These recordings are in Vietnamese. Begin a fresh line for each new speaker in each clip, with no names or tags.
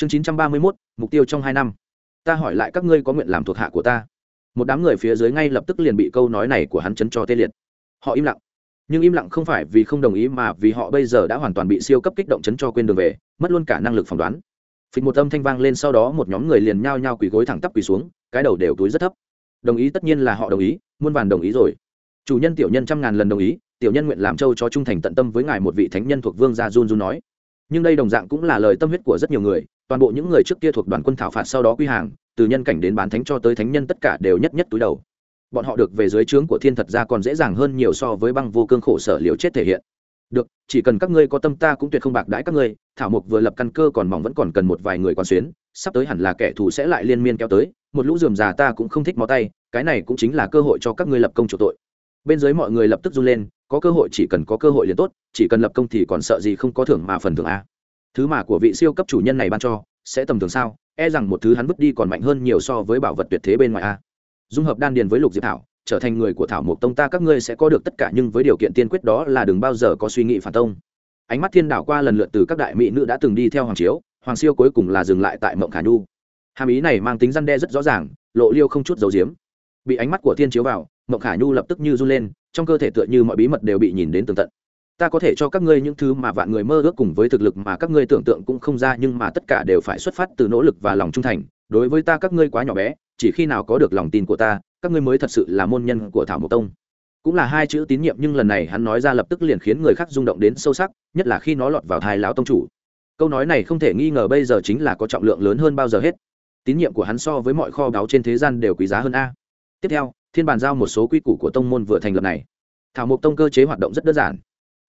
chương chín trăm ba mươi mốt, mục tiêu trong hai năm. Ta hỏi lại các ngươi có nguyện làm thuộc hạ của ta. Một đám người phía dưới ngay lập tức liền bị câu nói này của hắn chấn cho tê liệt. Họ im lặng. Nhưng im lặng không phải vì không đồng ý mà vì họ bây giờ đã hoàn toàn bị siêu cấp kích động chấn cho quên đường về, mất luôn cả năng lực phỏng đoán. Phịch một âm thanh vang lên sau đó một nhóm người liền nhao nhao quỳ gối thẳng tắp quỳ xuống, cái đầu đều túi rất thấp. Đồng ý tất nhiên là họ đồng ý, muôn vàn đồng ý rồi. Chủ nhân tiểu nhân trăm ngàn lần đồng ý, tiểu nhân nguyện làm châu cho trung thành tận tâm với ngài một vị thánh nhân thuộc vương gia jun jun nói. Nhưng đây đồng dạng cũng là lời tâm huyết của rất nhiều người toàn bộ những người trước kia thuộc đoàn quân thảo phạt sau đó quy hàng, từ nhân cảnh đến bán thánh cho tới thánh nhân tất cả đều nhất nhất túi đầu. Bọn họ được về dưới trướng của thiên thật ra còn dễ dàng hơn nhiều so với băng vô cương khổ sở liều chết thể hiện. Được, chỉ cần các ngươi có tâm ta cũng tuyệt không bạc đãi các ngươi, thảo mục vừa lập căn cơ còn mỏng vẫn còn cần một vài người quan xuyến, sắp tới hẳn là kẻ thù sẽ lại liên miên kéo tới, một lũ dườm già ta cũng không thích mó tay, cái này cũng chính là cơ hội cho các ngươi lập công chủ tội. Bên dưới mọi người lập tức run lên, có cơ hội chỉ cần có cơ hội liền tốt, chỉ cần lập công thì còn sợ gì không có thưởng mà phần thưởng a thứ mà của vị siêu cấp chủ nhân này ban cho, sẽ tầm thường sao? E rằng một thứ hắn vứt đi còn mạnh hơn nhiều so với bảo vật tuyệt thế bên ngoài a. Dung hợp đan điền với lục diệp thảo, trở thành người của thảo mộc tông ta các ngươi sẽ có được tất cả nhưng với điều kiện tiên quyết đó là đừng bao giờ có suy nghĩ phản tông. Ánh mắt thiên đảo qua lần lượt từ các đại mỹ nữ đã từng đi theo hoàng chiếu, hoàng siêu cuối cùng là dừng lại tại mộng khả nhu. Hàm ý này mang tính răn đe rất rõ ràng, lộ liêu không chút dầu diếm bị ánh mắt của thiên chiếu vào, mộng khả nhu lập tức như run lên, trong cơ thể tựa như mọi bí mật đều bị nhìn đến tường tận ta có thể cho các ngươi những thứ mà vạn người mơ ước cùng với thực lực mà các ngươi tưởng tượng cũng không ra, nhưng mà tất cả đều phải xuất phát từ nỗ lực và lòng trung thành. Đối với ta, các ngươi quá nhỏ bé, chỉ khi nào có được lòng tin của ta, các ngươi mới thật sự là môn nhân của thảo mộc tông. Cũng là hai chữ tín nhiệm, nhưng lần này hắn nói ra lập tức liền khiến người khác rung động đến sâu sắc, nhất là khi nó lọt vào thai lão tông chủ. Câu nói này không thể nghi ngờ bây giờ chính là có trọng lượng lớn hơn bao giờ hết. Tín nhiệm của hắn so với mọi kho báu trên thế gian đều quý giá hơn a. Tiếp theo, thiên bàn giao một số quy củ của tông môn vừa thành lập này. Thảo mộc tông cơ chế hoạt động rất đơn giản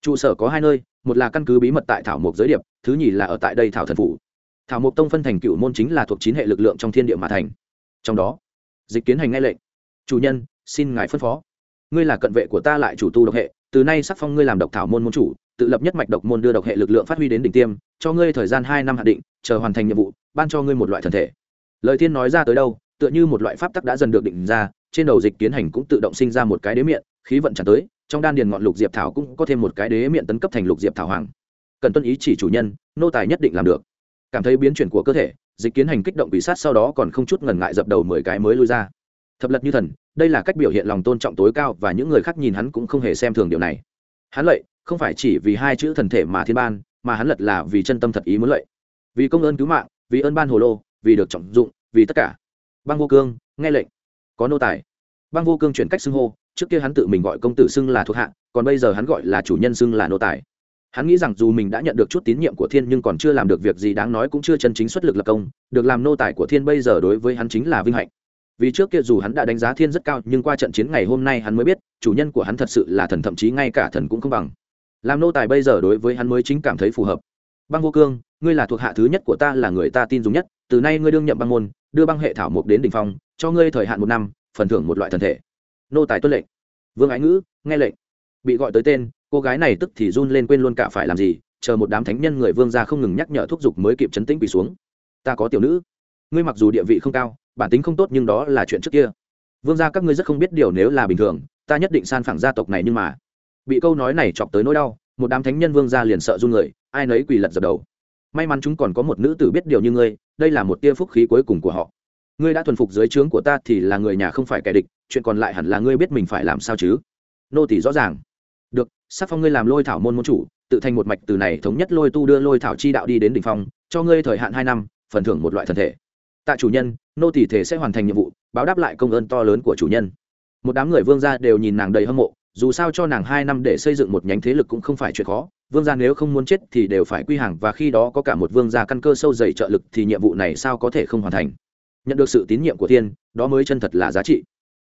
trụ sở có hai nơi, một là căn cứ bí mật tại thảo mộc giới điệp, thứ nhì là ở tại đây thảo thần phủ. Thảo mộc tông phân thành cựu môn chính là thuộc chín hệ lực lượng trong thiên địa mà thành. Trong đó, dịch kiến hành ngay lệnh, chủ nhân, xin ngài phân phó. Ngươi là cận vệ của ta lại chủ tu độc hệ, từ nay sắc phong ngươi làm độc thảo môn môn chủ, tự lập nhất mạch độc môn đưa độc hệ lực lượng phát huy đến đỉnh tiêm, cho ngươi thời gian hai năm hạn định, chờ hoàn thành nhiệm vụ, ban cho ngươi một loại thần thể. Lời thiên nói ra tới đâu, tựa như một loại pháp tắc đã dần được định ra, trên đầu dịch kiến hành cũng tự động sinh ra một cái đế miệng, khí vận tràn tới trong đan điền ngọn lục diệp thảo cũng có thêm một cái đế miệng tấn cấp thành lục diệp thảo hoàng. Cần tuân ý chỉ chủ nhân, nô tài nhất định làm được. Cảm thấy biến chuyển của cơ thể, dịch kiến hành kích động bị sát sau đó còn không chút ngần ngại dập đầu mười cái mới lui ra. Thập lật như thần, đây là cách biểu hiện lòng tôn trọng tối cao và những người khác nhìn hắn cũng không hề xem thường điều này. Hắn lợi, không phải chỉ vì hai chữ thần thể mà thiên ban, mà hắn lật là vì chân tâm thật ý muốn lợi. Vì công ơn cứu mạng, vì ơn ban hồ lô, vì được trọng dụng, vì tất cả. Băng vô cương, nghe lệnh. Có nô tài băng vô cương chuyển cách xưng hô, trước kia hắn tự mình gọi công tử xưng là thuộc hạ, còn bây giờ hắn gọi là chủ nhân xưng là nô tài. Hắn nghĩ rằng dù mình đã nhận được chút tín nhiệm của thiên nhưng còn chưa làm được việc gì đáng nói cũng chưa chân chính xuất lực lập công, được làm nô tài của thiên bây giờ đối với hắn chính là vinh hạnh. Vì trước kia dù hắn đã đánh giá thiên rất cao, nhưng qua trận chiến ngày hôm nay hắn mới biết, chủ nhân của hắn thật sự là thần thậm chí ngay cả thần cũng không bằng. Làm nô tài bây giờ đối với hắn mới chính cảm thấy phù hợp. Băng vô cương, ngươi là thuộc hạ thứ nhất của ta, là người ta tin dùng nhất, từ nay ngươi đương nhậm băng môn, đưa băng hệ thảo mục đến đ ỉ n h phong, cho ngươi thời hạn một năm phần thưởng một loại thần thể. Nô tài tuân lệnh. Vương ái ngữ, nghe lệnh. Bị gọi tới tên, cô gái này tức thì run lên quên luôn cả phải làm gì, chờ một đám thánh nhân người vương ra không ngừng nhắc nhở thúc giục mới kịp chấn tĩnh quỳ xuống. Ta có tiểu nữ. Ngươi mặc dù địa vị không cao, bản tính không tốt nhưng đó là chuyện trước kia. Vương gia các ngươi rất không biết điều nếu là bình thường, ta nhất định san phẳng gia tộc này nhưng mà. Bị câu nói này chọc tới nỗi đau, một đám thánh nhân vương gia liền sợ run người, ai nấy quỳ lật dập đầu. May mắn chúng còn có một nữ tử biết điều như ngươi, đây là một tia phúc khí cuối cùng của họ ngươi đã thuần phục dưới trướng của ta thì là người nhà không phải kẻ địch, chuyện còn lại hẳn là ngươi biết mình phải làm sao chứ? Nô tỷ rõ ràng. Được, sắc phong ngươi làm lôi thảo môn môn chủ, tự thành một mạch từ này thống nhất lôi tu đưa lôi thảo chi đạo đi đến đ ỉ n h phong, cho ngươi thời hạn hai năm, phần thưởng một loại thần thể. Tạ chủ nhân, nô tỷ thể sẽ hoàn thành nhiệm vụ, báo đáp lại công ơn to lớn của chủ nhân. Một đám người vương gia đều nhìn nàng đầy hâm mộ, dù sao cho nàng hai năm để xây dựng một nhánh thế lực cũng không phải chuyện khó, vương gia nếu không muốn chết thì đều phải quy hàng và khi đó có cả một vương gia căn cơ sâu dày trợ lực thì nhiệm vụ này sao có thể không hoàn thành? Nhận được sự tín nhiệm của thiên, đó mới chân thật là giá trị.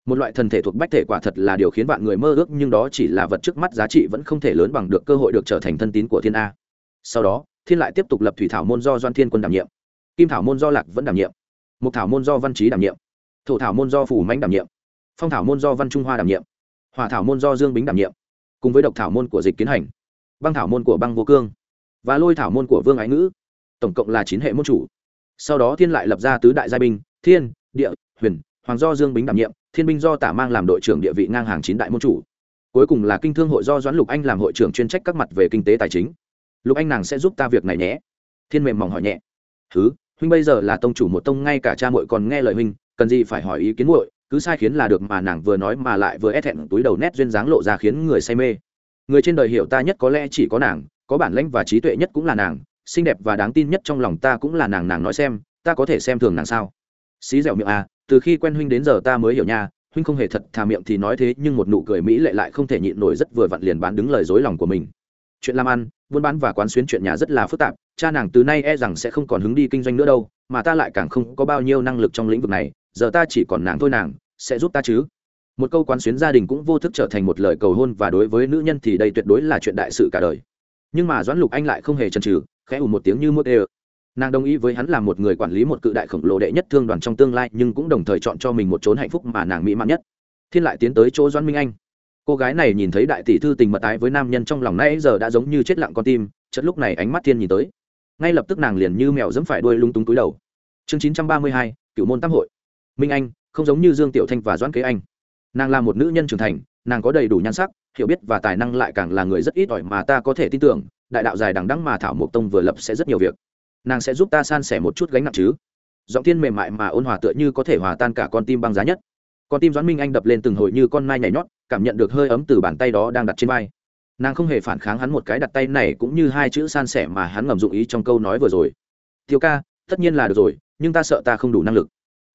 Một loại thần thể thuộc bách thể quả thật là điều khiến vạn người mơ ước, nhưng đó chỉ là vật trước mắt, giá trị vẫn không thể lớn bằng được cơ hội được trở thành thân tín của thiên a. Sau đó, thiên lại tiếp tục lập thủy thảo môn do doan thiên quân đảm nhiệm. Kim thảo môn do lạc vẫn đảm nhiệm. Mục thảo môn do văn trí đảm nhiệm. Thổ thảo môn do phủ mãnh đảm nhiệm. Phong thảo môn do văn trung hoa đảm nhiệm. Hỏa thảo môn do dương bính đảm nhiệm. Cùng với độc thảo môn của dịch kiến hành. Băng thảo môn của băng vô cương. Và lôi thảo môn của vương ái ngữ. Tổng cộng là chín hệ môn chủ. Sau đó thiên lại lập ra tứ đại giai binh thiên, địa, huyền, hoàng do dương bính đảm nhiệm, thiên binh do tả mang làm đội trưởng địa vị ngang hàng chín đại môn chủ. Cuối cùng là kinh thương hội do doãn lục anh làm hội trưởng chuyên trách các mặt về kinh tế tài chính. Lục anh nàng sẽ giúp ta việc này nhé. Thiên mềm mỏng hỏi nhẹ. Thứ huynh bây giờ là tông chủ một tông ngay cả cha muội còn nghe lời huynh, cần gì phải hỏi ý kiến muội, cứ sai khiến là được mà nàng vừa nói mà lại vừa é thẹn túi đầu nét duyên dáng lộ ra khiến người say mê. Người trên đời hiểu ta nhất có lẽ chỉ có nàng, có bản lãnh và trí tuệ nhất cũng là nàng, xinh đẹp và đáng tin nhất trong lòng ta cũng là nàng nàng nói xem, ta có thể xem thường nàng sao? Xí dẻo miệng à từ khi quen huynh đến giờ ta mới hiểu nha, huynh không hề thật thà miệng thì nói thế, nhưng một nụ cười mỹ lệ lại không thể nhịn nổi rất vừa vặn liền bán đứng lời dối lòng của mình. Chuyện làm ăn, buôn bán và quán xuyến chuyện nhà rất là phức tạp, cha nàng từ nay e rằng sẽ không còn hứng đi kinh doanh nữa đâu, mà ta lại càng không có bao nhiêu năng lực trong lĩnh vực này, giờ ta chỉ còn nàng thôi nàng, sẽ giúp ta chứ. Một câu quán xuyến gia đình cũng vô thức trở thành một lời cầu hôn và đối với nữ nhân thì đây tuyệt đối là chuyện đại sự cả đời. Nhưng mà doãn lục anh lại không hề chần chừ, khẽ ủ một tiếng như mốt ê nàng đồng ý với hắn là một người quản lý một cự đại khổng lồ đệ nhất thương đoàn trong tương lai, nhưng cũng đồng thời chọn cho mình một chốn hạnh phúc mà nàng mỹ mãn nhất. Thiên lại tiến tới chỗ doãn minh anh. Cô gái này nhìn thấy đại tỷ thư tình mật ái với nam nhân trong lòng nãy giờ đã giống như chết lặng con tim chất lúc này ánh mắt thiên nhìn tới. Ngay lập tức nàng liền như mèo dẫm phải đuôi lung túng túi đầu. Chương chín trăm ba mươi hai cựu môn tam hội. Minh anh, không giống như dương tiểu thanh và doãn kế anh. Nàng là một nữ nhân trưởng thành, nàng có đầy đủ nhan sắc, hiểu biết và tài năng lại càng là người rất ít ỏi mà ta có thể tin tưởng, đại đạo dài đằng đẵng mà thảo mộc tông vừa lập sẽ rất nhiều việc nàng sẽ giúp ta san sẻ một chút gánh nặng chứ. Giọng tiên mềm mại mà ôn hòa tựa như có thể hòa tan cả con tim băng giá nhất. Con tim doãn minh anh đập lên từng hồi như con nai nhảy nhót, cảm nhận được hơi ấm từ bàn tay đó đang đặt trên vai. Nàng không hề phản kháng hắn một cái đặt tay này cũng như hai chữ san sẻ mà hắn ngầm dụng ý trong câu nói vừa rồi. Tiêu ca, tất nhiên là được rồi, nhưng ta sợ ta không đủ năng lực.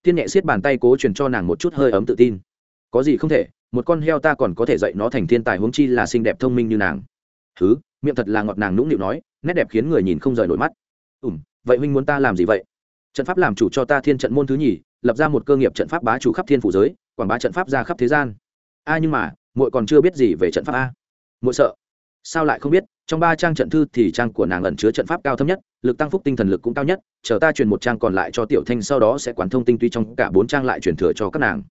Tiên nhẹ siết bàn tay cố truyền cho nàng một chút hơi ấm tự tin. Có gì không thể, một con heo ta còn có thể dạy nó thành thiên tài huống chi là xinh đẹp thông minh như nàng. Thứ miệng thật là ngọt nàng nũng nịu nói, nét đẹp khiến người nhìn không rời nổi mắt ùm vậy huynh muốn ta làm gì vậy? Trận pháp làm chủ cho ta thiên trận môn thứ nhì, lập ra một cơ nghiệp trận pháp bá chủ khắp thiên phủ giới, quảng bá trận pháp ra khắp thế gian. A, nhưng mà, muội còn chưa biết gì về trận pháp a. Muội sợ. Sao lại không biết? Trong ba trang trận thư thì trang của nàng ẩn chứa trận pháp cao thấp nhất, lực tăng phúc tinh thần lực cũng cao nhất, chờ ta truyền một trang còn lại cho tiểu thanh sau đó sẽ quán thông tinh tuy trong cả bốn trang lại truyền thừa cho các nàng.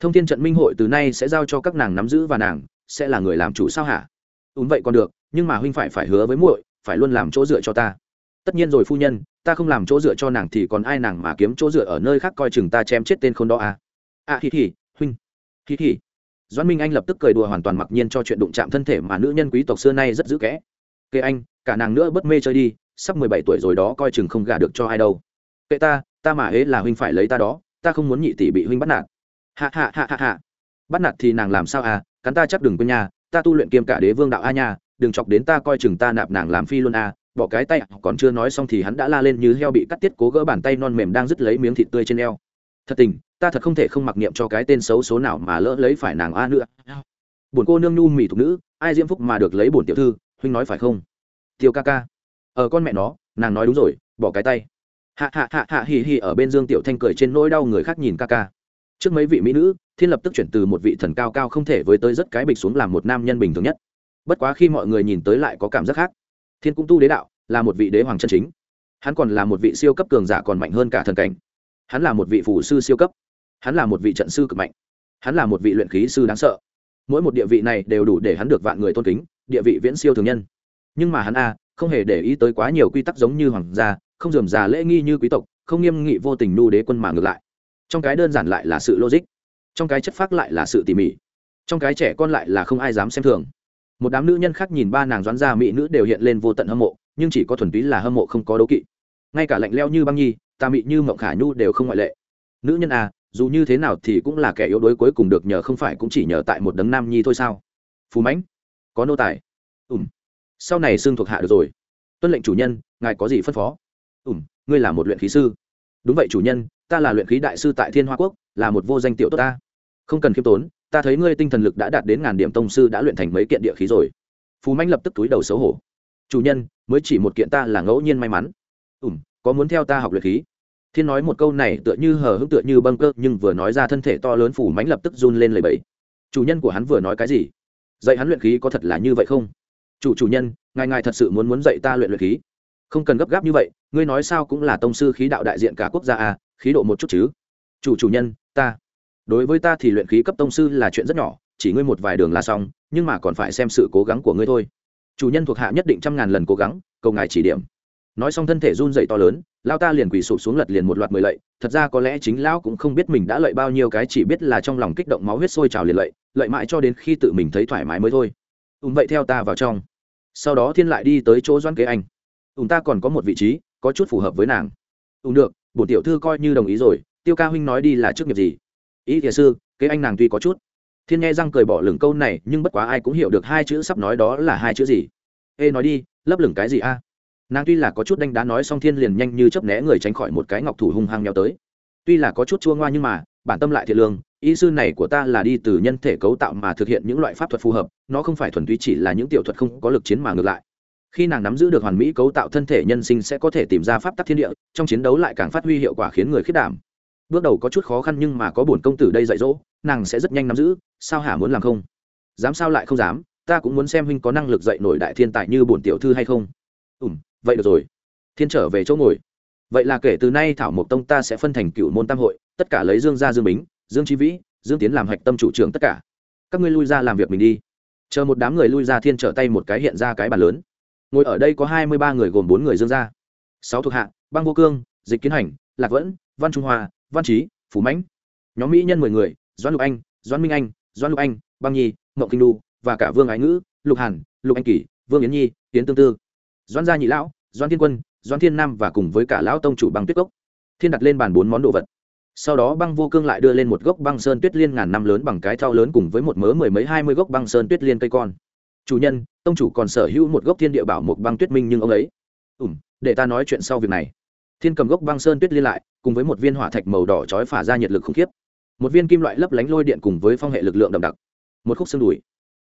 Thông tin trận minh hội từ nay sẽ giao cho các nàng nắm giữ và nàng, sẽ là người làm chủ sao hả? Ùn vậy còn được, nhưng mà huynh phải phải hứa với muội, phải luôn làm chỗ dựa cho ta tất nhiên rồi phu nhân, ta không làm chỗ dựa cho nàng thì còn ai nàng mà kiếm chỗ dựa ở nơi khác coi chừng ta chém chết tên khôn đó à? À hì hì, huynh. Hì hì. Doãn minh anh lập tức cười đùa hoàn toàn mặc nhiên cho chuyện đụng chạm thân thể mà nữ nhân quý tộc xưa nay rất giữ kẽ. Kệ anh, cả nàng nữa bất mê chơi đi, sắp mười bảy tuổi rồi đó coi chừng không gả được cho ai đâu. Kệ ta ta mà hễ là huynh phải lấy ta đó, ta không muốn nhị tỷ bị huynh bắt nạt. Hạ hạ hạ hạ hạ bắt nạt thì nàng làm sao à? Cắn ta chắc đừng quên nhà ta tu luyện kiêm cả đế vương đạo a nha, đừng chọc đến ta coi chừng ta nạp nàng làm phi luôn a bỏ cái tay còn chưa nói xong thì hắn đã la lên như heo bị cắt tiết cố gỡ bàn tay non mềm đang dứt lấy miếng thịt tươi trên eo. Thật tình ta thật không thể không mặc niệm cho cái tên xấu số nào mà lỡ lấy phải nàng a nữa. Bổn cô nương nhu mì thục nữ ai diễm phúc mà được lấy bổn tiểu thư huynh nói phải không? Tiêu ca ca. Ở ờ, con mẹ nó nàng nói đúng rồi bỏ cái tay. Hạ hạ hạ hạ hì hì ở bên dương tiểu thanh cười trên nỗi đau người khác nhìn ca ca. Trước mấy vị mỹ nữ thiên lập tức chuyển từ một vị thần cao cao không thể với tới rất cái bịch xuống làm một nam nhân bình thường nhất. Bất quá khi mọi người nhìn tới lại có cảm giác khác thiên cũng tu đế đạo là một vị đế hoàng chân chính. Hắn còn là một vị siêu cấp cường giả còn mạnh hơn cả thần cảnh. Hắn là một vị phù sư siêu cấp. Hắn là một vị trận sư cực mạnh. Hắn là một vị luyện khí sư đáng sợ. Mỗi một địa vị này đều đủ để hắn được vạn người tôn kính, địa vị viễn siêu thường nhân. Nhưng mà hắn a, không hề để ý tới quá nhiều quy tắc giống như hoàng gia, không dườm già lễ nghi như quý tộc, không nghiêm nghị vô tình nu đế quân mà ngược lại. Trong cái đơn giản lại là sự logic. Trong cái chất phác lại là sự tỉ mỉ. Trong cái trẻ con lại là không ai dám xem thường một đám nữ nhân khác nhìn ba nàng doán ra mỹ nữ đều hiện lên vô tận hâm mộ, nhưng chỉ có thuần túy là hâm mộ không có đấu kỵ. Ngay cả lạnh leo như băng nhi, ta mị như mộng khả nhu đều không ngoại lệ. Nữ nhân à dù như thế nào thì cũng là kẻ yếu đuối cuối cùng được nhờ không phải cũng chỉ nhờ tại một đấng nam nhi thôi sao? Phù mãnh, có nô tài. Ùm sau này xương thuộc hạ được rồi. Tuân lệnh chủ nhân, ngài có gì phân phó? Ùm ngươi là một luyện khí sư. Đúng vậy chủ nhân, ta là luyện khí đại sư tại thiên hoa quốc, là một vô danh tiểu tốt ta. Không cần khiêm tốn ta thấy ngươi tinh thần lực đã đạt đến ngàn điểm tông sư đã luyện thành mấy kiện địa khí rồi. Phú manh lập tức túi đầu xấu hổ. Chủ nhân, mới chỉ một kiện ta là ngẫu nhiên may mắn. Ùm có muốn theo ta học luyện khí? Thiên nói một câu này tựa như hờ hững tựa như bâng cơ, nhưng vừa nói ra thân thể to lớn phủ mánh lập tức run lên lời bẫy chủ nhân của hắn vừa nói cái gì? Dạy hắn luyện khí có thật là như vậy không? Chủ chủ nhân, ngài ngài thật sự muốn muốn dạy ta luyện luyện khí? Không cần gấp gáp như vậy, ngươi nói sao cũng là tông sư khí đạo đại diện cả quốc gia à khí độ một chút chứ. Chủ chủ nhân, ta đối với ta thì luyện khí cấp tông sư là chuyện rất nhỏ, chỉ ngươi một vài đường là xong, nhưng mà còn phải xem sự cố gắng của ngươi thôi. Chủ nhân thuộc hạ nhất định trăm ngàn lần cố gắng, cầu ngài chỉ điểm. Nói xong thân thể run dậy to lớn lao ta liền quỳ sụp xuống lật liền một loạt mười lệ thật ra có lẽ chính lão cũng không biết mình đã lợi bao nhiêu cái chỉ biết là trong lòng kích động máu huyết sôi trào liền lệ lợi mãi cho đến khi tự mình thấy thoải mái mới thôi. Ùm vậy theo ta vào trong. Sau đó thiên lại đi tới chỗ doan kế anh. Ùm ta còn có một vị trí, có chút phù hợp với nàng. Ùm được, bổn tiểu thư coi như đồng ý rồi, tiêu ca huynh nói đi là chức nghiệp gì? Ý thiệt sư, kế anh nàng tuy có chút. Thiên nghe răng cười bỏ lửng câu này, nhưng bất quá ai cũng hiểu được hai chữ sắp nói đó là hai chữ gì. Ê, nói đi, lấp lửng cái gì a? Nàng tuy là có chút đánh đá nói xong thiên liền nhanh như chấp né người tránh khỏi một cái ngọc thủ hung hăng nhau tới. Tuy là có chút chua ngoa nhưng mà, bản tâm lại thiệt lương, ý sư này của ta là đi từ nhân thể cấu tạo mà thực hiện những loại pháp thuật phù hợp, nó không phải thuần túy chỉ là những tiểu thuật không có lực chiến mà ngược lại. Khi nàng nắm giữ được hoàn mỹ cấu tạo thân thể nhân sinh sẽ có thể tìm ra pháp tắc thiên địa, trong chiến đấu lại càng phát huy hiệu quả khiến người khiết đảm bước đầu có chút khó khăn nhưng mà có bổn công tử đây dạy dỗ nàng sẽ rất nhanh nắm giữ sao hả muốn làm không? Dám sao lại không dám ta cũng muốn xem huynh có năng lực dạy nổi đại thiên tài như bổn tiểu thư hay không. Ừm, vậy được rồi. Thiên trở về chỗ ngồi. Vậy là kể từ nay thảo mộc tông ta sẽ phân thành cựu môn tam hội tất cả lấy dương gia dương bính dương trí vĩ dương tiến làm hạch tâm chủ trưởng tất cả. Các ngươi lui ra làm việc mình đi. Chờ một đám người lui ra thiên trở tay một cái hiện ra cái bàn lớn. Ngồi ở đây có hai mươi ba người gồm bốn người dương gia. Sáu thuộc hạ băng vô cương dịch kiến hành lạc vẫn văn trung hoa văn trí phủ mãnh, nhóm mỹ nhân mười người, doãn lục anh, doãn minh anh, doãn lục anh, băng nhi mậu kinh đu và cả vương ái ngữ, lục hàn, lục anh kỷ, vương yến nhi tiến tương tư. Doãn gia nhị lão, doãn thiên quân, doãn thiên nam và cùng với cả lão tông chủ băng tuyết cốc. Thiên đặt lên bàn bốn món đồ vật. Sau đó băng vô cương lại đưa lên một gốc băng sơn tuyết liên ngàn năm lớn bằng cái thao lớn cùng với một mớ mười mấy hai mươi gốc băng sơn tuyết liên cây con. Chủ nhân, tông chủ còn sở hữu một gốc thiên địa bảo một băng tuyết minh nhưng ông ấy. Ủm để ta nói chuyện sau việc này thiên cầm gốc băng sơn tuyết liên lại, cùng với một viên hỏa thạch màu đỏ trói phả ra nhiệt lực khủng khiếp. Một viên kim loại lấp lánh lôi điện cùng với phong hệ lực lượng đậm đặc. Một khúc xương đùi.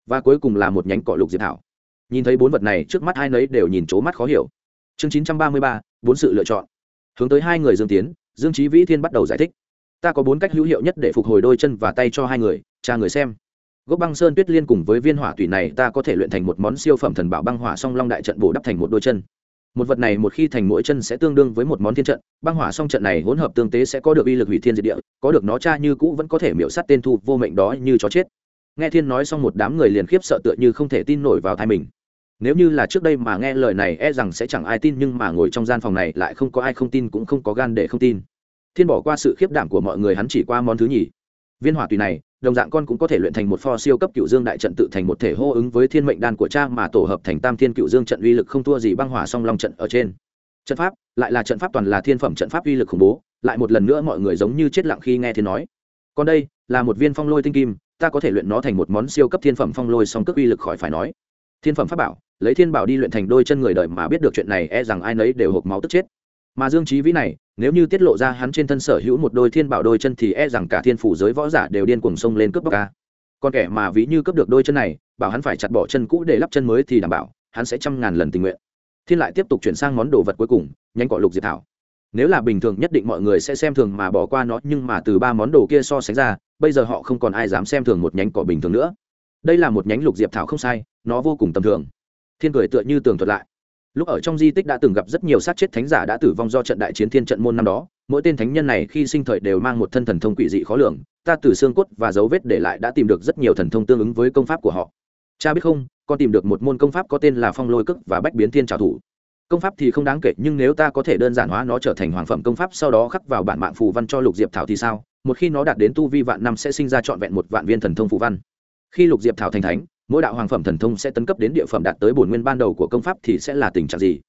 Và cuối cùng là một nhánh cỏ lục diệp thảo. Nhìn thấy bốn vật này, trước mắt hai nấy đều nhìn trố mắt khó hiểu. Chương chín trăm ba mươi ba, bốn sự lựa chọn. Hướng tới hai người dương tiến, dương trí vĩ thiên bắt đầu giải thích. Ta có bốn cách hữu hiệu nhất để phục hồi đôi chân và tay cho hai người, cha người xem. Gốc băng sơn tuyết liên cùng với viên hỏa tùy này ta có thể luyện thành một món siêu phẩm thần bảo băng hỏa song long đại trận bổ đắp thành một đôi chân một vật này một khi thành mỗi chân sẽ tương đương với một món thiên trận, băng hỏa song trận này hỗn hợp tương tế sẽ có được uy lực hủy thiên diệt địa, có được nó cha như cũ vẫn có thể miễu sát tên thu vô mệnh đó như chó chết. Nghe thiên nói xong một đám người liền khiếp sợ tựa như không thể tin nổi vào thai mình. Nếu như là trước đây mà nghe lời này e rằng sẽ chẳng ai tin, nhưng mà ngồi trong gian phòng này lại không có ai không tin cũng không có gan để không tin. Thiên bỏ qua sự khiếp đảm của mọi người, hắn chỉ qua món thứ nhì viên hỏa tùy này, đồng dạng con cũng có thể luyện thành một pho siêu cấp cựu dương đại trận tự thành một thể hô ứng với thiên mệnh đan của cha mà tổ hợp thành tam thiên cựu dương trận uy lực không thua gì băng hỏa song long trận ở trên. Trận pháp, lại là trận pháp toàn là thiên phẩm trận pháp uy lực khủng bố, lại một lần nữa mọi người giống như chết lặng khi nghe thiên nói. Còn đây, là một viên phong lôi tinh kim, ta có thể luyện nó thành một món siêu cấp thiên phẩm phong lôi song cấp uy lực khỏi phải nói. Thiên phẩm pháp bảo, lấy thiên bảo đi luyện thành đôi chân người đời mà biết được chuyện này e rằng ai nấy đều hộp máu tức chết mà dương trí vĩ này, nếu như tiết lộ ra hắn trên thân sở hữu một đôi thiên bảo đôi chân thì e rằng cả thiên phủ giới võ giả đều điên cuồng sông lên cướp bóc ca còn kẻ mà ví như cướp được đôi chân này, bảo hắn phải chặt bỏ chân cũ để lắp chân mới thì đảm bảo, hắn sẽ trăm ngàn lần tình nguyện. Thiên lại tiếp tục chuyển sang món đồ vật cuối cùng, nhánh cỏ lục diệp thảo. Nếu là bình thường nhất định mọi người sẽ xem thường mà bỏ qua nó, nhưng mà từ ba món đồ kia so sánh ra, bây giờ họ không còn ai dám xem thường một nhánh cỏ bình thường nữa. Đây là một nhánh lục diệp thảo không sai, nó vô cùng tầm thường. Thiên cười tựa như tường thuật lại lúc ở trong di tích đã từng gặp rất nhiều sát chết thánh giả đã tử vong do trận đại chiến thiên trận môn năm đó, mỗi tên thánh nhân này khi sinh thời đều mang một thân thần thông quỷ dị khó lường, ta từ xương cốt và dấu vết để lại đã tìm được rất nhiều thần thông tương ứng với công pháp của họ. Cha biết không, con tìm được một môn công pháp có tên là phong lôi cức và bách biến thiên trào thủ. Công pháp thì không đáng kể, nhưng nếu ta có thể đơn giản hóa nó trở thành hoàng phẩm công pháp sau đó khắc vào bản mạng phù văn cho lục diệp thảo thì sao? Một khi nó đạt đến tu vi vạn năm sẽ sinh ra trọn vẹn một vạn viên thần thông phù văn. Khi lục diệp thảo thành thánh mỗi đạo hoàng phẩm thần thông sẽ tấn cấp đến địa phẩm đạt tới bổn nguyên ban đầu của công pháp thì sẽ là tình trạng gì?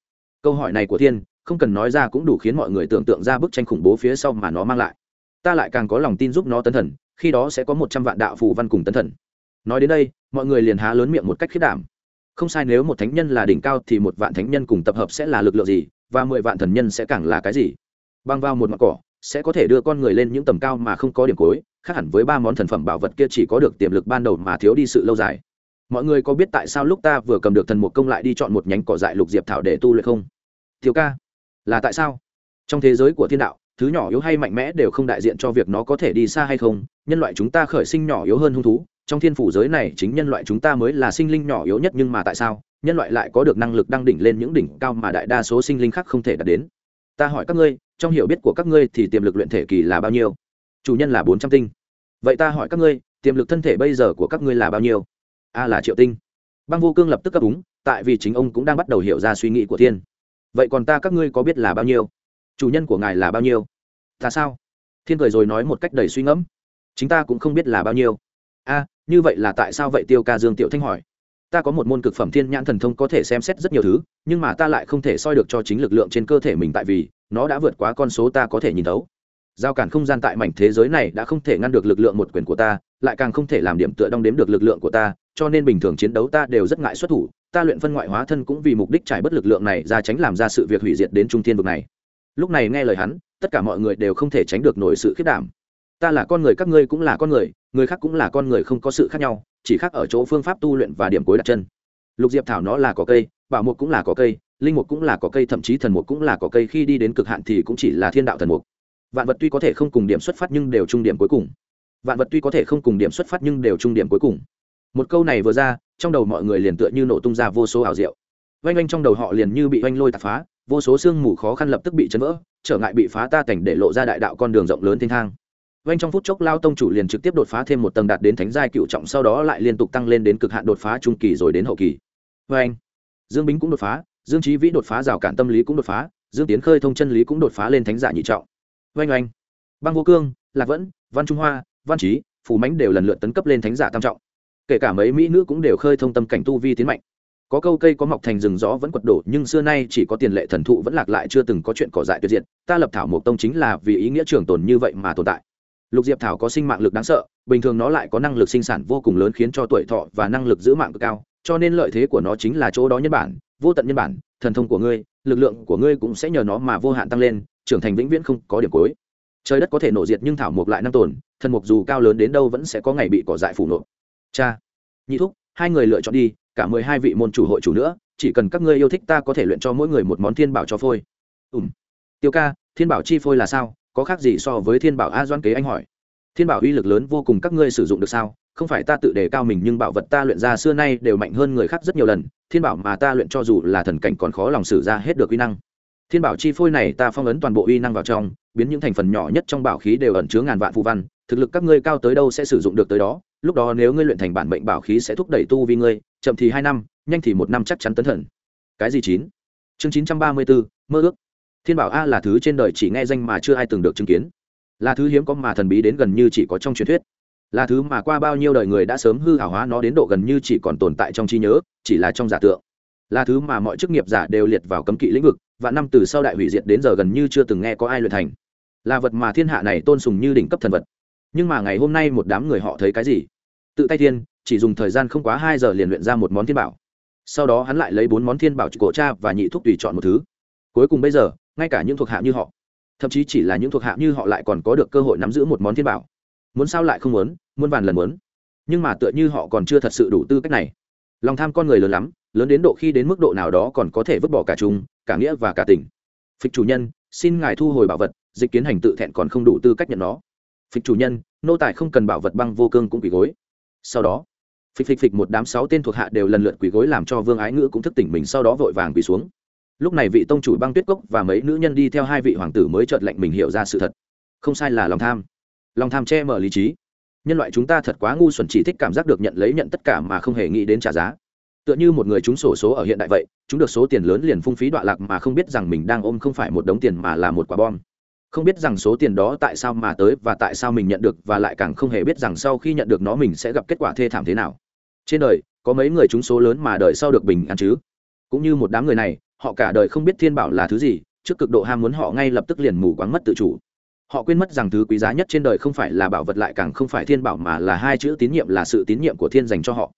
Câu hỏi này của thiên, không cần nói ra cũng đủ khiến mọi người tưởng tượng ra bức tranh khủng bố phía sau mà nó mang lại. Ta lại càng có lòng tin giúp nó tấn thần, khi đó sẽ có một trăm vạn đạo phù văn cùng tấn thần. Nói đến đây, mọi người liền há lớn miệng một cách khiết đảm. Không sai, nếu một thánh nhân là đỉnh cao thì một vạn thánh nhân cùng tập hợp sẽ là lực lượng gì, và mười vạn thần nhân sẽ càng là cái gì? Băng vào một mặt cỏ, sẽ có thể đưa con người lên những tầm cao mà không có điểm cối khác hẳn với ba món thần phẩm bảo vật kia chỉ có được tiềm lực ban đầu mà thiếu đi sự lâu dài mọi người có biết tại sao lúc ta vừa cầm được thần một công lại đi chọn một nhánh cỏ dại lục diệp thảo để tu luyện không? Thiếu ca, là tại sao? Trong thế giới của thiên đạo, thứ nhỏ yếu hay mạnh mẽ đều không đại diện cho việc nó có thể đi xa hay không, nhân loại chúng ta khởi sinh nhỏ yếu hơn hung thú, trong thiên phủ giới này chính nhân loại chúng ta mới là sinh linh nhỏ yếu nhất nhưng mà tại sao? Nhân loại lại có được năng lực đăng đỉnh lên những đỉnh cao mà đại đa số sinh linh khác không thể đạt đến. Ta hỏi các ngươi, trong hiểu biết của các ngươi thì tiềm lực luyện thể kỳ là bao nhiêu? Chủ nhân là bốn trăm tinh. Vậy ta hỏi các ngươi, tiềm lực thân thể bây giờ của các ngươi là bao nhiêu? A là triệu tinh. Băng vô cương lập tức cấp đúng tại vì chính ông cũng đang bắt đầu hiểu ra suy nghĩ của thiên. Vậy còn ta các ngươi có biết là bao nhiêu? Chủ nhân của ngài là bao nhiêu? Ta sao? Thiên cười rồi nói một cách đầy suy ngẫm. Chính ta cũng không biết là bao nhiêu. A, như vậy là tại sao vậy? Tiêu ca dương tiểu thanh hỏi. Ta có một môn cực phẩm thiên nhãn thần thông có thể xem xét rất nhiều thứ, nhưng mà ta lại không thể soi được cho chính lực lượng trên cơ thể mình tại vì nó đã vượt quá con số ta có thể nhìn thấu. Giao cản không gian tại mảnh thế giới này đã không thể ngăn được lực lượng một quyền của ta, lại càng không thể làm điểm tựa đong đếm được lực lượng của ta cho nên bình thường chiến đấu ta đều rất ngại xuất thủ, ta luyện phân ngoại hóa thân cũng vì mục đích trải bất lực lượng này ra tránh làm ra sự việc hủy diệt đến trung thiên vực này. Lúc này nghe lời hắn, tất cả mọi người đều không thể tránh được nổi sự khiết đảm. Ta là con người, các ngươi cũng là con người người khác cũng là con người không có sự khác nhau, chỉ khác ở chỗ phương pháp tu luyện và điểm cuối đặt chân. Lục diệp thảo nó là có cây, bảo mục cũng là có cây, linh mục cũng là có cây, thậm chí thần mục cũng là có cây, khi đi đến cực hạn thì cũng chỉ là thiên đạo thần mục. Vạn vật tuy có thể không cùng điểm xuất phát nhưng đều trung điểm cuối cùng. Vạn vật tuy có thể không cùng điểm xuất phát nhưng đều trung điểm cuối cùng một câu này vừa ra, trong đầu mọi người liền tựa như nổ tung ra vô số ảo diệu. Oanh oanh trong đầu họ liền như bị oanh lôi tạp phá, vô số sương mù khó khăn lập tức bị chấn vỡ, trở ngại bị phá ta cảnh để lộ ra đại đạo con đường rộng lớn thiên thang. Oanh trong phút chốc lao tông chủ liền trực tiếp đột phá thêm một tầng đạt đến thánh giai cựu trọng, sau đó lại liên tục tăng lên đến cực hạn đột phá trung kỳ rồi đến hậu kỳ. Oanh. Dương bính cũng đột phá, dương trí vĩ đột phá rào cản tâm lý cũng đột phá, dương tiến khơi thông chân lý cũng đột phá lên thánh giả nhị trọng. Oanh oanh. Băng vô cương, lạc vẫn, văn trung hoa, văn trí phù mãnh đều lần lượt tấn cấp lên thánh giả tam trọng kể cả mấy mỹ nữ cũng đều khơi thông tâm cảnh tu vi tiến mạnh. Có câu cây có mọc thành rừng gió vẫn quật đổ, nhưng xưa nay chỉ có tiền lệ thần thụ vẫn lạc lại chưa từng có chuyện cỏ dại tuyệt diện ta lập thảo một tông chính là vì ý nghĩa trường tồn như vậy mà tồn tại. Lục diệp thảo có sinh mạng lực đáng sợ, bình thường nó lại có năng lực sinh sản vô cùng lớn khiến cho tuổi thọ và năng lực giữ mạng cực cao, cho nên lợi thế của nó chính là chỗ đó nhân bản, vô tận nhân bản, thần thông của ngươi, lực lượng của ngươi cũng sẽ nhờ nó mà vô hạn tăng lên, trưởng thành vĩnh viễn không có điểm cuối. Trời đất có thể nổ diệt nhưng thảo mộc lại năng tồn, thần mục dù cao lớn đến đâu vẫn sẽ có ngày bị cỏ dại phủ nộp cha, nhị thúc, hai người lựa chọn đi, cả mười hai vị môn chủ hội chủ nữa, chỉ cần các ngươi yêu thích ta có thể luyện cho mỗi người một món thiên bảo cho phôi. Ùm tiêu ca, thiên bảo chi phôi là sao? Có khác gì so với thiên bảo a doan kế anh hỏi. Thiên bảo uy lực lớn vô cùng các ngươi sử dụng được sao? Không phải ta tự đề cao mình nhưng bảo vật ta luyện ra xưa nay đều mạnh hơn người khác rất nhiều lần, thiên bảo mà ta luyện cho dù là thần cảnh còn khó lòng sử ra hết được uy năng. Thiên bảo chi phôi này ta phong ấn toàn bộ uy năng vào trong, biến những thành phần nhỏ nhất trong bảo khí đều ẩn chứa ngàn vạn phù văn thực lực các ngươi cao tới đâu sẽ sử dụng được tới đó, lúc đó nếu ngươi luyện thành bản mệnh bảo khí sẽ thúc đẩy tu vi ngươi, chậm thì hai năm, nhanh thì một năm chắc chắn tấn thần. Cái gì chín? Chương chín trăm ba mươi bốn, mơ ước. Thiên bảo a là thứ trên đời chỉ nghe danh mà chưa ai từng được chứng kiến. Là thứ hiếm có mà thần bí đến gần như chỉ có trong truyền thuyết. Là thứ mà qua bao nhiêu đời người đã sớm hư hảo hóa nó đến độ gần như chỉ còn tồn tại trong trí nhớ, chỉ là trong giả tượng. Là thứ mà mọi chức nghiệp giả đều liệt vào cấm kỵ lĩnh vực, và năm từ sau đại hủy diệt đến giờ gần như chưa từng nghe có ai luyện thành. Là vật mà thiên hạ này tôn sùng như đỉnh cấp thần vật nhưng mà ngày hôm nay một đám người họ thấy cái gì? Tự tay thiên, chỉ dùng thời gian không quá hai giờ liền luyện ra một món thiên bảo. Sau đó hắn lại lấy bốn món thiên bảo cổ cha và nhị thúc tùy chọn một thứ. Cuối cùng bây giờ, ngay cả những thuộc hạ như họ, thậm chí chỉ là những thuộc hạ như họ lại còn có được cơ hội nắm giữ một món thiên bảo. Muốn sao lại không muốn, muôn vàn lần muốn. Nhưng mà tựa như họ còn chưa thật sự đủ tư cách này. Lòng tham con người lớn lắm, lớn đến độ khi đến mức độ nào đó còn có thể vứt bỏ cả chúng cả nghĩa và cả tình. Phịch chủ nhân, xin ngài thu hồi bảo vật, dịch kiến hành tự thẹn còn không đủ tư cách nhận nó phịch chủ nhân, nô tài không cần bảo vật băng vô cương cũng quỳ gối. Sau đó, phịch phịch phịch một đám sáu tên thuộc hạ đều lần lượt quỳ gối làm cho vương ái ngữ cũng thức tỉnh mình, sau đó vội vàng quỳ xuống. Lúc này vị tông chủ băng tuyết cốc và mấy nữ nhân đi theo hai vị hoàng tử mới chợt lệnh mình hiểu ra sự thật. Không sai là lòng tham. Lòng tham che mở lý trí. Nhân loại chúng ta thật quá ngu xuẩn, chỉ thích cảm giác được nhận lấy nhận tất cả mà không hề nghĩ đến trả giá. Tựa như một người chúng sổ số ở hiện đại vậy chúng được số tiền lớn liền phung phí đọa lạc mà không biết rằng mình đang ôm không phải một đống tiền mà là một quả bom không biết rằng số tiền đó tại sao mà tới và tại sao mình nhận được và lại càng không hề biết rằng sau khi nhận được nó mình sẽ gặp kết quả thê thảm thế nào. Trên đời, có mấy người chúng số lớn mà đời sau được bình an chứ? Cũng như một đám người này, họ cả đời không biết thiên bảo là thứ gì, trước cực độ ham muốn họ ngay lập tức liền mù quáng mất tự chủ. Họ quên mất rằng thứ quý giá nhất trên đời không phải là bảo vật lại càng không phải thiên bảo mà là hai chữ tín nhiệm là sự tín nhiệm của thiên dành cho họ.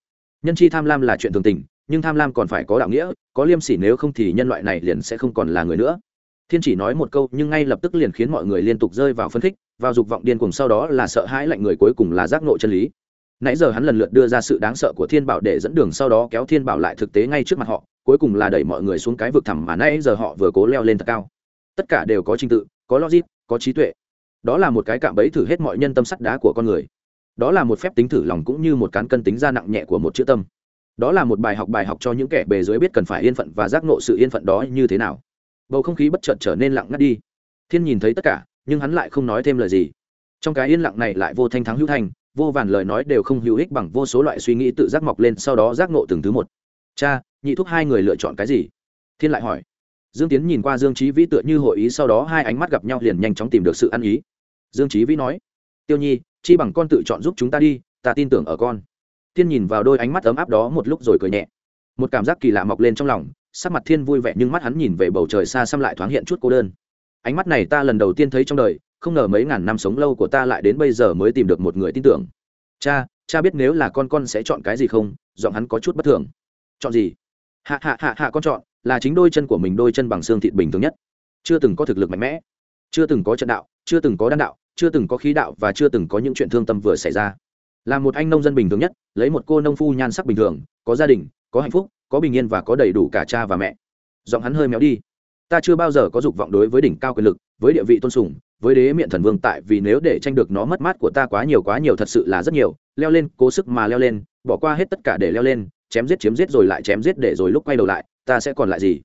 Nhân chi tham lam là chuyện thường tình, nhưng tham lam còn phải có đạo nghĩa, có liêm sỉ nếu không thì nhân loại này liền sẽ không còn là người nữa thiên chỉ nói một câu, nhưng ngay lập tức liền khiến mọi người liên tục rơi vào phân khích, vào dục vọng điên cùng sau đó là sợ hãi lạnh người cuối cùng là giác ngộ chân lý. Nãy giờ hắn lần lượt đưa ra sự đáng sợ của thiên bảo để dẫn đường sau đó kéo thiên bảo lại thực tế ngay trước mặt họ, cuối cùng là đẩy mọi người xuống cái vực thẳm mà nãy giờ họ vừa cố leo lên thật cao. Tất cả đều có trình tự, có logic, có trí tuệ. Đó là một cái cạm bẫy thử hết mọi nhân tâm sắt đá của con người. Đó là một phép tính thử lòng cũng như một cán cân tính ra nặng nhẹ của một chữ tâm. Đó là một bài học bài học cho những kẻ bề dưới biết cần phải yên phận và giác nộ sự yên phận đó như thế nào bầu không khí bất chợt trở nên lặng ngắt đi. Thiên nhìn thấy tất cả nhưng hắn lại không nói thêm lời gì. Trong cái yên lặng này lại vô thanh thắng hữu thành, vô vàn lời nói đều không hữu ích bằng vô số loại suy nghĩ tự giác mọc lên sau đó giác nộ từng thứ một. Cha nhị thúc hai người lựa chọn cái gì? Thiên lại hỏi. Dương tiến nhìn qua dương trí vĩ tựa như hội ý sau đó hai ánh mắt gặp nhau liền nhanh chóng tìm được sự ăn ý. Dương trí vĩ nói tiêu nhi chi bằng con tự chọn giúp chúng ta đi ta tin tưởng ở con. Thiên nhìn vào đôi ánh mắt ấm áp đó một lúc rồi cười nhẹ. Một cảm giác kỳ lạ mọc lên trong lòng sắc mặt thiên vui vẻ nhưng mắt hắn nhìn về bầu trời xa xăm lại thoáng hiện chút cô đơn. Ánh mắt này ta lần đầu tiên thấy trong đời, không ngờ mấy ngàn năm sống lâu của ta lại đến bây giờ mới tìm được một người tin tưởng. Cha cha biết nếu là con con sẽ chọn cái gì không? Giọng hắn có chút bất thường. Chọn gì? Hạ hạ hạ hạ con chọn, là chính đôi chân của mình đôi chân bằng xương thịt bình thường nhất. Chưa từng có thực lực mạnh mẽ, chưa từng có trận đạo, chưa từng có đan đạo, chưa từng có khí đạo và chưa từng có những chuyện thương tâm vừa xảy ra. Là một anh nông dân bình thường nhất, lấy một cô nông phu nhan sắc bình thường, có gia đình, có hạnh phúc có bình yên và có đầy đủ cả cha và mẹ. Giọng hắn hơi méo đi. Ta chưa bao giờ có dục vọng đối với đỉnh cao quyền lực, với địa vị tôn sùng, với đế miệng thần vương tại vì nếu để tranh được nó mất mát của ta quá nhiều quá nhiều thật sự là rất nhiều. Leo lên, cố sức mà leo lên, bỏ qua hết tất cả để leo lên, chém giết, chiếm giết rồi lại chém giết để rồi lúc quay đầu lại, ta sẽ còn lại gì?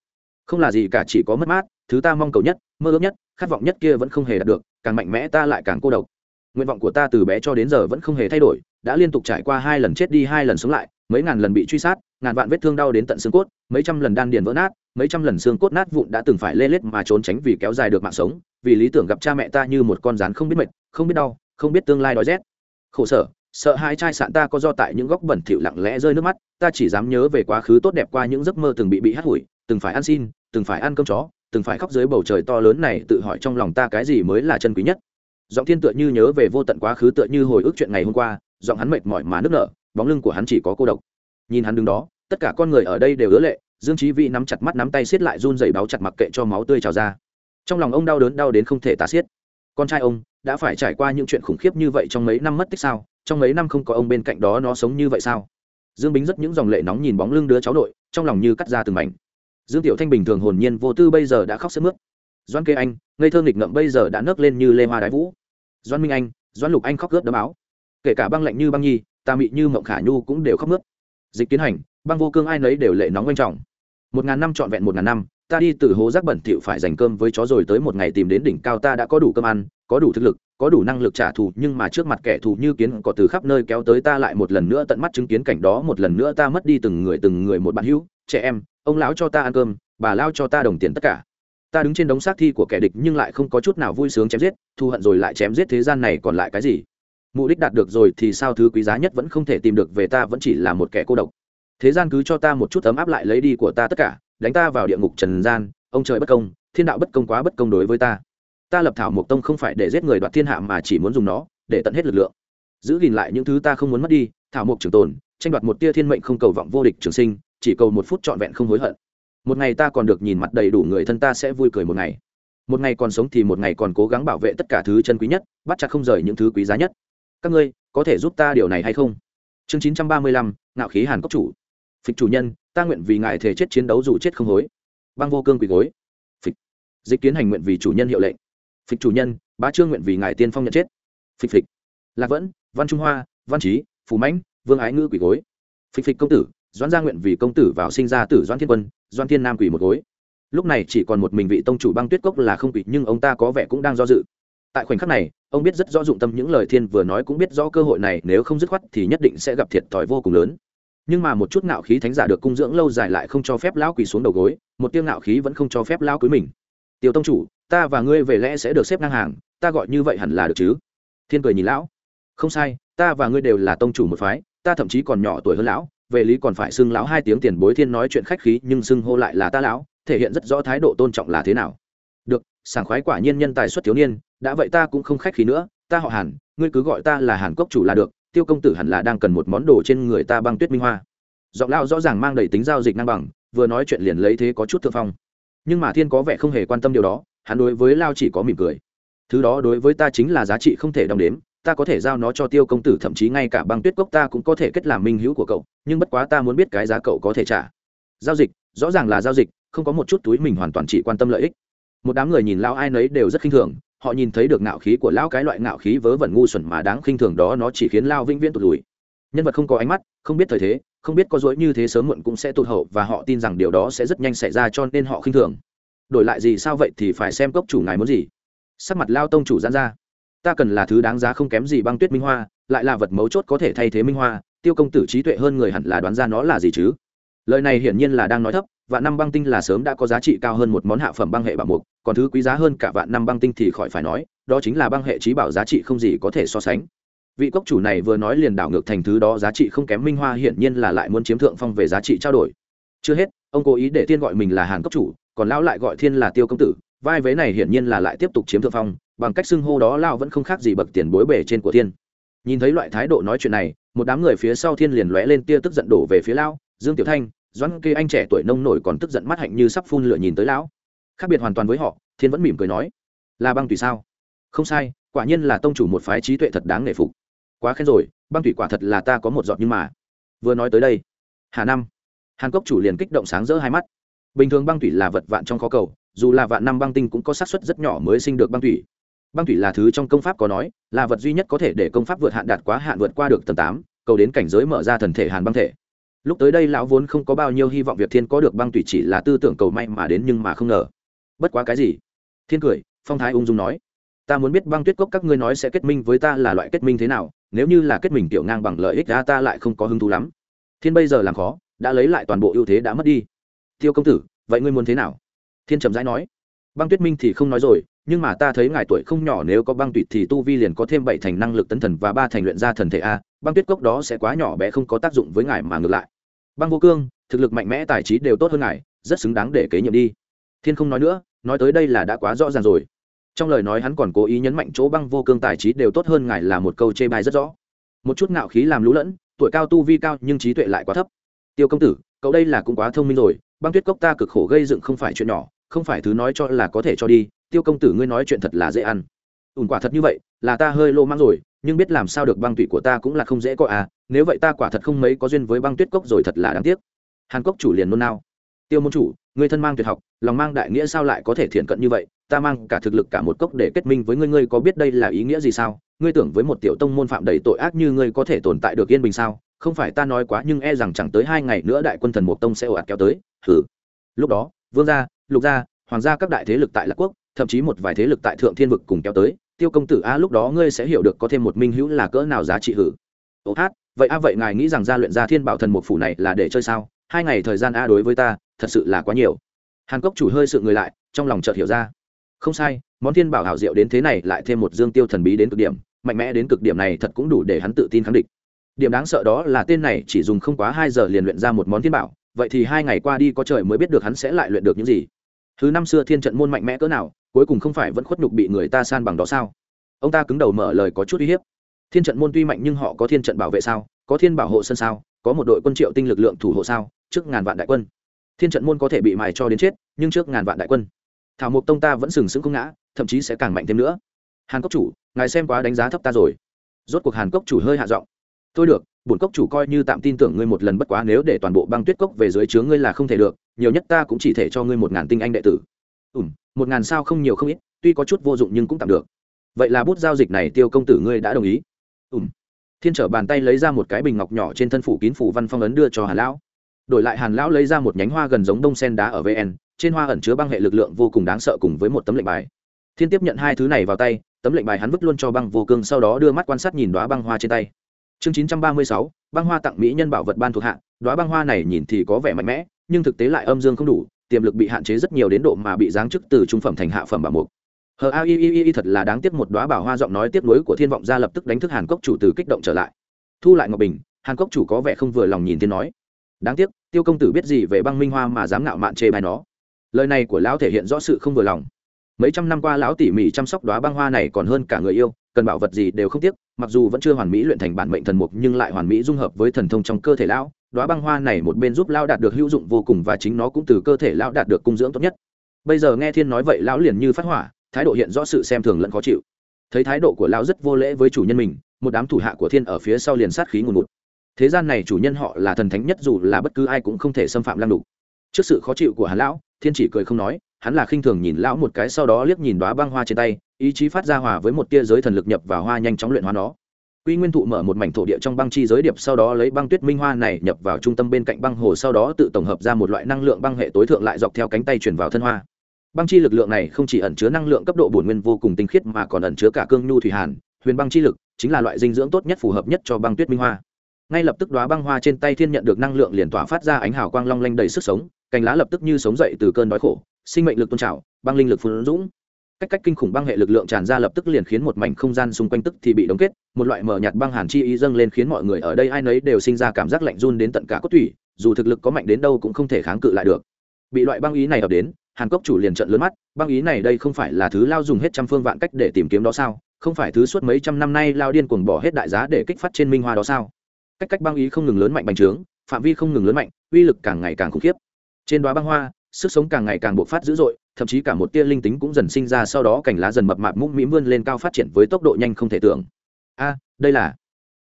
Không là gì cả, chỉ có mất mát, thứ ta mong cầu nhất, mơ ước nhất, khát vọng nhất kia vẫn không hề đạt được, càng mạnh mẽ ta lại càng cô độc. Nguyện vọng của ta từ bé cho đến giờ vẫn không hề thay đổi, đã liên tục trải qua hai lần chết đi, hai lần sống lại, mấy ngàn lần bị truy sát ngàn vạn vết thương đau đến tận xương cốt, mấy trăm lần đan điền vỡ nát, mấy trăm lần xương cốt nát vụn đã từng phải lê lết mà trốn tránh vì kéo dài được mạng sống, vì lý tưởng gặp cha mẹ ta như một con rắn không biết mệt, không biết đau, không biết tương lai đói rét. Khổ sở, sợ hai trai sạn ta có do tại những góc bẩn thỉu lặng lẽ rơi nước mắt, ta chỉ dám nhớ về quá khứ tốt đẹp qua những giấc mơ từng bị bị hắt hủi, từng phải ăn xin, từng phải ăn cơm chó, từng phải khóc dưới bầu trời to lớn này tự hỏi trong lòng ta cái gì mới là chân quý nhất. Giọng thiên tựa như nhớ về vô tận quá khứ tựa như hồi ức chuyện ngày hôm qua, giọng hắn mệt mỏi mà nức nở, bóng lưng của hắn chỉ có cô độc nhìn hắn đứng đó, tất cả con người ở đây đều ứa lệ, dương trí vĩ nắm chặt mắt nắm tay xiết lại run dày báo chặt mặc kệ cho máu tươi trào ra. Trong lòng ông đau đớn đau đến không thể tả xiết. Con trai ông, đã phải trải qua những chuyện khủng khiếp như vậy trong mấy năm mất tích sao? Trong mấy năm không có ông bên cạnh đó nó sống như vậy sao? Dương bính rất những dòng lệ nóng nhìn bóng lưng đứa cháu nội, trong lòng như cắt ra từng mảnh. Dương tiểu thanh bình thường hồn nhiên vô tư bây giờ đã khóc sức mướt. Doan kê anh, ngây thơ nghịch ngậm bây giờ đã nấc lên như lê hoa đái vũ. Doan minh anh doan lục anh khóc gớt đấm áo. Kể cả băng lạnh như băng nhi ta mị như mộng khả nhu cũng đều khóc mướt dịch tiến hành, băng vô cương ai nấy đều lệ nóng quanh trọng một ngàn năm trọn vẹn một ngàn năm, ta đi từ hố rác bẩn thỉu phải dành cơm với chó rồi tới một ngày tìm đến đỉnh cao ta đã có đủ cơm ăn, có đủ thực lực, có đủ năng lực trả thù, nhưng mà trước mặt kẻ thù như kiến cỏ từ khắp nơi kéo tới ta lại một lần nữa tận mắt chứng kiến cảnh đó, một lần nữa ta mất đi từng người từng người một bạn hữu, trẻ em, ông lão cho ta ăn cơm, bà lao cho ta đồng tiền tất cả. Ta đứng trên đống xác thi của kẻ địch nhưng lại không có chút nào vui sướng chém giết thu hận rồi lại chém giết thế gian này còn lại cái gì? Mục đích đạt được rồi thì sao thứ quý giá nhất vẫn không thể tìm được về ta vẫn chỉ là một kẻ cô độc. Thế gian cứ cho ta một chút ấm áp lại lấy đi của ta tất cả, đánh ta vào địa ngục trần gian, ông trời bất công, thiên đạo bất công quá bất công đối với ta. Ta lập thảo mộc tông không phải để giết người đoạt thiên hạ mà chỉ muốn dùng nó, để tận hết lực lượng. Giữ gìn lại những thứ ta không muốn mất đi, thảo mộc trường tồn, tranh đoạt một tia thiên mệnh không cầu vọng vô địch trường sinh, chỉ cầu một phút trọn vẹn không hối hận. Một ngày ta còn được nhìn mặt đầy đủ người thân ta sẽ vui cười một ngày. Một ngày còn sống thì một ngày còn cố gắng bảo vệ tất cả thứ chân quý nhất, bắt chặt không rời những thứ quý giá nhất các ngươi có thể giúp ta điều này hay không? Chương chín trăm ba mươi lăm, ngạo khí hàn cốc chủ. Phịch chủ nhân, ta nguyện vì ngài thể chết chiến đấu dù chết không hối. Băng vô cương quỳ gối. Phịch. Dịch kiến hành nguyện vì chủ nhân hiệu lệnh. Phịch chủ nhân, bá trương nguyện vì ngài tiên phong nhận chết. Phịch phịch. Lạc vẫn, văn trung hoa, văn trí phù mãnh, vương ái ngư quỳ gối. Phịch phịch công tử, doãn gia nguyện vì công tử vào sinh ra tử doãn thiên quân, doãn thiên nam quỳ một gối. Lúc này chỉ còn một mình vị tông chủ băng tuyết cốc là không quỳ, nhưng ông ta có vẻ cũng đang do dự tại khoảnh khắc này, ông biết rất rõ dụng tâm những lời thiên vừa nói cũng biết rõ cơ hội này, nếu không dứt khoát thì nhất định sẽ gặp thiệt thòi vô cùng lớn. Nhưng mà một chút ngạo khí thánh giả được cung dưỡng lâu dài lại không cho phép lão quỳ xuống đầu gối, một tiêu ngạo khí vẫn không cho phép lão cưới mình. Tiêu tông chủ, ta và ngươi về lẽ sẽ được xếp ngang hàng, ta gọi như vậy hẳn là được chứ? Thiên cười nhìn lão. Không sai, ta và ngươi đều là tông chủ một phái, ta thậm chí còn nhỏ tuổi hơn lão, về lý còn phải xưng lão hai tiếng tiền bối thiên nói chuyện khách khí, nhưng xưng hô lại là ta lão, thể hiện rất rõ thái độ tôn trọng là thế nào sảng khoái quả nhiên nhân tài xuất thiếu niên, đã vậy ta cũng không khách khí nữa, ta họ hàn, ngươi cứ gọi ta là hàn cốc chủ là được, tiêu công tử hẳn là đang cần một món đồ trên người ta băng tuyết minh hoa. Giọng lao rõ ràng mang đầy tính giao dịch năng bằng, vừa nói chuyện liền lấy thế có chút thượng phong. Nhưng mà thiên có vẻ không hề quan tâm điều đó, hắn đối với lao chỉ có mỉm cười. Thứ đó đối với ta chính là giá trị không thể đong đếm, ta có thể giao nó cho tiêu công tử, thậm chí ngay cả băng tuyết cốc ta cũng có thể kết làm minh hữu của cậu, nhưng bất quá ta muốn biết cái giá cậu có thể trả. Giao dịch, rõ ràng là giao dịch, không có một chút túi mình hoàn toàn chỉ quan tâm lợi ích một đám người nhìn lao ai nấy đều rất khinh thường, họ nhìn thấy được ngạo khí của lão cái loại ngạo khí vớ vẩn ngu xuẩn mà đáng khinh thường đó, nó chỉ khiến lao vĩnh viễn tụt lùi. Nhân vật không có ánh mắt, không biết thời thế, không biết có dối như thế sớm muộn cũng sẽ tụt hậu và họ tin rằng điều đó sẽ rất nhanh xảy ra cho nên họ khinh thường. Đổi lại gì sao vậy thì phải xem cốc chủ ngài muốn gì. Sắc mặt lao tông chủ giãn ra. Ta cần là thứ đáng giá không kém gì băng tuyết minh hoa, lại là vật mấu chốt có thể thay thế minh hoa, tiêu công tử trí tuệ hơn người hẳn là đoán ra nó là gì chứ? Lời này hiển nhiên là đang nói thấp, vạn năm băng tinh là sớm đã có giá trị cao hơn một món hạ phẩm băng hệ bảo mục, còn thứ quý giá hơn cả vạn năm băng tinh thì khỏi phải nói, đó chính là băng hệ trí bảo giá trị không gì có thể so sánh. Vị cốc chủ này vừa nói liền đảo ngược thành thứ đó giá trị không kém minh hoa hiển nhiên là lại muốn chiếm thượng phong về giá trị trao đổi. Chưa hết, ông cố ý để thiên gọi mình là hàn cốc chủ, còn lão lại gọi thiên là tiêu công tử, vai vế này hiển nhiên là lại tiếp tục chiếm thượng phong, bằng cách xưng hô đó lão vẫn không khác gì bậc tiền bối bể trên của thiên. Nhìn thấy loại thái độ nói chuyện này, một đám người phía sau thiên liền lóe lên tia tức giận đổ về phía lão dương tiểu thanh, doãn kê anh trẻ tuổi nông nổi còn tức giận mắt hạnh như sắp phun lửa nhìn tới lão. Khác biệt hoàn toàn với họ, thiên vẫn mỉm cười nói, là băng tùy sao? Không sai, quả nhiên là tông chủ một phái trí tuệ thật đáng nể phục. Quá khen rồi, băng tùy quả thật là ta có một giọt nhưng mà. Vừa nói tới đây, hà năm hàn cốc chủ liền kích động sáng rỡ hai mắt. Bình thường băng thủy là vật vạn trong khó cầu, dù là vạn năm băng tinh cũng có xác suất rất nhỏ mới sinh được băng thủy băng thủy là thứ trong công pháp có nói, là vật duy nhất có thể để công pháp vượt hạn đạt quá hạn vượt qua được tầng tám, cầu đến cảnh giới mở ra thần thể hàn băng thể lúc tới đây lão vốn không có bao nhiêu hy vọng việc thiên có được băng tùy chỉ là tư tưởng cầu may mà đến nhưng mà không ngờ. Bất quá cái gì? Thiên cười, phong thái ung dung nói. Ta muốn biết băng tuyết cốc các ngươi nói sẽ kết minh với ta là loại kết minh thế nào, nếu như là kết minh tiểu ngang bằng lợi ích ra ta lại không có hứng thú lắm. Thiên bây giờ làm khó, đã lấy lại toàn bộ ưu thế đã mất đi. Tiêu công tử, vậy ngươi muốn thế nào? Thiên trầm rãi nói. Băng tuyết minh thì không nói rồi nhưng mà ta thấy ngài tuổi không nhỏ, nếu có băng tuyệt thì tu vi liền có thêm bảy thành năng lực tấn thần và ba thành luyện ra thần thể a, băng tuyết cốc đó sẽ quá nhỏ bé, không có tác dụng với ngài mà ngược lại. Băng vô cương, thực lực mạnh mẽ, tài trí đều tốt hơn ngài, rất xứng đáng để kế nhiệm đi. Thiên không nói nữa, nói tới đây là đã quá rõ ràng rồi. Trong lời nói hắn còn cố ý nhấn mạnh chỗ băng vô cương tài trí đều tốt hơn ngài là một câu chê bai rất rõ. Một chút ngạo khí làm lũ lẫn, tuổi cao tu vi cao nhưng trí tuệ lại quá thấp. Tiêu công tử, cậu đây là cũng quá thông minh rồi, băng tuyết cốc ta cực khổ gây dựng không phải chuyện nhỏ, không phải thứ nói cho là có thể cho đi tiêu công tử ngươi nói chuyện thật là dễ ăn. Ủn quả thật như vậy, là ta hơi lô mang rồi, nhưng biết làm sao được băng tụy của ta cũng là không dễ có à nếu vậy ta quả thật không mấy có duyên với băng tuyết cốc rồi thật là đáng tiếc. Hàn cốc chủ liền nôn nao. Tiêu môn chủ người thân mang tuyệt học, lòng mang đại nghĩa sao lại có thể thiện cận như vậy? Ta mang cả thực lực cả một cốc để kết minh với ngươi ngươi có biết đây là ý nghĩa gì sao? Ngươi tưởng với một tiểu tông môn phạm đầy tội ác như ngươi có thể tồn tại được yên bình sao? Không phải ta nói quá, nhưng e rằng chẳng tới hai ngày nữa đại quân thần mộc tông sẽ ồ ạt kéo tới. Hừ. lúc đó, vương gia, lục gia, hoàng gia các đại thế lực tại lạc quốc thậm chí một vài thế lực tại thượng thiên vực cùng kéo tới, tiêu công tử, a, lúc đó ngươi sẽ hiểu được có thêm một minh hữu là cỡ nào giá trị hử? Ô hát, vậy a, vậy ngài nghĩ rằng gia luyện gia thiên bảo thần mục phủ này là để chơi sao? Hai ngày thời gian a đối với ta, thật sự là quá nhiều. Hàn cốc chủ hơi sự người lại, trong lòng chợt hiểu ra. Không sai, món thiên bảo hảo diệu đến thế này lại thêm một dương tiêu thần bí đến cực điểm, mạnh mẽ đến cực điểm này thật cũng đủ để hắn tự tin khẳng định. Điểm đáng sợ đó là tên này chỉ dùng không quá hai giờ liền luyện ra một món thiên bảo, vậy thì hai ngày qua đi có trời mới biết được hắn sẽ lại luyện được những gì thứ năm xưa thiên trận môn mạnh mẽ cỡ nào, cuối cùng không phải vẫn khuất nhục bị người ta san bằng đó sao? Ông ta cứng đầu mở lời có chút uy hiếp. Thiên trận môn tuy mạnh nhưng họ có thiên trận bảo vệ sao? Có thiên bảo hộ sân sao? Có một đội quân triệu tinh lực lượng thủ hộ sao? Trước ngàn vạn đại quân. Thiên trận môn có thể bị mài cho đến chết, nhưng trước ngàn vạn đại quân. Thảo mộc tông ta vẫn sừng sững không ngã, thậm chí sẽ càng mạnh thêm nữa. Hàn cốc chủ, ngài xem quá đánh giá thấp ta rồi. Rốt cuộc hàn cốc chủ hơi hạ giọng. Tôi được bổn cốc chủ coi như tạm tin tưởng ngươi một lần bất quá nếu để toàn bộ băng tuyết cốc về dưới chướng ngươi là không thể được nhiều nhất ta cũng chỉ thể cho ngươi một ngàn tinh anh đệ tử. Ừm, một ngàn sao không nhiều không ít tuy có chút vô dụng nhưng cũng tạm được. Vậy là bút giao dịch này tiêu công tử ngươi đã đồng ý. Ừm, thiên trở bàn tay lấy ra một cái bình ngọc nhỏ trên thân phủ kín phủ văn phong ấn đưa cho hàn lão. Đổi lại hàn lão lấy ra một nhánh hoa gần giống đông sen đá ở vn trên hoa ẩn chứa băng hệ lực lượng vô cùng đáng sợ cùng với một tấm lệnh bài. Thiên tiếp nhận hai thứ này vào tay tấm lệnh bài hắn vứt luôn cho băng vô cương sau đó đưa mắt quan sát nhìn đoá băng hoa trên tay chương chín trăm ba mươi sáu, băng hoa tặng mỹ nhân bảo vật ban thuộc hạ đoá băng hoa này nhìn thì có vẻ mạnh mẽ, nhưng thực tế lại âm dương không đủ, tiềm lực bị hạn chế rất nhiều đến độ mà bị giáng chức từ trung phẩm thành hạ phẩm bảo mục. Hờ, a, i i i thật là đáng tiếc một đoá bảo hoa giọng nói tiếp nối của thiên vọng ra lập tức đánh thức hàn cốc chủ từ kích động trở lại. Thu lại ngọc bình, hàn cốc chủ có vẻ không vừa lòng nhìn thiên nói, đáng tiếc, tiêu công tử biết gì về băng minh hoa mà dám ngạo mạn chê bai nó. Lời này của lão thể hiện rõ sự không vừa lòng mấy trăm năm qua lão tỉ mỉ chăm sóc đoá băng hoa này còn hơn cả người yêu, cần bảo vật gì đều không tiếc, mặc dù vẫn chưa hoàn mỹ luyện thành bản mệnh thần mục nhưng lại hoàn mỹ dung hợp với thần thông trong cơ thể lão đoá băng hoa này một bên giúp lão đạt được hữu dụng vô cùng và chính nó cũng từ cơ thể lão đạt được cung dưỡng tốt nhất. Bây giờ nghe thiên nói vậy lão liền như phát hỏa, thái độ hiện rõ sự xem thường lẫn khó chịu. Thấy thái độ của lão rất vô lễ với chủ nhân mình, một đám thủ hạ của thiên ở phía sau liền sát khí ngùn ngụt. Thế gian này chủ nhân họ là thần thánh nhất dù là bất cứ ai cũng không thể xâm phạm lăng đục trước sự khó chịu của hắn lão, thiên chỉ cười không nói hắn là khinh thường nhìn lão một cái sau đó liếc nhìn đóa băng hoa trên tay, ý chí phát ra hòa với một tia giới thần lực nhập vào hoa nhanh chóng luyện hóa nó. Quy nguyên thụ mở một mảnh thổ địa trong băng chi giới điệp sau đó lấy băng tuyết minh hoa này nhập vào trung tâm bên cạnh băng hồ sau đó tự tổng hợp ra một loại năng lượng băng hệ tối thượng lại dọc theo cánh tay chuyển vào thân hoa. Băng chi lực lượng này không chỉ ẩn chứa năng lượng cấp độ bổn nguyên vô cùng tinh khiết mà còn ẩn chứa cả cương nhu thủy hàn, huyền băng chi lực, chính là loại dinh dưỡng tốt nhất phù hợp nhất cho băng tuyết minh hoa. Ngay lập tức đóa băng hoa trên tay thiên nhận được năng lượng liền tỏa phát ra ánh hào quang long lanh đầy sức sống, cành lá lập tức như sống dậy từ cơn đói khổ sinh mệnh lực tôn trào băng linh lực phun dũng. Cách cách kinh khủng băng hệ lực lượng tràn ra lập tức liền khiến một mảnh không gian xung quanh tức thì bị đóng kết một loại mở nhạt băng hàn chi ý dâng lên khiến mọi người ở đây ai nấy đều sinh ra cảm giác lạnh run đến tận cả cốt thủy, dù thực lực có mạnh đến đâu cũng không thể kháng cự lại được. Bị loại băng ý này ập đến hàn cốc chủ liền trận lớn mắt băng ý này đây không phải là thứ lao dùng hết trăm phương vạn cách để tìm kiếm đó sao? Không phải thứ suốt mấy trăm năm nay lao điên cuồng bỏ hết đại giá để kích phát trên minh hoa đó sao? Cách cách băng ý không ngừng lớn mạnh bành trướng phạm vi không ngừng lớn mạnh uy lực càng ngày càng khủng khiếp. Trên đoá băng hoa sức sống càng ngày càng bộc phát dữ dội, thậm chí cả một tia linh tính cũng dần sinh ra sau đó cành lá dần mập mạp mũm mĩm vươn lên cao phát triển với tốc độ nhanh không thể tưởng. A, đây là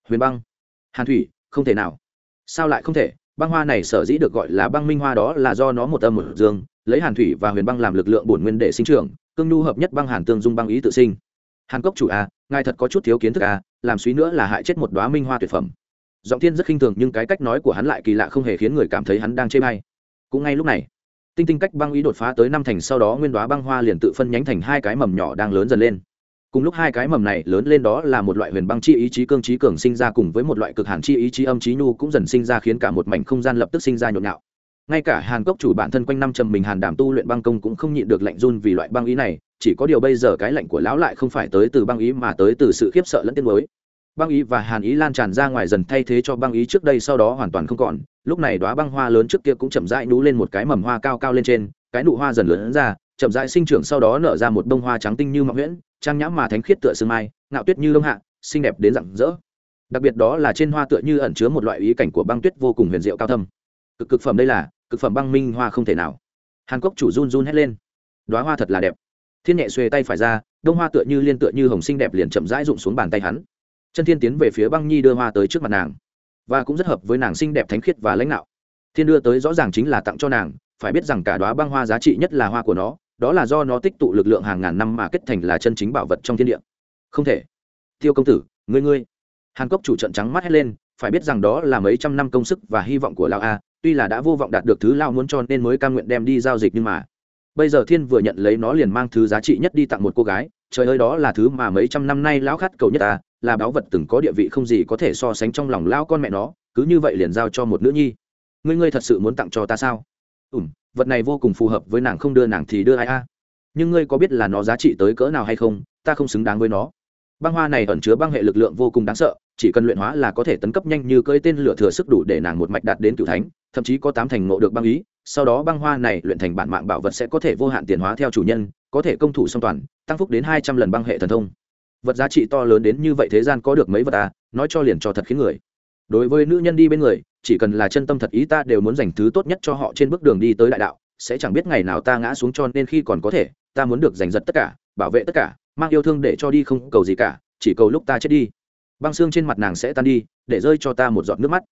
huyền băng. Hàn thủy, không thể nào. Sao lại không thể? Băng hoa này sở dĩ được gọi là băng minh hoa đó là do nó một âm một dương, lấy hàn thủy và huyền băng làm lực lượng bổn nguyên để sinh trưởng, cương nhu hợp nhất băng hàn tương dung băng ý tự sinh. Hàn cốc chủ a, ngài thật có chút thiếu kiến thức a, làm suý nữa là hại chết một đoá minh hoa tuyệt phẩm. Giọng thiên rất khinh thường nhưng cái cách nói của hắn lại kỳ lạ không hề khiến người cảm thấy hắn đang chê may cũng ngay lúc này tinh tinh cách băng ý đột phá tới năm thành sau đó nguyên đoá băng hoa liền tự phân nhánh thành hai cái mầm nhỏ đang lớn dần lên. Cùng lúc hai cái mầm này lớn lên đó là một loại huyền băng chi ý chí cương trí cường sinh ra cùng với một loại cực hàn chi ý chí âm trí nhu cũng dần sinh ra khiến cả một mảnh không gian lập tức sinh ra nhộn nhạo. Ngay cả hàn cốc chủ bản thân quanh năm trầm mình hàn đảm tu luyện băng công cũng không nhịn được lạnh run vì loại băng ý này, chỉ có điều bây giờ cái lạnh của lão lại không phải tới từ băng ý mà tới từ sự khiếp sợ lẫn tiếng mới băng ý và hàn ý lan tràn ra ngoài dần thay thế cho băng ý trước đây sau đó hoàn toàn không còn. Lúc này đoá băng hoa lớn trước kia cũng chậm rãi nú lên một cái mầm hoa cao cao lên trên, cái nụ hoa dần lớn ra, chậm rãi sinh trưởng sau đó nở ra một bông hoa trắng tinh như mọc nguyễn trang nhãm mà thánh khiết tựa sương mai, ngạo tuyết như đông hạ, xinh đẹp đến rạng rỡ. Đặc biệt đó là trên hoa tựa như ẩn chứa một loại ý cảnh của băng tuyết vô cùng huyền diệu cao thâm. Cực cực phẩm đây là, cực phẩm băng minh hoa không thể nào. Hàn cốc chủ run run hét lên. Đoá hoa thật là đẹp. Thiên nhẹ xuề tay phải ra, đông hoa tựa như liên tựa như hồng xinh đẹp liền chậm rãi rụng xuống bàn tay hắn chân thiên tiến về phía băng nhi đưa hoa tới trước mặt nàng, và cũng rất hợp với nàng xinh đẹp thánh khiết và lãnh đạo. Thiên đưa tới rõ ràng chính là tặng cho nàng, phải biết rằng cả đoá băng hoa giá trị nhất là hoa của nó, đó là do nó tích tụ lực lượng hàng ngàn năm mà kết thành là chân chính bảo vật trong thiên địa. Không thể. Tiêu công tử, ngươi ngươi. Hàn cốc chủ trận trắng mắt hét lên, phải biết rằng đó là mấy trăm năm công sức và hy vọng của lao a, tuy là đã vô vọng đạt được thứ lao muốn cho nên mới cam nguyện đem đi giao dịch nhưng mà. Bây giờ thiên vừa nhận lấy nó liền mang thứ giá trị nhất đi tặng một cô gái trời ơi, đó là thứ mà mấy trăm năm nay lão khát cầu nhất ta, là báu vật từng có địa vị không gì có thể so sánh trong lòng lão con mẹ nó, cứ như vậy liền giao cho một nữ nhi. Ngươi ngươi thật sự muốn tặng cho ta sao? Ủm vật này vô cùng phù hợp với nàng không đưa nàng thì đưa ai a? Nhưng ngươi có biết là nó giá trị tới cỡ nào hay không? Ta không xứng đáng với nó băng hoa này ẩn chứa băng hệ lực lượng vô cùng đáng sợ, chỉ cần luyện hóa là có thể tấn cấp nhanh như cơi tên lửa thừa sức đủ để nàng một mạch đạt đến cựu thánh, thậm chí có tám thành ngộ được băng ý, sau đó băng hoa này luyện thành bản mạng bảo vật sẽ có thể vô hạn tiền hóa theo chủ nhân, có thể công thủ song toàn, tăng phúc đến hai trăm lần băng hệ thần thông. Vật giá trị to lớn đến như vậy thế gian có được mấy vật à nói cho liền cho thật khiến người. Đối với nữ nhân đi bên người, chỉ cần là chân tâm thật ý ta đều muốn dành thứ tốt nhất cho họ trên bước đường đi tới đại đạo, sẽ chẳng biết ngày nào ta ngã xuống cho nên khi còn có thể, ta muốn được giành giật tất cả, bảo vệ tất cả mang yêu thương để cho đi không cầu gì cả, chỉ cầu lúc ta chết đi. Băng xương trên mặt nàng sẽ tan đi, để rơi cho ta một giọt nước mắt.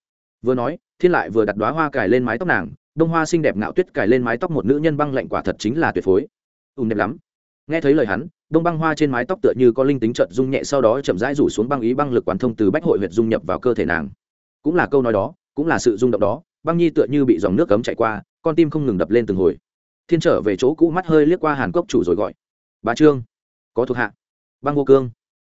Vừa nói, thiên lại vừa đặt đoá hoa cài lên mái tóc nàng, đông hoa xinh đẹp ngạo tuyết cài lên mái tóc một nữ nhân băng lạnh quả thật chính là tuyệt phối. Ùm đẹp lắm. Nghe thấy lời hắn, đông băng hoa trên mái tóc tựa như có linh tính trợt rung nhẹ sau đó chậm rãi rủ xuống băng ý băng lực quán thông từ bách hội huyệt dung nhập vào cơ thể nàng. Cũng là câu nói đó, cũng là sự rung động đó, băng nhi tựa như bị dòng nước cấm chạy qua, con tim không ngừng đập lên từng hồi. Thiên trở về chỗ cũ mắt hơi liếc qua hàn cốc chủ rồi gọi, bà trương có thuộc hạ. Băng vô cương,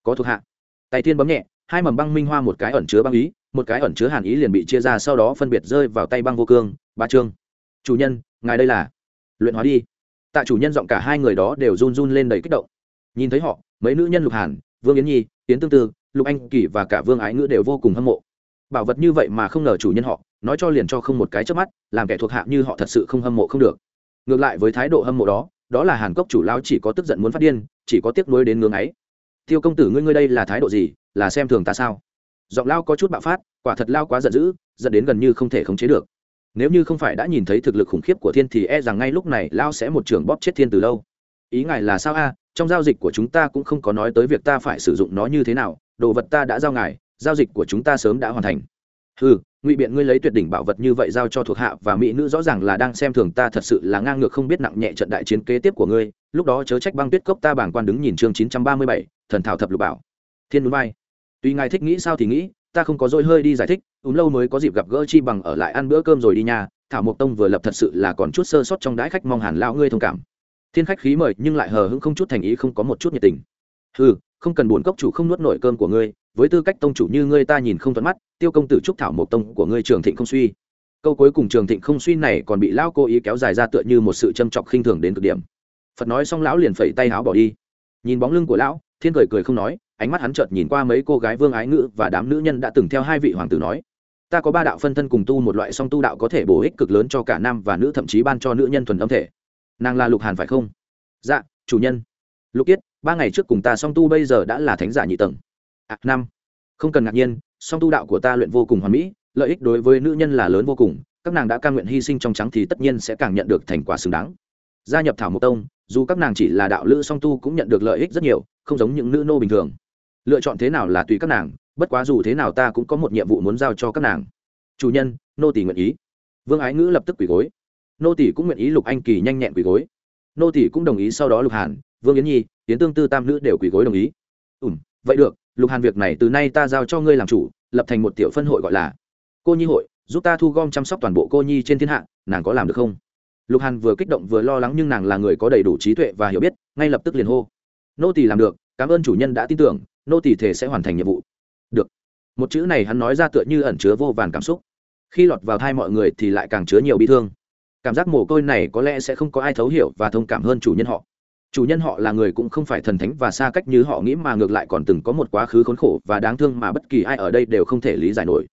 có thuộc hạ. Tay thiên bấm nhẹ, hai mầm băng minh hoa một cái ẩn chứa băng ý, một cái ẩn chứa hàn ý liền bị chia ra sau đó phân biệt rơi vào tay băng vô cương bà trương. Chủ nhân, ngài đây là luyện hóa đi. Tạ chủ nhân giọng cả hai người đó đều run run lên đầy kích động. Nhìn thấy họ, mấy nữ nhân lục hàn, vương yến nhi tiến tương tư, lục anh kỳ và cả vương ái ngữ đều vô cùng hâm mộ. Bảo vật như vậy mà không ngờ chủ nhân họ, nói cho liền cho không một cái trước mắt, làm kẻ thuộc hạ như họ thật sự không hâm mộ không được. Ngược lại với thái độ hâm mộ đó đó là hàn cốc chủ lao chỉ có tức giận muốn phát điên, chỉ có tiếc nuối đến ngưng ấy. Tiêu công tử ngươi ngươi đây là thái độ gì, là xem thường ta sao? Giọng lao có chút bạo phát, quả thật lao quá giận dữ dẫn đến gần như không thể khống chế được. Nếu như không phải đã nhìn thấy thực lực khủng khiếp của thiên thì e rằng ngay lúc này lao sẽ một trường bóp chết thiên từ lâu. Ý ngài là sao a? Trong giao dịch của chúng ta cũng không có nói tới việc ta phải sử dụng nó như thế nào, đồ vật ta đã giao ngài, giao dịch của chúng ta sớm đã hoàn thành. Ừ ngụy biện ngươi lấy tuyệt đỉnh bảo vật như vậy giao cho thuộc hạ và mỹ nữ rõ ràng là đang xem thường ta thật sự là ngang ngược không biết nặng nhẹ trận đại chiến kế tiếp của ngươi. Lúc đó chớ trách băng tuyết cốc ta bảng quan đứng nhìn chương chín trăm ba mươi bảy, thần thảo thập lục bảo. Thiên núi bay. Tuy ngài thích nghĩ sao thì nghĩ, ta không có dôi hơi đi giải thích úng lâu mới có dịp gặp gỡ chi bằng ở lại ăn bữa cơm rồi đi nhà thảo mộc tông vừa lập thật sự là còn chút sơ sót trong đãi khách mong hàn lao ngươi thông cảm. Thiên khách khí mời nhưng lại hờ hững không chút thành ý không có một chút nhiệt tình. Ừ không cần buồn cốc chủ không nuốt nổi cơm của ngươi với tư cách tông chủ như ngươi ta nhìn không thuận mắt, tiêu công tử trúc thảo một tông của ngươi trường thịnh không suy. Câu cuối cùng trường thịnh không suy này còn bị lão cố ý kéo dài ra tựa như một sự châm chọc khinh thường đến cực điểm. Phật nói xong lão liền phẩy tay áo bỏ đi. Nhìn bóng lưng của lão, thiên cười cười không nói, ánh mắt hắn chợt nhìn qua mấy cô gái vương ái ngữ và đám nữ nhân đã từng theo hai vị hoàng tử nói. Ta có ba đạo phân thân cùng tu một loại song tu đạo có thể bổ ích cực lớn cho cả nam và nữ thậm chí ban cho nữ nhân thuần âm thể. Nàng là lục hàn phải không? Dạ chủ nhân. Lục yết ba ngày trước cùng ta song tu bây giờ đã là thánh giả nhị tầng à, năm. Không cần ngạc nhiên song tu đạo của ta luyện vô cùng hoàn mỹ lợi ích đối với nữ nhân là lớn vô cùng các nàng đã ca nguyện hy sinh trong trắng thì tất nhiên sẽ càng nhận được thành quả xứng đáng. Gia nhập thảo mộc tông dù các nàng chỉ là đạo lữ song tu cũng nhận được lợi ích rất nhiều không giống những nữ nô bình thường. Lựa chọn thế nào là tùy các nàng bất quá dù thế nào ta cũng có một nhiệm vụ muốn giao cho các nàng. Chủ nhân nô tỷ nguyện ý. Vương ái ngữ lập tức quỳ gối. Nô tỷ cũng nguyện ý lục anh kỳ nhanh nhẹn quỳ gối. Nô tỷ cũng đồng ý sau đó lục hàn vương yến nhi tiến tương tư tam nữ đều quỳ gối đồng ý. Ùm vậy được lục hàn việc này từ nay ta giao cho ngươi làm chủ, lập thành một tiểu phân hội gọi là cô nhi hội, giúp ta thu gom chăm sóc toàn bộ cô nhi trên thiên hạ, nàng có làm được không? Lục hàn vừa kích động vừa lo lắng nhưng nàng là người có đầy đủ trí tuệ và hiểu biết, ngay lập tức liền hô. Nô tỷ làm được, cảm ơn chủ nhân đã tin tưởng, nô tỷ thể sẽ hoàn thành nhiệm vụ. Được. Một chữ này hắn nói ra tựa như ẩn chứa vô vàn cảm xúc. Khi lọt vào thai mọi người thì lại càng chứa nhiều bi thương. Cảm giác mồ côi này có lẽ sẽ không có ai thấu hiểu và thông cảm hơn chủ nhân họ chủ nhân họ là người cũng không phải thần thánh và xa cách như họ nghĩ mà ngược lại còn từng có một quá khứ khốn khổ và đáng thương mà bất kỳ ai ở đây đều không thể lý giải nổi.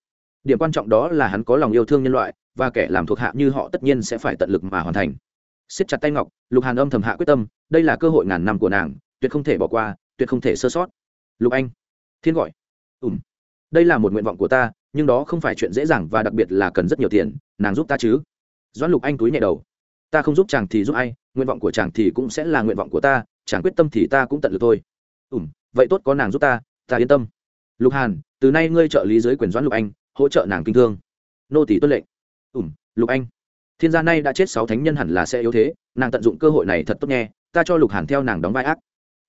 Điểm quan trọng đó là hắn có lòng yêu thương nhân loại, và kẻ làm thuộc hạ như họ tất nhiên sẽ phải tận lực mà hoàn thành. Siết chặt tay ngọc, lục hàn âm thầm hạ quyết tâm, đây là cơ hội ngàn năm của nàng, tuyệt không thể bỏ qua, tuyệt không thể sơ sót. Lục anh, thiên gọi. Ùm đây là một nguyện vọng của ta, nhưng đó không phải chuyện dễ dàng và đặc biệt là cần rất nhiều tiền, nàng giúp ta chứ? Doãn lục anh túi nhẹ đầu. Ta không giúp chàng thì giúp ai nguyện vọng của chàng thì cũng sẽ là nguyện vọng của ta chàng quyết tâm thì ta cũng tận lực thôi. Ừm, vậy tốt có nàng giúp ta ta yên tâm. Lục hàn từ nay ngươi trợ lý dưới quyền doãn lục anh hỗ trợ nàng kinh thương. Nô tỷ tuân lệnh. Ừm, lục anh. Thiên gia nay đã chết sáu thánh nhân hẳn là sẽ yếu thế nàng tận dụng cơ hội này thật tốt nghe ta cho lục hàn theo nàng đóng vai ác.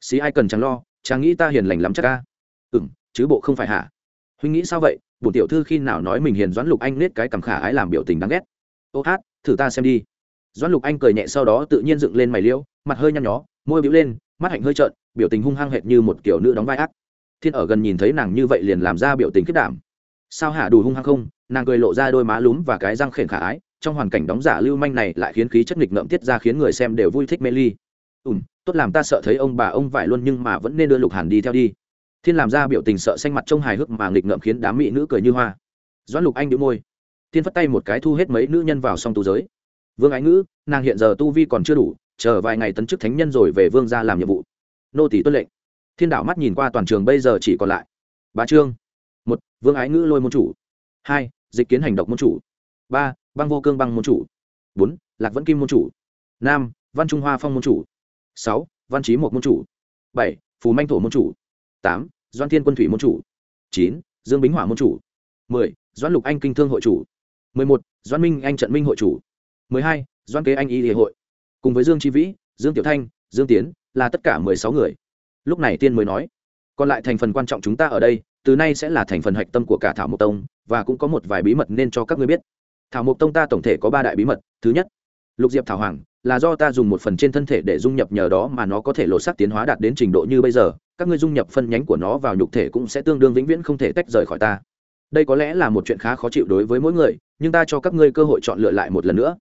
Xí ai cần chẳng lo chàng nghĩ ta hiền lành lắm chắc ca ừm chứ bộ không phải hả? Huynh nghĩ sao vậy? Bổn tiểu thư khi nào nói mình hiền doãn lục anh nết cái cằm khả ái làm biểu tình đáng ghét. Ô hát thử ta xem đi doãn lục anh cười nhẹ sau đó tự nhiên dựng lên mày liễu, mặt hơi nhăn nhó, môi bĩu lên, mắt hạnh hơi trợn, biểu tình hung hăng hệt như một kiểu nữ đóng vai ác. Thiên ở gần nhìn thấy nàng như vậy liền làm ra biểu tình kết đảm. Sao hả đủ hung hăng không? Nàng cười lộ ra đôi má lúm và cái răng khển khả ái, trong hoàn cảnh đóng giả lưu manh này lại khiến khí chất nghịch ngợm tiết ra khiến người xem đều vui thích mê ly. Ùm tốt làm ta sợ thấy ông bà ông vải luôn nhưng mà vẫn nên đưa lục hàn đi theo đi. Thiên làm ra biểu tình sợ xanh mặt trông hài hước mà nghịch ngợm khiến đám mỹ nữ cười như hoa. Doãn lục anh đĩu môi. Thiên phất tay một cái thu hết mấy nữ nhân vào song tu giới vương ái ngữ, nàng hiện giờ tu vi còn chưa đủ, chờ vài ngày tấn chức thánh nhân rồi về vương ra làm nhiệm vụ. Nô tỷ tuân lệnh. Thiên đảo mắt nhìn qua toàn trường bây giờ chỉ còn lại. Ba trương. Một, vương ái ngữ lôi môn chủ. Hai, dịch kiến hành động môn chủ. Ba, băng vô cương băng môn chủ. Bốn, lạc vẫn kim môn chủ. Năm, văn trung hoa phong môn chủ. Sáu, văn trí một môn chủ. Bảy, phù manh thổ môn chủ. Tám, doan thiên quân thủy môn chủ. Chín, dương bính hỏa môn chủ. Mười doan lục anh kinh thương hội chủ. Mười một doan minh anh trận minh hội chủ mười hai doan kế anh y địa hội. Cùng với dương chi vĩ, dương tiểu thanh, dương tiến là tất cả mười sáu người. Lúc này tiên mới nói, còn lại thành phần quan trọng chúng ta ở đây, từ nay sẽ là thành phần hạch tâm của cả thảo mộc tông, và cũng có một vài bí mật nên cho các ngươi biết. Thảo mộc tông ta tổng thể có ba đại bí mật. Thứ nhất, lục diệp thảo hoàng là do ta dùng một phần trên thân thể để dung nhập nhờ đó mà nó có thể lột xác tiến hóa đạt đến trình độ như bây giờ. Các ngươi dung nhập phân nhánh của nó vào nhục thể cũng sẽ tương đương vĩnh viễn không thể tách rời khỏi ta. Đây có lẽ là một chuyện khá khó chịu đối với mỗi người, nhưng ta cho các ngươi cơ hội chọn lựa lại một lần nữa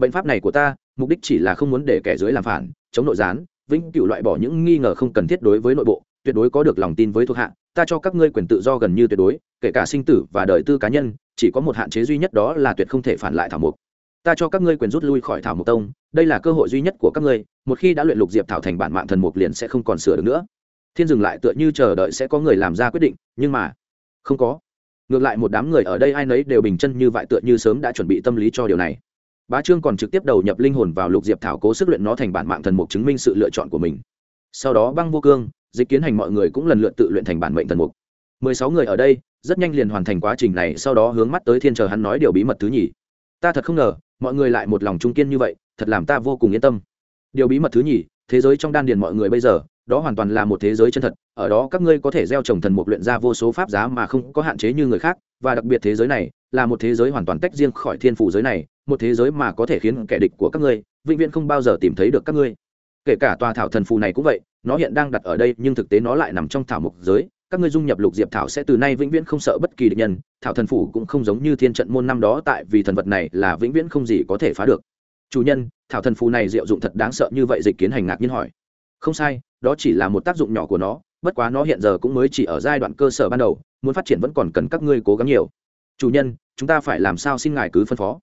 bệnh pháp này của ta, mục đích chỉ là không muốn để kẻ dưới làm phản, chống nội gián, vĩnh cửu loại bỏ những nghi ngờ không cần thiết đối với nội bộ, tuyệt đối có được lòng tin với thuộc hạ, ta cho các ngươi quyền tự do gần như tuyệt đối, kể cả sinh tử và đời tư cá nhân, chỉ có một hạn chế duy nhất đó là tuyệt không thể phản lại thảo mục ta cho các ngươi quyền rút lui khỏi thảo mục tông, đây là cơ hội duy nhất của các ngươi, một khi đã luyện lục diệp thảo thành bản mạng thần mục liền sẽ không còn sửa được nữa. Thiên dừng lại tựa như chờ đợi sẽ có người làm ra quyết định, nhưng mà, không có. Ngược lại một đám người ở đây ai nấy đều bình chân như vậy tựa như sớm đã chuẩn bị tâm lý cho điều này bá trương còn trực tiếp đầu nhập linh hồn vào lục diệp thảo cố sức luyện nó thành bản mạng thần mục chứng minh sự lựa chọn của mình. Sau đó băng vô cương, dịch kiến hành mọi người cũng lần lượt tự luyện thành bản mệnh thần mục. Mười sáu người ở đây, rất nhanh liền hoàn thành quá trình này, sau đó hướng mắt tới thiên chờ hắn nói điều bí mật thứ nhì. Ta thật không ngờ, mọi người lại một lòng trung kiên như vậy, thật làm ta vô cùng yên tâm. Điều bí mật thứ nhì, thế giới trong đan điền mọi người bây giờ, đó hoàn toàn là một thế giới chân thật, ở đó các ngươi có thể gieo trồng thần mục luyện ra vô số pháp giá mà không có hạn chế như người khác, và đặc biệt thế giới này, là một thế giới hoàn toàn tách riêng khỏi thiên phủ giới này một thế giới mà có thể khiến kẻ địch của các ngươi vĩnh viễn không bao giờ tìm thấy được các ngươi. Kể cả tòa thảo thần phù này cũng vậy, nó hiện đang đặt ở đây, nhưng thực tế nó lại nằm trong thảo mục giới. Các ngươi dung nhập lục diệp thảo sẽ từ nay vĩnh viễn không sợ bất kỳ địch nhân. Thảo thần phủ cũng không giống như thiên trận môn năm đó, tại vì thần vật này là vĩnh viễn không gì có thể phá được. Chủ nhân, thảo thần phù này diệu dụng thật đáng sợ, như vậy dịch kiến hành ngạc nhiên hỏi. Không sai, đó chỉ là một tác dụng nhỏ của nó, bất quá nó hiện giờ cũng mới chỉ ở giai đoạn cơ sở ban đầu, muốn phát triển vẫn còn cần các ngươi cố gắng nhiều. Chủ nhân, chúng ta phải làm sao xin ngài cứ phân phó?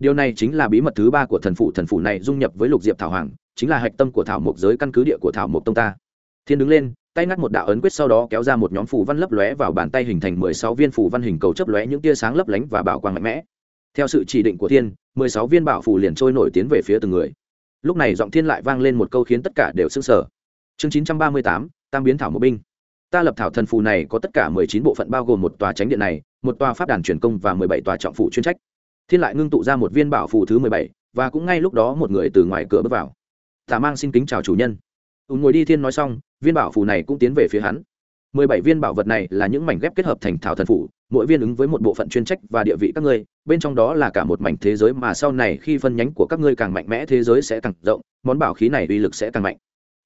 Điều này chính là bí mật thứ ba của thần phụ. Thần phụ này dung nhập với lục diệp thảo hoàng, chính là hạch tâm của thảo mộc giới, căn cứ địa của thảo mộc tông ta. Thiên đứng lên, tay ngắt một đạo ấn quyết, sau đó kéo ra một nhóm phù văn lấp lóe vào bàn tay, hình thành mười sáu viên phù văn hình cầu chấp lóe những tia sáng lấp lánh và bảo quang mạnh mẽ. Theo sự chỉ định của thiên, mười sáu viên bảo phù liền trôi nổi tiến về phía từng người. Lúc này giọng thiên lại vang lên một câu khiến tất cả đều sững sờ. Chương chín trăm ba mươi tám, tam biến thảo một binh. Ta lập thảo thần phù này có tất cả mười chín bộ phận, bao gồm một tòa tránh điện này, một tòa pháp đàn truyền công và mười bảy tòa trọng phụ chuyên trách thiên lại ngưng tụ ra một viên bảo phù thứ mười bảy, và cũng ngay lúc đó một người từ ngoài cửa bước vào. Tà mang xin kính chào chủ nhân. Ùn ngồi đi thiên nói xong, viên bảo phù này cũng tiến về phía hắn. Mười bảy viên bảo vật này là những mảnh ghép kết hợp thành thảo thần phủ, mỗi viên ứng với một bộ phận chuyên trách và địa vị các ngươi, bên trong đó là cả một mảnh thế giới mà sau này khi phân nhánh của các ngươi càng mạnh mẽ thế giới sẽ càng rộng, món bảo khí này uy lực sẽ càng mạnh.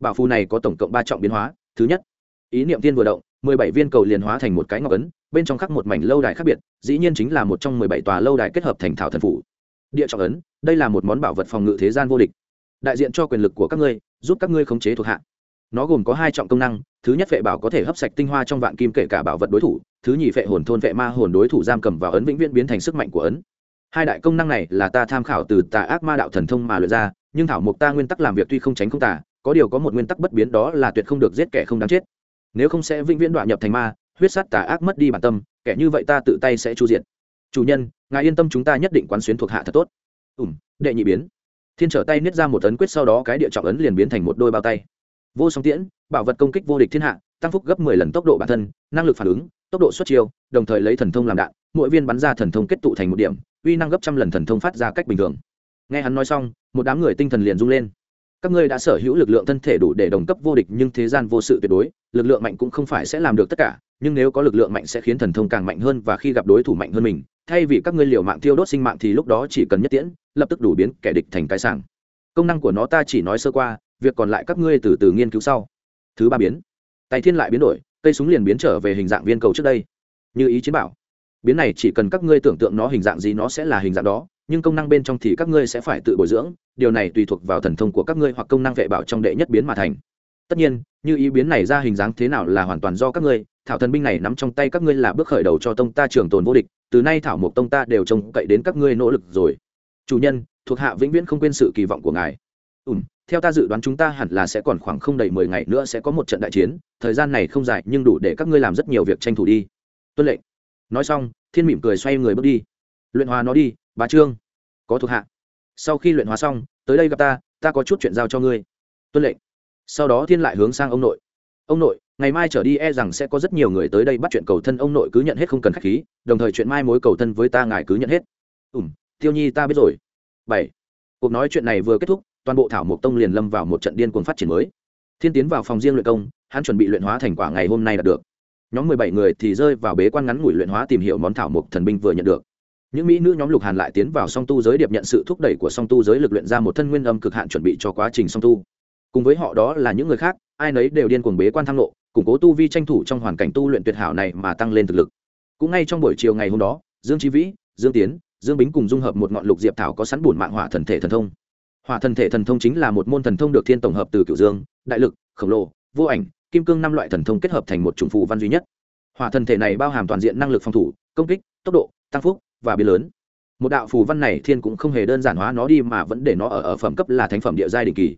Bảo phù này có tổng cộng ba trọng biến hóa. Thứ nhất, ý niệm tiên vừa động mười bảy viên cầu liền hóa thành một cái ngọc ấn, bên trong khắc một mảnh lâu đài khác biệt, dĩ nhiên chính là một trong mười bảy tòa lâu đài kết hợp thành thảo thần phủ. Địa trọng ấn, đây là một món bảo vật phòng ngự thế gian vô địch. Đại diện cho quyền lực của các ngươi, giúp các ngươi khống chế thuộc hạ. Nó gồm có hai trọng công năng, thứ nhất vệ bảo có thể hấp sạch tinh hoa trong vạn kim kể cả bảo vật đối thủ, thứ nhì vệ hồn thôn vệ ma hồn đối thủ giam cầm vào ấn vĩnh viễn biến thành sức mạnh của ấn. Hai đại công năng này là ta tham khảo từ tà ác ma đạo thần thông mà luyện ra, nhưng thảo mục ta nguyên tắc làm việc tuy không tránh không tà, có điều có một nguyên tắc bất biến đó là tuyệt không được giết kẻ không đáng chết nếu không sẽ vĩnh viễn đoạn nhập thành ma, huyết sát tà ác mất đi bản tâm, kẻ như vậy ta tự tay sẽ chu diện chủ nhân, ngài yên tâm chúng ta nhất định quán xuyến thuộc hạ thật tốt. Ủm đệ nhị biến. Thiên trở tay niết ra một ấn quyết sau đó cái địa trọng ấn liền biến thành một đôi bao tay. Vô song tiễn, bảo vật công kích vô địch thiên hạ, tăng phúc gấp mười lần tốc độ bản thân, năng lực phản ứng, tốc độ xuất chiêu, đồng thời lấy thần thông làm đạn, mỗi viên bắn ra thần thông kết tụ thành một điểm, uy năng gấp trăm lần thần thông phát ra cách bình thường. Nghe hắn nói xong, một đám người tinh thần liền rung lên các ngươi đã sở hữu lực lượng thân thể đủ để đồng cấp vô địch nhưng thế gian vô sự tuyệt đối, lực lượng mạnh cũng không phải sẽ làm được tất cả, nhưng nếu có lực lượng mạnh sẽ khiến thần thông càng mạnh hơn và khi gặp đối thủ mạnh hơn mình, thay vì các ngươi liều mạng tiêu đốt sinh mạng thì lúc đó chỉ cần nhất tiễn, lập tức đủ biến kẻ địch thành cái sảng. Công năng của nó ta chỉ nói sơ qua, việc còn lại các ngươi từ từ nghiên cứu sau. Thứ ba biến. Tay thiên lại biến đổi, cây súng liền biến trở về hình dạng viên cầu trước đây. Như ý chiến bảo. Biến này chỉ cần các ngươi tưởng tượng nó hình dạng gì nó sẽ là hình dạng đó nhưng công năng bên trong thì các ngươi sẽ phải tự bồi dưỡng, điều này tùy thuộc vào thần thông của các ngươi hoặc công năng vệ bảo trong đệ nhất biến mà thành. Tất nhiên, như ý biến này ra hình dáng thế nào là hoàn toàn do các ngươi, thảo thần binh này nắm trong tay các ngươi là bước khởi đầu cho tông ta trường tồn vô địch, từ nay thảo mộc tông ta đều trông cậy đến các ngươi nỗ lực rồi. Chủ nhân, thuộc hạ vĩnh viễn không quên sự kỳ vọng của ngài. Ừm, theo ta dự đoán chúng ta hẳn là sẽ còn khoảng không đầy mười ngày nữa sẽ có một trận đại chiến, thời gian này không dài nhưng đủ để các ngươi làm rất nhiều việc tranh thủ đi. Tuân lệnh. Nói xong, thiên mỉm cười xoay người bước đi. Luyện hóa nó đi bà trương, có thuộc hạ. Sau khi luyện hóa xong, tới đây gặp ta ta có chút chuyện giao cho ngươi. Tuân lệnh. Sau đó thiên lại hướng sang ông nội. Ông nội, ngày mai trở đi e rằng sẽ có rất nhiều người tới đây bắt chuyện cầu thân ông nội cứ nhận hết không cần k h á c h khí, đồng thời chuyện mai mối cầu thân với ta ngài cứ nhận hết. Ùm tiêu nhi ta biết rồi. Bảy. Cuộc nói chuyện này vừa kết thúc, toàn bộ thảo mộc tông liền lâm vào một trận điên cuồng phát triển mới. Thiên tiến vào phòng riêng luyện công, hắn chuẩn bị luyện hóa thành quả ngày hôm nay đạt được. Nhóm mười bảy người thì rơi vào bế quan ngắn ngủi luyện hóa tìm hiểu món thảo mộc thần binh vừa nhận được những mỹ nữ nhóm lục hàn lại tiến vào song tu giới điệp nhận sự thúc đẩy của song tu giới lực luyện ra một thân nguyên âm cực hạn chuẩn bị cho quá trình song tu. Cùng với họ đó là những người khác, ai nấy đều điên cuồng bế quan tham lộ củng cố tu vi tranh thủ trong hoàn cảnh tu luyện tuyệt hảo này mà tăng lên thực lực. Cũng ngay trong buổi chiều ngày hôm đó, dương trí vĩ, dương tiến, dương bính cùng dung hợp một ngọn lục diệp thảo có sẵn bùn mạng hỏa thần thể thần thông. Hỏa thần thể thần thông chính là một môn thần thông được thiên tổng hợp từ cửu dương, đại lực, khổng lồ, vô ảnh, kim cương năm loại thần thông kết hợp thành một chủng phù văn duy nhất. Hỏa thần thể này bao hàm toàn diện năng lực phòng thủ, công kích, tốc độ, tăng phúc và biến lớn. Một đạo phù văn này thiên cũng không hề đơn giản hóa nó đi mà vẫn để nó ở ở phẩm cấp là thánh phẩm địa giai định kỳ.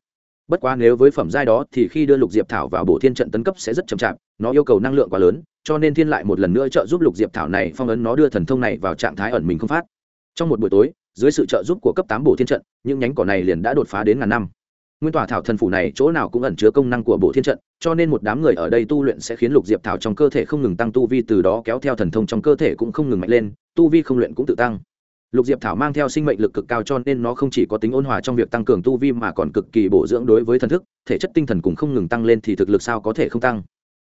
Bất quá nếu với phẩm giai đó thì khi đưa lục diệp thảo vào bổ thiên trận tấn cấp sẽ rất chậm chạp, nó yêu cầu năng lượng quá lớn, cho nên thiên lại một lần nữa trợ giúp lục diệp thảo này phong ấn nó đưa thần thông này vào trạng thái ẩn mình không phát. Trong một buổi tối, dưới sự trợ giúp của cấp tám bổ thiên trận, những nhánh cỏ này liền đã đột phá đến ngàn năm nguyên tòa thảo thần phủ này chỗ nào cũng ẩn chứa công năng của bộ thiên trận, cho nên một đám người ở đây tu luyện sẽ khiến lục diệp thảo trong cơ thể không ngừng tăng tu vi, từ đó kéo theo thần thông trong cơ thể cũng không ngừng mạnh lên, tu vi không luyện cũng tự tăng. Lục diệp thảo mang theo sinh mệnh lực cực cao cho nên nó không chỉ có tính ôn hòa trong việc tăng cường tu vi mà còn cực kỳ bổ dưỡng đối với thần thức, thể chất tinh thần cũng không ngừng tăng lên thì thực lực sao có thể không tăng.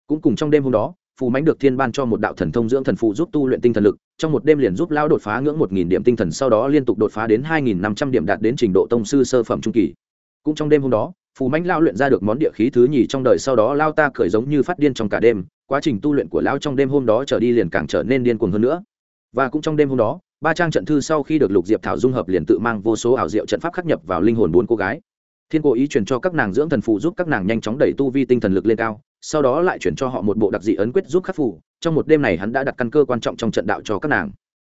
Cũng cùng trong đêm hôm đó, phù mãnh được thiên ban cho một đạo thần thông dưỡng thần phụ giúp tu luyện tinh thần lực, trong một đêm liền giúp lão đột phá ngưỡng một nghìn điểm tinh thần, sau đó liên tục đột phá đến hai nghìn năm trăm điểm đạt đến trình độ tông sư sơ phẩm trung kỳ cũng trong đêm hôm đó, phù mãnh lao luyện ra được món địa khí thứ nhì trong đời, sau đó lao ta cười giống như phát điên trong cả đêm, quá trình tu luyện của lao trong đêm hôm đó trở đi liền càng trở nên điên cuồng hơn nữa. Và cũng trong đêm hôm đó, ba trang trận thư sau khi được lục diệp thảo dung hợp liền tự mang vô số ảo diệu trận pháp khắc nhập vào linh hồn bốn cô gái. Thiên cố ý truyền cho các nàng dưỡng thần phù giúp các nàng nhanh chóng đẩy tu vi tinh thần lực lên cao, sau đó lại chuyển cho họ một bộ đặc dị ấn quyết giúp khắc phù. Trong một đêm này hắn đã đặt căn cơ quan trọng trong trận đạo cho các nàng.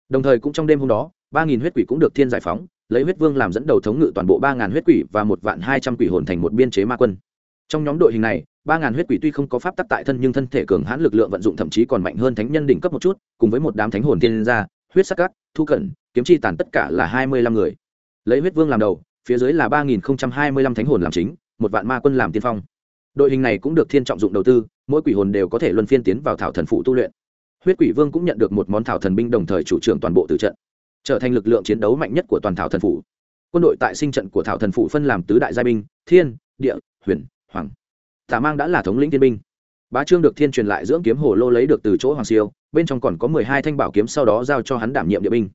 Đồng thời cũng trong đêm hôm đó, ba nghìn huyết quỷ cũng được thiên giải phóng lấy huyết vương làm dẫn đầu thống ngự toàn bộ ba ngàn huyết quỷ và một vạn hai trăm quỷ hồn thành một biên chế ma quân. Trong nhóm đội hình này, ba ngàn huyết quỷ tuy không có pháp tắc tại thân nhưng thân thể cường hãn lực lượng vận dụng thậm chí còn mạnh hơn thánh nhân đỉnh cấp một chút, cùng với một đám thánh hồn thiên gia, huyết sắc cát thu cẩn, kiếm chi tàn tất cả là hai mươi lăm người. Lấy huyết vương làm đầu, phía dưới là ba nghìn hai mươi lăm thánh hồn làm chính, một vạn ma quân làm tiên phong. Đội hình này cũng được thiên trọng dụng đầu tư, mỗi quỷ hồn đều có thể luân phiên tiến vào thảo thần phụ tu luyện. Huyết quỷ vương cũng nhận được một món thảo thần binh đồng thời chủ trưởng toàn bộ từ trận trở thành lực lượng chiến đấu mạnh nhất của toàn thảo thần phủ. Quân đội tại sinh trận của thảo thần phủ phân làm tứ đại giai binh, thiên, địa, huyền, hoàng. Tả mang đã là thống lĩnh thiên binh. Bá trương được thiên truyền lại dưỡng kiếm hồ lô lấy được từ chỗ hoàng siêu, bên trong còn có mười hai thanh bảo kiếm sau đó giao cho hắn đảm nhiệm địa binh.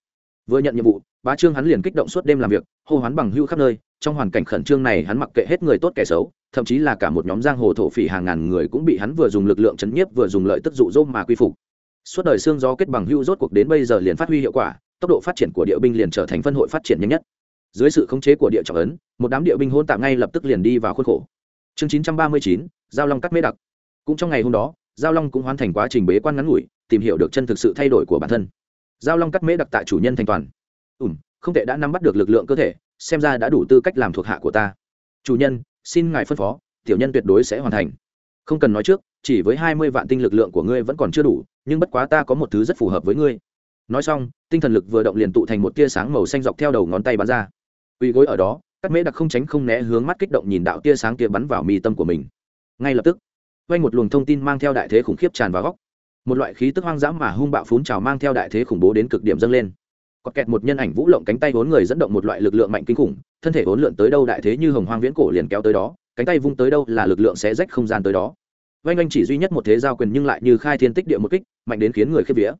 Vừa nhận nhiệm vụ, bá trương hắn liền kích động suốt đêm làm việc, hô hoán bằng hưu khắp nơi, trong hoàn cảnh khẩn trương này hắn mặc kệ hết người tốt kẻ xấu, thậm chí là cả một nhóm giang hồ thổ phỉ hàng ngàn người cũng bị hắn vừa dùng lực lượng chấn nhiếp vừa dùng lợi tức dụ dỗ mà quy phục. Suốt đời xương gió kết bằng hưu rốt cuộc đến bây giờ liền phát huy hiệu quả tốc độ phát triển của địa binh liền trở thành phân hội phát triển nhanh nhất. Dưới sự khống chế của địa trọng ấn, một đám địa binh hôn tạm ngay lập tức liền đi vào khuôn khổ. Chương chín trăm ba mươi chín, giao long cắt mễ đặc. Cũng trong ngày hôm đó, giao long cũng hoàn thành quá trình bế quan ngắn ngủi, tìm hiểu được chân thực sự thay đổi của bản thân. Giao long cắt mễ đặc tại chủ nhân thành toàn. Ùm không thể đã nắm bắt được lực lượng cơ thể, xem ra đã đủ tư cách làm thuộc hạ của ta. Chủ nhân, xin ngài phân phó, tiểu nhân tuyệt đối sẽ hoàn thành. Không cần nói trước, chỉ với hai mươi vạn tinh lực lượng của ngươi vẫn còn chưa đủ, nhưng bất quá ta có một thứ rất phù hợp với ngươi nói xong, tinh thần lực vừa động liền tụ thành một tia sáng màu xanh dọc theo đầu ngón tay bắn ra. Uy gối ở đó, các mễ đặc không tránh không né hướng mắt kích động nhìn đạo tia sáng kia bắn vào mi tâm của mình. Ngay lập tức, quanh một luồng thông tin mang theo đại thế khủng khiếp tràn vào góc. Một loại khí tức hoang dã mà hung bạo phún trào mang theo đại thế khủng bố đến cực điểm dâng lên. Có kẹt một nhân ảnh vũ lộng cánh tay vốn người dẫn động một loại lực lượng mạnh kinh khủng, thân thể vốn lượn tới đâu đại thế như hồng hoang viễn cổ liền kéo tới đó, cánh tay vung tới đâu là lực lượng sẽ rách không gian tới đó. Vanh anh chỉ duy nhất một thế giao quyền nhưng lại như khai thiên tích địa một kích, mạnh đến khiến người khiếp vía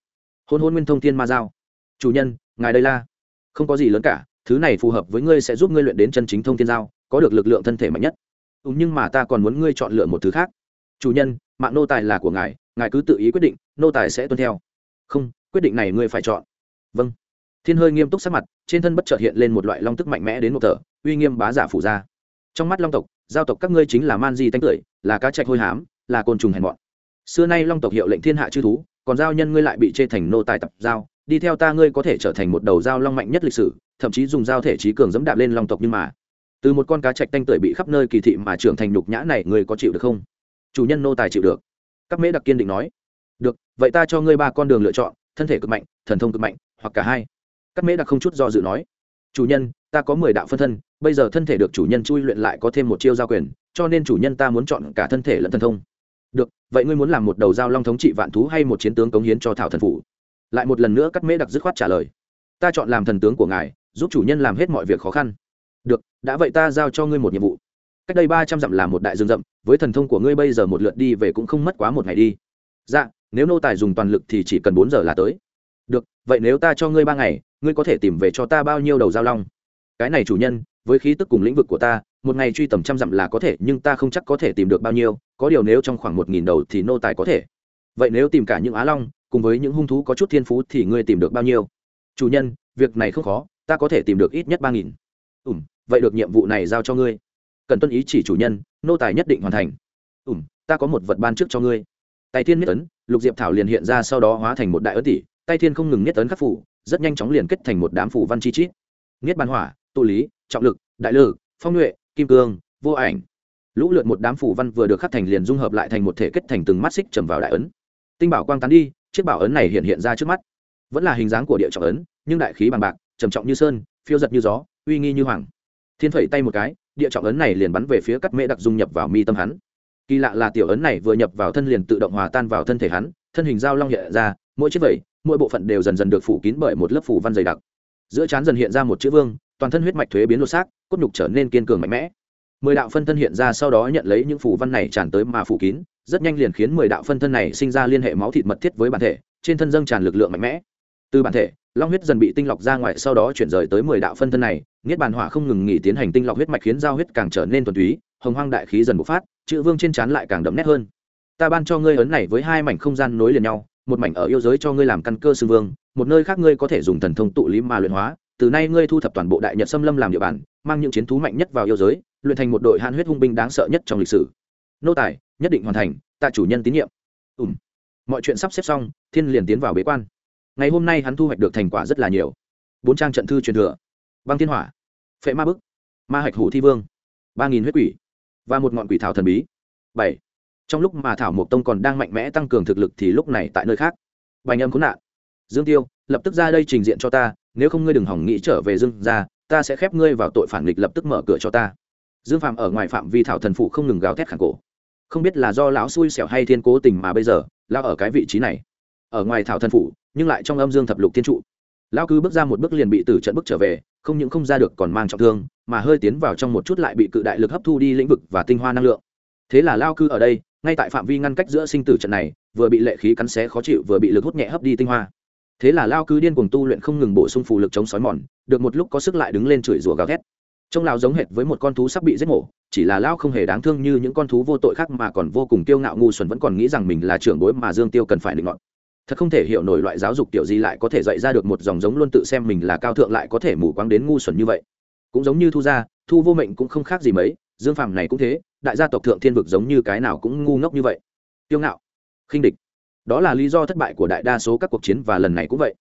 hôn hôn nguyên thông thiên ma giao. Chủ nhân ngài đây la. Không có gì lớn cả thứ này phù hợp với ngươi sẽ giúp ngươi luyện đến chân chính thông thiên giao có được lực lượng thân thể mạnh nhất. Ừ, nhưng mà ta còn muốn ngươi chọn lựa một thứ khác. Chủ nhân mạng nô tài là của ngài ngài cứ tự ý quyết định nô tài sẽ tuân theo. Không quyết định này ngươi phải chọn. Vâng. Thiên hơi nghiêm túc sắc mặt trên thân bất chợt hiện lên một loại long tức mạnh mẽ đến một thở uy nghiêm bá giả phủ ra. Trong mắt long tộc giao tộc các ngươi chính là man di tánh cười là cá trạch hôi hám là côn trùng hèn mọn. Xưa nay long tộc hiệu lệnh thiên hạ chư thú còn giao nhân ngươi lại bị chê thành nô tài tập giao, đi theo ta ngươi có thể trở thành một đầu giao long mạnh nhất lịch sử, thậm chí dùng giao thể trí cường dẫm đạp lên long tộc nhưng mà, từ một con cá chạch tanh tưởi bị khắp nơi kỳ thị mà trưởng thành nhục nhã này ngươi có chịu được không? Chủ nhân nô tài chịu được. Các mễ đặc kiên định nói. Được, vậy ta cho ngươi ba con đường lựa chọn, thân thể cực mạnh, thần thông cực mạnh, hoặc cả hai. Các mễ đặc không chút do dự nói. Chủ nhân, ta có mười đạo phân thân, bây giờ thân thể được chủ nhân chui luyện lại có thêm một chiêu giao quyền, cho nên chủ nhân ta muốn chọn cả thân thể lẫn thần thông được, vậy ngươi muốn làm một đầu giao long thống trị vạn thú hay một chiến tướng cống hiến cho thảo thần phủ? Lại một lần nữa cắt mễ đặc dứt khoát trả lời. Ta chọn làm thần tướng của ngài, giúp chủ nhân làm hết mọi việc khó khăn. Được, đã vậy ta giao cho ngươi một nhiệm vụ. Cách đây ba trăm dặm là một đại dương rậm với thần thông của ngươi bây giờ một lượt đi về cũng không mất quá một ngày đi. Dạ nếu nô tài dùng toàn lực thì chỉ cần bốn giờ là tới. Được, vậy nếu ta cho ngươi ba ngày, ngươi có thể tìm về cho ta bao nhiêu đầu giao long? Cái này chủ nhân, với khí tức cùng lĩnh vực của ta một ngày truy tầm trăm dặm là có thể, nhưng ta không chắc có thể tìm được bao nhiêu, có điều nếu trong khoảng một nghìn đầu thì nô tài có thể. Vậy nếu tìm cả những á long, cùng với những hung thú có chút thiên phú thì ngươi tìm được bao nhiêu? Chủ nhân, việc này không khó, ta có thể tìm được ít nhất ba nghìn. Ùm vậy được nhiệm vụ này giao cho ngươi. Cần tuân ý chỉ chủ nhân, nô tài nhất định hoàn thành. Ùm ta có một vật ban trước cho ngươi. Tay thiên nhất ấn, lục diệp thảo liền hiện ra sau đó hóa thành một đại ấn tỷ, tay thiên không ngừng nhất ấn khắc phủ, rất nhanh chóng liền kết thành một đám phủ văn chi chít. Niết bàn hỏa, tụ lý, trọng lực, đại lử phong nhuệ kim cương, vô ảnh. Lũ lượt một đám phủ văn vừa được khắc thành liền dung hợp lại thành một thể kết thành từng mắt xích trầm vào đại ấn. Tinh bảo quang tán đi, chiếc bảo ấn này hiện hiện ra trước mắt. Vẫn là hình dáng của địa trọng ấn, nhưng đại khí bằng bạc, trầm trọng như sơn, phiêu giật như gió, uy nghi như hoàng. Thiên phẩy tay một cái, địa trọng ấn này liền bắn về phía cắt mễ đặc dung nhập vào mi tâm hắn. Kỳ lạ là tiểu ấn này vừa nhập vào thân liền tự động hòa tan vào thân thể hắn, thân hình dao long hiện ra, mỗi chiếc vẩy, mỗi bộ phận đều dần dần được phủ kín bởi một lớp phủ văn dày đặc. Giữa trán dần hiện ra một chữ vương toàn thân huyết mạch thuế biến lột xác, cốt nhục trở nên kiên cường mạnh mẽ. Mười đạo phân thân hiện ra sau đó nhận lấy những phủ văn này tràn tới mà phủ kín, rất nhanh liền khiến mười đạo phân thân này sinh ra liên hệ máu thịt mật thiết với bản thể, trên thân dâng tràn lực lượng mạnh mẽ. Từ bản thể, long huyết dần bị tinh lọc ra ngoài, sau đó chuyển rời tới mười đạo phân thân này, niết bàn hỏa không ngừng nghỉ tiến hành tinh lọc huyết mạch khiến giao huyết càng trở nên thuần túy, hồng hoang đại khí dần bộc phát, chữ vương trên trán lại càng đậm nét hơn. Ta ban cho ngươi ấn này với hai mảnh không gian nối liền nhau, một mảnh ở yêu giới cho ngươi làm căn cơ sư vương, một nơi khác ngươi có thể dùng thần thông tụ lý mà luyện hóa từ nay ngươi thu thập toàn bộ đại nhật xâm lâm làm địa bàn, mang những chiến thú mạnh nhất vào yêu giới, luyện thành một đội hàn huyết hung binh đáng sợ nhất trong lịch sử. Nô tài, nhất định hoàn thành tạ chủ nhân tín nhiệm. Ùm mọi chuyện sắp xếp xong, thiên liền tiến vào bế quan. Ngày hôm nay hắn thu hoạch được thành quả rất là nhiều. Bốn trang trận thư truyền thừa. Băng thiên hỏa. Phệ ma bức. Ma hạch hủ thi vương. Ba nghìn huyết quỷ. Và một ngọn quỷ thảo thần bí. Bảy. Trong lúc mà thảo mộc tông còn đang mạnh mẽ tăng cường thực lực thì lúc này tại nơi khác. Bành âm khốn nạn dương tiêu, lập tức ra đây trình diện cho ta, nếu không ngươi đừng hỏng nghĩ trở về dương ra ta sẽ khép ngươi vào tội phản nghịch lập tức mở cửa cho ta. Dương phạm ở ngoài phạm vi thảo thần phụ không ngừng gào thét khẳng cổ. Không biết là do lão xui xẻo hay thiên cố tình mà bây giờ lao ở cái vị trí này. Ở ngoài thảo thần phụ nhưng lại trong âm dương thập lục thiên trụ. Lão cứ bước ra một bước liền bị tử trận bước trở về, không những không ra được còn mang trọng thương, mà hơi tiến vào trong một chút lại bị cự đại lực hấp thu đi lĩnh vực và tinh hoa năng lượng. Thế là lao cư ở đây, ngay tại phạm vi ngăn cách giữa sinh tử trận này, vừa bị lệ khí cắn xé khó chịu, vừa bị lực hút nhẹ hấp đi tinh hoa thế là lao cứ điên cuồng tu luyện không ngừng bổ sung phù lực chống sói mòn, được một lúc có sức lại đứng lên chửi rủa gào ghét trông lao giống hệt với một con thú sắp bị giết mổ, chỉ là lao không hề đáng thương như những con thú vô tội khác mà còn vô cùng kiêu ngạo ngu xuẩn vẫn còn nghĩ rằng mình là trưởng bối mà dương tiêu cần phải định ngọn thật không thể hiểu nổi loại giáo dục tiểu gì lại có thể dạy ra được một dòng giống luôn tự xem mình là cao thượng lại có thể mù quáng đến ngu xuẩn như vậy. Cũng giống như thu gia, thu vô mệnh cũng không khác gì mấy, dương phàm này cũng thế, đại gia tộc thượng thiên vực giống như cái nào cũng ngu ngốc như vậy. Kiêu ngạo, khinh địch đó là lý do thất bại của đại đa số các cuộc chiến và lần này cũng vậy.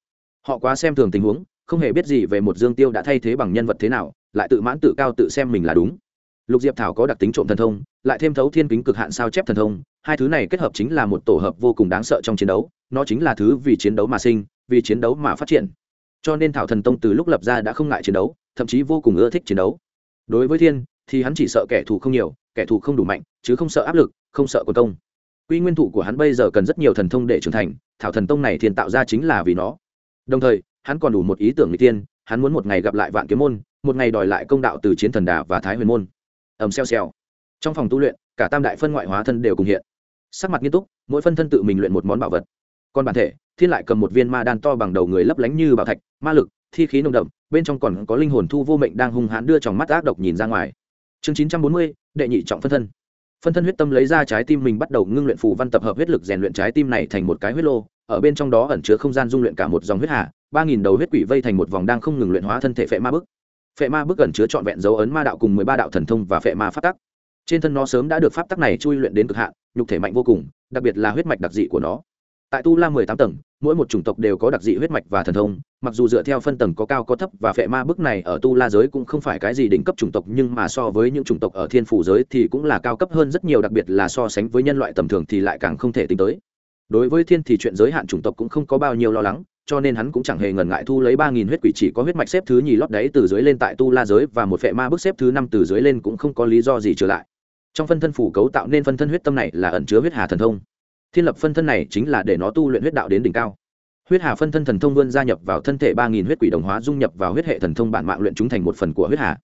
Họ quá xem thường tình huống, không hề biết gì về một dương tiêu đã thay thế bằng nhân vật thế nào, lại tự mãn tự cao tự xem mình là đúng. Lục diệp thảo có đặc tính trộm thần thông, lại thêm thấu thiên kính cực hạn sao chép thần thông, hai thứ này kết hợp chính là một tổ hợp vô cùng đáng sợ trong chiến đấu, nó chính là thứ vì chiến đấu mà sinh, vì chiến đấu mà phát triển. Cho nên thảo thần tông từ lúc lập ra đã không ngại chiến đấu, thậm chí vô cùng ưa thích chiến đấu. Đối với thiên, thì hắn chỉ sợ kẻ thù không nhiều, kẻ thù không đủ mạnh, chứ không sợ áp lực, không sợ quân công quy nguyên thủ của hắn bây giờ cần rất nhiều thần thông để trưởng thành, thảo thần tông này thiên tạo ra chính là vì nó. Đồng thời, hắn còn đủ một ý tưởng n tiên hắn muốn một ngày gặp lại vạn kiếm môn, một ngày đòi lại công đạo từ chiến thần đà và thái huyền môn. Ầm xèo xèo. trong phòng tu luyện, cả tam đại phân ngoại hóa thân đều cùng hiện. Sắc mặt nghiêm túc, mỗi phân thân tự mình luyện một món bảo vật. Còn bản thể, thiên lại cầm một viên ma đan to bằng đầu người lấp lánh như bảo thạch, ma lực, thi khí nồng đậm, bên trong còn có linh hồn thu vô mệnh đang hung hãn đưa trong mắt ác độc nhìn ra ngoài. Chương chín trăm bốn mươi, đệ nhị trọng phân thân phân thân huyết tâm lấy ra trái tim mình bắt đầu ngưng luyện phù văn tập hợp huyết lực rèn luyện trái tim này thành một cái huyết lô, ở bên trong đó ẩn chứa không gian dung luyện cả một dòng huyết hà, ba nghìn đầu huyết quỷ vây thành một vòng đang không ngừng luyện hóa thân thể phệ ma bức. Phệ ma bức ẩn chứa trọn vẹn dấu ấn ma đạo cùng mười ba đạo thần thông và phệ ma pháp tắc. Trên thân nó sớm đã được pháp tắc này chui luyện đến cực hạn, nhục thể mạnh vô cùng, đặc biệt là huyết mạch đặc dị của nó tại tu la mười tám tầng, mỗi một chủng tộc đều có đặc dị huyết mạch và thần thông, mặc dù dựa theo phân tầng có cao có thấp và phệ ma bức này ở tu la giới cũng không phải cái gì đỉnh cấp chủng tộc, nhưng mà so với những chủng tộc ở thiên phủ giới thì cũng là cao cấp hơn rất nhiều, đặc biệt là so sánh với nhân loại tầm thường thì lại càng không thể tính tới. Đối với thiên thì chuyện giới hạn chủng tộc cũng không có bao nhiêu lo lắng, cho nên hắn cũng chẳng hề ngần ngại thu lấy ba nghìn huyết quỷ chỉ có huyết mạch xếp thứ nhì lót đáy từ dưới lên tại tu la giới và một phệ ma bức xếp thứ năm từ dưới lên cũng không có lý do gì trở lại. Trong phân thân phủ cấu tạo nên phân thân huyết tâm này là ẩn chứa huyết hà thần thông thiên lập phân thân này chính là để nó tu luyện huyết đạo đến đỉnh cao. Huyết hà phân thân thần thông vươn gia nhập vào thân thể ba nghìn huyết quỷ đồng hóa dung nhập vào huyết hệ thần thông bản mạng luyện chúng thành một phần của huyết hà.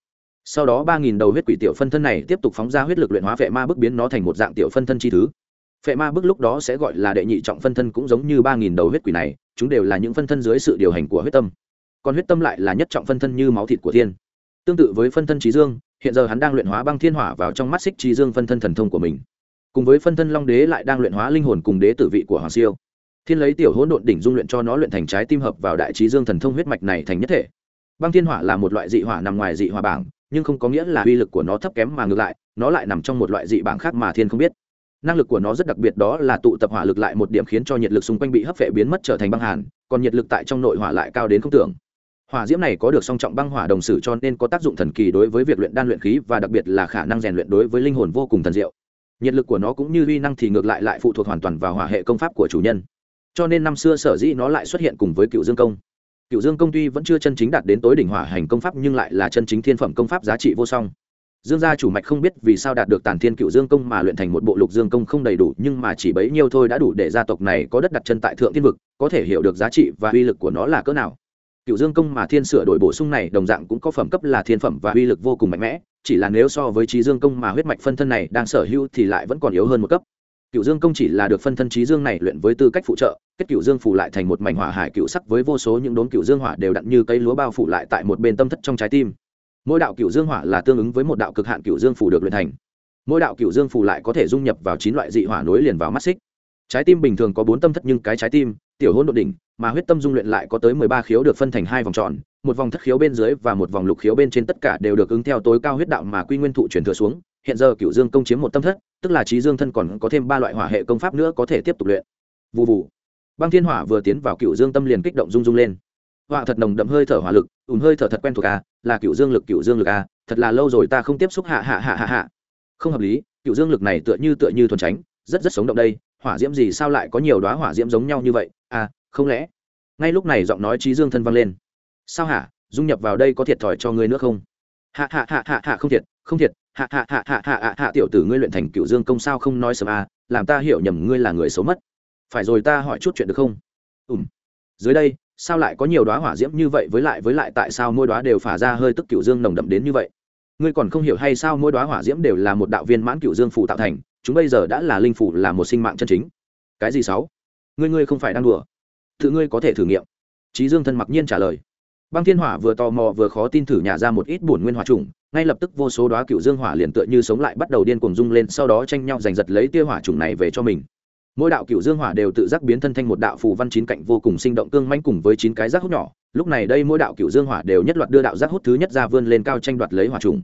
Sau đó ba nghìn đầu huyết quỷ tiểu phân thân này tiếp tục phóng ra huyết lực luyện hóa vệ ma bức biến nó thành một dạng tiểu phân thân chi thứ. Phệ ma bức lúc đó sẽ gọi là đệ nhị trọng phân thân cũng giống như ba nghìn đầu huyết quỷ này, chúng đều là những phân thân dưới sự điều hành của huyết tâm. Còn huyết tâm lại là nhất trọng phân thân như máu thịt của thiên. Tương tự với phân thân trí dương, hiện giờ hắn đang luyện hóa băng thiên hỏa vào trong mắt xích trí dương phân thân thần thông của mình cùng với phân thân long đế lại đang luyện hóa linh hồn cùng đế tử vị của hoàng siêu. Thiên lấy tiểu hỗn độn đỉnh dung luyện cho nó luyện thành trái tim hợp vào đại trí dương thần thông huyết mạch này thành nhất thể. Băng thiên hỏa là một loại dị hỏa nằm ngoài dị hỏa bảng, nhưng không có nghĩa là uy lực của nó thấp kém mà ngược lại, nó lại nằm trong một loại dị bảng khác mà thiên không biết. Năng lực của nó rất đặc biệt đó là tụ tập hỏa lực lại một điểm khiến cho nhiệt lực xung quanh bị hấp phệ biến mất trở thành băng hàn, còn nhiệt lực tại trong nội hỏa lại cao đến không tưởng. Hỏa diễm này có được song trọng băng hỏa đồng sử cho nên có tác dụng thần kỳ đối với việc luyện đan luyện khí và đặc biệt là khả năng rèn luyện đối với linh hồn vô cùng thần diệu nhiệt lực của nó cũng như uy năng thì ngược lại lại phụ thuộc hoàn toàn vào hỏa hệ công pháp của chủ nhân. Cho nên năm xưa sở dĩ nó lại xuất hiện cùng với cựu dương công. Cựu dương công tuy vẫn chưa chân chính đạt đến tối đỉnh hỏa hành công pháp nhưng lại là chân chính thiên phẩm công pháp giá trị vô song. Dương gia chủ mạch không biết vì sao đạt được tàn thiên cựu dương công mà luyện thành một bộ lục dương công không đầy đủ, nhưng mà chỉ bấy nhiêu thôi đã đủ để gia tộc này có đất đặt chân tại thượng thiên vực, có thể hiểu được giá trị và uy lực của nó là cỡ nào. Cựu dương công mà thiên sửa đổi bổ sung này đồng dạng cũng có phẩm cấp là thiên phẩm và uy lực vô cùng mạnh mẽ chỉ là nếu so với trí dương công mà huyết mạch phân thân này đang sở hữu thì lại vẫn còn yếu hơn một cấp. Cựu dương công chỉ là được phân thân trí dương này luyện với tư cách phụ trợ, kết cựu dương phủ lại thành một mảnh hỏa hải cựu sắc với vô số những đốm cựu dương hỏa đều đặn như cây lúa bao phủ lại tại một bên tâm thất trong trái tim. Mỗi đạo cựu dương hỏa là tương ứng với một đạo cực hạn cựu dương phủ được luyện thành. Mỗi đạo cựu dương phủ lại có thể dung nhập vào chín loại dị hỏa nối liền vào mắt xích. Trái tim bình thường có bốn tâm thất nhưng cái trái tim tiểu hôn đột đỉnh, mà huyết tâm dung luyện lại có tới mười ba khiếu được phân thành hai vòng tròn, một vòng thất khiếu bên dưới và một vòng lục khiếu bên trên tất cả đều được ứng theo tối cao huyết đạo mà quy nguyên thụ chuyển thừa xuống. Hiện giờ cựu dương công chiếm một tâm thất, tức là trí dương thân còn có thêm ba loại hỏa hệ công pháp nữa có thể tiếp tục luyện. Vụ vụ băng thiên hỏa vừa tiến vào cựu dương tâm liền kích động rung rung lên. Họa thật nồng đậm hơi thở hỏa lực, ùn hơi thở thật quen thuộc à là cựu dương lực cựu dương lực à thật là lâu rồi ta không tiếp xúc hạ hạ hạ hạ hạ. Không hợp lý cựu dương lực này tựa như tựa như thuần tránh rất rất sống động đây, hỏa diễm gì sao lại có nhiều đoá hỏa diễm giống nhau như vậy? À không lẽ? Ngay lúc này giọng nói trí dương thân vang lên. Sao hả? Dung nhập vào đây có thiệt thòi cho ngươi nữa không? Hạ hạ hạ hạ hạ, không thiệt không thiệt. Hạ hạ hạ hạ hạ hạ hạ, tiểu tử ngươi luyện thành cựu dương công sao không nói sớm à làm ta hiểu nhầm ngươi là người xấu mất. Phải rồi ta hỏi chút chuyện được không? Ùm dưới đây, sao lại có nhiều đoá hỏa diễm như vậy với lại với lại tại sao mỗi đoá đều phả ra hơi tức cựu dương nồng đậm đến như vậy? Ngươi còn không hiểu hay sao mỗi đoá hỏa diễm đều là một đạo viên mãn cựu dương phụ tạo thành chúng bây giờ đã là linh phủ là một sinh mạng chân chính. Cái gì sáu? Ngươi ngươi không phải đang đùa. Tự ngươi có thể thử nghiệm. Trí dương thân mặc nhiên trả lời. Băng thiên hỏa vừa tò mò vừa khó tin thử nhả ra một ít bổn nguyên hỏa trùng, ngay lập tức vô số đoá cựu dương hỏa liền tựa như sống lại bắt đầu điên cuồng rung lên, sau đó tranh nhau giành giật lấy tia hỏa trùng này về cho mình. Mỗi đạo cựu dương hỏa đều tự giác biến thân thành một đạo phù văn chín cạnh vô cùng sinh động cương manh cùng với chín cái rác hút nhỏ. Lúc này đây mỗi đạo cựu dương hỏa đều nhất loạt đưa đạo rác hút thứ nhất ra vươn lên cao tranh đoạt lấy hỏa trùng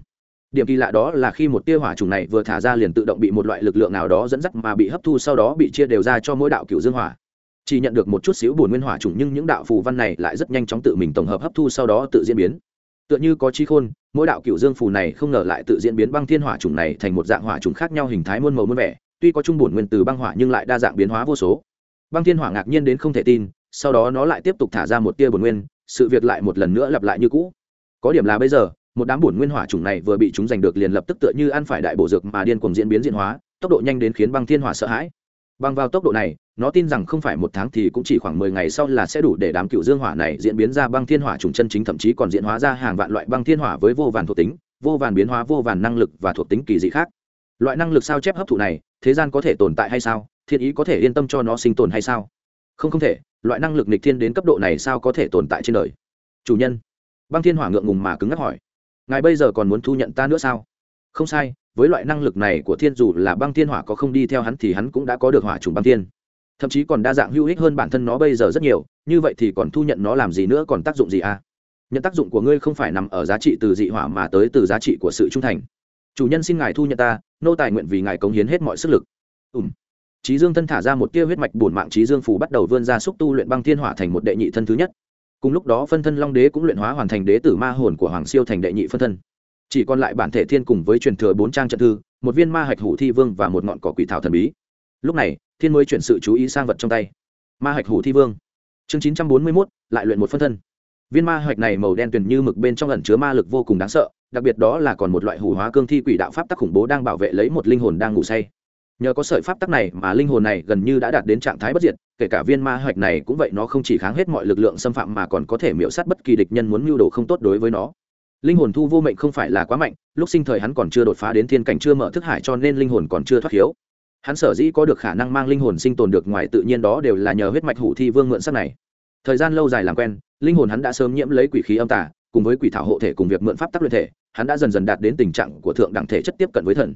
điểm kỳ lạ đó là khi một tia hỏa trùng này vừa thả ra liền tự động bị một loại lực lượng nào đó dẫn dắt mà bị hấp thu, sau đó bị chia đều ra cho mỗi đạo cựu dương hỏa. Chỉ nhận được một chút xíu bổn nguyên hỏa trùng, nhưng những đạo phù văn này lại rất nhanh chóng tự mình tổng hợp hấp thu, sau đó tự diễn biến. Tựa như có chi khôn, mỗi đạo cựu dương phù này không ngờ lại tự diễn biến băng thiên hỏa trùng này thành một dạng hỏa trùng khác nhau hình thái muôn màu muôn vẻ, tuy có chung bổn nguyên từ băng hỏa nhưng lại đa dạng biến hóa vô số. Băng thiên hỏa ngạc nhiên đến không thể tin, sau đó nó lại tiếp tục thả ra một tia bổn nguyên, sự việc lại một lần nữa lặp lại như cũ. Có điểm là bây giờ một đám bổn nguyên hỏa chủng này vừa bị chúng giành được liền lập tức tựa như ăn phải đại bổ dược mà điên cuồng diễn biến diễn hóa, tốc độ nhanh đến khiến băng thiên hỏa sợ hãi. Bằng vào tốc độ này, nó tin rằng không phải một tháng thì cũng chỉ khoảng mười ngày sau là sẽ đủ để đám cựu dương hỏa này diễn biến ra băng thiên hỏa trùng chân chính, thậm chí còn diễn hóa ra hàng vạn loại băng thiên hỏa với vô vàn thuộc tính, vô vàn biến hóa, vô vàn năng lực và thuộc tính kỳ dị khác. Loại năng lực sao chép hấp thụ này, thế gian có thể tồn tại hay sao? Thiên ý có thể yên tâm cho nó sinh tồn hay sao? Không không thể, loại năng lực nịch thiên đến cấp độ này sao có thể tồn tại trên đời? Chủ nhân, băng thiên hỏa ngượng ngùng mà cứng ngắc hỏi ngài bây giờ còn muốn thu nhận ta nữa sao? Không sai, với loại năng lực này của thiên dù là băng thiên hỏa có không đi theo hắn thì hắn cũng đã có được hỏa trùng băng thiên. Thậm chí còn đa dạng hữu ích hơn bản thân nó bây giờ rất nhiều, như vậy thì còn thu nhận nó làm gì nữa còn tác dụng gì à? Nhận tác dụng của ngươi không phải nằm ở giá trị từ dị hỏa mà tới từ giá trị của sự trung thành. Chủ nhân xin ngài thu nhận ta, nô tài nguyện vì ngài cống hiến hết mọi sức lực. Ùm. Trí dương thân thả ra một tia huyết mạch bổn mạng trí dương phù bắt đầu vươn ra xúc tu luyện băng thiên hỏa thành một đệ nhị thân thứ nhất cùng lúc đó phân thân long đế cũng luyện hóa hoàn thành đế tử ma hồn của hoàng siêu thành đệ nhị phân thân. Chỉ còn lại bản thể thiên cùng với truyền thừa bốn trang trận thư, một viên ma hạch hủ thi vương và một ngọn cỏ quỷ thảo thần bí. Lúc này, thiên mới chuyển sự chú ý sang vật trong tay. Ma hạch hủ thi vương. Chương chín trăm bốn mươi mốt, lại luyện một phân thân. Viên ma hạch này màu đen tuyền như mực bên trong ẩn chứa ma lực vô cùng đáng sợ, đặc biệt đó là còn một loại hủ hóa cương thi quỷ đạo pháp tắc khủng bố đang bảo vệ lấy một linh hồn đang ngủ say nhờ có sợi pháp tắc này mà linh hồn này gần như đã đạt đến trạng thái bất diệt, kể cả viên ma hạch này cũng vậy, nó không chỉ kháng hết mọi lực lượng xâm phạm mà còn có thể miễu sát bất kỳ địch nhân muốn mưu đồ không tốt đối với nó. Linh hồn thu vô mệnh không phải là quá mạnh, lúc sinh thời hắn còn chưa đột phá đến thiên cảnh chưa mở thức hải cho nên linh hồn còn chưa thoát hiếu. Hắn sở dĩ có được khả năng mang linh hồn sinh tồn được ngoài tự nhiên đó đều là nhờ huyết mạch hủ thi vương mượn sắc này. Thời gian lâu dài làm quen, linh hồn hắn đã sớm nhiễm lấy quỷ khí âm tả cùng với quỷ thảo hộ thể cùng việc mượn pháp tắc luyện thể, hắn đã dần dần đạt đến tình trạng của thượng đẳng thể chất tiếp cận với thần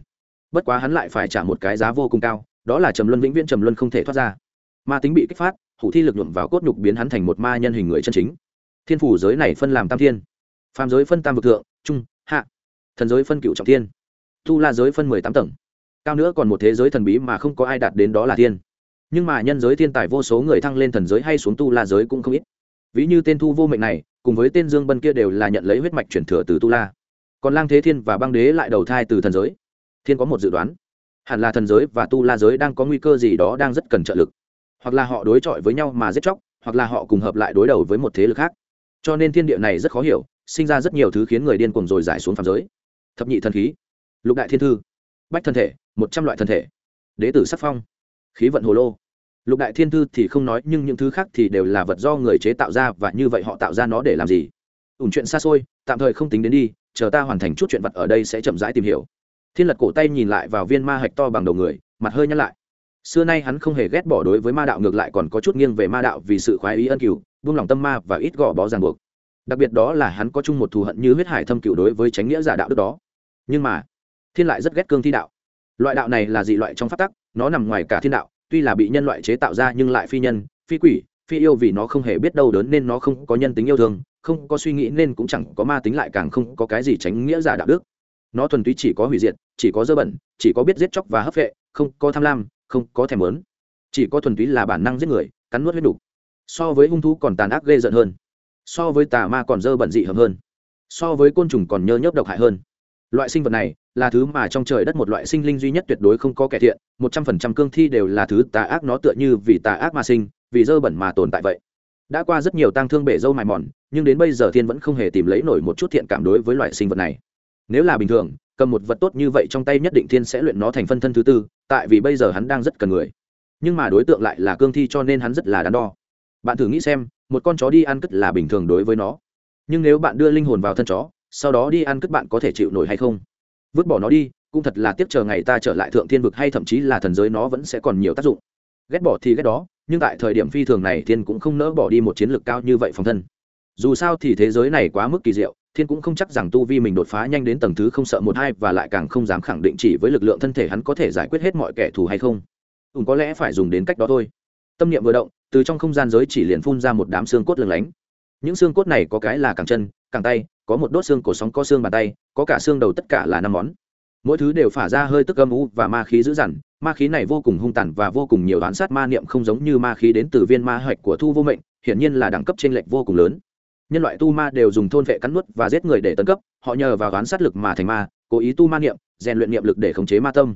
bất quá hắn lại phải trả một cái giá vô cùng cao, đó là trầm luân vĩnh viễn trầm luân không thể thoát ra. Ma tính bị kích phát, hủ thi lực nhuộm vào cốt nhục biến hắn thành một ma nhân hình người chân chính. Thiên phủ giới này phân làm tam thiên. Phàm giới phân tam vực thượng, trung, hạ. Thần giới phân cựu trọng thiên. Tu la giới phân mười tám tầng. Cao nữa còn một thế giới thần bí mà không có ai đạt đến đó là thiên. Nhưng mà nhân giới thiên tài vô số người thăng lên thần giới hay xuống tu la giới cũng không ít. Ví như tên thu vô mệnh này, cùng với tên dương bân kia đều là nhận lấy huyết mạch chuyển thừa từ tu la. Còn lang thế thiên và băng đế lại đầu thai từ thần giới thiên có một dự đoán. Hẳn là thần giới và tu la giới đang có nguy cơ gì đó đang rất cần trợ lực. Hoặc là họ đối chọi với nhau mà giết chóc, hoặc là họ cùng hợp lại đối đầu với một thế lực khác. Cho nên thiên địa này rất khó hiểu, sinh ra rất nhiều thứ khiến người điên cuồng rồi giải xuống phạm giới. Thập nhị thần khí, lục đại thiên thư, bách thân thể, một trăm loại thân thể, đế tử sắc phong, khí vận hồ lô. Lục đại thiên thư thì không nói, nhưng những thứ khác thì đều là vật do người chế tạo ra và như vậy họ tạo ra nó để làm gì? Ủn chuyện xa xôi, tạm thời không tính đến đi, chờ ta hoàn thành chút chuyện vật ở đây sẽ chậm rãi tìm hiểu thiên lật cổ tay nhìn lại vào viên ma hạch to bằng đầu người, mặt hơi nhăn lại. Xưa nay hắn không hề ghét bỏ đối với ma đạo ngược lại còn có chút nghiêng về ma đạo vì sự khoái ý ân cựu buông lòng tâm ma và ít gò bó ràng buộc. Đặc biệt đó là hắn có chung một thù hận như huyết hải thâm cựu đối với chánh nghĩa giả đạo đức đó. Nhưng mà, thiên lại rất ghét cương thi đạo. Loại đạo này là dị loại trong pháp tắc, nó nằm ngoài cả thiên đạo, tuy là bị nhân loại chế tạo ra nhưng lại phi nhân, phi quỷ, phi yêu vì nó không hề biết đâu đớn nên nó không có nhân tính yêu thương, không có suy nghĩ nên cũng chẳng có ma tính lại càng không có cái gì tránh nghĩa giả đạo đức nó thuần túy chỉ có hủy diệt, chỉ có dơ bẩn, chỉ có biết giết chóc và hấp vệ, không có tham lam, không có thèm lớn chỉ có thuần túy là bản năng giết người, cắn nuốt huyết đủ. so với hung thú còn tàn ác ghê giận hơn. So với tà ma còn dơ bẩn dị hợm hơn. So với côn trùng còn nhơ nhớp độc hại hơn. Loại sinh vật này là thứ mà trong trời đất một loại sinh linh duy nhất tuyệt đối không có kẻ thiện, một trăm phần trăm cương thi đều là thứ tà ác nó tựa như vì tà ác mà sinh, vì dơ bẩn mà tồn tại vậy. Đã qua rất nhiều tang thương bể dâu mài mòn, nhưng đến bây giờ thiên vẫn không hề tìm lấy nổi một chút thiện cảm đối với loại sinh vật này nếu là bình thường, cầm một vật tốt như vậy trong tay nhất định thiên sẽ luyện nó thành phân thân thứ tư, tại vì bây giờ hắn đang rất cần người. Nhưng mà đối tượng lại là cương thi cho nên hắn rất là đắn đo. Bạn thử nghĩ xem, một con chó đi ăn cất là bình thường đối với nó. Nhưng nếu bạn đưa linh hồn vào thân chó, sau đó đi ăn cất bạn có thể chịu nổi hay không? Vứt bỏ nó đi, cũng thật là tiếc chờ ngày ta trở lại thượng thiên vực hay thậm chí là thần giới nó vẫn sẽ còn nhiều tác dụng. Ghét bỏ thì ghét đó, nhưng tại thời điểm phi thường này thiên cũng không nỡ bỏ đi một chiến lược cao như vậy phòng thân. Dù sao thì thế giới này quá mức kỳ diệu thiên cũng không chắc rằng tu vi mình đột phá nhanh đến tầng thứ không sợ một hai và lại càng không dám khẳng định chỉ với lực lượng thân thể hắn có thể giải quyết hết mọi kẻ thù hay không. Ùn có lẽ phải dùng đến cách đó thôi. Tâm niệm vừa động, từ trong không gian giới chỉ liền phun ra một đám xương cốt lừng lánh. Những xương cốt này có cái là càng chân càng tay, có một đốt xương cổ sóng, có xương bàn tay, có cả xương đầu tất cả là năm món. Mỗi thứ đều phả ra hơi tức âm u và ma khí dữ dằn. Ma khí này vô cùng hung tàn và vô cùng nhiều đoán sát ma niệm không giống như ma khí đến từ viên ma hạch của thu vô mệnh, hiển nhiên là đẳng cấp t r ê n lệch vô cùng lớn nhân loại tu ma đều dùng thôn vệ cắn nuốt và giết người để tấn cấp, họ nhờ vào đoán sát lực mà thành ma, cố ý tu ma niệm, rèn luyện niệm lực để khống chế ma tâm.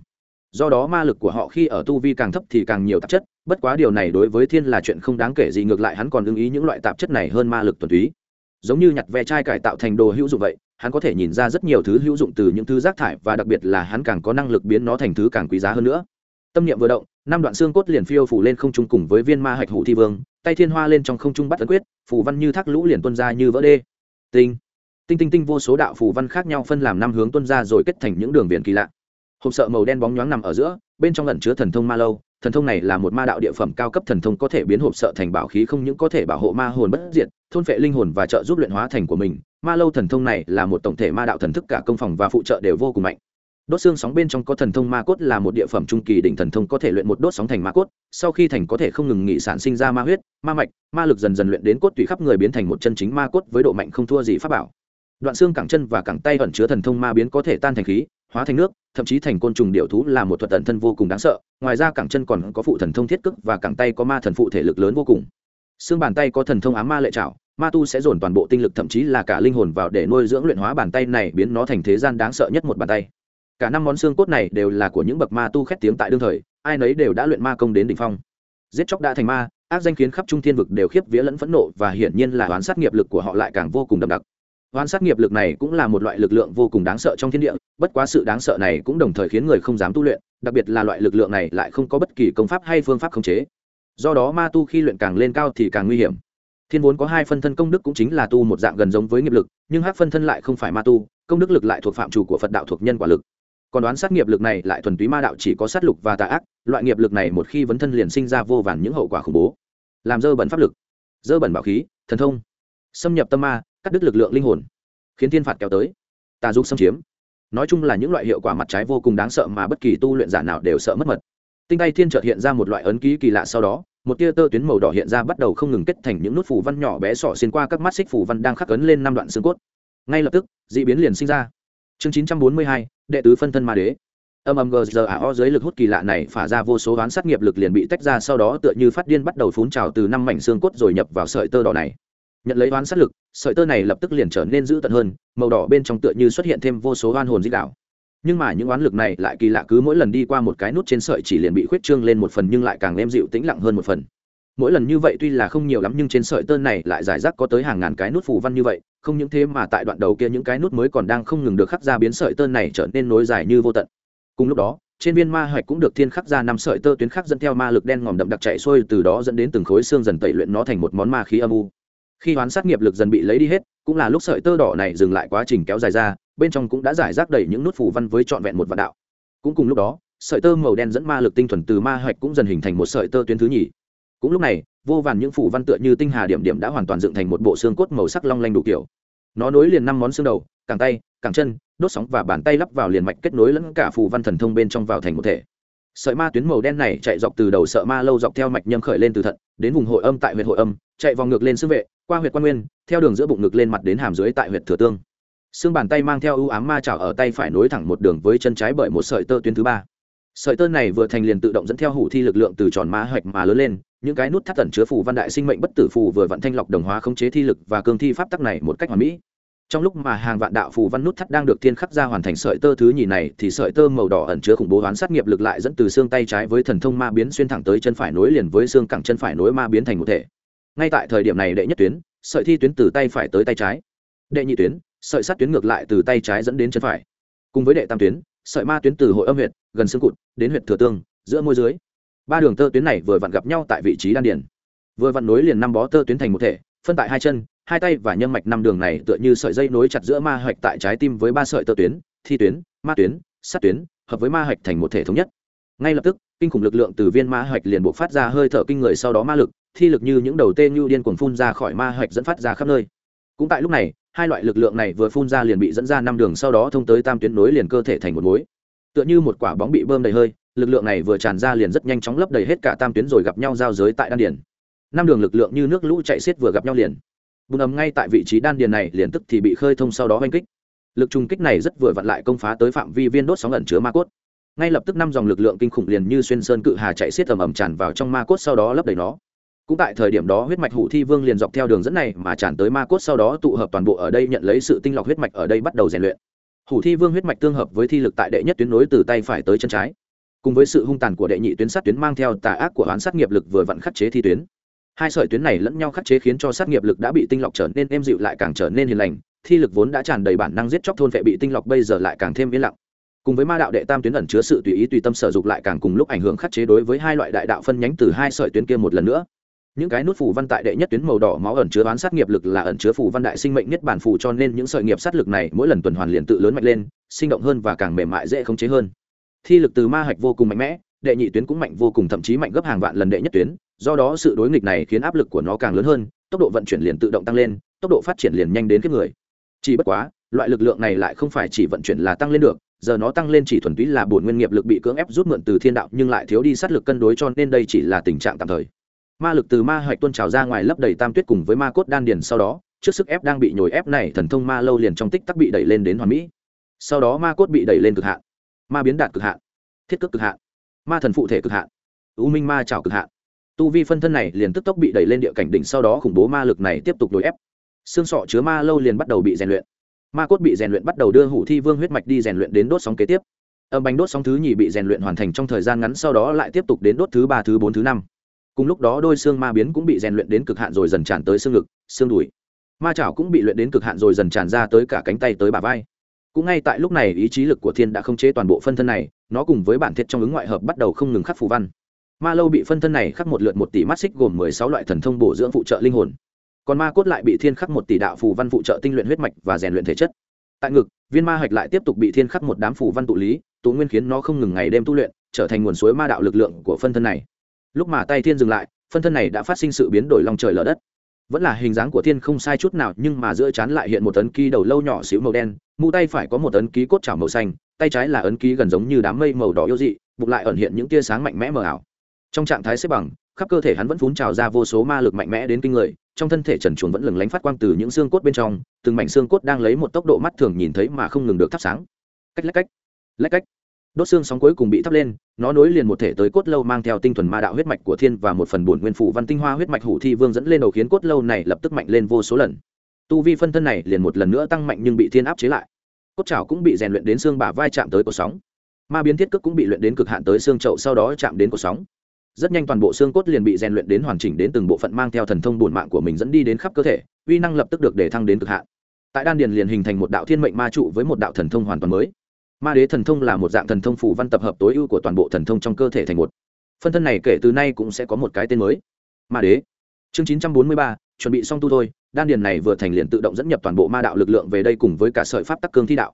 Do đó ma lực của họ khi ở tu vi càng thấp thì càng nhiều tạp chất, bất quá điều này đối với thiên là chuyện không đáng kể gì, ngược lại hắn còn ưng ý những loại tạp chất này hơn ma lực thuần túy. Giống như nhặt ve chai cải tạo thành đồ hữu dụng vậy, hắn có thể nhìn ra rất nhiều thứ hữu dụng từ những thứ rác thải và đặc biệt là hắn càng có năng lực biến nó thành thứ càng quý giá hơn nữa. Tâm niệm vừa động năm đoạn xương cốt liền phiêu phủ lên không trung cùng với viên ma hạch hủ thi vương, tay thiên hoa lên trong không trung bắt ấn quyết phủ văn như thác lũ liền tuân ra như vỡ đê. Tinh. Tinh tinh tinh vô số đạo phủ văn khác nhau phân làm năm hướng tuân ra rồi kết thành những đường viền kỳ lạ. Hộp sợ màu đen bóng nhoáng nằm ở giữa, bên trong lẩn chứa thần thông ma lâu. Thần thông này là một ma đạo địa phẩm cao cấp thần thông có thể biến hộp sợ thành bảo khí không những có thể bảo hộ ma hồn bất diệt, thôn phệ linh hồn và trợ giúp luyện hóa thành của mình. Ma lâu thần thông này là một tổng thể ma đạo thần thức cả công phòng và phụ trợ đều vô cùng mạnh đốt xương sóng bên trong có thần thông ma cốt là một địa phẩm trung kỳ đỉnh thần thông có thể luyện một đốt sóng thành ma cốt, sau khi thành có thể không ngừng nghỉ sản sinh ra ma huyết, ma mạch, ma lực dần dần luyện đến cốt tùy khắp người biến thành một chân chính ma cốt với độ mạnh không thua gì pháp bảo. Đoạn xương cẳng chân và cẳng tay ẩn chứa thần thông ma biến có thể tan thành khí, hóa thành nước, thậm chí thành côn trùng điệu thú là một thuật tận thân vô cùng đáng sợ, ngoài ra cẳng chân còn có phụ thần thông thiết cức và cẳng tay có ma thần phụ thể lực lớn vô cùng. Xương bàn tay có thần thông ám ma lệ trảo, ma tu sẽ dồn toàn bộ tinh lực thậm chí là cả linh hồn vào để nuôi dưỡng luyện hóa bàn tay này biến nó thành thế gian đáng sợ nhất một bàn tay cả năm món xương cốt này đều là của những bậc ma tu khét tiếng tại đương thời, ai nấy đều đã luyện ma công đến đ ỉ n h phong. Giết chóc đã thành ma, ác danh khiến khắp trung thiên vực đều khiếp vía lẫn phẫn nộ và hiển nhiên là oán sát nghiệp lực của họ lại càng vô cùng đậm đặc. Oán sát nghiệp lực này cũng là một loại lực lượng vô cùng đáng sợ trong thiên địa, bất quá sự đáng sợ này cũng đồng thời khiến người không dám tu luyện, đặc biệt là loại lực lượng này lại không có bất kỳ công pháp hay phương pháp khống chế. Do đó ma tu khi luyện càng lên cao thì càng nguy hiểm. Thiên vốn có hai phân thân công đức cũng chính là tu một dạng gần giống với nghiệp lực, nhưng hát phân thân lại không phải ma tu, công đức lực lại thuộc phạm chủ của phật đạo thuộc nhân quả lực còn đoán sát nghiệp lực này lại thuần túy ma đạo chỉ có sát lục và tà ác, loại nghiệp lực này một khi vấn thân liền sinh ra vô vàn những hậu quả khủng bố. Làm dơ bẩn pháp lực, dơ bẩn bảo khí, thần thông, xâm nhập tâm ma, cắt đứt lực lượng linh hồn, khiến thiên phạt kéo tới. Tà dục xâm chiếm. Nói chung là những loại hiệu quả mặt trái vô cùng đáng sợ mà bất kỳ tu luyện giả nào đều sợ mất mật. Tinh tay thiên trợt hiện ra một loại ấn ký kỳ lạ sau đó, một tia tơ tuyến màu đỏ hiện ra bắt đầu không ngừng kết thành những nút phù văn nhỏ bé sỏ xuyên qua các mắt xích phù văn đang khắc ấn lên năm đoạn xương cốt. Ngay lập tức d ị biến liền sinh ra chương chín trăm bốn mươi hai, đệ tứ phân thân ma đế. Âm âm gzao dưới lực hút kỳ lạ này phả ra vô số đoán sát nghiệp lực liền bị tách ra, sau đó tựa như phát điên bắt đầu phun trào từ năm mảnh xương cốt rồi nhập vào sợi tơ đỏ này. Nhận lấy đoán sát lực, sợi tơ này lập tức liền trở nên dữ tận hơn, màu đỏ bên trong tựa như xuất hiện thêm vô số oan hồn dích đạo nhưng mà những oán lực này lại kỳ lạ cứ mỗi lần đi qua một cái nút trên sợi chỉ liền bị khuyết trương lên một phần, nhưng lại càng êm dịu tĩnh lặng hơn một phần mỗi lần như vậy tuy là không nhiều lắm nhưng trên sợi tơ này lại giải rác có tới hàng ngàn cái nút phù văn như vậy, không những thế mà tại đoạn đầu kia những cái nút mới còn đang không ngừng được khắc ra biến sợi tơ này trở nên nối dài như vô tận. Cùng lúc đó, trên viên ma hạch cũng được thiên khắc ra năm sợi tơ tuyến khắc dẫn theo ma lực đen ngòm đậm đặc chạy xuôi từ đó dẫn đến từng khối xương dần tẩy luyện nó thành một món ma khí âm u. Khi hoán sát nghiệp lực dần bị lấy đi hết, cũng là lúc sợi tơ đỏ này dừng lại quá trình kéo dài ra, bên trong cũng đã giải rác đầy những nút phù văn với trọn vẹn một vạn đạo. Cũng cùng lúc đó, sợi tơ màu đen dẫn ma lực tinh thuần từ ma hạch cũng dần hình thành một sợi tơ tuyến thứ nhì cũng lúc này, vô vàn những phủ văn tựa như tinh hà điểm điểm đã hoàn toàn dựng thành một bộ xương cốt màu sắc long lanh đủ kiểu. Nó nối liền năm món xương đầu cẳng tay cẳng chân, đốt sóng và bàn tay lắp vào liền mạch kết nối lẫn cả phù văn thần thông bên trong vào thành một thể. Sợi ma tuyến màu đen này chạy dọc từ đầu sợ ma lâu dọc theo mạch nhâm khởi lên từ thận, đến vùng hội âm tại huyện hội âm, chạy vòng ngược lên xương vệ, qua huyện quan nguyên, theo đường giữa bụng ngực lên mặt đến hàm dưới tại huyện thừa tương. Xương bàn tay mang theo ưu ám ma chảo ở tay phải nối thẳng một đường với chân trái bởi một sợi tơ tuyến thứ ba sợi tơ này vừa thành liền tự động dẫn theo hủ thi lực lượng từ tròn ma hạch mà lớn lên, những cái nút thắt tẩn chứa phù văn đại sinh mệnh bất tử phù vừa vận thanh lọc đồng hóa khống chế thi lực và cương thi pháp tắc này một cách hoàn mỹ. Trong lúc mà hàng vạn đạo phù văn nút thắt đang được thiên khắc ra hoàn thành sợi tơ thứ nhì này, thì sợi tơ màu đỏ ẩn chứa khủng bố hoán sát nghiệp lực lại dẫn từ xương tay trái với thần thông ma biến xuyên thẳng tới chân phải nối liền với xương cẳng chân phải nối ma biến thành một thể. Ngay tại thời điểm này đệ nhất tuyến, sợi thi tuyến từ tay phải tới tay trái. Đệ nhị tuyến, sợi sát tuyến ngược lại từ tay trái dẫn đến chân phải. Cùng với đệ tam tuyến sợi ma tuyến từ hội âm huyệt, gần xương cụt, đến huyệt thừa tương, giữa môi dưới. Ba đường tơ tuyến này vừa vặn gặp nhau tại vị trí đan điển vừa vặn nối liền năm bó tơ tuyến thành một thể, phân tại hai chân, hai tay và nhân mạch năm đường này tựa như sợi dây nối chặt giữa ma hạch tại trái tim với ba sợi tơ tuyến, thi tuyến, ma tuyến, sát tuyến, hợp với ma hạch thành một thể thống nhất. Ngay lập tức, kinh khủng lực lượng từ viên ma hạch liền buộc phát ra hơi thở kinh người sau đó ma lực, thi lực như những đầu tên như điên cuồng phun ra khỏi ma hạch dẫn phát ra khắp nơi. Cũng tại lúc này hai loại lực lượng này vừa phun ra liền bị dẫn ra năm đường, sau đó thông tới tam tuyến nối liền cơ thể thành một mối. Tựa như một quả bóng bị bơm đầy hơi, lực lượng này vừa tràn ra liền rất nhanh chóng lấp đầy hết cả tam tuyến rồi gặp nhau giao giới tại đan điền. Năm đường lực lượng như nước lũ chạy xiết vừa gặp nhau liền. Bùn ấm ngay tại vị trí đan điền này liền tức thì bị khơi thông sau đó oanh kích. Lực trùng kích này rất vừa vặn lại công phá tới phạm vi viên đốt sóng ẩn chứa ma cốt. Ngay lập tức năm dòng lực lượng kinh khủng liền như xuyên sơn cự hà chạy xiết ầm ầm tràn vào trong ma cốt, sau đó lấp đầy nó cũng tại thời điểm đó huyết mạch hủ thi vương liền dọc theo đường dẫn này mà tràn tới ma cốt sau đó tụ hợp toàn bộ ở đây nhận lấy sự tinh lọc huyết mạch ở đây bắt đầu rèn luyện. Hủ thi vương huyết mạch tương hợp với thi lực tại đệ nhất tuyến nối từ tay phải tới chân trái. Cùng với sự hung tàn của đệ nhị tuyến sát tuyến mang theo tà ác của oán sát nghiệp lực vừa vặn khắc chế thi tuyến. Hai sợi tuyến này lẫn nhau khắc chế khiến cho sát nghiệp lực đã bị tinh lọc trở nên êm dịu lại càng trở nên hiền lành, thi lực vốn đã tràn đầy bản năng giết chóc thôn vệ bị tinh lọc bây giờ lại càng thêm yên lặng. Cùng với ma đạo đệ tam tuyến ẩn chứa sự tùy ý tùy tâm sở dục lại càng cùng lúc ảnh hưởng khắc chế đối với hai loại đại đạo phân nhánh từ hai sợi tuyến kia một lần nữa những cái nút phủ văn tại đệ nhất tuyến màu đỏ máu ẩn chứa oán sát nghiệp lực là ẩn chứa phủ văn đại sinh mệnh nhất bản phù cho nên những sợi nghiệp sát lực này mỗi lần tuần hoàn liền tự lớn mạnh lên, sinh động hơn và càng mềm mại dễ khống chế hơn. Thi lực từ ma hạch vô cùng mạnh mẽ, đệ nhị tuyến cũng mạnh vô cùng, thậm chí mạnh gấp hàng vạn lần đệ nhất tuyến, do đó sự đối nghịch này khiến áp lực của nó càng lớn hơn, tốc độ vận chuyển liền tự động tăng lên, tốc độ phát triển liền nhanh đến kiếp người. Chỉ bất quá, loại lực lượng này lại không phải chỉ vận chuyển là tăng lên được, giờ nó tăng lên chỉ thuần túy là bổn nguyên nghiệp lực bị cưỡng ép rút mượn từ thiên đạo nhưng lại thiếu đi sát lực cân đối cho nên đây chỉ là tình trạng tạm thời ma lực từ ma hạch tuôn trào ra ngoài lấp đầy tam tuyết cùng với ma cốt đan điền sau đó, trước sức ép đang bị nhồi ép này thần thông ma lâu liền trong tích tắc bị đẩy lên đến hoàn mỹ. Sau đó ma cốt bị đẩy lên cực hạn, ma biến đạt cực hạn, thiết cước cực hạn, ma thần phụ thể cực hạn, u minh ma trào cực hạn. Tu vi phân thân này liền tức tốc bị đẩy lên địa cảnh đỉnh sau đó khủng bố ma lực này tiếp tục đồi ép. Xương sọ chứa ma lâu liền bắt đầu bị rèn luyện. Ma cốt bị rèn luyện bắt đầu đưa hủ thi vương huyết mạch đi rèn luyện đến đốt sóng kế tiếp. Âm bánh đốt sóng thứ nhì bị rèn luyện hoàn thành trong thời gian ngắn sau đó lại tiếp tục đến đốt thứ ba, thứ bốn, thứ năm cùng lúc đó đôi xương ma biến cũng bị rèn luyện đến cực hạn rồi dần tràn tới xương ngực, xương đùi. Ma chảo cũng bị luyện đến cực hạn rồi dần tràn ra tới cả cánh tay tới bả vai. Cũng ngay tại lúc này ý chí lực của thiên đã không chế toàn bộ phân thân này, nó cùng với bản thiết trong ứng ngoại hợp bắt đầu không ngừng khắc phù văn. Ma lâu bị phân thân này khắc một lượt một tỷ mắt xích gồm mười sáu loại thần thông bổ dưỡng phụ trợ linh hồn. Còn ma cốt lại bị thiên khắc một tỷ đạo phù văn phụ trợ tinh luyện huyết mạch và rèn luyện thể chất. Tại ngực, viên ma hạch lại tiếp tục bị thiên khắc một đám phù văn tụ lý, tụ nguyên khiến nó không ngừng ngày đêm tu luyện, trở thành nguồn suối ma đạo lực lượng của phân thân này lúc mà tay thiên dừng lại, phân thân này đã phát sinh sự biến đổi lòng trời lở đất. Vẫn là hình dáng của thiên không sai chút nào, nhưng mà giữa chán lại hiện một ấn ký đầu lâu nhỏ xíu màu đen, mu tay phải có một ấn ký cốt chảo màu xanh, tay trái là ấn ký gần giống như đám mây màu đỏ yêu dị, bụng lại ẩn hiện những tia sáng mạnh mẽ mờ ảo. Trong trạng thái xếp bằng, khắp cơ thể hắn vẫn phun trào ra vô số ma lực mạnh mẽ đến kinh người, trong thân thể trần chuồn vẫn lừng lánh phát quang từ những xương cốt bên trong, từng mảnh xương cốt đang lấy một tốc độ mắt thường nhìn thấy mà không ngừng được thắp sáng. Cách lách cách lách cách đốt xương sóng cuối cùng bị thắp lên, nó nối liền một thể tới cốt lâu mang theo tinh thuần ma đạo huyết mạch của thiên và một phần bổn nguyên phủ văn tinh hoa huyết mạch hủ thi vương dẫn lên đầu khiến cốt lâu này lập tức mạnh lên vô số lần. Tu vi phân thân này liền một lần nữa tăng mạnh nhưng bị thiên áp chế lại. Cốt chảo cũng bị rèn luyện đến xương bả vai chạm tới cột sóng. Ma biến thiết cước cũng bị luyện đến cực hạn tới xương chậu sau đó chạm đến cột sóng. Rất nhanh toàn bộ xương cốt liền bị rèn luyện đến hoàn chỉnh đến từng bộ phận mang theo thần thông bổn mạng của mình dẫn đi đến khắp cơ thể, uy năng lập tức được để thăng đến cực hạn. Tại đan điền liền hình thành một đạo thiên mệnh ma trụ với một đạo thần thông hoàn toàn mới ma đế thần thông là một dạng thần thông phủ văn tập hợp tối ưu của toàn bộ thần thông trong cơ thể thành một. Phân thân này kể từ nay cũng sẽ có một cái tên mới. Ma đế. Chương chín trăm bốn mươi ba, chuẩn bị xong tu thôi, đan điền này vừa thành liền tự động dẫn nhập toàn bộ ma đạo lực lượng về đây cùng với cả sợi pháp tắc cương thi đạo.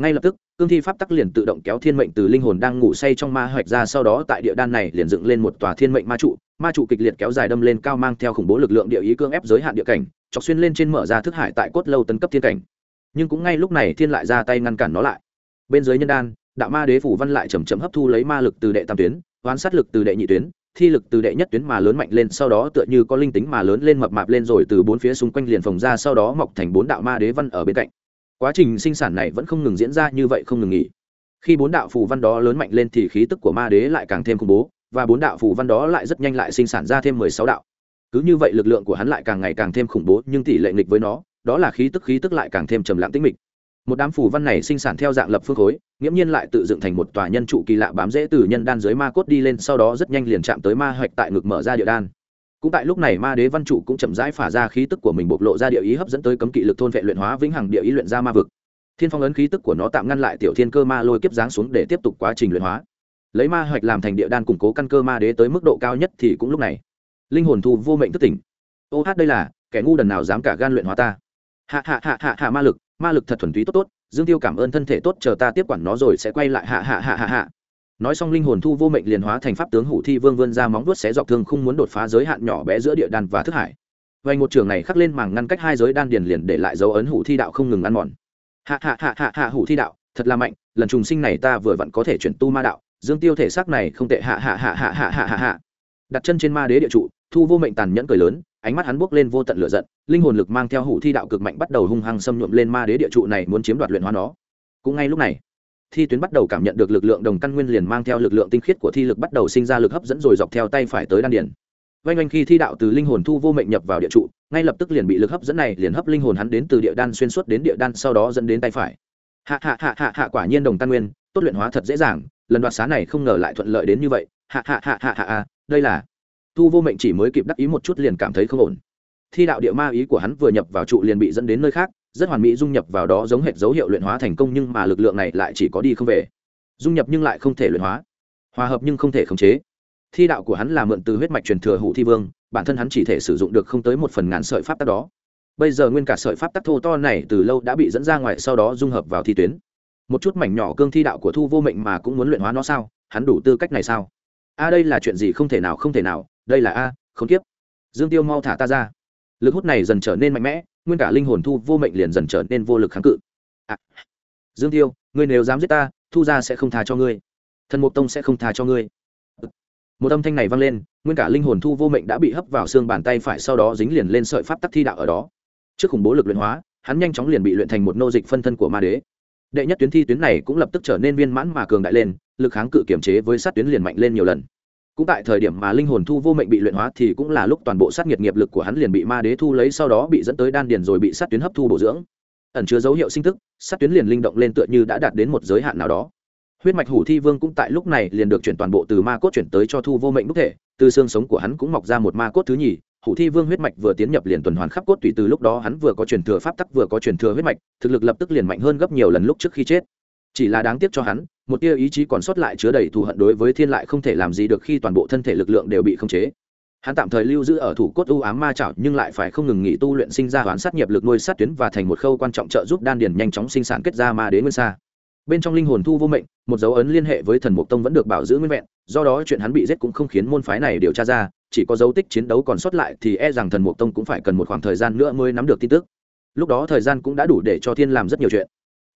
Ngay lập tức, cương thi pháp tắc liền tự động kéo thiên mệnh từ linh hồn đang ngủ say trong ma hoạch ra, sau đó tại địa đan này liền dựng lên một tòa thiên mệnh ma trụ. Ma trụ kịch liệt kéo dài đâm lên cao mang theo khủng bố lực lượng địa ý cương ép giới hạn địa cảnh, chọc xuyên lên trên mở ra thức hải tại cốt lâu tấn cấp thiên cảnh. Nhưng cũng ngay lúc này thiên lại ra tay ngăn cản nó lại bên dưới nhân đan, đạo ma đế phủ văn lại chầm chậm hấp thu lấy ma lực từ đệ tam tuyến, oán sát lực từ đệ nhị tuyến, thi lực từ đệ nhất tuyến mà lớn mạnh lên, sau đó tựa như có linh tính mà lớn lên mập mạp lên rồi từ bốn phía xung quanh liền phồng ra, sau đó mọc thành bốn đạo ma đế văn ở bên cạnh. Quá trình sinh sản này vẫn không ngừng diễn ra như vậy không ngừng nghỉ. Khi bốn đạo phù văn đó lớn mạnh lên thì khí tức của ma đế lại càng thêm khủng bố, và bốn đạo phù văn đó lại rất nhanh lại sinh sản ra thêm mười sáu đạo. Cứ như vậy lực lượng của hắn lại càng ngày càng thêm khủng bố, nhưng tỷ lệ nghịch với nó, đó là khí tức khí tức lại càng thêm trầm lặng tĩnh mịch một đám phù văn này sinh sản theo dạng lập phương khối, nghiễm nhiên lại tự dựng thành một tòa nhân trụ kỳ lạ bám dễ từ nhân đan dưới ma cốt đi lên, sau đó rất nhanh liền chạm tới ma hoạch tại ngực mở ra địa đan. Cũng tại lúc này ma đế văn trụ cũng chậm rãi phả ra khí tức của mình bộc lộ ra địa ý hấp dẫn tới cấm kỵ lực thôn vệ luyện hóa vĩnh hằng địa ý luyện ra ma vực. Thiên phong ấn khí tức của nó tạm ngăn lại tiểu thiên cơ ma lôi kiếp giáng xuống để tiếp tục quá trình luyện hóa. Lấy ma hoạch làm thành địa đan củng cố căn cơ ma đế tới mức độ cao nhất thì cũng lúc này. Linh hồn thu vô mệnh thức tỉnh. Ô hát đây là, kẻ ngu đần nào dám cả gan luyện hóa ta? Hạ hạ hạ hạ hạ ma lực ma lực thật thuần túy tốt tốt dương tiêu cảm ơn thân thể tốt chờ ta tiếp quản nó rồi sẽ quay lại hạ hạ hạ hạ hạ nói xong linh hồn thu vô mệnh liền hóa thành pháp tướng hủ thi vương vươn ra móng vuốt xé dọc thương không muốn đột phá giới hạn nhỏ bé giữa địa đan và thức hải vay một trường này khắc lên màng ngăn cách hai giới đan điền liền để lại dấu ấn hủ thi đạo không ngừng ăn mòn hạ hạ hạ hạ hạ hủ thi đạo thật là mạnh lần trùng sinh này ta vừa vặn có thể chuyển tu ma đạo dương tiêu thể xác này không tệ hạ hạ hạ hạ hạ hạ hạ hạ đặt chân trên ma đế địa trụ thu vô mệnh tàn nhẫn cười lớn ánh mắt hắn buốc lên vô tận lửa giận, linh hồn lực mang theo hủ thi đạo cực mạnh bắt đầu hung hăng xâm nhuộm lên ma đế địa trụ này muốn chiếm đoạt luyện hóa nó. Cũng ngay lúc này, thi tuyến bắt đầu cảm nhận được lực lượng đồng căn nguyên liền mang theo lực lượng tinh khiết của thi lực bắt đầu sinh ra lực hấp dẫn rồi dọc theo tay phải tới đan điển vanh oanh khi thi đạo từ linh hồn thu vô mệnh nhập vào địa trụ, ngay lập tức liền bị lực hấp dẫn này liền hấp linh hồn hắn đến từ địa đan xuyên suốt đến địa đan sau đó dẫn đến tay phải. Hạ hạ hạ hạ hạ, quả nhiên đồng căn nguyên, tốt luyện hóa thật dễ dàng, lần đoạt xá này không ngờ lại thuận lợi đến như vậy. Hạ hạ hạ hạ hạ hạ, đây là thu vô mệnh chỉ mới kịp đắc ý một chút liền cảm thấy không ổn. Thi đạo địa ma ý của hắn vừa nhập vào trụ liền bị dẫn đến nơi khác, rất hoàn mỹ dung nhập vào đó giống hệt dấu hiệu luyện hóa thành công nhưng mà lực lượng này lại chỉ có đi không về. Dung nhập nhưng lại không thể luyện hóa. Hòa hợp nhưng không thể khống chế. Thi đạo của hắn là mượn từ huyết mạch truyền thừa hụ thi vương, bản thân hắn chỉ thể sử dụng được không tới một phần ngàn sợi pháp tắc đó. Bây giờ nguyên cả sợi pháp tắc thô to này từ lâu đã bị dẫn ra ngoài, sau đó dung hợp vào thi tuyến. Một chút mảnh nhỏ cương thi đạo của thu vô mệnh mà cũng muốn luyện hóa nó sao? Hắn đủ tư cách này sao? A đây là chuyện gì không thể nào, không thể nào đây là a không tiếp. Dương tiêu mau thả ta ra. Lực hút này dần trở nên mạnh mẽ nguyên cả linh hồn thu vô mệnh liền dần trở nên vô lực kháng cự. À, dương tiêu ngươi nếu dám giết ta thu ra sẽ không tha cho ngươi. Thần mục tông sẽ không tha cho ngươi. Ừ. Một âm thanh này vang lên nguyên cả linh hồn thu vô mệnh đã bị hấp vào xương bàn tay phải sau đó dính liền lên sợi pháp tắc thi đạo ở đó. Trước khủng bố lực luyện hóa hắn nhanh chóng liền bị luyện thành một nô dịch phân thân của ma đế. Đệ nhất tuyến thi tuyến này cũng lập tức trở nên viên mãn mà cường đại lên lực kháng cự kiểm chế với sát tuyến liền mạnh lên nhiều lần cũng tại thời điểm mà linh hồn thu vô mệnh bị luyện hóa thì cũng là lúc toàn bộ sát nghiệt nghiệp lực của hắn liền bị ma đế thu lấy sau đó bị dẫn tới đan điền rồi bị sát tuyến hấp thu bổ dưỡng. Ẩn chứa dấu hiệu sinh thức, sát tuyến liền linh động lên tựa như đã đạt đến một giới hạn nào đó. Huyết mạch hủ thi vương cũng tại lúc này liền được chuyển toàn bộ từ ma cốt chuyển tới cho thu vô mệnh đúc thể, từ xương sống của hắn cũng mọc ra một ma cốt thứ nhì, hủ thi vương huyết mạch vừa tiến nhập liền tuần hoàn khắp cốt tùy từ lúc đó hắn vừa có truyền thừa pháp tắc vừa có truyền thừa huyết mạch, thực lực lập tức liền mạnh hơn gấp nhiều lần lúc trước khi chết. Chỉ là đáng tiếc cho hắn một tia ý chí còn sót lại chứa đầy thù hận đối với thiên lại không thể làm gì được khi toàn bộ thân thể lực lượng đều bị khống chế. Hắn tạm thời lưu giữ ở thủ cốt u ám ma chảo nhưng lại phải không ngừng nghỉ tu luyện sinh ra hoán sát nghiệp lực nuôi sát tuyến và thành một khâu quan trọng trợ giúp đan điền nhanh chóng sinh sản kết ra ma đế nguyên xa bên trong linh hồn thu vô mệnh, một dấu ấn liên hệ với thần mục tông vẫn được bảo giữ nguyên vẹn, do đó chuyện hắn bị giết cũng không khiến môn phái này điều tra ra, chỉ có dấu tích chiến đấu còn sót lại thì e rằng thần mục tông cũng phải cần một khoảng thời gian nữa mới nắm được tin tức. Lúc đó thời gian cũng đã đủ để cho thiên làm rất nhiều chuyện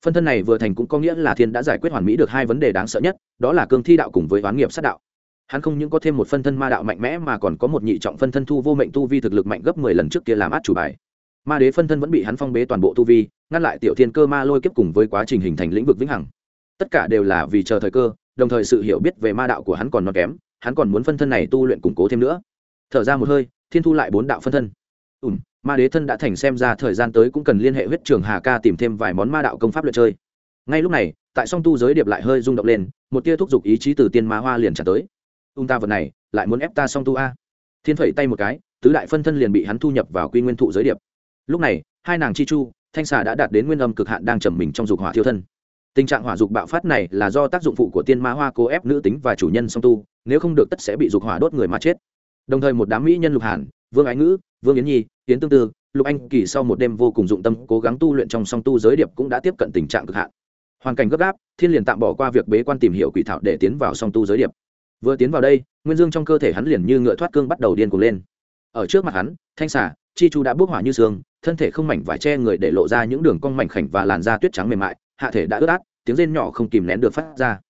phân thân này vừa thành cũng có nghĩa là thiên đã giải quyết hoàn mỹ được hai vấn đề đáng sợ nhất, đó là cương thi đạo cùng với oán nghiệp sát đạo. Hắn không những có thêm một phân thân ma đạo mạnh mẽ mà còn có một nhị trọng phân thân thu vô mệnh tu vi thực lực mạnh gấp mười lần trước kia làm át chủ bài. Ma đế phân thân vẫn bị hắn phong bế toàn bộ tu vi, ngăn lại tiểu thiên cơ ma lôi kiếp cùng với quá trình hình thành lĩnh vực vĩnh hằng. Tất cả đều là vì chờ thời cơ, đồng thời sự hiểu biết về ma đạo của hắn còn non kém, hắn còn muốn phân thân này tu luyện củng cố thêm nữa. Thở ra một hơi, thiên thu lại bốn đạo phân thân. Ùm ma đế thân đã thành xem ra thời gian tới cũng cần liên hệ huyết trường hà ca tìm thêm vài món ma đạo công pháp luyện chơi. Ngay lúc này, tại song tu giới điệp lại hơi rung động lên, một tia thúc giục ý chí từ tiên ma hoa liền trả tới. Ung ta vật này, lại muốn ép ta song tu a. Thiên phẩy tay một cái, tứ đại phân thân liền bị hắn thu nhập vào quy nguyên thụ giới điệp. Lúc này, hai nàng chi chu, thanh xà đã đạt đến nguyên âm cực hạn đang trầm mình trong dục hỏa thiêu thân. Tình trạng hỏa dục bạo phát này là do tác dụng phụ của tiên ma hoa cố ép nữ tính và chủ nhân song tu, nếu không được tất sẽ bị dục hỏa đốt người mà chết. Đồng thời một đám mỹ nhân lục hàn vương ái ngữ, vương yến nhi, yến tương tư, lục anh kỳ sau một đêm vô cùng dụng tâm, cố gắng tu luyện trong song tu giới điệp cũng đã tiếp cận tình trạng cực hạn. Hoàn cảnh gấp gáp, thiên liền tạm bỏ qua việc bế quan tìm hiểu quỷ thảo để tiến vào song tu giới điệp. Vừa tiến vào đây, nguyên dương trong cơ thể hắn liền như ngựa thoát cương bắt đầu điên cuồng lên. Ở trước mặt hắn, thanh xả chi chu đã bước hỏa như xương thân thể không mảnh vải che người để lộ ra những đường cong mảnh khảnh và làn da tuyết trắng mềm mại, hạ thể đã ướt át, tiếng rên nhỏ không kìm nén được phát ra.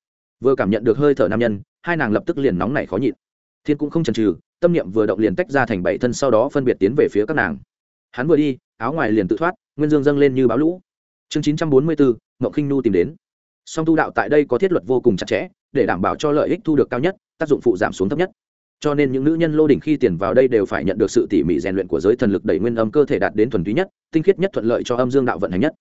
Vừa cảm nhận được hơi thở nam nhân, hai nàng lập tức liền nóng nảy khó nhịn. Thiên cũng không chần chừ tâm niệm vừa động liền tách ra thành bảy thân sau đó phân biệt tiến về phía các nàng. Hắn vừa đi, áo ngoài liền tự thoát, nguyên dương dâng lên như báo lũ. Chương chín trăm bốn mươi bốn ngậu khinh nu tìm đến. Song tu đạo tại đây có thiết luật vô cùng chặt chẽ, để đảm bảo cho lợi ích thu được cao nhất, tác dụng phụ giảm xuống thấp nhất. Cho nên những nữ nhân lô đỉnh khi tiền vào đây đều phải nhận được sự tỉ mỉ rèn luyện của giới thần lực đẩy nguyên âm cơ thể đạt đến thuần túy nhất, tinh khiết nhất thuận lợi cho âm dương đạo vận hành nhất.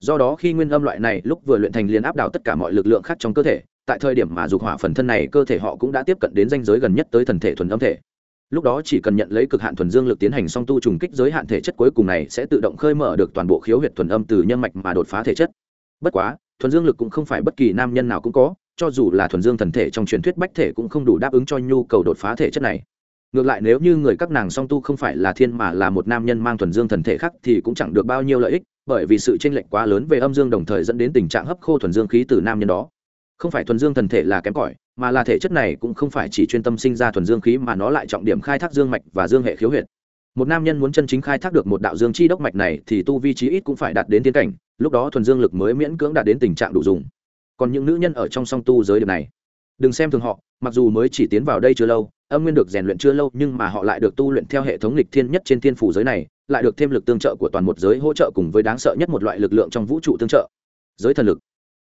Do đó khi nguyên âm loại này lúc vừa luyện thành liền áp đảo tất cả mọi lực lượng khác trong cơ thể, tại thời điểm mà dục hỏa phần thân này cơ thể họ cũng đã tiếp cận đến danh giới gần nhất tới thần thể thuần âm thể lúc đó chỉ cần nhận lấy cực hạn thuần dương lực tiến hành song tu trùng kích giới hạn thể chất cuối cùng này sẽ tự động khơi mở được toàn bộ khiếu huyệt thuần âm từ nhân mạch mà đột phá thể chất. Bất quá, thuần dương lực cũng không phải bất kỳ nam nhân nào cũng có, cho dù là thuần dương thần thể trong truyền thuyết bách thể cũng không đủ đáp ứng cho nhu cầu đột phá thể chất này. Ngược lại nếu như người các nàng song tu không phải là thiên mà là một nam nhân mang thuần dương thần thể khác thì cũng chẳng được bao nhiêu lợi ích, bởi vì sự tranh lệch quá lớn về âm dương đồng thời dẫn đến tình trạng hấp khô thuần dương khí từ nam nhân đó. Không phải thuần dương thần thể là kém cỏi mà là thể chất này cũng không phải chỉ chuyên tâm sinh ra thuần dương khí mà nó lại trọng điểm khai thác dương mạch và dương hệ khiếu huyệt. Một nam nhân muốn chân chính khai thác được một đạo dương chi đốc mạch này thì tu vi trí ít cũng phải đạt đến tiến cảnh, lúc đó thuần dương lực mới miễn cưỡng đạt đến tình trạng đủ dùng. Còn những nữ nhân ở trong song tu giới điểm này, đừng xem thường họ, mặc dù mới chỉ tiến vào đây chưa lâu, âm nguyên được rèn luyện chưa lâu nhưng mà họ lại được tu luyện theo hệ thống lịch thiên nhất trên thiên phủ giới này, lại được thêm lực tương trợ của toàn một giới hỗ trợ cùng với đáng sợ nhất một loại lực lượng trong vũ trụ tương trợ. Giới thần lực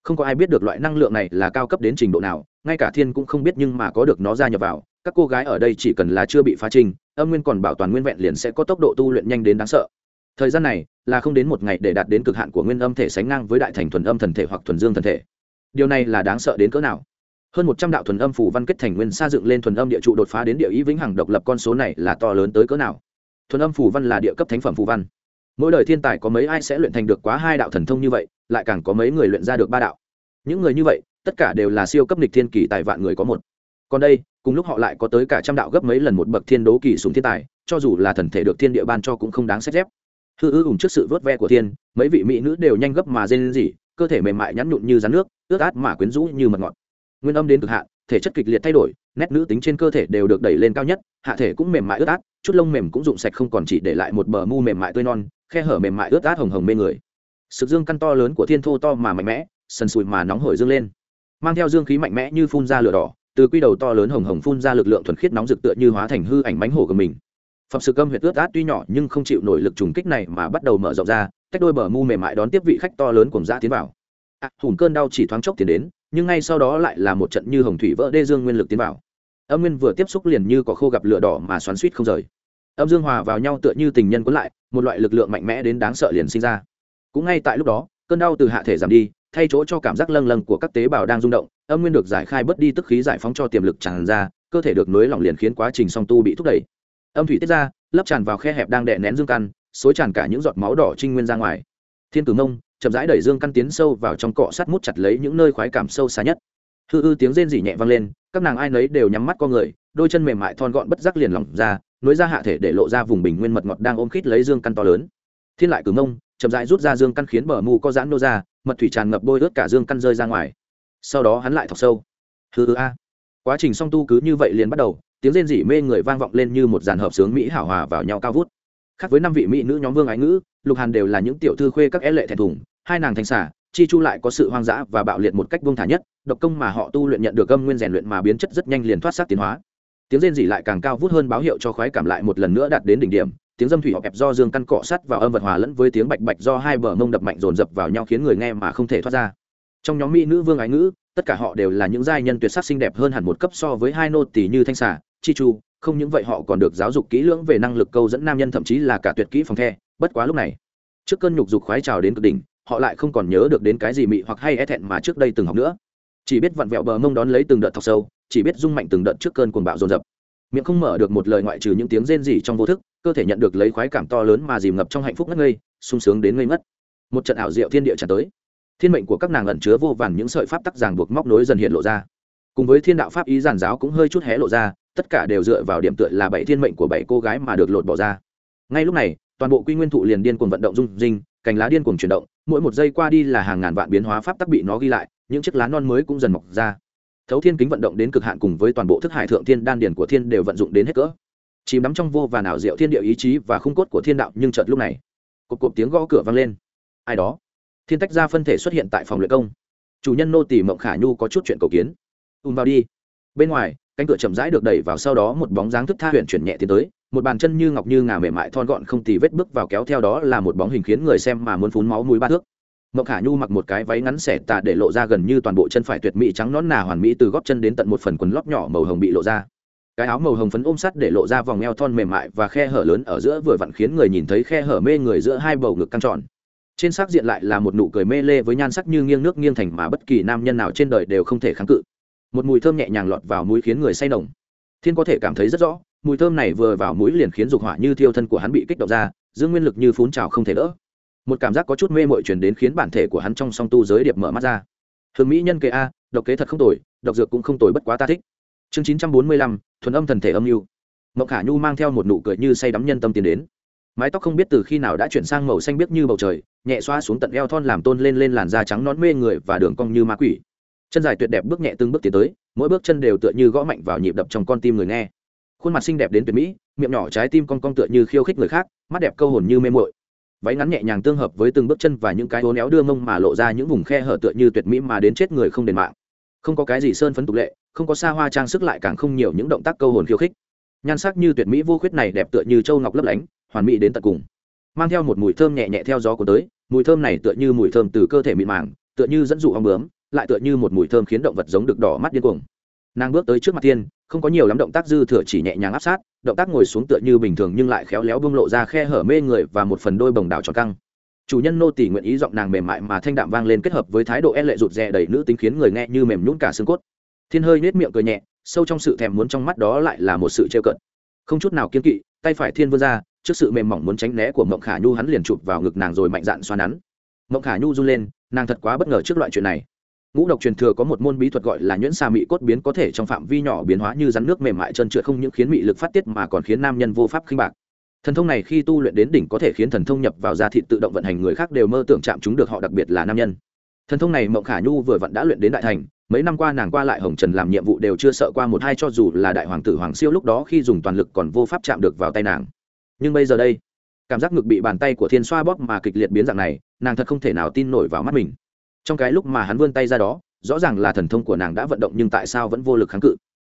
không có ai biết được loại năng lượng này là cao cấp đến trình độ nào, ngay cả thiên cũng không biết nhưng mà có được nó ra nhập vào. Các cô gái ở đây chỉ cần là chưa bị phá trình, âm nguyên còn bảo toàn nguyên vẹn liền sẽ có tốc độ tu luyện nhanh đến đáng sợ. Thời gian này là không đến một ngày để đạt đến cực hạn của nguyên âm thể sánh ngang với đại thành thuần âm thần thể hoặc thuần dương thần thể. Điều này là đáng sợ đến cỡ nào? Hơn một trăm đạo thuần âm phủ văn kết thành nguyên sa dựng lên thuần âm địa trụ đột phá đến địa ý vĩnh hằng độc lập con số này là to lớn tới cỡ nào? Thuần âm phủ văn là địa cấp thánh phẩm phủ văn mỗi đời thiên tài có mấy ai sẽ luyện thành được quá hai đạo thần thông như vậy, lại càng có mấy người luyện ra được ba đạo. Những người như vậy, tất cả đều là siêu cấp nịch thiên kỳ tài vạn người có một. Còn đây, cùng lúc họ lại có tới cả trăm đạo gấp mấy lần một bậc thiên đố kỳ súng thiên tài, cho dù là thần thể được thiên địa ban cho cũng không đáng xét dép. Hư ư ủng trước sự vớt ve của thiên, mấy vị mỹ nữ đều nhanh gấp mà dên gì cơ thể mềm mại nhắn nhụn như rắn nước, ướt át mà quyến rũ như mật ngọt. Nguyên âm đến cực hạn, thể chất kịch liệt thay đổi, nét nữ tính trên cơ thể đều được đẩy lên cao nhất, hạ thể cũng mềm mại ướt át, chút lông mềm cũng rụng sạch không còn chỉ để lại một bờ mu mềm mại tươi non khe hở mềm mại ướt át hồng hồng mê người. Sực dương căn to lớn của thiên thô to mà mạnh mẽ sần sùi mà nóng hổi dương lên. Mang theo dương khí mạnh mẽ như phun ra lửa đỏ từ quy đầu to lớn hồng hồng phun ra lực lượng thuần khiết nóng rực tựa như hóa thành hư ảnh bánh hổ của mình. Phẩm sự cơm huyệt ướt át tuy nhỏ nhưng không chịu nổi lực trùng kích này mà bắt đầu mở rộng ra cách đôi bờ mu mềm mại đón tiếp vị khách to lớn cùng dã tiến vào. À, hùn cơn đau chỉ thoáng chốc tiến đến nhưng ngay sau đó lại là một trận như hồng thủy vỡ đê dương nguyên lực tiến vào. Âm nguyên vừa tiếp xúc liền như có khô gặp lửa đỏ mà xoắn suýt không rời âm dương hòa vào nhau tựa như tình nhân cuốn lại, một loại lực lượng mạnh mẽ đến đáng sợ liền sinh ra. Cũng ngay tại lúc đó, cơn đau từ hạ thể giảm đi, thay chỗ cho cảm giác lâng lâng của các tế bào đang rung động, âm nguyên được giải khai bớt đi tức khí giải phóng cho tiềm lực tràn ra, cơ thể được nới lỏng liền khiến quá trình song tu bị thúc đẩy. Âm thủy tiết ra, lấp tràn vào khe hẹp đang đè nén dương căn, xối tràn cả những giọt máu đỏ trinh nguyên ra ngoài. Thiên cử mông, chậm rãi đẩy dương căn tiến sâu vào trong cọ sắt mút chặt lấy những nơi khoái cảm sâu xa nhất. Hư ư tiếng rên rỉ nhẹ vang lên, các nàng ai nấy đều nhắm mắt con người, đôi chân mềm mại thon gọn bất giác liền lỏng ra nối ra hạ thể để lộ ra vùng bình nguyên mật ngọt đang ôm khít lấy dương căn to lớn. Thiên lại cử mông, chậm rãi rút ra dương căn khiến bờ mù có giãn nô ra, mật thủy tràn ngập bôi ướt cả dương căn rơi ra ngoài. Sau đó hắn lại thọc sâu. Hư ư a. Quá trình song tu cứ như vậy liền bắt đầu, tiếng rên rỉ mê người vang vọng lên như một dàn hợp sướng mỹ hảo hòa vào nhau cao vút. Khác với năm vị mỹ nữ nhóm vương ái ngữ, lục hàn đều là những tiểu thư khuê các é lệ thẹn thùng, hai nàng thành xả chi chu lại có sự hoang dã và bạo liệt một cách buông thả nhất, độc công mà họ tu luyện nhận được âm nguyên rèn luyện mà biến chất rất nhanh liền thoát sát tiến hóa tiếng rên rỉ lại càng cao vút hơn báo hiệu cho khoái cảm lại một lần nữa đạt đến đỉnh điểm, tiếng dâm thủy họ ép do dương căn cọ sắt vào âm vật hòa lẫn với tiếng bạch bạch do hai bờ mông đập mạnh dồn dập vào nhau khiến người nghe mà không thể thoát ra. Trong nhóm mỹ nữ vương ái ngữ, tất cả họ đều là những giai nhân tuyệt sắc xinh đẹp hơn hẳn một cấp so với hai nô tỷ như thanh xà, chi chu, không những vậy họ còn được giáo dục kỹ lưỡng về năng lực câu dẫn nam nhân thậm chí là cả tuyệt kỹ phòng the, bất quá lúc này, trước cơn nhục dục khoái trào đến cực đỉnh, họ lại không còn nhớ được đến cái gì mị hoặc hay e thẹn mà trước đây từng học nữa. Chỉ biết vặn vẹo bờ mông đón lấy từng đợt thọc sâu chỉ biết rung mạnh từng đợt trước cơn cuồng bạo dồn dập. Miệng không mở được một lời ngoại trừ những tiếng rên rỉ trong vô thức, cơ thể nhận được lấy khoái cảm to lớn mà dìm ngập trong hạnh phúc ngất ngây, sung sướng đến ngây mất một trận ảo diệu thiên địa tràn tới. Thiên mệnh của các nàng ẩn chứa vô vàn những sợi pháp tắc ràng buộc móc nối dần hiện lộ ra. Cùng với thiên đạo pháp ý giản giáo cũng hơi chút hé lộ ra, tất cả đều dựa vào điểm tựa là bảy thiên mệnh của bảy cô gái mà được lột bỏ ra. Ngay lúc này, toàn bộ quy nguyên thụ liền điên cuồng vận động dung dinh cành lá điên cuồng chuyển động, mỗi một giây qua đi là hàng ngàn vạn biến hóa pháp tắc bị nó ghi lại, những chiếc lá non mới cũng dần mọc ra thấu thiên kính vận động đến cực hạn cùng với toàn bộ thức hải thượng thiên đan điển của thiên đều vận dụng đến hết cỡ. Chìm đắm trong vô và nào diệu thiên địa ý chí và khung cốt của thiên đạo, nhưng chợt lúc này cột cột tiếng gõ cửa vang lên. Ai đó? Thiên tách ra phân thể xuất hiện tại phòng luyện công. Chủ nhân nô tỳ mộng khả nhu có chút chuyện cầu kiến. Ùm vào đi. Bên ngoài, cánh cửa chậm rãi được đẩy vào sau đó một bóng dáng thức tha huyện chuyển nhẹ tiến tới, một bàn chân như ngọc như ngà mềm mại thon gọn không tì vết bước vào kéo theo đó là một bóng hình khiến người xem mà muốn phun máu mũi ba thước. Ngọc khả nhu mặc một cái váy ngắn xẻ tà để lộ ra gần như toàn bộ chân phải tuyệt mỹ trắng nón nà hoàn mỹ từ gót chân đến tận một phần quần lót nhỏ màu hồng bị lộ ra. Cái áo màu hồng phấn ôm sắt để lộ ra vòng eo thon mềm mại và khe hở lớn ở giữa vừa vặn khiến người nhìn thấy khe hở mê người giữa hai bầu ngực căng tròn. Trên sắc diện lại là một nụ cười mê lê với nhan sắc như nghiêng nước nghiêng thành mà bất kỳ nam nhân nào trên đời đều không thể kháng cự. Một mùi thơm nhẹ nhàng lọt vào mũi khiến người say nồng. Thiên có thể cảm thấy rất rõ, mùi thơm này vừa vào mũi liền khiến dục hỏa như thiêu thân của hắn bị kích động ra, dương nguyên lực như phún trào không thể đỡ một cảm giác có chút mê mội truyền đến khiến bản thể của hắn trong song tu giới điệp mở mắt ra. Hương mỹ nhân kế a, độc kế thật không tồi, độc dược cũng không tồi bất quá ta thích. Chương chín trăm bốn mươi lăm, thuần âm thần thể âm mưu. Mộng khả nhu mang theo một nụ cười như say đắm nhân tâm tiến đến. Mái tóc không biết từ khi nào đã chuyển sang màu xanh biếc như bầu trời, nhẹ xoa xuống tận eo thon làm tôn lên lên làn da trắng nón mê người và đường cong như ma quỷ. Chân dài tuyệt đẹp bước nhẹ từng bước tiến tới, mỗi bước chân đều tựa như gõ mạnh vào nhịp đập trong con tim người nghe. Khuôn mặt xinh đẹp đến tuyệt mỹ, miệng nhỏ trái tim con cong tựa như khiêu khích người khác, mắt đẹp câu hồn như mê mội váy ngắn nhẹ nhàng tương hợp với từng bước chân và những cái hố néo đưa mông mà lộ ra những vùng khe hở tựa như tuyệt mỹ mà đến chết người không đền mạng. Không có cái gì sơn phấn tục lệ, không có xa hoa trang sức lại càng không nhiều những động tác câu hồn khiêu khích. Nhan sắc như tuyệt mỹ vô khuyết này đẹp tựa như châu ngọc lấp lánh, hoàn mỹ đến tận cùng. Mang theo một mùi thơm nhẹ nhẹ theo gió của tới, mùi thơm này tựa như mùi thơm từ cơ thể mịn màng, tựa như dẫn dụ ong bướm, lại tựa như một mùi thơm khiến động vật giống được đỏ mắt điên cuồng. Nàng bước tới trước mặt thiên không có nhiều lắm động tác dư thừa chỉ nhẹ nhàng áp sát, động tác ngồi xuống tựa như bình thường nhưng lại khéo léo bông lộ ra khe hở mê người và một phần đôi bồng đảo tròn căng. Chủ nhân nô tỳ nguyện ý giọng nàng mềm mại mà thanh đạm vang lên kết hợp với thái độ e lệ rụt rè đầy nữ tính khiến người nghe như mềm nhũn cả xương cốt. Thiên hơi nết miệng cười nhẹ, sâu trong sự thèm muốn trong mắt đó lại là một sự trêu cợt. Không chút nào kiên kỵ, tay phải thiên vươn ra, trước sự mềm mỏng muốn tránh né của mộng khả nhu hắn liền chụp vào ngực nàng rồi mạnh dạn xoa nắn. Mộng khả nhu run lên, nàng thật quá bất ngờ trước loại chuyện này ngũ độc truyền thừa có một môn bí thuật gọi là nhuyễn xà mị cốt biến có thể trong phạm vi nhỏ biến hóa như rắn nước mềm mại chân trượt không những khiến mị lực phát tiết mà còn khiến nam nhân vô pháp khinh bạc. Thần thông này khi tu luyện đến đỉnh có thể khiến thần thông nhập vào da thịt tự động vận hành, người khác đều mơ tưởng chạm chúng được, họ đặc biệt là nam nhân. Thần thông này mộng khả nhu vừa vặn đã luyện đến đại thành, mấy năm qua nàng qua lại hồng trần làm nhiệm vụ đều chưa sợ qua một hai cho dù là đại hoàng tử hoàng siêu lúc đó khi dùng toàn lực còn vô pháp chạm được vào tay nàng. Nhưng bây giờ đây, cảm giác ngực bị bàn tay của thiên xoa bóp mà kịch liệt biến dạng này, nàng thật không thể nào tin nổi vào mắt mình trong cái lúc mà hắn vươn tay ra đó, rõ ràng là thần thông của nàng đã vận động nhưng tại sao vẫn vô lực kháng cự?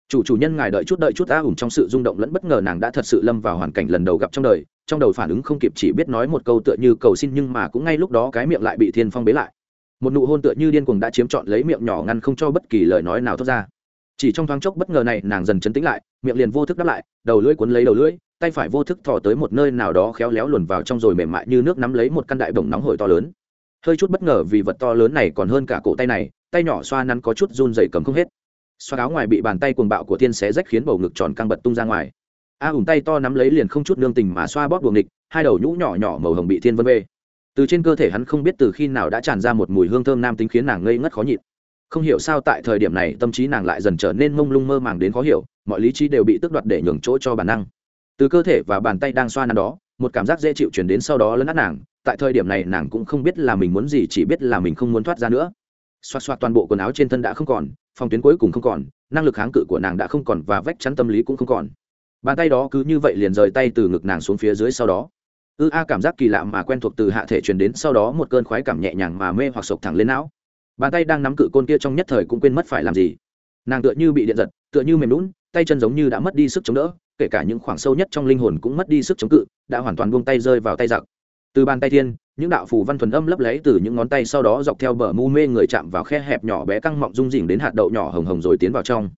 Chủ chủ nhân ngài đợi chút đợi chút a ủng trong sự rung động lẫn bất ngờ nàng đã thật sự lâm vào hoàn cảnh lần đầu gặp trong đời, trong đầu phản ứng không kịp chỉ biết nói một câu tựa như cầu xin nhưng mà cũng ngay lúc đó cái miệng lại bị thiên phong bế lại. Một nụ hôn tựa như điên cuồng đã chiếm trọn lấy miệng nhỏ ngăn không cho bất kỳ lời nói nào thoát ra. Chỉ trong thoáng chốc bất ngờ này, nàng dần chấn tĩnh lại, miệng liền vô thức đáp lại, đầu lưỡi cuốn lấy đầu lưỡi, tay phải vô thức thò tới một nơi nào đó khéo léo luồn vào trong rồi mềm mại như nước nắm lấy một căn đại bổng nóng hổi to lớn hơi chút bất ngờ vì vật to lớn này còn hơn cả cổ tay này tay nhỏ xoa nắn có chút run dày cầm không hết. Xoa áo ngoài bị bàn tay cuồng bạo của thiên xé rách khiến bầu ngực tròn căng bật tung ra ngoài. A à, ủng tay to nắm lấy liền không chút nương tình mà xoa bóp buồng địch hai đầu nhũ nhỏ nhỏ màu hồng bị thiên vân vê. Từ trên cơ thể hắn không biết từ khi nào đã tràn ra một mùi hương thơm nam tính khiến nàng ngây ngất khó nhịn. Không hiểu sao tại thời điểm này tâm trí nàng lại dần trở nên mông lung mơ màng đến khó hiểu mọi lý trí đều bị tước đoạt để nhường chỗ cho bản năng. Từ cơ thể và bàn tay đang xoa nắn đó một cảm giác dễ chịu chuyển đến sau đó lấn át nàng, tại thời điểm này nàng cũng không biết là mình muốn gì, chỉ biết là mình không muốn thoát ra nữa. Xoa xoa toàn bộ quần áo trên thân đã không còn, phòng tuyến cuối cùng không còn, năng lực kháng cự của nàng đã không còn và vách chắn tâm lý cũng không còn. Bàn tay đó cứ như vậy liền rời tay từ ngực nàng xuống phía dưới sau đó. Ư a cảm giác kỳ lạ mà quen thuộc từ hạ thể truyền đến sau đó một cơn khoái cảm nhẹ nhàng mà mê hoặc sộc thẳng lên não. Bàn tay đang nắm cự côn kia trong nhất thời cũng quên mất phải làm gì. Nàng tựa như bị điện giật, tựa như mềm lún tay chân giống như đã mất đi sức chống đỡ, kể cả những khoảng sâu nhất trong linh hồn cũng mất đi sức chống cự, đã hoàn toàn buông tay rơi vào tay giặc. Từ bàn tay thiên, những đạo phù văn thuần âm lấp lấy từ những ngón tay sau đó dọc theo bờ mu mê người chạm vào khe hẹp nhỏ bé căng mọng rung rỉnh đến hạt đậu nhỏ hồng hồng rồi tiến vào trong.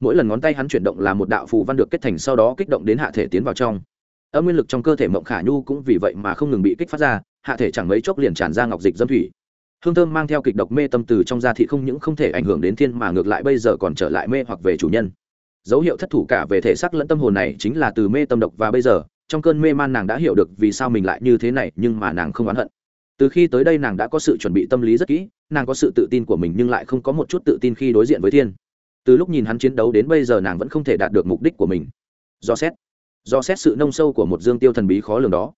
Mỗi lần ngón tay hắn chuyển động là một đạo phù văn được kết thành sau đó kích động đến hạ thể tiến vào trong. Âm nguyên lực trong cơ thể mộng khả nhu cũng vì vậy mà không ngừng bị kích phát ra, hạ thể chẳng mấy chốc liền tràn ra ngọc dịch dâm thủy. Hương thơm mang theo kịch độc mê tâm từ trong da thị không những không thể ảnh hưởng đến thiên mà ngược lại bây giờ còn trở lại mê hoặc về chủ nhân dấu hiệu thất thủ cả về thể xác lẫn tâm hồn này chính là từ mê tâm độc và bây giờ, trong cơn mê man nàng đã hiểu được vì sao mình lại như thế này, nhưng mà nàng không oán hận. Từ khi tới đây nàng đã có sự chuẩn bị tâm lý rất kỹ, nàng có sự tự tin của mình nhưng lại không có một chút tự tin khi đối diện với thiên. Từ lúc nhìn hắn chiến đấu đến bây giờ nàng vẫn không thể đạt được mục đích của mình. Do xét do xét sự nông sâu của một dương tiêu thần bí khó lường đó.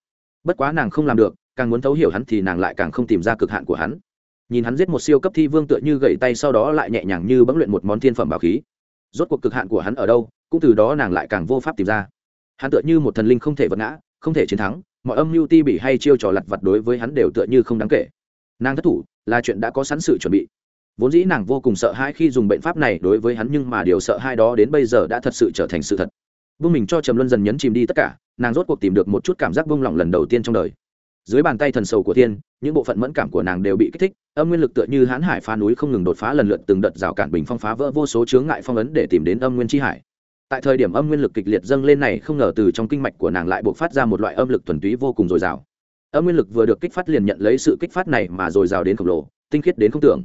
Bất quá nàng không làm được, càng muốn thấu hiểu hắn thì nàng lại càng không tìm ra cực hạn của hắn. Nhìn hắn giết một siêu cấp thi vương tựa như gậy tay sau đó lại nhẹ nhàng như bẫng luyện một món thiên phẩm bảo khí rốt cuộc cực hạn của hắn ở đâu, cũng từ đó nàng lại càng vô pháp tìm ra. Hắn tựa như một thần linh không thể vật ngã, không thể chiến thắng, mọi âm mưu ti bị hay chiêu trò lặt vặt đối với hắn đều tựa như không đáng kể. Nàng thất thủ là chuyện đã có sẵn sự chuẩn bị. Vốn dĩ nàng vô cùng sợ hãi khi dùng bệnh pháp này đối với hắn nhưng mà điều sợ hãi đó đến bây giờ đã thật sự trở thành sự thật. Vương mình cho trầm luân dần nhấn chìm đi tất cả, nàng rốt cuộc tìm được một chút cảm giác buông lỏng lần đầu tiên trong đời dưới bàn tay thần sầu của thiên, những bộ phận mẫn cảm của nàng đều bị kích thích, âm nguyên lực tựa như hãn hải phá núi không ngừng đột phá lần lượt từng đợt rào cản bình phong phá vỡ vô số chướng ngại phong ấn để tìm đến âm nguyên tri hải. Tại thời điểm âm nguyên lực kịch liệt dâng lên này, không ngờ từ trong kinh mạch của nàng lại buộc phát ra một loại âm lực thuần túy vô cùng dồi dào. Âm nguyên lực vừa được kích phát liền nhận lấy sự kích phát này mà dồi dào đến khổng lồ, tinh khiết đến không tưởng.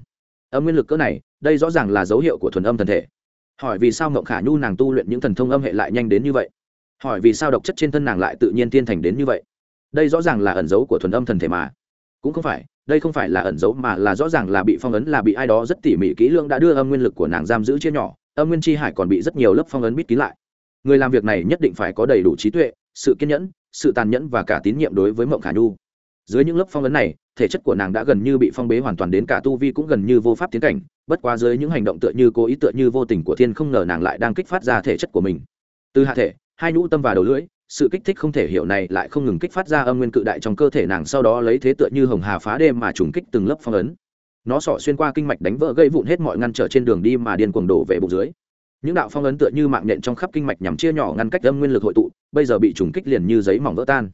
Âm nguyên lực cỡ này, đây rõ ràng là dấu hiệu của thuần âm thần thể. Hỏi vì sao ngộng khả nhu nàng tu luyện những thần thông âm hệ lại nhanh đến như vậy? Hỏi vì sao độc chất trên thân nàng lại tự nhiên tiên thành đến như vậy? Đây rõ ràng là ẩn dấu của thuần âm thần thể mà. Cũng không phải, đây không phải là ẩn dấu mà là rõ ràng là bị phong ấn là bị ai đó rất tỉ mỉ kỹ lưỡng đã đưa âm nguyên lực của nàng giam giữ chia nhỏ, âm nguyên chi hải còn bị rất nhiều lớp phong ấn bít kín lại. Người làm việc này nhất định phải có đầy đủ trí tuệ, sự kiên nhẫn, sự tàn nhẫn và cả tín nhiệm đối với mộng khả nhu. Dưới những lớp phong ấn này, thể chất của nàng đã gần như bị phong bế hoàn toàn đến cả tu vi cũng gần như vô pháp tiến cảnh, bất quá dưới những hành động tựa như cố ý tựa như vô tình của thiên không ngờ nàng lại đang kích phát ra thể chất của mình. Từ hạ thể, hai nhũ tâm và đầu lưỡi sự kích thích không thể hiểu này lại không ngừng kích phát ra âm nguyên cự đại trong cơ thể nàng sau đó lấy thế tựa như hồng hà phá đêm mà trùng kích từng lớp phong ấn. Nó sỏ xuyên qua kinh mạch đánh vỡ gây vụn hết mọi ngăn trở trên đường đi mà điên cuồng đổ về bụng dưới. Những đạo phong ấn tựa như mạng nhện trong khắp kinh mạch nhằm chia nhỏ ngăn cách âm nguyên lực hội tụ, bây giờ bị trùng kích liền như giấy mỏng vỡ tan.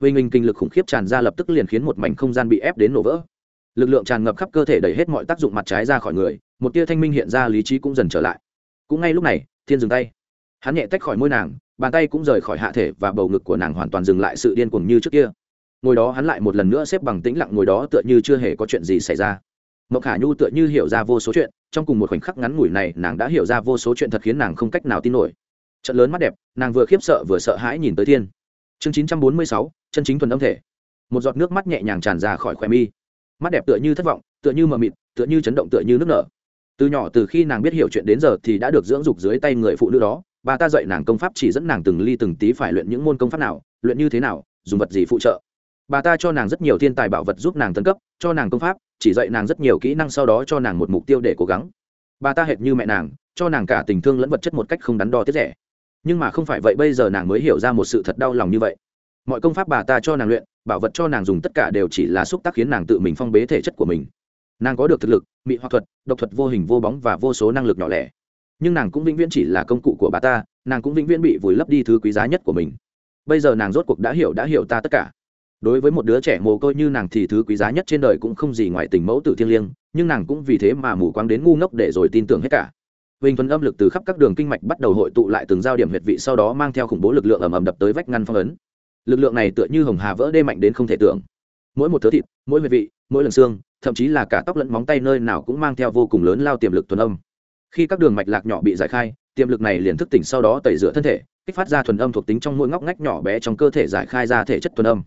Vinh hình kinh lực khủng khiếp tràn ra lập tức liền khiến một mảnh không gian bị ép đến nổ vỡ. Lực lượng tràn ngập khắp cơ thể đẩy hết mọi tác dụng mặt trái ra khỏi người, một tia thanh minh hiện ra, lý trí cũng dần trở lại. Cũng ngay lúc này, thiên dừng tay. Hắn nhẹ tách khỏi môi nàng bàn tay cũng rời khỏi hạ thể và bầu ngực của nàng hoàn toàn dừng lại sự điên cuồng như trước kia. Ngồi đó hắn lại một lần nữa xếp bằng tĩnh lặng ngồi đó tựa như chưa hề có chuyện gì xảy ra. Mộng khả nhu tựa như hiểu ra vô số chuyện, trong cùng một khoảnh khắc ngắn ngủi này nàng đã hiểu ra vô số chuyện thật khiến nàng không cách nào tin nổi. Trận lớn mắt đẹp, nàng vừa khiếp sợ vừa sợ hãi nhìn tới thiên. Chương chín trăm bốn mươi sáu, chân chính thuần âm thể. Một giọt nước mắt nhẹ nhàng tràn ra khỏi khoe mi. Mắt đẹp tựa như thất vọng, tựa như mờ mịt, tựa như chấn động tựa như nước nở. Từ nhỏ từ khi nàng biết hiểu chuyện đến giờ thì đã được dưỡng dục dưới tay người phụ nữ đó bà ta dạy nàng công pháp chỉ dẫn nàng từng ly từng tí phải luyện những môn công pháp nào, luyện như thế nào, dùng vật gì phụ trợ. Bà ta cho nàng rất nhiều thiên tài bảo vật giúp nàng tấn cấp, cho nàng công pháp, chỉ dạy nàng rất nhiều kỹ năng sau đó cho nàng một mục tiêu để cố gắng. Bà ta hệt như mẹ nàng, cho nàng cả tình thương lẫn vật chất một cách không đắn đo tiết rẻ. Nhưng mà không phải vậy, bây giờ nàng mới hiểu ra một sự thật đau lòng như vậy. Mọi công pháp bà ta cho nàng luyện, bảo vật cho nàng dùng tất cả đều chỉ là xúc tác khiến nàng tự mình phong bế thể chất của mình. Nàng có được thực lực mỹ hoặc thuật, độc thuật vô hình, vô bóng và vô số năng lực nhỏ lẻ nhưng nàng cũng vĩnh viễn chỉ là công cụ của bà ta nàng cũng vĩnh viễn bị vùi lấp đi thứ quý giá nhất của mình bây giờ nàng rốt cuộc đã hiểu đã hiểu ta tất cả đối với một đứa trẻ mồ côi như nàng thì thứ quý giá nhất trên đời cũng không gì ngoài tình mẫu tử thiêng liêng nhưng nàng cũng vì thế mà mù quáng đến ngu ngốc để rồi tin tưởng hết cả Vinh thuần âm lực từ khắp các đường kinh mạch bắt đầu hội tụ lại từng giao điểm huyệt vị sau đó mang theo khủng bố lực lượng ầm ầm đập tới vách ngăn phong ấn. Lực lượng này tựa như hồng hà vỡ đê mạnh đến không thể tưởng. Mỗi một thớ thịt, mỗi huyệt vị, mỗi lần xương, thậm chí là cả tóc lẫn móng tay nơi nào cũng mang theo vô cùng lớn lao tiềm lực thuần âm. Khi các đường mạch lạc nhỏ bị giải khai, tiềm lực này liền thức tỉnh sau đó tẩy rửa thân thể, kích phát ra thuần âm thuộc tính trong mỗi ngóc ngách nhỏ bé trong cơ thể giải khai ra thể chất thuần âm.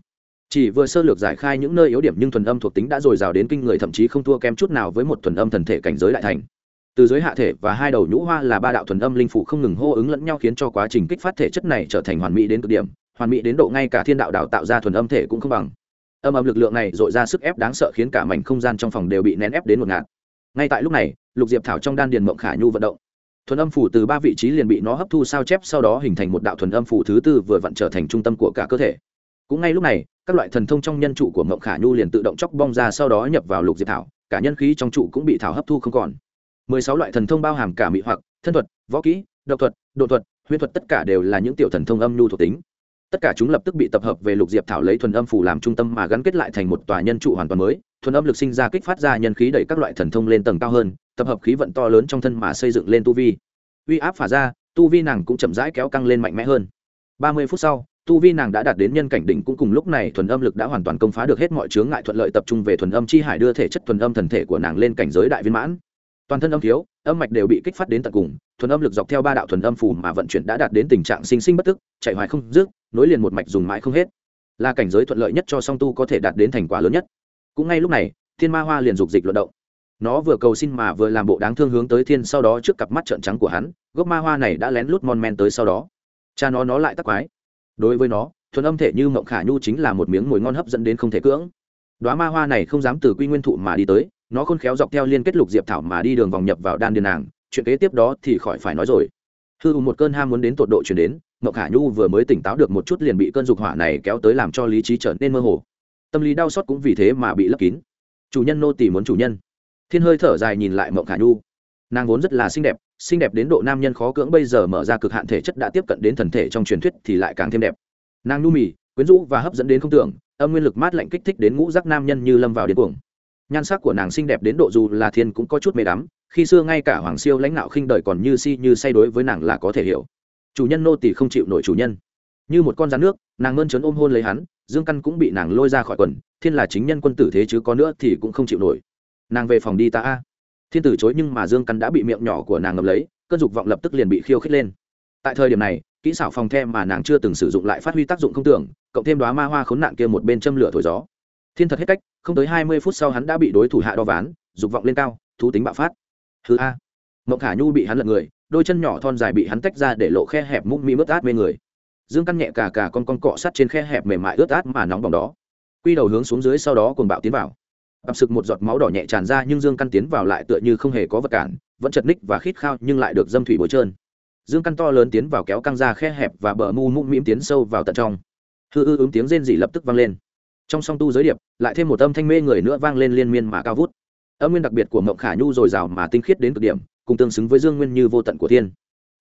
Chỉ vừa sơ lược giải khai những nơi yếu điểm nhưng thuần âm thuộc tính đã dồi dào đến kinh người thậm chí không thua kém chút nào với một thuần âm thần thể cảnh giới đại thành. Từ giới hạ thể và hai đầu nhũ hoa là ba đạo thuần âm linh phụ không ngừng hô ứng lẫn nhau khiến cho quá trình kích phát thể chất này trở thành hoàn mỹ đến cực điểm hoàn mỹ đến độ ngay cả thiên đạo đạo tạo ra thuần âm thể cũng không bằng. Âm âm lực lượng này dội ra sức ép đáng sợ khiến cả mảnh không gian trong phòng đều bị nén ép đến một ngạt ngay tại lúc này, lục diệp thảo trong đan điền mộng khả nhu vận động. Thuần âm phủ từ ba vị trí liền bị nó hấp thu sao chép, sau đó hình thành một đạo thuần âm phủ thứ tư vừa vặn trở thành trung tâm của cả cơ thể. Cũng ngay lúc này, các loại thần thông trong nhân trụ của mộng khả nhu liền tự động chóc bong ra, sau đó nhập vào lục diệp thảo, cả nhân khí trong trụ cũng bị thảo hấp thu không còn. Mười sáu loại thần thông bao hàm cả mỹ hoặc, thân thuật, võ kỹ, độc thuật, độ thuật, huyết thuật, tất cả đều là những tiểu thần thông âm nhu thuộc tính tất cả chúng lập tức bị tập hợp về lục diệp thảo lấy thuần âm phủ làm trung tâm mà gắn kết lại thành một tòa nhân trụ hoàn toàn mới. Thuần âm lực sinh ra kích phát ra nhân khí đẩy các loại thần thông lên tầng cao hơn, tập hợp khí vận to lớn trong thân mà xây dựng lên tu vi. Uy áp phả ra, tu vi nàng cũng chậm rãi kéo căng lên mạnh mẽ hơn. Ba mươi phút sau, tu vi nàng đã đạt đến nhân cảnh đỉnh cũng cùng lúc này thuần âm lực đã hoàn toàn công phá được hết mọi chướng ngại thuận lợi tập trung về thuần âm chi hải đưa thể chất thuần âm thần thể của nàng lên cảnh giới đại viên mãn. Toàn thân âm thiếu, âm mạch đều bị kích phát đến tận cùng, thuần âm lực dọc theo ba đạo thuần âm phủ mà vận chuyển đã đạt đến tình trạng sinh sinh bất tức, chạy hoài không dứt nối liền một mạch dùng mãi không hết. Là cảnh giới thuận lợi nhất cho song tu có thể đạt đến thành quả lớn nhất. Cũng ngay lúc này, thiên ma hoa liền dục dịch luận động. Nó vừa cầu xin mà vừa làm bộ đáng thương hướng tới thiên sau đó trước cặp mắt trợn trắng của hắn, gốc ma hoa này đã lén lút mon men tới sau đó. Cha nó nó lại tắc quái. Đối với nó, thuần âm thể như mộng khả nhu chính là một miếng mồi ngon hấp dẫn đến không thể cưỡng. Đoá ma hoa này không dám từ quy nguyên thụ mà đi tới, nó khôn khéo dọc theo liên kết lục diệp thảo mà đi đường vòng nhập vào đan điền nàng, chuyện kế tiếp đó thì khỏi phải nói rồi. Hư một cơn ham muốn đến tột độ chuyển đến mộng khả nhu vừa mới tỉnh táo được một chút liền bị cơn dục hỏa này kéo tới làm cho lý trí trở nên mơ hồ. Tâm lý đau xót cũng vì thế mà bị lấp kín. Chủ nhân nô tỳ muốn chủ nhân. Thiên hơi thở dài nhìn lại mộng khả nhu. Nàng vốn rất là xinh đẹp xinh đẹp đến độ nam nhân khó cưỡng bây giờ mở ra cực hạn thể chất đã tiếp cận đến thần thể trong truyền thuyết thì lại càng thêm đẹp. Nàng nu mì, quyến rũ và hấp dẫn đến không tưởng, âm nguyên lực mát lạnh kích thích đến ngũ giác nam nhân như lâm vào điên cuồng. Nhan sắc của nàng xinh đẹp đến độ dù là thiên cũng có chút mê đắm, khi xưa ngay cả hoàng siêu lãnh đạo khinh đời còn như si như say đối với nàng là có thể hiểu chủ nhân nô tỳ không chịu nổi chủ nhân. Như một con rắn nước, nàng mơn trớn ôm hôn lấy hắn, dương căn cũng bị nàng lôi ra khỏi quần, thiên là chính nhân quân tử thế chứ có nữa thì cũng không chịu nổi. Nàng về phòng đi ta a. Thiên tử chối nhưng mà dương căn đã bị miệng nhỏ của nàng ngầm lấy, cơn dục vọng lập tức liền bị khiêu khích lên. Tại thời điểm này, kỹ xảo phòng the mà nàng chưa từng sử dụng lại phát huy tác dụng không tưởng, cộng thêm đoá ma hoa khốn nạn kia một bên châm lửa thổi gió. Thiên thật hết cách, không tới hai mươi phút sau hắn đã bị đối thủ hạ đo ván, dục vọng lên cao, thú tính bạo phát. Thứ a. Mộng khả nhu bị hắn lật người đôi chân nhỏ thon dài bị hắn tách ra để lộ khe hẹp mũm mi ướt át mê người. Dương căn nhẹ cả cả con con cọ sắt trên khe hẹp mềm mại ướt át mà nóng bỏng đó. Quy đầu hướng xuống dưới sau đó cùng bạo tiến vào. Ập sực một giọt máu đỏ nhẹ tràn ra nhưng dương căn tiến vào lại tựa như không hề có vật cản, vẫn chật ních và khít khao nhưng lại được dâm thủy bồi trơn. Dương căn to lớn tiến vào kéo căng ra khe hẹp và bờ mu mũm mĩm tiến sâu vào tận trong. Hư ư ứng tiếng rên rỉ lập tức vang lên. Trong song tu giới điệp, lại thêm một âm thanh mê người nữa vang lên liên miên mà cao vút. Âm nguyên đặc biệt của mộng khả nhu dồi dào mà tinh khiết đến cực điểm cùng tương xứng với dương nguyên như vô tận của thiên.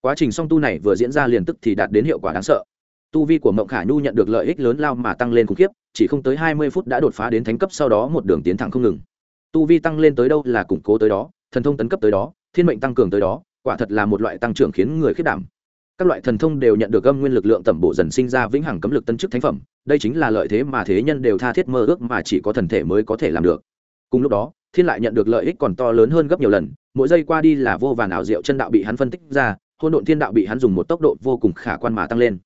Quá trình song tu này vừa diễn ra liền tức thì đạt đến hiệu quả đáng sợ. Tu vi của mộng khả nhu nhận được lợi ích lớn lao mà tăng lên khủng khiếp, chỉ không tới hai mươi phút đã đột phá đến thánh cấp, sau đó một đường tiến thẳng không ngừng. Tu vi tăng lên tới đâu là củng cố tới đó, thần thông tấn cấp tới đó, thiên mệnh tăng cường tới đó, quả thật là một loại tăng trưởng khiến người khiết đảm. Các loại thần thông đều nhận được âm nguyên lực lượng tẩm bổ dần sinh ra vĩnh hằng cấm lực tân chức thánh phẩm, đây chính là lợi thế mà thế nhân đều tha thiết mơ ước mà chỉ có thần thể mới có thể làm được. Cùng lúc đó, thiên lại nhận được lợi ích còn to lớn hơn gấp nhiều lần mỗi giây qua đi là vô vàn ảo diệu chân đạo bị hắn phân tích ra hôn độn thiên đạo bị hắn dùng một tốc độ vô cùng khả quan mà tăng lên.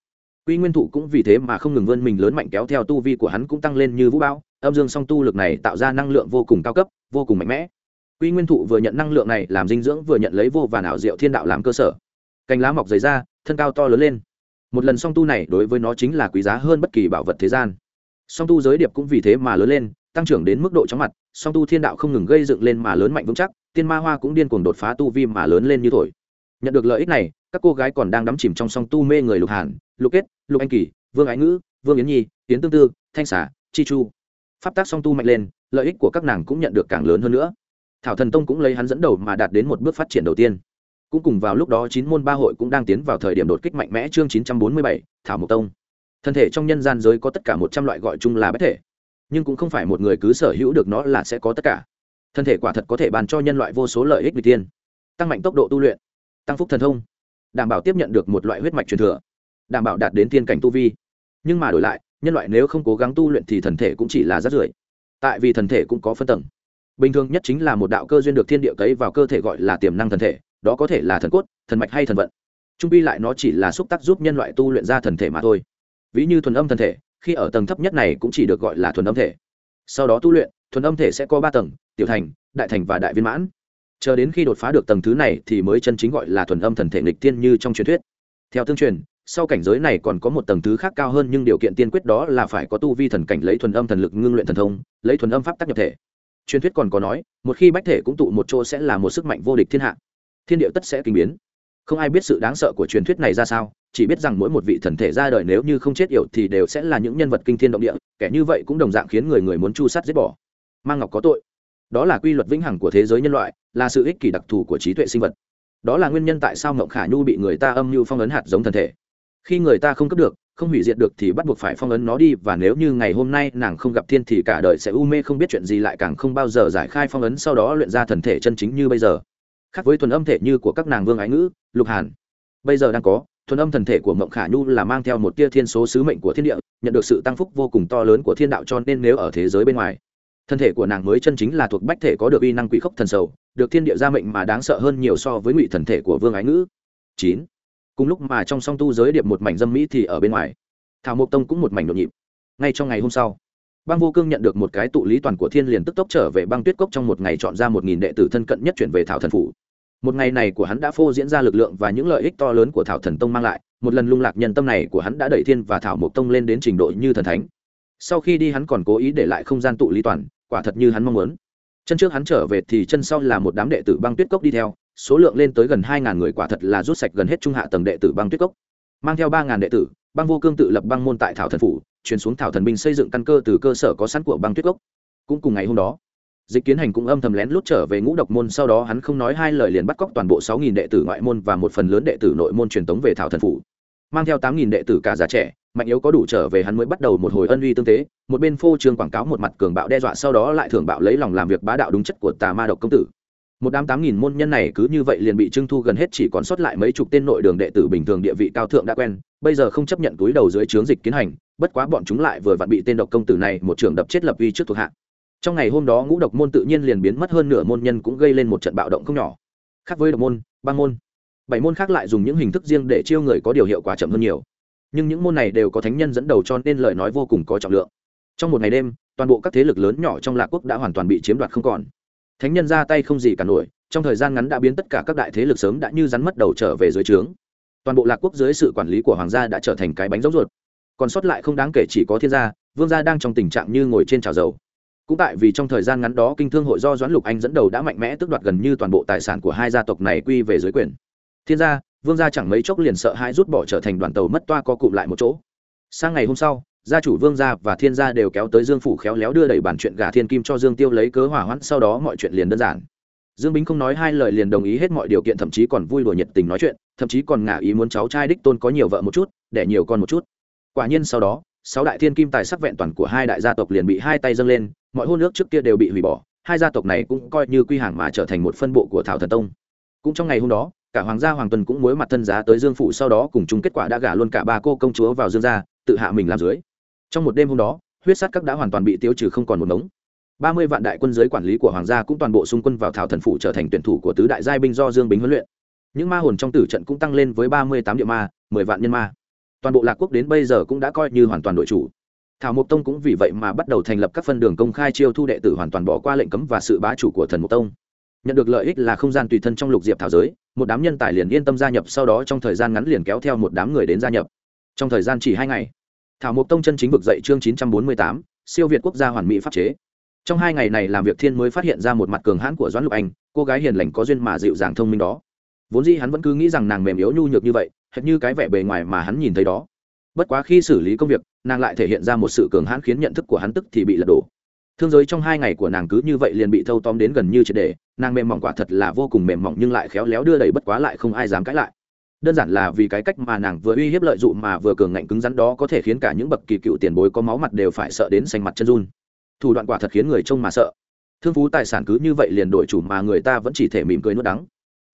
Quy nguyên thủ cũng vì thế mà không ngừng vươn mình lớn mạnh kéo theo tu vi của hắn cũng tăng lên như vũ bão, âm dương song tu lực này tạo ra năng lượng vô cùng cao cấp, vô cùng mạnh mẽ. Quy nguyên thụ vừa nhận năng lượng này làm dinh dưỡng vừa nhận lấy vô vàn ảo diệu thiên đạo làm cơ sở. Cành lá mọc dày ra, thân cao to lớn lên. Một lần song tu này đối với nó chính là quý giá hơn bất kỳ bảo vật thế gian. Song tu giới điệp cũng vì thế mà lớn lên, tăng trưởng đến mức độ chóng mặt, song tu thiên đạo không ngừng gây dựng lên mà lớn mạnh vững chắc tiên ma hoa cũng điên cuồng đột phá tu vi mà lớn lên như thổi. Nhận được lợi ích này, các cô gái còn đang đắm chìm trong song tu mê người lục hàn, lục kết, lục anh kỳ, vương ái ngữ, vương yến nhi, yến tương tư, thanh xả chi chu. Pháp tác song tu mạnh lên, lợi ích của các nàng cũng nhận được càng lớn hơn nữa. Thảo thần tông cũng lấy hắn dẫn đầu mà đạt đến một bước phát triển đầu tiên. Cũng cùng vào lúc đó chín môn ba hội cũng đang tiến vào thời điểm đột kích mạnh mẽ chương chín trăm bốn mươi bảy, thảo mộc tông. Thân thể trong nhân gian giới có tất cả một trăm loại gọi chung là bất thể. Nhưng cũng không phải một người cứ sở hữu được nó là sẽ có tất cả thân thể quả thật có thể bàn cho nhân loại vô số lợi ích n tiên. Tăng mạnh tốc độ tu luyện, tăng phúc thần thông, đảm bảo tiếp nhận được một loại huyết mạch truyền thừa, đảm bảo đạt đến tiên cảnh tu vi. Nhưng mà đổi lại, nhân loại nếu không cố gắng tu luyện thì thần thể cũng chỉ là rát rưởi. Tại vì thần thể cũng có phân tầng. Bình thường nhất chính là một đạo cơ duyên được thiên địa cấy vào cơ thể gọi là tiềm năng thần thể, đó có thể là thần cốt, thần mạch hay thần vận. Trung pi lại nó chỉ là xúc tác giúp nhân loại tu luyện ra thần thể mà thôi. Ví như thuần âm thần thể, khi ở tầng thấp nhất này cũng chỉ được gọi là thuần âm thể. Sau đó tu luyện, thuần âm thể sẽ có ba tầng tiểu thành, đại thành và đại viên mãn. Chờ đến khi đột phá được tầng thứ này thì mới chân chính gọi là thuần âm thần thể nghịch tiên như trong truyền thuyết. Theo tương truyền, sau cảnh giới này còn có một tầng thứ khác cao hơn nhưng điều kiện tiên quyết đó là phải có tu vi thần cảnh lấy thuần âm thần lực ngưng luyện thần thông, lấy thuần âm pháp tác nhập thể. Truyền thuyết còn có nói, một khi bách thể cũng tụ một chỗ sẽ là một sức mạnh vô địch thiên hạ. Thiên điệu tất sẽ kinh biến. Không ai biết sự đáng sợ của truyền thuyết này ra sao, chỉ biết rằng mỗi một vị thần thể ra đời nếu như không chết yểu thì đều sẽ là những nhân vật kinh thiên động địa, kẻ như vậy cũng đồng dạng khiến người người muốn chu sát giết bỏ. Mang ngọc có tội đó là quy luật vĩnh hằng của thế giới nhân loại, là sự ích kỷ đặc thù của trí tuệ sinh vật. Đó là nguyên nhân tại sao mộng khả nhu bị người ta âm mưu phong ấn hạt giống thần thể. Khi người ta không cấp được, không hủy diệt được thì bắt buộc phải phong ấn nó đi, và nếu như ngày hôm nay nàng không gặp thiên thì cả đời sẽ u mê không biết chuyện gì lại càng không bao giờ giải khai phong ấn sau đó luyện ra thần thể chân chính như bây giờ. Khác với thuần âm thể như của các nàng vương ái ngữ, lục hàn. Bây giờ đang có, thuần âm thần thể của mộng khả nhu là mang theo một tia thiên số sứ mệnh của thiên địa, nhận được sự tăng phúc vô cùng to lớn của thiên đạo cho nên nếu ở thế giới bên ngoài thân thể của nàng mới chân chính là thuộc bách thể có được uy năng quỷ khốc thần sầu, được thiên địa gia mệnh mà đáng sợ hơn nhiều so với ngụy thần thể của vương ái ngữ. Chín. Cùng lúc mà trong song tu giới điệp một mảnh dâm mỹ thì ở bên ngoài, thảo mộc tông cũng một mảnh nhộn nhịp. Ngay trong ngày hôm sau, băng vô cương nhận được một cái tụ lý toàn của thiên liền tức tốc trở về băng tuyết cốc trong một ngày chọn ra một nghìn đệ tử thân cận nhất chuyển về thảo thần phủ. Một ngày này của hắn đã phô diễn ra lực lượng và những lợi ích to lớn của thảo thần tông mang lại, một lần lung lạc nhân tâm này của hắn đã đẩy thiên và thảo mộc tông lên đến trình độ như thần thánh. Sau khi đi hắn còn cố ý để lại không gian tụ lý toàn quả thật như hắn mong muốn. Chân trước hắn trở về thì chân sau là một đám đệ tử băng tuyết cốc đi theo, số lượng lên tới gần hai ngàn người quả thật là rút sạch gần hết trung hạ tầng đệ tử băng tuyết cốc. Mang theo ba ngàn đệ tử, băng vô cương tự lập băng môn tại thảo thần phủ, truyền xuống thảo thần binh xây dựng căn cơ từ cơ sở có sẵn của băng tuyết cốc. Cũng cùng ngày hôm đó, dịch kiến hành cũng âm thầm lén lút trở về ngũ độc môn, sau đó hắn không nói hai lời liền bắt cóc toàn bộ sáu nghìn đệ tử ngoại môn và một phần lớn đệ tử nội môn truyền tống về thảo thần phủ mang theo tám nghìn đệ tử cả già trẻ, mạnh yếu có đủ trở về hắn mới bắt đầu một hồi ân uy tương tế, một bên phô trương quảng cáo một mặt cường bạo đe dọa sau đó lại thưởng bạo lấy lòng làm việc bá đạo đúng chất của tà ma độc công tử. Một đám tám nghìn môn nhân này cứ như vậy liền bị trưng thu gần hết chỉ còn sót lại mấy chục tên nội đường đệ tử bình thường địa vị cao thượng đã quen, bây giờ không chấp nhận túi đầu dưới trướng dịch kiến hành, bất quá bọn chúng lại vừa vặn bị tên độc công tử này một trường đập chết lập uy trước thuộc hạ. Trong ngày hôm đó ngũ độc môn tự nhiên liền biến mất hơn nửa môn nhân cũng gây lên một trận bạo động không nhỏ. Khác với độc môn ba môn bảy môn khác lại dùng những hình thức riêng để chiêu người có điều hiệu quả chậm hơn nhiều. Nhưng những môn này đều có thánh nhân dẫn đầu cho nên lời nói vô cùng có trọng lượng. Trong một ngày đêm, toàn bộ các thế lực lớn nhỏ trong lạc quốc đã hoàn toàn bị chiếm đoạt không còn. Thánh nhân ra tay không gì cả nổi, trong thời gian ngắn đã biến tất cả các đại thế lực sớm đã như rắn mất đầu trở về dưới trướng. Toàn bộ lạc quốc dưới sự quản lý của hoàng gia đã trở thành cái bánh rỗng ruột. Còn sót lại không đáng kể chỉ có thiên gia, vương gia đang trong tình trạng như ngồi trên trào dầu. Cũng tại vì trong thời gian ngắn đó kinh thương hội do doãn lục anh dẫn đầu đã mạnh mẽ tước đoạt gần như toàn bộ tài sản của hai gia tộc này quy về dưới quyền thiên gia, vương gia chẳng mấy chốc liền sợ hãi rút bỏ trở thành đoàn tàu mất toa co cụm lại một chỗ. Sang ngày hôm sau, gia chủ vương gia và thiên gia đều kéo tới dương phủ khéo léo đưa đẩy bản chuyện gà thiên kim cho dương tiêu lấy cớ hỏa hoãn, sau đó mọi chuyện liền đơn giản. Dương bính không nói hai lời liền đồng ý hết mọi điều kiện, thậm chí còn vui đùa nhiệt tình nói chuyện, thậm chí còn ngả ý muốn cháu trai đích tôn có nhiều vợ một chút để nhiều con một chút. Quả nhiên sau đó, sáu đại thiên kim tài sắc vẹn toàn của hai đại gia tộc liền bị hai tay dâng lên, mọi hôn ước trước kia đều bị hủy bỏ, hai gia tộc này cũng coi như quy hàng mà trở thành một phân bộ của thảo thần tông. Cũng trong ngày hôm đó cả hoàng gia hoàng tuần cũng mối mặt thân giá tới dương phủ, sau đó cùng chung kết quả đã gả luôn cả ba cô công chúa vào dương gia, tự hạ mình làm dưới. Trong một đêm hôm đó, huyết sát các đã hoàn toàn bị tiêu trừ không còn một mống. Ba mươi vạn đại quân dưới quản lý của hoàng gia cũng toàn bộ xung quân vào thảo thần phủ trở thành tuyển thủ của tứ đại giai binh do dương bính huấn luyện. Những ma hồn trong tử trận cũng tăng lên với ba mươi tám địa ma, mười vạn nhân ma. Toàn bộ lạc quốc đến bây giờ cũng đã coi như hoàn toàn đội chủ. Thảo mộc tông cũng vì vậy mà bắt đầu thành lập các phân đường công khai chiêu thu đệ tử hoàn toàn bỏ qua lệnh cấm và sự bá chủ của thần mộc tông. Nhận được lợi ích là không gian tùy thân trong lục diệp thảo giới một đám nhân tài liền yên tâm gia nhập, sau đó trong thời gian ngắn liền kéo theo một đám người đến gia nhập. Trong thời gian chỉ hai ngày, thảo mộc tông chân chính vực dậy chương chín trăm bốn mươi tám, siêu việt quốc gia hoàn mỹ pháp chế. Trong hai ngày này làm việc thiên mới phát hiện ra một mặt cường hãn của doãn lục anh, cô gái hiền lành có duyên mà dịu dàng thông minh đó. Vốn dĩ hắn vẫn cứ nghĩ rằng nàng mềm yếu nhu nhược như vậy, hệt như cái vẻ bề ngoài mà hắn nhìn thấy đó. Bất quá khi xử lý công việc, nàng lại thể hiện ra một sự cường hãn khiến nhận thức của hắn tức thì bị lật đổ thương giới trong hai ngày của nàng cứ như vậy liền bị thâu tóm đến gần như triệt đề nàng mềm mỏng quả thật là vô cùng mềm mỏng nhưng lại khéo léo đưa đẩy bất quá lại không ai dám cãi lại. Đơn giản là vì cái cách mà nàng vừa uy hiếp lợi dụng mà vừa cường ngạnh cứng rắn đó có thể khiến cả những bậc kỳ cựu tiền bối có máu mặt đều phải sợ đến xanh mặt chân run. Thủ đoạn quả thật khiến người trông mà sợ. Thương phú tài sản cứ như vậy liền đổi chủ mà người ta vẫn chỉ thể mỉm cười nuốt đắng.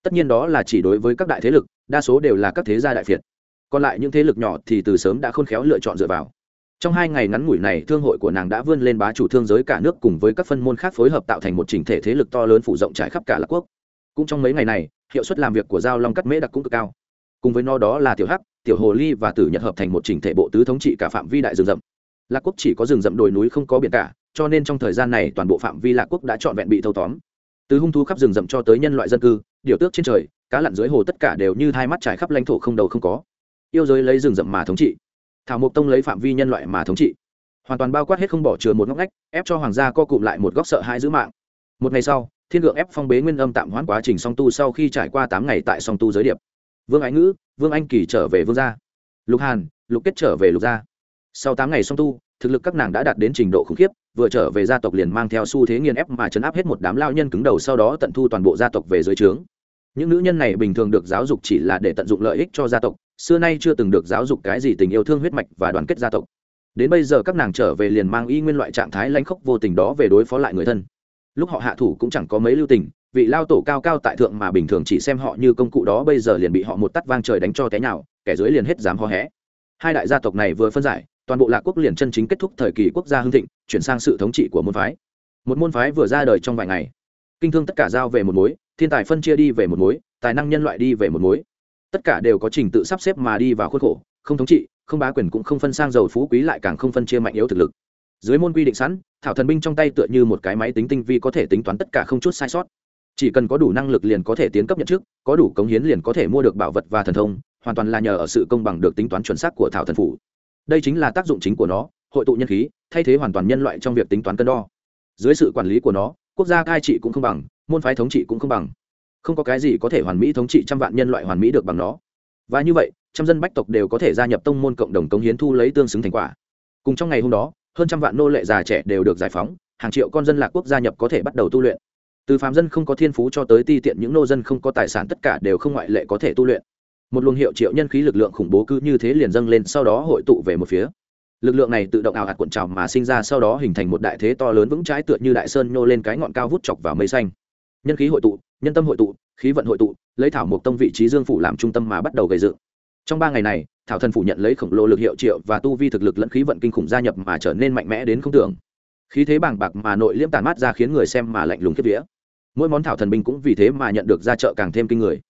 Tất nhiên đó là chỉ đối với các đại thế lực, đa số đều là các thế gia đại việt còn lại những thế lực nhỏ thì từ sớm đã khôn khéo lựa chọn dựa vào trong hai ngày ngắn ngủi này, thương hội của nàng đã vươn lên bá chủ thương giới cả nước cùng với các phân môn khác phối hợp tạo thành một chỉnh thể thế lực to lớn phủ rộng trải khắp cả lạc quốc. Cũng trong mấy ngày này, hiệu suất làm việc của giao long cắt mễ đặc cũng cực cao. Cùng với nó đó là tiểu hắc, tiểu hồ ly và tử nhật hợp thành một chỉnh thể bộ tứ thống trị cả phạm vi đại rừng rậm. Lạc quốc chỉ có rừng rậm đồi núi không có biển cả, cho nên trong thời gian này toàn bộ phạm vi lạc quốc đã trọn vẹn bị thâu tóm. Từ hung thú khắp rừng rậm cho tới nhân loại dân cư, điều tước trên trời, cá lặn dưới hồ tất cả đều như hai mắt trải khắp lãnh thổ không đầu không có. Yêu giới lấy rừng rậm mà thống trị thảo mộc tông lấy phạm vi nhân loại mà thống trị. Hoàn toàn bao quát hết không bỏ chừa một ngóc ngách, ép cho hoàng gia co cụm lại một góc sợ hãi giữ mạng. Một ngày sau, thiên lượng ép phong bế nguyên âm tạm hoãn quá trình song tu sau khi trải qua tám ngày tại song tu giới điệp. Vương ái ngữ, vương anh kỳ trở về vương gia. Lục hàn, lục kết trở về lục gia. Sau tám ngày song tu, thực lực các nàng đã đạt đến trình độ khủng khiếp, vừa trở về gia tộc liền mang theo xu thế nghiền ép mà chấn áp hết một đám lao nhân cứng đầu sau đó tận thu toàn bộ gia tộc về dưới trướng. Những nữ nhân này bình thường được giáo dục chỉ là để tận dụng lợi ích cho gia tộc xưa nay chưa từng được giáo dục cái gì tình yêu thương huyết mạch và đoàn kết gia tộc. Đến bây giờ các nàng trở về liền mang y nguyên loại trạng thái lãnh khốc vô tình đó về đối phó lại người thân. Lúc họ hạ thủ cũng chẳng có mấy lưu tình, vị lao tổ cao cao tại thượng mà bình thường chỉ xem họ như công cụ đó bây giờ liền bị họ một tắt vang trời đánh cho té nhào, kẻ dưới liền hết dám ho hé. Hai đại gia tộc này vừa phân giải, toàn bộ lạc quốc liền chân chính kết thúc thời kỳ quốc gia hưng thịnh, chuyển sang sự thống trị của môn phái. Một môn phái vừa ra đời trong vài ngày, kinh thương tất cả giao về một mối, thiên tài phân chia đi về một mối, tài năng nhân loại đi về một mối tất cả đều có trình tự sắp xếp mà đi vào khuôn khổ, không thống trị, không bá quyền cũng không phân sang giàu phú quý lại càng không phân chia mạnh yếu thực lực. Dưới môn quy định sẵn, thảo thần binh trong tay tựa như một cái máy tính tinh vi có thể tính toán tất cả không chút sai sót. Chỉ cần có đủ năng lực liền có thể tiến cấp nhận chức, có đủ cống hiến liền có thể mua được bảo vật và thần thông, hoàn toàn là nhờ ở sự công bằng được tính toán chuẩn xác của thảo thần phủ. Đây chính là tác dụng chính của nó, hội tụ nhân khí, thay thế hoàn toàn nhân loại trong việc tính toán cân đo. Dưới sự quản lý của nó, quốc gia cai trị cũng không bằng, môn phái thống trị cũng không bằng không có cái gì có thể hoàn mỹ thống trị trăm vạn nhân loại hoàn mỹ được bằng nó. Và như vậy, trăm dân bách tộc đều có thể gia nhập tông môn cộng đồng cống hiến thu lấy tương xứng thành quả. Cùng trong ngày hôm đó, hơn trăm vạn nô lệ già trẻ đều được giải phóng, hàng triệu con dân lạc quốc gia nhập có thể bắt đầu tu luyện. Từ phạm dân không có thiên phú cho tới ti tiện những nô dân không có tài sản tất cả đều không ngoại lệ có thể tu luyện. Một luồng hiệu triệu nhân khí lực lượng khủng bố cứ như thế liền dâng lên, sau đó hội tụ về một phía. Lực lượng này tự động ảo hạt cuộn trào mà sinh ra, sau đó hình thành một đại thế to lớn vững trái tựa như đại sơn nhô lên cái ngọn cao vút chọc vào mây xanh. Nhân khí hội tụ nhân tâm hội tụ, khí vận hội tụ, lấy thảo mộc tông vị trí dương phủ làm trung tâm mà bắt đầu gây dựng. Trong ba ngày này, thảo thần phủ nhận lấy khổng lồ lực hiệu triệu và tu vi thực lực lẫn khí vận kinh khủng gia nhập mà trở nên mạnh mẽ đến không tưởng. Khí thế bàng bạc mà nội liễm tàn mát ra khiến người xem mà lạnh lùng kiếp vía. Mỗi món thảo thần binh cũng vì thế mà nhận được ra chợ càng thêm kinh người.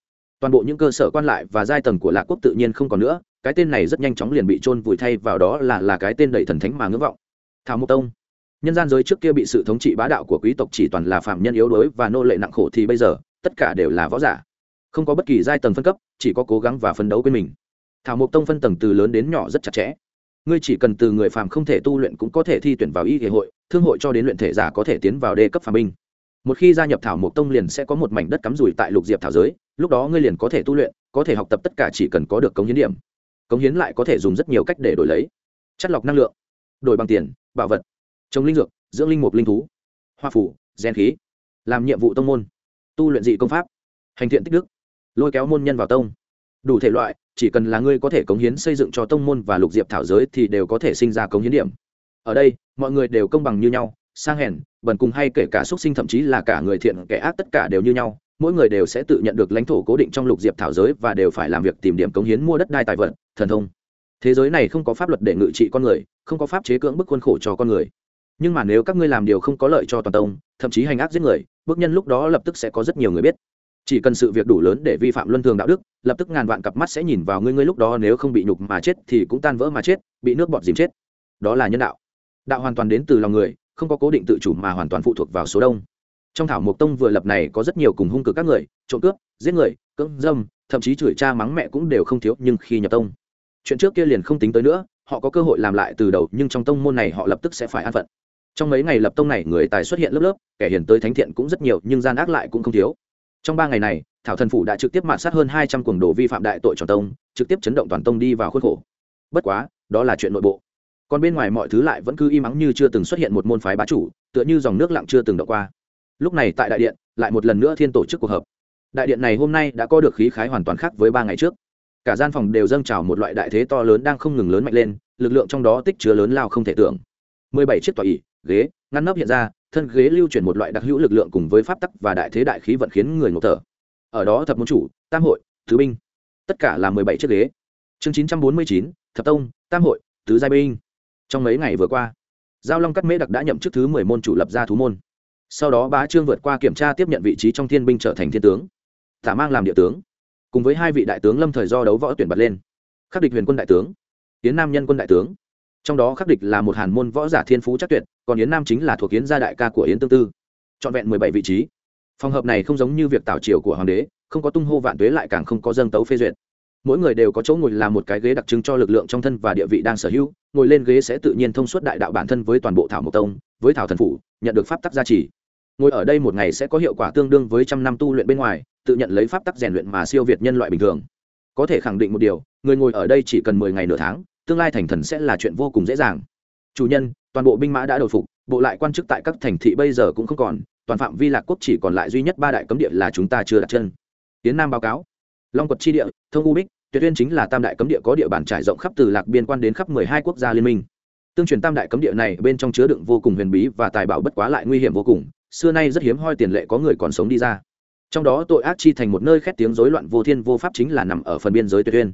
Toàn bộ những cơ sở quan lại và giai tầng của lạc quốc tự nhiên không còn nữa, cái tên này rất nhanh chóng liền bị trôn vùi thay vào đó là là cái tên đầy thần thánh mà ngưỡng vọng. Thảo mộc tông nhân gian giới trước kia bị sự thống trị bá đạo của quý tộc chỉ toàn là phạm nhân yếu đuối và nô lệ nặng khổ thì bây giờ, tất cả đều là võ giả. Không có bất kỳ giai tầng phân cấp, chỉ có cố gắng và phấn đấu quên mình. Thảo mộc tông phân tầng từ lớn đến nhỏ rất chặt chẽ. Ngươi chỉ cần từ người phàm không thể tu luyện cũng có thể thi tuyển vào y thể hội, thương hội cho đến luyện thể giả có thể tiến vào đề cấp phàm binh. Một khi gia nhập thảo mộc tông liền sẽ có một mảnh đất cắm rủi tại lục diệp thảo giới, lúc đó ngươi liền có thể tu luyện, có thể học tập tất cả chỉ cần có được cống hiến điểm. Cống hiến lại có thể dùng rất nhiều cách để đổi lấy. Chất lọc năng lượng, đổi bằng tiền, bảo vật trồng linh dược, dưỡng linh mục linh thú, hoa phủ, gen khí, làm nhiệm vụ tông môn, tu luyện dị công pháp, hành thiện tích đức, lôi kéo môn nhân vào tông. Đủ thể loại, chỉ cần là ngươi có thể cống hiến xây dựng cho tông môn và lục diệp thảo giới thì đều có thể sinh ra cống hiến điểm. Ở đây, mọi người đều công bằng như nhau, sang hèn, bần cùng hay kể cả xuất sinh thậm chí là cả người thiện, kẻ ác tất cả đều như nhau, mỗi người đều sẽ tự nhận được lãnh thổ cố định trong lục diệp thảo giới và đều phải làm việc tìm điểm cống hiến mua đất đai tài vật, thần thông. Thế giới này không có pháp luật để ngự trị con người, không có pháp chế cưỡng bức khuôn khổ cho con người nhưng mà nếu các ngươi làm điều không có lợi cho toàn tông, thậm chí hành ác giết người, bước nhân lúc đó lập tức sẽ có rất nhiều người biết. Chỉ cần sự việc đủ lớn để vi phạm luân thường đạo đức, lập tức ngàn vạn cặp mắt sẽ nhìn vào ngươi ngươi lúc đó nếu không bị nhục mà chết thì cũng tan vỡ mà chết, bị nước bọt dìm chết. Đó là nhân đạo. Đạo hoàn toàn đến từ lòng người, không có cố định tự chủ mà hoàn toàn phụ thuộc vào số đông. Trong thảo mộc tông vừa lập này có rất nhiều cùng hung cực các người, trộm cướp, giết người, cưỡng dâm, thậm chí chửi cha mắng mẹ cũng đều không thiếu nhưng khi nhập tông, chuyện trước kia liền không tính tới nữa, họ có cơ hội làm lại từ đầu nhưng trong tông môn này họ lập tức sẽ phải an phận trong mấy ngày lập tông này người tài xuất hiện lớp lớp, kẻ hiền tới thánh thiện cũng rất nhiều, nhưng gian ác lại cũng không thiếu. Trong ba ngày này, thảo thần phủ đã trực tiếp mạt sát hơn hai trăm cuồng đồ vi phạm đại tội tròn tông, trực tiếp chấn động toàn tông đi vào khuôn khổ. Bất quá, đó là chuyện nội bộ. Còn bên ngoài mọi thứ lại vẫn cứ im ắng như chưa từng xuất hiện một môn phái bá chủ, tựa như dòng nước lặng chưa từng đọc qua. Lúc này tại đại điện, lại một lần nữa thiên tổ chức cuộc họp. Đại điện này hôm nay đã có được khí khái hoàn toàn khác với ba ngày trước. Cả gian phòng đều dâng trào một loại đại thế to lớn đang không ngừng lớn mạnh lên, lực lượng trong đó tích chứa lớn lao không thể tưởng. Mười bảy chiếc tòa ỉ ghế, ngăn nắp hiện ra, thân ghế lưu chuyển một loại đặc hữu lực lượng cùng với pháp tắc và đại thế đại khí vận khiến người ngộ thở. Ở đó thập môn chủ, tam hội thứ binh. Tất cả là mười bảy chiếc ghế. Chương chín trăm bốn mươi chín, thập tông, tam hội, tứ giai binh. Trong mấy ngày vừa qua, giao long cắt mễ đặc đã nhậm chức thứ mười môn chủ lập ra thú môn. Sau đó bá trương vượt qua kiểm tra tiếp nhận vị trí trong thiên binh trở thành thiên tướng. Tả mang làm địa tướng. Cùng với hai vị đại tướng lâm thời do đấu võ tuyển bật lên. Khắc địch huyền quân đại tướng. Tiến nam nhân quân đại tướng trong đó khắc địch là một hàn môn võ giả thiên phú chắc tuyệt, còn yến nam chính là thuộc yến gia đại ca của yến tương tư. Trọn vẹn mười bảy vị trí. Phòng hợp này không giống như việc tảo triều của hoàng đế, không có tung hô vạn tuế lại càng không có dâng tấu phê duyệt. Mỗi người đều có chỗ ngồi là một cái ghế đặc trưng cho lực lượng trong thân và địa vị đang sở hữu, ngồi lên ghế sẽ tự nhiên thông suốt đại đạo bản thân với toàn bộ thảo mộc tông, với thảo thần phủ, nhận được pháp tắc gia trì. Ngồi ở đây một ngày sẽ có hiệu quả tương đương với trăm năm tu luyện bên ngoài, tự nhận lấy pháp tắc rèn luyện mà siêu việt nhân loại bình thường. Có thể khẳng định một điều, người ngồi ở đây chỉ cần mười ngày nửa tháng tương lai thành thần sẽ là chuyện vô cùng dễ dàng. Chủ nhân, toàn bộ binh mã đã đổi phục, bộ lại quan chức tại các thành thị bây giờ cũng không còn, toàn phạm vi lạc quốc chỉ còn lại duy nhất ba đại cấm địa là chúng ta chưa đặt chân. Tiến nam báo cáo. Long quật chi địa, thông u bích, tuyệt tuyên chính là tam đại cấm địa có địa bàn trải rộng khắp từ lạc biên quan đến khắp mười hai quốc gia liên minh. Tương truyền tam đại cấm địa này bên trong chứa đựng vô cùng huyền bí và tài bảo bất quá lại nguy hiểm vô cùng, xưa nay rất hiếm hoi tiền lệ có người còn sống đi ra. Trong đó tội ác chi thành một nơi khét tiếng rối loạn vô thiên vô pháp chính là nằm ở phần biên giới tuyệt tuyên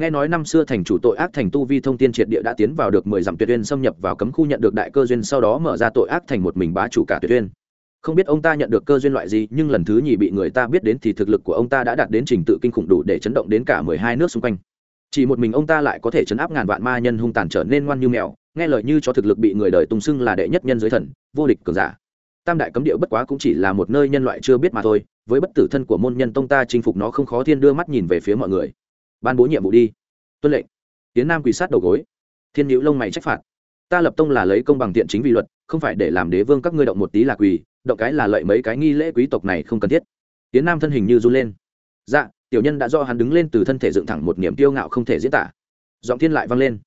nghe nói năm xưa thành chủ tội ác thành tu vi thông tiên triệt địa đã tiến vào được mười dặm tuyệt uyên xâm nhập vào cấm khu nhận được đại cơ duyên sau đó mở ra tội ác thành một mình bá chủ cả tuyệt uyên. Không biết ông ta nhận được cơ duyên loại gì, nhưng lần thứ nhì bị người ta biết đến thì thực lực của ông ta đã đạt đến trình tự kinh khủng đủ để chấn động đến cả mười hai nước xung quanh. Chỉ một mình ông ta lại có thể chấn áp ngàn vạn ma nhân hung tàn trở nên ngoan như mèo, nghe lời như cho thực lực bị người đời tung xưng là đệ nhất nhân giới thần, vô địch cường giả. Tam đại cấm địa bất quá cũng chỉ là một nơi nhân loại chưa biết mà thôi, với bất tử thân của môn nhân tông ta chinh phục nó không khó thiên đưa mắt nhìn về phía mọi người ban bố nhiệm vụ đi. Tuân lệnh. Tiến nam quỳ sát đầu gối. Thiên nhữ lông mày trách phạt. Ta lập tông là lấy công bằng tiện chính vì luật, không phải để làm đế vương các ngươi động một tí là quỳ, động cái là lợi mấy cái nghi lễ quý tộc này không cần thiết. Tiến nam thân hình như run lên. Dạ tiểu nhân đã do hắn đứng lên từ thân thể dựng thẳng một niềm tiêu ngạo không thể diễn tả. Giọng thiên lại vang lên.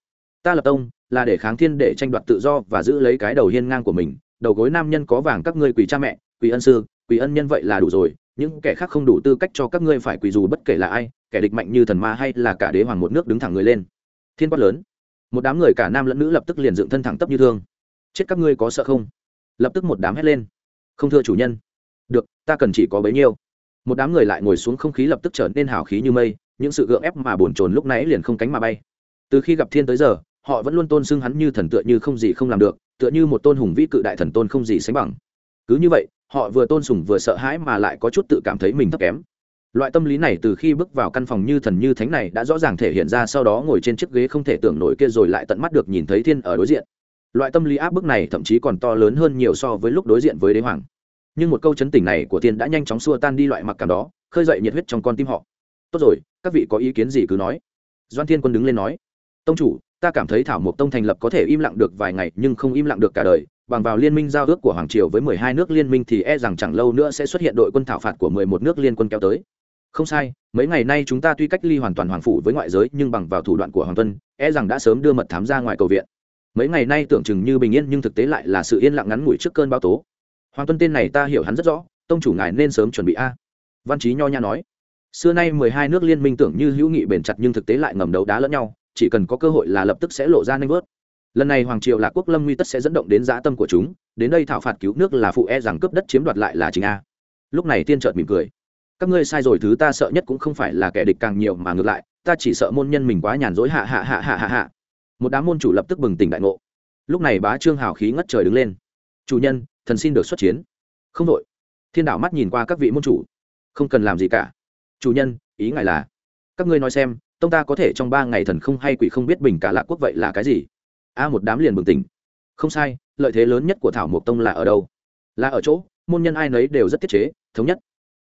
Ta lập tông là để kháng thiên để tranh đoạt tự do và giữ lấy cái đầu hiên ngang của mình, đầu gối nam nhân có vàng các ngươi quỳ cha mẹ, quỳ ân sư, quỳ ân nhân vậy là đủ rồi những kẻ khác không đủ tư cách cho các ngươi phải quỳ dù bất kể là ai, kẻ địch mạnh như thần ma hay là cả đế hoàng một nước đứng thẳng người lên. Thiên quát lớn. Một đám người cả nam lẫn nữ lập tức liền dựng thân thẳng tấp như thương. Chết các ngươi có sợ không? Lập tức một đám hét lên. Không thưa chủ nhân. Được, ta cần chỉ có bấy nhiêu. Một đám người lại ngồi xuống không khí lập tức trở nên hào khí như mây, những sự gượng ép mà bồn chồn lúc nãy liền không cánh mà bay. Từ khi gặp thiên tới giờ, họ vẫn luôn tôn xưng hắn như thần tựa như không gì không làm được, tựa như một tôn hùng vĩ cự đại thần tôn không gì sánh bằng. Cứ như vậy họ vừa tôn sùng vừa sợ hãi mà lại có chút tự cảm thấy mình thấp kém. Loại tâm lý này từ khi bước vào căn phòng như thần như thánh này đã rõ ràng thể hiện ra sau đó ngồi trên chiếc ghế không thể tưởng nổi kia rồi lại tận mắt được nhìn thấy thiên ở đối diện. Loại tâm lý áp bức này thậm chí còn to lớn hơn nhiều so với lúc đối diện với đế hoàng. Nhưng một câu chấn tình này của thiên đã nhanh chóng xua tan đi loại mặc cảm đó, khơi dậy nhiệt huyết trong con tim họ. Tốt rồi, các vị có ý kiến gì cứ nói. Doan thiên quân đứng lên nói, tông chủ ta cảm thấy thảo mộc tông thành lập có thể im lặng được vài ngày, nhưng không im lặng được cả đời. Bằng vào liên minh giao ước của hoàng triều với mười hai nước liên minh thì e rằng chẳng lâu nữa sẽ xuất hiện đội quân thảo phạt của mười một nước liên quân kéo tới. Không sai, mấy ngày nay chúng ta tuy cách ly hoàn toàn hoàng phủ với ngoại giới, nhưng bằng vào thủ đoạn của hoàng tuân e rằng đã sớm đưa mật thám ra ngoài cầu viện. Mấy ngày nay tưởng chừng như bình yên, nhưng thực tế lại là sự yên lặng ngắn ngủi trước cơn bão tố. Hoàng tuân tên này ta hiểu hắn rất rõ, tông chủ ngài nên sớm chuẩn bị a. Văn trí nho nha nói. Xưa nay mười hai nước liên minh tưởng như hữu nghị bền chặt, nhưng thực tế lại ngầm đấu đá lẫn nhau chỉ cần có cơ hội là lập tức sẽ lộ ra nanh vớt. Lần này hoàng triều lạc quốc lâm nguy tất sẽ dẫn động đến dã tâm của chúng, đến đây thảo phạt cứu nước là phụ e rằng cướp đất chiếm đoạt lại là chính a. Lúc này tiên trợt mỉm cười. Các ngươi sai rồi, thứ ta sợ nhất cũng không phải là kẻ địch càng nhiều mà ngược lại, ta chỉ sợ môn nhân mình quá nhàn rỗi, hạ hạ hạ hạ hạ hạ. Một đám môn chủ lập tức bừng tỉnh đại ngộ. Lúc này bá trương hào khí ngất trời đứng lên. Chủ nhân, thần xin được xuất chiến. Không đội. Thiên đạo mắt nhìn qua các vị môn chủ. Không cần làm gì cả. Chủ nhân, ý ngài là. Các ngươi nói xem tông ta có thể trong ba ngày thần không hay quỷ không biết bình cả lạc quốc vậy là cái gì? A, một đám liền bừng tỉnh. Không sai, lợi thế lớn nhất của thảo mộc tông là ở đâu? Là ở chỗ, môn nhân ai nấy đều rất tiết chế, thống nhất.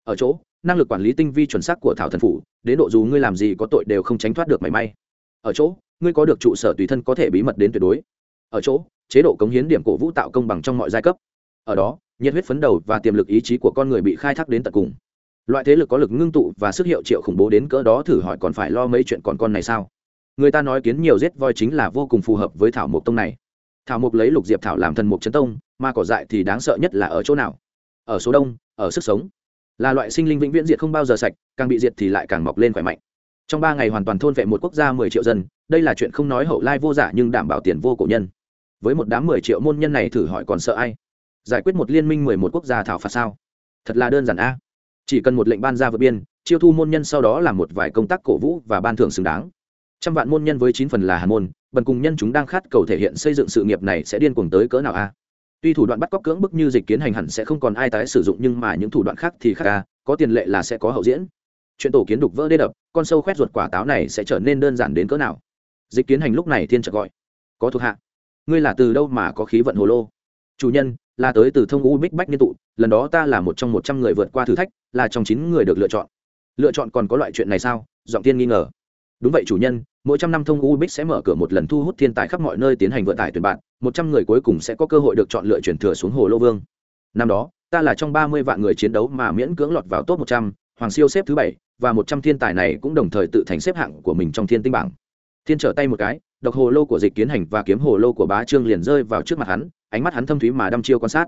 Ở chỗ, năng lực quản lý tinh vi chuẩn xác của thảo thần phủ, đến độ dù ngươi làm gì có tội đều không tránh thoát được mảy may. Ở chỗ, ngươi có được trụ sở tùy thân có thể bí mật đến tuyệt đối. Ở chỗ, chế độ cống hiến điểm cổ vũ tạo công bằng trong mọi giai cấp. Ở đó, nhiệt huyết phấn đầu và tiềm lực ý chí của con người bị khai thác đến tận cùng loại thế lực có lực ngưng tụ và sức hiệu triệu khủng bố đến cỡ đó thử hỏi còn phải lo mấy chuyện còn con này sao? Người ta nói kiến nhiều giết voi chính là vô cùng phù hợp với thảo mộc tông này. Thảo mộc lấy lục diệp thảo làm thần mục chấn tông, mà cỏ dại thì đáng sợ nhất là ở chỗ nào? Ở số đông, ở sức sống. Là loại sinh linh vĩnh viễn diệt không bao giờ sạch, càng bị diệt thì lại càng mọc lên khỏe mạnh. Trong ba ngày hoàn toàn thôn vệ một quốc gia mười triệu dân, đây là chuyện không nói hậu lai vô giả nhưng đảm bảo tiền vô cổ nhân. Với một đám mười triệu môn nhân này thử hỏi còn sợ ai? Giải quyết một liên minh mười một quốc gia thảo phạt sao? Thật là đơn giản a chỉ cần một lệnh ban ra vượt biên, chiêu thu môn nhân sau đó làm một vài công tác cổ vũ và ban thưởng xứng đáng. Trăm vạn môn nhân với chín phần là hàn môn, bần cùng nhân chúng đang khát cầu thể hiện xây dựng sự nghiệp này sẽ điên cuồng tới cỡ nào a? Tuy thủ đoạn bắt cóc cưỡng bức như dịch kiến hành hẳn sẽ không còn ai tái sử dụng, nhưng mà những thủ đoạn khác thì khác a, có tiền lệ là sẽ có hậu diễn. Chuyện tổ kiến đục vỡ đê đập, con sâu khoét ruột quả táo này sẽ trở nên đơn giản đến cỡ nào? Dịch kiến hành lúc này thiên trợ gọi. Có thuộc hạ. Ngươi là từ đâu mà có khí vận hồ lô? Chủ nhân là tới từ thông u bích bách niên tụ, lần đó ta là một trong một trăm người vượt qua thử thách, là trong chín người được lựa chọn. Lựa chọn còn có loại chuyện này sao? Giọng tiên nghi ngờ. Đúng vậy chủ nhân, mỗi trăm năm thông u bích sẽ mở cửa một lần thu hút thiên tài khắp mọi nơi tiến hành vận tải tuyển bạn, một trăm người cuối cùng sẽ có cơ hội được chọn lựa chuyển thừa xuống hồ lô vương. Năm đó, ta là trong ba mươi vạn người chiến đấu mà miễn cưỡng lọt vào top một trăm, hoàng siêu xếp thứ bảy, và một trăm thiên tài này cũng đồng thời tự thành xếp hạng của mình trong thiên tinh bảng. Thiên trở tay một cái, độc hồ lô của dịch kiến hành và kiếm hồ lô của bá trương liền rơi vào trước mặt hắn ánh mắt hắn thâm thúy mà đăm chiêu quan sát.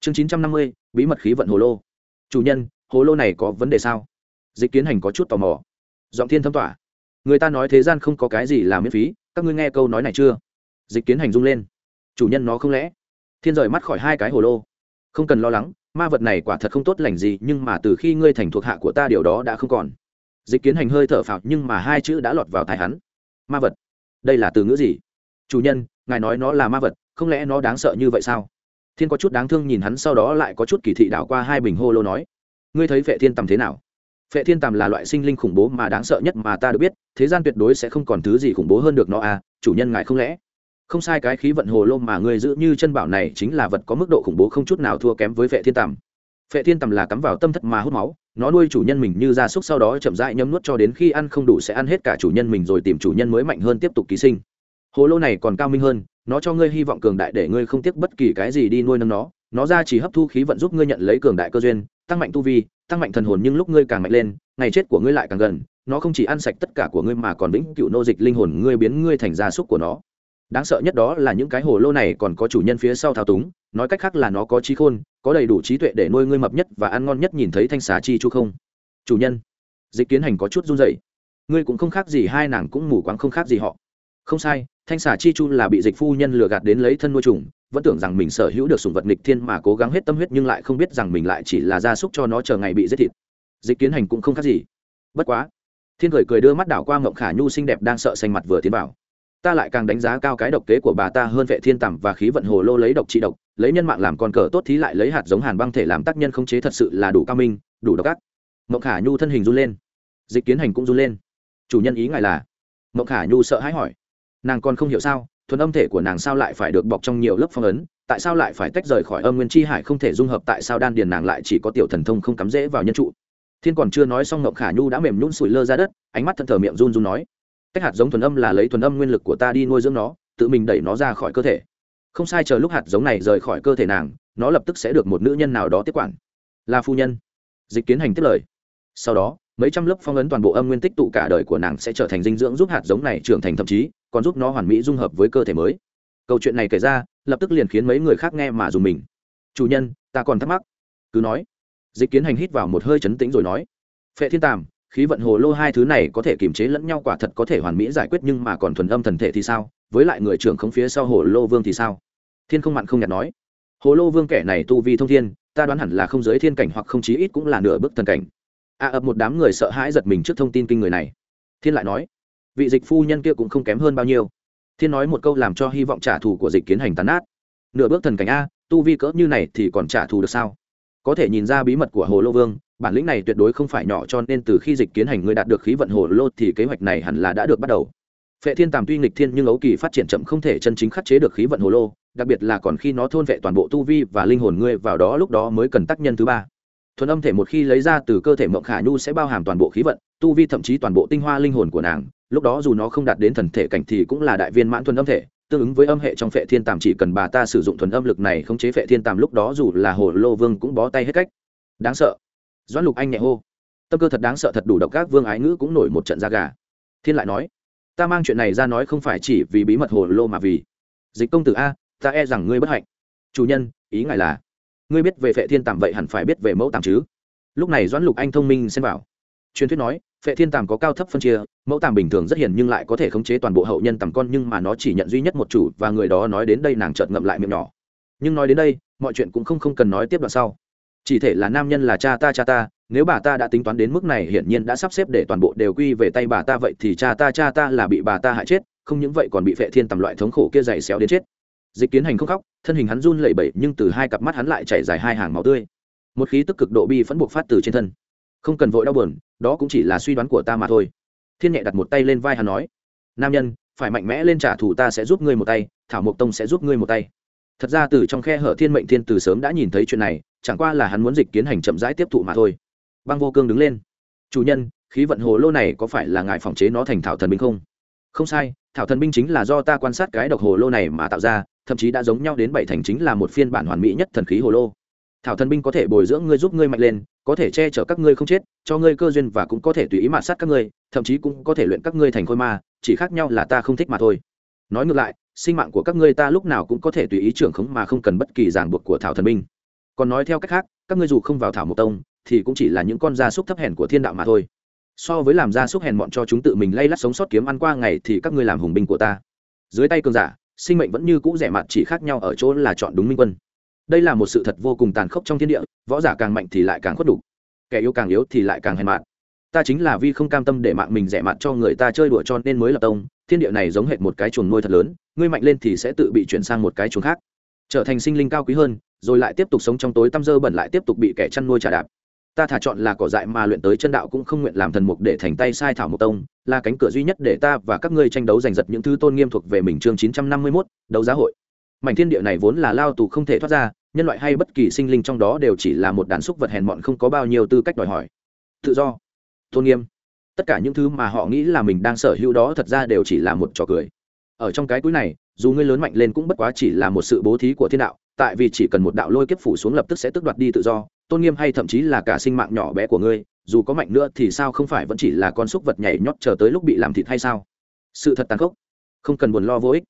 Chương chín trăm năm mươi, bí mật khí vận hồ lô. Chủ nhân, hồ lô này có vấn đề sao? Dịch kiến hành có chút tò mò. Giọng thiên thâm tỏa. Người ta nói thế gian không có cái gì là miễn phí, các ngươi nghe câu nói này chưa? Dịch kiến hành rung lên. Chủ nhân nó không lẽ? Thiên rời mắt khỏi hai cái hồ lô. Không cần lo lắng, ma vật này quả thật không tốt lành gì, nhưng mà từ khi ngươi thành thuộc hạ của ta điều đó đã không còn. Dịch kiến hành hơi thở phào, nhưng mà hai chữ đã lọt vào tai hắn. Ma vật. Đây là từ ngữ gì? Chủ nhân, ngài nói nó là ma vật không lẽ nó đáng sợ như vậy sao? Thiên có chút đáng thương nhìn hắn sau đó lại có chút kỳ thị đảo qua hai bình hô lô nói, ngươi thấy vệ thiên tầm thế nào? Vệ thiên tầm là loại sinh linh khủng bố mà đáng sợ nhất mà ta được biết, thế gian tuyệt đối sẽ không còn thứ gì khủng bố hơn được nó à chủ nhân ngài không lẽ? Không sai, cái khí vận hồ lô mà ngươi giữ như chân bảo này chính là vật có mức độ khủng bố không chút nào thua kém với vệ thiên tầm. Vệ thiên tầm là cắm vào tâm thất mà hút máu, nó nuôi chủ nhân mình như gia súc sau đó chậm rãi nhấm nuốt cho đến khi ăn không đủ sẽ ăn hết cả chủ nhân mình rồi tìm chủ nhân mới mạnh hơn tiếp tục ký sinh hồ lô này còn cao minh hơn, nó cho ngươi hy vọng cường đại để ngươi không tiếc bất kỳ cái gì đi nuôi nâng nó. Nó ra chỉ hấp thu khí vận giúp ngươi nhận lấy cường đại cơ duyên, tăng mạnh tu vi, tăng mạnh thần hồn nhưng lúc ngươi càng mạnh lên, ngày chết của ngươi lại càng gần. Nó không chỉ ăn sạch tất cả của ngươi mà còn vĩnh cựu nô dịch linh hồn ngươi biến ngươi thành gia súc của nó. Đáng sợ nhất đó là những cái hồ lô này còn có chủ nhân phía sau thao túng, nói cách khác là nó có trí khôn, có đầy đủ trí tuệ để nuôi ngươi mập nhất và ăn ngon nhất nhìn thấy thanh xá chi chu không? Chủ nhân, dịch kiến hành có chút run dậy ngươi cũng không khác gì hai nàng cũng mù quáng không khác gì họ không sai, thanh xà chi chu là bị dịch phu nhân lừa gạt đến lấy thân nuôi trùng, vẫn tưởng rằng mình sở hữu được sùng vật nghịch thiên mà cố gắng hết tâm huyết nhưng lại không biết rằng mình lại chỉ là gia súc cho nó chờ ngày bị giết thịt. Dịch kiến hành cũng không khác gì. Bất quá, thiên cười cười đưa mắt đảo qua ngộng khả nhu xinh đẹp đang sợ xanh mặt vừa tiến vào. Ta lại càng đánh giá cao cái độc kế của bà ta hơn vệ thiên tằm và khí vận hồ lô lấy độc trị độc, lấy nhân mạng làm con cờ tốt thí lại lấy hạt giống hàn băng thể làm tác nhân không chế thật sự là đủ cao minh, đủ độc ác. Ngộng khả nhu thân hình run lên. Dịch kiến hành cũng run lên. Chủ nhân ý ngài là? Ngộng khả nhu sợ hãi hỏi nàng còn không hiểu sao, thuần âm thể của nàng sao lại phải được bọc trong nhiều lớp phong ấn, tại sao lại phải tách rời khỏi âm nguyên chi hải không thể dung hợp, tại sao đan điền nàng lại chỉ có tiểu thần thông không cắm rễ vào nhân trụ? Thiên còn chưa nói xong ngọc khả nhu đã mềm nhún sủi lơ ra đất, ánh mắt thân thờ miệng run run nói cách hạt giống thuần âm là lấy thuần âm nguyên lực của ta đi nuôi dưỡng nó, tự mình đẩy nó ra khỏi cơ thể. Không sai, chờ lúc hạt giống này rời khỏi cơ thể nàng, nó lập tức sẽ được một nữ nhân nào đó tiếp quản. Là phu nhân. Dịch kiến hành tiếp lời. Sau đó, mấy trăm lớp phong ấn toàn bộ âm nguyên tích tụ cả đời của nàng sẽ trở thành dinh dưỡng giúp hạt giống này trưởng thành thậm chí còn giúp nó hoàn mỹ dung hợp với cơ thể mới. Câu chuyện này kể ra lập tức liền khiến mấy người khác nghe mà dùng mình. Chủ nhân ta còn thắc mắc. Cứ nói. Dịch kiến hành hít vào một hơi chấn tĩnh rồi nói. Phệ thiên tàm khí vận hồ lô hai thứ này có thể kiềm chế lẫn nhau quả thật có thể hoàn mỹ giải quyết nhưng mà còn thuần âm thần thể thì sao? Với lại người trưởng không phía sau hồ lô vương thì sao? Thiên không mặn không nhạt nói. Hồ lô vương kẻ này tu vi thông thiên ta đoán hẳn là không giới thiên cảnh hoặc không chí ít cũng là nửa bước thần cảnh. A à, ập một đám người sợ hãi giật mình trước thông tin kinh người này. Thiên lại nói vị dịch phu nhân kia cũng không kém hơn bao nhiêu. Thiên nói một câu làm cho hy vọng trả thù của dịch kiến hành tàn nát. Nửa bước thần cảnh a, tu vi cỡ như này thì còn trả thù được sao? Có thể nhìn ra bí mật của hồ lô vương, bản lĩnh này tuyệt đối không phải nhỏ cho nên từ khi dịch kiến hành người đạt được khí vận hồ lô thì kế hoạch này hẳn là đã được bắt đầu. Phệ thiên tàm tuy nghịch thiên nhưng ấu kỳ phát triển chậm không thể chân chính khắc chế được khí vận hồ lô, đặc biệt là còn khi nó thôn vệ toàn bộ tu vi và linh hồn ngươi vào đó lúc đó mới cần tác nhân thứ ba thuần âm thể một khi lấy ra từ cơ thể mộng khả nhu sẽ bao hàm toàn bộ khí vận, tu vi thậm chí toàn bộ tinh hoa linh hồn của nàng. Lúc đó dù nó không đạt đến thần thể cảnh thì cũng là đại viên mãn thuần âm thể, tương ứng với âm hệ trong phệ thiên tàm chỉ cần bà ta sử dụng thuần âm lực này khống chế phệ thiên tàm lúc đó dù là hồ lô vương cũng bó tay hết cách. Đáng sợ. Doãn lục anh nhẹ hô. Tâm cơ thật đáng sợ thật đủ độc các vương ái ngữ cũng nổi một trận da gà. Thiên lại nói, ta mang chuyện này ra nói không phải chỉ vì bí mật hồ lô mà vì. Dịch công tử a, ta e rằng ngươi bất hạnh. Chủ nhân, ý ngài là ngươi biết về phệ thiên tàm vậy hẳn phải biết về mẫu tàm chứ? Lúc này doãn lục anh thông minh xem vào. Truyền thuyết nói, phệ thiên tàm có cao thấp phân chia, mẫu tàm bình thường rất hiền nhưng lại có thể khống chế toàn bộ hậu nhân tầm con nhưng mà nó chỉ nhận duy nhất một chủ và người đó nói đến đây nàng chợt ngậm lại miệng nhỏ. Nhưng nói đến đây, mọi chuyện cũng không không cần nói tiếp đoạn sau. Chỉ thể là nam nhân là cha ta cha ta, nếu bà ta đã tính toán đến mức này hiển nhiên đã sắp xếp để toàn bộ đều quy về tay bà ta vậy thì cha ta cha ta là bị bà ta hại chết, không những vậy còn bị phệ thiên tầm loại thống khổ kia dày xéo đến chết dịch kiến hành không khóc, thân hình hắn run lẩy bẩy, nhưng từ hai cặp mắt hắn lại chảy dài hai hàng máu tươi. Một khí tức cực độ bi phẫn buộc phát từ trên thân. Không cần vội đau buồn, đó cũng chỉ là suy đoán của ta mà thôi. Thiên nhẹ đặt một tay lên vai hắn nói, nam nhân, phải mạnh mẽ lên trả thù ta sẽ giúp ngươi một tay, thảo mộc tông sẽ giúp ngươi một tay. Thật ra từ trong khe hở thiên mệnh thiên từ sớm đã nhìn thấy chuyện này, chẳng qua là hắn muốn dịch kiến hành chậm rãi tiếp thụ mà thôi. Băng vô cương đứng lên, chủ nhân, khí vận hồ lô này có phải là ngài phòng chế nó thành thảo thần binh không? Không sai, thảo thần binh chính là do ta quan sát cái độc hồ lô này mà tạo ra thậm chí đã giống nhau đến bảy thành chính là một phiên bản hoàn mỹ nhất thần khí hồ lô. Thảo thần binh có thể bồi dưỡng ngươi giúp ngươi mạnh lên, có thể che chở các ngươi không chết, cho ngươi cơ duyên và cũng có thể tùy ý mạt sát các ngươi, thậm chí cũng có thể luyện các ngươi thành khôi ma, chỉ khác nhau là ta không thích mà thôi. Nói ngược lại, sinh mạng của các ngươi ta lúc nào cũng có thể tùy ý trưởng khống mà không cần bất kỳ ràng buộc của thảo thần binh. Còn nói theo cách khác, các ngươi dù không vào thảo một tông, thì cũng chỉ là những con gia súc thấp hèn của thiên đạo mà thôi. So với làm gia súc hèn mọn cho chúng tự mình lay lắt sống sót kiếm ăn qua ngày thì các ngươi làm hùng binh của ta. Dưới tay cường giả sinh mệnh vẫn như cũ rẻ mặt chỉ khác nhau ở chỗ là chọn đúng minh quân. Đây là một sự thật vô cùng tàn khốc trong thiên địa, võ giả càng mạnh thì lại càng khuất đủ, kẻ yếu càng yếu thì lại càng hèn mạn ta chính là vì không cam tâm để mạng mình rẻ mặt cho người ta chơi đùa cho nên mới lập tông, thiên địa này giống hệt một cái chuồng nuôi thật lớn, ngươi mạnh lên thì sẽ tự bị chuyển sang một cái chuồng khác. Trở thành sinh linh cao quý hơn, rồi lại tiếp tục sống trong tối tăm dơ bẩn lại tiếp tục bị kẻ chăn nuôi trả đạp ta thả chọn là cỏ dại mà luyện tới chân đạo cũng không nguyện làm thần mục để thành tay sai thảo một tông là cánh cửa duy nhất để ta và các ngươi tranh đấu giành giật những thứ tôn nghiêm thuộc về mình chương chín trăm năm mươi 951, đấu giá hội. Mảnh thiên địa này vốn là lao tù không thể thoát ra nhân loại hay bất kỳ sinh linh trong đó đều chỉ là một đàn súc vật hèn mọn không có bao nhiêu tư cách đòi hỏi. Tự do tôn nghiêm tất cả những thứ mà họ nghĩ là mình đang sở hữu đó thật ra đều chỉ là một trò cười. Ở trong cái túi này dù ngươi lớn mạnh lên cũng bất quá chỉ là một sự bố thí của thiên đạo tại vì chỉ cần một đạo lôi kiếp phủ xuống lập tức sẽ tước đoạt đi tự do tôn nghiêm hay thậm chí là cả sinh mạng nhỏ bé của ngươi, dù có mạnh nữa thì sao không phải vẫn chỉ là con súc vật nhảy nhót chờ tới lúc bị làm thịt hay sao? Sự thật tàn khốc. Không cần buồn lo vô ích.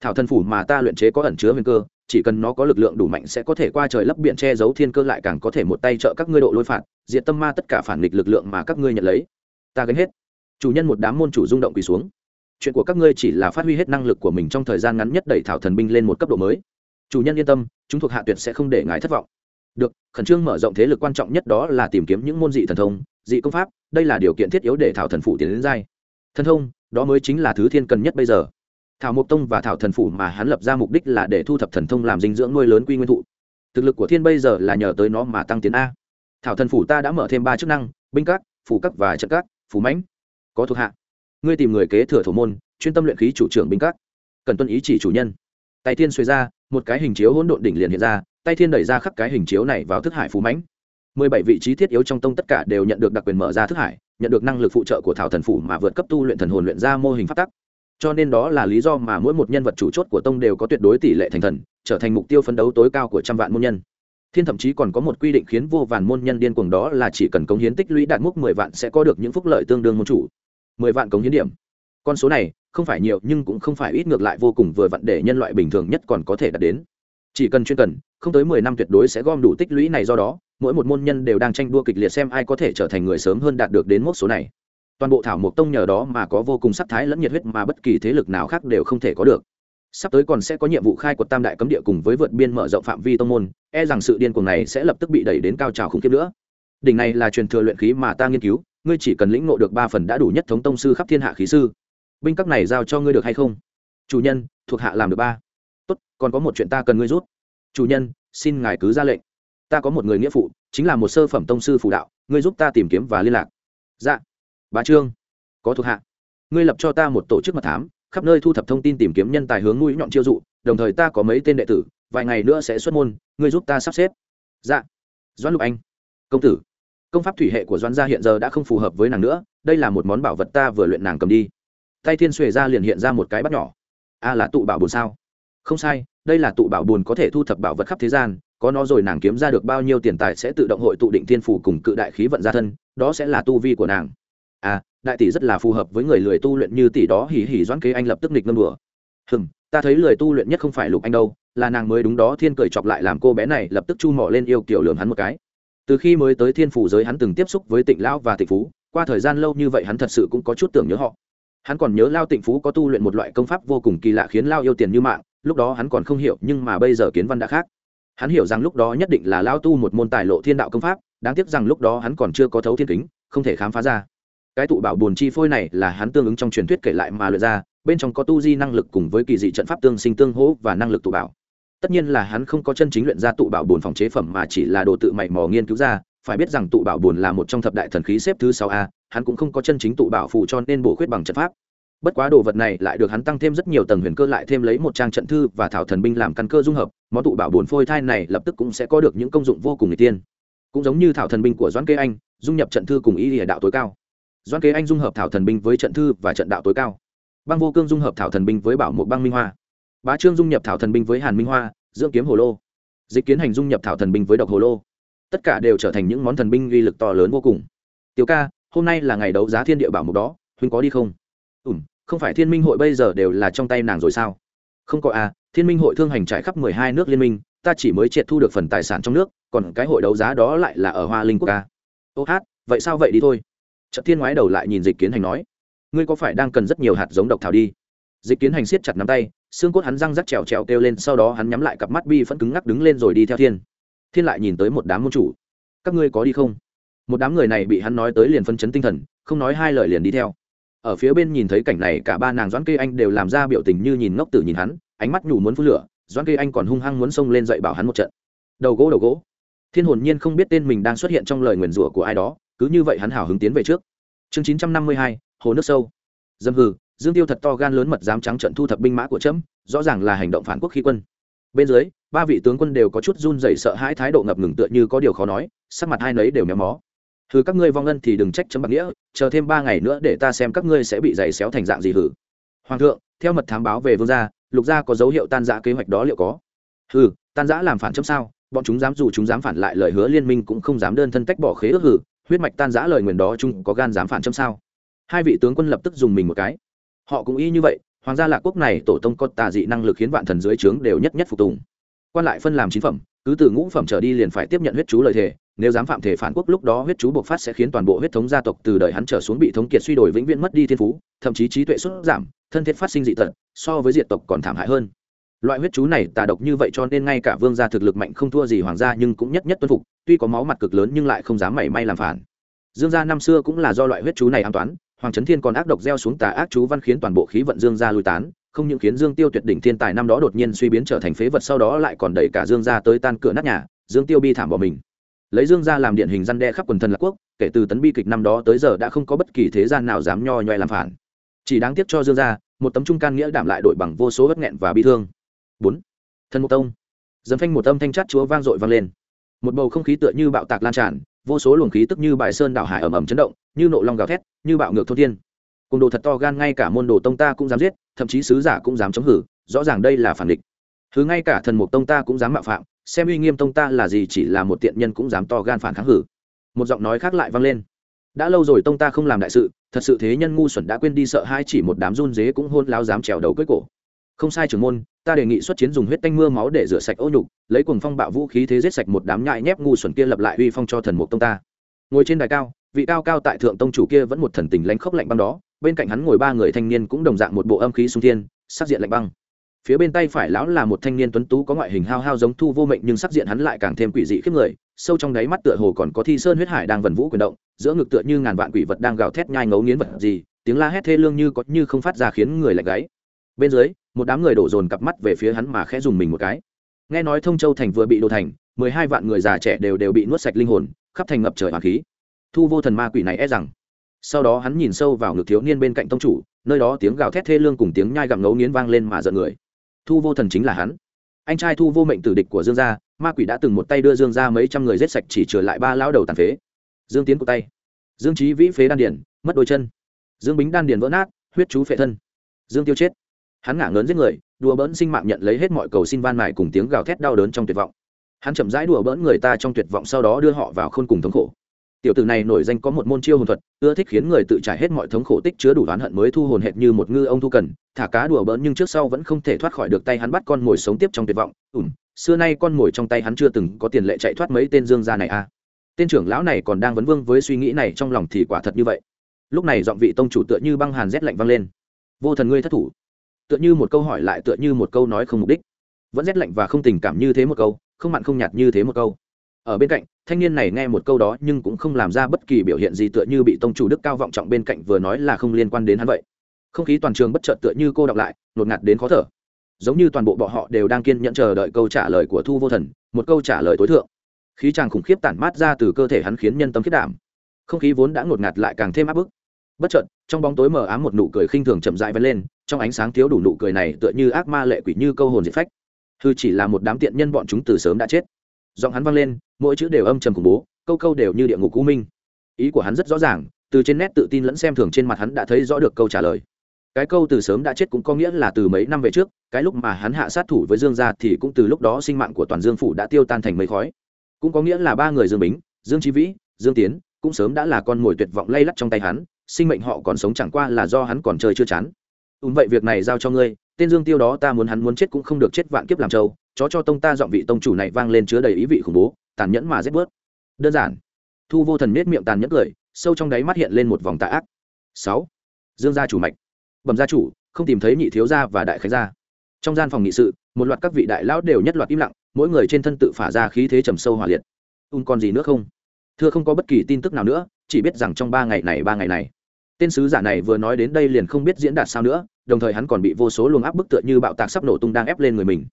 Thảo thần phủ mà ta luyện chế có ẩn chứa nguyên cơ, chỉ cần nó có lực lượng đủ mạnh sẽ có thể qua trời lấp biển che giấu thiên cơ lại càng có thể một tay trợ các ngươi độ lôi phạt diện tâm ma tất cả phản nghịch lực lượng mà các ngươi nhận lấy. Ta gánh hết. Chủ nhân một đám môn chủ rung động quỳ xuống. Chuyện của các ngươi chỉ là phát huy hết năng lực của mình trong thời gian ngắn nhất đẩy thảo thần binh lên một cấp độ mới. Chủ nhân yên tâm, chúng thuộc hạ tuyệt sẽ không để ngài thất vọng được, khẩn trương mở rộng thế lực quan trọng nhất đó là tìm kiếm những môn dị thần thông, dị công pháp, đây là điều kiện thiết yếu để thảo thần phủ tiến đến giai. Thần thông, đó mới chính là thứ thiên cần nhất bây giờ. Thảo mộc tông và thảo thần phủ mà hắn lập ra mục đích là để thu thập thần thông làm dinh dưỡng nuôi lớn quy nguyên thụ. Thực lực của thiên bây giờ là nhờ tới nó mà tăng tiến a. Thảo thần phủ ta đã mở thêm ba chức năng, binh các, phủ các và trận các, phủ mãnh. Có thuộc hạ. Ngươi tìm người kế thừa thổ môn, chuyên tâm luyện khí chủ trưởng binh các. Cần tuân ý chỉ chủ nhân. Tay thiên xuôi ra, một cái hình chiếu hỗn độn đỉnh liền hiện ra tay thiên đẩy ra khắc cái hình chiếu này vào thức hải phú mãnh. Mười bảy vị trí thiết yếu trong tông tất cả đều nhận được đặc quyền mở ra thức hải, nhận được năng lực phụ trợ của thảo thần phủ mà vượt cấp tu luyện thần hồn luyện ra mô hình phát tắc. Cho nên đó là lý do mà mỗi một nhân vật chủ chốt của tông đều có tuyệt đối tỷ lệ thành thần, trở thành mục tiêu phấn đấu tối cao của trăm vạn môn nhân. Thiên thậm chí còn có một quy định khiến vô vàn môn nhân điên cuồng đó là chỉ cần cống hiến tích lũy đạt mức mười vạn sẽ có được những phúc lợi tương đương môn chủ. Mười vạn cống hiến điểm. Con số này không phải nhiều nhưng cũng không phải ít ngược lại vô cùng vừa vặn để nhân loại bình thường nhất còn có thể đạt đến chỉ cần chuyên cần, không tới mười năm tuyệt đối sẽ gom đủ tích lũy này do đó, mỗi một môn nhân đều đang tranh đua kịch liệt xem ai có thể trở thành người sớm hơn đạt được đến mốc số này. Toàn bộ thảo mộc tông nhờ đó mà có vô cùng sắc thái lẫn nhiệt huyết mà bất kỳ thế lực nào khác đều không thể có được. Sắp tới còn sẽ có nhiệm vụ khai quật tam đại cấm địa cùng với vượt biên mở rộng phạm vi tông môn e rằng sự điên cuồng này sẽ lập tức bị đẩy đến cao trào khủng khiếp nữa. Đỉnh này là truyền thừa luyện khí mà ta nghiên cứu, ngươi chỉ cần lĩnh ngộ được ba phần đã đủ nhất thống tông sư khắp thiên hạ khí sư. Binh các này giao cho ngươi được hay không? Chủ nhân, thuộc hạ làm được ba còn có một chuyện ta cần ngươi rút. Chủ nhân, xin ngài cứ ra lệnh. Ta có một người nghĩa phụ, chính là một sơ phẩm tông sư phụ đạo, ngươi giúp ta tìm kiếm và liên lạc. Dạ. Bà trương. Có thuộc hạ. Ngươi lập cho ta một tổ chức mật thám, khắp nơi thu thập thông tin tìm kiếm nhân tài hướng mũi nhọn chiêu dụ, đồng thời ta có mấy tên đệ tử, vài ngày nữa sẽ xuất môn, ngươi giúp ta sắp xếp. Dạ. Doãn lục anh. Công tử. Công pháp thủy hệ của doãn gia hiện giờ đã không phù hợp với nàng nữa, đây là một món bảo vật ta vừa luyện nàng cầm đi. Tay thiên xuề ra liền hiện ra một cái bắt nhỏ. A là tụ bảo bồn sao? Không sai, đây là tụ bảo bùn có thể thu thập bảo vật khắp thế gian, có nó rồi nàng kiếm ra được bao nhiêu tiền tài sẽ tự động hội tụ định thiên phủ cùng cự đại khí vận gia thân, đó sẽ là tu vi của nàng. À đại tỷ rất là phù hợp với người lười tu luyện như tỷ đó hỉ hỉ doãn kế anh lập tức nghịch ngâm đùa. Hừm, ta thấy lười tu luyện nhất không phải lục anh đâu, là nàng mới đúng đó thiên cười chọc lại làm cô bé này lập tức chu mỏ lên yêu kiểu lường hắn một cái. Từ khi mới tới thiên phủ giới hắn từng tiếp xúc với tịnh lão và tịnh phú, qua thời gian lâu như vậy hắn thật sự cũng có chút tưởng nhớ họ. Hắn còn nhớ lao tịnh phú có tu luyện một loại công pháp vô cùng kỳ lạ khiến lao yêu tiền như mạng lúc đó hắn còn không hiểu, nhưng mà bây giờ kiến văn đã khác. Hắn hiểu rằng lúc đó nhất định là lao tu một môn tài lộ thiên đạo công pháp, đáng tiếc rằng lúc đó hắn còn chưa có thấu thiên kính, không thể khám phá ra. Cái tụ bảo buồn chi phôi này là hắn tương ứng trong truyền thuyết kể lại mà luyện ra, bên trong có tu di năng lực cùng với kỳ dị trận pháp tương sinh tương hỗ và năng lực tụ bảo. Tất nhiên là hắn không có chân chính luyện ra tụ bảo buồn phòng chế phẩm mà chỉ là đồ tự mày mò nghiên cứu ra, phải biết rằng tụ bảo buồn là một trong thập đại thần khí xếp thứ sáu a, hắn cũng không có chân chính tụ bảo phụ cho nên bổ khuyết bằng trận pháp bất quá đồ vật này lại được hắn tăng thêm rất nhiều tầng huyền cơ lại thêm lấy một trang trận thư và thảo thần binh làm căn cơ dung hợp, món tụ bảo bồn phôi thai này lập tức cũng sẽ có được những công dụng vô cùng người tiên cũng giống như thảo thần binh của doãn kế anh, dung nhập trận thư cùng ý địa đạo tối cao. Doãn kế anh dung hợp thảo thần binh với trận thư và trận đạo tối cao. Băng vô cương dung hợp thảo thần binh với bảo mục băng minh hoa. Bá trương dung nhập thảo thần binh với hàn minh hoa, dưỡng kiếm hồ lô. Dịch kiến hành dung nhập thảo thần binh với độc hồ lô. Tất cả đều trở thành những món thần binh uy lực to lớn vô cùng. Tiểu ca, hôm nay là ngày đấu giá thiên địa bảo mục đó, huynh có đi không? Ủm không phải thiên minh hội bây giờ đều là trong tay nàng rồi sao? Không có à thiên minh hội thương hành trải khắp mười hai nước liên minh, ta chỉ mới triệt thu được phần tài sản trong nước, còn cái hội đấu giá đó lại là ở hoa linh quốc ca ô hát, vậy sao vậy đi thôi. Trận thiên ngoái đầu lại nhìn dịch kiến hành nói, ngươi có phải đang cần rất nhiều hạt giống độc thảo đi? Dịch kiến hành siết chặt nắm tay, xương cốt hắn răng rắc trèo trèo kêu lên, sau đó hắn nhắm lại cặp mắt bi phẫn cứng ngắc đứng lên rồi đi theo thiên. Thiên lại nhìn tới một đám môn chủ. Các ngươi có đi không? Một đám người này bị hắn nói tới liền phân chấn tinh thần, không nói hai lời liền đi theo ở phía bên nhìn thấy cảnh này, cả ba nàng doãn kê anh đều làm ra biểu tình như nhìn ngốc tử nhìn hắn, ánh mắt nhủ muốn phun lửa, doãn kê anh còn hung hăng muốn xông lên dậy bảo hắn một trận. Đầu gỗ đầu gỗ. Thiên hồn nhiên không biết tên mình đang xuất hiện trong lời nguyền rủa của ai đó, cứ như vậy hắn hào hứng tiến về trước. Chương chín trăm năm mươi hai, hồ nước sâu. Dâm hừ, dương tiêu thật to gan lớn mật dám trắng trận thu thập binh mã của trẫm, rõ ràng là hành động phản quốc khi quân. Bên dưới, ba vị tướng quân đều có chút run rẩy sợ hãi thái độ ngập ngừng tựa như có điều khó nói, sắc mặt hai nấy đều méo mó thứ các ngươi vong ân thì đừng trách chấm bạc nghĩa, chờ thêm ba ngày nữa để ta xem các ngươi sẽ bị giày xéo thành dạng gì hử hoàng thượng, theo mật thám báo về vương gia, lục gia có dấu hiệu tan giã kế hoạch đó liệu có? Hừ, tan giã làm phản chấm sao? Bọn chúng dám dù chúng dám phản lại lời hứa liên minh cũng không dám đơn thân tách bỏ khế ước hử huyết mạch tan giã lời nguyền đó chúng có gan dám phản chấm sao? Hai vị tướng quân lập tức dùng mình một cái. Họ cũng y như vậy, hoàng gia lạc quốc này tổ tông có tà dị năng lực khiến vạn thần dưới trướng đều nhất nhất phục tùng. Quan lại phân làm chín phẩm, cứ từ ngũ phẩm trở đi liền phải tiếp nhận huyết chú lời thề nếu dám phạm thể phản quốc, lúc đó huyết chú bộc phát sẽ khiến toàn bộ huyết thống gia tộc từ đời hắn trở xuống bị thống kiệt suy đổi vĩnh viễn mất đi thiên phú, thậm chí trí tuệ xuất giảm, thân thiết phát sinh dị tật, so với diệt tộc còn thảm hại hơn. Loại huyết chú này tà độc như vậy cho nên ngay cả vương gia thực lực mạnh không thua gì hoàng gia nhưng cũng nhất nhất tuân phục, tuy có máu mặt cực lớn nhưng lại không dám mảy may làm phản. Dương gia năm xưa cũng là do loại huyết chú này an toán hoàng trấn thiên còn ác độc gieo xuống tà ác chú văn khiến toàn bộ khí vận dương gia lui tán, không những khiến dương tiêu tuyệt đỉnh thiên tài năm đó đột nhiên suy biến trở thành phế vật sau đó lại còn đẩy cả dương gia tới tan cửa nát nhà, dương tiêu bi thảm bỏ mình lấy dương gia làm điển hình răn đe khắp quần thần lạc quốc, kể từ tấn bi kịch năm đó tới giờ đã không có bất kỳ thế gian nào dám nho nhoe làm phản. Chỉ đáng tiếc cho dương gia, một tấm trung can nghĩa đảm lại đội bằng vô số bất nghẹn và bi thương. Bốn. Thần mục tông. Dấm phanh một âm thanh chát chúa vang dội vang lên. Một bầu không khí tựa như bạo tạc lan tràn, vô số luồng khí tức như bài sơn đảo hải ầm ầm chấn động, như nộ long gào thét, như bạo ngược thôn thiên. Cùng đồ thật to gan ngay cả môn đồ tông ta cũng dám giết, thậm chí sứ giả cũng dám chống hử, rõ ràng đây là phản địch. Thứ ngay cả thần mục tông ta cũng dám mạo phạm xem uy nghiêm tông ta là gì chỉ là một tiện nhân cũng dám to gan phản kháng hử. Một giọng nói khác lại vang lên. Đã lâu rồi tông ta không làm đại sự, thật sự thế nhân ngu xuẩn đã quên đi sợ hai chỉ một đám run dế cũng hôn láo dám trèo đầu cưới cổ. Không sai trưởng môn, ta đề nghị xuất chiến dùng huyết tanh mưa máu để rửa sạch ô nhục, lấy cuồng phong bạo vũ khí thế giết sạch một đám nhại nhép ngu xuẩn kia lập lại uy phong cho thần mục tông ta. Ngồi trên đài cao, vị cao cao tại thượng tông chủ kia vẫn một thần tình lánh khốc lạnh băng đó, bên cạnh hắn ngồi ba người thanh niên cũng đồng dạng một bộ âm khí sung thiên, sắc diện lạnh băng phía bên tay phải lão là một thanh niên tuấn tú có ngoại hình hao hao giống thu vô mệnh nhưng sắc diện hắn lại càng thêm quỷ dị khiếp người, sâu trong đáy mắt tựa hồ còn có thi sơn huyết hải đang vần vũ quyền động, giữa ngực tựa như ngàn vạn quỷ vật đang gào thét nhai ngấu nghiến vật gì, tiếng la hét thê lương như có như không phát ra khiến người lạnh gáy. Bên dưới, một đám người đổ dồn cặp mắt về phía hắn mà khẽ dùng mình một cái. Nghe nói thông châu thành vừa bị đổ thành, mười hai vạn người già trẻ đều đều bị nuốt sạch linh hồn, khắp thành ngập trời hoàng khí. Thu vô thần ma quỷ này e rằng. Sau đó hắn nhìn sâu vào ngực thiếu niên bên cạnh tông chủ, nơi đó tiếng gào thét thê lương cùng tiếng nhai gặm ngấu nghiến vang lên mà giận người thu vô thần chính là hắn. Anh trai thu vô mệnh tử địch của dương gia, ma quỷ đã từng một tay đưa dương gia mấy trăm người giết sạch chỉ trừ lại ba lão đầu tàn phế. Dương tiến cụ tay. Dương trí vĩ phế đan điển, mất đôi chân. Dương bính đan điển vỡ nát, huyết chú phệ thân. Dương tiêu chết. Hắn ngả ngớn giết người, đùa bỡn sinh mạng nhận lấy hết mọi cầu xin van mài cùng tiếng gào thét đau đớn trong tuyệt vọng. Hắn chậm rãi đùa bỡn người ta trong tuyệt vọng sau đó đưa họ vào khôn cùng thống khổ tiểu tử này nổi danh có một môn chiêu hồn thuật, ưa thích khiến người tự trải hết mọi thống khổ tích chứa đủ oán hận mới thu hồn hệt như một ngư ông thu cần, thả cá đùa bỡn nhưng trước sau vẫn không thể thoát khỏi được tay hắn bắt con mồi sống tiếp trong tuyệt vọng. Ủm xưa nay con mồi trong tay hắn chưa từng có tiền lệ chạy thoát mấy tên dương gia này à. Tên trưởng lão này còn đang vấn vương với suy nghĩ này trong lòng thì quả thật như vậy. Lúc này giọng vị tông chủ tựa như băng hàn rét lạnh vang lên. Vô thần ngươi thất thủ. Tựa như một câu hỏi lại tựa như một câu nói không mục đích. Vẫn rét lạnh và không tình cảm như thế một câu, không mặn không nhạt như thế một câu. Ở bên cạnh thanh niên này nghe một câu đó nhưng cũng không làm ra bất kỳ biểu hiện gì tựa như bị tông chủ đức cao vọng trọng bên cạnh vừa nói là không liên quan đến hắn vậy. Không khí toàn trường bất chợt tựa như cô đọc lại nột ngạt đến khó thở. Giống như toàn bộ bọn họ đều đang kiên nhẫn chờ đợi câu trả lời của thu vô thần, một câu trả lời tối thượng. Khí chàng khủng khiếp tản mát ra từ cơ thể hắn khiến nhân tâm khiết đảm. Không khí vốn đã ngột ngạt lại càng thêm áp bức. Bất chợt, trong bóng tối mờ ám một nụ cười khinh thường chậm rãi vén lên, trong ánh sáng thiếu đủ nụ cười này tựa như ác ma lệ quỷ như câu hồn diệt phách. Hư chỉ là một đám tiện nhân bọn chúng từ sớm đã chết giọng hắn vang lên, mỗi chữ đều âm trầm khủng bố, câu câu đều như địa ngục cú minh. Ý của hắn rất rõ ràng, từ trên nét tự tin lẫn xem thường trên mặt hắn đã thấy rõ được câu trả lời. Cái câu từ sớm đã chết cũng có nghĩa là từ mấy năm về trước, cái lúc mà hắn hạ sát thủ với dương gia thì cũng từ lúc đó sinh mạng của toàn dương phủ đã tiêu tan thành mây khói. Cũng có nghĩa là ba người dương bính, dương trí vĩ, dương tiến cũng sớm đã là con mồi tuyệt vọng lay lắt trong tay hắn, sinh mệnh họ còn sống chẳng qua là do hắn còn chơi chưa chán. Ùn vậy việc này giao cho ngươi, tên dương tiêu đó ta muốn hắn muốn chết cũng không được chết vạn kiếp làm trâu chó cho tông ta dọn vị tông chủ này vang lên chứa đầy ý vị khủng bố, tàn nhẫn mà rét bớt. Đơn giản. Thu vô thần nết miệng tàn nhẫn cười, sâu trong đáy mắt hiện lên một vòng tạ ác. Sáu. Dương gia chủ mạch. Bẩm gia chủ, không tìm thấy nhị thiếu gia và đại khánh gia. Trong gian phòng nghị sự, một loạt các vị đại lão đều nhất loạt im lặng, mỗi người trên thân tự phả ra khí thế trầm sâu hỏa liệt. Un còn gì nữa không? Thưa không có bất kỳ tin tức nào nữa, chỉ biết rằng trong ba ngày này, ba ngày này, tên sứ giả này vừa nói đến đây liền không biết diễn đạt sao nữa, đồng thời hắn còn bị vô số luồng áp bức tựa như bạo tạc sắp nổ tung đang ép lên người mình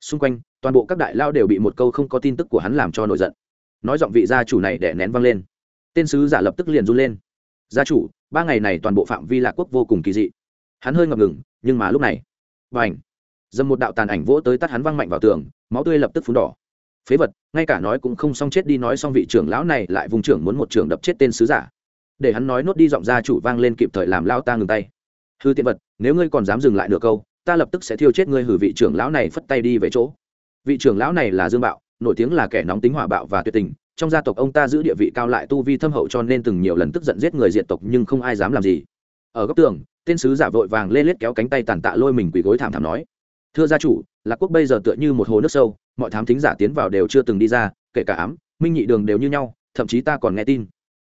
xung quanh, toàn bộ các đại lao đều bị một câu không có tin tức của hắn làm cho nổi giận. Nói giọng vị gia chủ này để nén văng lên. Tên sứ giả lập tức liền run lên. Gia chủ, ba ngày này toàn bộ phạm vi lạc quốc vô cùng kỳ dị. Hắn hơi ngập ngừng, nhưng mà lúc này và ảnh dầm một đạo tàn ảnh vỗ tới tắt hắn văng mạnh vào tường, máu tươi lập tức phun đỏ. Phế vật, ngay cả nói cũng không xong chết đi nói xong vị trưởng lão này lại vùng trưởng muốn một trưởng đập chết tên sứ giả. Để hắn nói nốt đi giọng gia chủ vang lên kịp thời làm lao ta ngừng tay. Hư tiện vật, nếu ngươi còn dám dừng lại nửa câu ta lập tức sẽ thiêu chết ngươi hử vị trưởng lão này phất tay đi về chỗ. Vị trưởng lão này là dương bạo, nổi tiếng là kẻ nóng tính hỏa bạo và tuyệt tình. Trong gia tộc ông ta giữ địa vị cao lại tu vi thâm hậu cho nên từng nhiều lần tức giận giết người diệt tộc nhưng không ai dám làm gì. Ở góc tường, tên sứ giả vội vàng lê lết kéo cánh tay tàn tạ lôi mình quỳ gối thảm thảm nói, thưa gia chủ, lạc quốc bây giờ tựa như một hồ nước sâu, mọi thám thính giả tiến vào đều chưa từng đi ra, kể cả ám, minh nhị đường đều như nhau, thậm chí ta còn nghe tin.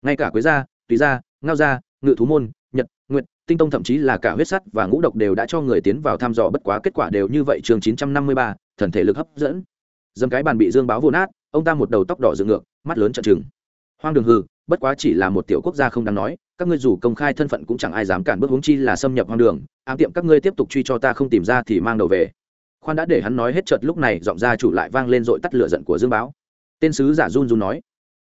Ngay cả quế gia, tùy gia, ngao gia, ngự thú môn tinh tông thậm chí là cả huyết sắt và ngũ độc đều đã cho người tiến vào thăm dò, bất quá kết quả đều như vậy, chương chín trăm năm mươi ba, thần thể lực hấp dẫn. Dâm cái bàn bị dương báo vô nát, ông ta một đầu tóc đỏ dựng ngược, mắt lớn trợn trừng. Hoang đường hư bất quá chỉ là một tiểu quốc gia không đáng nói, các ngươi dù công khai thân phận cũng chẳng ai dám cản bước huống chi là xâm nhập hoang đường, ám tiệm các ngươi tiếp tục truy cho ta không tìm ra thì mang đầu về. Khoan đã để hắn nói hết chợt, lúc này giọng gia chủ lại vang lên dội tắt lửa giận của dương báo. Tên sứ giả run run nói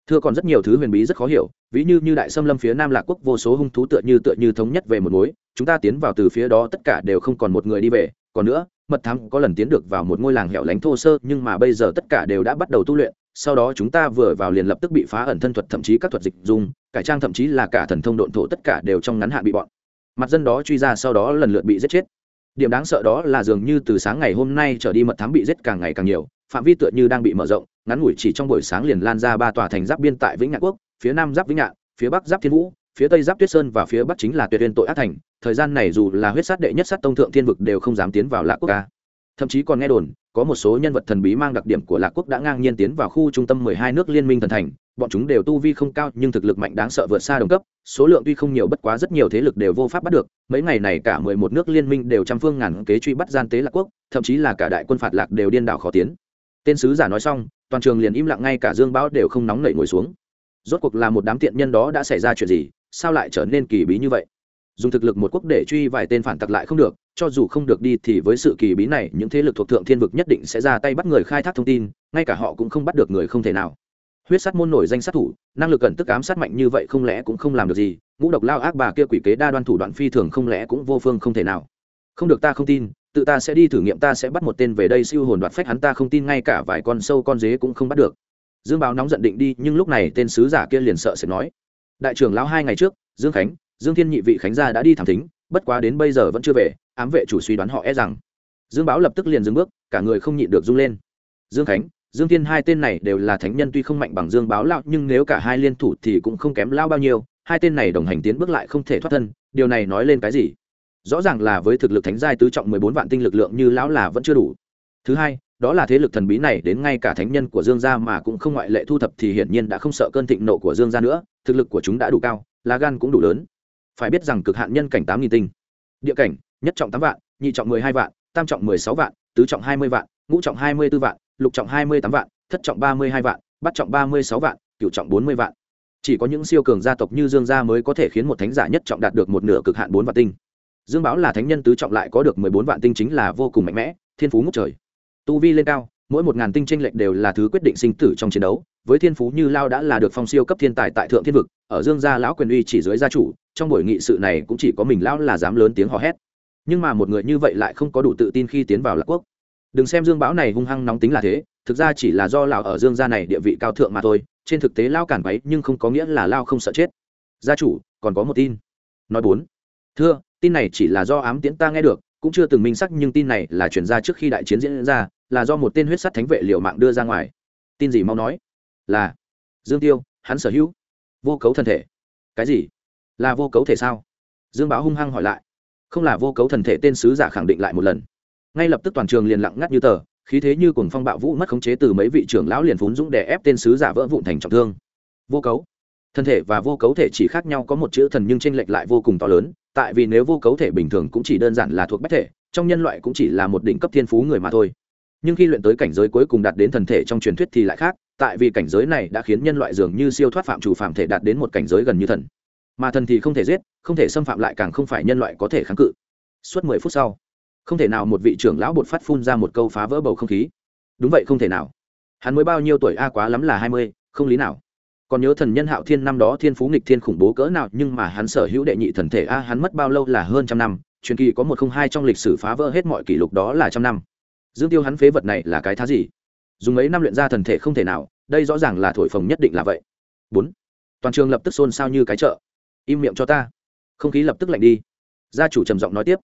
thưa còn rất nhiều thứ huyền bí rất khó hiểu, ví như như đại xâm lâm phía nam lạc quốc vô số hung thú tựa như tựa như thống nhất về một mối, chúng ta tiến vào từ phía đó tất cả đều không còn một người đi về, còn nữa, mật thám có lần tiến được vào một ngôi làng hẻo lánh thô sơ, nhưng mà bây giờ tất cả đều đã bắt đầu tu luyện, sau đó chúng ta vừa vào liền lập tức bị phá ẩn thân thuật, thậm chí các thuật dịch dùng cải trang, thậm chí là cả thần thông độn thổ tất cả đều trong ngắn hạn bị bọn mặt dân đó truy ra, sau đó lần lượt bị giết chết. Điểm đáng sợ đó là dường như từ sáng ngày hôm nay trở đi mật thám bị giết càng ngày càng nhiều phạm vi tựa như đang bị mở rộng, ngắn ngủi chỉ trong buổi sáng liền lan ra ba tòa thành giáp biên tại vĩnh ngạn quốc, phía nam giáp vĩnh ngạn, phía bắc giáp thiên vũ, phía tây giáp tuyết sơn và phía bắc chính là tuyệt uyên tội ác thành. Thời gian này dù là huyết sát đệ nhất sát tông thượng thiên vực đều không dám tiến vào lạc quốc ca. Thậm chí còn nghe đồn, có một số nhân vật thần bí mang đặc điểm của lạc quốc đã ngang nhiên tiến vào khu trung tâm mười hai nước liên minh thần thành. Bọn chúng đều tu vi không cao nhưng thực lực mạnh đáng sợ vượt xa đồng cấp, số lượng tuy không nhiều bất quá rất nhiều thế lực đều vô pháp bắt được. Mấy ngày này cả mười một nước liên minh đều trăm phương ngàn kế truy bắt gian tế lạc quốc, thậm chí là cả đại quân phạt lạc đều điên đảo khó tiến tên sứ giả nói xong, toàn trường liền im lặng ngay cả dương báo đều không nóng nảy ngồi xuống. Rốt cuộc là một đám tiện nhân đó đã xảy ra chuyện gì, sao lại trở nên kỳ bí như vậy? Dùng thực lực một quốc để truy vài tên phản tặc lại không được, cho dù không được đi thì với sự kỳ bí này, những thế lực thuộc thượng thiên vực nhất định sẽ ra tay bắt người khai thác thông tin, ngay cả họ cũng không bắt được người không thể nào. Huyết sát môn nổi danh sát thủ, năng lực cần tức ám sát mạnh như vậy không lẽ cũng không làm được gì, ngũ độc lao ác bà kia quỷ kế đa đoan thủ đoạn phi thường không lẽ cũng vô phương không thể nào. Không được ta không tin tự ta sẽ đi thử nghiệm, ta sẽ bắt một tên về đây siêu hồn đoạt phách, hắn ta không tin, ngay cả vài con sâu con dế cũng không bắt được. Dương báo nóng giận định đi, nhưng lúc này tên sứ giả kia liền sợ sẽ nói, đại trưởng lão, hai ngày trước, dương khánh, dương thiên nhị vị khánh gia đã đi thảm thính, bất quá đến bây giờ vẫn chưa về, ám vệ chủ suy đoán họ e rằng. Dương báo lập tức liền dừng bước, cả người không nhịn được rung lên. Dương khánh, dương thiên hai tên này đều là thánh nhân tuy không mạnh bằng dương báo lão, nhưng nếu cả hai liên thủ thì cũng không kém lao bao nhiêu, hai tên này đồng hành tiến bước lại không thể thoát thân, điều này nói lên cái gì? Rõ ràng là với thực lực thánh giai tứ trọng mười bốn vạn tinh lực lượng như lão là vẫn chưa đủ. Thứ hai, đó là thế lực thần bí này đến ngay cả thánh nhân của dương gia mà cũng không ngoại lệ thu thập thì hiển nhiên đã không sợ cơn thịnh nộ của dương gia nữa, thực lực của chúng đã đủ cao, lá gan cũng đủ lớn. Phải biết rằng cực hạn nhân cảnh tám nghìn tinh. Địa cảnh, nhất trọng tám vạn, nhị trọng mười hai vạn, tam trọng mười sáu vạn, tứ trọng hai mươi vạn, ngũ trọng hai mươi b ố vạn, lục trọng hai mươi tám vạn, thất trọng ba mươi hai vạn bắt trọng ba mươi sáu vạn cựu trọng bốn mươi vạn. Chỉ có những siêu cường gia tộc như dương gia mới có thể khiến một thánh giả nhất trọng đạt được một nửa cực hạn bốn vạn tinh dương báo là thánh nhân tứ trọng lại có được mười bốn vạn tinh chính là vô cùng mạnh mẽ, thiên phú ngốc trời. Tu vi lên cao, mỗi một ngàn tinh tranh lệch đều là thứ quyết định sinh tử trong chiến đấu. Với thiên phú như lao đã là được phong siêu cấp thiên tài tại thượng thiên vực, ở dương gia lão quyền uy chỉ dưới gia chủ, trong buổi nghị sự này cũng chỉ có mình lão là dám lớn tiếng hò hét. Nhưng mà một người như vậy lại không có đủ tự tin khi tiến vào lạc quốc. Đừng xem dương báo này hung hăng nóng tính là thế, thực ra chỉ là do lão ở dương gia này địa vị cao thượng mà thôi, trên thực tế lao cản váy nhưng không có nghĩa là lao không sợ chết. Gia chủ, còn có một tin. Nói bốn. Thưa tin này chỉ là do ám tiễn ta nghe được, cũng chưa từng minh xác nhưng tin này là chuyển ra trước khi đại chiến diễn ra, là do một tên huyết sắt thánh vệ liệu mạng đưa ra ngoài. Tin gì mau nói? Là dương tiêu, hắn sở hữu vô cấu thân thể. Cái gì? Là vô cấu thể sao? Dương báo hung hăng hỏi lại. Không là vô cấu thần thể tên sứ giả khẳng định lại một lần. Ngay lập tức toàn trường liền lặng ngắt như tờ, khí thế như cùng phong bạo vũ mất khống chế từ mấy vị trưởng lão liền phún dũng để ép tên sứ giả vỡ vụn thành trọng thương. Vô cấu thân thể và vô cấu thể chỉ khác nhau có một chữ thần nhưng tranh lệch lại vô cùng to lớn tại vì nếu vô cấu thể bình thường cũng chỉ đơn giản là thuộc bách thể, trong nhân loại cũng chỉ là một đỉnh cấp thiên phú người mà thôi. Nhưng khi luyện tới cảnh giới cuối cùng đạt đến thần thể trong truyền thuyết thì lại khác, tại vì cảnh giới này đã khiến nhân loại dường như siêu thoát phạm chủ phạm thể đạt đến một cảnh giới gần như thần. Mà thần thì không thể giết, không thể xâm phạm lại càng không phải nhân loại có thể kháng cự. Suốt mười phút sau, không thể nào một vị trưởng lão bột phát phun ra một câu phá vỡ bầu không khí. Đúng vậy không thể nào. Hắn mới bao nhiêu tuổi? A, quá lắm là hai mươi, không lý nào còn nhớ thần nhân hạo thiên năm đó thiên phú nghịch thiên khủng bố cỡ nào, nhưng mà hắn sở hữu đệ nhị thần thể a, hắn mất bao lâu là hơn trăm năm, truyền kỳ có một không hai trong lịch sử phá vỡ hết mọi kỷ lục đó là trăm năm. Dương tiêu hắn phế vật này là cái thá gì? Dùng mấy năm luyện ra thần thể không thể nào, đây rõ ràng là thổi phồng nhất định là vậy. Bốn. Toàn trường lập tức xôn xao như cái chợ. Im miệng cho ta. Không khí lập tức lạnh đi. Gia chủ trầm giọng nói tiếp.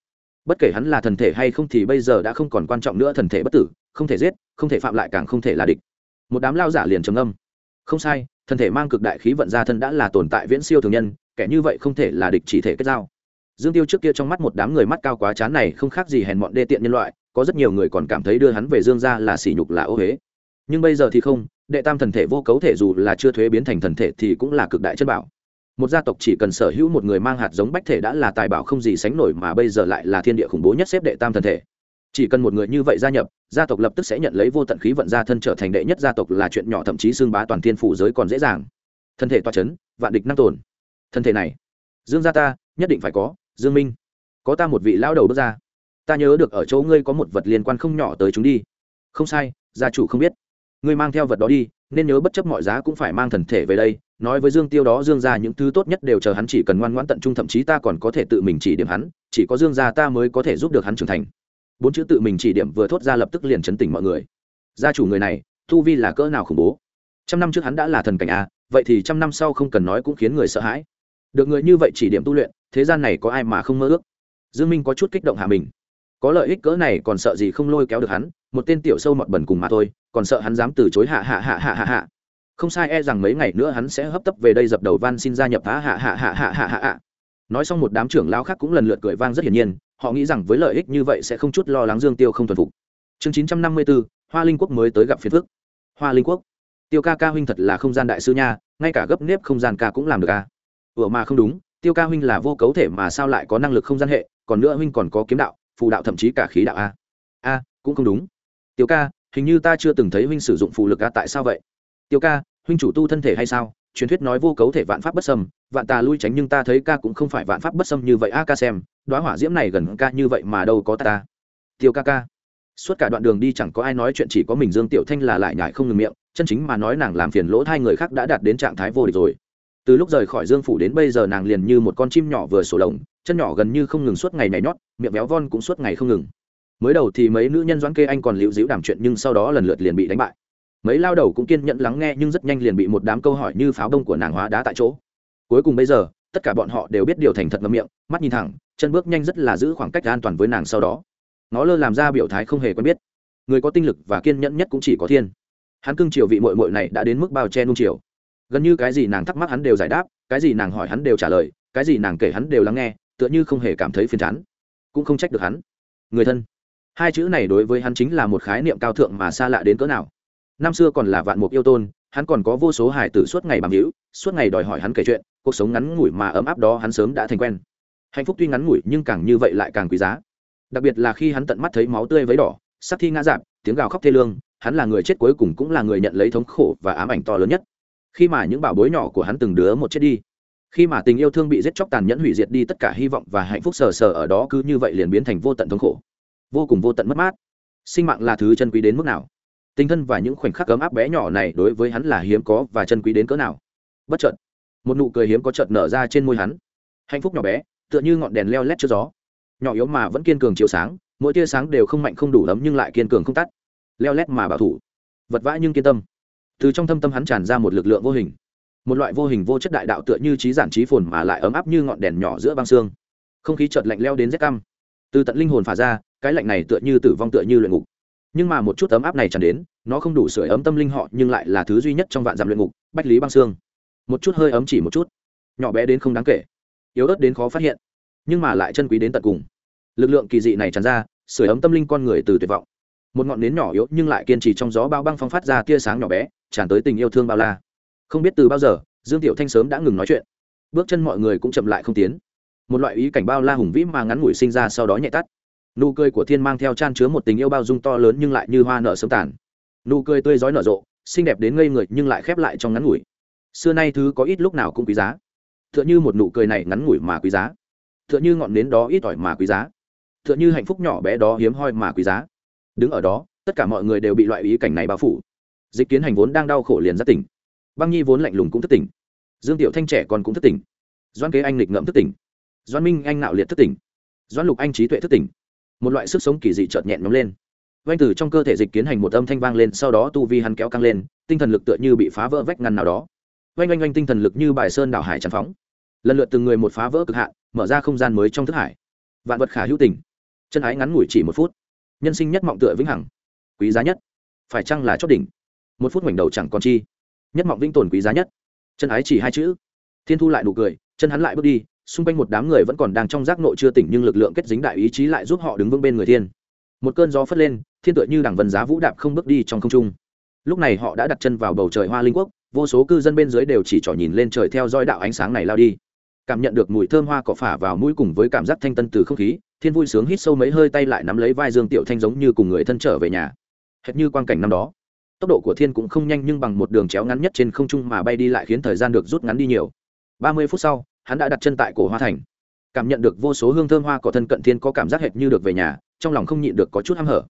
Bất kể hắn là thần thể hay không thì bây giờ đã không còn quan trọng nữa thần thể bất tử, không thể giết, không thể phạm lại càng không thể là địch. Một đám lao giả liền trầm âm không sai, thân thể mang cực đại khí vận ra thân đã là tồn tại viễn siêu thường nhân, kẻ như vậy không thể là địch chỉ thể kết giao. Dương tiêu trước kia trong mắt một đám người mắt cao quá chán này không khác gì hèn mọn đê tiện nhân loại, có rất nhiều người còn cảm thấy đưa hắn về dương ra là sỉ nhục, là ô huế nhưng bây giờ thì không, đệ tam thần thể vô cấu thể dù là chưa thuế biến thành thần thể thì cũng là cực đại chân bảo. Một gia tộc chỉ cần sở hữu một người mang hạt giống bách thể đã là tài bảo không gì sánh nổi mà bây giờ lại là thiên địa khủng bố nhất xếp đệ tam thần thể. Chỉ cần một người như vậy gia nhập gia tộc lập tức sẽ nhận lấy vô tận khí vận gia thân trở thành đệ nhất gia tộc là chuyện nhỏ, thậm chí xương bá toàn thiên phủ giới còn dễ dàng. Thân thể toa c h ấ n vạn địch năng tồn. Thân thể này, dương gia ta, nhất định phải có, dương minh. Có ta một vị lao đầu bước ra. Ta nhớ được ở chỗ ngươi có một vật liên quan không nhỏ tới chúng đi. Không sai, gia chủ không biết. Ngươi mang theo vật đó đi, nên nhớ bất chấp mọi giá cũng phải mang thần thể về đây. Nói với dương tiêu đó, dương ra những thứ tốt nhất đều chờ hắn chỉ cần ngoan ngoãn tận trung, thậm chí ta còn có thể tự mình chỉ điểm hắn. Chỉ có dương gia ta mới có thể giúp được hắn trưởng thành bốn chữ tự mình chỉ điểm vừa thốt ra lập tức liền chấn tỉnh mọi người. Gia chủ người này thu vi là cỡ nào khủng bố? Trăm năm trước hắn đã là thần cảnh a, vậy thì trăm năm sau không cần nói cũng khiến người sợ hãi. Được người như vậy chỉ điểm tu luyện, thế gian này có ai mà không mơ ước? Dương minh có chút kích động hạ mình. Có lợi ích cỡ này còn sợ gì không lôi kéo được hắn, một tên tiểu sâu mọt bẩn cùng mà thôi, còn sợ hắn dám từ chối hạ hạ hạ hạ hạ hạ. Không sai e rằng mấy ngày nữa hắn sẽ hấp tấp về đây dập đầu van xin gia nhập hạ hạ hạ hạ hạ hạ hạ nói xong một đám trưởng lão khác cũng lần lượt cười vang rất hiển nhiên họ nghĩ rằng với lợi ích như vậy sẽ không chút lo lắng dương tiêu không thuần phục. Chương chín trăm năm mươi bốn hoa linh quốc mới tới gặp phiền phước hoa linh quốc. Tiêu ca ca huynh thật là không gian đại sư nha, ngay cả gấp nếp không gian ca cũng làm được à? Ủa mà không đúng, tiêu ca huynh là vô cấu thể mà sao lại có năng lực không gian hệ, còn nữa huynh còn có kiếm đạo, phù đạo thậm chí cả khí đạo a a cũng không đúng. Tiêu ca, hình như ta chưa từng thấy huynh sử dụng phù lực a tại sao vậy? Tiêu ca, huynh chủ tu thân thể hay sao? Truyền thuyết nói vô cấu thể vạn pháp bất xâm, vạn tà lui tránh nhưng ta thấy ca cũng không phải vạn pháp bất xâm như vậy. A ca xem, đoá hỏa diễm này gần ca như vậy mà đâu có ta ta. Tiêu ca ca. Suốt cả đoạn đường đi chẳng có ai nói chuyện, chỉ có mình dương tiểu thanh là lại nhải không ngừng miệng, chân chính mà nói nàng làm phiền lỗ hai người khác đã đạt đến trạng thái vô địch rồi. Từ lúc rời khỏi dương phủ đến bây giờ nàng liền như một con chim nhỏ vừa sổ lồng, chân nhỏ gần như không ngừng suốt ngày nhảy nhót, miệng béo von cũng suốt ngày không ngừng. Mới đầu thì mấy nữ nhân doãn kê anh còn liễu dĩu đàm chuyện nhưng sau đó lần lượt liền bị đánh bại mấy lao đầu cũng kiên nhẫn lắng nghe nhưng rất nhanh liền bị một đám câu hỏi như pháo đông của nàng hóa đá tại chỗ. Cuối cùng bây giờ, tất cả bọn họ đều biết điều thành thật ngậm miệng, mắt nhìn thẳng, chân bước nhanh rất là giữ khoảng cách an toàn với nàng sau đó. Nó lơ làm ra biểu thái không hề quen biết. Người có tinh lực và kiên nhẫn nhất cũng chỉ có thiên. Hắn cưng chiều vị mội mội này đã đến mức bao che nung chiều. Gần như cái gì nàng thắc mắc hắn đều giải đáp, cái gì nàng hỏi hắn đều trả lời, cái gì nàng kể hắn đều lắng nghe, tựa như không hề cảm thấy phiền chán. Cũng không trách được hắn. Người thân. Hai chữ này đối với hắn chính là một khái niệm cao thượng mà xa lạ đến cỡ nào năm xưa còn là vạn mục yêu tôn, hắn còn có vô số hài tử suốt ngày bằng hữu, suốt ngày đòi hỏi hắn kể chuyện, cuộc sống ngắn ngủi mà ấm áp đó hắn sớm đã thành quen. Hạnh phúc tuy ngắn ngủi nhưng càng như vậy lại càng quý giá. Đặc biệt là khi hắn tận mắt thấy máu tươi vấy đỏ, sắc thi ngã dạp tiếng gào khóc thê lương, hắn là người chết cuối cùng cũng là người nhận lấy thống khổ và ám ảnh to lớn nhất. Khi mà những bảo bối nhỏ của hắn từng đứa một chết đi, khi mà tình yêu thương bị giết chóc tàn nhẫn hủy diệt đi tất cả hy vọng và hạnh phúc sờ sờ ở đó cứ như vậy liền biến thành vô tận thống khổ, vô cùng vô tận mất mát. Sinh mạng là thứ chân quý đến mức nào? Tinh thân và những khoảnh khắc ấm áp bé nhỏ này đối với hắn là hiếm có và chân quý đến cỡ nào. Bất chợt, một nụ cười hiếm có chợt nở ra trên môi hắn. Hạnh phúc nhỏ bé, tựa như ngọn đèn leo lét trước gió. Nhỏ yếu mà vẫn kiên cường chiếu sáng, mỗi tia sáng đều không mạnh không đủ ấm nhưng lại kiên cường không tắt. Leo lét mà bảo thủ. Vật vã nhưng kiên tâm. Từ trong thâm tâm hắn tràn ra một lực lượng vô hình. Một loại vô hình vô chất đại đạo tựa như trí giản trí phồn mà lại ấm áp như ngọn đèn nhỏ giữa băng xương. Không khí chợt lạnh leo đến rét căm. Từ tận linh hồn phả ra, cái lạnh này tựa như tử vong tựa như luyện ngục nhưng mà một chút ấm áp này tràn đến, nó không đủ sưởi ấm tâm linh họ, nhưng lại là thứ duy nhất trong vạn dặm luyện ngục, bách lý băng xương một chút hơi ấm chỉ một chút. Nhỏ bé đến không đáng kể. Yếu ớt đến khó phát hiện. Nhưng mà lại chân quý đến tận cùng. Lực lượng kỳ dị này tràn ra, sưởi ấm tâm linh con người từ tuyệt vọng. Một ngọn nến nhỏ yếu nhưng lại kiên trì trong gió bao băng phong phát ra tia sáng nhỏ bé, tràn tới tình yêu thương bao la. Không biết từ bao giờ, dương tiểu thanh sớm đã ngừng nói chuyện. Bước chân mọi người cũng chậm lại không tiến. Một loại ý cảnh bao la hùng vĩ mà ngắn ngủi sinh ra sau đó nhẹ tắt nụ cười của thiên mang theo chan chứa một tình yêu bao dung to lớn nhưng lại như hoa nở sớm tàn. Nụ cười tươi rói nở rộ, xinh đẹp đến ngây người nhưng lại khép lại trong ngắn ngủi. Xưa nay thứ có ít lúc nào cũng quý giá. T h ư ợ n h ư một nụ cười này ngắn ngủi mà quý giá. T h ư ợ n h ư ngọn nến đó ít ỏi mà quý giá. T h ư ợ n h ư hạnh phúc nhỏ bé đó hiếm hoi mà quý giá. Đứng ở đó, tất cả mọi người đều bị loại ý cảnh này bao phủ. Dịch kiến hành vốn đang đau khổ liền rất tỉnh. Băng nhi vốn lạnh lùng cũng thất tỉnh. Dương tiểu thanh trẻ còn cũng thất tỉnh. Doan kế anh lịch ngậm thất tỉnh. Doan minh anh nạo liệt thất tỉnh. Doan lục anh trí tuệ thất tỉnh một loại sức sống kỳ dị chợt nhẹn nhóm lên. Vanh từ trong cơ thể dịch kiến hành một âm thanh vang lên, sau đó tu vi hắn kéo căng lên, tinh thần lực tựa như bị phá vỡ vách ngăn nào đó. Vanh oanh oanh tinh thần lực như bài sơn đảo hải tràn phóng. Lần lượt từng người một phá vỡ cực hạn, mở ra không gian mới trong thức hải. Vạn vật khả hữu tình. Chân ái ngắn ngủi chỉ một phút. Nhân sinh nhất mộng tựa vĩnh hằng. Quý giá nhất. Phải chăng là chót đỉnh? Một phút ngoảnh đầu chẳng còn chi. Nhất mộng vĩnh tồn quý giá nhất. Chân ái chỉ hai chữ. Thiên thu lại nụ cười, chân hắn lại bước đi xung quanh một đám người vẫn còn đang trong giác nộ chưa tỉnh nhưng lực lượng kết dính đại ý chí lại giúp họ đứng vững bên người thiên. Một cơn gió phất lên, thiên tựa như đảng vần giá vũ đạp không bước đi trong không trung. Lúc này họ đã đặt chân vào bầu trời hoa linh quốc, vô số cư dân bên dưới đều chỉ trỏ nhìn lên trời theo dõi đạo ánh sáng này lao đi. Cảm nhận được mùi thơm hoa cỏ phả vào mũi cùng với cảm giác thanh tân từ không khí, thiên vui sướng hít sâu mấy hơi tay lại nắm lấy vai dương tiểu thanh giống như cùng người thân trở về nhà. Hệt như quang cảnh năm đó. Tốc độ của thiên cũng không nhanh nhưng bằng một đường chéo ngắn nhất trên không trung mà bay đi lại khiến thời gian được rút ngắn đi nhiều. Ba mươi phút sau hắn đã đặt chân tại cổ hoa thành. Cảm nhận được vô số hương thơm hoa cỏ thân cận thiên có cảm giác hệt như được về nhà, trong lòng không nhịn được có chút hăm hở.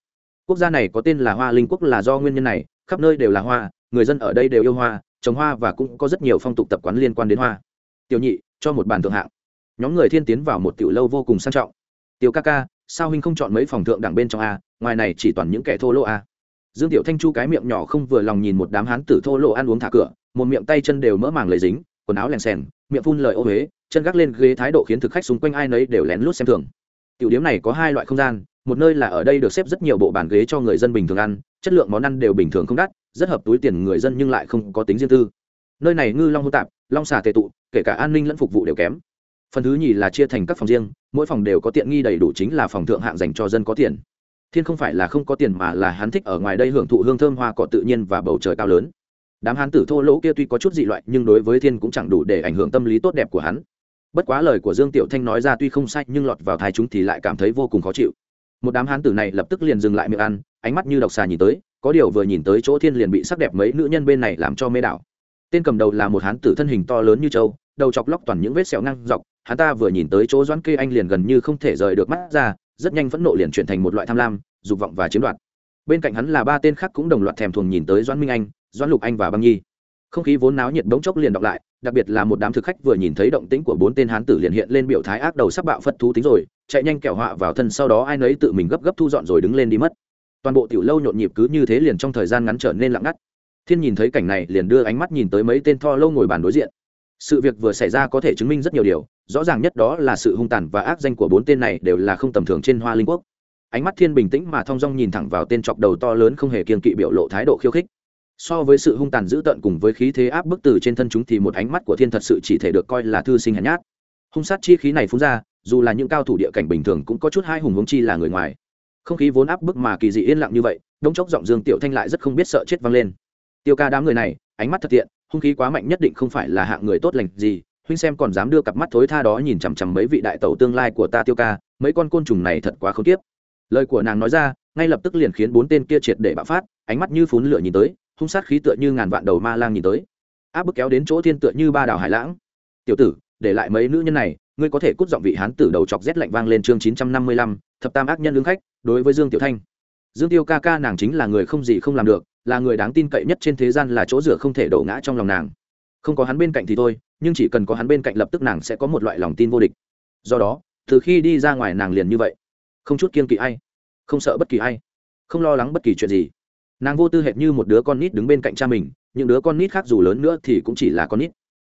Quốc gia này có tên là hoa linh quốc là do nguyên nhân này, khắp nơi đều là hoa, người dân ở đây đều yêu hoa, trồng hoa và cũng có rất nhiều phong tục tập quán liên quan đến hoa. Tiểu nhị, cho một bàn thượng hạng. Nhóm người thiên tiến vào một tiểu lâu vô cùng sang trọng. Tiểu ca ca, sao huynh không chọn mấy phòng thượng đẳng bên trong a, ngoài này chỉ toàn những kẻ thô lỗ a? Dương tiểu thanh chu cái miệng nhỏ không vừa lòng nhìn một đám hán tử thô lỗ ăn uống thả cửa, một miệng tay chân đều mỡ màng lấy dính quần áo lèn xèn, miệng phun lời ô huế chân gác lên ghế thái độ khiến thực khách xung quanh ai nấy đều lén lút xem thường. Tiểu điếm này có hai loại không gian, một nơi là ở đây được xếp rất nhiều bộ bàn ghế cho người dân bình thường ăn, chất lượng món ăn đều bình thường không đắt, rất hợp túi tiền người dân nhưng lại không có tính riêng tư. Nơi này ngư long hô tạp, long xà tệ tụ, kể cả an ninh lẫn phục vụ đều kém. Phần thứ nhì là chia thành các phòng riêng, mỗi phòng đều có tiện nghi đầy đủ chính là phòng thượng hạng dành cho dân có tiền. Thiên không phải là không có tiền mà là hắn thích ở ngoài đây hưởng thụ hương thơm hoa cỏ tự nhiên và bầu trời cao lớn đám hán tử thô lỗ kia tuy có chút dị loại, nhưng đối với thiên cũng chẳng đủ để ảnh hưởng tâm lý tốt đẹp của hắn. Bất quá lời của dương tiểu thanh nói ra tuy không sai, nhưng lọt vào thai chúng thì lại cảm thấy vô cùng khó chịu. Một đám hán tử này lập tức liền dừng lại miệng ăn, ánh mắt như độc xà nhìn tới, có điều vừa nhìn tới chỗ thiên liền bị sắc đẹp mấy nữ nhân bên này làm cho mê đảo. Tên cầm đầu là một hán tử thân hình to lớn như trâu đầu chọc lóc toàn những vết sẹo ngang dọc, hắn ta vừa nhìn tới chỗ doãn kê anh liền gần như không thể rời được mắt ra, rất nhanh phẫn nộ liền chuyển thành một loại tham lam, dục vọng và chiếm đoạt. Bên cạnh hắn là ba tên khác cũng đồng loạt thèm thuồng nhìn tới doãn minh anh doãn lục anh và băng nhi. Không khí vốn náo nhiệt bỗng chốc liền đọc lại, đặc biệt là một đám thực khách vừa nhìn thấy động tĩnh của bốn tên hán tử liền hiện lên biểu thái ác đầu sắp bạo phất thú tính rồi, chạy nhanh kẹo họa vào thân sau đó ai nấy tự mình gấp gấp thu dọn rồi đứng lên đi mất. Toàn bộ tiểu lâu nhộn nhịp cứ như thế liền trong thời gian ngắn trở nên lặng ngắt. Thiên nhìn thấy cảnh này liền đưa ánh mắt nhìn tới mấy tên tho lâu ngồi bàn đối diện. Sự việc vừa xảy ra có thể chứng minh rất nhiều điều, rõ ràng nhất đó là sự hung tàn và ác danh của bốn tên này đều là không tầm thường trên hoa linh quốc. Ánh mắt thiên bình tĩnh mà thong dong nhìn thẳng vào tên chọc đầu to lớn không hề kiên kỵ biểu lộ thái độ khiêu khích so với sự hung tàn dữ tợn cùng với khí thế áp bức từ trên thân chúng thì một ánh mắt của thiên thật sự chỉ thể được coi là thư sinh hèn nhát. Hung sát chi khí này phun ra, dù là những cao thủ địa cảnh bình thường cũng có chút hai hùng hống chi là người ngoài. Không khí vốn áp bức mà kỳ dị yên lặng như vậy, đông chốc giọng dương tiểu thanh lại rất không biết sợ chết vang lên. Tiêu ca đám người này, ánh mắt thật tiện hung khí quá mạnh nhất định không phải là hạng người tốt lành gì, huynh xem còn dám đưa cặp mắt thối tha đó nhìn chằm chằm mấy vị đại tẩu tương lai của ta tiêu ca, mấy con côn trùng này thật quá không tiếp lời của nàng nói ra, ngay lập tức liền khiến bốn tên kia triệt để bạo phát, ánh mắt như phún lửa nhìn tới hung sát khí tựa như ngàn vạn đầu ma lang nhìn tới. Áp bức kéo đến chỗ thiên tựa như ba đảo hải lãng. Tiểu tử, để lại mấy nữ nhân này, ngươi có thể cút giọng vị hán tử đầu chọc rét lạnh vang lên chương chín trăm năm mươi lăm, thập tam ác nhân lương khách, đối với dương tiểu thanh. Dương tiêu ca ca nàng chính là người không gì không làm được, là người đáng tin cậy nhất trên thế gian là chỗ rửa không thể đổ ngã trong lòng nàng. Không có hắn bên cạnh thì thôi, nhưng chỉ cần có hắn bên cạnh lập tức nàng sẽ có một loại lòng tin vô địch. Do đó, từ khi đi ra ngoài nàng liền như vậy. Không chút kiên kỵ ai, không sợ bất kỳ ai, không lo lắng bất kỳ chuyện gì nàng vô tư hệt như một đứa con nít đứng bên cạnh cha mình, những đứa con nít khác dù lớn nữa thì cũng chỉ là con nít.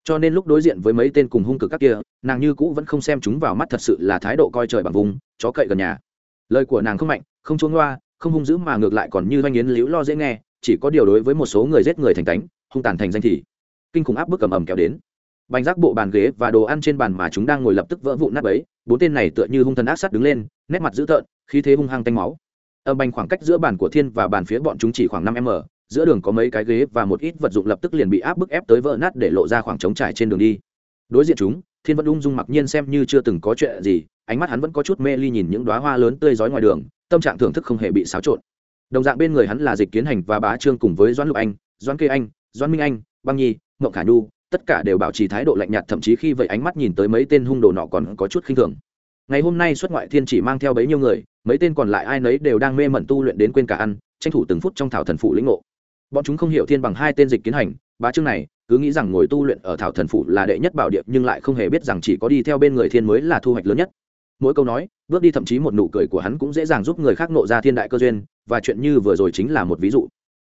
Cho nên lúc đối diện với mấy tên cùng hung cực các kia, nàng như cũ vẫn không xem chúng vào mắt thật sự là thái độ coi trời bằng vùng, chó cậy gần nhà. Lời của nàng không mạnh, không trốn loa, không hung dữ mà ngược lại còn như doanh yến liễu lo dễ nghe, chỉ có điều đối với một số người giết người thành tánh, hung tàn thành danh thì kinh khủng áp bức cầm ầm kéo đến. Bánh rác bộ bàn ghế và đồ ăn trên bàn mà chúng đang ngồi lập tức vỡ vụn nát ấy bốn tên này tựa như hung thần ác sát đứng lên, nét mặt dữ tợn, khí thế hung hăng tanh máu âm banh khoảng cách giữa bàn của thiên và bàn phía bọn chúng chỉ khoảng năm m, giữa đường có mấy cái ghế và một ít vật dụng lập tức liền bị áp bức ép tới vỡ nát để lộ ra khoảng trống trải trên đường đi. Đối diện chúng, thiên vẫn ung dung mặc nhiên xem như chưa từng có chuyện gì, ánh mắt hắn vẫn có chút mê ly nhìn những đoá hoa lớn tươi rói ngoài đường, tâm trạng thưởng thức không hề bị xáo trộn. Đồng dạng bên người hắn là dịch kiến hành và bá trương cùng với doãn lục anh, doãn kê anh, doãn minh anh, băng nhi, mộng khả nhu, tất cả đều bảo trì thái độ lạnh nhạt, thậm chí khi vậy ánh mắt nhìn tới mấy tên hung đồ nọ còn có chút khinh thường ngày hôm nay xuất ngoại thiên chỉ mang theo bấy nhiêu người, mấy tên còn lại ai nấy đều đang mê mẩn tu luyện đến quên cả ăn, tranh thủ từng phút trong thảo thần phụ lĩnh ngộ. Bọn chúng không hiểu thiên bằng hai tên dịch kiến hành, bá trương này, cứ nghĩ rằng ngồi tu luyện ở thảo thần phụ là đệ nhất bảo điệp nhưng lại không hề biết rằng chỉ có đi theo bên người thiên mới là thu hoạch lớn nhất. Mỗi câu nói, bước đi thậm chí một nụ cười của hắn cũng dễ dàng giúp người khác nộ ra thiên đại cơ duyên, và chuyện như vừa rồi chính là một ví dụ.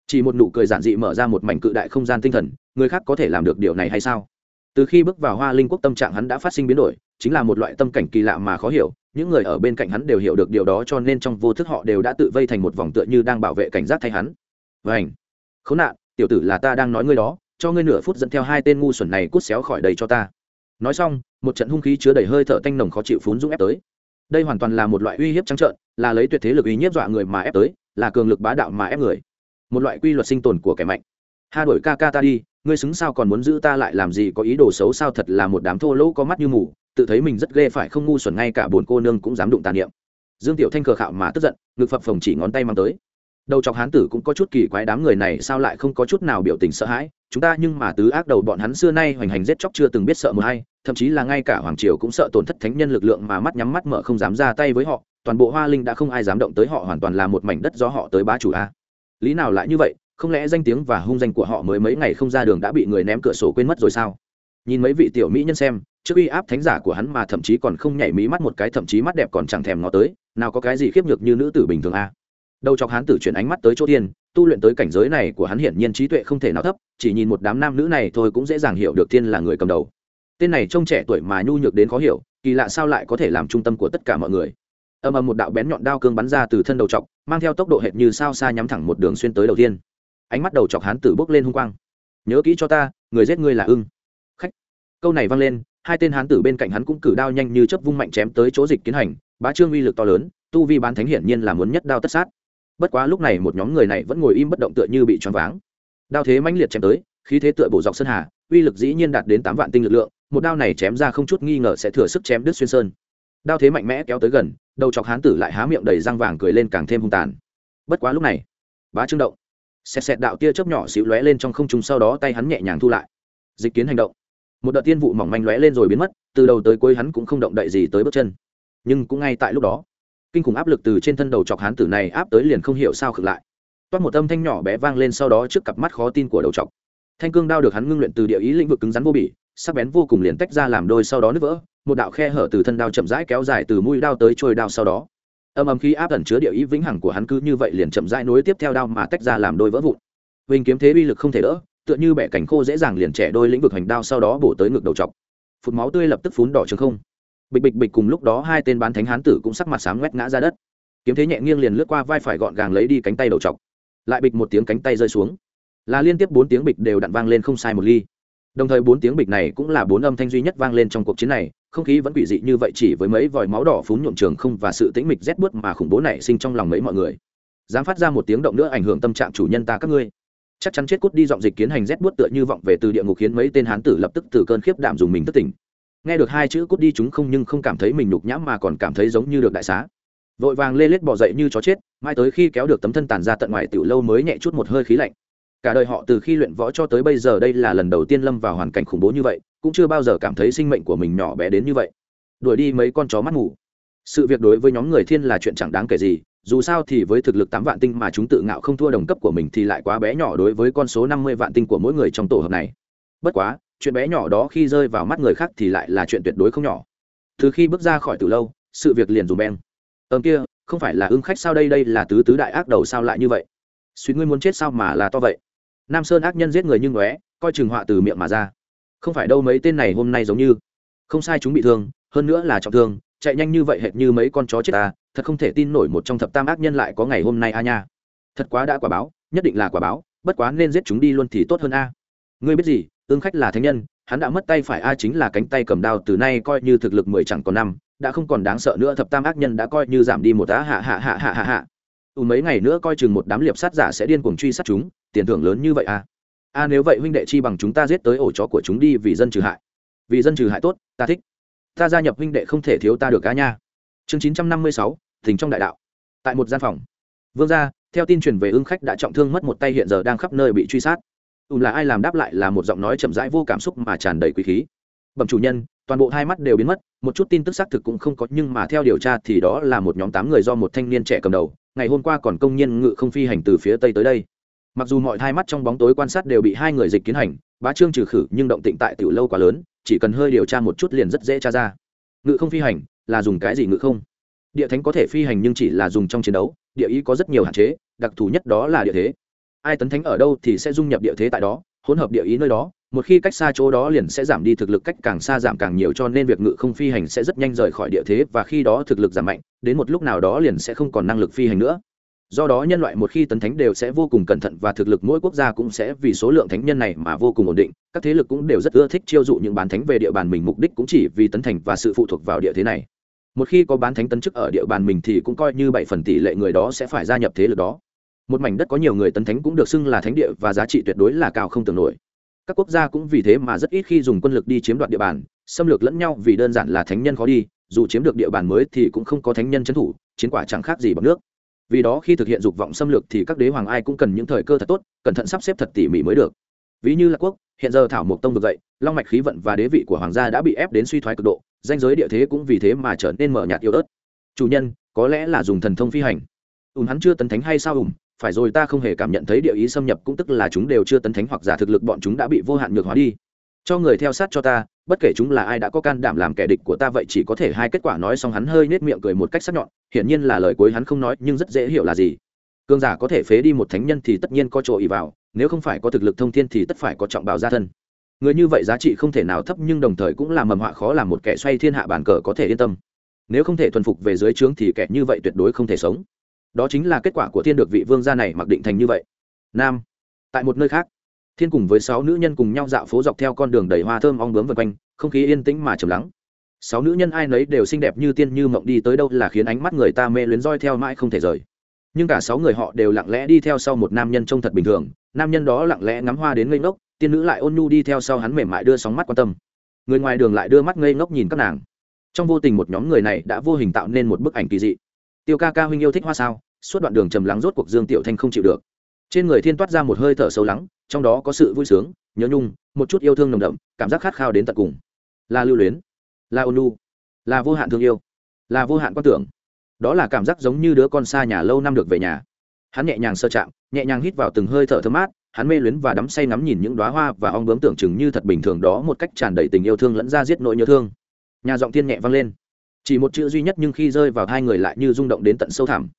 Chỉ một nụ cười giản dị mở ra một mảnh cự đại không gian tinh thần, người khác có thể làm được điều này hay sao? Từ khi bước vào hoa linh quốc tâm trạng hắn đã phát sinh biến đổi chính là một loại tâm cảnh kỳ lạ mà khó hiểu, những người ở bên cạnh hắn đều hiểu được điều đó cho nên trong vô thức họ đều đã tự vây thành một vòng tựa như đang bảo vệ cảnh giác thay hắn. Vảnh khốn nạn, tiểu tử là ta đang nói ngươi đó, cho ngươi nửa phút dẫn theo hai tên ngu xuẩn này cút xéo khỏi đây cho ta. Nói xong, một trận hung khí chứa đầy hơi thở tanh nồng khó chịu phún dũng ép tới. Đây hoàn toàn là một loại uy hiếp trắng trợn, là lấy tuyệt thế lực uy hiếp dọa người mà ép tới, là cường lực bá đạo mà ép người. Một loại quy luật sinh tồn của kẻ mạnh. Ha đổi ca ca ta đi, ngươi xứng sao còn muốn giữ ta lại làm gì, có ý đồ xấu sao? Thật là một đám thô lỗ có mắt như mù tự thấy mình rất ghê phải không ngu xuẩn, ngay cả bồn cô nương cũng dám đụng tàn niệm. Dương tiểu thanh cờ khạo mà tức giận, ngực phập phồng chỉ ngón tay mang tới. Đầu chọc hán tử cũng có chút kỳ quái, đám người này sao lại không có chút nào biểu tình sợ hãi? Chúng ta nhưng mà tứ ác đầu bọn hắn xưa nay hoành hành giết chóc chưa từng biết sợ một hay, thậm chí là ngay cả hoàng triều cũng sợ tổn thất thánh nhân lực lượng mà mắt nhắm mắt mở không dám ra tay với họ. Toàn bộ hoa linh đã không ai dám động tới họ, hoàn toàn là một mảnh đất do họ tới bá chủ a. Lý nào lại như vậy? Không lẽ danh tiếng và hung danh của họ mới mấy ngày không ra đường đã bị người ném cửa sổ quên mất rồi sao? Nhìn mấy vị tiểu mỹ nhân xem trước uy áp thánh giả của hắn mà thậm chí còn không nhảy mí mắt một cái, thậm chí mắt đẹp còn chẳng thèm nó tới, nào có cái gì khiếp nhược như nữ tử bình thường a. Đầu chọc hắn tử chuyển ánh mắt tới chỗ tiên, tu luyện tới cảnh giới này của hắn hiển nhiên trí tuệ không thể nào thấp, chỉ nhìn một đám nam nữ này thôi cũng dễ dàng hiểu được tiên là người cầm đầu. Tên này trông trẻ tuổi mà nhu nhược đến khó hiểu, kỳ lạ sao lại có thể làm trung tâm của tất cả mọi người. Âm âm một đạo bén nhọn đao cương bắn ra từ thân đầu chọc, mang theo tốc độ hệt như sao xa nhắm thẳng một đường xuyên tới đầu tiên. Ánh mắt đầu chọc hán tử bốc lên hung quang. Nhớ kỹ cho ta, người giết ngươi là ưng. Khách. Câu này vang lên hai tên hán tử bên cạnh hắn cũng cử đao nhanh như chớp vung mạnh chém tới chỗ dịch kiến hành, bá trương uy lực to lớn, tu vi bán thánh hiển nhiên là muốn nhất đao tất sát. Bất quá lúc này một nhóm người này vẫn ngồi im bất động tựa như bị choáng váng. Đao thế mãnh liệt chém tới, khí thế tựa bổ dọc sơn hà, uy lực dĩ nhiên đạt đến tám vạn tinh lực lượng, một đao này chém ra không chút nghi ngờ sẽ thừa sức chém đứt xuyên sơn. Đao thế mạnh mẽ kéo tới gần, đầu chọc hán tử lại há miệng đầy răng vàng cười lên càng thêm hung tàn. Bất quá lúc này, bá trương động. Xẹt xẹt đạo tia chớp nhỏ xíu lóe lên trong không trung, sau đó tay hắn nhẹ nhàng thu lại. Dịch kiến hành động một đợt tiên vụ mỏng manh lóe lên rồi biến mất, từ đầu tới cuối hắn cũng không động đậy gì tới bước chân. Nhưng cũng ngay tại lúc đó, kinh khủng áp lực từ trên thân đầu chọc hán tử này áp tới liền không hiểu sao khực lại. Toát một âm thanh nhỏ bé vang lên sau đó trước cặp mắt khó tin của đầu chọc. Thanh cương đao được hắn ngưng luyện từ địa ý lĩnh vực cứng rắn vô bỉ, sắc bén vô cùng liền tách ra làm đôi sau đó nứt vỡ, một đạo khe hở từ thân đao chậm rãi kéo dài từ mũi đao tới trôi đao sau đó. Âm âm khí áp ẩn chứa địa ý vĩnh hằng của hắn cứ như vậy liền chậm rãi nối tiếp theo đao mà tách ra làm đôi vỡ vụn. Huỳnh kiếm thế uy lực không thể đỡ tựa như bẻ cảnh khô dễ dàng liền trẻ đôi lĩnh vực hành đao sau đó bổ tới ngực đầu chọc. Phụt máu tươi lập tức phún đỏ trường không. Bịch bịch bịch cùng lúc đó hai tên bán thánh hán tử cũng sắc mặt sáng quét ngã ra đất. Kiếm thế nhẹ nghiêng liền lướt qua vai phải gọn gàng lấy đi cánh tay đầu chọc. Lại bịch một tiếng cánh tay rơi xuống. Là liên tiếp bốn tiếng bịch đều đặn vang lên không sai một ly. Đồng thời bốn tiếng bịch này cũng là bốn âm thanh duy nhất vang lên trong cuộc chiến này, không khí vẫn quỷ dị như vậy chỉ với mấy vòi máu đỏ phún nhuộm trường không và sự tĩnh mịch rét bút mà khủng bố nảy sinh trong lòng mấy mọi người. Dám phát ra một tiếng động nữa ảnh hưởng tâm trạng chủ nhân ta các ngươi chắc chắn chết cút đi giọng dịch kiến hành rét bút tựa như vọng về từ địa ngục khiến mấy tên hán tử lập tức từ cơn khiếp đảm dùng mình thất tỉnh nghe được hai chữ cút đi chúng không nhưng không cảm thấy mình nhục nhãm mà còn cảm thấy giống như được đại xá. Vội vàng lê lết bỏ dậy như chó chết, mai tới khi kéo được tấm thân tàn ra tận ngoài tiểu lâu mới nhẹ chút một hơi khí lạnh. Cả đời họ từ khi luyện võ cho tới bây giờ đây là lần đầu tiên lâm vào hoàn cảnh khủng bố như vậy, cũng chưa bao giờ cảm thấy sinh mệnh của mình nhỏ bé đến như vậy. Đuổi đi mấy con chó mắt ngủ sự việc đối với nhóm người thiên là chuyện chẳng đáng kể gì dù sao thì với thực lực tám vạn tinh mà chúng tự ngạo không thua đồng cấp của mình thì lại quá bé nhỏ đối với con số năm mươi vạn tinh của mỗi người trong tổ hợp này. Bất quá, chuyện bé nhỏ đó khi rơi vào mắt người khác thì lại là chuyện tuyệt đối không nhỏ. Từ khi bước ra khỏi từ lâu, sự việc liền dùm beng. Ờm kia, không phải là ưng khách sao đây? Đây là tứ tứ đại ác đầu sao lại như vậy? Suy ngươi muốn chết sao mà là to vậy? Nam sơn ác nhân giết người như ngóe, coi chừng họa từ miệng mà ra. Không phải đâu, mấy tên này hôm nay giống như. Không sai, chúng bị thương, hơn nữa là trọng thương chạy nhanh như vậy hệt như mấy con chó chết ta, thật không thể tin nổi một trong thập tam ác nhân lại có ngày hôm nay a nha. Thật quá đã quả báo, nhất định là quả báo, bất quá nên giết chúng đi luôn thì tốt hơn a. Ngươi biết gì ương khách là thánh nhân, hắn đã mất tay phải a chính là cánh tay cầm đao từ nay coi như thực lực mười chẳng còn năm, đã không còn đáng sợ nữa, thập tam ác nhân đã coi như giảm đi một á hạ hạ hạ hạ hạ hạ. Ừ mấy ngày nữa coi chừng một đám liệp sát giả sẽ điên cuồng truy sát chúng, tiền thưởng lớn như vậy à a nếu vậy huynh đệ chi bằng chúng ta giết tới ổ chó của chúng đi vì dân trừ hại. Vì dân trừ hại tốt, ta thích ta gia nhập huynh đệ không thể thiếu ta được cá nha. Chương chín trăm năm mươi sáu, thỉnh trong đại đạo. Tại một gian phòng. Vương gia, theo tin truyền về ưng khách đã trọng thương mất một tay hiện giờ đang khắp nơi bị truy sát. Ùm là ai làm đáp lại là một giọng nói chậm rãi vô cảm xúc mà tràn đầy quý khí. Bẩm chủ nhân, toàn bộ hai mắt đều biến mất, một chút tin tức xác thực cũng không có, nhưng mà theo điều tra thì đó là một nhóm tám người do một thanh niên trẻ cầm đầu, ngày hôm qua còn công nhân ngự không phi hành từ phía tây tới đây. Mặc dù mọi hai mắt trong bóng tối quan sát đều bị hai người dịch kiến hành, bá trương trừ khử, nhưng động tĩnh tại tiểu lâu quá lớn chỉ cần hơi điều tra một chút liền rất dễ tra ra. Ngự không phi hành, là dùng cái gì ngự không? Địa thánh có thể phi hành nhưng chỉ là dùng trong chiến đấu, địa ý có rất nhiều hạn chế, đặc thù nhất đó là địa thế. Ai tấn thánh ở đâu thì sẽ dung nhập địa thế tại đó, hỗn hợp địa ý nơi đó, một khi cách xa chỗ đó liền sẽ giảm đi thực lực cách càng xa giảm càng nhiều cho nên việc ngự không phi hành sẽ rất nhanh rời khỏi địa thế và khi đó thực lực giảm mạnh, đến một lúc nào đó liền sẽ không còn năng lực phi hành nữa do đó nhân loại một khi tấn thánh đều sẽ vô cùng cẩn thận và thực lực mỗi quốc gia cũng sẽ vì số lượng thánh nhân này mà vô cùng ổn định. Các thế lực cũng đều rất ưa thích chiêu dụ những bán thánh về địa bàn mình, mục đích cũng chỉ vì tấn thành và sự phụ thuộc vào địa thế này. Một khi có bán thánh tấn chức ở địa bàn mình thì cũng coi như bảy phần tỷ lệ người đó sẽ phải gia nhập thế lực đó. Một mảnh đất có nhiều người tấn thánh cũng được xưng là thánh địa và giá trị tuyệt đối là cao không tưởng nổi. Các quốc gia cũng vì thế mà rất ít khi dùng quân lực đi chiếm đoạt địa bàn, xâm lược lẫn nhau vì đơn giản là thánh nhân khó đi, dù chiếm được địa bàn mới thì cũng không có thánh nhân trấn thủ, chiến quả chẳng khác gì bằng nước vì đó khi thực hiện dục vọng xâm lược thì các đế hoàng ai cũng cần những thời cơ thật tốt, cẩn thận sắp xếp thật tỉ mỉ mới được. Ví như là quốc, hiện giờ thảo mộc tông vực dậy, long mạch khí vận và đế vị của hoàng gia đã bị ép đến suy thoái cực độ, danh giới địa thế cũng vì thế mà trở nên mở nhạt yếu ớt. Chủ nhân, có lẽ là dùng thần thông phi hành. Ùn hắn chưa tấn thánh hay sao ùn? Phải rồi ta không hề cảm nhận thấy địa ý xâm nhập, cũng tức là chúng đều chưa tấn thánh hoặc giả thực lực bọn chúng đã bị vô hạn ngược hóa đi cho người theo sát cho ta, bất kể chúng là ai đã có can đảm làm kẻ địch của ta vậy chỉ có thể hai kết quả nói xong hắn hơi nết miệng cười một cách sắc nhọn, hiển nhiên là lời cuối hắn không nói nhưng rất dễ hiểu là gì. Cương giả có thể phế đi một thánh nhân thì tất nhiên có chỗ ý vào, nếu không phải có thực lực thông thiên thì tất phải có trọng bảo gia thân. Người như vậy giá trị không thể nào thấp nhưng đồng thời cũng là mầm họa khó làm một kẻ xoay thiên hạ bàn cờ có thể yên tâm. Nếu không thể thuần phục về dưới trướng thì kẻ như vậy tuyệt đối không thể sống. Đó chính là kết quả của thiên được vị vương gia này mặc định thành như vậy. Nam, tại một nơi khác thiên cùng với sáu nữ nhân cùng nhau dạo phố dọc theo con đường đầy hoa thơm ong bướm vân quanh, không khí yên tĩnh mà trầm lắng. Sáu nữ nhân ai nấy đều xinh đẹp như tiên như mộng đi tới đâu là khiến ánh mắt người ta mê luyến roi theo mãi không thể rời. Nhưng cả sáu người họ đều lặng lẽ đi theo sau một nam nhân trông thật bình thường, nam nhân đó lặng lẽ ngắm hoa đến ngây ngốc, tiên nữ lại ôn nhu đi theo sau hắn mềm mại đưa sóng mắt quan tâm. Người ngoài đường lại đưa mắt ngây ngốc nhìn các nàng. Trong vô tình một nhóm người này đã vô hình tạo nên một bức ảnh kỳ dị. Tiêu ca ca huynh yêu thích hoa sao? Suốt đoạn đường trầm lắng rốt cuộc dương tiểu thanh không chịu được trên người thiên toát ra một hơi thở sâu lắng, trong đó có sự vui sướng, nhớ nhung, một chút yêu thương nồng đậm, cảm giác khát khao đến tận cùng. Là lưu luyến, là ôn nhu, là vô hạn thương yêu, là vô hạn quan tưởng. Đó là cảm giác giống như đứa con xa nhà lâu năm được về nhà. Hắn nhẹ nhàng sơ chạm, nhẹ nhàng hít vào từng hơi thở thơm mát, hắn mê luyến và đắm say ngắm nhìn những đoá hoa và ong bướm tưởng chừng như thật bình thường đó một cách tràn đầy tình yêu thương lẫn ra giết nỗi nhớ thương. Nhà giọng tiên nhẹ vang lên. Chỉ một chữ duy nhất nhưng khi rơi vào hai người lại như rung động đến tận sâu thẳm.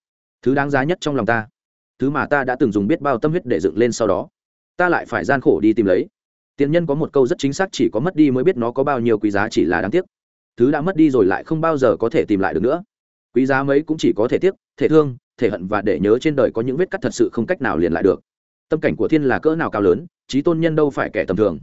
Thứ đáng giá nhất trong lòng ta thứ mà ta đã từng dùng biết bao tâm huyết để dựng lên sau đó. Ta lại phải gian khổ đi tìm lấy. Tiền nhân có một câu rất chính xác, chỉ có mất đi mới biết nó có bao nhiêu quý giá chỉ là đáng tiếc. Thứ đã mất đi rồi lại không bao giờ có thể tìm lại được nữa. Quý giá mấy cũng chỉ có thể tiếc, thể thương, thể hận và để nhớ trên đời có những vết cắt thật sự không cách nào liền lại được. Tâm cảnh của thiên là cỡ nào cao lớn, trí tôn nhân đâu phải kẻ tầm thường.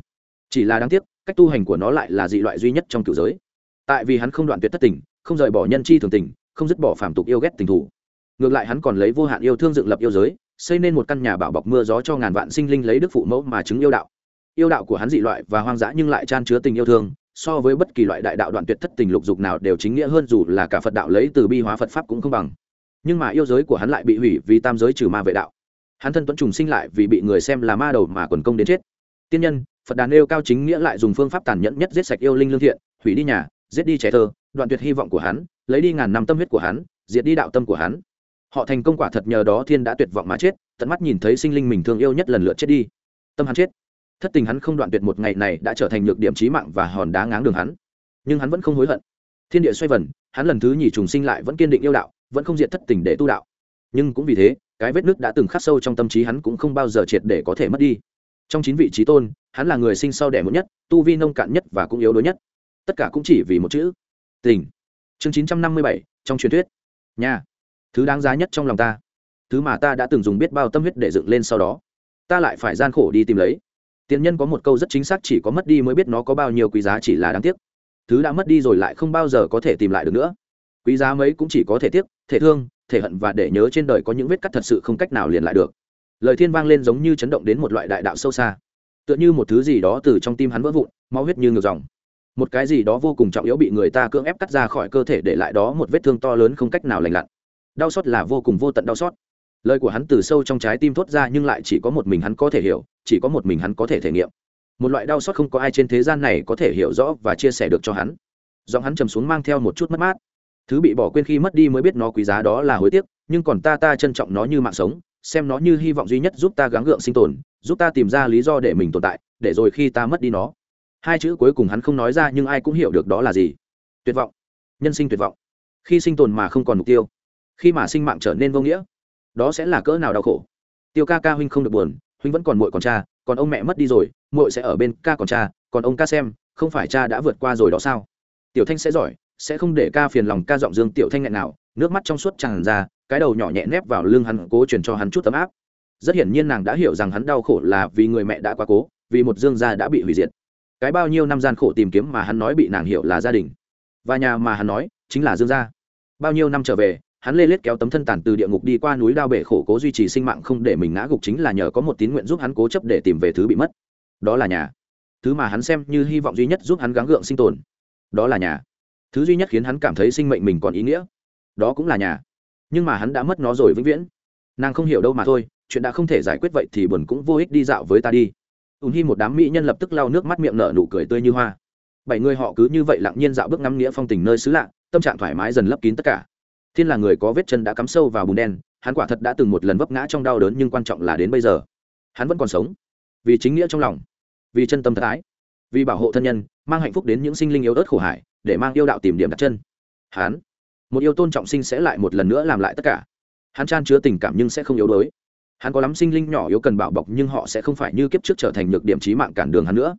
Chỉ là đáng tiếc, cách tu hành của nó lại là dị loại duy nhất trong cựu giới. Tại vì hắn không đoạn tuyệt thất tình, không rời bỏ nhân chi thường tình, không dứt bỏ phàm tục yêu ghét tình thủ ngược lại hắn còn lấy vô hạn yêu thương dựng lập yêu giới, xây nên một căn nhà bảo bọc mưa gió cho ngàn vạn sinh linh lấy đức phụ mẫu mà chứng yêu đạo. Yêu đạo của hắn dị loại và hoang dã nhưng lại chan chứa tình yêu thương, so với bất kỳ loại đại đạo đoạn tuyệt thất tình lục dục nào đều chính nghĩa hơn dù là cả phật đạo lấy từ bi hóa phật pháp cũng không bằng. Nhưng mà yêu giới của hắn lại bị hủy vì tam giới trừ ma vệ đạo. Hắn thân tuấn trùng sinh lại vì bị người xem là ma đầu mà quần công đến chết. Tiên nhân, phật đàn yêu cao chính nghĩa lại dùng phương pháp tàn nhẫn nhất giết sạch yêu linh lương thiện, hủy đi nhà, giết đi trẻ thơ, đoạn tuyệt hy vọng của hắn, lấy đi ngàn năm tâm huyết của hắn, diệt đi đạo tâm của hắn họ thành công quả thật nhờ đó thiên đã tuyệt vọng mà chết, tận mắt nhìn thấy sinh linh mình thương yêu nhất lần lượt chết đi. Tâm hắn chết. Thất tình hắn không đoạn tuyệt một ngày này đã trở thành nhược điểm trí mạng và hòn đá ngáng đường hắn. Nhưng hắn vẫn không hối hận. Thiên địa xoay vần, hắn lần thứ nhì trùng sinh lại vẫn kiên định yêu đạo, vẫn không diệt thất tình để tu đạo. Nhưng cũng vì thế, cái vết nứt đã từng khắc sâu trong tâm trí hắn cũng không bao giờ triệt để có thể mất đi. Trong chín vị trí tôn, hắn là người sinh sau đẻ muộn nhất, tu vi nông cạn nhất và cũng yếu đuối nhất. Tất cả cũng chỉ vì một chữ. Tình. Chương chín trăm năm mươi bảy, trong truyền thuyết. Nhà thứ đáng giá nhất trong lòng ta. Thứ mà ta đã từng dùng biết bao tâm huyết để dựng lên sau đó. Ta lại phải gian khổ đi tìm lấy. Tiền nhân có một câu rất chính xác, chỉ có mất đi mới biết nó có bao nhiêu quý giá chỉ là đáng tiếc. Thứ đã mất đi rồi lại không bao giờ có thể tìm lại được nữa. Quý giá mấy cũng chỉ có thể tiếc, thể thương, thể hận và để nhớ trên đời có những vết cắt thật sự không cách nào liền lại được. Lời thiên vang lên giống như chấn động đến một loại đại đạo sâu xa. Tựa như một thứ gì đó từ trong tim hắn vỡ vụn, máu huyết như ngược dòng. Một cái gì đó vô cùng trọng yếu bị người ta cưỡng ép cắt ra khỏi cơ thể để lại đó một vết thương to lớn không cách nào lành lặn đau xót là vô cùng vô tận đau xót. Lời của hắn từ sâu trong trái tim thốt ra nhưng lại chỉ có một mình hắn có thể hiểu, chỉ có một mình hắn có thể thể nghiệm. Một loại đau xót không có ai trên thế gian này có thể hiểu rõ và chia sẻ được cho hắn. Giọng hắn trầm xuống mang theo một chút mất mát. Thứ bị bỏ quên khi mất đi mới biết nó quý giá đó là hối tiếc, nhưng còn ta ta trân trọng nó như mạng sống, xem nó như hy vọng duy nhất giúp ta gắng gượng sinh tồn, giúp ta tìm ra lý do để mình tồn tại, để rồi khi ta mất đi nó. Hai chữ cuối cùng hắn không nói ra nhưng ai cũng hiểu được đó là gì. Tuyệt vọng. Nhân sinh tuyệt vọng. Khi sinh tồn mà không còn mục tiêu khi mà sinh mạng trở nên vô nghĩa, đó sẽ là cỡ nào đau khổ. Tiêu ca ca huynh không được buồn, huynh vẫn còn muội còn cha, còn ông mẹ mất đi rồi, muội sẽ ở bên ca còn cha, còn ông ca xem, không phải cha đã vượt qua rồi đó sao? Tiểu thanh sẽ giỏi, sẽ không để ca phiền lòng ca giọng dương tiểu thanh nghẹn nào, nước mắt trong suốt tràn ra, cái đầu nhỏ nhẹ nép vào lưng hắn, cố truyền cho hắn chút tấm áp. Rất hiển nhiên nàng đã hiểu rằng hắn đau khổ là vì người mẹ đã quá cố, vì một dương gia đã bị hủy diệt. Cái bao nhiêu năm gian khổ tìm kiếm mà hắn nói bị nàng hiểu là gia đình, và nhà mà hắn nói chính là dương gia. Bao nhiêu năm trở về hắn lê lết kéo tấm thân tàn từ địa ngục đi qua núi đao bể khổ cố duy trì sinh mạng không để mình ngã gục chính là nhờ có một tín nguyện giúp hắn cố chấp để tìm về thứ bị mất. Đó là nhà. Thứ mà hắn xem như hy vọng duy nhất giúp hắn gắng gượng sinh tồn. Đó là nhà. Thứ duy nhất khiến hắn cảm thấy sinh mệnh mình còn ý nghĩa. Đó cũng là nhà. Nhưng mà hắn đã mất nó rồi vĩnh viễn. Nàng không hiểu đâu mà thôi, chuyện đã không thể giải quyết vậy thì buồn cũng vô ích đi dạo với ta đi. Ùn hi một đám mỹ nhân lập tức lau nước mắt miệng nở nụ cười tươi như hoa. Bảy người họ cứ như vậy lặng nhiên dạo bước ngắm nghĩa phong tình nơi xứ lạ, tâm trạng thoải mái dần lấp kín tất cả thiên là người có vết chân đã cắm sâu vào bùn đen, hắn quả thật đã từng một lần vấp ngã trong đau đớn nhưng quan trọng là đến bây giờ. Hắn vẫn còn sống. Vì chính nghĩa trong lòng, vì chân tâm thái vì bảo hộ thân nhân, mang hạnh phúc đến những sinh linh yếu ớt khổ hải, để mang yêu đạo tìm điểm đặt chân. Hắn, một yêu tôn trọng sinh sẽ lại một lần nữa làm lại tất cả. Hắn chan chứa tình cảm nhưng sẽ không yếu đuối. Hắn có lắm sinh linh nhỏ yếu cần bảo bọc nhưng họ sẽ không phải như kiếp trước trở thành nhược điểm trí mạng cản đường hắn nữa.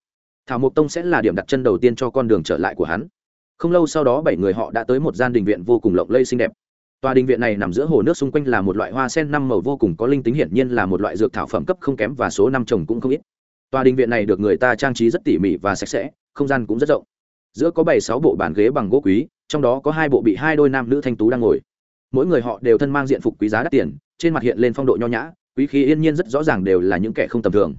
Thảo mộc tông sẽ là điểm đặt chân đầu tiên cho con đường trở lại của hắn. Không lâu sau đó bảy người họ đã tới một gian đình viện vô cùng lộng lây xinh đẹp tòa đình viện này nằm giữa hồ nước xung quanh là một loại hoa sen năm màu vô cùng có linh tính hiển nhiên là một loại dược thảo phẩm cấp không kém và số năm trồng cũng không ít. Tòa đình viện này được người ta trang trí rất tỉ mỉ và sạch sẽ, không gian cũng rất rộng. Giữa có bảy sáu bộ bàn ghế bằng gỗ quý, trong đó có hai bộ bị hai đôi nam nữ thanh tú đang ngồi. Mỗi người họ đều thân mang diện phục quý giá đắt tiền, trên mặt hiện lên phong độ nho nhã, quý khí yên nhiên rất rõ ràng đều là những kẻ không tầm thường.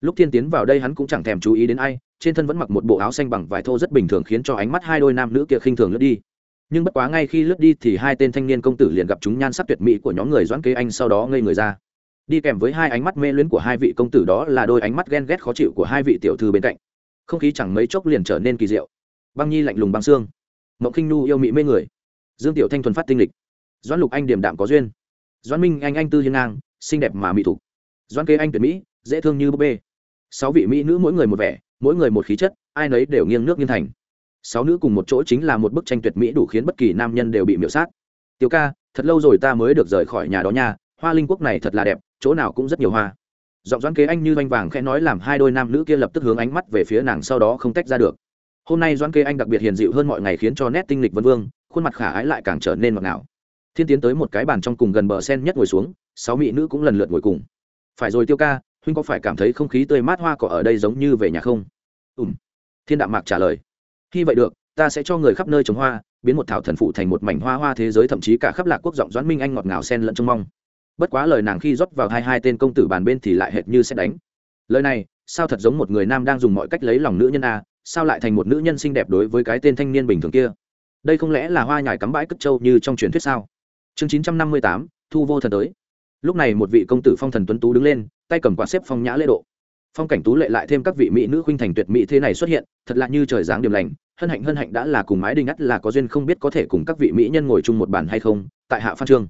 Lúc thiên tiến vào đây hắn cũng chẳng thèm chú ý đến ai, trên thân vẫn mặc một bộ áo xanh bằng vải thô rất bình thường khiến cho ánh mắt hai đôi nam nữ kia khinh thường lướt đi nhưng bất quá ngay khi lướt đi thì hai tên thanh niên công tử liền gặp chúng nhan sắc tuyệt mỹ của nhóm người doãn kế anh sau đó ngây người ra. Đi kèm với hai ánh mắt mê luyến của hai vị công tử đó là đôi ánh mắt ghen ghét khó chịu của hai vị tiểu thư bên cạnh. Không khí chẳng mấy chốc liền trở nên kỳ diệu. Băng nhi lạnh lùng băng xương. Mộng khinh nu yêu mỹ mê người. Dương tiểu thanh thuần phát tinh lịch. Doãn lục anh điềm đạm có duyên. Doãn minh anh anh tư hiên ngang, xinh đẹp mà mỹ thục. Doãn kế anh tuyệt mỹ, dễ thương như búp bê. Sáu vị mỹ nữ mỗi người một vẻ, mỗi người một khí chất, ai nấy đều nghiêng nước nghiêng thành sáu nữ cùng một chỗ chính là một bức tranh tuyệt mỹ đủ khiến bất kỳ nam nhân đều bị miễu sát. Tiêu ca, thật lâu rồi ta mới được rời khỏi nhà đó nha, hoa linh quốc này thật là đẹp, chỗ nào cũng rất nhiều hoa. Giọng doãn kế anh như oanh vàng khẽ nói làm hai đôi nam nữ kia lập tức hướng ánh mắt về phía nàng sau đó không tách ra được. Hôm nay doãn kế anh đặc biệt hiền dịu hơn mọi ngày khiến cho nét tinh lịch vân vương, khuôn mặt khả ái lại càng trở nên ngọt ngào. Thiên tiến tới một cái bàn trong cùng gần bờ sen nhất ngồi xuống, sáu mỹ nữ cũng lần lượt ngồi cùng. Phải rồi tiêu ca, huynh có phải cảm thấy không khí tươi mát hoa cỏ ở đây giống như về nhà không? Ùm thiên đạm mạc trả lời khi vậy được, ta sẽ cho người khắp nơi trồng hoa, biến một thảo thần phụ thành một mảnh hoa hoa thế giới, thậm chí cả khắp lạc quốc giọng doãn minh anh ngọt ngào sen lẫn trông mong. Bất quá lời nàng khi rót vào hai hai tên công tử bàn bên thì lại hệt như sẽ đánh. Lời này, sao thật giống một người nam đang dùng mọi cách lấy lòng nữ nhân a, sao lại thành một nữ nhân xinh đẹp đối với cái tên thanh niên bình thường kia? Đây không lẽ là hoa nhài cắm bãi cất trâu như trong truyền thuyết sao? Chương chín trăm năm mươi tám, thu vô thần tới. Lúc này một vị công tử phong thần tuấn tú đứng lên, tay cầm quạt xếp phong nhã lễ độ phong cảnh tú lệ lại thêm các vị mỹ nữ khuynh thành tuyệt mỹ thế này xuất hiện, thật lạ như trời dáng điểm lành, hân hạnh hân hạnh đã là cùng mái đình ắt là có duyên không biết có thể cùng các vị mỹ nhân ngồi chung một bàn hay không, tại hạ phan trương.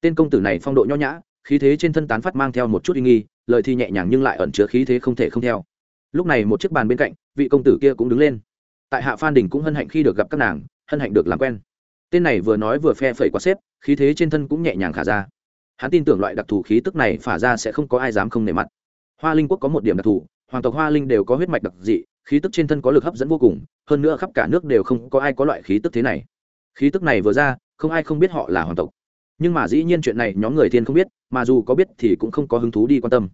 Tên công tử này phong độ nho nhã, khí thế trên thân tán phát mang theo một chút uy nghi, lời thi nhẹ nhàng nhưng lại ẩn chứa khí thế không thể không theo. Lúc này một chiếc bàn bên cạnh, vị công tử kia cũng đứng lên. Tại hạ phan đình cũng hân hạnh khi được gặp các nàng, hân hạnh được làm quen. Tên này vừa nói vừa phe phẩy quá xếp, khí thế trên thân cũng nhẹ nhàng khả ra. Hắn tin tưởng loại đặc thù khí tức này phả ra sẽ không có ai dám không nề mặt hoa linh quốc có một điểm đặc thù, hoàng tộc hoa linh đều có huyết mạch đặc dị, khí tức trên thân có lực hấp dẫn vô cùng, hơn nữa khắp cả nước đều không có ai có loại khí tức thế này. Khí tức này vừa ra, không ai không biết họ là hoàng tộc. Nhưng mà dĩ nhiên chuyện này nhóm người thiên không biết, mà dù có biết thì cũng không có hứng thú đi quan tâm.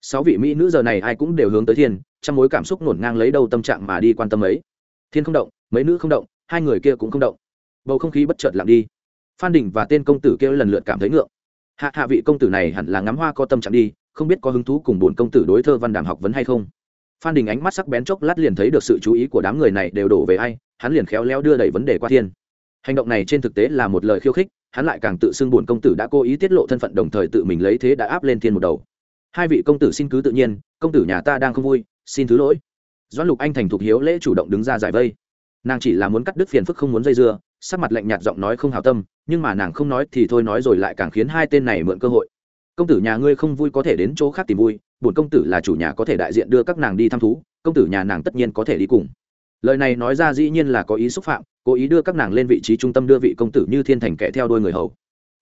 Sáu vị mỹ nữ giờ này ai cũng đều hướng tới thiên trong mối cảm xúc nổn ngang lấy đâu tâm trạng mà đi quan tâm ấy. Thiên không động, mấy nữ không động, hai người kia cũng không động. Bầu không khí bất chợt lặng đi. Phan đình và tên công tử kia lần lượt cảm thấy ngượng. Hạ hạ vị công tử này hẳn là ngắm hoa có tâm trạng đi không biết có hứng thú cùng bổn công tử đối thơ văn đàm học vấn hay không. Phan đình ánh mắt sắc bén chốc lát liền thấy được sự chú ý của đám người này đều đổ về ai, hắn liền khéo léo đưa đẩy vấn đề qua thiên. Hành động này trên thực tế là một lời khiêu khích, hắn lại càng tự xưng bổn công tử đã cố ý tiết lộ thân phận đồng thời tự mình lấy thế đã áp lên thiên một đầu. Hai vị công tử xin cứ tự nhiên, công tử nhà ta đang không vui, xin thứ lỗi. Doãn lục anh thành thục hiếu lễ chủ động đứng ra giải vây. Nàng chỉ là muốn cắt đứt phiền phức không muốn dây dưa, sắc mặt lạnh nhạt giọng nói không hào tâm, nhưng mà nàng không nói thì thôi nói rồi lại càng khiến hai tên này mượn cơ hội công tử nhà ngươi không vui có thể đến chỗ khác tìm vui, bổn công tử là chủ nhà có thể đại diện đưa các nàng đi thăm thú, công tử nhà nàng tất nhiên có thể đi cùng. Lời này nói ra dĩ nhiên là có ý xúc phạm, cố ý đưa các nàng lên vị trí trung tâm đưa vị công tử như thiên thành kẻ theo đôi người hầu.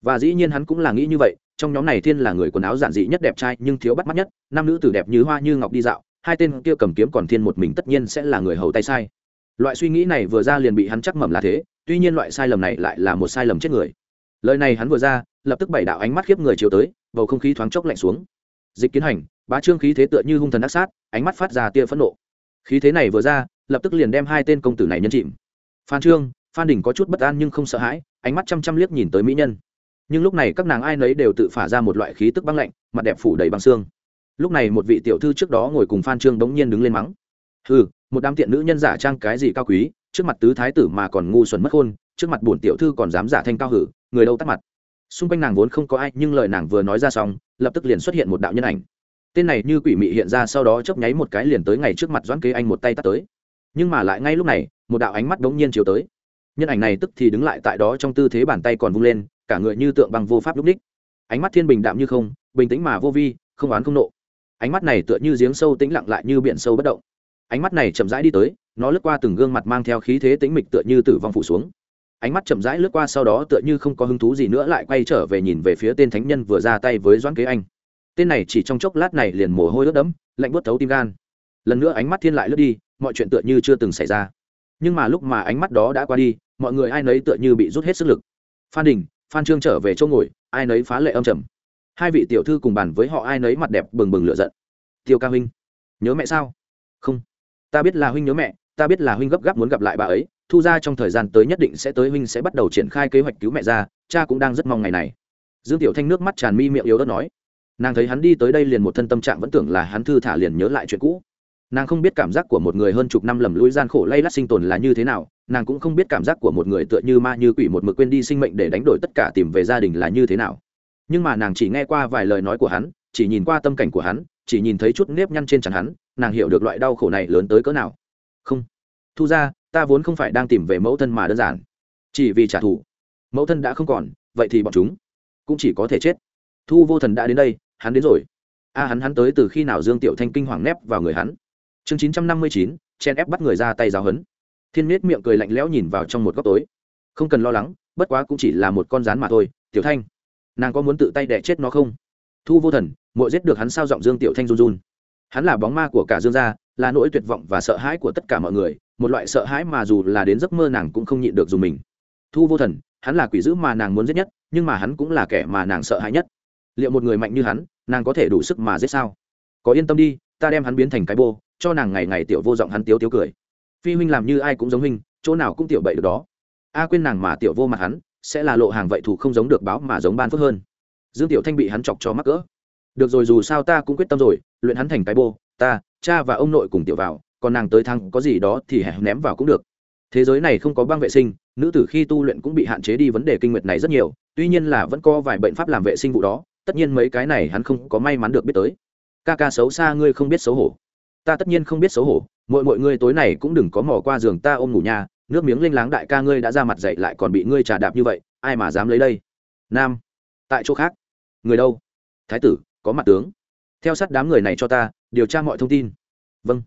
Và dĩ nhiên hắn cũng là nghĩ như vậy, trong nhóm này thiên là người quần áo giản dị nhất đẹp trai, nhưng thiếu bắt mắt nhất, nam nữ tử đẹp như hoa như ngọc đi dạo, hai tên kia cầm kiếm còn thiên một mình tất nhiên sẽ là người hầu tay sai. Loại suy nghĩ này vừa ra liền bị hắn chắc mầm là thế, tuy nhiên loại sai lầm này lại là một sai lầm chết người. Lời này hắn vừa ra, lập tức bảy đạo ánh mắt khiếp người chiếu tới bầu không khí thoáng chốc lạnh xuống. Dịch kiến hành bá trương khí thế tựa như hung thần ác sát ánh mắt phát ra tia phẫn nộ. Khí thế này vừa ra lập tức liền đem hai tên công tử này nhân chìm. Phan trương phan đình có chút bất an nhưng không sợ hãi ánh mắt chăm chăm liếc nhìn tới mỹ nhân. Nhưng lúc này các nàng ai nấy đều tự phả ra một loại khí tức băng lạnh mặt đẹp phủ đầy băng xương. Lúc này một vị tiểu thư trước đó ngồi cùng phan trương bỗng nhiên đứng lên mắng. Ừ một đám tiện nữ nhân giả trang cái gì cao quý trước mặt tứ thái tử mà còn ngu xuẩn mất hôn, trước mặt bổn tiểu thư còn dám giả thanh cao hử người đâu tắt mặt? Xung quanh nàng vốn không có ai, nhưng lời nàng vừa nói ra xong, lập tức liền xuất hiện một đạo nhân ảnh. Tên này như quỷ mị hiện ra sau đó chớp nháy một cái liền tới ngày trước mặt doãn kế anh một tay tắt tới. Nhưng mà lại ngay lúc này, một đạo ánh mắt đống nhiên chiếu tới. Nhân ảnh này tức thì đứng lại tại đó trong tư thế bàn tay còn vung lên, cả người như tượng bằng vô pháp lúc ních ánh mắt thiên bình đạm như không, bình tĩnh mà vô vi, không oán không nộ. Ánh mắt này tựa như giếng sâu tĩnh lặng lại như biển sâu bất động. Ánh mắt này chậm rãi đi tới, nó lướt qua từng gương mặt mang theo khí thế tĩnh mịch tựa như tử vong phủ xuống ánh mắt chậm rãi lướt qua sau đó tựa như không có hứng thú gì nữa lại quay trở về nhìn về phía tên thánh nhân vừa ra tay với doãn kế anh. Tên này chỉ trong chốc lát này liền mồ hôi ướt đẫm, lạnh buốt thấu tim gan. Lần nữa ánh mắt thiên lại lướt đi, mọi chuyện tựa như chưa từng xảy ra. Nhưng mà lúc mà ánh mắt đó đã qua đi, mọi người ai nấy tựa như bị rút hết sức lực. Phan đình, phan trương trở về chỗ ngồi, ai nấy phá lệ âm trầm. Hai vị tiểu thư cùng bàn với họ ai nấy mặt đẹp bừng bừng lựa giận. Tiêu ca huynh, nhớ mẹ sao? Không. Ta biết là huynh nhớ mẹ, ta biết là huynh gấp gáp muốn gặp lại bà ấy thu ra trong thời gian tới nhất định sẽ tới, huynh sẽ bắt đầu triển khai kế hoạch cứu mẹ ra, cha cũng đang rất mong ngày này. Dương tiểu thanh nước mắt tràn mi miệng yếu đất nói. Nàng thấy hắn đi tới đây liền một thân tâm trạng vẫn tưởng là hắn thư thả liền nhớ lại chuyện cũ. Nàng không biết cảm giác của một người hơn chục năm lầm lũi gian khổ lay lắt sinh tồn là như thế nào, nàng cũng không biết cảm giác của một người tựa như ma như quỷ một mực quên đi sinh mệnh để đánh đổi tất cả tìm về gia đình là như thế nào. Nhưng mà nàng chỉ nghe qua vài lời nói của hắn, chỉ nhìn qua tâm cảnh của hắn, chỉ nhìn thấy chút nếp nhăn trên trán hắn, nàng hiểu được loại đau khổ này lớn tới cỡ nào. Không. Thu ra ta vốn không phải đang tìm về mẫu thân mà đơn giản. Chỉ vì trả thù. Mẫu thân đã không còn, vậy thì bọn chúng cũng chỉ có thể chết. Thu vô thần đã đến đây, hắn đến rồi. A, hắn hắn tới từ khi nào dương tiểu thanh kinh hoàng nép vào người hắn? Chương chín trăm năm mươi chín, chen ép bắt người ra tay giáo hấn thiên miết miệng cười lạnh lẽo nhìn vào trong một góc tối. Không cần lo lắng, bất quá cũng chỉ là một con rán mà thôi, tiểu thanh. Nàng có muốn tự tay đẻ chết nó không? Thu vô thần mội giết được hắn sao giọng dương tiểu thanh run run. Hắn là bóng ma của cả dương gia là nỗi tuyệt vọng và sợ hãi của tất cả mọi người, một loại sợ hãi mà dù là đến giấc mơ nàng cũng không nhịn được dùng mình. Thu vô thần, hắn là quỷ dữ mà nàng muốn giết nhất, nhưng mà hắn cũng là kẻ mà nàng sợ hãi nhất. Liệu một người mạnh như hắn, nàng có thể đủ sức mà giết sao? Có yên tâm đi, ta đem hắn biến thành cái bô, cho nàng ngày ngày tiểu vô giọng hắn tiếu tiếu cười. Phi huynh làm như ai cũng giống huynh, chỗ nào cũng tiểu bậy được đó. A quên nàng mà tiểu vô mặt hắn, sẽ là lộ hàng vậy thủ không giống được báo mà giống ban phước hơn. Dương tiểu thanh bị hắn chọc cho mắc cỡ. Được rồi dù sao ta cũng quyết tâm rồi, luyện hắn thành cái bô ta, cha và ông nội cùng tiểu vào, còn nàng tới thăng có gì đó thì hẻ ném vào cũng được. Thế giới này không có băng vệ sinh, nữ tử khi tu luyện cũng bị hạn chế đi vấn đề kinh nguyệt này rất nhiều, tuy nhiên là vẫn có vài bệnh pháp làm vệ sinh vụ đó, tất nhiên mấy cái này hắn không có may mắn được biết tới. Ca ca xấu xa ngươi không biết xấu hổ. Ta tất nhiên không biết xấu hổ, mọi mọi ngươi tối này cũng đừng có mò qua giường ta ôm ngủ nhà, nước miếng linh láng đại ca ngươi đã ra mặt dậy lại còn bị ngươi trà đạp như vậy, ai mà dám lấy đây? Nam, tại chỗ khác. Người đâu? Thái tử, có mặt tướng. Theo sát đám người này cho ta điều tra mọi thông tin. Vâng.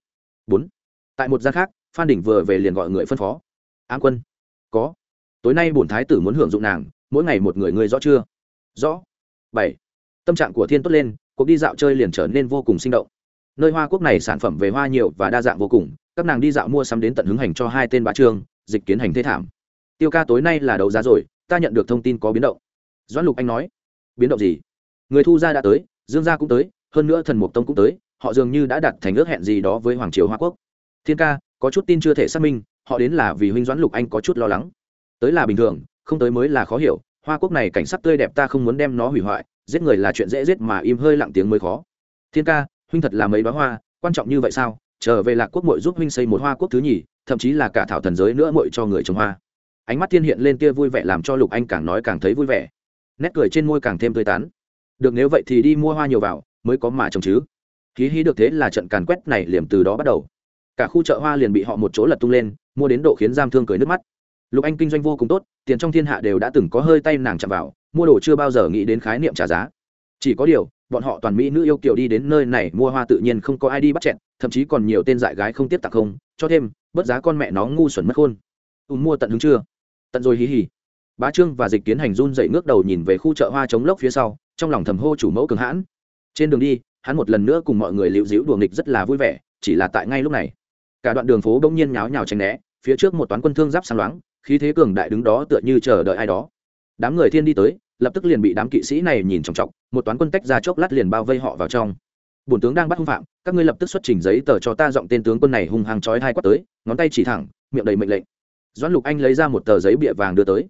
Bốn. Tại một gian khác, phan đỉnh vừa về liền gọi người phân phó. Ám quân. Có. Tối nay bổn thái tử muốn hưởng dụng nàng, mỗi ngày một người người rõ chưa? Rõ. Bảy. Tâm trạng của thiên tốt lên, cuộc đi dạo chơi liền trở nên vô cùng sinh động. Nơi hoa quốc này sản phẩm về hoa nhiều và đa dạng vô cùng, các nàng đi dạo mua sắm đến tận hứng hành cho hai tên bá trương, dịch kiến hành thế thảm. Tiêu ca tối nay là đấu giá rồi, ta nhận được thông tin có biến động. Doãn lục anh nói, biến động gì? Người thu gia đã tới, dương gia cũng tới, hơn nữa thần mục tông cũng tới họ dường như đã đặt thành ước hẹn gì đó với hoàng triều hoa quốc. Thiên ca, có chút tin chưa thể xác minh, họ đến là vì huynh doãn lục anh có chút lo lắng. Tới là bình thường, không tới mới là khó hiểu, hoa quốc này cảnh sắc tươi đẹp ta không muốn đem nó hủy hoại, giết người là chuyện dễ giết mà im hơi lặng tiếng mới khó. Thiên ca, huynh thật là mấy bá hoa, quan trọng như vậy sao? Trở về lạc quốc mội giúp huynh xây một hoa quốc thứ nhì, thậm chí là cả thảo thần giới nữa mội cho người trồng hoa. Ánh mắt thiên hiện lên tia vui vẻ làm cho lục anh càng nói càng thấy vui vẻ. Nét cười trên môi càng thêm tươi tán được, nếu vậy thì đi mua hoa nhiều vào, mới có mà trồng chứ hí hí được thế là trận càn quét này liềm từ đó bắt đầu. Cả khu chợ hoa liền bị họ một chỗ lật tung lên, mua đến độ khiến giam thương cười nước mắt. Lục anh kinh doanh vô cùng tốt, tiền trong thiên hạ đều đã từng có hơi tay nàng chạm vào, mua đồ chưa bao giờ nghĩ đến khái niệm trả giá. Chỉ có điều, bọn họ toàn mỹ nữ yêu kiều đi đến nơi này mua hoa tự nhiên không có ai đi bắt chẹn thậm chí còn nhiều tên dại gái không tiếp tặng không, cho thêm, bớt giá con mẹ nó ngu xuẩn mất khôn. Ùm mua tận hứng chưa? Tận rồi hí hí. Bá trương và dịch tiến hành run dậy ngước đầu nhìn về khu chợ hoa chống lốc phía sau, trong lòng thầm hô chủ mẫu cường hãn. Trên đường đi hắn một lần nữa cùng mọi người liễu dĩu đùa nghịch rất là vui vẻ, chỉ là tại ngay lúc này, cả đoạn đường phố bỗng nhiên nháo nhào tranh né, phía trước một toán quân thương giáp sáng loáng, khí thế cường đại đứng đó tựa như chờ đợi ai đó. Đám người thiên đi tới, lập tức liền bị đám kỵ sĩ này nhìn trọng trọng một toán quân tách ra chốc lát liền bao vây họ vào trong. Bổn tướng đang bắt hung phạm, các ngươi lập tức xuất trình giấy tờ cho ta giọng tên tướng quân này hung hăng chói hai quát tới, ngón tay chỉ thẳng, miệng đầy mệnh lệnh. Doãn lục anh lấy ra một tờ giấy bịa vàng đưa tới.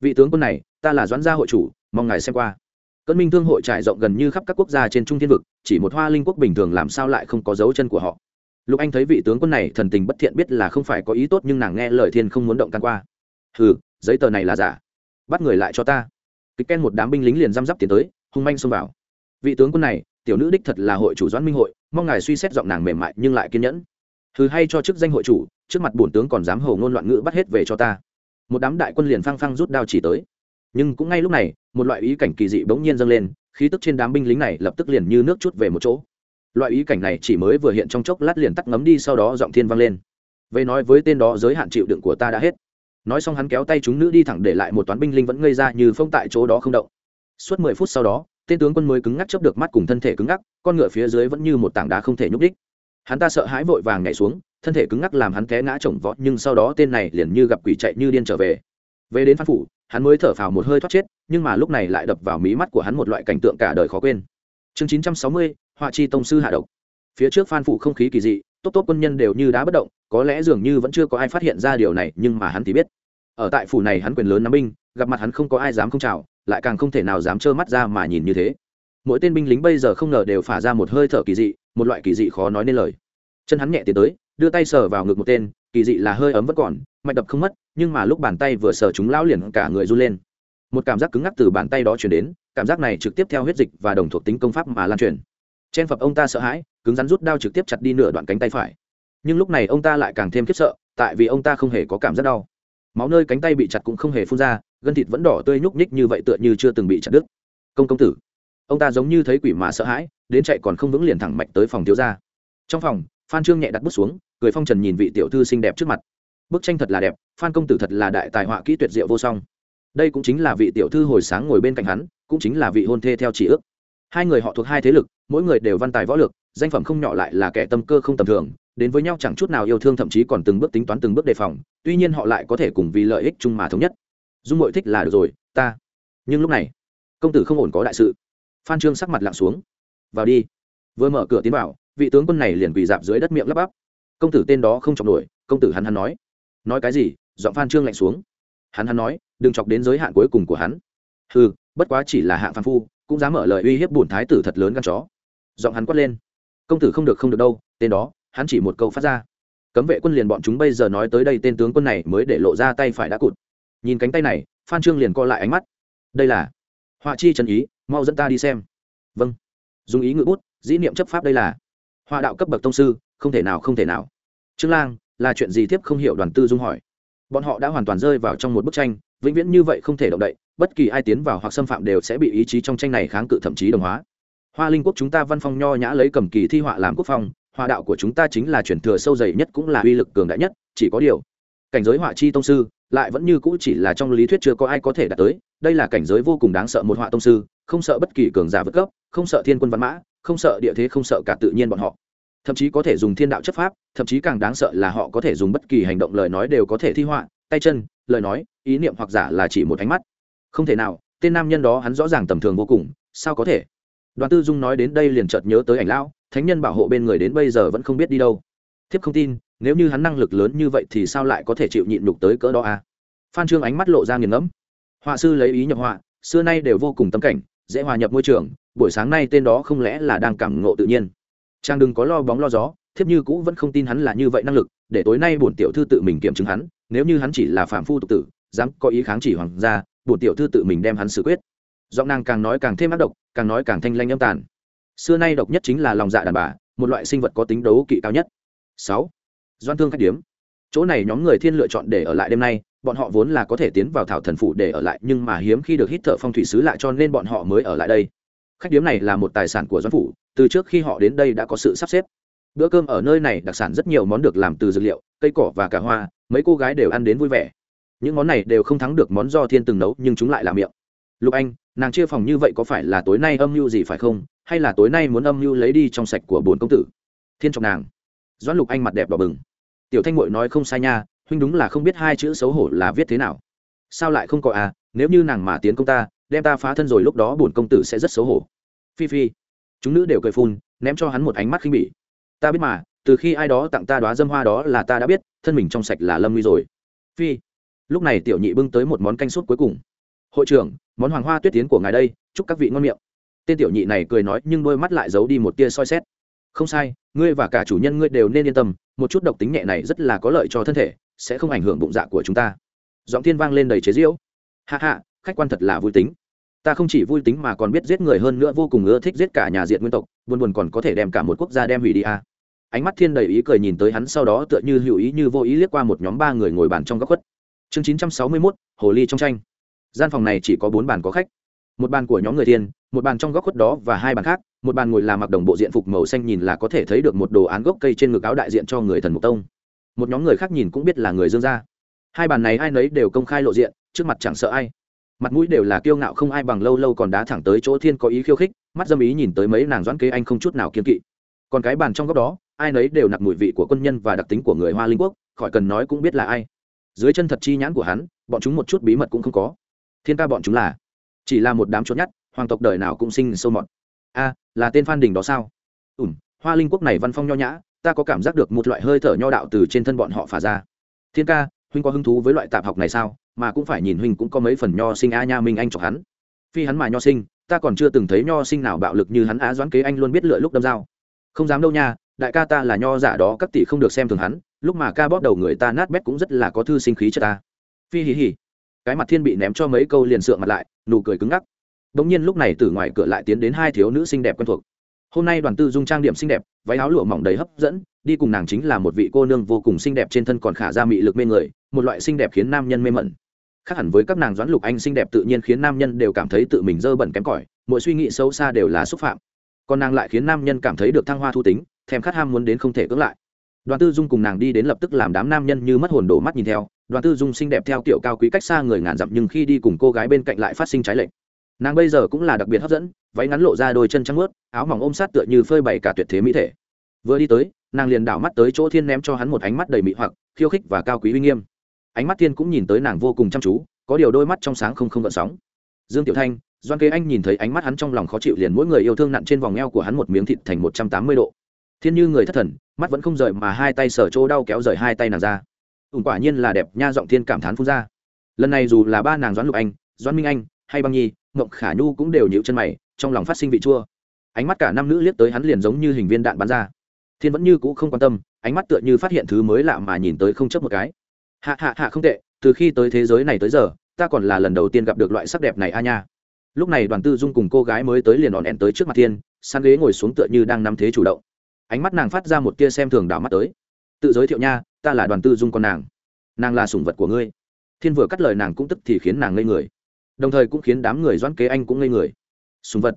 Vị tướng quân này, ta là doãn gia hội chủ, mong ngài xem qua cơn minh thương hội trải rộng gần như khắp các quốc gia trên trung thiên vực, chỉ một hoa linh quốc bình thường làm sao lại không có dấu chân của họ. Lục anh thấy vị tướng quân này thần tình bất thiện biết là không phải có ý tốt nhưng nàng nghe lời thiên không muốn động can qua. Hừ, giấy tờ này là giả. Bắt người lại cho ta. Kịch ken một đám binh lính liền răm rắp tiến tới, hung manh xông vào. Vị tướng quân này, tiểu nữ đích thật là hội chủ doãn minh hội, mong ngài suy xét giọng nàng mềm mại nhưng lại kiên nhẫn. Thứ hay cho chức danh hội chủ, trước mặt bổn tướng còn dám hầu ngôn loạn ngữ bắt hết về cho ta. Một đám đại quân liền phăng phăng rút đao chỉ tới nhưng cũng ngay lúc này, một loại ý cảnh kỳ dị bỗng nhiên dâng lên, khí tức trên đám binh lính này lập tức liền như nước chút về một chỗ. Loại ý cảnh này chỉ mới vừa hiện trong chốc lát liền tắt ngấm đi, sau đó giọng thiên vang lên. Về nói với tên đó, giới hạn chịu đựng của ta đã hết. Nói xong hắn kéo tay chúng nữ đi thẳng để lại một toán binh linh vẫn ngây ra như phong tại chỗ đó không động. Suốt mười phút sau đó, tên tướng quân mới cứng ngắc chấp được mắt cùng thân thể cứng ngắc, con ngựa phía dưới vẫn như một tảng đá không thể nhúc đích. Hắn ta sợ hãi vội vàng nhảy xuống, thân thể cứng ngắc làm hắn té ngã chồng vọt nhưng sau đó tên này liền như gặp quỷ chạy như điên trở về. Về đến phan phủ hắn mới thở phào một hơi thoát chết, nhưng mà lúc này lại đập vào mí mắt của hắn một loại cảnh tượng cả đời khó quên. Chương chín trăm sáu mươi, họa chi tông sư hạ độc. Phía trước phan phủ không khí kỳ dị tốt tốt quân nhân đều như đá bất động, có lẽ dường như vẫn chưa có ai phát hiện ra điều này, nhưng mà hắn thì biết. Ở tại phủ này hắn quyền lớn nắm binh, gặp mặt hắn không có ai dám không chào, lại càng không thể nào dám trơ mắt ra mà nhìn như thế. Mỗi tên binh lính bây giờ không ngờ đều phả ra một hơi thở kỳ dị, một loại kỳ dị khó nói nên lời. Chân hắn nhẹ tiến tới đưa tay sờ vào ngực một tên, kỳ dị là hơi ấm vẫn còn, mạch đập không mất, nhưng mà lúc bàn tay vừa sờ chúng lão liền cả người run lên. Một cảm giác cứng ngắc từ bàn tay đó chuyển đến, cảm giác này trực tiếp theo huyết dịch và đồng thuộc tính công pháp mà lan truyền. Chen phập ông ta sợ hãi, cứng rắn rút đao trực tiếp chặt đi nửa đoạn cánh tay phải. Nhưng lúc này ông ta lại càng thêm khiếp sợ, tại vì ông ta không hề có cảm giác đau. Máu nơi cánh tay bị chặt cũng không hề phun ra, gân thịt vẫn đỏ tươi nhúc nhích như vậy tựa như chưa từng bị chặt đứt. Công công tử. Ông ta giống như thấy quỷ mà sợ hãi, đến chạy còn không vững liền thẳng mạch tới phòng thiếu gia. Trong phòng phan trương nhẹ đặt bút xuống, cười phong trần nhìn vị tiểu thư xinh đẹp trước mặt. Bức tranh thật là đẹp, phan công tử thật là đại tài họa kỹ tuyệt diệu vô song. Đây cũng chính là vị tiểu thư hồi sáng ngồi bên cạnh hắn, cũng chính là vị hôn thê theo chỉ ước. Hai người họ thuộc hai thế lực, mỗi người đều văn tài võ lực, danh phẩm không nhỏ lại là kẻ tâm cơ không tầm thường, đến với nhau chẳng chút nào yêu thương thậm chí còn từng bước tính toán từng bước đề phòng, tuy nhiên họ lại có thể cùng vì lợi ích chung mà thống nhất. Dung mội thích là được rồi, ta. Nhưng lúc này, công tử không ổn có đại sự. Phan trương sắc mặt lặng xuống. Vào đi. Vừa mở cửa tiến vào vị tướng quân này liền quỳ dạp dưới đất miệng lắp bắp. Công tử tên đó không chọc nổi, công tử hắn hắn nói. Nói cái gì? Giọng phan trương lạnh xuống. Hắn hắn nói, đừng chọc đến giới hạn cuối cùng của hắn. Ừ bất quá chỉ là hạng phan phu, cũng dám mở lời uy hiếp bổn thái tử thật lớn gan chó. Giọng hắn quát lên. Công tử không được không được đâu, tên đó, hắn chỉ một câu phát ra. Cấm vệ quân liền bọn chúng bây giờ nói tới đây tên tướng quân này mới để lộ ra tay phải đã cụt. Nhìn cánh tay này, phan trương liền co lại ánh mắt. Đây là họa chi trần ý, mau dẫn ta đi xem. Vâng. Dùng ý ngữ bút, dĩ niệm chấp pháp đây là họa đạo cấp bậc tông sư, không thể nào, không thể nào. Trương lang, là chuyện gì tiếp không hiểu đoàn tư dung hỏi. Bọn họ đã hoàn toàn rơi vào trong một bức tranh, vĩnh viễn như vậy không thể động đậy, bất kỳ ai tiến vào hoặc xâm phạm đều sẽ bị ý chí trong tranh này kháng cự thậm chí đồng hóa. Hoa linh quốc chúng ta văn phong nho nhã lấy cầm kỳ thi họa làm quốc phong, họa đạo của chúng ta chính là chuyển thừa sâu dày nhất cũng là uy lực cường đại nhất, chỉ có điều. Cảnh giới họa chi tông sư, lại vẫn như cũ chỉ là trong lý thuyết chưa có ai có thể đạt tới, đây là cảnh giới vô cùng đáng sợ một họa tông sư, không sợ bất kỳ cường giả vượt cấp, không sợ thiên quân văn mã không sợ địa thế, không sợ cả tự nhiên bọn họ. Thậm chí có thể dùng thiên đạo chấp pháp, thậm chí càng đáng sợ là họ có thể dùng bất kỳ hành động lời nói đều có thể thi họa, tay chân, lời nói, ý niệm hoặc giả là chỉ một ánh mắt. Không thể nào, tên nam nhân đó hắn rõ ràng tầm thường vô cùng, sao có thể? Đoàn tư dung nói đến đây liền chợt nhớ tới ảnh lão, thánh nhân bảo hộ bên người đến bây giờ vẫn không biết đi đâu. Thiếp không tin, nếu như hắn năng lực lớn như vậy thì sao lại có thể chịu nhịn đục tới cỡ đó à? Phan trương ánh mắt lộ ra nghiền ngẫm. Họa sư lấy ý nhập họa, xưa nay đều vô cùng tâm cảnh, dễ hòa nhập môi trường buổi sáng nay tên đó không lẽ là đang cảm ngộ tự nhiên. Trang đừng có lo bóng lo gió, thiếp như cũ vẫn không tin hắn là như vậy năng lực, để tối nay bổn tiểu thư tự mình kiểm chứng hắn, nếu như hắn chỉ là phạm phu tục tử, dám có ý kháng chỉ hoàng gia, bổn tiểu thư tự mình đem hắn xử quyết. Giọng nàng càng nói càng thêm ác độc, càng nói càng thanh lanh âm tàn. Xưa nay độc nhất chính là lòng dạ đàn bà, một loại sinh vật có tính đấu kỵ cao nhất. Sáu. Doan thương khách điếm. Chỗ này nhóm người thiên lựa chọn để ở lại đêm nay, bọn họ vốn là có thể tiến vào thảo thần phủ để ở lại, nhưng mà hiếm khi được hít thở phong thủy sứ lại cho nên bọn họ mới ở lại đây khách điếm này là một tài sản của doanh phủ, từ trước khi họ đến đây đã có sự sắp xếp. Bữa cơm ở nơi này đặc sản rất nhiều món được làm từ dược liệu, cây cỏ và cả hoa, mấy cô gái đều ăn đến vui vẻ. Những món này đều không thắng được món do thiên từng nấu, nhưng chúng lại là miệng. Lục anh, nàng chia phòng như vậy có phải là tối nay âm mưu gì phải không? Hay là tối nay muốn âm mưu lấy đi trong sạch của bồn công tử? Thiên trọng nàng. Doãn lục anh mặt đẹp đỏ bừng. Tiểu thanh mội nói không sai nha, huynh đúng là không biết hai chữ xấu hổ là viết thế nào. Sao lại không có à? Nếu như nàng mà tiến công ta đem ta phá thân rồi lúc đó bổn công tử sẽ rất xấu hổ. Phi phi. Chúng nữ đều cười phun, ném cho hắn một ánh mắt khinh bỉ. Ta biết mà, từ khi ai đó tặng ta đoá dâm hoa đó là ta đã biết, thân mình trong sạch là lâm nguy rồi. Phi. Lúc này tiểu nhị bưng tới một món canh sốt cuối cùng. Hội trưởng, món hoàng hoa tuyết tiến của ngài đây, chúc các vị ngon miệng. Tên tiểu nhị này cười nói nhưng đôi mắt lại giấu đi một tia soi xét. Không sai, ngươi và cả chủ nhân ngươi đều nên yên tâm, một chút độc tính nhẹ này rất là có lợi cho thân thể, sẽ không ảnh hưởng bụng dạ của chúng ta. Giọng thiên vang lên đầy chế diễu hạ hạ khách quan thật là vui tính ta không chỉ vui tính mà còn biết giết người hơn nữa, vô cùng ưa thích giết cả nhà diện nguyên tộc, buồn buồn còn có thể đem cả một quốc gia đem hủy đi à. ánh mắt thiên đầy ý cười nhìn tới hắn sau đó tựa như hữu ý như vô ý liếc qua một nhóm ba người ngồi bàn trong góc khuất. Chương chín trăm sáu mươi mốt, hồ ly trong tranh. Gian phòng này chỉ có bốn bàn có khách. Một bàn của nhóm người thiên, một bàn trong góc khuất đó và hai bàn khác, một bàn ngồi là mặc đồng bộ diện phục màu xanh nhìn là có thể thấy được một đồ án gốc cây trên ngực áo đại diện cho người thần mục tông. Một nhóm người khác nhìn cũng biết là người dương gia. Hai bàn này ai nấy đều công khai lộ diện, trước mặt chẳng sợ ai mặt mũi đều là kiêu ngạo không ai bằng lâu lâu còn đá thẳng tới chỗ thiên có ý khiêu khích, mắt dâm ý nhìn tới mấy nàng doãn kế anh không chút nào kiên kỵ. Còn cái bàn trong góc đó, ai nấy đều nặc mùi vị của quân nhân và đặc tính của người hoa linh quốc, khỏi cần nói cũng biết là ai. Dưới chân thật chi nhãn của hắn, bọn chúng một chút bí mật cũng không có. Thiên ca bọn chúng là, chỉ là một đám chốt nhát hoàng tộc đời nào cũng sinh sâu mọt. A, là tên phan đình đó sao? Ủm hoa linh quốc này văn phong nho nhã, ta có cảm giác được một loại hơi thở nho đạo từ trên thân bọn họ phả ra. Thiên ca, huynh có hứng thú với loại tạp học này sao? Mà cũng phải nhìn huynh cũng có mấy phần nho sinh a nha minh anh chọc hắn. Phi hắn mà nho sinh, ta còn chưa từng thấy nho sinh nào bạo lực như hắn á doãn kế anh luôn biết lựa lúc đâm dao. Không dám đâu nha, đại ca ta là nho giả đó, các tỷ không được xem thường hắn, lúc mà ca bóp đầu người ta nát bét cũng rất là có thư sinh khí cho ta. Phi hì hì, cái mặt thiên bị ném cho mấy câu liền sượng mặt lại, nụ cười cứng ngắc. Bỗng nhiên lúc này từ ngoài cửa lại tiến đến hai thiếu nữ xinh đẹp quen thuộc. Hôm nay đoàn tư dung trang điểm xinh đẹp, váy áo lụa mỏng đầy hấp dẫn, đi cùng nàng chính là một vị cô nương vô cùng xinh đẹp trên thân còn khả ra mị lực mê người, một loại xinh đẹp khiến nam nhân mê mẩn khác hẳn với các nàng doãn lục anh xinh đẹp tự nhiên khiến nam nhân đều cảm thấy tự mình dơ bẩn kém cỏi mỗi suy nghĩ xấu xa đều là xúc phạm. Còn nàng lại khiến nam nhân cảm thấy được thăng hoa thu tính, thèm khát ham muốn đến không thể cưỡng lại. Đoàn tư dung cùng nàng đi đến lập tức làm đám nam nhân như mất hồn đổ mắt nhìn theo. Đoàn tư dung xinh đẹp theo kiểu cao quý cách xa người ngàn dặm nhưng khi đi cùng cô gái bên cạnh lại phát sinh trái lệnh nàng bây giờ cũng là đặc biệt hấp dẫn, váy ngắn lộ ra đôi chân trắng ướt áo mỏng ôm sát tựa như phơi bày cả tuyệt thế mỹ thể. Vừa đi tới, nàng liền đảo mắt tới chỗ thiên ném cho hắn một ánh mắt đầy mị hoặc, khiêu khích và cao quý uy nghiêm ánh mắt thiên cũng nhìn tới nàng vô cùng chăm chú, có điều đôi mắt trong sáng không không gợn sóng. Dương tiểu thanh, doan kế anh nhìn thấy ánh mắt hắn trong lòng khó chịu liền mỗi người yêu thương nặn trên vòng eo của hắn một miếng thịt thành một trăm tám mươi độ. Thiên như người thất thần, mắt vẫn không rời mà hai tay sở chỗ đau kéo rời hai tay nàng ra. Ùn quả nhiên là đẹp nha, giọng thiên cảm thán phun ra. Lần này dù là ba nàng doãn lục anh, doãn minh anh, hay băng nhi ngộng khả nhu cũng đều nhịu chân mày, trong lòng phát sinh vị chua. Ánh mắt cả năm nữ liếc tới hắn liền giống như hình viên đạn bắn ra. Thiên vẫn như cũ không quan tâm, ánh mắt tựa như phát hiện thứ mới lạ mà nhìn tới không chấp một cái hạ hạ hạ không tệ, từ khi tới thế giới này tới giờ, ta còn là lần đầu tiên gặp được loại sắc đẹp này a nha. Lúc này đoàn tư dung cùng cô gái mới tới liền đòn ẹn tới trước mặt thiên san ghế ngồi xuống tựa như đang nắm thế chủ động. Ánh mắt nàng phát ra một tia xem thường đảo mắt tới. Tự giới thiệu nha, ta là đoàn tư dung con nàng. Nàng là sủng vật của ngươi. Thiên vừa cắt lời nàng cũng tức thì khiến nàng ngây người. Đồng thời cũng khiến đám người doãn kế anh cũng ngây người. Sùng vật.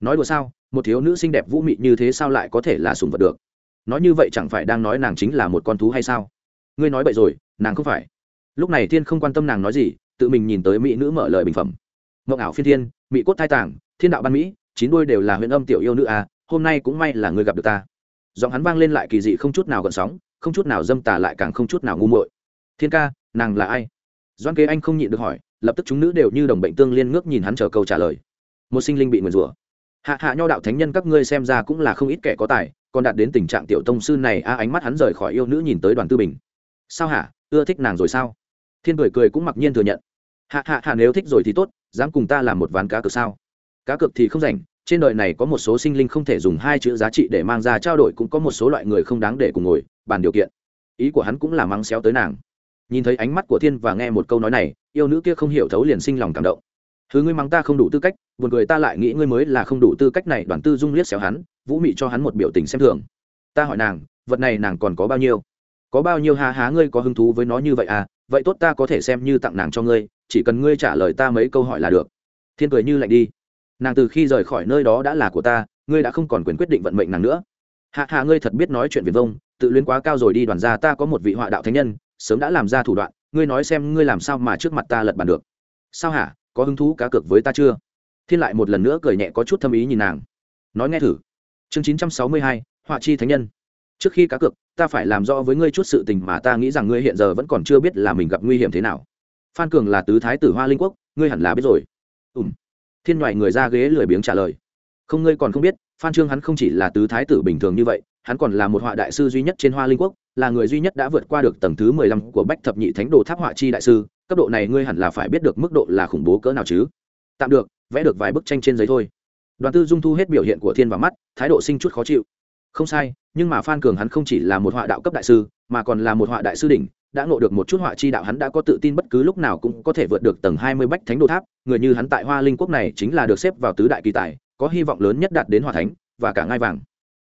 Nói đùa sao, một thiếu nữ xinh đẹp vũ mị như thế sao lại có thể là sùng vật được? Nói như vậy chẳng phải đang nói nàng chính là một con thú hay sao? Ngươi nói vậy rồi nàng không phải. Lúc này thiên không quan tâm nàng nói gì, tự mình nhìn tới mỹ nữ mở lời bình phẩm. Mộng ảo phiên thiên, mỹ cốt thai tàng, thiên đạo ban mỹ, chín đôi đều là huyện âm tiểu yêu nữ à hôm nay cũng may là người gặp được ta. Giọng hắn vang lên lại kỳ dị không chút nào gợn sóng, không chút nào dâm tà lại càng không chút nào ngu muội. Thiên ca, nàng là ai? Doan kế anh không nhịn được hỏi, lập tức chúng nữ đều như đồng bệnh tương liên ngước nhìn hắn chờ câu trả lời. Một sinh linh bị nguyền rủa. Hạ hạ nho đạo thánh nhân các ngươi xem ra cũng là không ít kẻ có tài, còn đạt đến tình trạng tiểu tông sư này, a ánh mắt hắn rời khỏi yêu nữ nhìn tới đoàn tư bình. Sao hả? Ưa thích nàng rồi sao? Thiên cười cười cũng mặc nhiên thừa nhận. Hạ hạ hạ nếu thích rồi thì tốt, dám cùng ta làm một ván cá cược sao? Cá cược thì không rảnh, trên đời này có một số sinh linh không thể dùng hai chữ giá trị để mang ra trao đổi, cũng có một số loại người không đáng để cùng ngồi, bàn điều kiện. Ý của hắn cũng là mắng xéo tới nàng. Nhìn thấy ánh mắt của thiên và nghe một câu nói này, yêu nữ kia không hiểu thấu liền sinh lòng cảm động. Thứ ngươi mắng ta không đủ tư cách, buồn cười ta lại nghĩ ngươi mới là không đủ tư cách này, đoàn tư dung liếc xéo hắn, vũ mị cho hắn một biểu tình xem thường. Ta hỏi nàng, vật này nàng còn có bao nhiêu? Có bao nhiêu ha há ngươi có hứng thú với nó như vậy à? Vậy tốt ta có thể xem như tặng nàng cho ngươi, chỉ cần ngươi trả lời ta mấy câu hỏi là được. Thiên cười như lạnh đi. Nàng từ khi rời khỏi nơi đó đã là của ta, ngươi đã không còn quyền quyết định vận mệnh nàng nữa. Hạ hạ ngươi thật biết nói chuyện viền vông, tự luyến quá cao rồi đi đoàn ra ta có một vị họa đạo thánh nhân, sớm đã làm ra thủ đoạn, ngươi nói xem ngươi làm sao mà trước mặt ta lật bàn được. Sao hả? Có hứng thú cá cược với ta chưa? Thiên lại một lần nữa cười nhẹ có chút thâm ý nhìn nàng. Nói nghe thử. Chương chín trăm sáu mươi hai, họa chi thánh nhân trước khi cá cược, ta phải làm rõ với ngươi chút sự tình mà ta nghĩ rằng ngươi hiện giờ vẫn còn chưa biết là mình gặp nguy hiểm thế nào. Phan cường là tứ thái tử hoa linh quốc, ngươi hẳn là biết rồi. Ùm thiên ngoại người ra ghế lười biếng trả lời. Không, ngươi còn không biết, phan trương hắn không chỉ là tứ thái tử bình thường như vậy, hắn còn là một họa đại sư duy nhất trên hoa linh quốc, là người duy nhất đã vượt qua được tầng thứ mười lăm của bách thập nhị thánh đồ tháp họa chi đại sư, cấp độ này ngươi hẳn là phải biết được mức độ là khủng bố cỡ nào chứ. Tạm được, vẽ được vài bức tranh trên giấy thôi. Đoàn tư dung thu hết biểu hiện của thiên vào mắt, thái độ sinh chút khó chịu không sai, nhưng mà phan cường hắn không chỉ là một họa đạo cấp đại sư, mà còn là một họa đại sư đỉnh, đã ngộ được một chút họa chi đạo hắn đã có tự tin bất cứ lúc nào cũng có thể vượt được tầng hai mươi bách thánh đồ tháp, người như hắn tại hoa linh quốc này chính là được xếp vào tứ đại kỳ tài, có hy vọng lớn nhất đạt đến hòa thánh, và cả ngai vàng.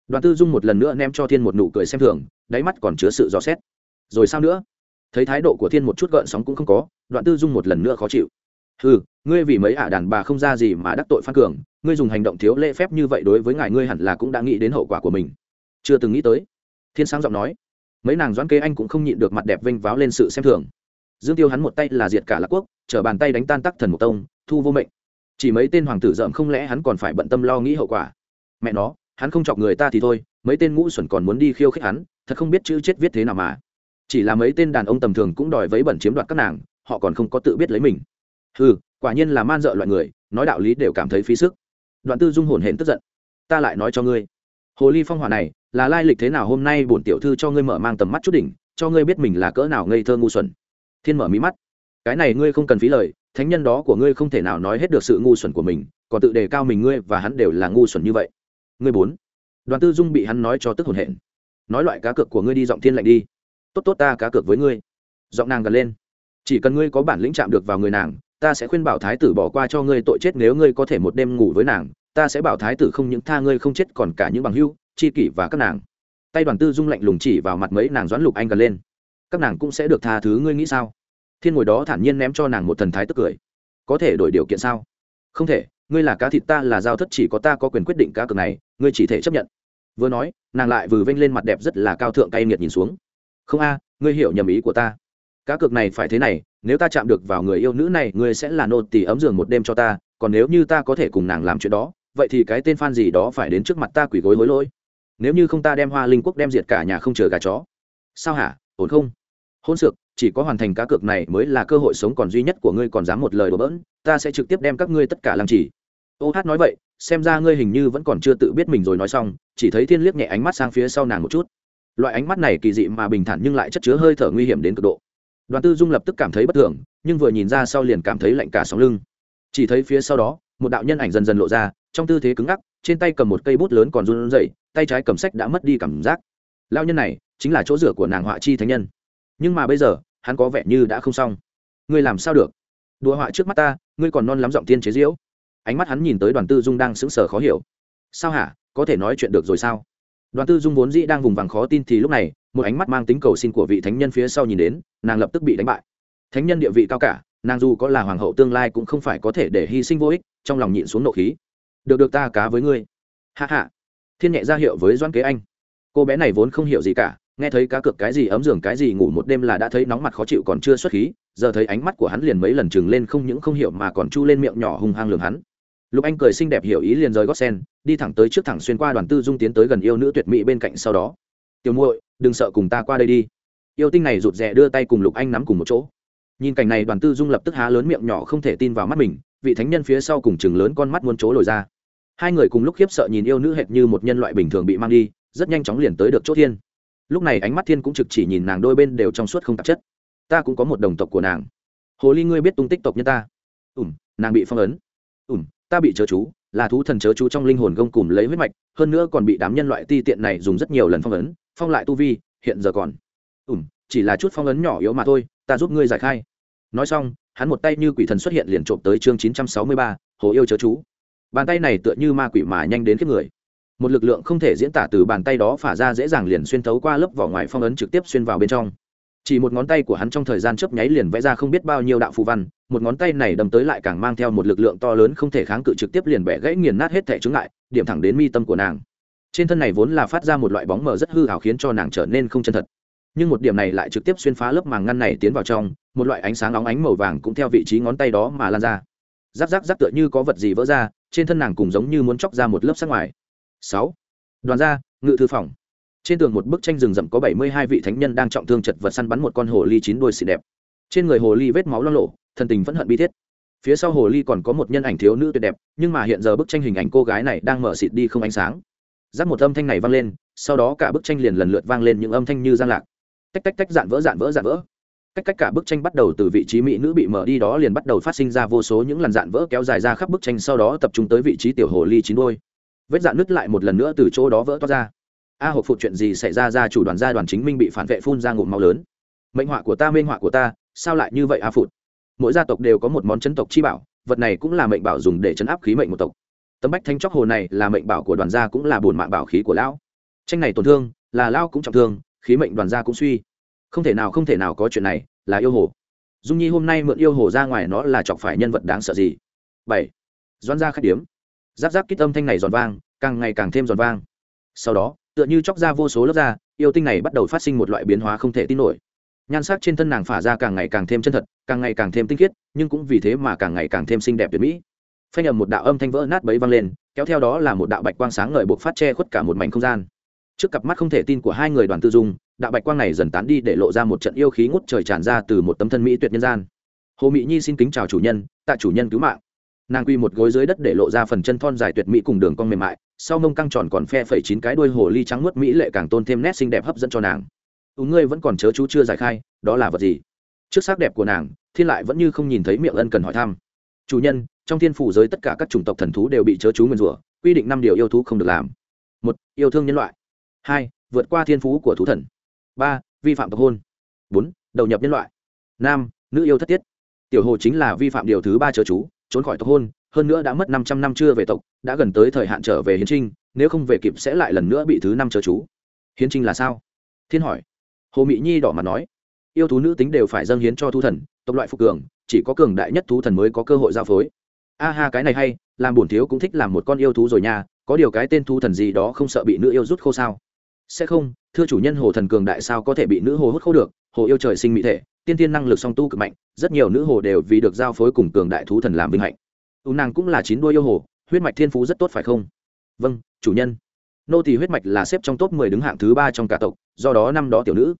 Đoàn tư dung một lần nữa ném cho thiên một nụ cười xem thường, đáy mắt còn chứa sự dò xét. Rồi sao nữa? Thấy thái độ của thiên một chút gợn sóng cũng không có đoạn tư dung một lần nữa khó chịu. Ừ ngươi vì mấy ả đàn bà không ra gì mà đắc tội phan cường ngươi dùng hành động thiếu lễ phép như vậy đối với ngài, ngươi hẳn là cũng đã nghĩ đến hậu quả của mình. Chưa từng nghĩ tới. Thiên sáng giọng nói. Mấy nàng doãn kế anh cũng không nhịn được mặt đẹp vênh váo lên sự xem thường. Dương tiêu hắn một tay là diệt cả lạc quốc chở bàn tay đánh tan tắc thần một tông, thu vô mệnh. Chỉ mấy tên hoàng tử dợm không lẽ hắn còn phải bận tâm lo nghĩ hậu quả? Mẹ nó, hắn không chọc người ta thì thôi, mấy tên ngũ xuẩn còn muốn đi khiêu khích hắn, thật không biết chữ chết viết thế nào mà. Chỉ là mấy tên đàn ông tầm thường cũng đòi vấy bẩn chiếm đoạt các nàng, họ còn không có tự biết lấy mình. Ừ quả nhiên là man dợ loại người, nói đạo lý đều cảm thấy phí sức đoạn tư dung hồn hển tức giận. Ta lại nói cho ngươi. Hồ ly phong hỏa này, là lai lịch thế nào hôm nay bổn tiểu thư cho ngươi mở mang tầm mắt chút đỉnh, cho ngươi biết mình là cỡ nào ngây thơ ngu xuẩn. Thiên mở mí mắt. Cái này ngươi không cần phí lời, thánh nhân đó của ngươi không thể nào nói hết được sự ngu xuẩn của mình, còn tự đề cao mình ngươi và hắn đều là ngu xuẩn như vậy. Ngươi bốn. Đoàn tư dung bị hắn nói cho tức hồn hển. Nói loại cá cược của ngươi đi giọng thiên lạnh đi. Tốt tốt ta cá cược với ngươi. Giọng nàng gần lên. Chỉ cần ngươi có bản lĩnh chạm được vào người nàng ta sẽ khuyên bảo thái tử bỏ qua cho ngươi tội chết nếu ngươi có thể một đêm ngủ với nàng, ta sẽ bảo thái tử không những tha ngươi không chết còn cả những bằng hưu tri kỷ và các nàng. Tay đoàn tư dung lạnh lùng chỉ vào mặt mấy nàng doãn lục anh gần lên. Các nàng cũng sẽ được tha thứ ngươi nghĩ sao? Thiên ngồi đó thản nhiên ném cho nàng một thần thái tức cười. Có thể đổi điều kiện sao? Không thể, ngươi là cá thịt ta là giao thất chỉ có ta có quyền quyết định cá cược này, ngươi chỉ thể chấp nhận. Vừa nói, nàng lại vừa vênh lên mặt đẹp rất là cao thượng cay nghiệt nhìn xuống. Không a, ngươi hiểu nhầm ý của ta. Cá cược này phải thế này nếu ta chạm được vào người yêu nữ này, ngươi sẽ là nô tỳ ấm giường một đêm cho ta, còn nếu như ta có thể cùng nàng làm chuyện đó, vậy thì cái tên phan gì đó phải đến trước mặt ta quỷ gối hối lỗi. Nếu như không ta đem hoa linh quốc đem diệt cả nhà không chờ gà chó. Sao hả? Ổn không? Hôn sược chỉ có hoàn thành cá cược này mới là cơ hội sống còn duy nhất của ngươi, còn dám một lời đổ bỡn, ta sẽ trực tiếp đem các ngươi tất cả làm chỉ. Ô hát nói vậy, xem ra ngươi hình như vẫn còn chưa tự biết mình rồi nói xong, chỉ thấy thiên liếc nhẹ ánh mắt sang phía sau nàng một chút. Loại ánh mắt này kỳ dị mà bình thản nhưng lại chất chứa hơi thở nguy hiểm đến cực độ đoàn tư dung lập tức cảm thấy bất thường, nhưng vừa nhìn ra sau liền cảm thấy lạnh cả sóng lưng. Chỉ thấy phía sau đó, một đạo nhân ảnh dần dần lộ ra, trong tư thế cứng ngắc, trên tay cầm một cây bút lớn còn run rẩy, tay trái cầm sách đã mất đi cảm giác. Lao nhân này chính là chỗ rửa của nàng họa chi thánh nhân. Nhưng mà bây giờ, hắn có vẻ như đã không xong. Ngươi làm sao được? Đùa họa trước mắt ta, ngươi còn non lắm giọng tiên chế diễu ánh mắt hắn nhìn tới đoàn tư dung đang sững sờ khó hiểu. Sao hả? Có thể nói chuyện được rồi sao? Đoàn tư dung vốn dĩ đang vùng vằng khó tin thì lúc này một ánh mắt mang tính cầu xin của vị thánh nhân phía sau nhìn đến, nàng lập tức bị đánh bại. Thánh nhân địa vị cao cả, nàng dù có là hoàng hậu tương lai cũng không phải có thể để hy sinh vô ích, trong lòng nhịn xuống nộ khí. Được được, ta cá với ngươi. Hạ hạ thiên nhẹ ra hiệu với doãn kế anh. Cô bé này vốn không hiểu gì cả, nghe thấy cá cược cái gì, ấm giường cái gì, ngủ một đêm là đã thấy nóng mặt khó chịu còn chưa xuất khí, giờ thấy ánh mắt của hắn liền mấy lần chừng lên không những không hiểu mà còn chu lên miệng nhỏ hung hăng lường hắn. Lục anh cười xinh đẹp hiểu ý liền rời gót sen, đi thẳng tới trước thẳng xuyên qua đoàn tư dung tiến tới gần yêu nữ tuyệt mỹ bên cạnh sau đó. Tiểu muội đừng sợ cùng ta qua đây đi. Yêu tinh này rụt rè đưa tay cùng lục anh nắm cùng một chỗ. Nhìn cảnh này, đoàn tư dung lập tức há lớn miệng nhỏ không thể tin vào mắt mình, vị thánh nhân phía sau cùng chừng lớn con mắt muốn chỗ lồi ra. Hai người cùng lúc khiếp sợ nhìn yêu nữ hệt như một nhân loại bình thường bị mang đi, rất nhanh chóng liền tới được chỗ thiên. Lúc này ánh mắt thiên cũng trực chỉ nhìn nàng đôi bên đều trong suốt không tạp chất. Ta cũng có một đồng tộc của nàng. Hồ ly ngươi biết tung tích tộc nhân ta? Ủm nàng bị phong ấn. Ủm ta bị chớ chú, là thú thần chớ chú trong linh hồn gông cùng lấy huyết mạch, hơn nữa còn bị đám nhân loại ti tiện này dùng rất nhiều lần phong ấn phong lại tu vi, hiện giờ còn. Ủm chỉ là chút phong ấn nhỏ yếu mà thôi, ta giúp ngươi giải khai. Nói xong, hắn một tay như quỷ thần xuất hiện liền trộm tới chương chín trăm sáu mươi ba, hồ yêu chớ chú. Bàn tay này tựa như ma quỷ mà nhanh đến kiếp người. Một lực lượng không thể diễn tả từ bàn tay đó phả ra dễ dàng liền xuyên thấu qua lớp vỏ ngoài phong ấn trực tiếp xuyên vào bên trong. Chỉ một ngón tay của hắn trong thời gian chớp nháy liền vẽ ra không biết bao nhiêu đạo phù văn, một ngón tay này đâm tới lại càng mang theo một lực lượng to lớn không thể kháng cự trực tiếp liền bẻ gãy nghiền nát hết thẻ chứng lại điểm thẳng đến mi tâm của nàng trên thân này vốn là phát ra một loại bóng mờ rất hư hảo khiến cho nàng trở nên không chân thật. Nhưng một điểm này lại trực tiếp xuyên phá lớp màng ngăn này tiến vào trong, một loại ánh sáng óng ánh màu vàng cũng theo vị trí ngón tay đó mà lan ra. Rắc rắc rắc tựa như có vật gì vỡ ra, trên thân nàng cùng giống như muốn chóc ra một lớp sắc ngoài. Sáu. Đoàn gia ngự thư phòng. Trên tường một bức tranh rừng rậm có bảy mươi hai vị thánh nhân đang trọng thương chật vật săn bắn một con hồ ly chín đuôi xịt đẹp. Trên người hồ ly vết máu lo lộ, thần tình vẫn hận bi thiết. Phía sau hồ ly còn có một nhân ảnh thiếu nữ tuyệt đẹp, nhưng mà hiện giờ bức tranh hình ảnh cô gái này đang mở xịt đi không ánh sáng giáp một âm thanh này vang lên, sau đó cả bức tranh liền lần lượt vang lên những âm thanh như gian lạc. Tách tách tách dạn vỡ dạn vỡ dạn vỡ. Cách cách cả bức tranh bắt đầu từ vị trí mỹ nữ bị mở đi đó liền bắt đầu phát sinh ra vô số những lần dạn vỡ kéo dài ra khắp bức tranh, sau đó tập trung tới vị trí tiểu hồ ly chín đôi. Vết dạn nứt lại một lần nữa từ chỗ đó vỡ toát ra. A hộp phụ chuyện gì xảy ra ra chủ đoàn gia đoàn chính minh bị phản vệ phun ra ngụm máu lớn. Mệnh họa của ta minh họa của ta, sao lại như vậy a phụt? Mỗi gia tộc đều có một món chấn tộc chi bảo, vật này cũng là mệnh bảo dùng để chấn áp khí mệnh một tộc tấm bách thanh chóc hồ này là mệnh bảo của đoàn gia cũng là bổn mạng bảo khí của lão. Tranh này tổn thương, là lao cũng trọng thương, khí mệnh đoàn gia cũng suy. Không thể nào, không thể nào có chuyện này, là yêu hồ. Dung nhi hôm nay mượn yêu hồ ra ngoài nó là chọc phải nhân vật đáng sợ gì? Bảy. Doan ra khách điếm. Giáp giáp kít âm thanh này giòn vang, càng ngày càng thêm giòn vang. Sau đó, tựa như chóc ra vô số lớp da, yêu tinh này bắt đầu phát sinh một loại biến hóa không thể tin nổi. Nhan sắc trên thân nàng phả ra càng ngày càng thêm chân thật, càng ngày càng thêm tinh khiết, nhưng cũng vì thế mà càng ngày càng thêm xinh đẹp tuyệt mỹ phanh ầm một đạo âm thanh vỡ nát bấy vang lên, kéo theo đó là một đạo bạch quang sáng ngời buộc phát che khuất cả một mảnh không gian. Trước cặp mắt không thể tin của hai người đoàn tư dung, đạo bạch quang này dần tán đi để lộ ra một trận yêu khí ngút trời tràn ra từ một tấm thân mỹ tuyệt nhân gian. Hồ mỹ nhi xin kính chào chủ nhân, tạ chủ nhân cứu mạng. Nàng quy một gối dưới đất để lộ ra phần chân thon dài tuyệt mỹ cùng đường cong mềm mại, sau mông căng tròn còn phe phẩy chín cái đuôi hồ ly trắng muốt mỹ lệ càng tôn thêm nét xinh đẹp hấp dẫn cho nàng. Tú ngươi vẫn còn chớ chú chưa giải khai, đó là vật gì? Trước sắc đẹp của nàng, thiên lại vẫn như không nhìn thấy miệng ân cần hỏi thăm chủ nhân, trong thiên phủ giới tất cả các chủng tộc thần thú đều bị chớ chú nguyên rủa, quy định năm điều yêu thú không được làm. Một, yêu thương nhân loại. Hai, vượt qua thiên phú của thú thần. Ba, vi phạm tộc hôn. Bốn, đầu nhập nhân loại. Năm, nữ yêu thất tiết. Tiểu hồ chính là vi phạm điều thứ ba chớ chú, trốn khỏi tộc hôn, hơn nữa đã mất năm trăm năm chưa về tộc, đã gần tới thời hạn trở về hiến trinh, nếu không về kịp sẽ lại lần nữa bị thứ năm chớ chú. Hiến trinh là sao? Thiên hỏi. Hồ mỹ nhi đỏ mặt nói. Yêu thú nữ tính đều phải dâng hiến cho thú thần, tộc loại phục cường chỉ có cường đại nhất thú thần mới có cơ hội giao phối. A ha, cái này hay, làm bổn thiếu cũng thích làm một con yêu thú rồi nha, có điều cái tên thú thần gì đó không sợ bị nữ yêu rút khô sao? Sẽ không, thưa chủ nhân, hồ thần cường đại sao có thể bị nữ hồ hút khô được? Hồ yêu trời sinh mỹ thể, tiên tiên năng lực song tu cực mạnh, rất nhiều nữ hồ đều vì được giao phối cùng cường đại thú thần làm vinh hạnh. U nàng cũng là chín đuôi yêu hồ, huyết mạch thiên phú rất tốt phải không? Vâng chủ nhân. Nô thì huyết mạch là xếp trong top mười đứng hạng thứ ba trong cả tộc, do đó năm đó tiểu nữ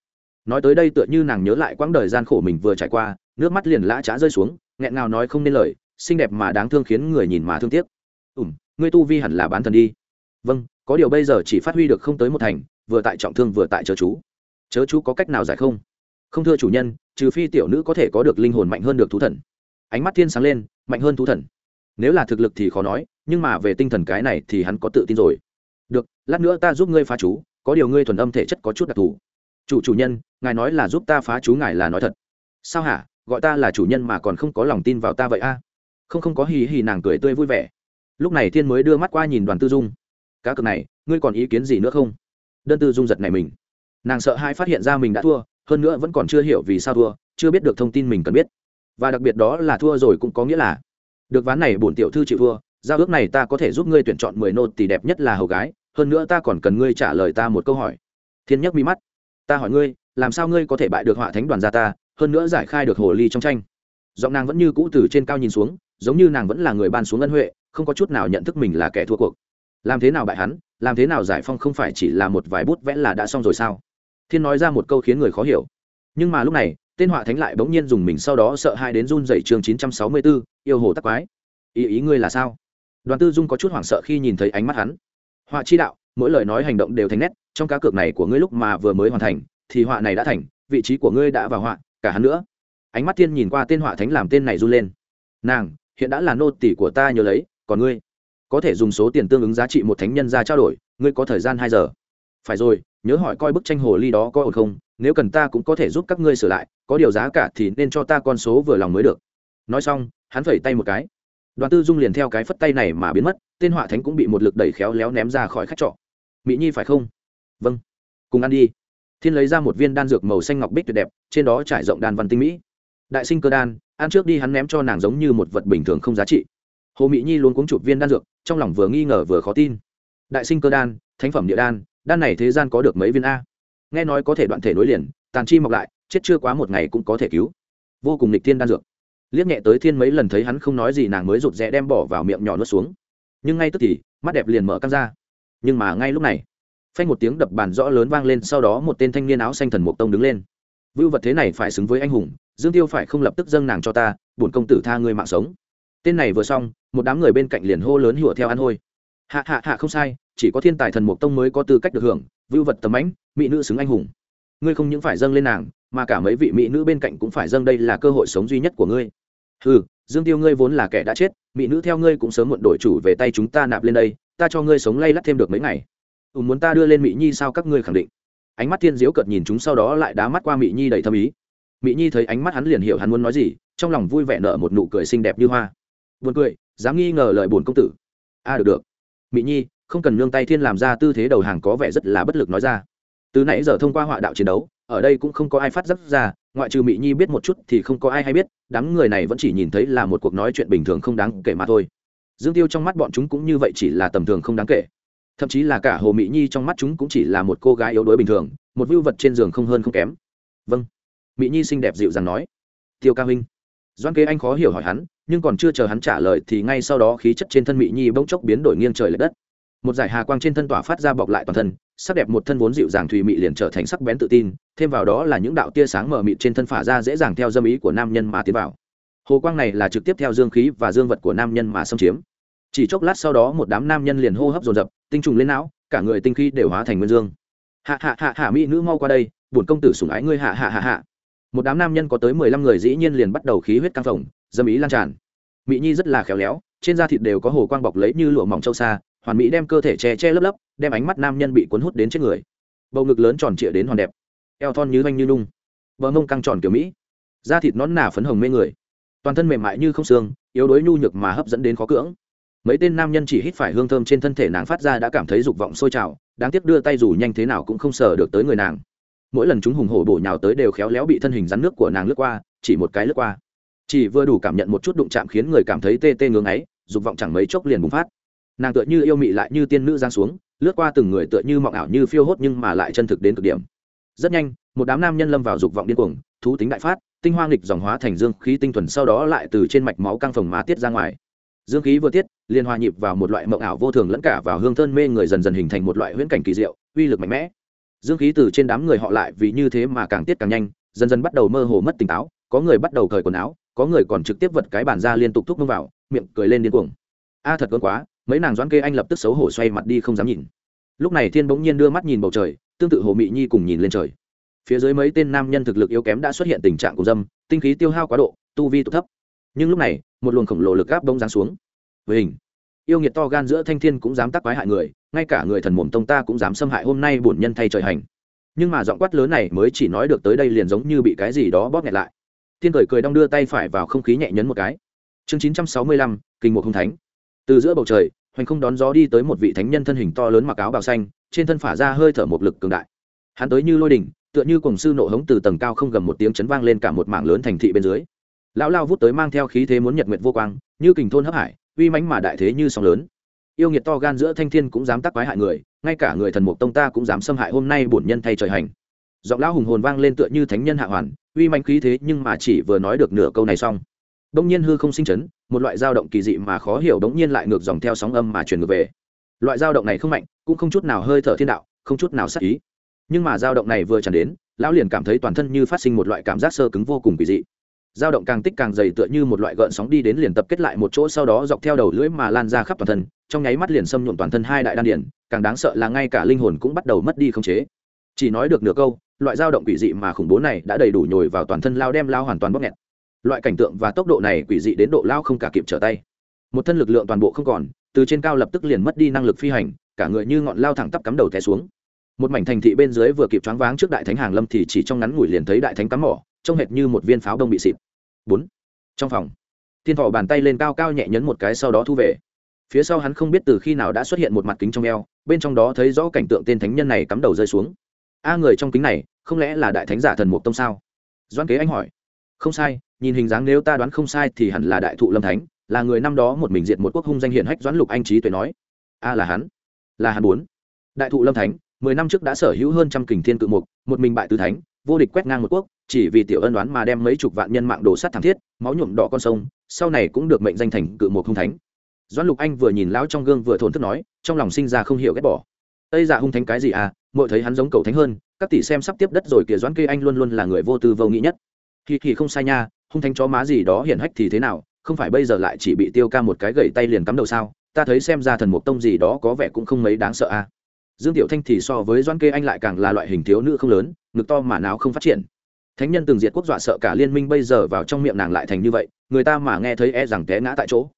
nói tới đây tựa như nàng nhớ lại quãng đời gian khổ mình vừa trải qua, nước mắt liền lã trá rơi xuống, nghẹn ngào nói không nên lời, xinh đẹp mà đáng thương khiến người nhìn mà thương tiếc. Ủm ngươi tu vi hẳn là bán thần đi. Vâng có điều bây giờ chỉ phát huy được không tới một thành, vừa tại trọng thương vừa tại chớ chú. Chớ chú có cách nào giải không? Không thưa chủ nhân, trừ phi tiểu nữ có thể có được linh hồn mạnh hơn được thú thần. Ánh mắt thiên sáng lên, mạnh hơn thú thần. Nếu là thực lực thì khó nói, nhưng mà về tinh thần cái này thì hắn có tự tin rồi. Được, lát nữa ta giúp ngươi phá chú, có điều ngươi thuần âm thể chất có chút đặc thù chủ chủ nhân, ngài nói là giúp ta phá chú ngài là nói thật. Sao hả? Gọi ta là chủ nhân mà còn không có lòng tin vào ta vậy a? Không không có hì hì nàng cười tươi vui vẻ. Lúc này thiên mới đưa mắt qua nhìn đoàn tư dung. Cá cược này, ngươi còn ý kiến gì nữa không? Đơn tư dung giật này mình. Nàng sợ hai phát hiện ra mình đã thua, hơn nữa vẫn còn chưa hiểu vì sao thua, chưa biết được thông tin mình cần biết. Và đặc biệt đó là thua rồi cũng có nghĩa là, được ván này bổn tiểu thư chịu thua, giao ước này ta có thể giúp ngươi tuyển chọn mười nô tỷ đẹp nhất là hầu gái, hơn nữa ta còn cần ngươi trả lời ta một câu hỏi. Thiên nhắc mi mắt ta hỏi ngươi, làm sao ngươi có thể bại được họa thánh đoàn gia ta, hơn nữa giải khai được hồ ly trong tranh? Giọng nàng vẫn như cũ từ trên cao nhìn xuống, giống như nàng vẫn là người ban xuống ân huệ, không có chút nào nhận thức mình là kẻ thua cuộc. Làm thế nào bại hắn, làm thế nào giải phong không phải chỉ là một vài bút vẽ là đã xong rồi sao? Thiên nói ra một câu khiến người khó hiểu. Nhưng mà lúc này, tên họa thánh lại bỗng nhiên dùng mình sau đó sợ hai đến run dậy chương chín trăm sáu mươi bốn yêu hồ tắc quái. Ý ý ngươi là sao? Đoàn tư dung có chút hoảng sợ khi nhìn thấy ánh mắt hắn. Họa chi đạo, mỗi lời nói hành động đều thành nét trong cá cược này của ngươi lúc mà vừa mới hoàn thành, thì họa này đã thành, vị trí của ngươi đã vào họa, cả hắn nữa. Ánh mắt thiên nhìn qua tên họa thánh làm tên này run lên. Nàng, hiện đã là nô tỷ của ta nhớ lấy, còn ngươi? Có thể dùng số tiền tương ứng giá trị một thánh nhân ra trao đổi, ngươi có thời gian hai giờ. Phải rồi, nhớ hỏi coi bức tranh hồ ly đó có ổn không, nếu cần ta cũng có thể giúp các ngươi sửa lại, có điều giá cả thì nên cho ta con số vừa lòng mới được. Nói xong, hắn phẩy tay một cái. Đoàn tư dung liền theo cái phất tay này mà biến mất, tên họa thánh cũng bị một lực đẩy khéo léo ném ra khỏi khách trọ. Mỹ nhi phải không? Vâng. Cùng ăn đi. Thiên lấy ra một viên đan dược màu xanh ngọc bích tuyệt đẹp, trên đó trải rộng đan văn tinh mỹ. Đại sinh cơ đan, ăn trước đi hắn ném cho nàng giống như một vật bình thường không giá trị. Hồ mỹ nhi luôn cuống chụp viên đan dược, trong lòng vừa nghi ngờ vừa khó tin. Đại sinh cơ đan, thánh phẩm địa đan đan này thế gian có được mấy viên a? Nghe nói có thể đoạn thể nối liền, tàn chi mọc lại, chết chưa quá một ngày cũng có thể cứu. Vô cùng lịch thiên đan dược. Liếc nhẹ tới thiên mấy lần thấy hắn không nói gì nàng mới rụt rẽ đem bỏ vào miệng nhỏ nuốt xuống. Nhưng ngay tức thì, mắt đẹp liền mở căng ra. Nhưng mà ngay lúc này phanh một tiếng đập bàn rõ lớn vang lên, sau đó một tên thanh niên áo xanh thần mục tông đứng lên. Vưu vật thế này phải xứng với anh hùng, dương tiêu phải không lập tức dâng nàng cho ta, bổn công tử tha người mạng sống. Tên này vừa xong, một đám người bên cạnh liền hô lớn hùa theo ăn hôi. Hạ hạ hạ không sai, chỉ có thiên tài thần mục tông mới có tư cách được hưởng, vưu vật tầm ánh, mỹ nữ xứng anh hùng. Ngươi không những phải dâng lên nàng, mà cả mấy vị mỹ nữ bên cạnh cũng phải dâng đây là cơ hội sống duy nhất của ngươi. Ừ dương tiêu ngươi vốn là kẻ đã chết, mỹ nữ theo ngươi cũng sớm muộn đổi chủ về tay chúng ta nạp lên đây, ta cho ngươi sống lay lắt thêm được mấy ngày ừ, muốn ta đưa lên mỹ nhi sao các ngươi khẳng định? Ánh mắt thiên diếu cợt nhìn chúng sau đó lại đá mắt qua mỹ nhi đầy thâm ý. Mỹ nhi thấy ánh mắt hắn liền hiểu hắn muốn nói gì trong lòng vui vẻ nở một nụ cười xinh đẹp như hoa. Buồn cười dám nghi ngờ lời buồn công tử. A được được. Mỹ nhi không cần nương tay thiên làm ra tư thế đầu hàng có vẻ rất là bất lực nói ra. Từ nãy giờ thông qua họa đạo chiến đấu ở đây cũng không có ai phát giác ra ngoại trừ mỹ nhi biết một chút thì không có ai hay biết đám người này vẫn chỉ nhìn thấy là một cuộc nói chuyện bình thường không đáng kể mà thôi. Dương tiêu trong mắt bọn chúng cũng như vậy chỉ là tầm thường không đáng kể thậm chí là cả hồ mỹ nhi trong mắt chúng cũng chỉ là một cô gái yếu đuối bình thường, một vưu vật trên giường không hơn không kém. Vâng. Mỹ nhi xinh đẹp dịu dàng nói. Tiêu ca huynh. Doan kế anh khó hiểu hỏi hắn, nhưng còn chưa chờ hắn trả lời thì ngay sau đó khí chất trên thân mỹ nhi bỗng chốc biến đổi nghiêng trời l ệ đất. Một giải hà quang trên thân tỏa phát ra bọc lại toàn thân, sắc đẹp một thân vốn dịu dàng thùy mị liền trở thành sắc bén tự tin, thêm vào đó là những đạo tia sáng mờ mịt trên thân phả ra dễ dàng theo dâm ý của nam nhân mà tiến vào. Hồ quang này là trực tiếp theo dương khí và dương vật của nam nhân mà xâm chiếm chỉ chốc lát sau đó một đám nam nhân liền hô hấp dồn dập, tinh trùng lên não, cả người tinh khí đều hóa thành nguyên dương. Hạ hạ hạ hạ, mỹ nữ mau qua đây, bổn công tử sủng ái ngươi, hạ hạ hạ hạ. Một đám nam nhân có tới mười lăm người dĩ nhiên liền bắt đầu khí huyết căng phồng, dâm ý lan tràn. Mỹ nhi rất là khéo léo, trên da thịt đều có hồ quang bọc lấy như lụa mỏng châu xa hoàn mỹ đem cơ thể che che lấp lấp, đem ánh mắt nam nhân bị cuốn hút đến chết người. Bầu ngực lớn tròn trịa đến hoàn đẹp, eo thon như doanh như nung, bờ mông căng tròn kiểu mỹ. Da thịt nón nà phấn hồng mê người, toàn thân mềm mại như không xương, yếu đuối nhu nhược mà hấp dẫn đến khó cưỡng mấy tên nam nhân chỉ hít phải hương thơm trên thân thể nàng phát ra đã cảm thấy dục vọng sôi trào, đáng tiếc đưa tay dù nhanh thế nào cũng không sờ được tới người nàng. Mỗi lần chúng hùng hổ bổ nhào tới đều khéo léo bị thân hình rắn nước của nàng lướt qua, chỉ một cái lướt qua. Chỉ vừa đủ cảm nhận một chút đụng chạm khiến người cảm thấy tê tê ngưỡng ấy dục vọng chẳng mấy chốc liền bùng phát. Nàng tựa như yêu mị lại như tiên nữ giang xuống, lướt qua từng người tựa như mộng ảo như phiêu hốt nhưng mà lại chân thực đến cực điểm. Rất nhanh, một đám nam nhân lâm vào dục vọng điên cuồng, thú tính đại phát, tinh hoa nghịch dòng hóa thành dương khí tinh thuần sau đó lại từ trên mạch máu căng phồng má tiết ra ngoài dương khí vừa tiết liên hòa nhịp vào một loại mộng ảo vô thường lẫn cả vào hương thơm mê người dần dần hình thành một loại huyễn cảnh kỳ diệu, uy lực mạnh mẽ. Dương khí từ trên đám người họ lại vì như thế mà càng tiết càng nhanh, dần dần bắt đầu mơ hồ mất tỉnh táo, có người bắt đầu cởi quần áo, có người còn trực tiếp vật cái bàn ra liên tục thúc mông vào, miệng cười lên điên cuồng. A thật cơn quá, mấy nàng doãn kê anh lập tức xấu hổ xoay mặt đi không dám nhìn. Lúc này thiên bỗng nhiên đưa mắt nhìn bầu trời, tương tự hồ mị nhi cùng nhìn lên trời. Phía dưới mấy tên nam nhân thực lực yếu kém đã xuất hiện tình trạng của dâm, tinh khí tiêu hao quá độ, tu vi tụ thấp. Nhưng lúc này một luồng khổng lồ lực gáp bông giáng xuống. Với hình yêu nghiệt to gan giữa thanh thiên cũng dám tắc quái hại người, ngay cả người thần mồm tông ta cũng dám xâm hại hôm nay bổn nhân thay trời hành. Nhưng mà giọng quát lớn này mới chỉ nói được tới đây liền giống như bị cái gì đó bóp nghẹt lại. Thiên cười cười đong đưa tay phải vào không khí nhẹ nhấn một cái. Chương chín trăm sáu mươi lăm, kinh một hung thánh. Từ giữa bầu trời, hoành không đón gió đi tới một vị thánh nhân thân hình to lớn mặc áo bào xanh, trên thân phả ra hơi thở một lực cường đại. Hắn tới như lôi đỉnh, tựa như cùng sư nộ hống từ tầng cao không gầm một tiếng chấn vang lên cả một mảng lớn thành thị bên dưới lão lao vút tới mang theo khí thế muốn nhật nguyện vô quang, như kình thôn hấp hải, uy mãnh mà đại thế như sóng lớn. Yêu nghiệt to gan giữa thanh thiên cũng dám tắc quái hại người, ngay cả người thần mục tông ta cũng dám xâm hại hôm nay bổn nhân thay trời hành. Giọng lão hùng hồn vang lên tựa như thánh nhân hạ hoàn, uy mãnh khí thế nhưng mà chỉ vừa nói được nửa câu này xong. Đông nhiên hư không sinh chấn, một loại dao động kỳ dị mà khó hiểu đống nhiên lại ngược dòng theo sóng âm mà truyền ngược về. Loại dao động này không mạnh, cũng không chút nào hơi thở thiên đạo, không chút nào sắc ý. Nhưng mà dao động này vừa tràn đến, lão liền cảm thấy toàn thân như phát sinh một loại cảm giác sơ cứng vô cùng kỳ dị dao động càng tích càng dày tựa như một loại gợn sóng đi đến liền tập kết lại một chỗ sau đó dọc theo đầu lưỡi mà lan ra khắp toàn thân, trong nháy mắt liền xâm nhuộm toàn thân hai đại đan điển càng đáng sợ là ngay cả linh hồn cũng bắt đầu mất đi không chế. Chỉ nói được nửa câu, loại dao động quỷ dị mà khủng bố này đã đầy đủ nhồi vào toàn thân lao đem lao hoàn toàn bóp nghẹt. Loại cảnh tượng và tốc độ này quỷ dị đến độ lao không cả kịp trở tay. Một thân lực lượng toàn bộ không còn, từ trên cao lập tức liền mất đi năng lực phi hành, cả người như ngọn lao thẳng tắp cắm đầu té xuống. Một mảnh thành thị bên dưới vừa kịp choáng váng trước đại thánh hàng lâm thì chỉ trong ngắn ngủi liền thấy đại thánh cắm mỏ trông hệt như một viên pháo đông bị xịt. Bốn. Trong phòng, thiên thọ bàn tay lên cao cao nhẹ nhấn một cái sau đó thu về. Phía sau hắn không biết từ khi nào đã xuất hiện một mặt kính trong eo, bên trong đó thấy rõ cảnh tượng tên thánh nhân này cắm đầu rơi xuống. A à, người trong kính này, không lẽ là đại thánh giả thần mục tông sao? Doan kế anh hỏi. Không sai, nhìn hình dáng nếu ta đoán không sai thì hẳn là đại thụ lâm thánh, là người năm đó một mình diệt một quốc hung danh hiển hách doãn lục anh trí tuệ nói. A à, là hắn. Là hắn bốn. Đại thụ lâm thánh, mười năm trước đã sở hữu hơn trăm kình thiên cự mục, một mình bại tứ thánh vô địch quét ngang một quốc, chỉ vì tiểu ân đoán mà đem mấy chục vạn nhân mạng đổ sát thảm thiết, máu nhuộm đỏ con sông, sau này cũng được mệnh danh thành cự một hung thánh. Doãn lục anh vừa nhìn lão trong gương vừa thổn thức nói, trong lòng sinh ra không hiểu ghét bỏ. Tây dạ hung thánh cái gì à mỗi thấy hắn giống cầu thánh hơn, các tỷ xem sắp tiếp đất rồi kìa doãn kê anh luôn luôn là người vô tư vô nghĩ nhất. Thì thì không sai nha, hung thánh chó má gì đó hiển hách thì thế nào, không phải bây giờ lại chỉ bị tiêu ca một cái gậy tay liền cắm đầu sao, ta thấy xem ra thần mục tông gì đó có vẻ cũng không mấy đáng sợ à? Dương tiểu thanh thì so với doan kê anh lại càng là loại hình thiếu nữ không lớn, ngực to mà nào không phát triển. Thánh nhân từng diệt quốc dọa sợ cả liên minh bây giờ vào trong miệng nàng lại thành như vậy, người ta mà nghe thấy e rằng té ngã tại chỗ.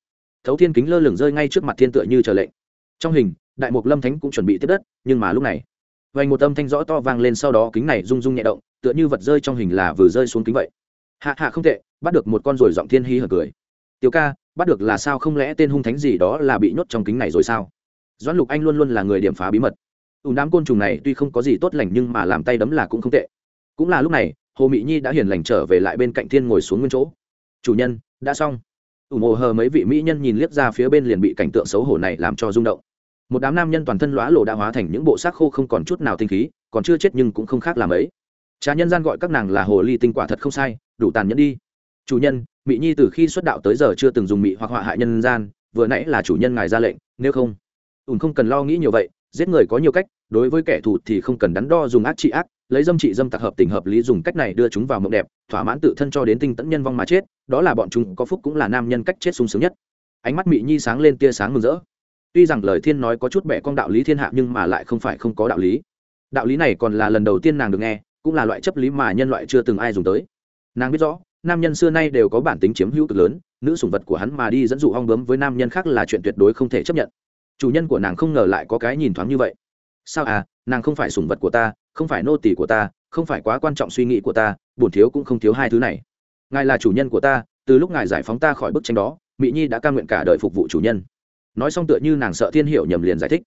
Thấu thiên kính lơ lửng rơi ngay trước mặt thiên tựa như chờ lệnh. Trong hình, đại mục lâm thánh cũng chuẩn bị tiếp đất, nhưng mà lúc này vành một âm thanh rõ to vang lên sau đó kính này rung rung nhẹ động, tựa như vật rơi trong hình là vừa rơi xuống kính vậy. Hạ hạ không tệ, bắt được một con rồi giọng thiên hí hở cười. Tiểu ca, bắt được là sao không lẽ tên hung thánh gì đó là bị nhốt trong kính này rồi sao? Doãn lục anh luôn luôn là người điểm phá bí mật ùn đám côn trùng này tuy không có gì tốt lành nhưng mà làm tay đấm là cũng không tệ. Cũng là lúc này, hồ mỹ nhi đã hiền lành trở về lại bên cạnh thiên ngồi xuống nguyên chỗ. Chủ nhân, đã xong. Ủng hộ hờ mấy vị mỹ nhân nhìn liếc ra phía bên liền bị cảnh tượng xấu hổ này làm cho rung động. Một đám nam nhân toàn thân lóa lộ đã hóa thành những bộ xác khô không còn chút nào tinh khí, còn chưa chết nhưng cũng không khác làm ấy. Trà nhân gian gọi các nàng là hồ ly tinh quả thật không sai, đủ tàn nhẫn đi. Chủ nhân mỹ nhi từ khi xuất đạo tới giờ chưa từng dùng mỹ hoặc họa hại nhân gian, vừa nãy là chủ nhân ngài ra lệnh, nếu không. Ủng không cần lo nghĩ nhiều vậy, giết người có nhiều cách đối với kẻ thù thì không cần đắn đo dùng ác trị ác, lấy dâm trị dâm tặc hợp tình hợp lý dùng cách này đưa chúng vào mộng đẹp, thỏa mãn tự thân cho đến tinh tẫn nhân vong mà chết, đó là bọn chúng có phúc cũng là nam nhân cách chết sung sướng nhất. Ánh mắt mỹ nhi sáng lên tia sáng mừng rỡ. Tuy rằng lời thiên nói có chút bẻ con đạo lý thiên hạ nhưng mà lại không phải không có đạo lý. Đạo lý này còn là lần đầu tiên nàng được nghe, cũng là loại chấp lý mà nhân loại chưa từng ai dùng tới. Nàng biết rõ, nam nhân xưa nay đều có bản tính chiếm hữu cực lớn, nữ sủng vật của hắn mà đi dẫn dụ hong bướm với nam nhân khác là chuyện tuyệt đối không thể chấp nhận. Chủ nhân của nàng không ngờ lại có cái nhìn thoáng như vậy sao à nàng không phải sủng vật của ta, không phải nô tỳ của ta, không phải quá quan trọng suy nghĩ của ta, bổn thiếu cũng không thiếu hai thứ này. Ngài là chủ nhân của ta, từ lúc ngài giải phóng ta khỏi bức tranh đó mỹ nhi đã ca nguyện cả đời phục vụ chủ nhân. Nói xong tựa như nàng sợ thiên hiệu nhầm liền giải thích.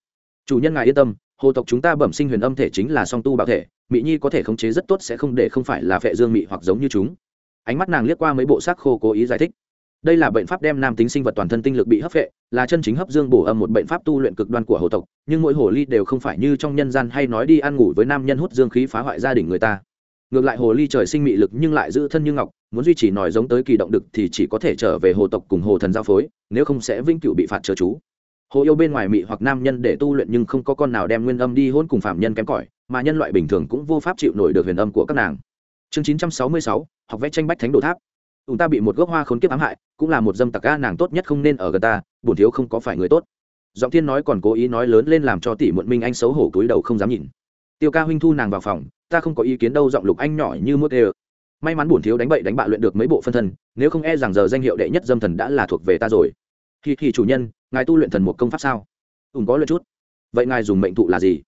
Chủ nhân ngài yên tâm, hồ tộc chúng ta bẩm sinh huyền âm thể chính là song tu bảo thể mỹ nhi có thể khống chế rất tốt sẽ không để không phải là phệ dương mỹ hoặc giống như chúng. Ánh mắt nàng liếc qua mấy bộ xác khô cố ý giải thích đây là bệnh pháp đem nam tính sinh vật toàn thân tinh lực bị hấp phệ, là chân chính hấp dương bổ âm một bệnh pháp tu luyện cực đoan của hồ tộc, nhưng mỗi hồ ly đều không phải như trong nhân gian hay nói đi ăn ngủ với nam nhân hút dương khí phá hoại gia đình người ta. Ngược lại hồ ly trời sinh mị lực nhưng lại giữ thân như ngọc, muốn duy trì nòi giống tới kỳ động đực thì chỉ có thể trở về hồ tộc cùng hồ thần giao phối, nếu không sẽ vĩnh cửu bị phạt chờ chú. Hồ yêu bên ngoài mị hoặc nam nhân để tu luyện nhưng không có con nào đem nguyên âm đi hôn cùng phạm nhân kém cỏi, mà nhân loại bình thường cũng vô pháp chịu nổi được huyền âm của các nàng. Chương chín trăm sáu mươi sáu, học vẽ tranh bách thánh đồ tháp ùn ta bị một gốc hoa khốn kiếp ám hại, cũng là một dâm tặc ca nàng tốt nhất không nên ở gần ta bổn thiếu không có phải người tốt. Giọng thiên nói còn cố ý nói lớn lên làm cho tỷ muộn minh anh xấu hổ cúi đầu không dám nhìn. Tiêu ca huynh thu nàng vào phòng, ta không có ý kiến đâu, giọng lục anh nhỏ như mốt ê may mắn bổn thiếu đánh bậy đánh bạ luyện được mấy bộ phân thân nếu không e rằng giờ danh hiệu đệ nhất dâm thần đã là thuộc về ta rồi. Khi thì chủ nhân, ngài tu luyện thần một công pháp sao? Ùn có luyện chút. Vậy ngài dùng mệnh thụ là gì?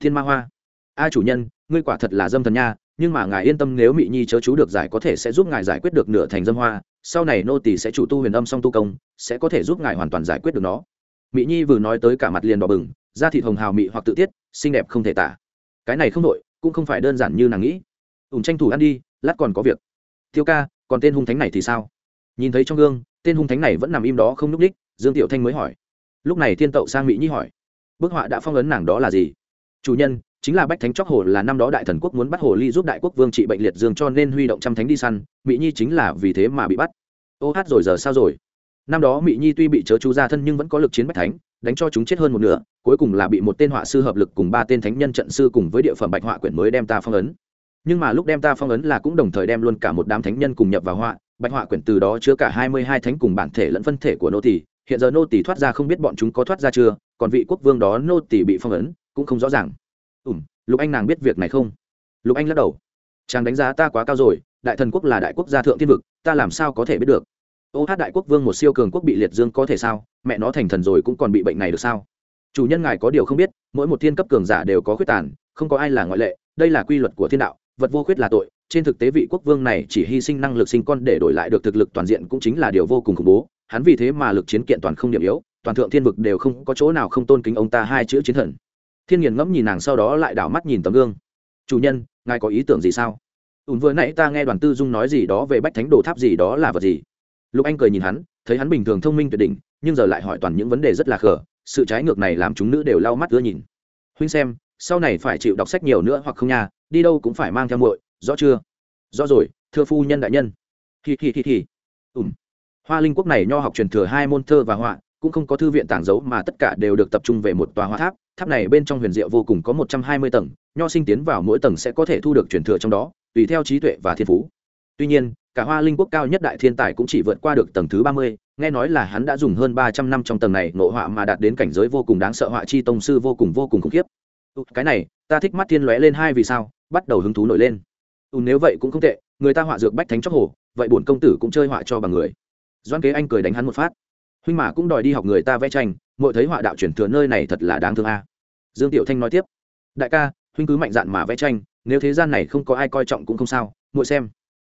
Thiên ma hoa. A chủ nhân, ngươi quả thật là dâm thần nha nhưng mà ngài yên tâm, nếu mỹ nhi chớ chú được giải có thể sẽ giúp ngài giải quyết được nửa thành dâm hoa, sau này nô tỳ sẽ chủ tu huyền âm song tu công, sẽ có thể giúp ngài hoàn toàn giải quyết được nó. Mỹ nhi vừa nói tới cả mặt liền đỏ bừng, da thịt hồng hào mị hoặc tự tiết, xinh đẹp không thể tả. Cái này không đội cũng không phải đơn giản như nàng nghĩ. Ủng tranh thủ ăn đi, lát còn có việc. Tiêu ca, còn tên hung thánh này thì sao? Nhìn thấy trong gương, tên hung thánh này vẫn nằm im đó không núp đích dương tiểu thanh mới hỏi. Lúc này thiên tậu sang mỹ nhi hỏi. Bức họa đã phong ấn nàng đó là gì? Chủ nhân chính là bách thánh chóc hồ là năm đó đại thần quốc muốn bắt hồ ly giúp đại quốc vương trị bệnh liệt dương cho nên huy động trăm thánh đi săn mỹ nhi chính là vì thế mà bị bắt. Ô hát rồi giờ sao rồi? Năm đó mỹ nhi tuy bị chớ chú ra thân nhưng vẫn có lực chiến bách thánh, đánh cho chúng chết hơn một nửa, cuối cùng là bị một tên họa sư hợp lực cùng ba tên thánh nhân trận sư cùng với địa phẩm bạch họa quyển mới đem ta phong ấn. Nhưng mà lúc đem ta phong ấn là cũng đồng thời đem luôn cả một đám thánh nhân cùng nhập vào họa, bạch họa quyển từ đó chứa cả hai mươi hai thánh cùng bản thể lẫn phân thể của nô tỷ hiện giờ nô tỷ thoát ra không biết bọn chúng có thoát ra chưa, còn vị quốc vương đó nô tỷ bị phong ấn, cũng không rõ ràng ủm lục anh nàng biết việc này không? Lục anh lắc đầu. Chàng đánh giá ta quá cao rồi, đại thần quốc là đại quốc gia thượng thiên vực, ta làm sao có thể biết được? Ô hát đại quốc vương một siêu cường quốc bị liệt dương có thể sao? Mẹ nó thành thần rồi cũng còn bị bệnh này được sao? Chủ nhân ngài có điều không biết, mỗi một thiên cấp cường giả đều có khuyết tàn, không có ai là ngoại lệ, đây là quy luật của thiên đạo, vật vô khuyết là tội. Trên thực tế vị quốc vương này chỉ hy sinh năng lực sinh con để đổi lại được thực lực toàn diện cũng chính là điều vô cùng khủng bố. Hắn vì thế mà lực chiến kiện toàn không điểm yếu, toàn thượng thiên vực đều không có chỗ nào không tôn kính ông ta hai chữ chiến thần thiên nghiền ngẫm nhìn nàng sau đó lại đảo mắt nhìn tấm gương. Chủ nhân, ngài có ý tưởng gì sao? Ùn vừa nãy ta nghe đoàn tư dung nói gì đó về bách thánh đồ tháp gì đó là vật gì? Lục anh cười nhìn hắn, thấy hắn bình thường thông minh tuyệt đỉnh, nhưng giờ lại hỏi toàn những vấn đề rất là khờ, sự trái ngược này làm chúng nữ đều lau mắt ưa nhìn. Huynh xem, sau này phải chịu đọc sách nhiều nữa hoặc không nha, đi đâu cũng phải mang theo muội, rõ chưa? Rõ rồi, thưa phu nhân đại nhân. Hi hi hi hi. Ùm. Hoa linh quốc này nho học truyền thừa hai môn thơ và họa cũng không có thư viện tàng dấu mà tất cả đều được tập trung về một tòa hoa tháp. Tháp này bên trong huyền diệu vô cùng có một trăm hai mươi tầng nho sinh tiến vào mỗi tầng sẽ có thể thu được truyền thừa trong đó tùy theo trí tuệ và thiên phú. Tuy nhiên cả hoa linh quốc cao nhất đại thiên tài cũng chỉ vượt qua được tầng thứ ba mươi nghe nói là hắn đã dùng hơn ba trăm năm trong tầng này nộ họa mà đạt đến cảnh giới vô cùng đáng sợ họa chi tông sư vô cùng vô cùng khủng khiếp. Ừ, cái này ta thích mắt thiên lóe lên hai vì sao bắt đầu hứng thú nổi lên. Ừ, nếu vậy cũng không tệ người ta họa dược bách thánh chóc hồ vậy bổn công tử cũng chơi họa cho bằng người. Doan kế anh cười đánh hắn một phát huynh mà cũng đòi đi học người ta vẽ tranh mỗi thấy họa đạo chuyển thừa nơi này thật là đáng thương a. Dương tiểu thanh nói tiếp. Đại ca, huynh cứ mạnh dạn mà vẽ tranh, nếu thế gian này không có ai coi trọng cũng không sao mỗi xem.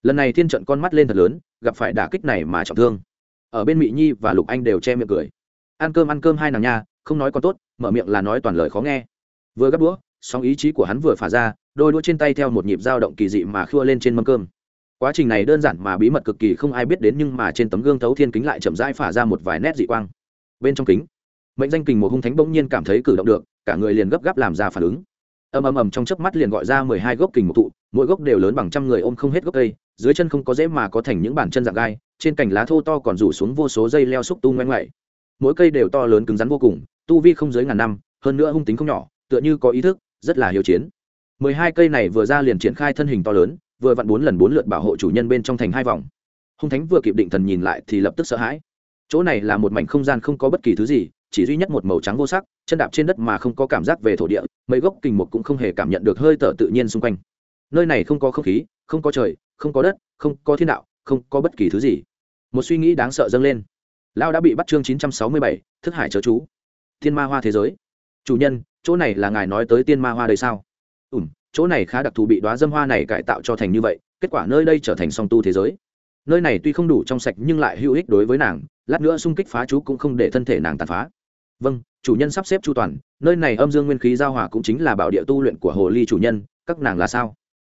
Lần này thiên trận con mắt lên thật lớn, gặp phải đả kích này mà trọng thương. Ở bên mỹ nhi và lục anh đều che miệng cười. Ăn cơm ăn cơm hai nàng nha, không nói còn tốt, mở miệng là nói toàn lời khó nghe. Vừa gấp đũa song ý chí của hắn vừa phả ra, đôi đũa trên tay theo một nhịp dao động kỳ dị mà khua lên trên mâm cơm quá trình này đơn giản mà bí mật cực kỳ, không ai biết đến nhưng mà trên tấm gương thấu thiên kính lại chậm rãi phả ra một vài nét dị quang. Bên trong kính, mệnh danh kình một hung thánh bỗng nhiên cảm thấy cử động được, cả người liền gấp gáp làm ra phản ứng. Ầm ầm ầm trong chớp mắt liền gọi ra mười hai gốc kình một thụ, mỗi gốc đều lớn bằng trăm người ôm không hết gốc cây, dưới chân không có dễ mà có thành những bàn chân dạng gai, trên cành lá thô to còn rủ xuống vô số dây leo xúc tu ngoe ngoại. Mỗi cây đều to lớn cứng rắn vô cùng, tu vi không dưới ngàn năm, hơn nữa hung tính không nhỏ, tựa như có ý thức, rất là hiếu chiến. mười hai cây này vừa ra liền triển khai thân hình to lớn vừa vặn bốn lần bốn lượt bảo hộ chủ nhân bên trong thành hai vòng. Hung thánh vừa kịp định thần nhìn lại thì lập tức sợ hãi. Chỗ này là một mảnh không gian không có bất kỳ thứ gì, chỉ duy nhất một màu trắng vô sắc, chân đạp trên đất mà không có cảm giác về thổ địa, mấy gốc kình mục cũng không hề cảm nhận được hơi thở tự nhiên xung quanh. Nơi này không có không khí, không có trời, không có đất, không có thiên đạo, không có bất kỳ thứ gì. Một suy nghĩ đáng sợ dâng lên. Lao đã bị bắt chương chín trăm sáu mươi bảy, thức hải chớ chú. Thiên ma hoa thế giới. Chủ nhân, chỗ này là ngài nói tới tiên ma hoa đây sao? Ủm chỗ này khá đặc thù bị đoá dâm hoa này cải tạo cho thành như vậy, kết quả nơi đây trở thành song tu thế giới. Nơi này tuy không đủ trong sạch nhưng lại hữu ích đối với nàng, lát nữa xung kích phá chú cũng không để thân thể nàng tàn phá. Vâng chủ nhân sắp xếp chu toàn, nơi này âm dương nguyên khí giao hòa cũng chính là bảo địa tu luyện của hồ ly chủ nhân, các nàng là sao?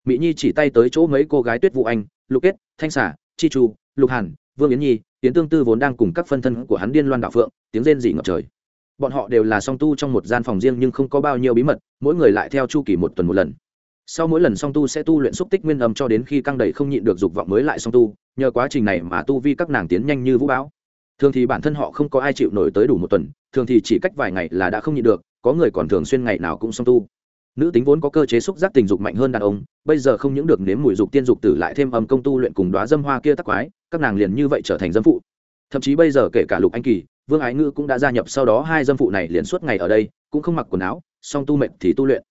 Mỹ nhi chỉ tay tới chỗ mấy cô gái tuyết vũ anh, lục kết, thanh xả chi chu, lục hàn, vương yến nhi tiến tương tư vốn đang cùng các phân thân của hắn điên loan đạo phượng, tiếng rên dị ngập trời. Bọn họ đều là song tu trong một gian phòng riêng nhưng không có bao nhiêu bí mật, mỗi người lại theo chu kỳ một tuần một lần sau mỗi lần song tu sẽ tu luyện xúc tích nguyên âm cho đến khi căng đầy không nhịn được dục vọng mới lại song tu, nhờ quá trình này mà tu vi các nàng tiến nhanh như vũ bão. Thường thì bản thân họ không có ai chịu nổi tới đủ một tuần, thường thì chỉ cách vài ngày là đã không nhịn được, có người còn thường xuyên ngày nào cũng song tu. Nữ tính vốn có cơ chế xúc giác tình dục mạnh hơn đàn ông, bây giờ không những được nếm mùi dục tiên dục tử lại thêm âm công tu luyện cùng đoá dâm hoa kia tắc quái, các nàng liền như vậy trở thành dâm phụ. Thậm chí bây giờ kể cả lục anh kỳ, vương ái ngữ cũng đã gia nhập, sau đó hai dâm phụ này liền suốt ngày ở đây, cũng không mặc quần áo, song tu mệnh thì tu luyện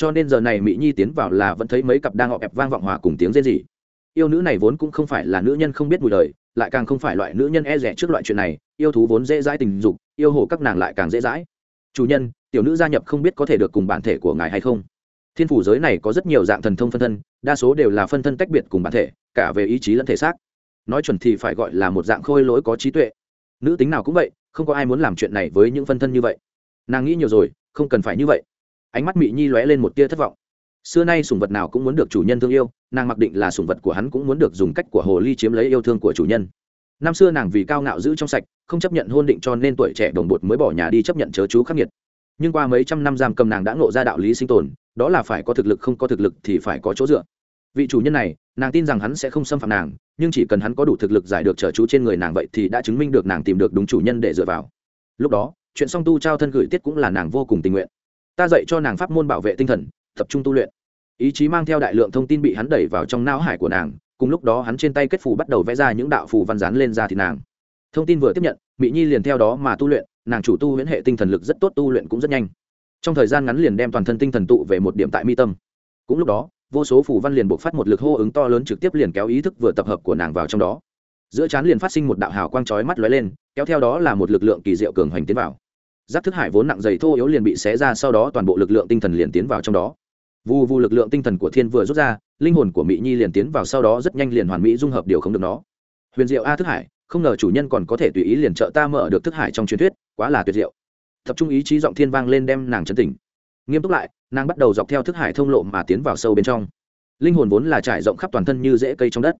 cho nên giờ này mỹ nhi tiến vào là vẫn thấy mấy cặp đang họ ẹp vang vọng hòa cùng tiếng rên rỉ. Yêu nữ này vốn cũng không phải là nữ nhân không biết mùi đời, lại càng không phải loại nữ nhân e rẻ trước loại chuyện này, yêu thú vốn dễ dãi tình dục, yêu hồ các nàng lại càng dễ dãi. Chủ nhân, tiểu nữ gia nhập không biết có thể được cùng bản thể của ngài hay không? Thiên phủ giới này có rất nhiều dạng thần thông phân thân, đa số đều là phân thân tách biệt cùng bản thể, cả về ý chí lẫn thể xác. Nói chuẩn thì phải gọi là một dạng khôi lỗi có trí tuệ. Nữ tính nào cũng vậy, không có ai muốn làm chuyện này với những phân thân như vậy. Nàng nghĩ nhiều rồi, không cần phải như vậy ánh mắt mị nhi lóe lên một tia thất vọng. Xưa nay sùng vật nào cũng muốn được chủ nhân thương yêu, nàng mặc định là sùng vật của hắn cũng muốn được dùng cách của hồ ly chiếm lấy yêu thương của chủ nhân. Năm xưa nàng vì cao ngạo giữ trong sạch, không chấp nhận hôn định cho nên tuổi trẻ đồng bột mới bỏ nhà đi chấp nhận chớ chú khắc nghiệt. Nhưng qua mấy trăm năm giam cầm nàng đã ngộ ra đạo lý sinh tồn, đó là phải có thực lực không có thực lực thì phải có chỗ dựa. Vị chủ nhân này, nàng tin rằng hắn sẽ không xâm phạm nàng, nhưng chỉ cần hắn có đủ thực lực giải được trở chú trên người nàng vậy thì đã chứng minh được nàng tìm được đúng chủ nhân để dựa vào. Lúc đó, chuyện song tu trao thân gửi tiết cũng là nàng vô cùng tình nguyện ta dạy cho nàng pháp môn bảo vệ tinh thần, tập trung tu luyện. Ý chí mang theo đại lượng thông tin bị hắn đẩy vào trong não hải của nàng, cùng lúc đó hắn trên tay kết phù bắt đầu vẽ ra những đạo phù văn rán lên ra thì nàng. Thông tin vừa tiếp nhận mỹ nhi liền theo đó mà tu luyện, nàng chủ tu huyễn hệ tinh thần lực rất tốt tu luyện cũng rất nhanh. Trong thời gian ngắn liền đem toàn thân tinh thần tụ về một điểm tại mi tâm. Cũng lúc đó, vô số phù văn liền buộc phát một lực hô ứng to lớn trực tiếp liền kéo ý thức vừa tập hợp của nàng vào trong đó. Giữa trán liền phát sinh một đạo hào quang chói mắt lóe lên, kéo theo đó là một lực lượng kỳ diệu cường hoành tiến vào giáp thức hải vốn nặng dày thô yếu liền bị xé ra, sau đó toàn bộ lực lượng tinh thần liền tiến vào trong đó. Vu vu lực lượng tinh thần của thiên vừa rút ra, linh hồn của mỹ nhi liền tiến vào, sau đó rất nhanh liền hoàn mỹ dung hợp điều không được nó. Huyền diệu a thức hải, không ngờ chủ nhân còn có thể tùy ý liền trợ ta mở được thức hải trong truyền thuyết, quá là tuyệt diệu. Tập trung ý chí giọng thiên vang lên đem nàng chấn tỉnh nghiêm túc lại, nàng bắt đầu dọc theo thức hải thông lộ mà tiến vào sâu bên trong. Linh hồn vốn là trải rộng khắp toàn thân như rễ cây trong đất.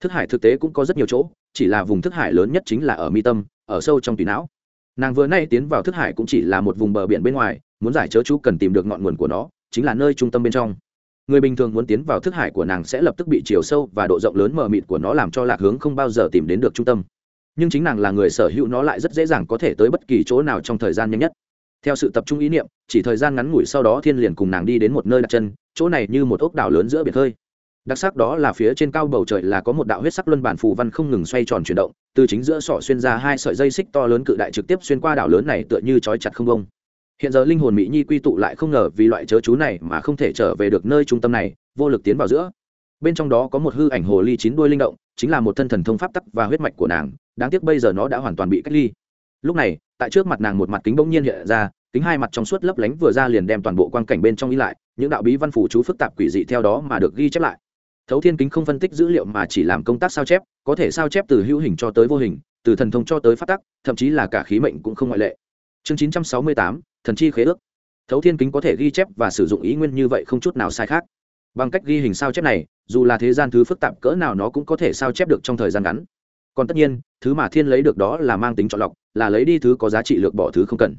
Thức hải thực tế cũng có rất nhiều chỗ, chỉ là vùng thức hải lớn nhất chính là ở mi tâm, ở sâu trong tùy não nàng vừa nay tiến vào thức hải cũng chỉ là một vùng bờ biển bên ngoài, muốn giải chớ chú cần tìm được ngọn nguồn của nó, chính là nơi trung tâm bên trong. Người bình thường muốn tiến vào thức hải của nàng sẽ lập tức bị chiều sâu và độ rộng lớn mờ mịt của nó làm cho lạc hướng không bao giờ tìm đến được trung tâm. Nhưng chính nàng là người sở hữu nó lại rất dễ dàng có thể tới bất kỳ chỗ nào trong thời gian nhanh nhất. Theo sự tập trung ý niệm, chỉ thời gian ngắn ngủi sau đó thiên liền cùng nàng đi đến một nơi đặt chân, chỗ này như một ốc đảo lớn giữa biển khơi đặc sắc đó là phía trên cao bầu trời là có một đạo huyết sắc luân bản phù văn không ngừng xoay tròn chuyển động, từ chính giữa sọ xuyên ra hai sợi dây xích to lớn cự đại trực tiếp xuyên qua đảo lớn này tựa như trói chặt không bông. Hiện giờ linh hồn mỹ nhi quy tụ lại không ngờ vì loại chớ chú này mà không thể trở về được nơi trung tâm này, vô lực tiến vào giữa. Bên trong đó có một hư ảnh hồ ly chín đuôi linh động, chính là một thân thần thông pháp tắc và huyết mạch của nàng, đáng tiếc bây giờ nó đã hoàn toàn bị cách ly. Lúc này, tại trước mặt nàng một mặt kính bỗng nhiên hiện ra, kính hai mặt trong suốt lấp lánh vừa ra liền đem toàn bộ quang cảnh bên trong y lại, những đạo bí văn phủ chú phức tạp quỷ dị theo đó mà được ghi chép lại thấu thiên kính không phân tích dữ liệu mà chỉ làm công tác sao chép, có thể sao chép từ hữu hình cho tới vô hình, từ thần thông cho tới phát tắc, thậm chí là cả khí mệnh cũng không ngoại lệ. Chương chín trăm sáu mươi tám, thần chi khế ước. Thấu thiên kính có thể ghi chép và sử dụng ý nguyên như vậy không chút nào sai khác. Bằng cách ghi hình sao chép này, dù là thế gian thứ phức tạp cỡ nào nó cũng có thể sao chép được trong thời gian ngắn. Còn tất nhiên, thứ mà thiên lấy được đó là mang tính chọn lọc, là lấy đi thứ có giá trị lược bỏ thứ không cần.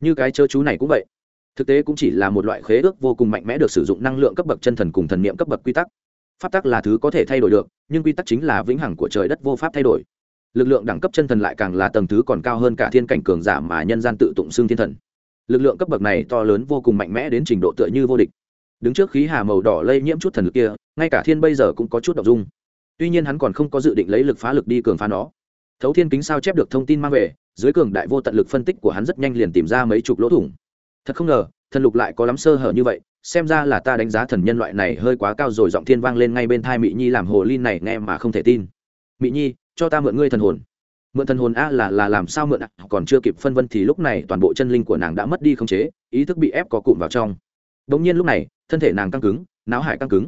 Như cái chớ chú này cũng vậy. Thực tế cũng chỉ là một loại khế ước vô cùng mạnh mẽ được sử dụng năng lượng cấp bậc chân thần cùng thần niệm cấp bậc quy tắc pháp tắc là thứ có thể thay đổi được, nhưng quy tắc chính là vĩnh hằng của trời đất vô pháp thay đổi. Lực lượng đẳng cấp chân thần lại càng là tầng thứ còn cao hơn cả thiên cảnh cường giả mà nhân gian tự tụng xương thiên thần. Lực lượng cấp bậc này to lớn vô cùng mạnh mẽ đến trình độ tựa như vô địch. Đứng trước khí hà màu đỏ lây nhiễm chút thần lực kia, ngay cả thiên bây giờ cũng có chút đ ộ n g dung. Tuy nhiên hắn còn không có dự định lấy lực phá lực đi cường phá nó. Thấu thiên kính sao chép được thông tin mang về, dưới cường đại vô tận lực phân tích của hắn rất nhanh liền tìm ra mấy chục lỗ thủng. Thật không ngờ, thần lục lại có lắm sơ hở như vậy xem ra là ta đánh giá thần nhân loại này hơi quá cao rồi, giọng thiên vang lên ngay bên thai mỹ nhi làm hồ ly này nghe mà không thể tin. Mỹ nhi, cho ta mượn ngươi thần hồn. Mượn thần hồn a là là làm sao mượn còn chưa kịp phân vân thì lúc này toàn bộ chân linh của nàng đã mất đi không chế, ý thức bị ép có cụm vào trong. Đ ỗ n g nhiên lúc này, thân thể nàng căng cứng náo hải căng cứng.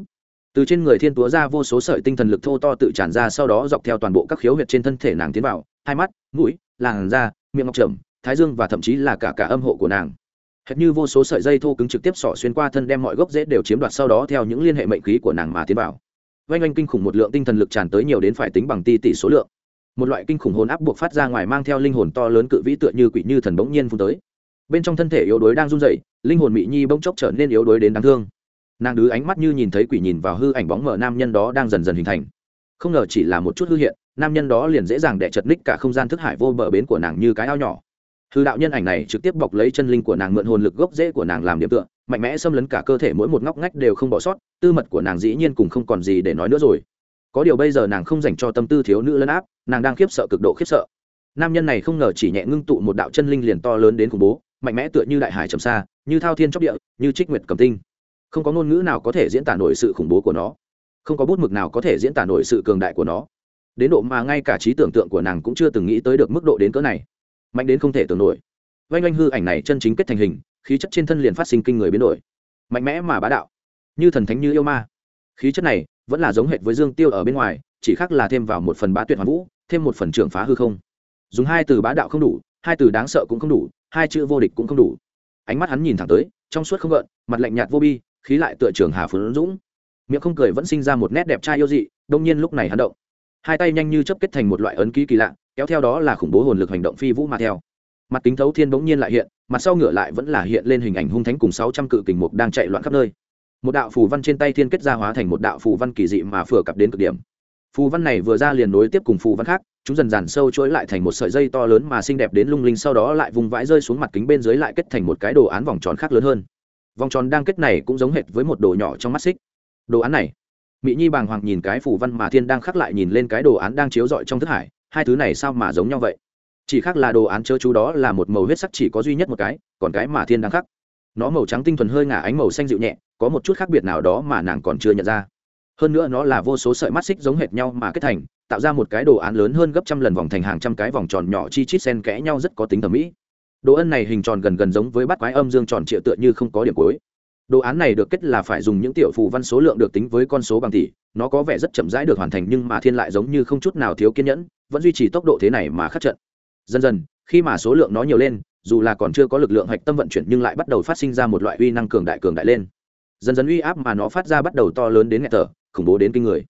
Từ trên người thiên túa ra vô số sợi tinh thần lực thô to tự tràn ra, sau đó dọc theo toàn bộ các khiếu huyệt trên thân thể nàng tiến vào. Hai mắt, mũi, làn da, miệng ngọc trầm, thái dương và thậm chí là cả cả âm hộ của nàng hệt như vô số sợi dây thô cứng trực tiếp xỏ xuyên qua thân đem mọi gốc rễ đều chiếm đoạt sau đó theo những liên hệ mệnh khí của nàng mà tiến vào. Oanh oanh kinh khủng một lượng tinh thần lực tràn tới nhiều đến phải tính bằng ti tỷ số lượng. Một loại kinh khủng hồn áp buộc phát ra ngoài mang theo linh hồn to lớn cự vĩ tựa như quỷ như thần bỗng nhiên phun tới. Bên trong thân thể yếu đuối đang run rẩy, linh hồn mỹ nhi bỗng chốc trở nên yếu đuối đến đáng thương. Nàng đứ ánh mắt như nhìn thấy quỷ nhìn vào hư ảnh bóng mờ nam nhân đó đang dần dần hình thành. Không ngờ chỉ là một chút hư hiện, nam nhân đó liền dễ dàng đẻ chật ních cả không gian thức hải vô bờ bến của nàng như cái ao nhỏ hư đạo nhân ảnh này trực tiếp bọc lấy chân linh của nàng mượn hồn lực gốc rễ của nàng làm điểm tựa, mạnh mẽ xâm lấn cả cơ thể mỗi một ngóc ngách đều không bỏ sót, tư mật của nàng dĩ nhiên cùng không còn gì để nói nữa rồi. Có điều bây giờ nàng không dành cho tâm tư thiếu nữ lấn áp, nàng đang khiếp sợ cực độ khiếp sợ. Nam nhân này không ngờ chỉ nhẹ ngưng tụ một đạo chân linh liền to lớn đến khủng bố, mạnh mẽ tựa như đại hải trầm xa, như thao thiên chóc địa, như trích nguyệt cầm tinh. Không có ngôn ngữ nào có thể diễn tả nổi sự khủng bố của nó. Không có bút mực nào có thể diễn tả nổi sự cường đại của nó. Đến độ mà ngay cả trí tưởng tượng của nàng cũng chưa từng nghĩ tới được mức độ đến cỡ này mạnh đến không thể tưởng nổi. Oanh oanh hư ảnh này chân chính kết thành hình, khí chất trên thân liền phát sinh kinh người biến đổi. Mạnh mẽ mà bá đạo, như thần thánh như yêu ma. Khí chất này vẫn là giống hệt với dương tiêu ở bên ngoài, chỉ khác là thêm vào một phần bá tuyệt hoàn vũ, thêm một phần trưởng phá hư không. Dùng hai từ bá đạo không đủ, hai từ đáng sợ cũng không đủ, hai chữ vô địch cũng không đủ. Ánh mắt hắn nhìn thẳng tới, trong suốt không gợn, mặt lạnh nhạt vô bi, khí lại tựa trường hà phấn dũng. Miệng không cười vẫn sinh ra một nét đẹp trai yêu dị, đông nhiên lúc này hắn động. Hai tay nhanh như chấp kết thành một loại ấn ký kỳ lạ kéo theo đó là khủng bố hồn lực hành động phi vũ mà theo. Mặt kính thấu thiên bỗng nhiên lại hiện, mặt sau ngửa lại vẫn là hiện lên hình ảnh hung thánh cùng sáu trăm cự kình mục đang chạy loạn khắp nơi. Một đạo phù văn trên tay thiên kết ra hóa thành một đạo phù văn kỳ dị mà phvừa cặp đến cực điểm. Phù văn này vừa ra liền nối tiếp cùng phù văn khác, chúng dần dàn sâu chuỗi lại thành một sợi dây to lớn mà xinh đẹp đến lung linh sau đó lại vùng vãi rơi xuống mặt kính bên dưới lại kết thành một cái đồ án vòng tròn khác lớn hơn. Vòng tròn đang kết này cũng giống hệt với một đồ nhỏ trong mắt xích. Đồ án này, mỹ nhi bàng hoàng nhìn cái phù văn mà thiên đang khắc lại nhìn lên cái đồ án đang chiếu rọi trong thức hải hai thứ này sao mà giống nhau vậy? Chỉ khác là đồ án chớ chú đó là một màu huyết sắc chỉ có duy nhất một cái, còn cái mà thiên đang khắc. Nó màu trắng tinh thuần hơi ngả ánh màu xanh dịu nhẹ, có một chút khác biệt nào đó mà nàng còn chưa nhận ra. Hơn nữa nó là vô số sợi mắt xích giống hệt nhau mà kết thành, tạo ra một cái đồ án lớn hơn gấp trăm lần vòng thành hàng trăm cái vòng tròn nhỏ chi chít sen kẽ nhau rất có tính thẩm mỹ. Đồ ân này hình tròn gần gần giống với bát quái âm dương tròn triệu tựa như không có điểm cuối đồ án này được kết là phải dùng những tiểu phù văn số lượng được tính với con số bằng tỷ. Nó có vẻ rất chậm rãi được hoàn thành nhưng mà thiên lại giống như không chút nào thiếu kiên nhẫn, vẫn duy trì tốc độ thế này mà khắc trận. Dần dần, khi mà số lượng nó nhiều lên, dù là còn chưa có lực lượng hạch tâm vận chuyển nhưng lại bắt đầu phát sinh ra một loại uy năng cường đại cường đại lên. Dần dần uy áp mà nó phát ra bắt đầu to lớn đến nghẹt thở, khủng bố đến kinh người.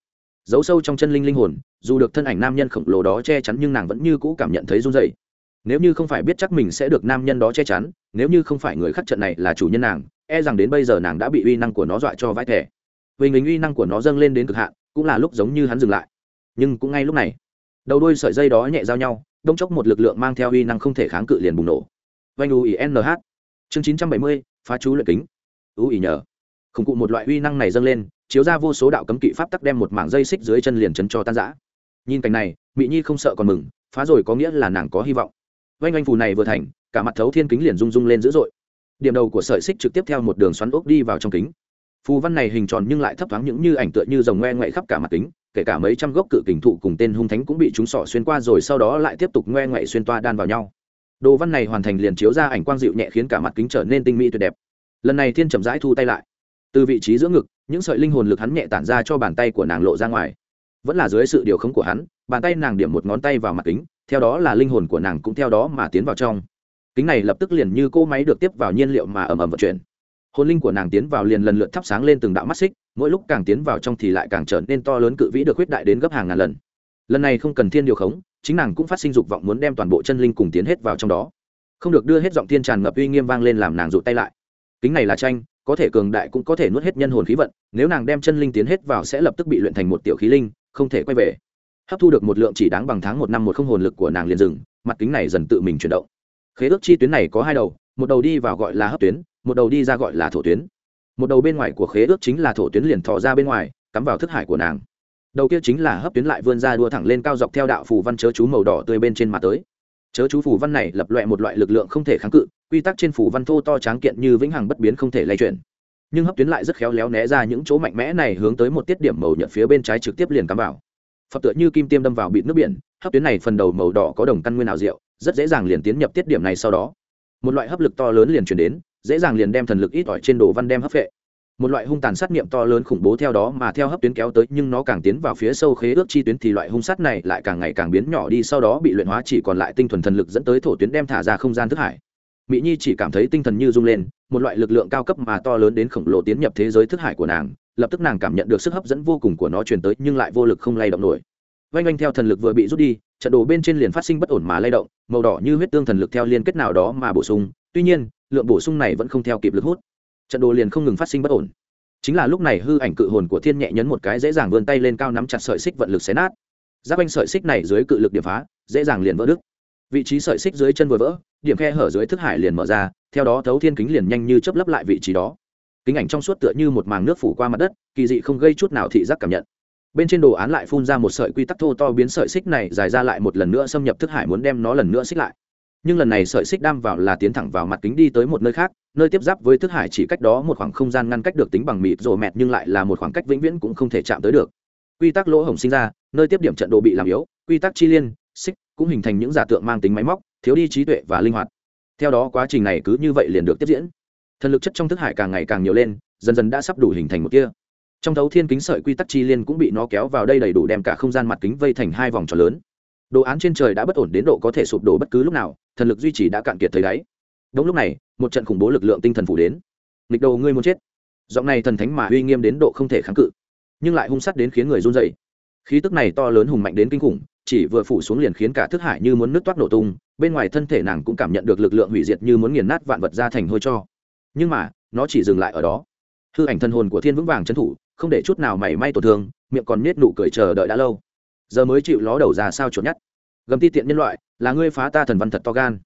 Giấu sâu trong chân linh linh hồn, dù được thân ảnh nam nhân khổng lồ đó che chắn nhưng nàng vẫn như cũ cảm nhận thấy run dậy nếu như không phải biết chắc mình sẽ được nam nhân đó che chắn, nếu như không phải người khắc trận này là chủ nhân nàng e rằng đến bây giờ nàng đã bị uy năng của nó dọa cho vãi thẻ. Vì mình uy năng của nó dâng lên đến cực hạn, cũng là lúc giống như hắn dừng lại. Nhưng cũng ngay lúc này, đầu đôi sợi dây đó nhẹ giao nhau, đông chốc một lực lượng mang theo uy năng không thể kháng cự liền bùng nổ. Vanh u nh chương chín trăm bảy mươi, phá chú luyện kính. U nhờ khủng cụ một loại uy năng này dâng lên, chiếu ra vô số đạo cấm kỵ pháp tắc đem một mảng dây xích dưới chân liền chấn cho tan giã nhìn cảnh này mỹ nhi không sợ còn mừng, phá rồi có nghĩa là nàng có hy vọng. Vanh oanh phù này vừa thành, cả mặt thấu thiên kính liền rung rung lên dữ dội điểm đầu của sợi xích trực tiếp theo một đường xoắn ốc đi vào trong kính. Phù văn này hình tròn nhưng lại thấp thoáng những như ảnh tựa như dòng ngoe ngoại khắp cả mặt kính, kể cả mấy trăm gốc cự kình thụ cùng tên hung thánh cũng bị chúng sọ xuyên qua rồi sau đó lại tiếp tục ngoe ngoại xuyên toa đan vào nhau. Đồ văn này hoàn thành liền chiếu ra ảnh quang dịu nhẹ khiến cả mặt kính trở nên tinh mỹ tuyệt đẹp. Lần này thiên chậm rãi thu tay lại. Từ vị trí giữa ngực, những sợi linh hồn lực hắn nhẹ tản ra cho bàn tay của nàng lộ ra ngoài. Vẫn là dưới sự điều khống của hắn, bàn tay nàng điểm một ngón tay vào mặt kính, theo đó là linh hồn của nàng cũng theo đó mà tiến vào trong kính này lập tức liền như cỗ máy được tiếp vào nhiên liệu mà ầm ầm vận chuyển. Hồn linh của nàng tiến vào liền lần lượt thắp sáng lên từng đạo mắt xích, mỗi lúc càng tiến vào trong thì lại càng trở nên to lớn cự vĩ được huyết đại đến gấp hàng ngàn lần. Lần này không cần thiên điều khống, chính nàng cũng phát sinh dục vọng muốn đem toàn bộ chân linh cùng tiến hết vào trong đó. Không được đưa hết giọng thiên tràn ngập uy nghiêm vang lên làm nàng rụt tay lại. Kính này là tranh, có thể cường đại cũng có thể nuốt hết nhân hồn khí vận, nếu nàng đem chân linh tiến hết vào sẽ lập tức bị luyện thành một tiểu khí linh, không thể quay về. Hấp thu được một lượng chỉ đáng bằng tháng một năm một không hồn lực của nàng liền dừng, mặt kính này dần tự mình chuyển động khế ước chi tuyến này có hai đầu, một đầu đi vào gọi là hấp tuyến, một đầu đi ra gọi là thổ tuyến. Một đầu bên ngoài của khế ước chính là thổ tuyến liền thọ ra bên ngoài, cắm vào thức hải của nàng. Đầu kia chính là hấp tuyến lại vươn ra đua thẳng lên cao dọc theo đạo phù văn chớ chú màu đỏ tươi bên trên mặt tới. Chớ chú phù văn này lập loại một loại lực lượng không thể kháng cự, quy tắc trên phù văn thô to tráng kiện như vĩnh hằng bất biến không thể lay chuyển. Nhưng hấp tuyến lại rất khéo léo né ra những chỗ mạnh mẽ này hướng tới một tiết điểm màu nhợt phía bên trái trực tiếp liền cắm vào. Phật tựa như kim tiêm đâm vào bịt nước biển, hấp tuyến này phần đầu màu đỏ có đồng căn nguyên ảo diệu rất dễ dàng liền tiến nhập tiết điểm này sau đó. Một loại hấp lực to lớn liền chuyển đến, dễ dàng liền đem thần lực ít ỏi trên đồ văn đem hấp vệ một loại hung tàn sát niệm to lớn khủng bố theo đó mà theo hấp tuyến kéo tới, nhưng nó càng tiến vào phía sâu khế ước chi tuyến thì loại hung sát này lại càng ngày càng biến nhỏ đi, sau đó bị luyện hóa chỉ còn lại tinh thuần thần lực dẫn tới thổ tuyến đem thả ra không gian thức hải. Mỹ nhi chỉ cảm thấy tinh thần như rung lên, một loại lực lượng cao cấp mà to lớn đến khổng lồ tiến nhập thế giới thức hải của nàng, lập tức nàng cảm nhận được sức hấp dẫn vô cùng của nó truyền tới, nhưng lại vô lực không lay động nổi vanh oanh theo thần lực vừa bị rút đi, trận đồ bên trên liền phát sinh bất ổn mà lay động, màu đỏ như huyết tương thần lực theo liên kết nào đó mà bổ sung. Tuy nhiên, lượng bổ sung này vẫn không theo kịp lực hút. Trận đồ liền không ngừng phát sinh bất ổn. Chính là lúc này hư ảnh cự hồn của thiên nhẹ nhấn một cái dễ dàng vươn tay lên cao nắm chặt sợi xích vận lực xé nát. Giáp anh sợi xích này dưới cự lực điểm phá, dễ dàng liền vỡ đứt. Vị trí sợi xích dưới chân vừa vỡ, điểm khe hở dưới thức hải liền mở ra, theo đó thấu thiên kính liền nhanh như chấp lấp lại vị trí đó. Kính ảnh trong suốt tựa như một màng nước phủ qua mặt đất, kỳ dị không gây chút nào thị giác cảm nhận bên trên đồ án lại phun ra một sợi quy tắc thô to biến sợi xích này dài ra lại một lần nữa xâm nhập thức hải muốn đem nó lần nữa xích lại. Nhưng lần này sợi xích đam vào là tiến thẳng vào mặt kính đi tới một nơi khác, nơi tiếp giáp với thức hải chỉ cách đó một khoảng không gian ngăn cách được tính bằng mịt rồ mẹt nhưng lại là một khoảng cách vĩnh viễn cũng không thể chạm tới được. Quy tắc lỗ hổng sinh ra, nơi tiếp điểm trận đồ bị làm yếu, quy tắc chi liên, xích cũng hình thành những giả tượng mang tính máy móc, thiếu đi trí tuệ và linh hoạt. Theo đó quá trình này cứ như vậy liền được tiếp diễn. Thần lực chất trong thức hải càng ngày càng nhiều lên, dần dần đã sắp đủ hình thành một kia trong thấu thiên kính sợi quy tắc chi liên cũng bị nó kéo vào đây đầy đủ đem cả không gian mặt kính vây thành hai vòng tròn lớn. Đồ án trên trời đã bất ổn đến độ có thể sụp đổ bất cứ lúc nào, thần lực duy trì đã cạn kiệt thấy đáy. Đúng lúc này, một trận khủng bố lực lượng tinh thần phủ đến. Nghịch đầu ngươi muốn chết. Giọng này thần thánh mà uy nghiêm đến độ không thể kháng cự, nhưng lại hung sát đến khiến người run dậy khí tức này to lớn hùng mạnh đến kinh khủng, chỉ vừa phủ xuống liền khiến cả thức hải như muốn nước toát nổ tung, bên ngoài thân thể nàng cũng cảm nhận được lực lượng hủy diệt như muốn nghiền nát vạn vật ra thành hôi cho. Nhưng mà, nó chỉ dừng lại ở đó. Hư ảnh thân hồn của thiên vững vàng trấn thủ không để chút nào mảy may tổn thương miệng còn nết nụ cười chờ đợi đã lâu. Giờ mới chịu ló đầu ra sao chuột nhất, gầm ti tiện nhân loại là ngươi phá ta thần văn thật to gan.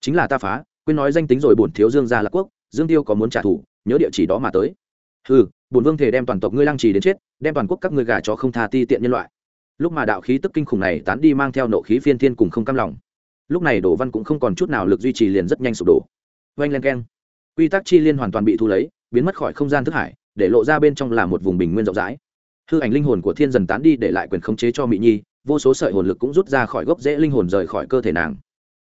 Chính là ta phá quên nói danh tính rồi bổn thiếu dương gia lạc quốc dương tiêu có muốn trả thù nhớ địa chỉ đó mà tới. Ừ bổn vương thể đem toàn tộc ngươi lăng trì đến chết đem toàn quốc các ngươi gà cho không tha ti tiện nhân loại. Lúc mà đạo khí tức kinh khủng này tán đi mang theo nộ khí phiên thiên cùng không cam lòng. Lúc này đổ văn cũng không còn chút nào lực duy trì liền rất nhanh sụp đổ. Oanh len keng. Quy tắc chi liên hoàn toàn bị thu lấy biến mất khỏi không gian thức hải để lộ ra bên trong là một vùng bình nguyên rộng rãi. Hư ảnh linh hồn của thiên dần tán đi để lại quyền khống chế cho mỹ nhi, vô số sợi hồn lực cũng rút ra khỏi gốc rễ linh hồn rời khỏi cơ thể nàng.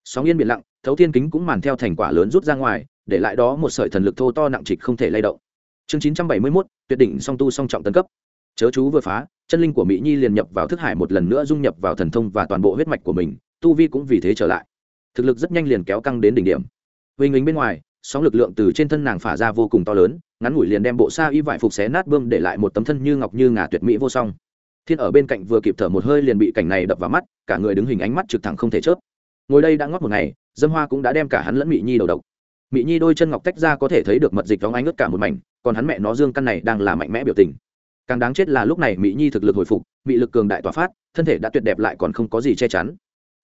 Sóng yên biển lặng, thấu thiên kính cũng màn theo thành quả lớn rút ra ngoài, để lại đó một sợi thần lực thô to nặng trịch không thể lay động. Chương chín trăm bảy mươi mốt, tuyệt đỉnh song tu song trọng tân cấp. Chớ chú vừa phá, chân linh của mỹ nhi liền nhập vào thức hải một lần nữa dung nhập vào thần thông và toàn bộ huyết mạch của mình, tu vi cũng vì thế trở lại. Thực lực rất nhanh liền kéo căng đến đỉnh điểm. Huỳnh ứng bên ngoài sóng lực lượng từ trên thân nàng phả ra vô cùng to lớn, ngắn ngủi liền đem bộ xa y vải phục xé nát bơm để lại một tấm thân như ngọc như ngà tuyệt mỹ vô song. Thiên ở bên cạnh vừa kịp thở một hơi liền bị cảnh này đập vào mắt, cả người đứng hình ánh mắt trực thẳng không thể chớp. Ngồi đây đã ngót một ngày, dâm hoa cũng đã đem cả hắn lẫn mỹ nhi đầu độc. Mỹ nhi đôi chân ngọc tách ra có thể thấy được mật dịch vóng ánh ướt cả một mảnh, còn hắn mẹ nó dương căn này đang là mạnh mẽ biểu tình. Càng đáng chết là lúc này mỹ nhi thực lực hồi phục bị lực cường đại tỏa phát, thân thể đã tuyệt đẹp lại còn không có gì che chắn.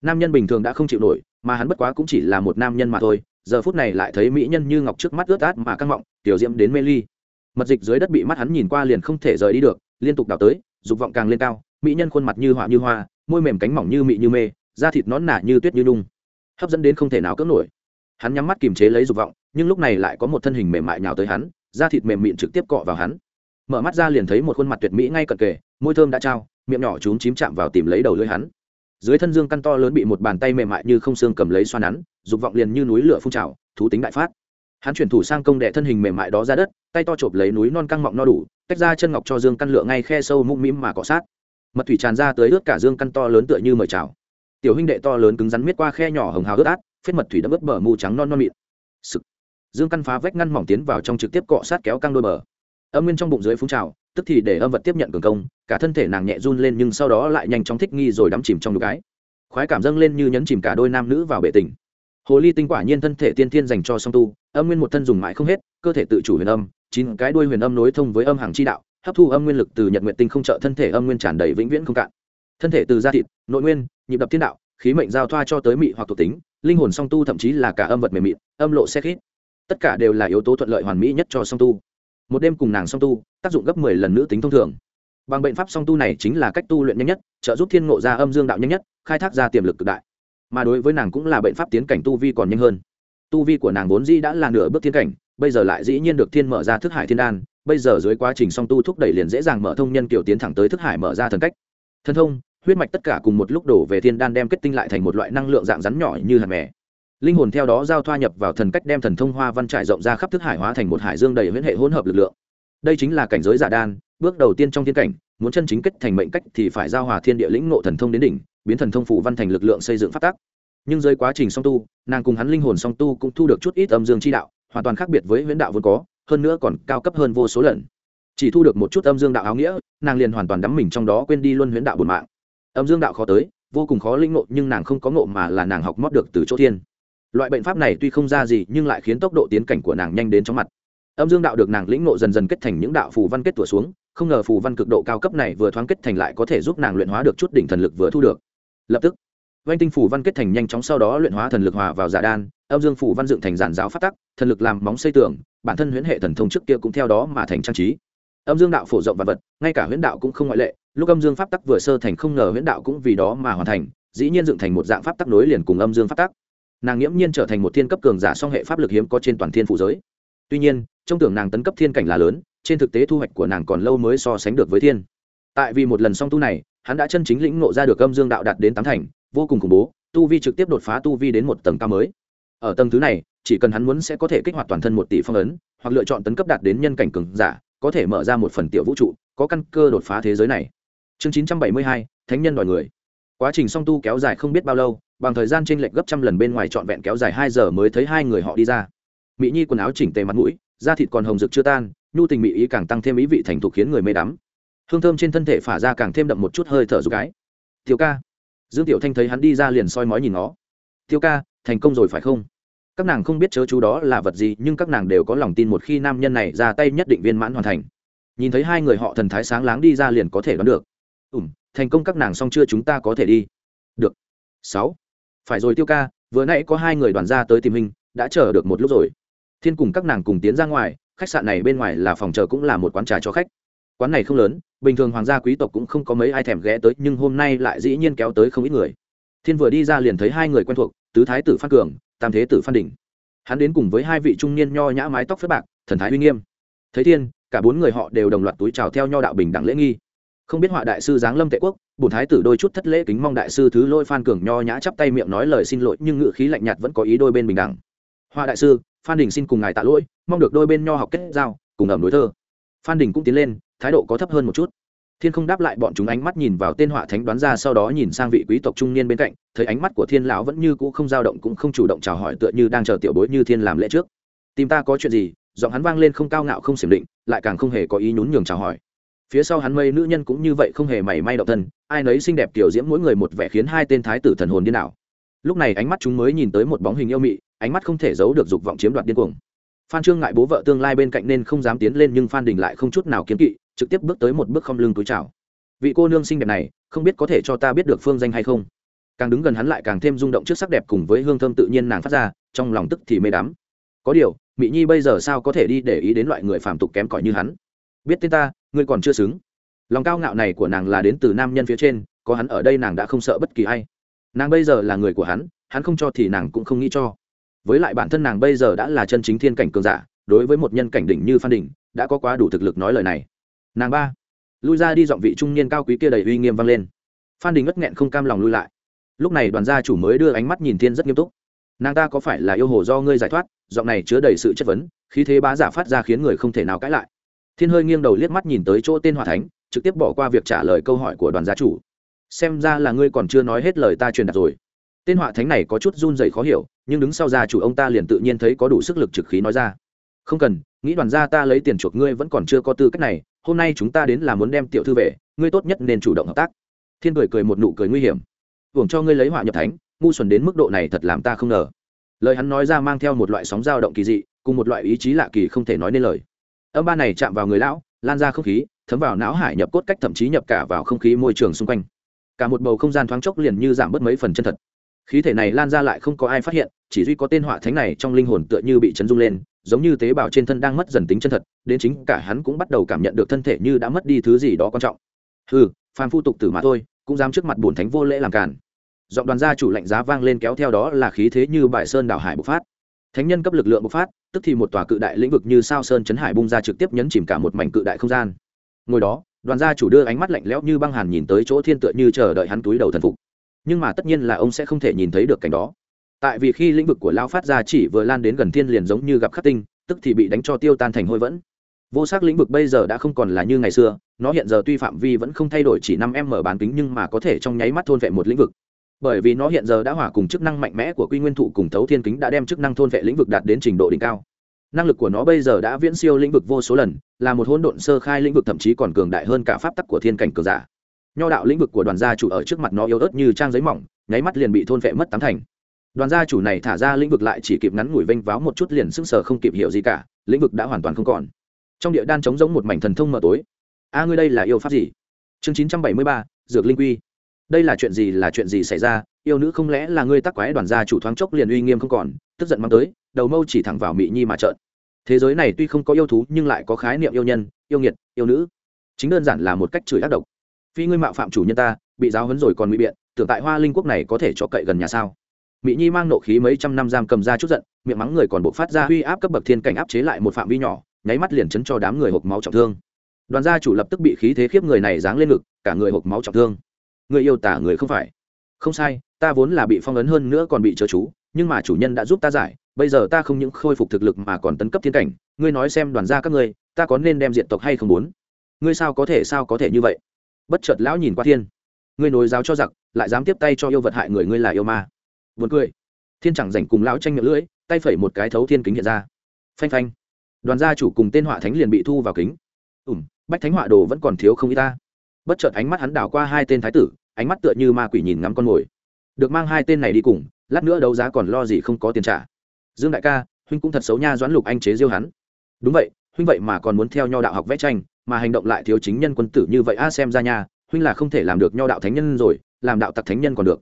Nam nhân bình thường đã không chịu nổi, mà hắn bất quá cũng chỉ là một nam nhân mà thôi giờ phút này lại thấy mỹ nhân như ngọc trước mắt ướt át mà căng mọng, tiểu diễm đến mê ly. Mật dịch dưới đất bị mắt hắn nhìn qua liền không thể rời đi được, liên tục đào tới, dục vọng càng lên cao, mỹ nhân khuôn mặt như họa như hoa, môi mềm cánh mỏng như mị như mê, da thịt nón nả như tuyết như nung. Hấp dẫn đến không thể nào cưỡng nổi. Hắn nhắm mắt kiềm chế lấy dục vọng, nhưng lúc này lại có một thân hình mềm mại nhào tới hắn, da thịt mềm mịn trực tiếp cọ vào hắn. Mở mắt ra liền thấy một khuôn mặt tuyệt mỹ ngay cận kề, môi thơm đã trao, miệng nhỏ trúng chím chạm vào tìm lấy đầu lưỡi hắn. Dưới thân dương căn to lớn bị một bàn tay mềm mại như không xương cầm lấy xoa nắn dục vọng liền như núi lửa phun trào, thú tính đại phát. Hắn chuyển thủ sang công đệ thân hình mềm mại đó ra đất, tay to chộp lấy núi non căng mọng no đủ, tách ra chân ngọc cho dương căn lựa ngay khe sâu mũm mĩm mà cọ sát. Mật thủy tràn ra tới ướt cả dương căn to lớn tựa như mời chào. Tiểu huynh đệ to lớn cứng rắn miết qua khe nhỏ hồng hào ướt át, phết mật thủy đẫm ướt bờ mù trắng non non mịn. Sực. dương căn phá vách ngăn mỏng tiến vào trong trực tiếp cọ sát kéo căng đôi bờ. Âm nguyên trong bụng dưới phun trào, tức thì để âm vật tiếp nhận cường công, cả thân thể nàng nhẹ run lên nhưng sau đó lại nhanh chóng thích nghi rồi đắm chìm trong đục cái khoái cảm dâng lên như nhấn chìm cả đôi nam nữ vào bệ tình hồ ly tinh quả nhiên thân thể tiên thiên dành cho song tu, âm nguyên một thân dùng mãi không hết, cơ thể tự chủ huyền âm, chín cái đuôi huyền âm nối thông với âm hàng chi đạo, hấp thu âm nguyên lực từ nhật nguyện tinh không trợ thân thể âm nguyên tràn đầy vĩnh viễn không cạn. Thân thể từ da thịt, nội nguyên, nhịp đập thiên đạo, khí mệnh giao thoa cho tới mị hoặc thuộc tính, linh hồn song tu thậm chí là cả âm vật mềm mịn, âm lộ xe khít. Tất cả đều là yếu tố thuận lợi hoàn mỹ nhất cho song tu. Một đêm cùng nàng song tu, tác dụng gấp mười lần nữ tính thông thường. Bằng bệnh pháp song tu này chính là cách tu luyện nhanh nhất, trợ giúp thiên ngộ ra âm dương đạo nhanh nhất, khai thác ra tiềm lực cực đại mà đối với nàng cũng là bệnh pháp tiến cảnh tu vi còn nhanh hơn. Tu vi của nàng vốn dĩ đã là nửa bước thiên cảnh, bây giờ lại dĩ nhiên được thiên mở ra thức hải thiên đan, bây giờ dưới quá trình song tu thúc đẩy liền dễ dàng mở thông nhân kiểu tiến thẳng tới thức hải mở ra thần cách. Thân thông, huyết mạch tất cả cùng một lúc đổ về thiên đan đem kết tinh lại thành một loại năng lượng dạng rắn nhỏ như hạt mè. Linh hồn theo đó giao thoa nhập vào thần cách đem thần thông hoa văn trải rộng ra khắp thức hải hóa thành một hải dương đầy huyễn hệ hỗn hợp lực lượng. Đây chính là cảnh giới giả đan, bước đầu tiên trong thiên cảnh, muốn chân chính kết thành mệnh cách thì phải giao hòa thiên địa lĩnh ngộ thần thông đến đỉnh biến thần thông phủ văn thành lực lượng xây dựng phát tác nhưng dưới quá trình song tu, nàng cùng hắn linh hồn song tu cũng thu được chút ít âm dương chi đạo, hoàn toàn khác biệt với huyễn đạo vốn có, hơn nữa còn cao cấp hơn vô số lần. Chỉ thu được một chút âm dương đạo áo nghĩa, nàng liền hoàn toàn đắm mình trong đó quên đi luôn huyễn đạo bổn mạng. Âm dương đạo khó tới, vô cùng khó linh ngộ, nhưng nàng không có ngộ mà là nàng học mót được từ chỗ thiên. Loại bệnh pháp này tuy không ra gì, nhưng lại khiến tốc độ tiến cảnh của nàng nhanh đến chóng mặt. Âm dương đạo được nàng lĩnh ngộ dần dần kết thành những đạo phù văn kết tủa xuống, không ngờ phù văn cực độ cao cấp này vừa thoáng kết thành lại có thể giúp nàng luyện hóa được chút đỉnh thần lực vừa thu được lập tức vanh tinh phủ văn kết thành nhanh chóng sau đó luyện hóa thần lực hòa vào giả đan, âm dương phủ văn dựng thành giản giáo phát tắc, thần lực làm móng xây tường, bản thân huyễn hệ thần thông trước kia cũng theo đó mà thành trang trí. Âm dương đạo phổ rộng vật vật, ngay cả huyễn đạo cũng không ngoại lệ, lúc âm dương pháp tắc vừa sơ thành không ngờ huyễn đạo cũng vì đó mà hoàn thành, dĩ nhiên dựng thành một dạng pháp tắc nối liền cùng âm dương pháp tắc. Nàng nghiễm nhiên trở thành một thiên cấp cường giả song hệ pháp lực hiếm có trên toàn thiên phụ giới. Tuy nhiên, trong tưởng nàng tấn cấp thiên cảnh là lớn, trên thực tế thu hoạch của nàng còn lâu mới so sánh được với thiên tại vì một lần song tu này, hắn đã chân chính lĩnh ngộ ra được âm dương đạo đạt đến tám thành, vô cùng khủng bố, tu vi trực tiếp đột phá tu vi đến một tầng cao mới. Ở tầng thứ này, chỉ cần hắn muốn sẽ có thể kích hoạt toàn thân một tỷ phong ấn, hoặc lựa chọn tấn cấp đạt đến nhân cảnh cường giả, có thể mở ra một phần tiểu vũ trụ, có căn cơ đột phá thế giới này. Chương chín trăm bảy mươi hai, thánh nhân đòi người. Quá trình song tu kéo dài không biết bao lâu, bằng thời gian tranh lệch gấp trăm lần bên ngoài trọn vẹn kéo dài hai giờ mới thấy hai người họ đi ra. Mỹ nhi quần áo chỉnh tề mặt mũi, da thịt còn hồng rực chưa tan, nhu tình mỹ ý càng tăng thêm ý vị thành thục khiến người mê đắm hương thơm trên thân thể phả ra càng thêm đậm một chút hơi thở dục cái tiêu ca. Dương tiểu thanh thấy hắn đi ra liền soi mói nhìn nó. Tiêu ca, thành công rồi phải không? Các nàng không biết chớ chú đó là vật gì, nhưng các nàng đều có lòng tin một khi nam nhân này ra tay nhất định viên mãn hoàn thành. Nhìn thấy hai người họ thần thái sáng láng đi ra liền có thể đoán được. Ủm thành công các nàng xong chưa chúng ta có thể đi. Được. Sáu. Phải rồi tiêu ca, vừa nãy có hai người đoàn ra tới tìm hình, đã chờ được một lúc rồi. Thiên cùng các nàng cùng tiến ra ngoài, khách sạn này bên ngoài là phòng chờ cũng là một quán trà cho khách. Quán này không lớn bình thường hoàng gia quý tộc cũng không có mấy ai thèm ghé tới, nhưng hôm nay lại dĩ nhiên kéo tới không ít người. Thiên vừa đi ra liền thấy hai người quen thuộc, tứ thái tử phan cường, tam thế tử phan đình. Hắn đến cùng với hai vị trung niên nho nhã mái tóc phất bạc, thần thái uy nghiêm. Thấy thiên, cả bốn người họ đều đồng loạt túi chào theo nho đạo bình đẳng lễ nghi. Không biết họa đại sư giáng lâm tệ quốc bùn thái tử đôi chút thất lễ kính mong đại sư thứ lôi phan cường nho nhã chắp tay miệng nói lời xin lỗi, nhưng ngự khí lạnh nhạt vẫn có ý đôi bên bình đẳng. Họa đại sư, phan đình xin cùng ngài tạ lỗi, mong được đôi bên nho học kết giao, cùng ẩm đối thơ. Phan đình cũng tiến lên thái độ có thấp hơn một chút. Thiên không đáp lại bọn chúng ánh mắt nhìn vào tên họa thánh đoán ra sau đó nhìn sang vị quý tộc trung niên bên cạnh, thấy ánh mắt của thiên lão vẫn như cũ không dao động cũng không chủ động chào hỏi tựa như đang chờ tiểu bối như thiên làm lễ trước. Tìm ta có chuyện gì? Giọng hắn vang lên không cao ngạo không xiểm định, lại càng không hề có ý nhún nhường chào hỏi. Phía sau hắn mây nữ nhân cũng như vậy không hề mảy may động thân, ai nấy xinh đẹp tiểu diễm mỗi người một vẻ khiến hai tên thái tử thần hồn điên đảo. Lúc này ánh mắt chúng mới nhìn tới một bóng hình yêu mị, ánh mắt không thể giấu được dục vọng chiếm đoạt điên cuồng. Phan trương ngại bố vợ tương lai bên cạnh nên không dám tiến lên nhưng phan đình lại không chút nào kiến kỵ trực tiếp bước tới một bước không lưng túi chào. Vị cô nương xinh đẹp này, không biết có thể cho ta biết được phương danh hay không. Càng đứng gần hắn lại càng thêm rung động trước sắc đẹp cùng với hương thơm tự nhiên nàng phát ra, trong lòng tức thì mê đắm. Có điều mỹ nhi bây giờ sao có thể đi để ý đến loại người phàm tục kém cỏi như hắn? Biết tên ta, ngươi còn chưa xứng. Lòng cao ngạo này của nàng là đến từ nam nhân phía trên, có hắn ở đây nàng đã không sợ bất kỳ ai. Nàng bây giờ là người của hắn hắn không cho thì nàng cũng không nghĩ cho. Với lại bản thân nàng bây giờ đã là chân chính thiên cảnh cường giả, đối với một nhân cảnh đỉnh như phan đỉnh, đã có quá đủ thực lực nói lời này nàng ba. Lui ra đi giọng vị trung niên cao quý kia đầy uy nghiêm vang lên. Phan đình ngất nghẹn không cam lòng lui lại. Lúc này đoàn gia chủ mới đưa ánh mắt nhìn thiên rất nghiêm túc. Nàng ta có phải là yêu hồ do ngươi giải thoát? Giọng này chứa đầy sự chất vấn, khí thế bá giả phát ra khiến người không thể nào cãi lại. Thiên hơi nghiêng đầu liếc mắt nhìn tới chỗ tên hòa thánh, trực tiếp bỏ qua việc trả lời câu hỏi của đoàn gia chủ. Xem ra là ngươi còn chưa nói hết lời ta truyền đạt rồi. Tên họa thánh này có chút run dày khó hiểu, nhưng đứng sau gia chủ ông ta liền tự nhiên thấy có đủ sức lực trực khí nói ra. Không cần, nghĩ đoàn gia ta lấy tiền chuộc ngươi vẫn còn chưa có tư cách này hôm nay chúng ta đến là muốn đem tiểu thư về, ngươi tốt nhất nên chủ động hợp tác. Thiên cười cười một nụ cười nguy hiểm. Hưởng cho ngươi lấy họa nhập thánh, ngu xuẩn đến mức độ này thật làm ta không ngờ. Lời hắn nói ra mang theo một loại sóng dao động kỳ dị, cùng một loại ý chí lạ kỳ không thể nói nên lời. Âm ba này chạm vào người lão, lan ra không khí, thấm vào não hải nhập cốt cách thậm chí nhập cả vào không khí môi trường xung quanh. Cả một bầu không gian thoáng chốc liền như giảm bớt mấy phần chân thật. Khí thể này lan ra lại không có ai phát hiện, chỉ duy có tên họa thánh này trong linh hồn tựa như bị chấn rung lên giống như tế bào trên thân đang mất dần tính chân thật, đến chính cả hắn cũng bắt đầu cảm nhận được thân thể như đã mất đi thứ gì đó quan trọng. Ừ phàm phu tục tử mà thôi, cũng dám trước mặt bổn thánh vô lễ làm cản giọng đoàn gia chủ lạnh giá vang lên kéo theo đó là khí thế như bài sơn đảo hải bộc phát. Thánh nhân cấp lực lượng bộc phát, tức thì một tòa cự đại lĩnh vực như sao sơn chấn hải bung ra trực tiếp nhấn chìm cả một mảnh cự đại không gian. Ngồi đó, đoàn gia chủ đưa ánh mắt lạnh lẽo như băng hàn nhìn tới chỗ thiên tựa như chờ đợi hắn túi đầu thần phục. Nhưng mà tất nhiên là ông sẽ không thể nhìn thấy được cảnh đó tại vì khi lĩnh vực của lao phát ra chỉ vừa lan đến gần thiên liền giống như gặp khắc tinh, tức thì bị đánh cho tiêu tan thành hôi vẫn. Vô sắc lĩnh vực bây giờ đã không còn là như ngày xưa, nó hiện giờ tuy phạm vi vẫn không thay đổi chỉ năm m bán kính nhưng mà có thể trong nháy mắt thôn vệ một lĩnh vực. Bởi vì nó hiện giờ đã hỏa cùng chức năng mạnh mẽ của quy nguyên thụ cùng thấu thiên kính đã đem chức năng thôn vệ lĩnh vực đạt đến trình độ đỉnh cao. Năng lực của nó bây giờ đã viễn siêu lĩnh vực vô số lần, là một hỗn độn sơ khai lĩnh vực thậm chí còn cường đại hơn cả pháp tắc của thiên cảnh cường giả. Nho đạo lĩnh vực của đoàn gia chủ ở trước mặt nó yếu ớt như trang giấy mỏng, nháy mắt liền bị thôn vệ mất tám thành đoàn gia chủ này thả ra lĩnh vực lại chỉ kịp ngắn ngủi vênh váo một chút liền sững sờ không kịp hiểu gì cả, lĩnh vực đã hoàn toàn không còn. Trong địa đan trống giống một mảnh thần thông mờ tối. A, ngươi đây là yêu pháp gì? Chương chín trăm bảy mươi ba, dược linh quy. Đây là chuyện gì, là chuyện gì xảy ra? Yêu nữ không lẽ là ngươi tắc quái đoàn gia chủ thoáng chốc liền uy nghiêm không còn, tức giận mang tới, đầu mâu chỉ thẳng vào mị nhi mà trợn. Thế giới này tuy không có yêu thú, nhưng lại có khái niệm yêu nhân, yêu nghiệt, yêu nữ. Chính đơn giản là một cách chửi ác độc. Phi ngươi mạo phạm chủ nhân ta, bị giáo hấn rồi còn bị biện, tưởng tại hoa linh quốc này có thể cho cậy gần nhà sao? Mỹ nhi mang nộ khí mấy trăm năm giam cầm ra chút giận, miệng mắng người còn buộc phát ra uy áp cấp bậc thiên cảnh áp chế lại một phạm vi nhỏ, nháy mắt liền chấn cho đám người hộp máu trọng thương. Đoàn gia chủ lập tức bị khí thế khiếp người này giáng lên ngực, cả người hộp máu trọng thương. Người yêu tả người không phải. Không sai, ta vốn là bị phong ấn hơn nữa còn bị chớ chú, nhưng mà chủ nhân đã giúp ta giải, bây giờ ta không những khôi phục thực lực mà còn tấn cấp thiên cảnh, ngươi nói xem đoàn gia các ngươi, ta có nên đem diện tộc hay không muốn? Ngươi sao có thể, sao có thể như vậy? Bất chợt lão nhìn qua thiên. Ngươi nối giáo cho giặc, lại dám tiếp tay cho yêu vật hại người, ngươi là yêu ma buồn cười. Thiên chẳng rảnh cùng lão tranh miệng lưỡi, tay phẩy một cái thấu thiên kính hiện ra. Phanh phanh. Đoàn gia chủ cùng tên họa thánh liền bị thu vào kính. Ủm bách thánh họa đồ vẫn còn thiếu không ít ta. Bất chợt ánh mắt hắn đảo qua hai tên thái tử, ánh mắt tựa như ma quỷ nhìn ngắm con ngồi. được mang hai tên này đi cùng, lát nữa đấu giá còn lo gì không có tiền trả. Dương đại ca, huynh cũng thật xấu nha, doãn lục anh chế diêu hắn. Đúng vậy, huynh vậy mà còn muốn theo nho đạo học vẽ tranh, mà hành động lại thiếu chính nhân quân tử như vậy a, xem ra nha, huynh là không thể làm được nho đạo thánh nhân rồi, làm đạo tặc thánh nhân còn được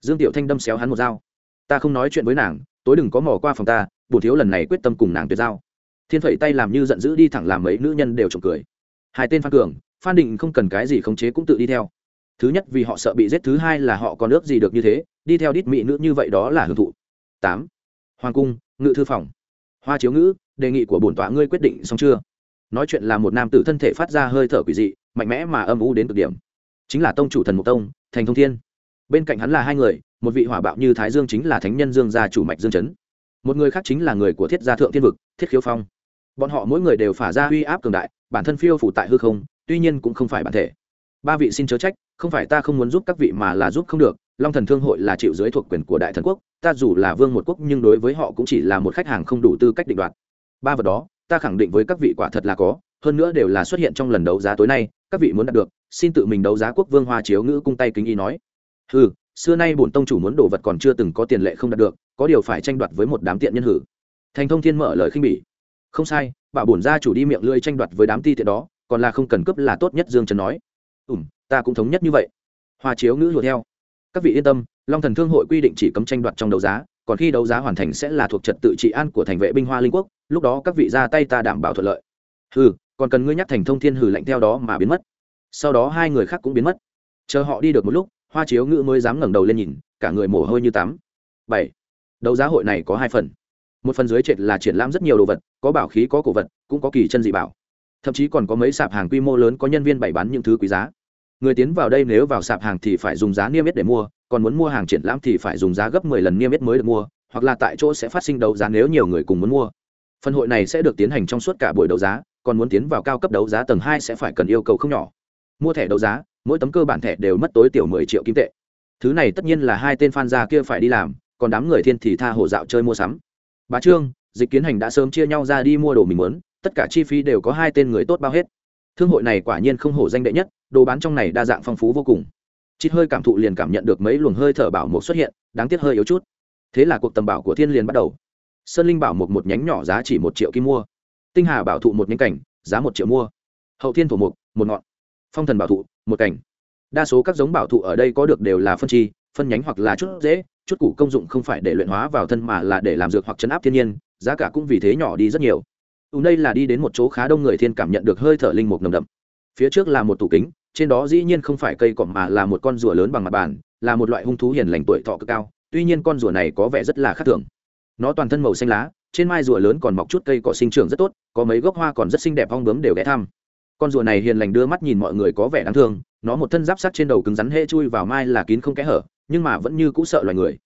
dương tiểu thanh đâm xéo hắn một dao. Ta không nói chuyện với nàng, tối đừng có mò qua phòng ta, bổ thiếu lần này quyết tâm cùng nàng tuyệt giao. Thiên phẩy tay làm như giận dữ đi thẳng làm mấy nữ nhân đều trộm cười. Hai tên phan cường, phan định không cần cái gì khống chế cũng tự đi theo. Thứ nhất vì họ sợ bị giết, thứ hai là họ còn ước gì được như thế, đi theo đít mị nữ như vậy đó là hưởng thụ. Tám. Hoàng cung, ngự thư phòng. Hoa chiếu ngữ, đề nghị của bổn tọa ngươi quyết định xong chưa? Nói chuyện là một nam tử thân thể phát ra hơi thở quỷ dị, mạnh mẽ mà âm u đến cực điểm. Chính là tông chủ thần mục tông, thành thông thiên bên cạnh hắn là hai người, một vị hỏa bạo như thái dương chính là thánh nhân dương gia chủ mạch dương chấn. Một người khác chính là người của thiết gia thượng thiên vực, thiết khiếu phong. Bọn họ mỗi người đều phả ra uy áp cường đại, bản thân phiêu phủ tại hư không, tuy nhiên cũng không phải bản thể. Ba vị xin chớ trách, không phải ta không muốn giúp các vị mà là giúp không được, long thần thương hội là chịu dưới thuộc quyền của đại thần quốc, ta dù là vương một quốc nhưng đối với họ cũng chỉ là một khách hàng không đủ tư cách định đoạt. Ba vật đó, ta khẳng định với các vị quả thật là có, hơn nữa đều là xuất hiện trong lần đấu giá tối nay, các vị muốn đạt được, xin tự mình đấu giá quốc vương hoa chiếu ngữ cung tay kính y nói ừ xưa nay bổn tông chủ muốn đồ vật còn chưa từng có tiền lệ không đạt được, có điều phải tranh đoạt với một đám tiện nhân hử. Thành thông thiên mở lời khinh bỉ. Không sai bảo bổn gia chủ đi miệng lưỡi tranh đoạt với đám ti tiện đó, còn là không cần cướp là tốt nhất dương trần nói. Ừm, ta cũng thống nhất như vậy. Hoa chiếu ngữ lùa theo. Các vị yên tâm, long thần thương hội quy định chỉ cấm tranh đoạt trong đấu giá, còn khi đấu giá hoàn thành sẽ là thuộc trật tự trị an của thành vệ binh hoa linh quốc, lúc đó các vị ra tay ta đảm bảo thuận lợi. Hừ, còn cần ngươi nhắc thành thông thiên hừ lạnh theo đó mà biến mất. Sau đó hai người khác cũng biến mất. Chờ họ đi được một lúc hoa chiếu ngữ mới dám ngẩng đầu lên nhìn, cả người mồ hôi như tắm. Bảy. Đấu giá hội này có hai phần. Một phần dưới trệt là triển lãm rất nhiều đồ vật, có bảo khí, có cổ vật, cũng có kỳ chân dị bảo. Thậm chí còn có mấy sạp hàng quy mô lớn có nhân viên bày bán những thứ quý giá. Người tiến vào đây nếu vào sạp hàng thì phải dùng giá niêm yết để mua, còn muốn mua hàng triển lãm thì phải dùng giá gấp mười lần niêm yết mới được mua, hoặc là tại chỗ sẽ phát sinh đấu giá nếu nhiều người cùng muốn mua. Phần hội này sẽ được tiến hành trong suốt cả buổi đấu giá, còn muốn tiến vào cao cấp đấu giá tầng hai sẽ phải cần yêu cầu không nhỏ mua thẻ đấu giá, mỗi tấm cơ bản thẻ đều mất tối tiểu mười triệu kim tệ. Thứ này tất nhiên là hai tên fan gia kia phải đi làm, còn đám người thiên thì tha hồ dạo chơi mua sắm. Bá trương, dịch kiến hành đã sớm chia nhau ra đi mua đồ mình muốn, tất cả chi phí đều có hai tên người tốt bao hết. Thương hội này quả nhiên không hổ danh đệ nhất, đồ bán trong này đa dạng phong phú vô cùng. Chít hơi cảm thụ liền cảm nhận được mấy luồng hơi thở bảo mục xuất hiện, đáng tiếc hơi yếu chút. Thế là cuộc tầm bảo của thiên liền bắt đầu. Sơn linh bảo mục một nhánh nhỏ giá chỉ một triệu kim mua. Tinh hà bảo thụ một nhánh cảnh, giá một triệu mua. Hậu thiên thổ mục một ngọn phong thần bảo thụ, một cảnh. Đa số các giống bảo thụ ở đây có được đều là phân chi, phân nhánh hoặc là chút dễ, chút củ công dụng không phải để luyện hóa vào thân mà là để làm dược hoặc chấn áp thiên nhiên, giá cả cũng vì thế nhỏ đi rất nhiều. Ùm đây là đi đến một chỗ khá đông người thiên cảm nhận được hơi thở linh mục nồng đậm. Phía trước là một tủ kính, trên đó dĩ nhiên không phải cây cọm mà là một con rùa lớn bằng mặt bàn, là một loại hung thú hiền lành tuổi thọ cực cao, tuy nhiên con rùa này có vẻ rất là khác thường. Nó toàn thân màu xanh lá, trên mai rùa lớn còn mọc chút cây cọ sinh trưởng rất tốt, có mấy gốc hoa còn rất xinh đẹp hong bướm đều ghé thăm con rùa này hiền lành đưa mắt nhìn mọi người có vẻ đáng thương, nó một thân giáp sắt trên đầu cứng rắn hễ chui vào mai là kín không kẽ hở, nhưng mà vẫn như cũ sợ loài người.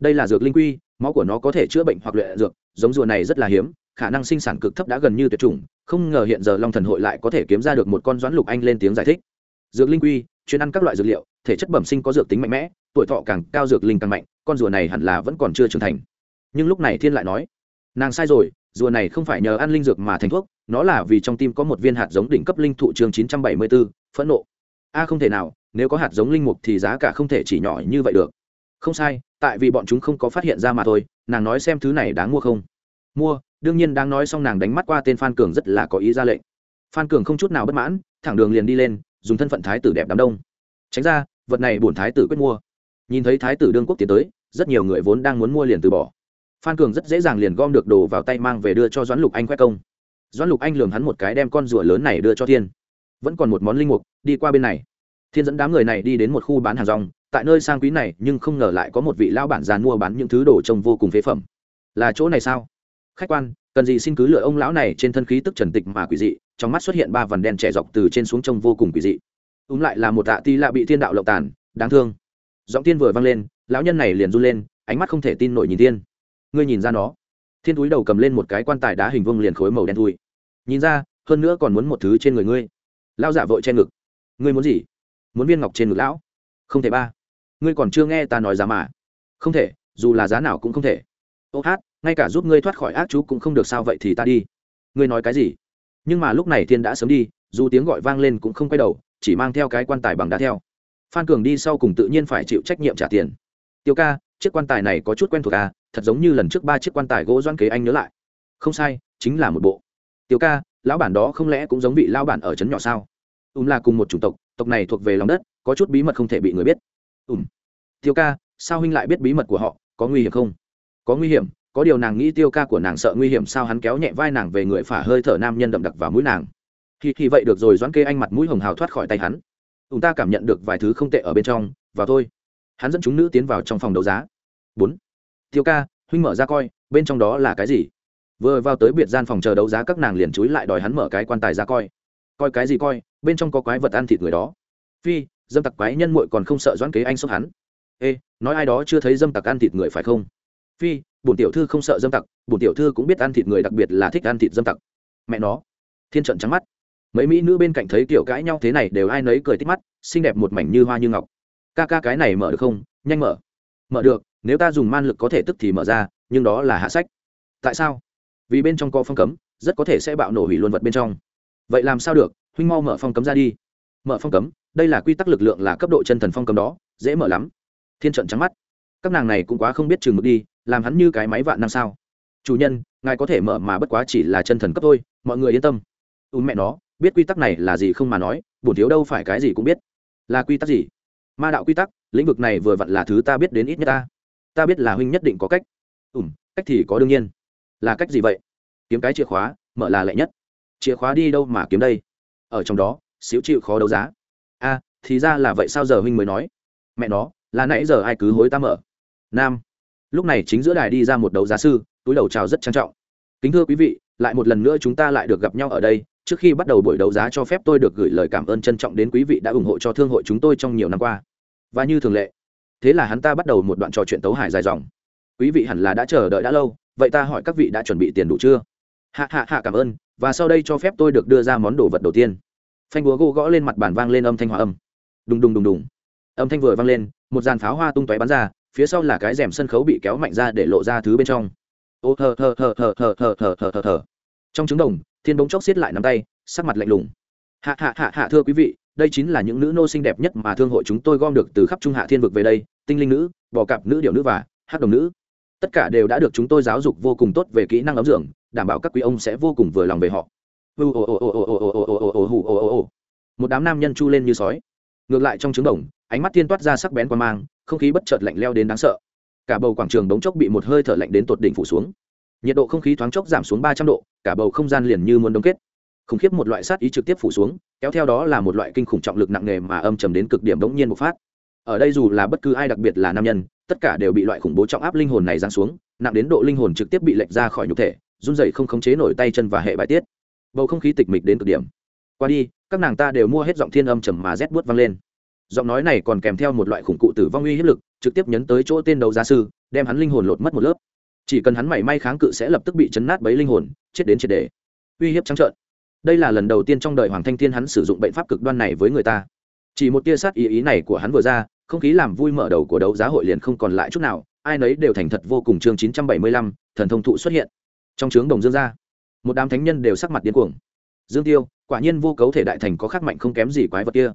Đây là dược linh quy, máu của nó có thể chữa bệnh hoặc luyện dược, giống rùa này rất là hiếm, khả năng sinh sản cực thấp đã gần như tuyệt chủng, không ngờ hiện giờ long thần hội lại có thể kiếm ra được một con doãn lục anh lên tiếng giải thích. Dược linh quy, chuyên ăn các loại dược liệu, thể chất bẩm sinh có dược tính mạnh mẽ, tuổi thọ càng cao dược linh càng mạnh, con rùa này hẳn là vẫn còn chưa trưởng thành. Nhưng lúc này thiên lại nói, nàng sai rồi rùa này không phải nhờ ăn linh dược mà thành thuốc nó là vì trong tim có một viên hạt giống đỉnh cấp linh thụ trường chín trăm bảy mươi 974, phẫn nộ. A không thể nào nếu có hạt giống linh mục thì giá cả không thể chỉ nhỏ như vậy được. Không sai tại vì bọn chúng không có phát hiện ra mà thôi nàng nói xem thứ này đáng mua không? Mua đương nhiên đang nói xong nàng đánh mắt qua tên phan cường rất là có ý ra lệnh. Phan cường không chút nào bất mãn thẳng đường liền đi lên dùng thân phận thái tử đẹp đám đông. Tránh ra vật này bổn thái tử quyết mua. Nhìn thấy thái tử đương quốc tiến tới rất nhiều người vốn đang muốn mua liền từ bỏ phan cường rất dễ dàng liền gom được đồ vào tay mang về đưa cho doãn lục anh khoe công. Doãn lục anh lường hắn một cái đem con rùa lớn này đưa cho thiên. Vẫn còn một món linh mục, đi qua bên này. Thiên dẫn đám người này đi đến một khu bán hàng rong, tại nơi sang quý này, nhưng không ngờ lại có một vị lao bản giàn mua bán những thứ đồ trông vô cùng phế phẩm. Là chỗ này sao? Khách quan, cần gì xin cứ lựa ông lão này trên thân khí tức trần tịch mà quỷ dị, trong mắt xuất hiện ba vần đen trẻ dọc từ trên xuống trông vô cùng quỷ dị. Úm lại là một tạ ti lạ bị thiên đạo lộng tàn, đáng thương. Giọng tiên vừa vang lên, lão nhân này liền run lên, ánh mắt không thể tin nổi nhìn thiên ngươi nhìn ra nó. Thiên túi đầu cầm lên một cái quan tài đá hình vuông liền khối màu đen thui. Nhìn ra, hơn nữa còn muốn một thứ trên người ngươi. Lao giả vội che ngực. Ngươi muốn gì? Muốn viên ngọc trên ngực lão? Không thể ba. Ngươi còn chưa nghe ta nói giá mà. Không thể, dù là giá nào cũng không thể. Ô hát, ngay cả giúp ngươi thoát khỏi ác chú cũng không được sao vậy thì ta đi. Ngươi nói cái gì? Nhưng mà lúc này thiên đã sớm đi, dù tiếng gọi vang lên cũng không quay đầu, chỉ mang theo cái quan tài bằng đá theo. Phan cường đi sau cùng tự nhiên phải chịu trách nhiệm trả tiền. Tiêu ca, chiếc quan tài này có chút quen thuộc à thật giống như lần trước ba chiếc quan tài gỗ doan kế anh nhớ lại. Không sai, chính là một bộ. Tiểu ca, lão bản đó không lẽ cũng giống vị lão bản ở trấn nhỏ sao? Ùm là cùng một chủng tộc tộc này thuộc về lòng đất, có chút bí mật không thể bị người biết. Ùm. Tiêu ca, sao huynh lại biết bí mật của họ, có nguy hiểm không? Có nguy hiểm, có điều nàng nghĩ tiêu ca của nàng sợ nguy hiểm sao hắn kéo nhẹ vai nàng về người phả hơi thở nam nhân đậm đặc vào mũi nàng. Thì thì vậy được rồi, doãn kê anh mặt mũi hồng hào thoát khỏi tay hắn. Ùm ta cảm nhận được vài thứ không tệ ở bên trong và thôi. Hắn dẫn chúng nữ tiến vào trong phòng đấu giá. Bốn tiêu ca, huynh mở ra coi, bên trong đó là cái gì? Vừa vào tới biệt gian phòng chờ đấu giá các nàng liền chúi lại đòi hắn mở cái quan tài ra coi. Coi cái gì coi, bên trong có quái vật ăn thịt người đó. Phi, dâm tặc quái nhân muội còn không sợ doãn kế anh sốc hắn. Ê, nói ai đó chưa thấy dâm tặc ăn thịt người phải không? Phi, bổn tiểu thư không sợ dâm tặc, bổn tiểu thư cũng biết ăn thịt người đặc biệt là thích ăn thịt dâm tặc. Mẹ nó. Thiên trận trắng mắt. Mấy mỹ nữ bên cạnh thấy kiểu cãi nhau thế này đều ai nấy cười tích mắt, xinh đẹp một mảnh như hoa như ngọc. Ca ca cái này mở được không? Nhanh mở. Mở được nếu ta dùng man lực có thể tức thì mở ra, nhưng đó là hạ sách. Tại sao? Vì bên trong có phong cấm, rất có thể sẽ bạo nổ hủy luôn vật bên trong. Vậy làm sao được? Huynh mau mở phong cấm ra đi. Mở phong cấm, đây là quy tắc lực lượng là cấp độ chân thần phong cấm đó, dễ mở lắm. Thiên trận trắng mắt. Các nàng này cũng quá không biết chừng mực đi, làm hắn như cái máy vạn năm sao? Chủ nhân, ngài có thể mở mà bất quá chỉ là chân thần cấp thôi, mọi người yên tâm. Ùm mẹ nó, biết quy tắc này là gì không mà nói, bổn thiếu đâu phải cái gì cũng biết. Là quy tắc gì? Ma đạo quy tắc, lĩnh vực này vừa vặn là thứ ta biết đến ít nhất ta ta biết là huynh nhất định có cách. Ủm cách thì có đương nhiên. Là cách gì vậy? Kiếm cái chìa khóa, mở là lệ nhất. Chìa khóa đi đâu mà kiếm đây? Ở trong đó, xíu chịu khó đấu giá. A thì ra là vậy sao giờ huynh mới nói? Mẹ nó, là nãy giờ ai cứ hối ta mở? Nam. Lúc này chính giữa đài đi ra một đấu giá sư, túi đầu chào rất trang trọng. Kính thưa quý vị, lại một lần nữa chúng ta lại được gặp nhau ở đây. Trước khi bắt đầu buổi đấu giá cho phép tôi được gửi lời cảm ơn trân trọng đến quý vị đã ủng hộ cho thương hội chúng tôi trong nhiều năm qua. Và như thường lệ thế là hắn ta bắt đầu một đoạn trò chuyện tấu hải dài dòng. Quý vị hẳn là đã chờ đợi đã lâu, vậy ta hỏi các vị đã chuẩn bị tiền đủ chưa? Hạ hạ hạ, cảm ơn, và sau đây cho phép tôi được đưa ra món đồ vật đầu tiên. Phanh búa gỗ gõ lên mặt bàn vang lên âm thanh hòa âm. Đùng đùng đùng đùng. Âm thanh vừa vang lên, một dàn pháo hoa tung tóe bắn ra, phía sau là cái rèm sân khấu bị kéo mạnh ra để lộ ra thứ bên trong. Ô, thờ thờ thờ thờ thờ thờ thờ thờ thờ thờ. Trong trứng đồng, thiên bóng chốc xiết lại nắm tay, sắc mặt lạnh lùng. Hạ hạ hạ hạ, thưa quý vị đây chính là những nữ nô xinh đẹp nhất mà thương hội chúng tôi gom được từ khắp trung hạ thiên vực về đây tinh linh nữ bò cạp nữ điệu nữ và hát đồng nữ tất cả đều đã được chúng tôi giáo dục vô cùng tốt về kỹ năng ấm dưỡng đảm bảo các quý ông sẽ vô cùng vừa lòng về họ một đám nam nhân chu lên như sói ngược lại trong trứng đồng ánh mắt thiên toát ra sắc bén qua mang không khí bất chợt lạnh leo đến đáng sợ cả bầu quảng trường đống chốc bị một hơi thở lạnh đến tột đỉnh phủ xuống nhiệt độ không khí thoáng chốc giảm xuống ba trăm độ cả bầu không gian liền như muốn đóng kết khủng khiếp một loại sát ý trực tiếp phủ xuống, kéo theo đó là một loại kinh khủng trọng lực nặng nề mà âm trầm đến cực điểm đống nhiên bộc phát. Ở đây dù là bất cứ ai đặc biệt là nam nhân, tất cả đều bị loại khủng bố trọng áp linh hồn này giáng xuống, nặng đến độ linh hồn trực tiếp bị lệch ra khỏi nhục thể, run rẩy không khống chế nổi tay chân và hệ bài tiết. Bầu không khí tịch mịch đến cực điểm. Qua đi, các nàng ta đều mua hết giọng thiên âm trầm mà rét buốt vang lên. Giọng nói này còn kèm theo một loại khủng cụ tử vong uy hiếp lực, trực tiếp nhấn tới chỗ tên đấu giá sư, đem hắn linh hồn lột mất một lớp. Chỉ cần hắn mảy may kháng cự sẽ lập tức bị chấn nát bấy linh hồn, chết đến triệt đề uy hiếp trắng trợn đây là lần đầu tiên trong đời hoàng thanh thiên hắn sử dụng bệnh pháp cực đoan này với người ta. Chỉ một tia sát ý ý này của hắn vừa ra, không khí làm vui mở đầu của đấu giá hội liền không còn lại chút nào, ai nấy đều thành thật vô cùng chương chín trăm bảy mươi lăm, thần thông thụ xuất hiện. Trong trướng đồng dương gia, một đám thánh nhân đều sắc mặt điên cuồng. Dương tiêu, quả nhiên vô cấu thể đại thành có khắc mạnh không kém gì quái vật kia.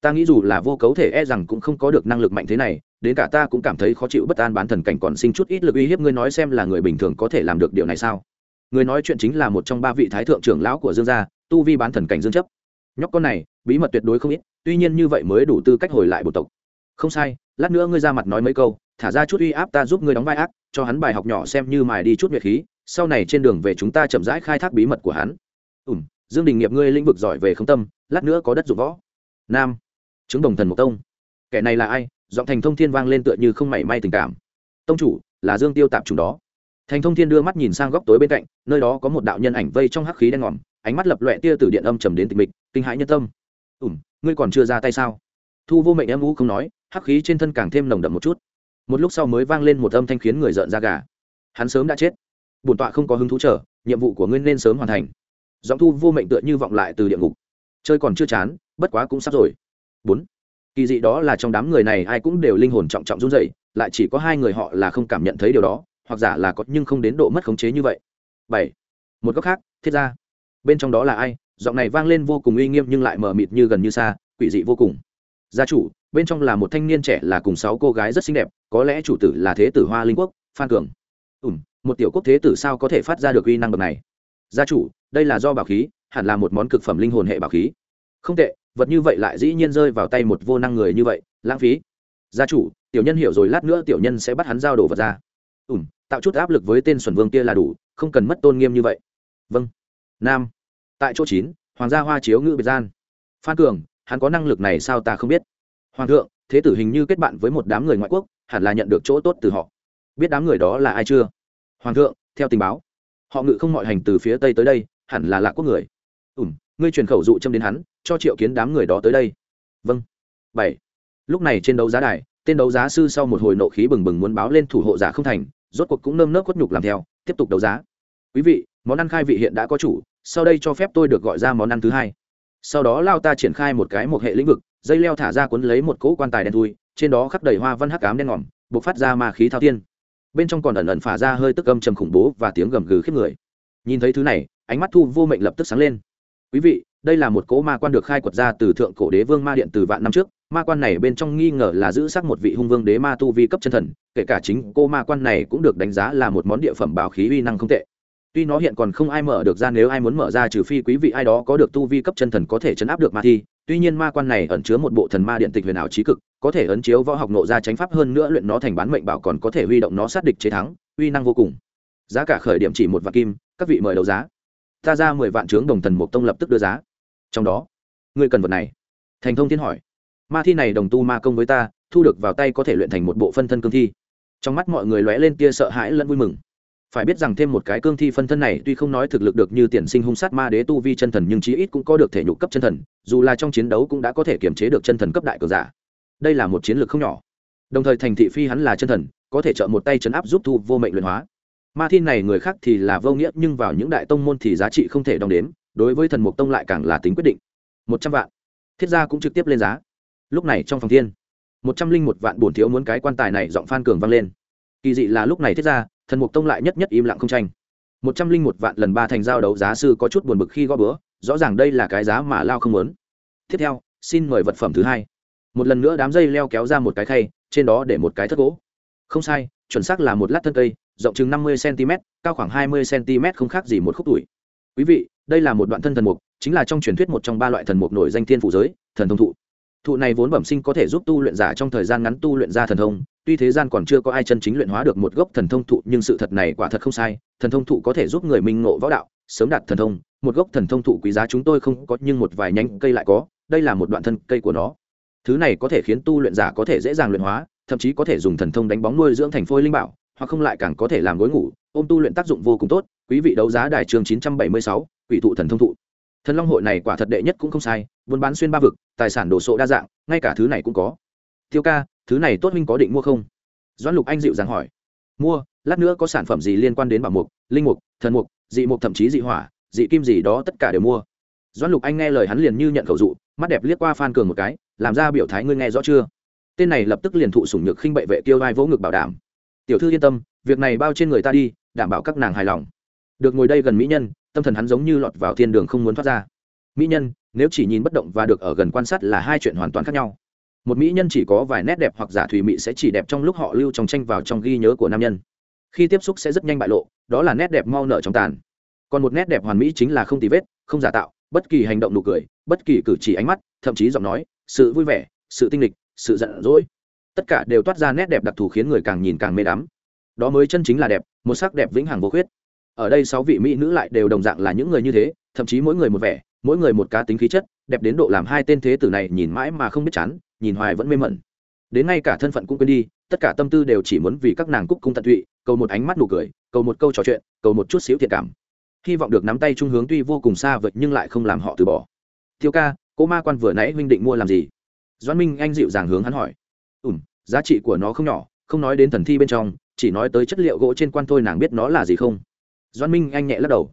Ta nghĩ dù là vô cấu thể e rằng cũng không có được năng lực mạnh thế này, đến cả ta cũng cảm thấy khó chịu bất an bán thần cảnh còn sinh chút ít lực uy hiếp ngươi nói xem là người bình thường có thể làm được điều này sao? Người nói chuyện chính là một trong ba vị thái thượng trưởng lão của dương gia, tu vi bán thần cảnh dương chấp. Nhóc con này, bí mật tuyệt đối không ít, tuy nhiên như vậy mới đủ tư cách hồi lại bộ tộc. Không sai, lát nữa ngươi ra mặt nói mấy câu, thả ra chút uy áp ta giúp ngươi đóng vai ác, cho hắn bài học nhỏ xem như mài đi chút nhuệ khí, sau này trên đường về chúng ta chậm rãi khai thác bí mật của hắn. Ùm dương đình nghiệp ngươi lĩnh vực giỏi về không tâm, lát nữa có đất dụng võ. Nam chứng đồng thần mộc tông. Kẻ này là ai? Giọng thành thông thiên vang lên tựa như không mảy may tình cảm. Tông chủ, là dương tiêu tạp chủ đó thành thông thiên đưa mắt nhìn sang góc tối bên cạnh, nơi đó có một đạo nhân ảnh vây trong hắc khí đen ngòm, ánh mắt lập loẹ tia từ điện âm trầm đến tịch mịch, kinh hãi nhân tâm. Ủm ngươi còn chưa ra tay sao? Thu vô mệnh em u không nói, hắc khí trên thân càng thêm nồng đậm một chút. Một lúc sau mới vang lên một âm thanh khiến người rợn ra gà. Hắn sớm đã chết. Bổn tọa không có hứng thú trở nhiệm vụ của ngươi nên sớm hoàn thành. Giọng thu vô mệnh tựa như vọng lại từ địa ngục. Chơi còn chưa chán, bất quá cũng sắp rồi. Bốn. Kỳ dị đó là trong đám người này ai cũng đều linh hồn trọng trọng run rẩy, lại chỉ có hai người họ là không cảm nhận thấy điều đó hoặc giả là có nhưng không đến độ mất khống chế như vậy. Bảy. Một góc khác, thiết ra bên trong đó là ai? Giọng này vang lên vô cùng uy nghiêm nhưng lại mờ mịt như gần như xa, quỷ dị vô cùng. Gia chủ, bên trong là một thanh niên trẻ là cùng sáu cô gái rất xinh đẹp, có lẽ chủ tử là thế tử hoa linh quốc, phan cường. Ùm một tiểu quốc thế tử sao có thể phát ra được uy năng bậc này? Gia chủ, đây là do bảo khí, hẳn là một món cực phẩm linh hồn hệ bảo khí. Không tệ, vật như vậy lại dĩ nhiên rơi vào tay một vô năng người như vậy, lãng phí. Gia chủ, tiểu nhân hiểu rồi lát nữa tiểu nhân sẽ bắt hắn giao đồ vật ra. Ùm tạo chút áp lực với tên xuẩn vương kia là đủ, không cần mất tôn nghiêm như vậy. Vâng. Nam. Tại chỗ chín, hoàng gia hoa chiếu ngự biệt gian. Phan cường, hắn có năng lực này sao ta không biết? Hoàng thượng, thế tử hình như kết bạn với một đám người ngoại quốc, hẳn là nhận được chỗ tốt từ họ. Biết đám người đó là ai chưa? Hoàng thượng, theo tình báo, họ ngự không mọi hành từ phía tây tới đây, hẳn là lạc quốc người. Ùm ngươi truyền khẩu dụ châm đến hắn, cho triệu kiến đám người đó tới đây. Vâng. Bảy. Lúc này trên đấu giá đài, tên đấu giá sư sau một hồi nộ khí bừng bừng muốn báo lên thủ hộ giả không thành rốt cuộc cũng nơm nớp khuất nhục làm theo, tiếp tục đấu giá. Quý vị, món ăn khai vị hiện đã có chủ, sau đây cho phép tôi được gọi ra món ăn thứ hai. Sau đó lao ta triển khai một cái một hệ lĩnh vực, dây leo thả ra cuốn lấy một cỗ quan tài đen thui, trên đó khắc đầy hoa văn hắc cám đen ngòm buộc phát ra ma khí thao tiên bên trong còn ẩn ẩn phả ra hơi tức âm trầm khủng bố và tiếng gầm gừ khiếp người. Nhìn thấy thứ này, ánh mắt thu vô mệnh lập tức sáng lên. Quý vị, đây là một cỗ ma quan được khai quật ra từ thượng cổ đế vương ma điện từ vạn năm trước ma quan này bên trong nghi ngờ là giữ sắc một vị hung vương đế ma tu vi cấp chân thần, kể cả chính cô ma quan này cũng được đánh giá là một món địa phẩm bảo khí uy năng không tệ. Tuy nó hiện còn không ai mở được ra, nếu ai muốn mở ra trừ phi quý vị ai đó có được tu vi cấp chân thần có thể chấn áp được ma thi, tuy nhiên ma quan này ẩn chứa một bộ thần ma điện tịch huyền ảo trí cực, có thể ấn chiếu võ học nộ ra tránh pháp hơn nữa luyện nó thành bán mệnh bảo còn có thể huy động nó sát địch chế thắng, uy năng vô cùng. Giá cả khởi điểm chỉ một vạn kim, các vị mời đấu giá. Ta ra mười vạn trướng đồng thần mục tông lập tức đưa giá. Trong đó, ngươi cần vật này. Thành thông thiên hỏi ma thi này đồng tu ma công với ta, thu được vào tay có thể luyện thành một bộ phân thân cương thi. Trong mắt mọi người lóe lên tia sợ hãi lẫn vui mừng. Phải biết rằng thêm một cái cương thi phân thân này tuy không nói thực lực được như tiền sinh hung sát ma đế tu vi chân thần nhưng chí ít cũng có được thể nhục cấp chân thần, dù là trong chiến đấu cũng đã có thể kiềm chế được chân thần cấp đại cờ giả. Đây là một chiến lược không nhỏ. Đồng thời thành thị phi hắn là chân thần, có thể trợ một tay chấn áp giúp thu vô mệnh luyện hóa. Ma thi này người khác thì là vô nghĩa, nhưng vào những đại tông môn thì giá trị không thể đong đếm, đối với thần mục tông lại càng là tính quyết định. Một trăm vạn. Thiết gia cũng trực tiếp lên giá lúc này trong phòng thiên, một trăm linh một vạn bổn thiếu muốn cái quan tài này giọng phan cường vang lên. Kỳ dị là lúc này thiết gia thần mục tông lại nhất nhất im lặng không tranh. Một trăm linh một vạn lần ba thành giao đấu giá sư có chút buồn bực khi gõ bữa, rõ ràng đây là cái giá mà lao không muốn. Tiếp theo, xin mời vật phẩm thứ hai. Một lần nữa đám dây leo kéo ra một cái khay, trên đó để một cái thất gỗ. Không sai, chuẩn xác là một lát thân cây, rộng chừng năm mươi cm cao khoảng hai mươi cm không khác gì một khúc tuổi. Quý vị, đây là một đoạn thân thần mục, chính là trong truyền thuyết một trong ba loại thần mục nổi danh thiên phủ giới, thần thông thụ thụ này vốn bẩm sinh có thể giúp tu luyện giả trong thời gian ngắn tu luyện ra thần thông, tuy thế gian còn chưa có ai chân chính luyện hóa được một gốc thần thông thụ, nhưng sự thật này quả thật không sai, thần thông thụ có thể giúp người minh ngộ võ đạo, sớm đạt thần thông, một gốc thần thông thụ quý giá chúng tôi không có, nhưng một vài nhánh cây lại có, đây là một đoạn thân cây của nó. Thứ này có thể khiến tu luyện giả có thể dễ dàng luyện hóa, thậm chí có thể dùng thần thông đánh bóng nuôi dưỡng thành phôi linh bảo, hoặc không lại càng có thể làm gối ngủ, ôm tu luyện tác dụng vô cùng tốt. Quý vị đấu giá đài trường chín trăm bảy mươi sáu, quỷ thụ thần thông thụ thần long hội này quả thật đệ nhất cũng không sai, buôn bán xuyên ba vực, tài sản đồ sộ đa dạng, ngay cả thứ này cũng có. Tiêu ca, thứ này tốt minh có định mua không? Doãn lục anh dịu dàng hỏi. Mua, lát nữa có sản phẩm gì liên quan đến bảo mục, linh mục, thần mục, dị mục thậm chí dị hỏa, dị kim gì đó tất cả đều mua. Doãn lục anh nghe lời hắn liền như nhận khẩu dụ, mắt đẹp liếc qua phan cường một cái, làm ra biểu thái ngươi nghe rõ chưa? Tên này lập tức liền thụ sủng nhược khinh bệ vệ tiêu vai vỗ ngực bảo đảm. Tiểu thư yên tâm, việc này bao trên người ta đi, đảm bảo các nàng hài lòng. Được ngồi đây gần mỹ nhân tâm thần hắn giống như lọt vào thiên đường không muốn thoát ra. Mỹ nhân, nếu chỉ nhìn bất động và được ở gần quan sát là hai chuyện hoàn toàn khác nhau. Một mỹ nhân chỉ có vài nét đẹp hoặc giả thùy mỹ sẽ chỉ đẹp trong lúc họ lưu trong tranh vào trong ghi nhớ của nam nhân. Khi tiếp xúc sẽ rất nhanh bại lộ, đó là nét đẹp mau nở trong tàn. Còn một nét đẹp hoàn mỹ chính là không tì vết, không giả tạo, bất kỳ hành động nụ cười, bất kỳ cử chỉ ánh mắt, thậm chí giọng nói, sự vui vẻ, sự tinh lịch sự giận dỗi. Tất cả đều toát ra nét đẹp đặc thù khiến người càng nhìn càng mê đắm. Đó mới chân chính là đẹp, một sắc đẹp vĩnh hằng vô khuyết ở đây sáu vị mỹ nữ lại đều đồng dạng là những người như thế, thậm chí mỗi người một vẻ, mỗi người một cá tính khí chất, đẹp đến độ làm hai tên thế tử này nhìn mãi mà không biết chán, nhìn hoài vẫn mê mẩn. Đến ngay cả thân phận cũng quên đi, tất cả tâm tư đều chỉ muốn vì các nàng cúc cung tận tụy, cầu một ánh mắt nụ cười, cầu một câu trò chuyện, cầu một chút xíu thiệt cảm. Hy vọng được nắm tay trung hướng tuy vô cùng xa vời nhưng lại không làm họ từ bỏ. Thiêu ca, cô ma quan vừa nãy huynh định mua làm gì? Doãn minh anh dịu dàng hướng hắn hỏi. Ùm giá trị của nó không nhỏ, không nói đến thần thi bên trong, chỉ nói tới chất liệu gỗ trên quan thôi nàng biết nó là gì không? Doãn minh anh nhẹ lắc đầu.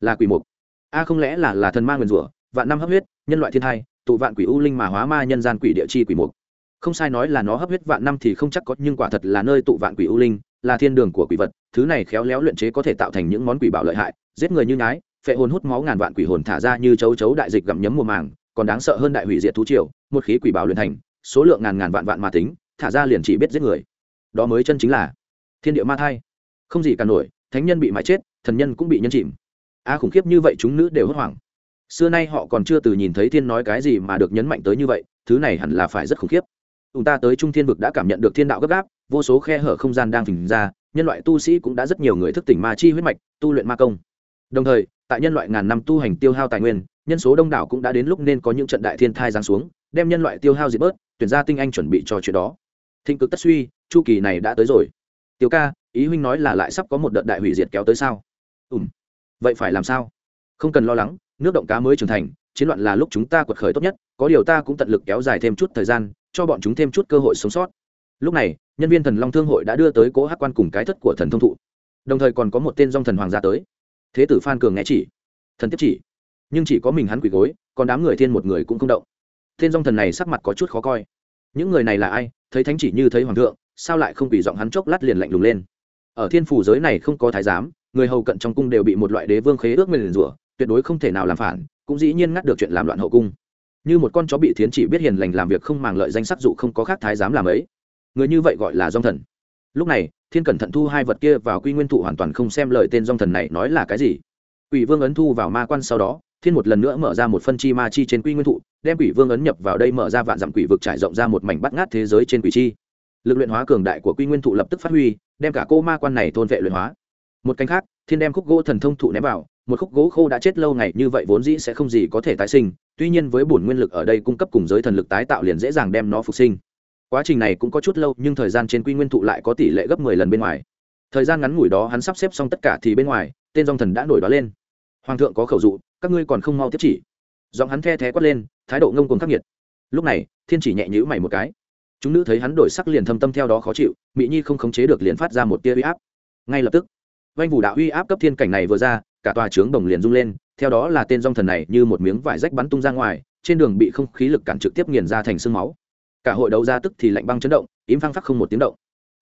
Là quỷ mục. A không lẽ là là thần ma nguyền rủa, vạn năm hấp huyết, nhân loại thiên hai tụ vạn quỷ u linh mà hóa ma nhân gian quỷ địa chi quỷ mục. Không sai nói là nó hấp huyết vạn năm thì không chắc có, nhưng quả thật là nơi tụ vạn quỷ u linh, là thiên đường của quỷ vật, thứ này khéo léo luyện chế có thể tạo thành những món quỷ bảo lợi hại, giết người như nhái, phệ hồn hút máu ngàn vạn quỷ hồn thả ra như chấu chấu đại dịch gặm nhấm mùa màng, còn đáng sợ hơn đại hủy diệt thú triều, một khí quỷ bảo luyện thành, số lượng ngàn ngàn vạn vạn mà tính, thả ra liền chỉ biết giết người. Đó mới chân chính là thiên địa ma thai. Không gì cả nổi, thánh nhân bị mãi chết thần nhân cũng bị nhân chìm. A khủng khiếp như vậy chúng nữ đều hốt hoảng. Xưa nay họ còn chưa từ nhìn thấy thiên nói cái gì mà được nhấn mạnh tới như vậy, thứ này hẳn là phải rất khủng khiếp. Chúng ta tới trung thiên vực đã cảm nhận được thiên đạo gấp gáp, vô số khe hở không gian đang phình ra, nhân loại tu sĩ cũng đã rất nhiều người thức tỉnh ma chi huyết mạch, tu luyện ma công. Đồng thời, tại nhân loại ngàn năm tu hành tiêu hao tài nguyên, nhân số đông đảo cũng đã đến lúc nên có những trận đại thiên thai giáng xuống, đem nhân loại tiêu hao diệt bớt, tuyển ra tinh anh chuẩn bị cho chuyện đó. Thịnh cực tất suy, chu kỳ này đã tới rồi. Tiểu ca, ý huynh nói là lại sắp có một đợt đại hủy diệt kéo tới sao? Ùm vậy phải làm sao? Không cần lo lắng, nước động cá mới trưởng thành, chiến loạn là lúc chúng ta quật khởi tốt nhất, có điều ta cũng tận lực kéo dài thêm chút thời gian, cho bọn chúng thêm chút cơ hội sống sót. Lúc này, nhân viên thần long thương hội đã đưa tới cố hát quan cùng cái thất của thần thông thụ. Đồng thời còn có một tên dòng thần hoàng gia tới. Thế tử phan cường nghe chỉ. Thần tiếp chỉ. Nhưng chỉ có mình hắn quỳ gối, còn đám người thiên một người cũng không động. Tên dòng thần này sắc mặt có chút khó coi. Những người này là ai? Thấy thánh chỉ như thấy hoàng thượng, sao lại không quỳ giọng hắn chốc lát liền lạnh lùng lên? Ở thiên phủ giới này không có thái giám người hầu cận trong cung đều bị một loại đế vương khế ước nguyền rủa, tuyệt đối không thể nào làm phản, cũng dĩ nhiên ngắt được chuyện làm loạn hậu cung. Như một con chó bị thiến chỉ biết hiền lành làm việc không màng lợi danh sắc dụ không có khác thái dám làm ấy. Người như vậy gọi là dòng thần. Lúc này, thiên cẩn thận thu hai vật kia vào quy nguyên thụ hoàn toàn không xem lời tên dòng thần này nói là cái gì. Quỷ vương ấn thu vào ma quan sau đó, thiên một lần nữa mở ra một phân chi ma chi trên quy nguyên thụ, đem quỷ vương ấn nhập vào đây mở ra vạn dặm quỷ vực trải rộng ra một mảnh bắt ngát thế giới trên quỷ chi. Lực luyện hóa cường đại của quy nguyên thụ lập tức phát huy, đem cả cô ma quan này thôn vệ luyện hóa một cánh khác, thiên đem khúc gỗ thần thông thụ ném vào, một khúc gỗ khô đã chết lâu ngày như vậy vốn dĩ sẽ không gì có thể tái sinh, tuy nhiên với bổn nguyên lực ở đây cung cấp cùng giới thần lực tái tạo liền dễ dàng đem nó phục sinh. Quá trình này cũng có chút lâu, nhưng thời gian trên quy nguyên thụ lại có tỷ lệ gấp mười lần bên ngoài. Thời gian ngắn ngủi đó hắn sắp xếp xong tất cả thì bên ngoài, tên dòng thần đã nổi đó lên. Hoàng thượng có khẩu dụ, các ngươi còn không mau tiếp chỉ. Giọng hắn the thé quát lên, thái độ ngông cuồng khắc nghiệt. Lúc này, thiên chỉ nhẹ nhữ mày một cái. Chúng nữ thấy hắn đổi sắc liền thâm tâm theo đó khó chịu mỹ nhi không khống chế được liền phát ra một tia uy áp. Ngay lập tức vanh vũ đạo uy áp cấp thiên cảnh này vừa ra, cả tòa trướng bồng liền rung lên, theo đó là tên dòng thần này như một miếng vải rách bắn tung ra ngoài, trên đường bị không khí lực cản trực tiếp nghiền ra thành sương máu. Cả hội đấu ra tức thì lạnh băng chấn động, im phăng phắc không một tiếng động.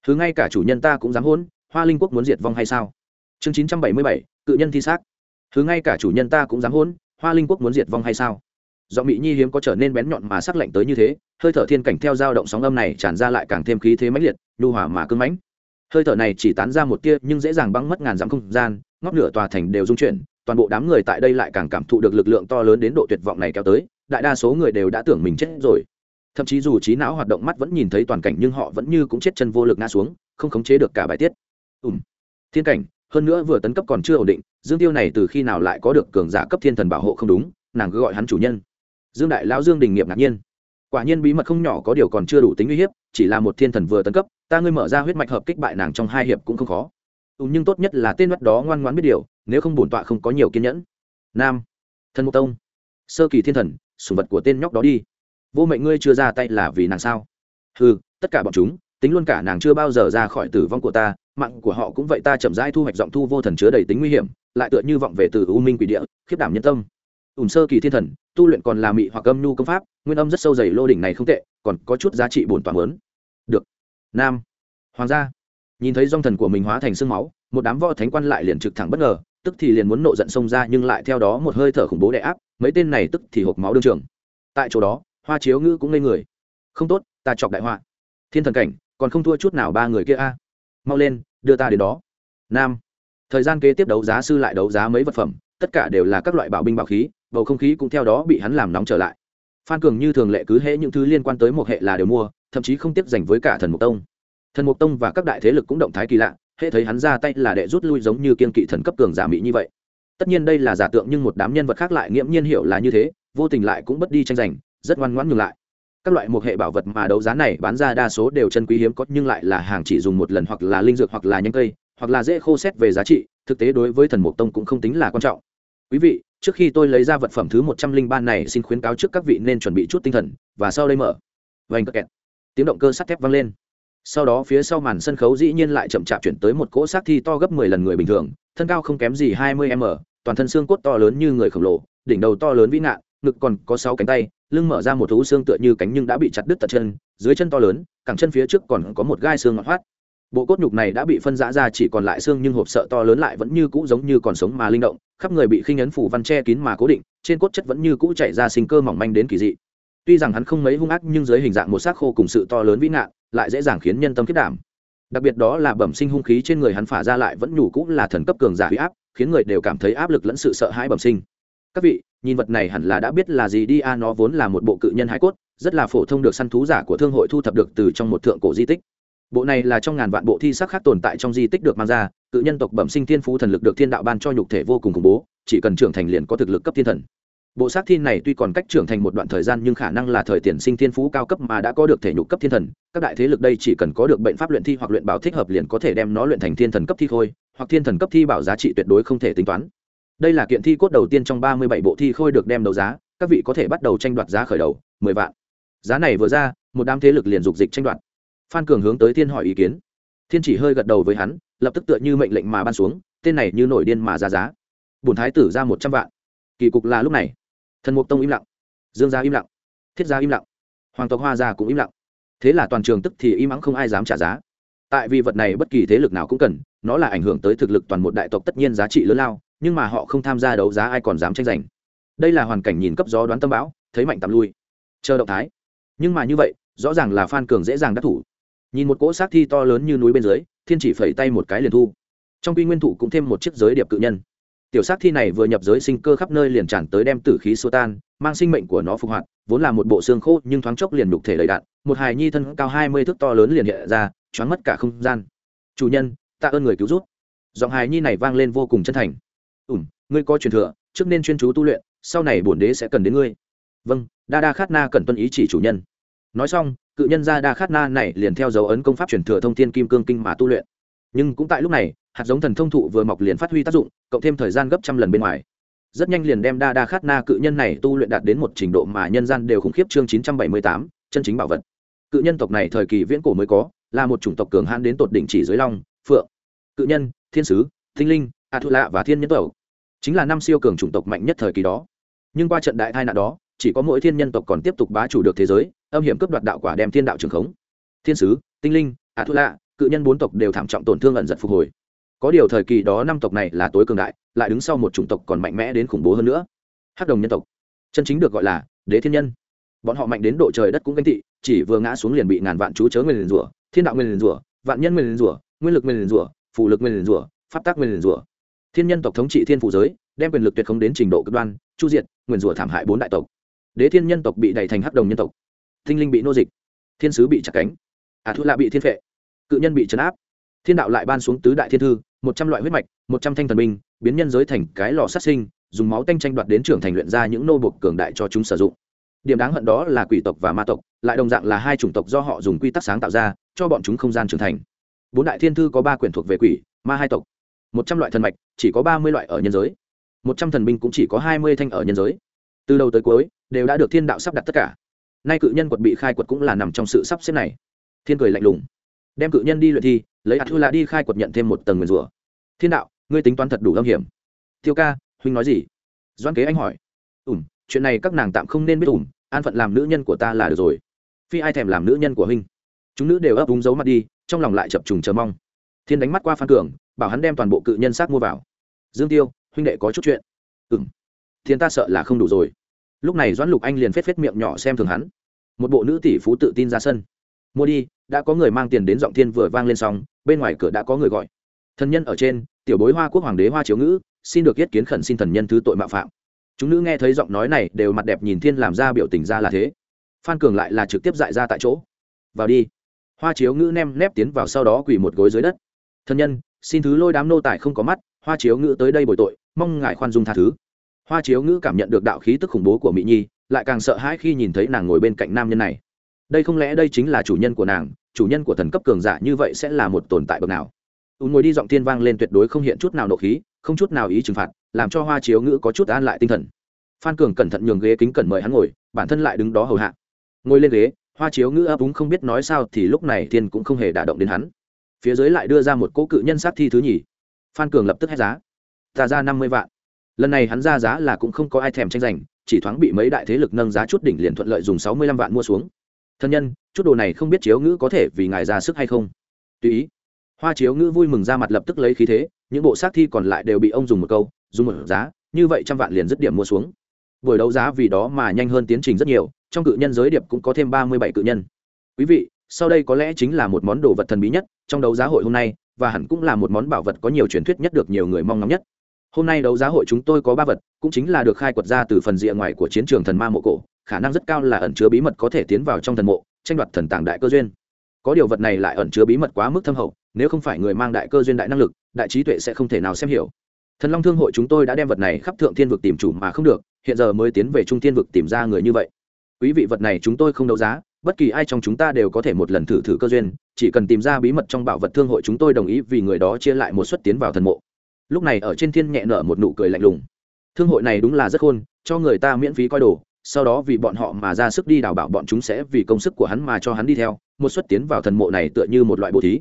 Thứ ngay cả chủ nhân ta cũng dám hôn, hoa linh quốc muốn diệt vong hay sao? Chương chín trăm bảy mươi bảy, cự nhân thi xác. Thứ ngay cả chủ nhân ta cũng dám hôn, hoa linh quốc muốn diệt vong hay sao? Do mỹ nhi hiếm có trở nên bén nhọn mà sắc lạnh tới như thế, hơi thở thiên cảnh theo dao động sóng âm này tràn ra lại càng thêm khí thế mãnh liệt, nhu hỏa mà cưng mãnh hơi thở này chỉ tán ra một tia nhưng dễ dàng băng mất ngàn dặm không gian, ngóc nửa tòa thành đều dung chuyển, toàn bộ đám người tại đây lại càng cảm thụ được lực lượng to lớn đến độ tuyệt vọng này kéo tới, đại đa số người đều đã tưởng mình chết rồi. Thậm chí dù trí não hoạt động mắt vẫn nhìn thấy toàn cảnh nhưng họ vẫn như cũng chết chân vô lực ngã xuống, không khống chế được cả bài tiết. Ùm. Thiên cảnh, hơn nữa vừa tấn cấp còn chưa ổn định, dương tiêu này từ khi nào lại có được cường giả cấp thiên thần bảo hộ không đúng, nàng cứ gọi hắn chủ nhân. Dương đại lão dương đình nghiệp ngạc nhiên. Quả nhiên bí mật không nhỏ có điều còn chưa đủ tính uy hiếp chỉ là một thiên thần vừa tấn cấp ta ngươi mở ra huyết mạch hợp kích bại nàng trong hai hiệp cũng không khó. Ừ, nhưng tốt nhất là tên mắt đó ngoan ngoãn biết điều nếu không bổn tọa không có nhiều kiên nhẫn. Nam thần mục tông sơ kỳ thiên thần sùng vật của tên nhóc đó đi. Vô mệnh ngươi chưa ra tay là vì nàng sao? Ừ tất cả bọn chúng tính luôn cả nàng chưa bao giờ ra khỏi tử vong của ta mạng của họ cũng vậy ta chậm rãi thu hoạch giọng thu vô thần chứa đầy tính nguy hiểm lại tựa như vọng về từ u minh quỷ địa khiếp đảm nhân tâm. Ủn sơ kỳ thiên thần tu luyện còn là mị hoặc âm nhu công pháp nguyên âm rất sâu dày lô đỉnh này không tệ còn có chút giá trị bổn toàn lớn được. Nam. Hoàng gia. Nhìn thấy dòng thần của mình hóa thành sương máu, một đám võ thánh quan lại liền trực thẳng bất ngờ, tức thì liền muốn nộ giận xông ra nhưng lại theo đó một hơi thở khủng bố đè áp, mấy tên này tức thì hộp máu đương trường. Tại chỗ đó, hoa chiếu ngữ cũng ngây người. Không tốt, ta chọc đại họa. Thiên thần cảnh, còn không thua chút nào ba người kia a. Mau lên, đưa ta đến đó. Nam. Thời gian kế tiếp đấu giá sư lại đấu giá mấy vật phẩm, tất cả đều là các loại bảo binh bảo khí, bầu không khí cũng theo đó bị hắn làm nóng trở lại phan cường như thường lệ cứ hễ những thứ liên quan tới một hệ là đều mua, thậm chí không tiếp dành với cả thần mục tông. Thần mục tông và các đại thế lực cũng động thái kỳ lạ hệ thấy hắn ra tay là đệ rút lui giống như kiên kỵ thần cấp cường giả mỹ như vậy. Tất nhiên đây là giả tượng nhưng một đám nhân vật khác lại nghiễm nhiên hiểu là như thế, vô tình lại cũng bất đi tranh giành, rất ngoan ngoãn ngừng lại. Các loại một hệ bảo vật mà đấu giá này bán ra đa số đều chân quý hiếm có nhưng lại là hàng chỉ dùng một lần hoặc là linh dược hoặc là nhanh cây, hoặc là dễ khô xét về giá trị, thực tế đối với thần mục tông cũng không tính là quan trọng. Quý vị trước khi tôi lấy ra vật phẩm thứ một trăm linh ba này xin khuyến cáo trước các vị nên chuẩn bị chút tinh thần, và sau đây mở. Vành cờ kẹt. Tiếng động cơ sắt thép vang lên. Sau đó phía sau màn sân khấu dĩ nhiên lại chậm chạp chuyển tới một cỗ xác thi to gấp mười lần người bình thường, thân cao không kém gì hai mươi m, toàn thân xương cốt to lớn như người khổng lồ, đỉnh đầu to lớn vĩ nạn, ngực còn có sáu cánh tay, lưng mở ra một thú xương tựa như cánh nhưng đã bị chặt đứt tận chân, dưới chân to lớn, cẳng chân phía trước còn có một gai xương ngọt hoắt bộ cốt nhục này đã bị phân rã ra chỉ còn lại xương nhưng hộp sợ to lớn lại vẫn như cũ giống như còn sống mà linh động, khắp người bị khinh ấn phủ văn che kín mà cố định, trên cốt chất vẫn như cũ chảy ra sinh cơ mỏng manh đến kỳ dị. Tuy rằng hắn không mấy hung ác nhưng dưới hình dạng một xác khô cùng sự to lớn vĩ nạn, lại dễ dàng khiến nhân tâm kết đảm. Đặc biệt đó là bẩm sinh hung khí trên người hắn phả ra lại vẫn nhủ cũng là thần cấp cường giả huy áp, khiến người đều cảm thấy áp lực lẫn sự sợ hãi bẩm sinh. Các vị, nhìn vật này hẳn là đã biết là gì đi a, nó vốn là một bộ cự nhân hải cốt, rất là phổ thông được săn thú giả của thương hội thu thập được từ trong một thượng cổ di tích bộ này là trong ngàn vạn bộ thi sắc khác tồn tại trong di tích được mang ra cự nhân tộc bẩm sinh thiên phú thần lực được thiên đạo ban cho nhục thể vô cùng khủng bố, chỉ cần trưởng thành liền có thực lực cấp thiên thần. Bộ xác thi này tuy còn cách trưởng thành một đoạn thời gian nhưng khả năng là thời tiền sinh thiên phú cao cấp mà đã có được thể nhục cấp thiên thần, các đại thế lực đây chỉ cần có được bệnh pháp luyện thi hoặc luyện bảo thích hợp liền có thể đem nó luyện thành thiên thần cấp thi khôi, hoặc thiên thần cấp thi bảo giá trị tuyệt đối không thể tính toán. Đây là kiện thi cốt đầu tiên trong ba mươi bảy bộ thi khôi được đem đấu giá, các vị có thể bắt đầu tranh đoạt giá khởi đầu, mười vạn. Giá này vừa ra, một đám thế lực liền dục dịch tranh đoạt phan cường hướng tới thiên hỏi ý kiến. Thiên chỉ hơi gật đầu với hắn, lập tức tựa như mệnh lệnh mà ban xuống, tên này như nổi điên mà ra giá. Bùn thái tử ra một trăm vạn. Kỳ cục là lúc này. Thần mục tông im lặng. Dương gia im lặng. Thiết gia im lặng. Hoàng tộc hoa gia cũng im lặng. Thế là toàn trường tức thì im ắng không ai dám trả giá. Tại vì vật này bất kỳ thế lực nào cũng cần, nó là ảnh hưởng tới thực lực toàn một đại tộc tất nhiên giá trị lớn lao, nhưng mà họ không tham gia đấu giá ai còn dám tranh giành. Đây là hoàn cảnh nhìn cấp gió đoán tâm bão, thấy mạnh tạm lui. Chờ động thái. Nhưng mà như vậy, rõ ràng là phan cường dễ dàng đắc thủ nhìn một cỗ xác thi to lớn như núi bên dưới, thiên chỉ phẩy tay một cái liền thu. Trong quy nguyên thủ cũng thêm một chiếc giới điệp cự nhân. Tiểu xác thi này vừa nhập giới sinh cơ khắp nơi liền tràn tới đem tử khí xô tan, mang sinh mệnh của nó phục hoạt, vốn là một bộ xương khô nhưng thoáng chốc liền đục thể đầy đạn, một hài nhi thân cao hai mươi thước to lớn liền hiện ra, choáng mất cả không gian. Chủ nhân, tạ ơn người cứu rút giọng hài nhi này vang lên vô cùng chân thành. Ủm ngươi có truyền thừa, trước nên chuyên chú tu luyện, sau này bổn đế sẽ cần đến ngươi. Vâng đa đa khát na cần tuân ý chỉ chủ nhân. Nói xong cự nhân gia đa khát na này liền theo dấu ấn công pháp truyền thừa thông thiên kim cương kinh mà tu luyện. Nhưng cũng tại lúc này, hạt giống thần thông thụ vừa mọc liền phát huy tác dụng, cộng thêm thời gian gấp trăm lần bên ngoài. Rất nhanh liền đem đa đa khát na cự nhân này tu luyện đạt đến một trình độ mà nhân gian đều khủng khiếp chương chín trăm bảy mươi tám, chân chính bảo vật. Cự nhân tộc này thời kỳ viễn cổ mới có, là một chủng tộc cường hãn đến tột đỉnh chỉ dưới long, phượng. Cự nhân, thiên sứ, thinh linh, a thu lạ và thiên nhân tộc. Chính là năm siêu cường chủng tộc mạnh nhất thời kỳ đó. Nhưng qua trận đại tai nạn đó chỉ có mỗi thiên nhân tộc còn tiếp tục bá chủ được thế giới, âm hiểm cướp đoạt đạo quả đem thiên đạo trường khống. Thiên sứ, tinh linh a thu lạ cự nhân bốn tộc đều thảm trọng tổn thương ẩn giật phục hồi. Có điều thời kỳ đó năm tộc này là tối cường đại, lại đứng sau một chủng tộc còn mạnh mẽ đến khủng bố hơn nữa. Hắc đồng nhân tộc. Chân chính được gọi là đế thiên nhân. Bọn họ mạnh đến độ trời đất cũng ganh tị, chỉ vừa ngã xuống liền bị ngàn vạn chú chớ nguyên liền rủa, thiên đạo nguyên liền rủa, vạn nhân nguyên liền rủa, nguyên lực nguyên liền rủa phụ lực nguyên liền rủa, pháp tác nguyên liền rủa. Thiên nhân tộc thống trị thiên phụ giới, đem quyền lực tuyệt không đến trình độ cực đoan, chu diệt, nguyên rủa thảm hại bốn đại tộc đế thiên nhân tộc bị đẩy thành hắc đồng nhân tộc tinh linh bị nô dịch, thiên sứ bị chặt cánh, ả à thu lạ bị thiên phệ, cự nhân bị trấn áp, thiên đạo lại ban xuống tứ đại thiên thư, một trăm loại huyết mạch, một trăm thanh thần binh, biến nhân giới thành cái lò sát sinh, dùng máu tanh tranh đoạt đến trưởng thành luyện ra những nô buộc cường đại cho chúng sử dụng. Điểm đáng hận đó là quỷ tộc và ma tộc, lại đồng dạng là hai chủng tộc do họ dùng quy tắc sáng tạo ra, cho bọn chúng không gian trưởng thành. Bốn đại thiên thư có ba quyển thuộc về quỷ, ma hai tộc, một trăm loại thần mạch, chỉ có ba mươi loại ở nhân giới, một trăm thần binh cũng chỉ có hai mươi thanh ở nhân giới. Từ đầu tới cuối đều đã được thiên đạo sắp đặt tất cả. Nay cự nhân quật bị khai quật cũng là nằm trong sự sắp xếp này. Thiên cười lạnh lùng. Đem cự nhân đi luyện thi, lấy ạt thư lạ đi khai quật nhận thêm một tầng nguyền rủa. Thiên đạo, ngươi tính toán thật đủ âm hiểm. Tiêu ca, huynh nói gì? Doan kế anh hỏi. Ủm chuyện này các nàng tạm không nên biết ủm, an phận làm nữ nhân của ta là được rồi. Phi ai thèm làm nữ nhân của huynh? Chúng nữ đều ấp úng giấu mặt đi, trong lòng lại chập trùng chờ mong. Thiên đánh mắt qua phan cường, bảo hắn đem toàn bộ cự nhân xác mua vào. Dương tiêu, huynh đệ có chút chuyện. Ừng thiên ta sợ là không đủ rồi lúc này doãn lục anh liền phết phết miệng nhỏ xem thường hắn. Một bộ nữ tỷ phú tự tin ra sân. Mua đi, đã có người mang tiền đến giọng thiên vừa vang lên xong, bên ngoài cửa đã có người gọi. Thần nhân ở trên, tiểu bối hoa quốc hoàng đế hoa chiếu ngữ, xin được yết kiến khẩn xin thần nhân thứ tội mạo phạm. Chúng nữ nghe thấy giọng nói này đều mặt đẹp nhìn thiên làm ra biểu tình ra là thế. Phan cường lại là trực tiếp dại ra tại chỗ. Vào đi. Hoa chiếu ngữ nem nép tiến vào sau đó quỳ một gối dưới đất. Thân nhân, xin thứ lôi đám nô tài không có mắt, hoa chiếu ngữ tới đây bồi tội, mong ngài khoan dung tha thứ hoa chiếu ngữ cảm nhận được đạo khí tức khủng bố của mỹ nhi, lại càng sợ hãi khi nhìn thấy nàng ngồi bên cạnh nam nhân này. Đây không lẽ đây chính là chủ nhân của nàng, chủ nhân của thần cấp cường giả như vậy sẽ là một tồn tại bậc nào? Ùn ngồi đi giọng tiên vang lên tuyệt đối không hiện chút nào nộ khí, không chút nào ý trừng phạt, làm cho hoa chiếu ngữ có chút an lại tinh thần. Phan cường cẩn thận nhường ghế kính cẩn mời hắn ngồi, bản thân lại đứng đó hầu hạ. Ngồi lên ghế, hoa chiếu ngữ ấp úng không biết nói sao thì lúc này thiên cũng không hề đả động đến hắn. Phía dưới lại đưa ra một cỗ cự nhân sát thi thứ nhì. Phan cường lập tức hét giá. Ta ra năm mươi vạn lần này hắn ra giá là cũng không có ai thèm tranh giành, chỉ thoáng bị mấy đại thế lực nâng giá chút đỉnh liền thuận lợi dùng sáu mươi lăm vạn mua xuống. Thân nhân, chút đồ này không biết chiếu ngữ có thể vì ngài ra sức hay không? Tùy ý. Hoa chiếu ngữ vui mừng ra mặt lập tức lấy khí thế, những bộ xác thi còn lại đều bị ông dùng một câu, dùng một giá, như vậy trăm vạn liền dứt điểm mua xuống. Buổi đấu giá vì đó mà nhanh hơn tiến trình rất nhiều, trong cự nhân giới điệp cũng có thêm ba mươi bảy cự nhân. Quý vị, sau đây có lẽ chính là một món đồ vật thần bí nhất, trong đấu giá hội hôm nay, và hẳn cũng là một món bảo vật có nhiều truyền thuyết nhất được nhiều người mong ngóng nhất hôm nay đấu giá hội chúng tôi có ba vật, cũng chính là được khai quật ra từ phần rìa ngoài của chiến trường thần ma mộ cổ, khả năng rất cao là ẩn chứa bí mật có thể tiến vào trong thần mộ, tranh đoạt thần tàng đại cơ duyên. Có điều vật này lại ẩn chứa bí mật quá mức thâm hậu, nếu không phải người mang đại cơ duyên đại năng lực, đại trí tuệ sẽ không thể nào xem hiểu. Thần long thương hội chúng tôi đã đem vật này khắp thượng thiên vực tìm chủ mà không được, hiện giờ mới tiến về trung thiên vực tìm ra người như vậy. Quý vị vật này chúng tôi không đấu giá, bất kỳ ai trong chúng ta đều có thể một lần thử thử cơ duyên, chỉ cần tìm ra bí mật trong bảo vật thương hội chúng tôi đồng ý vì người đó chia lại một suất tiến vào thần mộ lúc này ở trên thiên nhẹ nở một nụ cười lạnh lùng. Thương hội này đúng là rất khôn, cho người ta miễn phí coi đồ, sau đó vì bọn họ mà ra sức đi đào bảo bọn chúng sẽ vì công sức của hắn mà cho hắn đi theo, một suất tiến vào thần mộ này tựa như một loại bồ thí.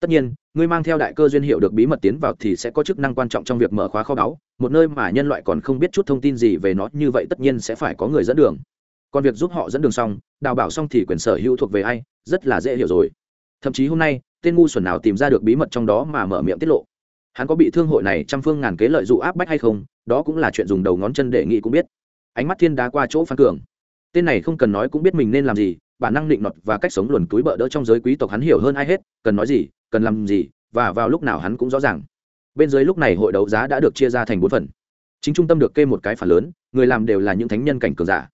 Tất nhiên, ngươi mang theo đại cơ duyên hiệu được bí mật tiến vào thì sẽ có chức năng quan trọng trong việc mở khóa kho báu, một nơi mà nhân loại còn không biết chút thông tin gì về nó, như vậy tất nhiên sẽ phải có người dẫn đường. Còn việc giúp họ dẫn đường xong, đào bảo xong thì quyền sở hữu thuộc về ai, rất là dễ hiểu rồi. Thậm chí hôm nay, tên ngu xuẩn nào tìm ra được bí mật trong đó mà mở miệng tiết lộ hắn có bị thương hội này trăm phương ngàn kế lợi dụ áp bách hay không, đó cũng là chuyện dùng đầu ngón chân để nghĩ cũng biết. Ánh mắt thiên đá qua chỗ phan cường. Tên này không cần nói cũng biết mình nên làm gì, bản năng định nọt và cách sống luồn túi bợ đỡ trong giới quý tộc hắn hiểu hơn ai hết, cần nói gì, cần làm gì, và vào lúc nào hắn cũng rõ ràng. Bên dưới lúc này hội đấu giá đã được chia ra thành bốn phần. Chính trung tâm được kê một cái phản lớn, người làm đều là những thánh nhân cảnh cường giả.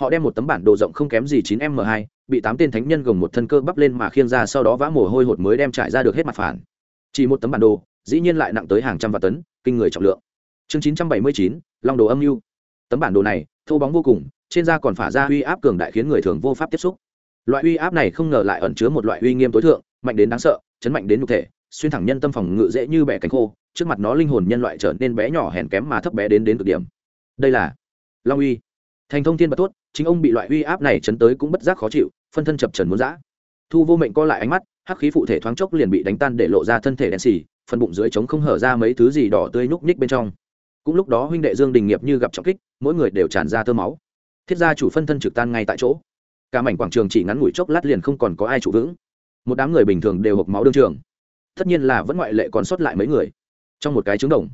Họ đem một tấm bản đồ rộng không kém gì chín m hai, bị tám tên thánh nhân gồng một thân cơ bắp lên mà khiêng ra sau đó vã mồ hôi hột mới đem trải ra được hết mặt phản. Chỉ một tấm bản đồ dĩ nhiên lại nặng tới hàng trăm vạn tấn, kinh người trọng lượng. Chương chín trăm bảy mươi chín, long đồ âm mưu. Tấm bản đồ này, thô bóng vô cùng, trên da còn phả ra uy áp cường đại khiến người thường vô pháp tiếp xúc. Loại uy áp này không ngờ lại ẩn chứa một loại uy nghiêm tối thượng, mạnh đến đáng sợ, chấn mạnh đến nhục thể, xuyên thẳng nhân tâm phòng ngự dễ như bẻ cánh khô, trước mặt nó linh hồn nhân loại trở nên bé nhỏ hèn kém mà thấp bé đến đến cực điểm. Đây là long uy. Thành thông thiên bật tốt chính ông bị loại uy áp này chấn tới cũng bất giác khó chịu, phân thân chập trần muốn dã thu vô mệnh co lại ánh mắt, hắc khí phụ thể thoáng chốc liền bị đánh tan để lộ ra thân thể đen xì phần bụng dưới trống không hở ra mấy thứ gì đỏ tươi nhúc nhích bên trong. Cũng lúc đó huynh đệ dương đình nghiệp như gặp trọng kích, mỗi người đều tràn ra tơ máu. Thiết gia chủ phân thân trực tan ngay tại chỗ. Cả mảnh quảng trường chỉ ngắn ngủi chốc lát liền không còn có ai chủ vững. Một đám người bình thường đều hộp máu đương trường. Tất nhiên là vẫn ngoại lệ còn sót lại mấy người. Trong một cái trứng đồng,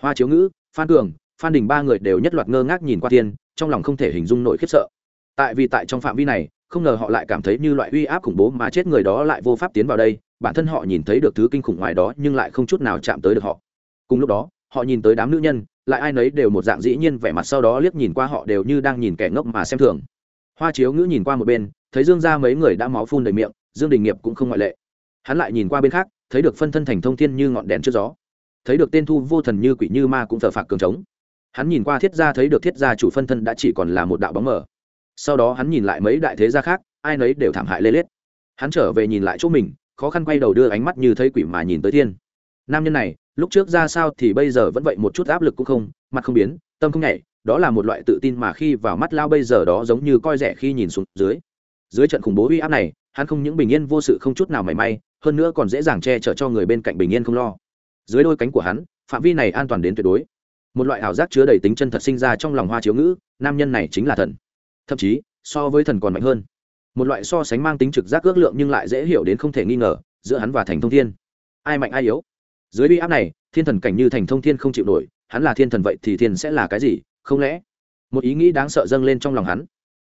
hoa chiếu ngữ, phan cường, phan đình ba người đều nhất loạt ngơ ngác nhìn qua tiên trong lòng không thể hình dung nổi khiếp sợ. Tại vì tại trong phạm vi này không ngờ họ lại cảm thấy như loại uy áp khủng bố mà chết người đó lại vô pháp tiến vào đây, bản thân họ nhìn thấy được thứ kinh khủng ngoài đó nhưng lại không chút nào chạm tới được họ. Cùng lúc đó, họ nhìn tới đám nữ nhân, lại ai nấy đều một dạng dĩ nhiên vẻ mặt sau đó liếc nhìn qua họ đều như đang nhìn kẻ ngốc mà xem thường. Hoa chiếu ngữ nhìn qua một bên, thấy dương ra mấy người đã máu phun đầy miệng, dương đình nghiệp cũng không ngoại lệ. Hắn lại nhìn qua bên khác, thấy được phân thân thành thông thiên như ngọn đèn trước gió. Thấy được tên thu vô thần như quỷ như ma cũng thờ phạc cường trống. Hắn nhìn qua thiết gia thấy được thiết gia chủ phân thân đã chỉ còn là một đạo bóng mờ sau đó hắn nhìn lại mấy đại thế gia khác, ai nấy đều thảm hại lê lết. Hắn trở về nhìn lại chỗ mình, khó khăn quay đầu đưa ánh mắt như thấy quỷ mà nhìn tới thiên. Nam nhân này, lúc trước ra sao thì bây giờ vẫn vậy một chút áp lực cũng không, mặt không biến, tâm không nhảy, đó là một loại tự tin mà khi vào mắt lao bây giờ đó giống như coi rẻ khi nhìn xuống dưới. Dưới trận khủng bố uy áp này, hắn không những bình yên vô sự không chút nào mảy may, hơn nữa còn dễ dàng che chở cho người bên cạnh bình yên không lo. Dưới đôi cánh của hắn, phạm vi này an toàn đến tuyệt đối. Một loại ảo giác chứa đầy tính chân thật sinh ra trong lòng hoa chiếu ngữ, nam nhân này chính là thần thậm chí, so với thần còn mạnh hơn. Một loại so sánh mang tính trực giác ước lượng nhưng lại dễ hiểu đến không thể nghi ngờ, giữa hắn và thành thông thiên. Ai mạnh ai yếu? Dưới uy áp này, thiên thần cảnh như thành thông thiên không chịu nổi, hắn là thiên thần vậy thì thiên sẽ là cái gì, không lẽ? Một ý nghĩ đáng sợ dâng lên trong lòng hắn.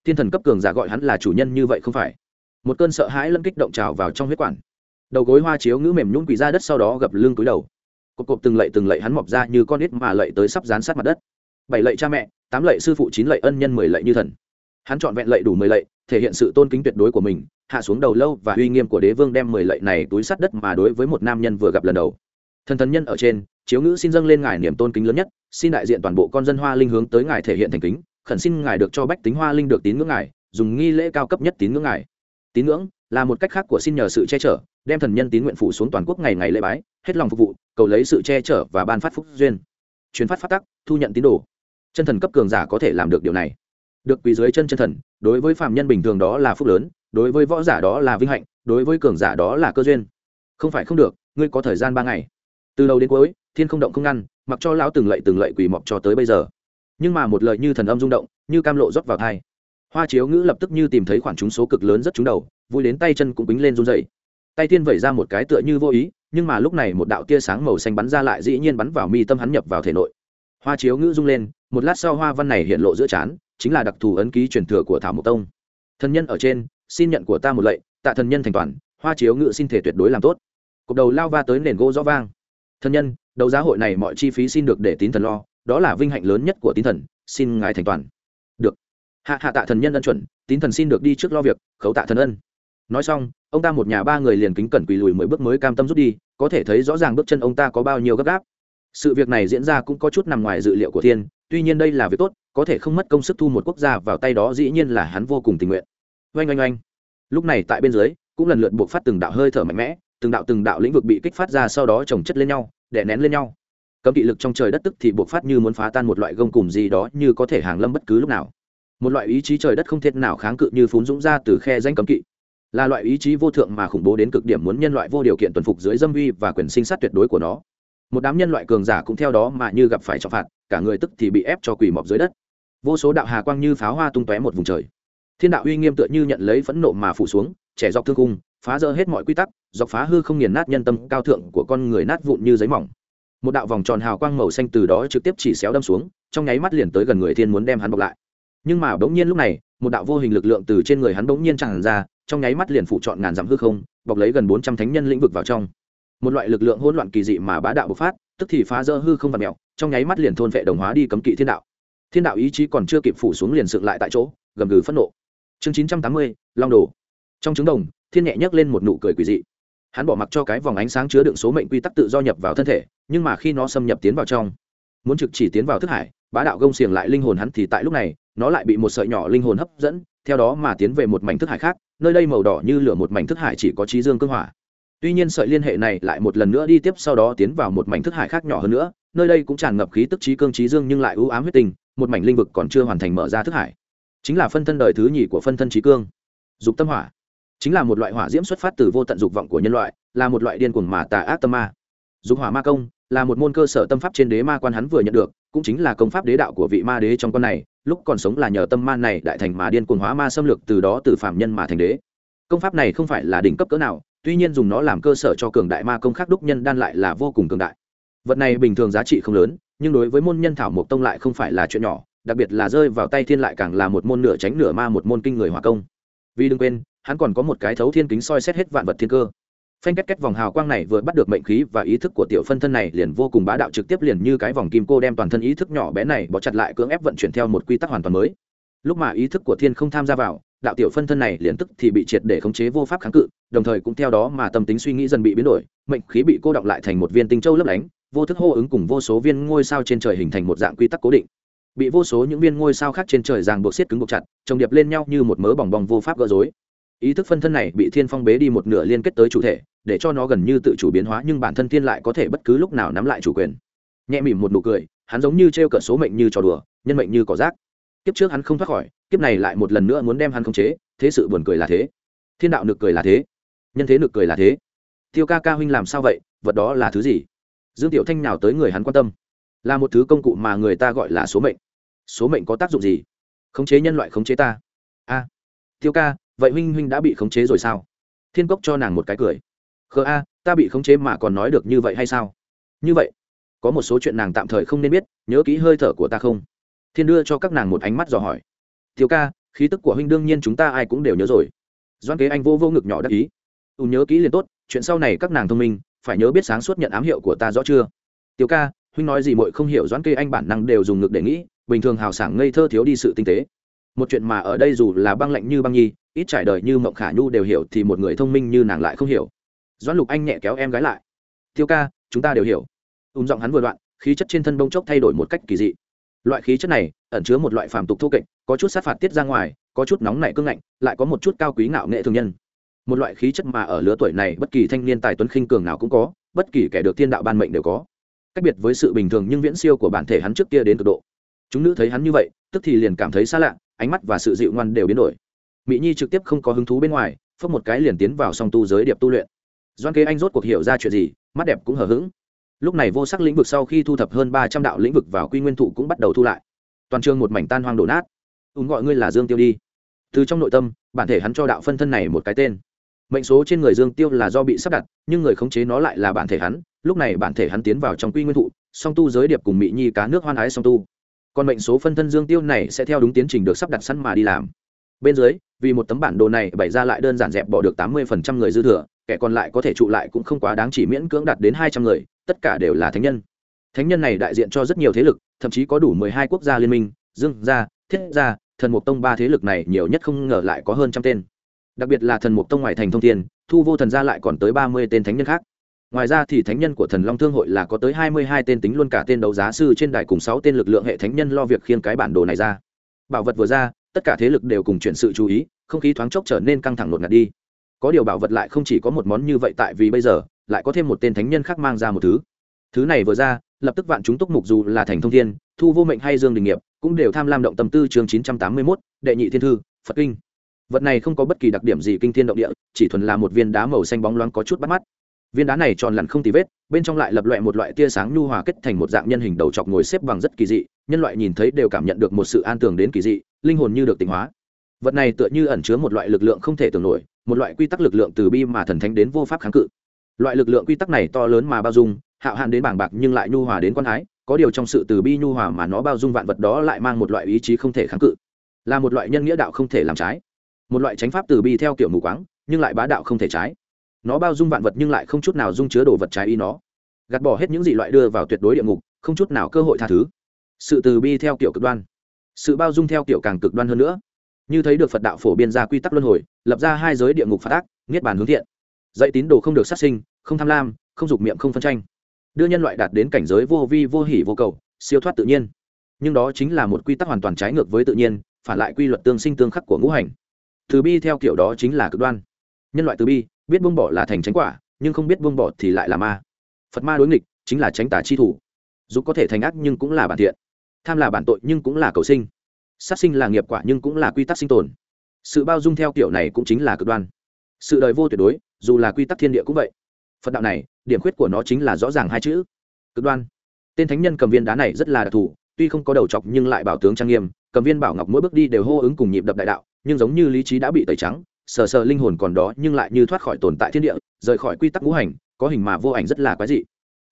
Thiên thần cấp cường giả gọi hắn là chủ nhân như vậy không phải. Một cơn sợ hãi lẫn kích động trào vào trong huyết quản. Đầu gối hoa chiếu ngữ mềm nhún quỳ ra đất sau đó gập lưng cúi đầu. Cộp cộp từng lậy từng lậy hắn mọc ra như con nít mà lậy tới sắp dán sát mặt đất. Bảy lậy cha mẹ, tám lậy sư phụ, chín lậy ân nhân, mười lậy như thần hắn chọn vẹn lệ đủ mười lệ, thể hiện sự tôn kính tuyệt đối của mình hạ xuống đầu lâu và uy nghiêm của đế vương đem mười lệ này túi sắt đất mà đối với một nam nhân vừa gặp lần đầu. Thần thần nhân ở trên chiếu ngữ xin dâng lên ngài niềm tôn kính lớn nhất xin đại diện toàn bộ con dân hoa linh hướng tới ngài thể hiện thành kính khẩn xin ngài được cho bách tính hoa linh được tín ngưỡng ngài dùng nghi lễ cao cấp nhất tín ngưỡng ngài. Tín ngưỡng là một cách khác của xin nhờ sự che chở đem thần nhân tín nguyện phủ xuống toàn quốc ngày ngày lễ bái hết lòng phục vụ cầu lấy sự che chở và ban phát phúc duyên. Chuyến phát phát tắc thu nhận tín đồ. Chân thần cấp cường giả có thể làm được điều này được quỳ dưới chân chân thần, đối với phạm nhân bình thường đó là phúc lớn, đối với võ giả đó là vinh hạnh, đối với cường giả đó là cơ duyên. Không phải không được, ngươi có thời gian ba ngày. Từ đầu đến cuối, thiên không động không ngăn, mặc cho lão từng lậy từng lậy quỳ mọc cho tới bây giờ. Nhưng mà một lời như thần âm rung động, như cam lộ rót vào thai. Hoa chiếu ngữ lập tức như tìm thấy khoản trúng số cực lớn rất trúng đầu, vui đến tay chân cũng bính lên run dậy tay tiên vẩy ra một cái tựa như vô ý, nhưng mà lúc này một đạo tia sáng màu xanh bắn ra lại dĩ nhiên bắn vào mi tâm hắn nhập vào thể nội. Hoa chiếu ngữ rung lên, một lát sau hoa văn này hiện lộ giữa trán chính là đặc thù ấn ký truyền thừa của thảo mộc tông. Thần nhân ở trên, xin nhận của ta một lệ tạ thần nhân thành toàn, hoa chiếu ngự xin thể tuyệt đối làm tốt. Cục đầu lao va tới nền gỗ rõ vang. Thần nhân đấu giá hội này mọi chi phí xin được để tín thần lo, đó là vinh hạnh lớn nhất của tín thần, xin ngài thành toàn. Được. Hạ hạ tạ thần nhân ân chuẩn, tín thần xin được đi trước lo việc, khấu tạ thần ân. Nói xong, ông ta một nhà ba người liền kính cẩn quỳ lùi mười bước mới cam tâm rút đi, có thể thấy rõ ràng bước chân ông ta có bao nhiêu gấp gáp. Sự việc này diễn ra cũng có chút nằm ngoài dự liệu của thiên tuy nhiên đây là việc tốt, có thể không mất công sức thu một quốc gia vào tay đó dĩ nhiên là hắn vô cùng tình nguyện. Oanh oanh oanh. Lúc này tại bên dưới, cũng lần lượt buộc phát từng đạo hơi thở mạnh mẽ, từng đạo từng đạo lĩnh vực bị kích phát ra sau đó trồng chất lên nhau, đè nén lên nhau. Cấm kỵ lực trong trời đất tức thì buộc phát như muốn phá tan một loại gông cùng gì đó như có thể hàng lâm bất cứ lúc nào. Một loại ý chí trời đất không thể nào kháng cự như phún dũng ra từ khe danh cấm kỵ. Là loại ý chí vô thượng mà khủng bố đến cực điểm muốn nhân loại vô điều kiện tuần phục dưới dâm uy và quyền sinh sát tuyệt đối của nó. Một đám nhân loại cường giả cũng theo đó mà như gặp phải trọng phạt cả người tức thì bị ép cho quỳ mọc dưới đất. Vô số đạo hà quang như pháo hoa tung tóe một vùng trời. Thiên đạo uy nghiêm tựa như nhận lấy phẫn nộ mà phủ xuống, trẻ dọc thương cung, phá rỡ hết mọi quy tắc, dọc phá hư không nghiền nát nhân tâm, cao thượng của con người nát vụn như giấy mỏng. Một đạo vòng tròn hào quang màu xanh từ đó trực tiếp chỉ xéo đâm xuống, trong nháy mắt liền tới gần người thiên muốn đem hắn bọc lại. Nhưng mà bỗng nhiên lúc này, một đạo vô hình lực lượng từ trên người hắn bỗng nhiên tràn ra, trong nháy mắt liền phụ trọn ngàn dặm hư không, bọc lấy gần bốn trăm thánh nhân lĩnh vực vào trong. Một loại lực lượng hỗn loạn kỳ dị mà bá đạo bộc phát tức thì phá rỡ hư không và mèo, trong nháy mắt liền thôn vệ đồng hóa đi cấm kỵ thiên đạo. Thiên đạo ý chí còn chưa kịp phủ xuống liền dựng lại tại chỗ, gầm gừ phẫn nộ. Chương chín trăm tám mươi, long đồ. Trong trứng đồng, thiên nhẹ nhấc lên một nụ cười quỳ dị. Hắn bỏ mặc cho cái vòng ánh sáng chứa đựng số mệnh quy tắc tự do nhập vào thân thể, nhưng mà khi nó xâm nhập tiến vào trong, muốn trực chỉ tiến vào thức hải, bá đạo gông xiềng lại linh hồn hắn thì tại lúc này, nó lại bị một sợi nhỏ linh hồn hấp dẫn, theo đó mà tiến về một mảnh thức hải khác, nơi đây màu đỏ như lửa một mảnh thức hải chỉ có trí dương cương hỏa tuy nhiên sợi liên hệ này lại một lần nữa đi tiếp sau đó tiến vào một mảnh thức hải khác nhỏ hơn nữa, nơi đây cũng tràn ngập khí tức trí cương trí dương nhưng lại ưu ám huyết tình một mảnh linh vực còn chưa hoàn thành mở ra thức hải. Chính là phân thân đời thứ nhì của phân thân trí cương. Dục tâm hỏa. Chính là một loại hỏa diễm xuất phát từ vô tận dục vọng của nhân loại, là một loại điên cuồng mà tà ác tâm ma. Dục hỏa ma công là một môn cơ sở tâm pháp trên đế ma quan hắn vừa nhận được, cũng chính là công pháp đế đạo của vị ma đế trong con này, lúc còn sống là nhờ tâm ma này đại thành mà điên cuồng hóa ma xâm lược từ đó từ phạm nhân mà thành đế. Công pháp này không phải là đỉnh cấp cỡ nào tuy nhiên dùng nó làm cơ sở cho cường đại ma công khác đúc nhân đan lại là vô cùng cường đại. Vật này bình thường giá trị không lớn, nhưng đối với môn nhân thảo mộc tông lại không phải là chuyện nhỏ, đặc biệt là rơi vào tay thiên lại càng là một môn nửa tránh nửa ma một môn kinh người hỏa công. Vì đừng quên, hắn còn có một cái thấu thiên kính soi xét hết vạn vật thiên cơ. Phanh kết kết vòng hào quang này vừa bắt được mệnh khí và ý thức của tiểu phân thân này liền vô cùng bá đạo trực tiếp liền như cái vòng kim cô đem toàn thân ý thức nhỏ bé này bó chặt lại cưỡng ép vận chuyển theo một quy tắc hoàn toàn mới. Lúc mà ý thức của thiên không tham gia vào đạo tiểu phân thân này liền tức thì bị triệt để khống chế vô pháp kháng cự, đồng thời cũng theo đó mà tâm tính suy nghĩ dần bị biến đổi, mệnh khí bị cô đọng lại thành một viên tinh châu lấp lánh, vô thức hô ứng cùng vô số viên ngôi sao trên trời hình thành một dạng quy tắc cố định. Bị vô số những viên ngôi sao khác trên trời ràng buộc xiết cứng buộc chặt trồng điệp lên nhau như một mớ bòng bong vô pháp gỡ rối. Ý thức phân thân này bị thiên phong bế đi một nửa liên kết tới chủ thể, để cho nó gần như tự chủ biến hóa nhưng bản thân thiên lại có thể bất cứ lúc nào nắm lại chủ quyền. Nhẹ mỉm một nụ cười, hắn giống như t r e o cợt số mệnh như trò đùa, nhân mệnh như cỏ rác kiếp trước hắn không thoát khỏi, kiếp này lại một lần nữa muốn đem hắn khống chế, thế sự buồn cười là thế. Thiên đạo nực cười là thế, nhân thế nực cười là thế. Tiêu ca ca huynh làm sao vậy, vật đó là thứ gì? Dương tiểu thanh nào tới người hắn quan tâm? Là một thứ công cụ mà người ta gọi là số mệnh. Số mệnh có tác dụng gì? Khống chế nhân loại, khống chế ta. A. Tiêu ca, vậy huynh huynh đã bị khống chế rồi sao? Thiên cốc cho nàng một cái cười. Khờ a, ta bị khống chế mà còn nói được như vậy hay sao? Như vậy, có một số chuyện nàng tạm thời không nên biết, nhớ kỹ hơi thở của ta không? Thiên đưa cho các nàng một ánh mắt dò hỏi. Thiếu ca, khí tức của huynh đương nhiên chúng ta ai cũng đều nhớ rồi. Doan kế anh vô vô ngực nhỏ đắc ý. Ù nhớ kỹ liền tốt, chuyện sau này các nàng thông minh, phải nhớ biết sáng suốt nhận ám hiệu của ta rõ chưa? Tiểu ca, huynh nói gì muội không hiểu doãn kê anh bản năng đều dùng ngực để nghĩ, bình thường hào sảng ngây thơ thiếu đi sự tinh tế. Một chuyện mà ở đây dù là băng lạnh như băng nhi, ít trải đời như mộng khả nhu đều hiểu thì một người thông minh như nàng lại không hiểu. Doãn lục anh nhẹ kéo em gái lại. Tiêu ca, chúng ta đều hiểu. Ùm giọng hắn vừa đoạn, khí chất trên thân bông chốc thay đổi một cách kỳ dị loại khí chất này ẩn chứa một loại phàm tục thô kệch, có chút sát phạt tiết ra ngoài, có chút nóng nảy cương ngạnh, lại có một chút cao quý ngạo nghệ thường nhân. Một loại khí chất mà ở lứa tuổi này bất kỳ thanh niên tài tuấn khinh cường nào cũng có, bất kỳ kẻ được thiên đạo ban mệnh đều có. Cách biệt với sự bình thường nhưng viễn siêu của bản thể hắn trước kia đến cực độ. Chúng nữ thấy hắn như vậy, tức thì liền cảm thấy xa lạ, ánh mắt và sự dịu ngoan đều biến đổi. Mỹ nhi trực tiếp không có hứng thú bên ngoài phất một cái liền tiến vào song tu giới điệp tu luyện. Doan kế anh rốt cuộc hiểu ra chuyện gì, mắt đẹp cũng hờ hững lúc này vô sắc lĩnh vực sau khi thu thập hơn ba trăm đạo lĩnh vực vào quy nguyên thụ cũng bắt đầu thu lại. Toàn trường một mảnh tan hoang đổ nát. Ùn gọi ngươi là dương tiêu đi. Từ trong nội tâm, bản thể hắn cho đạo phân thân này một cái tên. Mệnh số trên người dương tiêu là do bị sắp đặt, nhưng người khống chế nó lại là bản thể hắn. Lúc này bản thể hắn tiến vào trong quy nguyên thụ, song tu giới điệp cùng mỹ nhi cá nước hoan ái song tu. Còn mệnh số phân thân dương tiêu này sẽ theo đúng tiến trình được sắp đặt sẵn mà đi làm. Bên dưới vì một tấm bản đồ này bày ra lại đơn giản dẹp bỏ được tám mươi phần trăm người dư thừa, kẻ còn lại có thể trụ lại cũng không quá đáng chỉ miễn cưỡng đạt đến hai trăm người, tất cả đều là thánh nhân. Thánh nhân này đại diện cho rất nhiều thế lực, thậm chí có đủ mười hai quốc gia liên minh, dương, gia, thiết gia, thần mục tông ba thế lực này nhiều nhất không ngờ lại có hơn trăm tên. Đặc biệt là thần mục tông ngoại thành thông thiên, thu vô thần gia lại còn tới ba mươi tên thánh nhân khác. Ngoài ra thì thánh nhân của thần long thương hội là có tới hai mươi hai tên tính luôn cả tên đấu giá sư trên đài cùng sáu tên lực lượng hệ thánh nhân lo việc khiêng cái bản đồ này ra. Bảo vật vừa ra tất cả thế lực đều cùng chuyển sự chú ý, không khí thoáng chốc trở nên căng thẳng nột ngạt đi. Có điều bảo vật lại không chỉ có một món như vậy tại vì bây giờ, lại có thêm một tên thánh nhân khác mang ra một thứ. Thứ này vừa ra, lập tức vạn chúng túc mục dù là thành thông thiên, thu vô mệnh hay dương đình nghiệp, cũng đều tham lam động tâm tư chương chín trăm tám mươi mốt, đệ nhị thiên thư, phật kinh. Vật này không có bất kỳ đặc điểm gì kinh thiên động địa, chỉ thuần là một viên đá màu xanh bóng loáng có chút bắt mắt. Viên đá này tròn lặn không tì vết, bên trong lại lập loại một loại tia sáng nhu hòa kết thành một dạng nhân hình đầu chọc ngồi xếp bằng rất kỳ dị, nhân loại nhìn thấy đều cảm nhận được một sự an tường đến kỳ dị linh hồn như được tỉnh hóa. Vật này tựa như ẩn chứa một loại lực lượng không thể tưởng nổi, một loại quy tắc lực lượng từ bi mà thần thánh đến vô pháp kháng cự. Loại lực lượng quy tắc này to lớn mà bao dung, hạo hạn đến bảng bạc nhưng lại nhu hòa đến quan ái, có điều trong sự từ bi nhu hòa mà nó bao dung vạn vật đó lại mang một loại ý chí không thể kháng cự. Là một loại nhân nghĩa đạo không thể làm trái. Một loại tránh pháp từ bi theo kiểu mù quáng, nhưng lại bá đạo không thể trái. Nó bao dung vạn vật nhưng lại không chút nào dung chứa đồ vật trái ý nó. Gạt bỏ hết những gì loại đưa vào tuyệt đối địa ngục, không chút nào cơ hội tha thứ. Sự từ bi theo kiểu cực đoan sự bao dung theo kiểu càng cực đoan hơn nữa. Như thấy được phật đạo phổ biên ra quy tắc luân hồi, lập ra hai giới địa ngục phát ác, niết bàn hướng thiện. Dạy tín đồ không được sát sinh, không tham lam, không dục miệng không phân tranh. Đưa nhân loại đạt đến cảnh giới vô vi, vô hỉ, vô cầu, siêu thoát tự nhiên. Nhưng đó chính là một quy tắc hoàn toàn trái ngược với tự nhiên, phản lại quy luật tương sinh tương khắc của ngũ hành. Từ bi theo kiểu đó chính là cực đoan. Nhân loại từ bi, biết buông bỏ là thành tránh quả, nhưng không biết buông bỏ thì lại là ma. Phật ma đối nghịch, chính là tránh tà chi thủ. Dù có thể thành ác nhưng cũng là bản thiện tham là bản tội nhưng cũng là cầu sinh. Sát sinh là nghiệp quả nhưng cũng là quy tắc sinh tồn. Sự bao dung theo kiểu này cũng chính là cực đoan. Sự đời vô tuyệt đối, dù là quy tắc thiên địa cũng vậy. Phật đạo này, điểm khuyết của nó chính là rõ ràng hai chữ, cực đoan. Tên thánh nhân cầm viên đá này rất là đặc thù, tuy không có đầu chọc nhưng lại bảo tướng trang nghiêm, cầm viên bảo ngọc mỗi bước đi đều hô ứng cùng nhịp đập đại đạo, nhưng giống như lý trí đã bị tẩy trắng, sờ sờ linh hồn còn đó nhưng lại như thoát khỏi tồn tại thiên địa, rời khỏi quy tắc ngũ hành, có hình mà vô ảnh rất là quái dị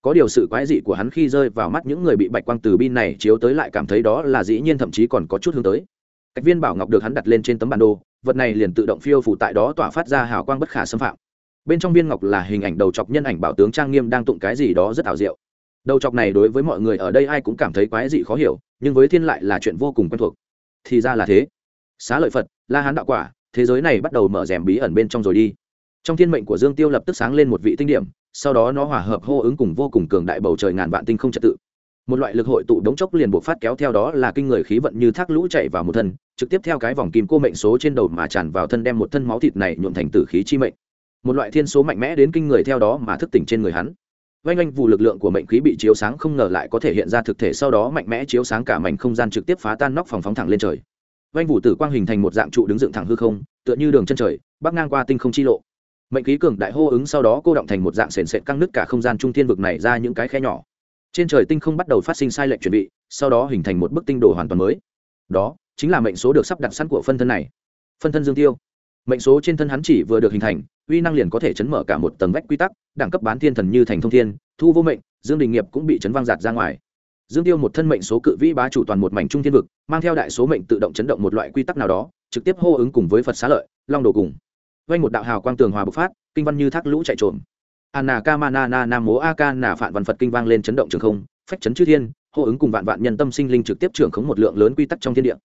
có điều sự quái dị của hắn khi rơi vào mắt những người bị bạch quang từ bin này chiếu tới lại cảm thấy đó là dĩ nhiên thậm chí còn có chút hướng tới. Cách viên bảo ngọc được hắn đặt lên trên tấm bản đồ, vật này liền tự động phiêu phủ tại đó tỏa phát ra hào quang bất khả xâm phạm. Bên trong viên ngọc là hình ảnh đầu chọc nhân ảnh bảo tướng trang nghiêm đang tụng cái gì đó rất ảo diệu. Đầu chọc này đối với mọi người ở đây ai cũng cảm thấy quái dị khó hiểu, nhưng với thiên lại là chuyện vô cùng quen thuộc. Thì ra là thế. Xá lợi phật, la hán đạo quả, thế giới này bắt đầu mở rèm bí ẩn bên trong rồi đi. Trong thiên mệnh của dương tiêu lập tức sáng lên một vị tinh điểm sau đó nó hòa hợp hô ứng cùng vô cùng cường đại bầu trời ngàn vạn tinh không trật tự. Một loại lực hội tụ đống chốc liền buộc phát kéo theo đó là kinh người khí vận như thác lũ chạy vào một thân, trực tiếp theo cái vòng kim cô mệnh số trên đầu mà tràn vào thân đem một thân máu thịt này nhuộm thành tử khí chi mệnh. Một loại thiên số mạnh mẽ đến kinh người theo đó mà thức tỉnh trên người hắn. Oanh oanh, vụ lực lượng của mệnh khí bị chiếu sáng không ngờ lại có thể hiện ra thực thể sau đó mạnh mẽ chiếu sáng cả mảnh không gian trực tiếp phá tan nóc phòng phóng thẳng lên trời. Oanh vụ tử quang hình thành một dạng trụ đứng dựng thẳng hư không, tựa như đường chân trời, bắc ngang qua tinh không chi lộ mệnh khí cường đại hô ứng sau đó cô động thành một dạng sền sệt căng nứt cả không gian trung thiên vực này ra những cái khe nhỏ. Trên trời tinh không bắt đầu phát sinh sai lệch chuẩn bị, sau đó hình thành một bức tinh đồ hoàn toàn mới. Đó chính là mệnh số được sắp đặt sẵn của phân thân này. Phân thân dương tiêu. Mệnh số trên thân hắn chỉ vừa được hình thành, uy năng liền có thể chấn mở cả một tầng vách quy tắc, đẳng cấp bán thiên thần như thành thông thiên, thu vô mệnh, dương đình nghiệp cũng bị chấn vang giạt ra ngoài. Dương tiêu một thân mệnh số cự vĩ bá chủ toàn một mảnh trung thiên vực, mang theo đại số mệnh tự động chấn động một loại quy tắc nào đó, trực tiếp hô ứng cùng với phật xá lợi, long đồ cùng vay một đạo hào quang tường hòa bộc phát, kinh văn như thác lũ chạy trộm anna kamana na nam mố a ca nà phạn văn phật kinh vang lên chấn động trường không, phách chấn chư thiên, hô ứng cùng vạn vạn nhân tâm sinh linh trực tiếp trưởng khống một lượng lớn quy tắc trong thiên địa.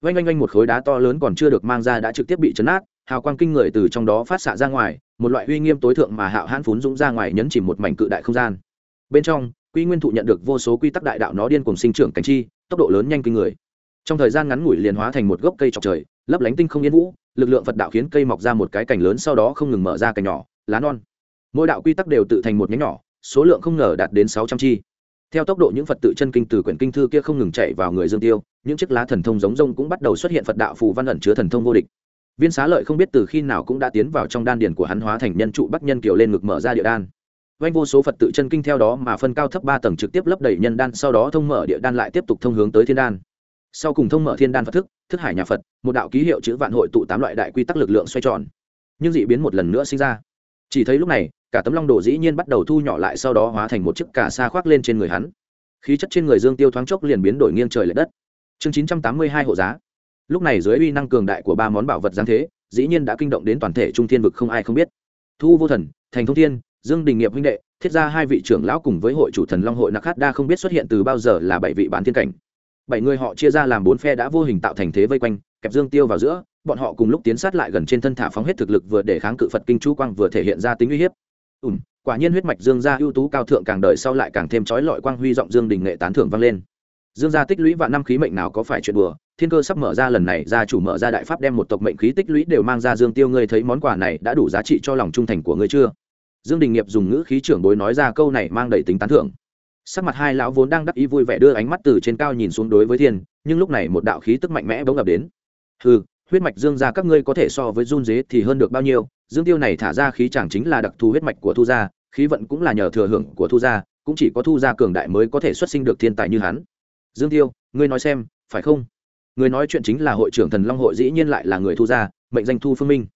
Vanh vanh vanh một khối đá to lớn còn chưa được mang ra đã trực tiếp bị chấn át hào quang kinh người từ trong đó phát xạ ra ngoài, một loại uy nghiêm tối thượng mà hạo hãn phún dũng ra ngoài nhấn chìm một mảnh cự đại không gian. Bên trong, quy nguyên thụ nhận được vô số quy tắc đại đạo nó điên cùng sinh trưởng cảnh chi, tốc độ lớn nhanh kinh người. Trong thời gian ngắn ngủi liền hóa thành một gốc cây trọc trời, lấp lánh tinh không yên vũ lực lượng phật đạo khiến cây mọc ra một cái cành lớn sau đó không ngừng mở ra cành nhỏ, lá non. Mỗi đạo quy tắc đều tự thành một nhánh nhỏ, số lượng không ngờ đạt đến sáu trăm chi. Theo tốc độ những phật tự chân kinh từ quyển kinh thư kia không ngừng chạy vào người dương tiêu, những chiếc lá thần thông giống rông cũng bắt đầu xuất hiện phật đạo phù văn ẩn chứa thần thông vô địch. Viên xá lợi không biết từ khi nào cũng đã tiến vào trong đan điển của hắn hóa thành nhân trụ bắc nhân kiều lên ngực mở ra địa đan. Vanh vô số phật tự chân kinh theo đó mà phân cao thấp ba tầng trực tiếp lấp đầy nhân đan, sau đó thông mở địa đan lại tiếp tục thông hướng tới thiên đan sau cùng thông mở thiên đan phật thức thức hải nhà phật, một đạo ký hiệu chữ vạn hội tụ tám loại đại quy tắc lực lượng xoay tròn. Nhưng dị biến một lần nữa sinh ra. Chỉ thấy lúc này, cả tấm long đồ dĩ nhiên bắt đầu thu nhỏ lại sau đó hóa thành một chiếc cả xa khoác lên trên người hắn. Khí chất trên người dương tiêu thoáng chốc liền biến đổi nghiêng trời l ệ đất. Chương chín trăm tám mươi hai hộ giá. Lúc này dưới uy năng cường đại của ba món bảo vật giáng thế, dĩ nhiên đã kinh động đến toàn thể trung thiên vực không ai không biết. Thu vô thần, thành thông thiên, dương đình nghiệp huynh đệ, thiết ra hai vị trưởng lão cùng với hội chủ thần long hội nặc khát đa không biết xuất hiện từ bao giờ là bảy vị bán thiên cảnh bảy người họ chia ra làm bốn phe đã vô hình tạo thành thế vây quanh, kẹp dương tiêu vào giữa, bọn họ cùng lúc tiến sát lại gần trên thân thả phóng hết thực lực vừa để kháng cự phật kinh chu quang vừa thể hiện ra tính uy hiếp. Ùm, quả nhiên huyết mạch dương gia ưu tú cao thượng càng đời sau lại càng thêm trói lọi quang huy giọng dương đình nghệ tán thưởng vang lên. Dương gia tích lũy vạn năm khí mệnh nào có phải chuyện đùa, thiên cơ sắp mở ra lần này, gia chủ mở ra đại pháp đem một tộc mệnh khí tích lũy đều mang ra dương tiêu, ngươi thấy món quà này đã đủ giá trị cho lòng trung thành của ngươi chưa? Dương đình nghiệp dùng ngữ khí trưởng bối nói ra câu này mang đầy tính tán thưởng sắc mặt hai lão vốn đang đắc ý vui vẻ đưa ánh mắt từ trên cao nhìn xuống đối với thiên, nhưng lúc này một đạo khí tức mạnh mẽ bỗng ập đến. Hừ, huyết mạch dương gia các ngươi có thể so với run dế thì hơn được bao nhiêu, dương tiêu này thả ra khí chẳng chính là đặc thù huyết mạch của thu gia, khí vận cũng là nhờ thừa hưởng của thu gia, cũng chỉ có thu gia cường đại mới có thể xuất sinh được thiên tài như hắn. Dương tiêu, ngươi nói xem, phải không? Người nói chuyện chính là hội trưởng thần long hội dĩ nhiên lại là người thu gia, mệnh danh thu phương minh.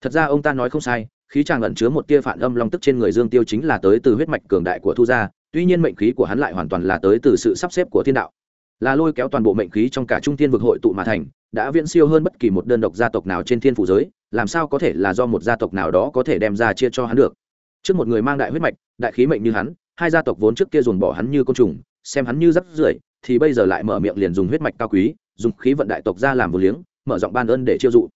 Thật ra ông ta nói không sai, khí chàng ẩn chứa một tia phản âm long tức trên người dương tiêu chính là tới từ huyết mạch cường đại của thu gia tuy nhiên mệnh khí của hắn lại hoàn toàn là tới từ sự sắp xếp của thiên đạo. Là lôi kéo toàn bộ mệnh khí trong cả trung thiên vực hội tụ mà thành, đã viễn siêu hơn bất kỳ một đơn độc gia tộc nào trên thiên phủ giới, làm sao có thể là do một gia tộc nào đó có thể đem ra chia cho hắn được. Trước một người mang đại huyết mạch, đại khí mệnh như hắn, hai gia tộc vốn trước kia dồn bỏ hắn như côn trùng, xem hắn như rắp rưởi, thì bây giờ lại mở miệng liền dùng huyết mạch cao quý, dùng khí vận đại tộc ra làm vô liếng, mở rộng ban ơn để chiêu dụ.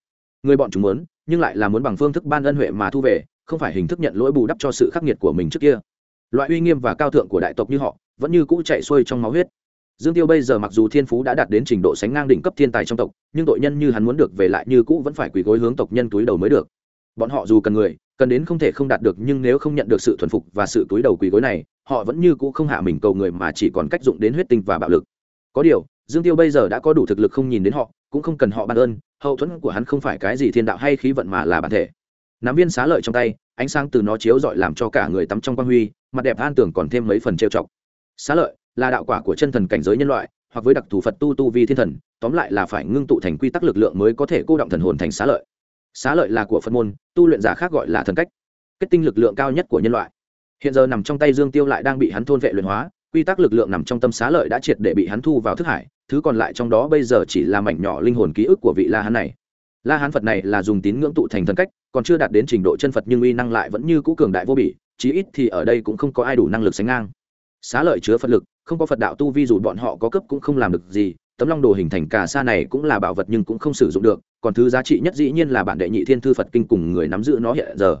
Người bọn chúng muốn, nhưng lại là muốn bằng phương thức ban ân huệ mà thu về, không phải hình thức nhận lỗi bù đắp cho sự khắc nghiệt của mình trước kia loại uy nghiêm và cao thượng của đại tộc như họ vẫn như cũ chạy xuôi trong máu huyết. Dương tiêu bây giờ mặc dù thiên phú đã đạt đến trình độ sánh ngang đỉnh cấp thiên tài trong tộc, nhưng tội nhân như hắn muốn được về lại như cũ vẫn phải quỳ gối hướng tộc nhân túi đầu mới được. Bọn họ dù cần người, cần đến không thể không đạt được, nhưng nếu không nhận được sự thuần phục và sự túi đầu quỳ gối này, họ vẫn như cũ không hạ mình cầu người mà chỉ còn cách dụng đến huyết tinh và bạo lực. Có điều, dương tiêu bây giờ đã có đủ thực lực không nhìn đến họ, cũng không cần họ ban ơn, hậu thuẫn của hắn không phải cái gì thiên đạo hay khí vận mà là bản thể. Nắm viên xá lợi trong tay, ánh sáng từ nó chiếu rọi làm cho cả người tắm trong quang huy mặt đẹp an tưởng còn thêm mấy phần trêu chọc. Xá lợi, là đạo quả của chân thần cảnh giới nhân loại, hoặc với đặc thù phật tu tu vi thiên thần, tóm lại là phải ngưng tụ thành quy tắc lực lượng mới có thể cô động thần hồn thành xá lợi. Xá lợi là của phật môn, tu luyện giả khác gọi là thần cách, kết tinh lực lượng cao nhất của nhân loại. Hiện giờ nằm trong tay dương tiêu lại đang bị hắn thôn vệ luyện hóa, quy tắc lực lượng nằm trong tâm xá lợi đã triệt để bị hắn thu vào thức hải, thứ còn lại trong đó bây giờ chỉ là mảnh nhỏ linh hồn ký ức của vị la hán này la hán phật này là dùng tín ngưỡng tụ thành thần cách, còn chưa đạt đến trình độ chân phật nhưng uy năng lại vẫn như cũ cường đại vô bỉ, chí ít thì ở đây cũng không có ai đủ năng lực sánh ngang. Xá lợi chứa phật lực, không có phật đạo tu vi dù bọn họ có cấp cũng không làm được gì, tấm long đồ hình thành cả sa này cũng là bảo vật nhưng cũng không sử dụng được, còn thứ giá trị nhất dĩ nhiên là bản đệ nhị thiên thư phật kinh cùng người nắm giữ nó hiện giờ.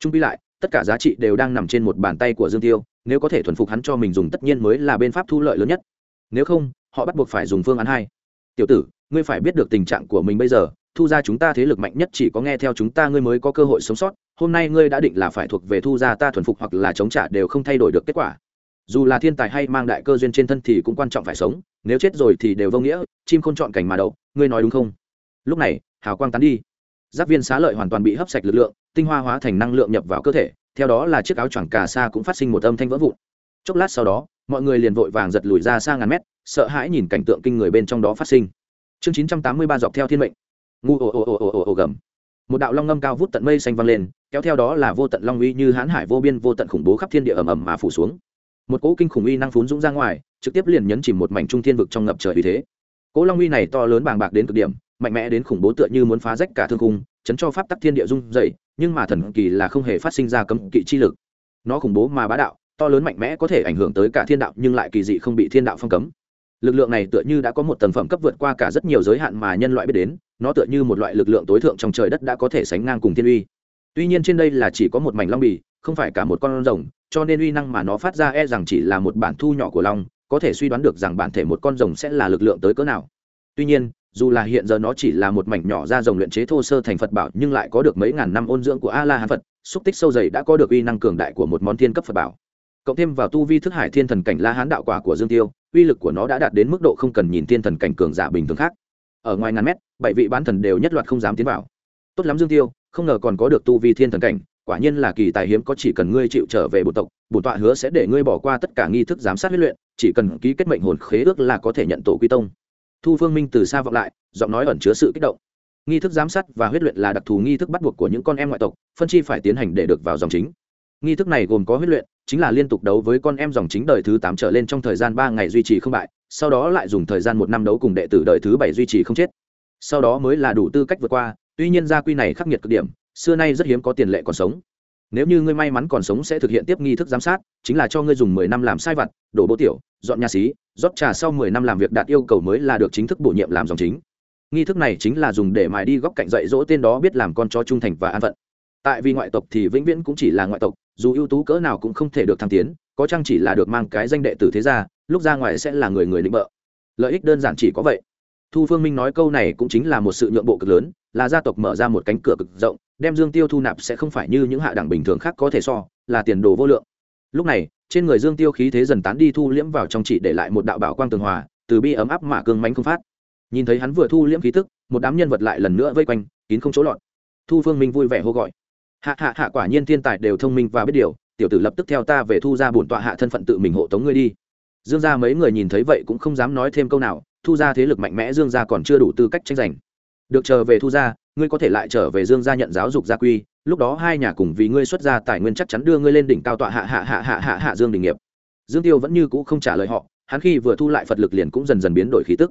Trung pi lại, tất cả giá trị đều đang nằm trên một bàn tay của dương tiêu, nếu có thể thuần phục hắn cho mình dùng tất nhiên mới là bên pháp thu lợi lớn nhất. Nếu không, họ bắt buộc phải dùng phương án hai. Tiểu tử, ngươi phải biết được tình trạng của mình bây giờ thu ra chúng ta thế lực mạnh nhất chỉ có nghe theo chúng ta ngươi mới có cơ hội sống sót, hôm nay ngươi đã định là phải thuộc về thu ra ta thuần phục hoặc là chống trả đều không thay đổi được kết quả. Dù là thiên tài hay mang đại cơ duyên trên thân thì cũng quan trọng phải sống, nếu chết rồi thì đều vô nghĩa, chim không chọn cảnh mà đậu, ngươi nói đúng không? Lúc này, hào quang tán đi. Giáp viên xá lợi hoàn toàn bị hấp sạch lực lượng, tinh hoa hóa thành năng lượng nhập vào cơ thể, theo đó là chiếc áo choàng cà sa cũng phát sinh một âm thanh vỡ vụn. Chốc lát sau đó, mọi người liền vội vàng giật lùi ra xa ngàn mét, sợ hãi nhìn cảnh tượng kinh người bên trong đó phát sinh. Chương chín trăm tám mươi ba dọc theo thiên mệnh ngu ồ ồ ồ ồ ồ ồ gầm. Một đạo long ngâm cao vút tận mây xanh văng lên, kéo theo đó là vô tận long uy như hãn hải vô biên vô tận khủng bố khắp thiên địa ầm ầm mà phủ xuống. Một cỗ kinh khủng uy năng phún dũng ra ngoài, trực tiếp liền nhấn chìm một mảnh trung thiên vực trong ngập trời uy thế. Cỗ long uy này to lớn bàng bạc đến cực điểm, mạnh mẽ đến khủng bố tựa như muốn phá rách cả thương khung, chấn cho pháp tắc thiên địa rung dậy, nhưng mà thần kỳ là không hề phát sinh ra cấm kỵ chi lực. Nó khủng bố mà bá đạo, to lớn mạnh mẽ có thể ảnh hưởng tới cả thiên đạo, nhưng lại kỳ dị không bị thiên đạo phong cấm. Lực lượng này tựa như đã có một tầng phẩm cấp vượt qua cả rất nhiều giới hạn mà nhân loại biết đến nó tựa như một loại lực lượng tối thượng trong trời đất đã có thể sánh ngang cùng thiên uy. Tuy nhiên trên đây là chỉ có một mảnh long bì, không phải cả một con rồng, cho nên uy năng mà nó phát ra e rằng chỉ là một bản thu nhỏ của long, có thể suy đoán được rằng bản thể một con rồng sẽ là lực lượng tới cỡ nào. Tuy nhiên, dù là hiện giờ nó chỉ là một mảnh nhỏ ra rồng luyện chế thô sơ thành phật bảo, nhưng lại có được mấy ngàn năm ôn dưỡng của a la hán phật, xúc tích sâu dày đã có được uy năng cường đại của một món thiên cấp phật bảo. Cộng thêm vào tu vi thức hải thiên thần cảnh la hán đạo quả của dương tiêu, uy lực của nó đã đạt đến mức độ không cần nhìn thiên thần cảnh cường giả bình thường khác ở ngoài ngàn mét, bảy vị bán thần đều nhất loạt không dám tiến vào. Tốt lắm dương tiêu, không ngờ còn có được tu vi thiên thần cảnh, quả nhiên là kỳ tài hiếm có chỉ cần ngươi chịu trở về bộ tộc bổn tọa hứa sẽ để ngươi bỏ qua tất cả nghi thức giám sát huấn luyện, chỉ cần ký kết mệnh hồn khế ước là có thể nhận tổ quy tông. Thu phương minh từ xa vọng lại, giọng nói ẩn chứa sự kích động. Nghi thức giám sát và huấn luyện là đặc thù nghi thức bắt buộc của những con em ngoại tộc, phân chi phải tiến hành để được vào dòng chính. Nghi thức này gồm có huấn luyện chính là liên tục đấu với con em dòng chính đời thứ tám trở lên trong thời gian ba ngày duy trì không bại, sau đó lại dùng thời gian một năm đấu cùng đệ tử đời thứ bảy duy trì không chết. Sau đó mới là đủ tư cách vượt qua, tuy nhiên gia quy này khắc nghiệt cực điểm, xưa nay rất hiếm có tiền lệ còn sống. Nếu như ngươi may mắn còn sống sẽ thực hiện tiếp nghi thức giám sát, chính là cho ngươi dùng mười năm làm sai vặt, đổ bố tiểu, dọn nhà xí, rót trà sau mười năm làm việc đạt yêu cầu mới là được chính thức bổ nhiệm làm dòng chính. Nghi thức này chính là dùng để mài đi góc cạnh dạy dỗ tên đó biết làm con chó trung thành và an phận. Tại vì ngoại tộc thì vĩnh viễn cũng chỉ là ngoại tộc dù ưu tú cỡ nào cũng không thể được thăng tiến, có chăng chỉ là được mang cái danh đệ tử thế gia, lúc ra ngoài sẽ là người người định bợ. Lợi ích đơn giản chỉ có vậy. Thu phương minh nói câu này cũng chính là một sự nhượng bộ cực lớn, là gia tộc mở ra một cánh cửa cực rộng, đem dương tiêu thu nạp sẽ không phải như những hạ đẳng bình thường khác có thể so, là tiền đồ vô lượng. Lúc này, trên người dương tiêu khí thế dần tán đi thu liễm vào trong chỉ để lại một đạo bảo quang tường hòa, từ bi ấm áp mà cương mánh không phát. Nhìn thấy hắn vừa thu liễm khí tức, một đám nhân vật lại lần nữa vây quanh, kín không chỗ lọt. Thu phương minh vui vẻ hô gọi hạ hạ hạ quả nhiên thiên tài đều thông minh và biết điều. Tiểu tử lập tức theo ta về thu ra bổn tọa hạ thân phận tự mình hộ tống ngươi đi. Dương gia mấy người nhìn thấy vậy cũng không dám nói thêm câu nào, thu ra thế lực mạnh mẽ dương gia còn chưa đủ tư cách tranh giành. Được chờ về thu ra, ngươi có thể lại trở về dương gia nhận giáo dục gia quy, lúc đó hai nhà cùng vì ngươi xuất gia tài nguyên chắc chắn đưa ngươi lên đỉnh cao tọa hạ hạ hạ hạ hạ hạ dương đình nghiệp. Dương tiêu vẫn như cũ không trả lời họ, hắn khi vừa thu lại phật lực liền cũng dần dần biến đổi khí tức.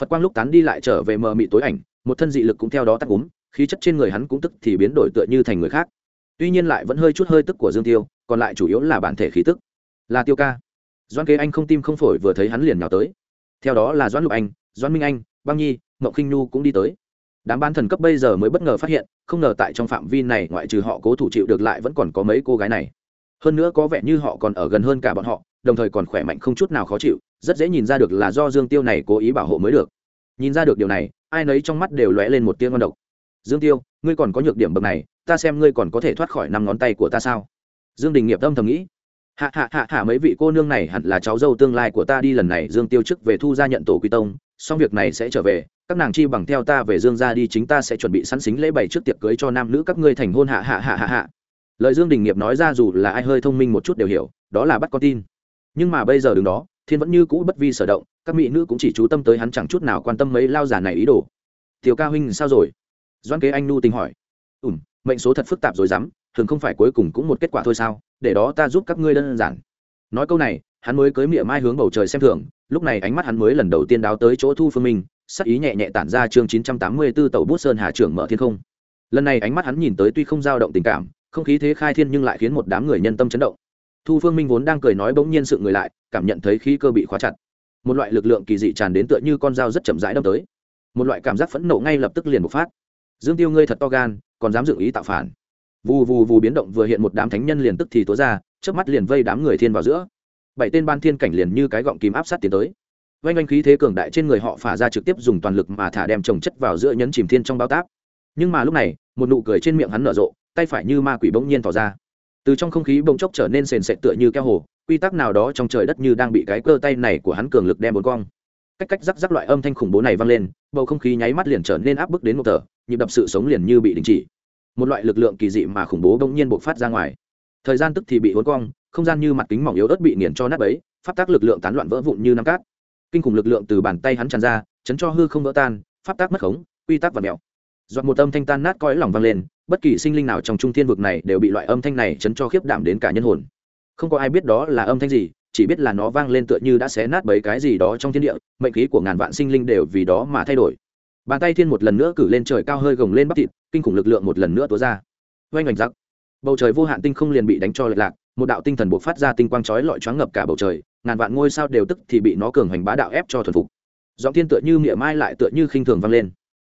Phật quang lúc tán đi lại trở về mờ mị tối ảnh, một thân dị lực cũng theo đó tắt úm khí chất trên người hắn cũng tức thì biến đổi tựa như thành người khác. Tuy nhiên lại vẫn hơi chút hơi tức của dương tiêu, còn lại chủ yếu là bản thể khí tức. Là tiêu ca. Doan kế anh không tim không phổi vừa thấy hắn liền nhào tới. Theo đó là doan lục anh doan minh anh, băng nhi mậu khinh nhu cũng đi tới. Đám ban thần cấp bây giờ mới bất ngờ phát hiện, không ngờ tại trong phạm vi này ngoại trừ họ cố thủ chịu được lại vẫn còn có mấy cô gái này. Hơn nữa có vẻ như họ còn ở gần hơn cả bọn họ, đồng thời còn khỏe mạnh không chút nào khó chịu, rất dễ nhìn ra được là do dương tiêu này cố ý bảo hộ mới được. Nhìn ra được điều này, ai nấy trong mắt đều lóe lên một tiếng ngon độc dương tiêu, ngươi còn có nhược điểm bậc này, ta xem ngươi còn có thể thoát khỏi năm ngón tay của ta sao? Dương đình nghiệp tâm thầm nghĩ. Hạ hạ hạ hạ, mấy vị cô nương này hẳn là cháu dâu tương lai của ta đi lần này, dương tiêu chức về thu gia nhận tổ quy tông, xong việc này sẽ trở về, các nàng chi bằng theo ta về dương gia đi, chính ta sẽ chuẩn bị sẵn xính lễ bày trước tiệc cưới cho nam nữ các ngươi thành hôn, hạ hạ hạ hạ hạ. Lời dương đình nghiệp nói ra dù là ai hơi thông minh một chút đều hiểu, đó là bắt con tin. Nhưng mà bây giờ đứng đó, thiên vẫn như cũ bất vi sở động, các mỹ nữ cũng chỉ chú tâm tới hắn, chẳng chút nào quan tâm mấy lao giả này ý đồ. Tiểu ca huynh sao rồi? Doan kế anh nu tình hỏi. Ủm mệnh số thật phức tạp rồi dám, thường không phải cuối cùng cũng một kết quả thôi sao? Để đó ta giúp các ngươi đơn giản. Nói câu này, hắn mới cưới miệng mai hướng bầu trời xem thường, lúc này ánh mắt hắn mới lần đầu tiên đáo tới chỗ thu phương minh, sắc ý nhẹ nhẹ tản ra chương chín trăm tám mươi 984 tàu bút sơn hà trưởng mở thiên không. Lần này ánh mắt hắn nhìn tới tuy không dao động tình cảm, không khí thế khai thiên nhưng lại khiến một đám người nhân tâm chấn động. Thu phương minh vốn đang cười nói bỗng nhiên sự người lại, cảm nhận thấy khí cơ bị khóa chặt. Một loại lực lượng kỳ dị tràn đến tựa như con dao rất chậm rãi đâm tới. Một loại cảm giác phẫn nộ ngay lập tức liền bộc phát dương tiêu ngươi thật to gan, còn dám dựng ý tạo phản. Vù vù vù biến động vừa hiện một đám thánh nhân liền tức thì tối ra trước mắt liền vây đám người thiên vào giữa. Bảy tên ban thiên cảnh liền như cái gọng kìm áp sát tiến tới. Vanh oanh khí thế cường đại trên người họ phả ra trực tiếp dùng toàn lực mà thả đem trồng chất vào giữa nhấn chìm thiên trong bao táp. Nhưng mà lúc này, một nụ cười trên miệng hắn nở rộ, tay phải như ma quỷ bỗng nhiên tỏ ra. Từ trong không khí bỗng chốc trở nên sền sệt tựa như keo hồ, quy tắc nào đó trong trời đất như đang bị cái cơ tay này của hắn cường lực đem bốn cong. Cách cách rắc rắc loại âm thanh khủng bố này vang lên, bầu không khí nháy mắt liền trở nên áp bức đến một tờ nhịp đập sự sống liền như bị đình chỉ. Một loại lực lượng kỳ dị mà khủng bố bỗng nhiên bộc phát ra ngoài. Thời gian tức thì bị hốn cong, không gian như mặt kính mỏng yếu ớt bị nghiền cho nát ấy pháp tác lực lượng tán loạn vỡ vụn như năm cát. Kinh khủng lực lượng từ bàn tay hắn tràn ra, chấn cho hư không vỡ tan, pháp tác mất khống, quy tắc và mèo. Dọn một âm thanh tan nát cõi lòng vang lên, bất kỳ sinh linh nào trong trung thiên vực này đều bị loại âm thanh này chấn cho khiếp đảm đến cả nhân hồn. Không có ai biết đó là âm thanh gì, chỉ biết là nó vang lên tựa như đã xé nát bấy cái gì đó trong thiên địa, mệnh khí của ngàn vạn sinh linh đều vì đó mà thay đổi bàn tay thiên một lần nữa cử lên trời cao hơi gồng lên bắp thịt, kinh khủng lực lượng một lần nữa túa ra. Oanh oanh giặc bầu trời vô hạn tinh không liền bị đánh cho lệch lạc, một đạo tinh thần buộc phát ra tinh quang chói lọi choáng ngập cả bầu trời, ngàn vạn ngôi sao đều tức thì bị nó cường hành bá đạo ép cho thuần phục. Giọng thiên tựa như miệng mai lại tựa như khinh thường vang lên.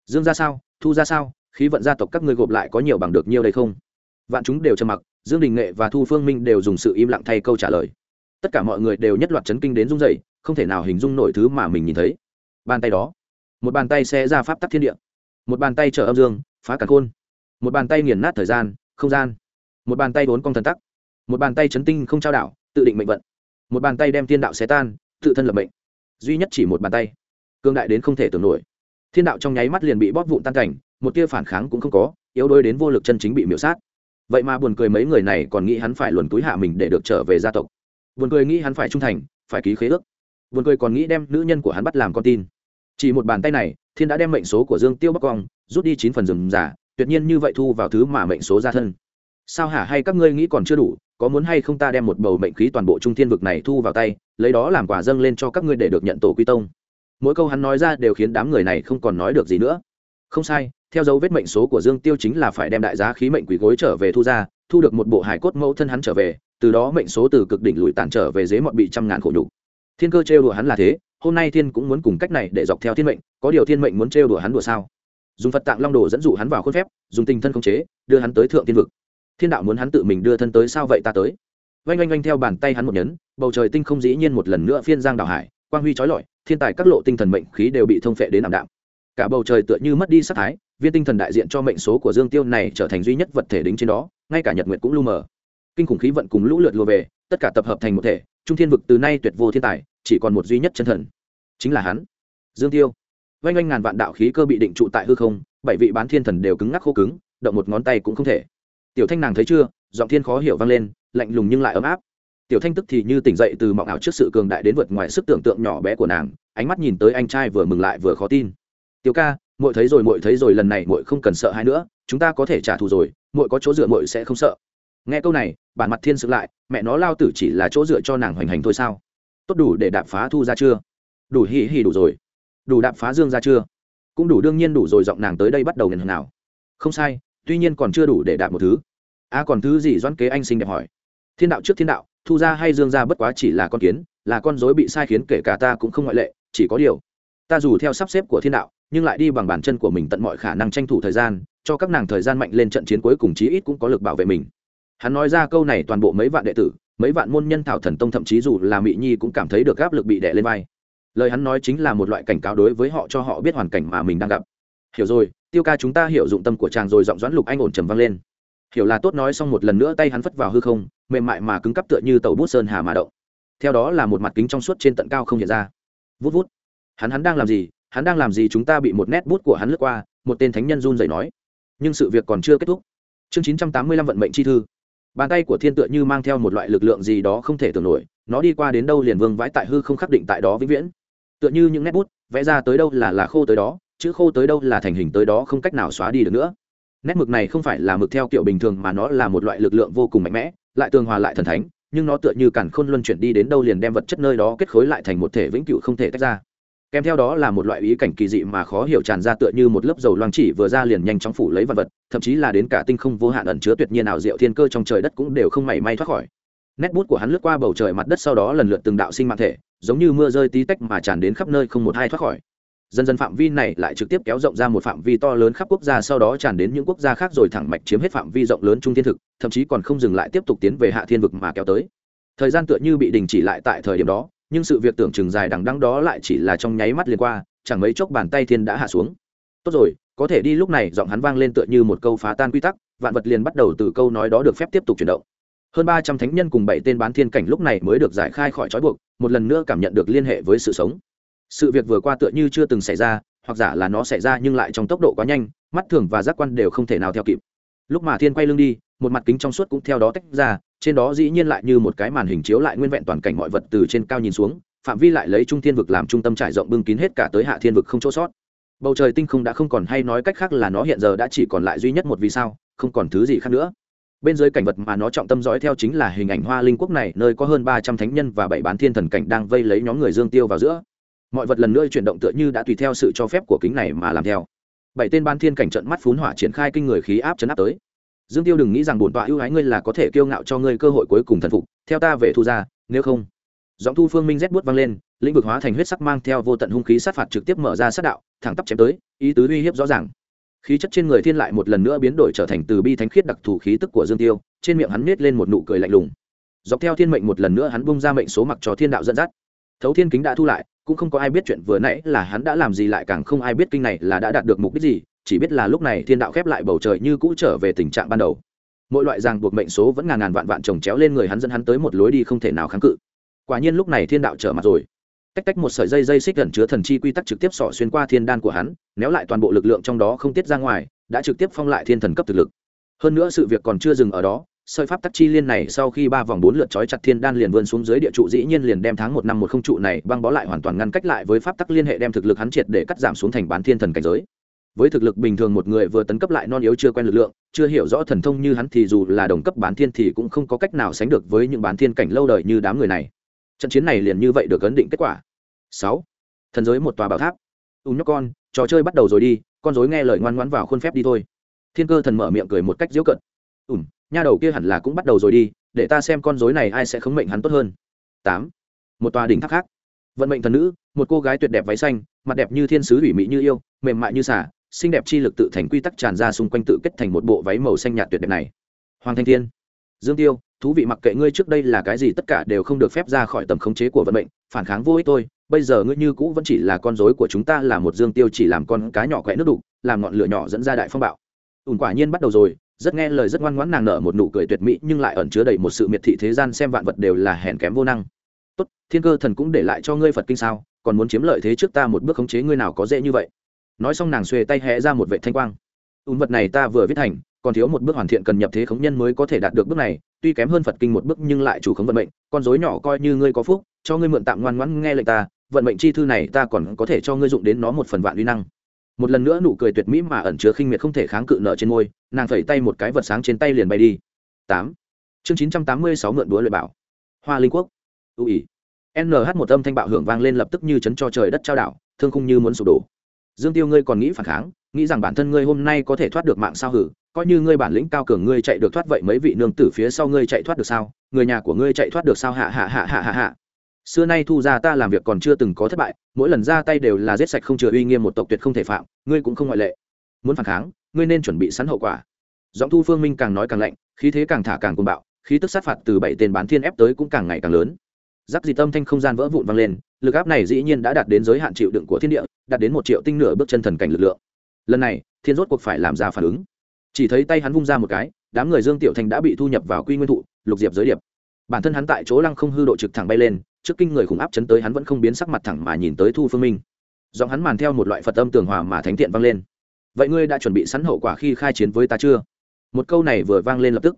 Dương ra sao, thu ra sao, khí vận gia tộc các ngươi gộp lại có nhiều bằng được nhiều đây không? Vạn chúng đều trầm mặc, dương đình nghệ và thu phương minh đều dùng sự im lặng thay câu trả lời. Tất cả mọi người đều nhất loạt chấn kinh đến run rẩy, không thể nào hình dung nổi thứ mà mình nhìn thấy. Bàn tay đó một bàn tay sẽ ra pháp tắc thiên địa. Một bàn tay chở âm dương, phá cả khôn. Một bàn tay nghiền nát thời gian, không gian. Một bàn tay vốn con thần tắc. Một bàn tay chấn tinh không trao đảo, tự định mệnh vận. Một bàn tay đem thiên đạo xé tan, tự thân lập mệnh. Duy nhất chỉ một bàn tay. Cương đại đến không thể tưởng nổi. Thiên đạo trong nháy mắt liền bị bóp vụn tan cảnh, một tia phản kháng cũng không có, yếu đuối đến vô lực chân chính bị miễu sát. Vậy mà buồn cười mấy người này còn nghĩ hắn phải luồn túi hạ mình để được trở về gia tộc. Buồn cười nghĩ hắn phải trung thành, phải ký khế ước. Buồn cười còn nghĩ đem nữ nhân của hắn bắt làm con tin chỉ một bàn tay này, thiên đã đem mệnh số của dương tiêu bắc quang rút đi chín phần rừng giả tuyệt nhiên như vậy thu vào thứ mà mệnh số ra thân. Sao hả? Hay các ngươi nghĩ còn chưa đủ, có muốn hay không ta đem một bầu mệnh khí toàn bộ trung thiên vực này thu vào tay, lấy đó làm quả dâng lên cho các ngươi để được nhận tổ quy tông? Mỗi câu hắn nói ra đều khiến đám người này không còn nói được gì nữa. Không sai, theo dấu vết mệnh số của dương tiêu chính là phải đem đại giá khí mệnh quỷ gối trở về thu ra, thu được một bộ hải cốt mẫu thân hắn trở về, từ đó mệnh số từ cực đỉnh lùi tàn trở về dế mọn bị trăm ngàn khổ nhục. Thiên cơ trêu đùa hắn là thế hôm nay thiên cũng muốn cùng cách này để dọc theo thiên mệnh, có điều thiên mệnh muốn trêu đùa hắn đùa sao? Dùng phật tạng long đồ dẫn dụ hắn vào khuôn phép, dùng tình thân khống chế, đưa hắn tới thượng thiên vực. Thiên đạo muốn hắn tự mình đưa thân tới sao vậy ta tới? Oanh oanh oanh theo bàn tay hắn một nhấn, bầu trời tinh không dĩ nhiên một lần nữa phiên giang đảo hải, quang huy trói lọi, thiên tài các lộ tinh thần mệnh khí đều bị thông phệ đến ảm đạm. Cả bầu trời tựa như mất đi sắc thái, viên tinh thần đại diện cho mệnh số của dương tiêu này trở thành duy nhất vật thể đính trên đó, ngay cả nhật nguyệt cũng lu mờ. Kinh khủng khí vận cùng lũ lượt lùa về, tất cả tập hợp thành một thể, trung thiên vực từ nay tuyệt vô thiên tài chỉ còn một duy nhất chân thần, chính là hắn. Dương tiêu. Vanh oanh ngàn vạn đạo khí cơ bị định trụ tại hư không, bảy vị bán thiên thần đều cứng ngắc khô cứng, động một ngón tay cũng không thể. Tiểu thanh nàng thấy chưa, giọng thiên khó hiểu vang lên, lạnh lùng nhưng lại ấm áp. Tiểu thanh tức thì như tỉnh dậy từ mộng ảo trước sự cường đại đến vượt ngoài sức tưởng tượng nhỏ bé của nàng, ánh mắt nhìn tới anh trai vừa mừng lại vừa khó tin. Tiểu ca, muội thấy rồi, muội thấy rồi, lần này muội không cần sợ hai nữa, chúng ta có thể trả thù rồi, muội có chỗ dựa muội sẽ không sợ. Nghe câu này, bản mặt thiên sự lại, mẹ nó, lao tử chỉ là chỗ dựa cho nàng hoành hành thôi sao? Tốt đủ để đạp phá thu ra chưa? Đủ hỉ hỉ đủ rồi. Đủ đạp phá dương ra chưa? Cũng đủ đương nhiên đủ rồi giọng nàng tới đây bắt đầu ngần nào. Không sai tuy nhiên còn chưa đủ để đạp một thứ. A à, còn thứ gì doãn kế anh xinh đẹp hỏi? Thiên đạo trước thiên đạo thu ra hay dương ra bất quá chỉ là con kiến là con dối bị sai khiến kể cả ta cũng không ngoại lệ chỉ có điều. Ta dù theo sắp xếp của thiên đạo nhưng lại đi bằng bàn chân của mình tận mọi khả năng tranh thủ thời gian cho các nàng thời gian mạnh lên trận chiến cuối cùng chí ít cũng có lực bảo vệ mình. Hắn nói ra câu này toàn bộ mấy vạn đệ tử mấy vạn môn nhân thảo thần tông thậm chí dù là mỹ nhi cũng cảm thấy được áp lực bị đè lên vai. Lời hắn nói chính là một loại cảnh cáo đối với họ cho họ biết hoàn cảnh mà mình đang gặp. Hiểu rồi, tiêu ca chúng ta hiểu dụng tâm của chàng rồi giọng doãn lục anh ổn trầm vang lên. Hiểu là tốt nói xong một lần nữa tay hắn phất vào hư không, mềm mại mà cứng cắp tựa như tàu bút sơn hà mà động. Theo đó là một mặt kính trong suốt trên tận cao không hiện ra. Vút vút. Hắn hắn đang làm gì? Hắn đang làm gì chúng ta bị một nét bút của hắn lướt qua? Một tên thánh nhân run rẩy nói. Nhưng sự việc còn chưa kết thúc. Chương chín trăm tám mươi lăm vận mệnh chi thư bàn tay của thiên tựa như mang theo một loại lực lượng gì đó không thể tưởng nổi, nó đi qua đến đâu liền vương vãi tại hư không khắc định tại đó vĩnh viễn. Tựa như những nét bút, vẽ ra tới đâu là là khô tới đó, chữ khô tới đâu là thành hình tới đó không cách nào xóa đi được nữa. Nét mực này không phải là mực theo kiểu bình thường mà nó là một loại lực lượng vô cùng mạnh mẽ, lại tường hòa lại thần thánh, nhưng nó tựa như cản khôn luân chuyển đi đến đâu liền đem vật chất nơi đó kết khối lại thành một thể vĩnh cửu không thể tách ra kèm theo đó là một loại ý cảnh kỳ dị mà khó hiểu tràn ra tựa như một lớp dầu loang chỉ vừa ra liền nhanh chóng phủ lấy vật vật, thậm chí là đến cả tinh không vô hạn ẩn chứa tuyệt nhiên ảo diệu thiên cơ trong trời đất cũng đều không mảy may thoát khỏi. Nét bút của hắn lướt qua bầu trời mặt đất sau đó lần lượt từng đạo sinh mạng thể, giống như mưa rơi tí tách mà tràn đến khắp nơi không một hai thoát khỏi. Dần dần phạm vi này lại trực tiếp kéo rộng ra một phạm vi to lớn khắp quốc gia, sau đó tràn đến những quốc gia khác rồi thẳng mạch chiếm hết phạm vi rộng lớn trung thiên thực, thậm chí còn không dừng lại tiếp tục tiến về hạ thiên vực mà kéo tới. Thời gian tựa như bị đình chỉ lại tại thời điểm đó nhưng sự việc tưởng chừng dài đằng đăng đó lại chỉ là trong nháy mắt liền qua, chẳng mấy chốc bàn tay thiên đã hạ xuống. Tốt rồi, có thể đi lúc này, giọng hắn vang lên tựa như một câu phá tan quy tắc, vạn vật liền bắt đầu từ câu nói đó được phép tiếp tục chuyển động. Hơn ba trăm thánh nhân cùng bảy tên bán thiên cảnh lúc này mới được giải khai khỏi trói buộc, một lần nữa cảm nhận được liên hệ với sự sống. Sự việc vừa qua tựa như chưa từng xảy ra, hoặc giả là nó xảy ra nhưng lại trong tốc độ quá nhanh, mắt thường và giác quan đều không thể nào theo kịp. Lúc mà thiên quay lưng đi, một mặt kính trong suốt cũng theo đó tách ra trên đó dĩ nhiên lại như một cái màn hình chiếu lại nguyên vẹn toàn cảnh mọi vật từ trên cao nhìn xuống, phạm vi lại lấy trung thiên vực làm trung tâm trải rộng bưng kín hết cả tới hạ thiên vực không chỗ sót. Bầu trời tinh không đã không còn hay nói cách khác là nó hiện giờ đã chỉ còn lại duy nhất một vì sao, không còn thứ gì khác nữa. Bên dưới cảnh vật mà nó trọng tâm dõi theo chính là hình ảnh hoa linh quốc này, nơi có hơn ba trăm thánh nhân và bảy bán thiên thần cảnh đang vây lấy nhóm người dương tiêu vào giữa. Mọi vật lần nữa chuyển động tựa như đã tùy theo sự cho phép của kính này mà làm theo. Bảy tên ban thiên cảnh trận mắt phún hỏa triển khai kinh người khí áp chấn áp tới dương tiêu đừng nghĩ rằng bổn tọa ưu ái ngươi là có thể kiêu ngạo cho ngươi cơ hội cuối cùng thần phục, theo ta về thu ra, nếu không. Giọng thu phương minh rét bút vang lên, lĩnh vực hóa thành huyết sắc mang theo vô tận hung khí sát phạt trực tiếp mở ra sát đạo, thẳng tắp chém tới, ý tứ uy hiếp rõ ràng. Khí chất trên người thiên lại một lần nữa biến đổi trở thành từ bi thánh khiết đặc thù khí tức của dương tiêu, trên miệng hắn nết lên một nụ cười lạnh lùng. Dọc theo thiên mệnh một lần nữa hắn bung ra mệnh số mặc cho thiên đạo dẫn dắt. Thấu thiên kính đã thu lại, cũng không có ai biết chuyện vừa nãy là hắn đã làm gì lại, càng không ai biết kinh này là đã đạt được mục đích gì chỉ biết là lúc này thiên đạo khép lại bầu trời như cũ trở về tình trạng ban đầu. Mỗi loại ràng buộc mệnh số vẫn ngàn ngàn vạn vạn chồng chéo lên người hắn dẫn hắn tới một lối đi không thể nào kháng cự. Quả nhiên lúc này thiên đạo trở mặt rồi. Tách tách một sợi dây dây xích gần chứa thần chi quy tắc trực tiếp sỏ xuyên qua thiên đan của hắn, néo lại toàn bộ lực lượng trong đó không tiết ra ngoài, đã trực tiếp phong lại thiên thần cấp thực lực. Hơn nữa sự việc còn chưa dừng ở đó, sợi pháp tắc chi liên này sau khi ba vòng bốn lượt trói chặt thiên đan liền vươn xuống dưới địa trụ dĩ nhiên liền đem tháng một năm một không trụ này băng bó lại hoàn toàn ngăn cách lại với pháp tắc liên hệ đem thực lực hắn triệt để cắt giảm xuống thành bán thiên thần cảnh giới với thực lực bình thường một người vừa tấn cấp lại non yếu chưa quen lực lượng, chưa hiểu rõ thần thông như hắn thì dù là đồng cấp bán thiên thì cũng không có cách nào sánh được với những bán thiên cảnh lâu đời như đám người này. Trận chiến này liền như vậy được ấn định kết quả. Sáu. Thần giới một tòa bảo tháp. Ùn nhóc con, trò chơi bắt đầu rồi đi, con dối nghe lời ngoan ngoãn vào khuôn phép đi thôi. Thiên cơ thần mở miệng cười một cách diễu cận ùm nha đầu kia hẳn là cũng bắt đầu rồi đi, để ta xem con dối này ai sẽ khống mệnh hắn tốt hơn. Tám. Một tòa đỉnh tháp khác. Vận mệnh thần nữ, một cô gái tuyệt đẹp váy xanh, mặt đẹp như thiên sứ ủy mỹ như yêu, mềm mại như xả xinh đẹp chi lực tự thành quy tắc tràn ra xung quanh tự kết thành một bộ váy màu xanh nhạt tuyệt đẹp này. Hoàng thanh thiên, dương tiêu, thú vị mặc kệ ngươi trước đây là cái gì tất cả đều không được phép ra khỏi tầm khống chế của vận mệnh, phản kháng vô ích tôi bây giờ ngươi như cũ vẫn chỉ là con rối của chúng ta là một dương tiêu chỉ làm con cá nhỏ quẹ nước đục, làm ngọn lửa nhỏ dẫn ra đại phong bạo. Ùn quả nhiên bắt đầu rồi, rất nghe lời rất ngoan ngoãn nàng nở một nụ cười tuyệt mỹ nhưng lại ẩn chứa đầy một sự miệt thị thế gian xem vạn vật đều là hèn kém vô năng. Tốt, thiên cơ thần cũng để lại cho ngươi phật kinh sao, còn muốn chiếm lợi thế trước ta một bước khống chế ngươi nào có dễ như vậy nói xong nàng xuề tay hẽ ra một vệ thanh quang. Ùn vật này ta vừa viết thành, còn thiếu một bước hoàn thiện cần nhập thế khống nhân mới có thể đạt được bước này, tuy kém hơn phật kinh một bước nhưng lại chủ khống vận mệnh, con dối nhỏ coi như ngươi có phúc, cho ngươi mượn tạm ngoan ngoãn nghe lệnh ta, vận mệnh chi thư này ta còn có thể cho ngươi dụng đến nó một phần vạn uy năng. Một lần nữa nụ cười tuyệt mỹ mà ẩn chứa khinh miệt không thể kháng cự nợ trên môi, nàng phẩy tay một cái vật sáng trên tay liền bay đi. Tám. Chương chín trăm tám mươi sáu mượn đũa lợi bảo. Hoa linh quốc. Ưu ỉ nh một âm thanh bạo hưởng vang lên lập tức như chấn cho trời đất trao đảo, thương khung như muốn sụp đổ dương tiêu ngươi còn nghĩ phản kháng, nghĩ rằng bản thân ngươi hôm nay có thể thoát được mạng sao hử, coi như ngươi bản lĩnh cao cường ngươi chạy được thoát vậy mấy vị nương tử phía sau ngươi chạy thoát được sao, người nhà của ngươi chạy thoát được sao? Hạ hạ hạ hạ hạ hạ. Xưa nay thu ra ta làm việc còn chưa từng có thất bại, mỗi lần ra tay đều là giết sạch không chừa uy nghiêm một tộc tuyệt không thể phạm, ngươi cũng không ngoại lệ. Muốn phản kháng, ngươi nên chuẩn bị sẵn hậu quả. Giọng thu phương minh càng nói càng lạnh, khí thế càng thả càng côn bạo, khí tức sát phạt từ bảy tên bán thiên ép tới cũng càng ngày càng lớn. Giáp dị tâm thanh không gian vỡ vụn vang lên lực áp này dĩ nhiên đã đạt đến giới hạn chịu đựng của thiên địa, đạt đến một triệu tinh nửa bước chân thần cảnh lực lượng. Lần này, thiên rốt cuộc phải làm ra phản ứng. Chỉ thấy tay hắn vung ra một cái, đám người dương tiểu thành đã bị thu nhập vào quy nguyên thụ, lục diệp giới điệp. Bản thân hắn tại chỗ lăng không hư độ trực thẳng bay lên, trước kinh người khủng áp chấn tới hắn vẫn không biến sắc mặt thẳng mà nhìn tới thu phương minh. Giọng hắn màn theo một loại phật âm tường hòa mà thánh thiện vang lên. Vậy ngươi đã chuẩn bị sẵn hậu quả khi khai chiến với ta chưa? Một câu này vừa vang lên lập tức.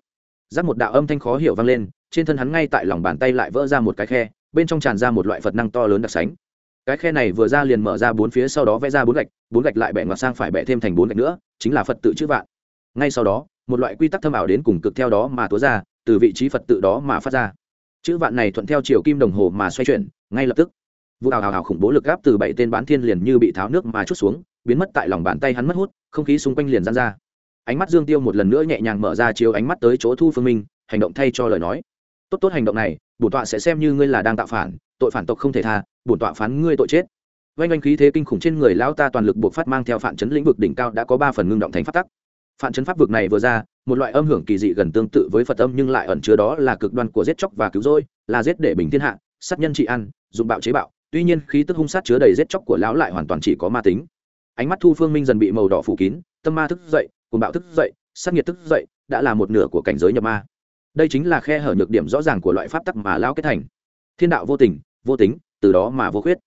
Giáp một đạo âm thanh khó hiểu vang lên, trên thân hắn ngay tại lòng bàn tay lại vỡ ra một cái khe bên trong tràn ra một loại phật năng to lớn đặc sánh. Cái khe này vừa ra liền mở ra bốn phía, sau đó vẽ ra bốn gạch bốn gạch lại bẻ ngoặt sang phải bẻ thêm thành bốn gạch nữa, chính là phật tự chữ vạn. Ngay sau đó, một loại quy tắc thâm ảo đến cùng cực theo đó mà túa ra, từ vị trí phật tự đó mà phát ra. Chữ vạn này thuận theo chiều kim đồng hồ mà xoay chuyển, ngay lập tức. Vụ hào hào hào khủng bố lực gáp từ bảy tên bán thiên liền như bị tháo nước mà chút xuống, biến mất tại lòng bàn tay hắn mất hút, không khí xung quanh liền gian ra. Ánh mắt dương tiêu một lần nữa nhẹ nhàng mở ra chiếu ánh mắt tới chỗ thu phương minh, hành động thay cho lời nói tốt tốt hành động này, bổn tọa sẽ xem như ngươi là đang tạo phản, tội phản tộc không thể tha, bổn tọa phán ngươi tội chết. Vanh vanh khí thế kinh khủng trên người lão ta toàn lực buộc phát mang theo phản chấn lĩnh vực đỉnh cao đã có ba phần ngưng động thành phát tắc. Phản chấn pháp vực này vừa ra, một loại âm hưởng kỳ dị gần tương tự với phật âm nhưng lại ẩn chứa đó là cực đoan của giết chóc và cứu rỗi, là giết để bình thiên hạ, sát nhân trị ăn, dụng bạo chế bạo, tuy nhiên khí tức hung sát chứa đầy giết chóc của lão lại hoàn toàn chỉ có ma tính. Ánh mắt thu phương minh dần bị màu đỏ phủ kín, tâm ma thức dậy cùng bạo thức dậy, sát nhiệt thức dậy, đã là một nửa của cảnh giới nhập ma đây chính là khe hở nhược điểm rõ ràng của loại pháp tắc mà lão kết thành. Thiên đạo vô tình, vô tính, từ đó mà vô khuyết.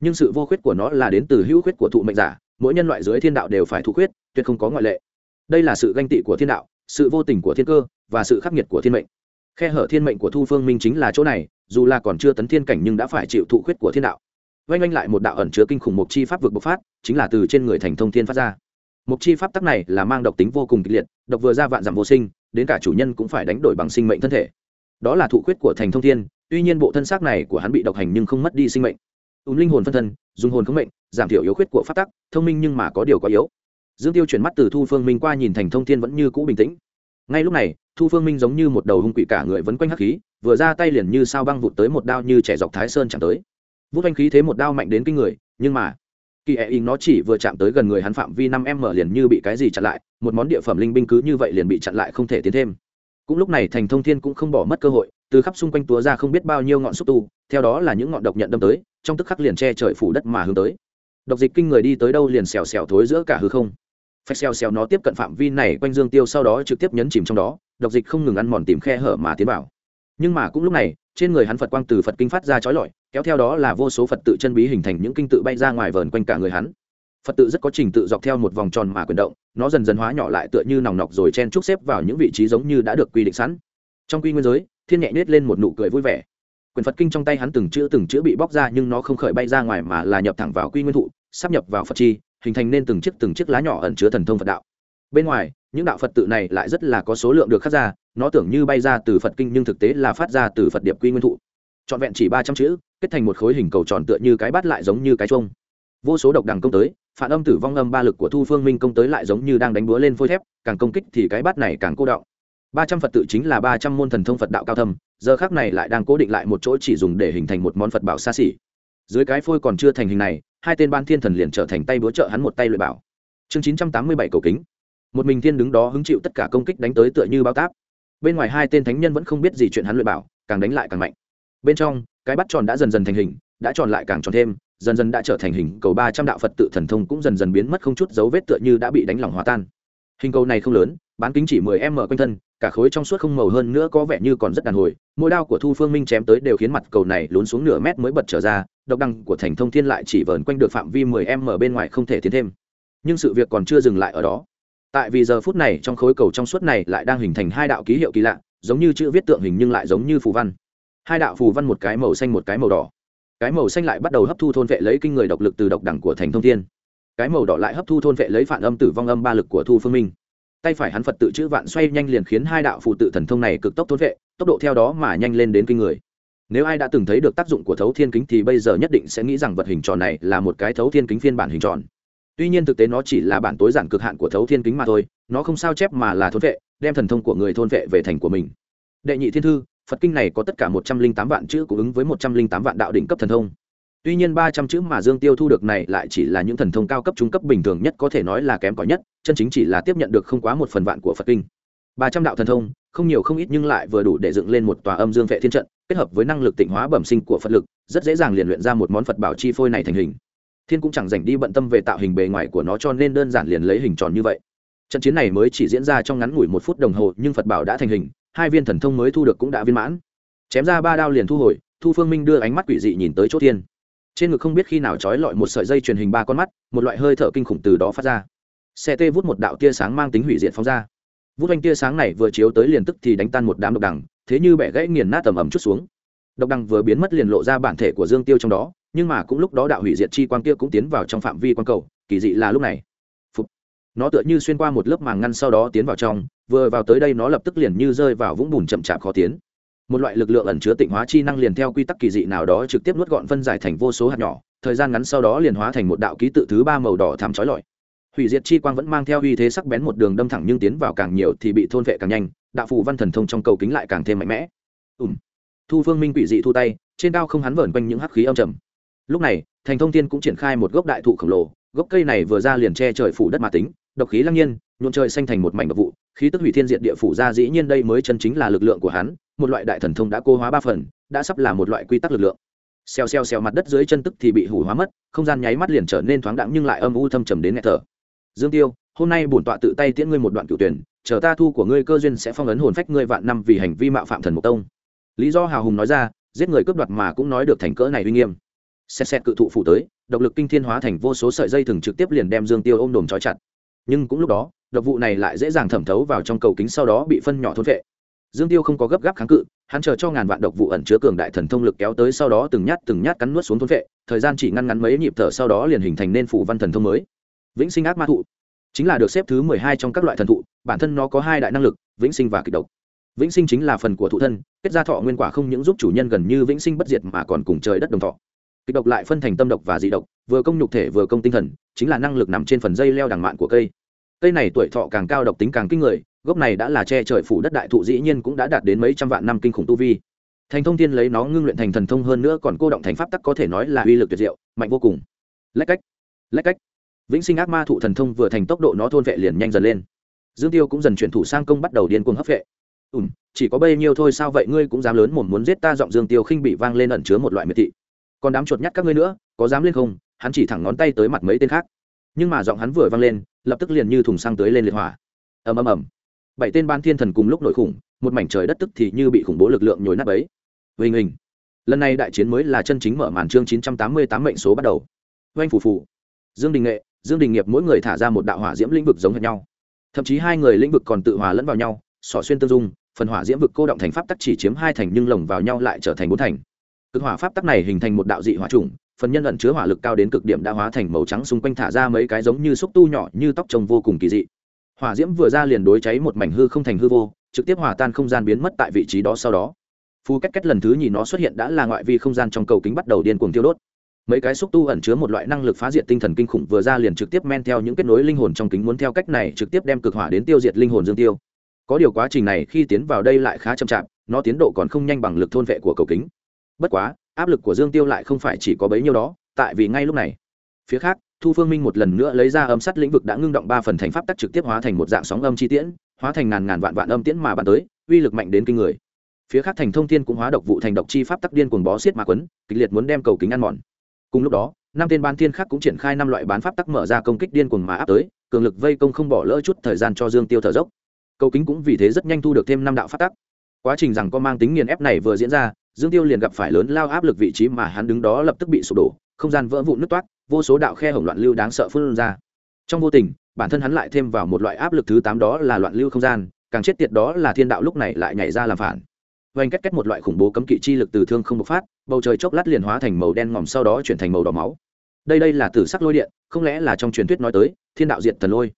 Nhưng sự vô khuyết của nó là đến từ hữu khuyết của thụ mệnh giả, mỗi nhân loại dưới thiên đạo đều phải thụ khuyết, tuyệt không có ngoại lệ. Đây là sự ganh tị của thiên đạo, sự vô tình của thiên cơ, và sự khắc nghiệt của thiên mệnh. Khe hở thiên mệnh của thu phương minh chính là chỗ này, dù là còn chưa tấn thiên cảnh nhưng đã phải chịu thụ khuyết của thiên đạo. Oanh oanh lại một đạo ẩn chứa kinh khủng mục chi pháp vực bộc phát, chính là từ trên người thành thông thiên phát ra mục chi pháp tắc này là mang độc tính vô cùng kịch liệt, độc vừa ra vạn giảm vô sinh, đến cả chủ nhân cũng phải đánh đổi bằng sinh mệnh thân thể. Đó là thụ khuyết của thành thông thiên, tuy nhiên bộ thân xác này của hắn bị độc hành nhưng không mất đi sinh mệnh. Tùm linh hồn phân thân, dùng hồn khống mệnh, giảm thiểu yếu khuyết của pháp tắc, thông minh nhưng mà có điều quá yếu. Dương tiêu chuyển mắt từ thu phương minh qua nhìn thành thông thiên vẫn như cũ bình tĩnh. Ngay lúc này, thu phương minh giống như một đầu hung quỷ cả người vẫn quanh hắc khí, vừa ra tay liền như sao băng vụt tới một đao như trẻ dọc thái sơn chẳng tới. Vút anh khí thế một đao mạnh đến kinh người, nhưng mà kỳ e hệ in nó chỉ vừa chạm tới gần người hắn phạm vi năm m liền như bị cái gì chặn lại, một món địa phẩm linh binh cứ như vậy liền bị chặn lại không thể tiến thêm. Cũng lúc này thành thông thiên cũng không bỏ mất cơ hội, từ khắp xung quanh túa ra không biết bao nhiêu ngọn xúc tu, theo đó là những ngọn độc nhận đâm tới, trong tức khắc liền che trời phủ đất mà hướng tới. Độc dịch kinh người đi tới đâu liền xèo xèo thối giữa cả hư không. Phách xèo xèo nó tiếp cận phạm vi này quanh dương tiêu sau đó trực tiếp nhấn chìm trong đó, độc dịch không ngừng ăn mòn tìm khe hở mà tiến vào. Nhưng mà cũng lúc này, trên người hắn phật quang từ phật kinh phát ra chói lọi kéo theo đó là vô số phật tự chân bí hình thành những kinh tự bay ra ngoài vờn quanh cả người hắn. Phật tự rất có trình tự dọc theo một vòng tròn mà quyền động, nó dần dần hóa nhỏ lại tựa như nòng nọc rồi chen trúc xếp vào những vị trí giống như đã được quy định sẵn. Trong quy nguyên giới, thiên nhẹ nết lên một nụ cười vui vẻ. Quyền phật kinh trong tay hắn từng chữ từng chữ bị bóc ra nhưng nó không khởi bay ra ngoài mà là nhập thẳng vào quy nguyên thụ, sắp nhập vào phật chi, hình thành nên từng chiếc từng chiếc lá nhỏ ẩn chứa thần thông phật đạo. Bên ngoài, những đạo phật tự này lại rất là có số lượng được khắc ra, nó tưởng như bay ra từ phật kinh nhưng thực tế là phát ra từ phật điệp quy nguyên thụ. Trọn vẹn chỉ ba trăm chữ kết thành một khối hình cầu tròn tựa như cái bát lại giống như cái trông vô số độc đằng công tới, phản âm tử vong âm ba lực của thu phương minh công tới lại giống như đang đánh búa lên phôi thép, càng công kích thì cái bát này càng cô động ba trăm phật tự chính là ba trăm môn thần thông phật đạo cao thâm, giờ khác này lại đang cố định lại một chỗ chỉ dùng để hình thành một món phật bảo xa xỉ. Dưới cái phôi còn chưa thành hình này, hai tên ban thiên thần liền trở thành tay búa trợ hắn một tay luyện bảo. Chương chín trăm tám mươi bảy cầu kính. Một mình thiên đứng đó hứng chịu tất cả công kích đánh tới tựa như bao táp. Bên ngoài hai tên thánh nhân vẫn không biết gì chuyện hắn luyện bảo, càng đánh lại càng mạnh. Bên trong cái bắt tròn đã dần dần thành hình, đã tròn lại càng tròn thêm, dần dần đã trở thành hình cầu ba trăm đạo phật tự thần thông cũng dần dần biến mất không chút dấu vết tựa như đã bị đánh lỏng hòa tan. Hình cầu này không lớn, bán kính chỉ mười m quanh thân, cả khối trong suốt không màu hơn nữa có vẻ như còn rất đàn hồi, mỗi đao của thu phương minh chém tới đều khiến mặt cầu này lún xuống nửa mét mới bật trở ra, độc đăng của thành thông thiên lại chỉ vờn quanh được phạm vi mười m bên ngoài không thể tiến thêm. Nhưng sự việc còn chưa dừng lại ở đó. Tại vì giờ phút này trong khối cầu trong suốt này lại đang hình thành hai đạo ký hiệu kỳ lạ, giống như chữ viết tượng hình nhưng lại giống như phù văn hai đạo phù văn một cái màu xanh một cái màu đỏ. Cái màu xanh lại bắt đầu hấp thu thôn vệ lấy kinh người độc lực từ độc đẳng của thành thông thiên. Cái màu đỏ lại hấp thu thôn vệ lấy phản âm tử vong âm ba lực của thu phương minh. Tay phải hắn phật tự chữ vạn xoay nhanh liền khiến hai đạo phụ tự thần thông này cực tốc thôn vệ, tốc độ theo đó mà nhanh lên đến kinh người. Nếu ai đã từng thấy được tác dụng của thấu thiên kính thì bây giờ nhất định sẽ nghĩ rằng vật hình tròn này là một cái thấu thiên kính phiên bản hình tròn. Tuy nhiên thực tế nó chỉ là bản tối giản cực hạn của thấu thiên kính mà thôi, nó không sao chép mà là thôn vệ, đem thần thông của người thôn vệ về thành của mình. Đệ nhị thiên thư phật kinh này có tất cả một trăm linh tám vạn chữ cung ứng với một trăm linh tám vạn đạo đỉnh cấp thần thông. Tuy nhiên ba trăm chữ mà dương tiêu thu được này lại chỉ là những thần thông cao cấp trung cấp bình thường nhất có thể nói là kém cỏi nhất, chân chính chỉ là tiếp nhận được không quá một phần vạn của phật kinh. ba trăm đạo thần thông, không nhiều không ít nhưng lại vừa đủ để dựng lên một tòa âm dương vệ thiên trận, kết hợp với năng lực tịnh hóa bẩm sinh của phật lực, rất dễ dàng liền luyện ra một món phật bảo chi phôi này thành hình. Thiên cũng chẳng dành đi bận tâm về tạo hình bề ngoài của nó cho nên đơn giản liền lấy hình tròn như vậy. Trận chiến này mới chỉ diễn ra trong ngắn ngủi một phút đồng hồ nhưng phật bảo đã thành hình hai viên thần thông mới thu được cũng đã viên mãn. Chém ra ba đao liền thu hồi, thu phương minh đưa ánh mắt quỷ dị nhìn tới chỗ thiên. Trên ngực không biết khi nào trói lọi một sợi dây truyền hình ba con mắt, một loại hơi thở kinh khủng từ đó phát ra. Xe tê vút một đạo tia sáng mang tính hủy diệt phóng ra. Vút anh tia sáng này vừa chiếu tới liền tức thì đánh tan một đám độc đằng, thế như bẻ gãy nghiền nát tầm ầm chút xuống. Độc đằng vừa biến mất liền lộ ra bản thể của dương tiêu trong đó, nhưng mà cũng lúc đó đạo hủy diệt chi quang kia cũng tiến vào trong phạm vi quan cầu, kỳ dị là lúc này. Phục. nó tựa như xuyên qua một lớp màng ngăn sau đó tiến vào trong vừa vào tới đây nó lập tức liền như rơi vào vũng bùn chậm chạp khó tiến. Một loại lực lượng ẩn chứa tịnh hóa chi năng liền theo quy tắc kỳ dị nào đó trực tiếp nuốt gọn phân giải thành vô số hạt nhỏ, thời gian ngắn sau đó liền hóa thành một đạo ký tự thứ ba màu đỏ thảm trói lọi. Hủy diệt chi quang vẫn mang theo uy thế sắc bén một đường đâm thẳng nhưng tiến vào càng nhiều thì bị thôn vệ càng nhanh, đạo phụ văn thần thông trong cầu kính lại càng thêm mạnh mẽ. Ùm. Thu phương minh quỷ dị thu tay, trên cao không hắn vờn quanh những hắc khí âm trầm. Lúc này, thành thông tiên cũng triển khai một gốc đại thụ khổng lồ, gốc cây này vừa ra liền che trời phủ đất mà tính, độc khí lăng nhiên nhuộn trời xanh thành một mảnh độc vụ, khí tức hủy thiên diệt địa phủ ra, dĩ nhiên đây mới chân chính là lực lượng của hắn, một loại đại thần thông đã cô hóa ba phần, đã sắp là một loại quy tắc lực lượng. Xèo xèo xèo mặt đất dưới chân tức thì bị hủ hóa mất, không gian nháy mắt liền trở nên thoáng đẳng nhưng lại âm u thâm trầm đến nghẹt thở. Dương tiêu, hôm nay bổn tọa tự tay tiễn ngươi một đoạn cửu tuyển, chờ ta thu của ngươi cơ duyên sẽ phong ấn hồn phách ngươi vạn năm vì hành vi mạo phạm thần mục tông. Lý do hào hùng nói ra, giết người cướp đoạt mà cũng nói được thành cỡ này uy nghiêm. Xét xét cự thụ phủ tới, độc lực kinh thiên hóa thành vô số sợi dây thừng trực tiếp liền đem dương tiêu ôm đồm trói chặt. Nhưng cũng lúc đó độc vụ này lại dễ dàng thẩm thấu vào trong cầu kính sau đó bị phân nhỏ thôn vệ. Dương tiêu không có gấp gáp kháng cự, hắn chờ cho ngàn vạn độc vụ ẩn chứa cường đại thần thông lực kéo tới sau đó từng nhát từng nhát cắn nuốt xuống thôn vệ, thời gian chỉ ngăn ngắn mấy nhịp thở sau đó liền hình thành nên phủ văn thần thông mới. Vĩnh sinh ác ma thụ, chính là được xếp thứ mười hai trong các loại thần thụ, bản thân nó có hai đại năng lực, vĩnh sinh và kịch độc. Vĩnh sinh chính là phần của thụ thân, kết ra thọ nguyên quả không những giúp chủ nhân gần như vĩnh sinh bất diệt mà còn cùng trời đất đồng thọ. Kịch độc lại phân thành tâm độc và dị độc, vừa công nhục thể vừa công tinh thần, chính là năng lực nằm trên phần dây leo đằng mạn của cây cây này tuổi thọ càng cao độc tính càng kinh người, gốc này đã là che trời phủ đất đại thụ dĩ nhiên cũng đã đạt đến mấy trăm vạn năm kinh khủng tu vi. Thành thông thiên lấy nó ngưng luyện thành thần thông hơn nữa còn cô động thành pháp tắc có thể nói là uy lực tuyệt diệu, mạnh vô cùng. Lách cách lách cách. Vĩnh sinh ác ma thụ thần thông vừa thành tốc độ nó thôn vệ liền nhanh dần lên. Dương tiêu cũng dần chuyển thủ sang công bắt đầu điên cuồng hấp vệ. Ùm chỉ có bấy nhiêu thôi sao vậy ngươi cũng dám lớn mồm muốn giết ta giọng dương tiêu khinh bị vang lên ẩn chứa một loại miệt thị. Còn đám chuột nhắt các ngươi nữa, có dám lên không? Hắn chỉ thẳng ngón tay tới mặt mấy tên khác nhưng mà giọng hắn vừa vang lên, lập tức liền như thùng xăng tới lên liệt hỏa. Ầm ầm ầm. Bảy tên ban thiên thần cùng lúc nổi khủng, một mảnh trời đất tức thì như bị khủng bố lực lượng nhồi nát ấy vinh hình lần này đại chiến mới là chân chính mở màn chương chín trăm tám mươi tám mệnh số bắt đầu. Oanh phủ phủ dương đình nghệ, dương đình nghiệp mỗi người thả ra một đạo hỏa diễm lĩnh vực giống hệt nhau. Thậm chí hai người lĩnh vực còn tự hòa lẫn vào nhau, xỏ xuyên tương dung, phần hỏa diễm vực cô động thành pháp tắc chỉ chiếm hai thành nhưng lồng vào nhau lại trở thành bốn thành. Cực hỏa pháp tắc này hình thành một đạo dị hỏa trùng phần nhân ẩn chứa hỏa lực cao đến cực điểm đã hóa thành màu trắng xung quanh thả ra mấy cái giống như xúc tu nhỏ như tóc trông vô cùng kỳ dị. Hỏa diễm vừa ra liền đối cháy một mảnh hư không thành hư vô, trực tiếp hòa tan không gian biến mất tại vị trí đó sau đó. Phu cách cách lần thứ nhìn nó xuất hiện đã là ngoại vi không gian trong cầu kính bắt đầu điên cuồng tiêu đốt. Mấy cái xúc tu ẩn chứa một loại năng lực phá diệt tinh thần kinh khủng vừa ra liền trực tiếp men theo những kết nối linh hồn trong kính muốn theo cách này trực tiếp đem cực hỏa đến tiêu diệt linh hồn dương tiêu. Có điều quá trình này khi tiến vào đây lại khá chậm chạp, nó tiến độ còn không nhanh bằng lực thôn vệ của cầu kính. Bất quá áp lực của dương tiêu lại không phải chỉ có bấy nhiêu đó, tại vì ngay lúc này, phía khác, thu phương minh một lần nữa lấy ra âm sắt lĩnh vực đã ngưng động ba phần thành pháp tắc trực tiếp hóa thành một dạng sóng âm chi tiễn, hóa thành ngàn ngàn vạn vạn âm tiễn mà bàn tới, uy lực mạnh đến kinh người. Phía khác thành thông thiên cũng hóa độc vụ thành độc chi pháp tắc điên cuồng bó xiết mà quấn, kịch liệt muốn đem cầu kính ăn mòn. Cùng lúc đó, năm tên bán thiên khác cũng triển khai năm loại bán pháp tắc mở ra công kích điên cuồng mà áp tới, cường lực vây công không bỏ lỡ chút thời gian cho dương tiêu thở dốc. Cầu kính cũng vì thế rất nhanh thu được thêm năm đạo pháp tắc. Quá trình rằng có mang tính nghiền ép này vừa diễn ra dương tiêu liền gặp phải lớn lao áp lực vị trí mà hắn đứng đó lập tức bị sụp đổ, không gian vỡ vụn nứt toát vô số đạo khe hổng loạn lưu đáng sợ phun ra. Trong vô tình, bản thân hắn lại thêm vào một loại áp lực thứ tám đó là loạn lưu không gian, càng chết tiệt đó là thiên đạo lúc này lại nhảy ra làm phản. Vành cách cách một loại khủng bố cấm kỵ chi lực từ thương không bộc phát, bầu trời chốc lát liền hóa thành màu đen ngòm sau đó chuyển thành màu đỏ máu. Đây đây là tử sắc lôi điện, không lẽ là trong truyền thuyết nói tới, thiên đạo diệt thần lôi?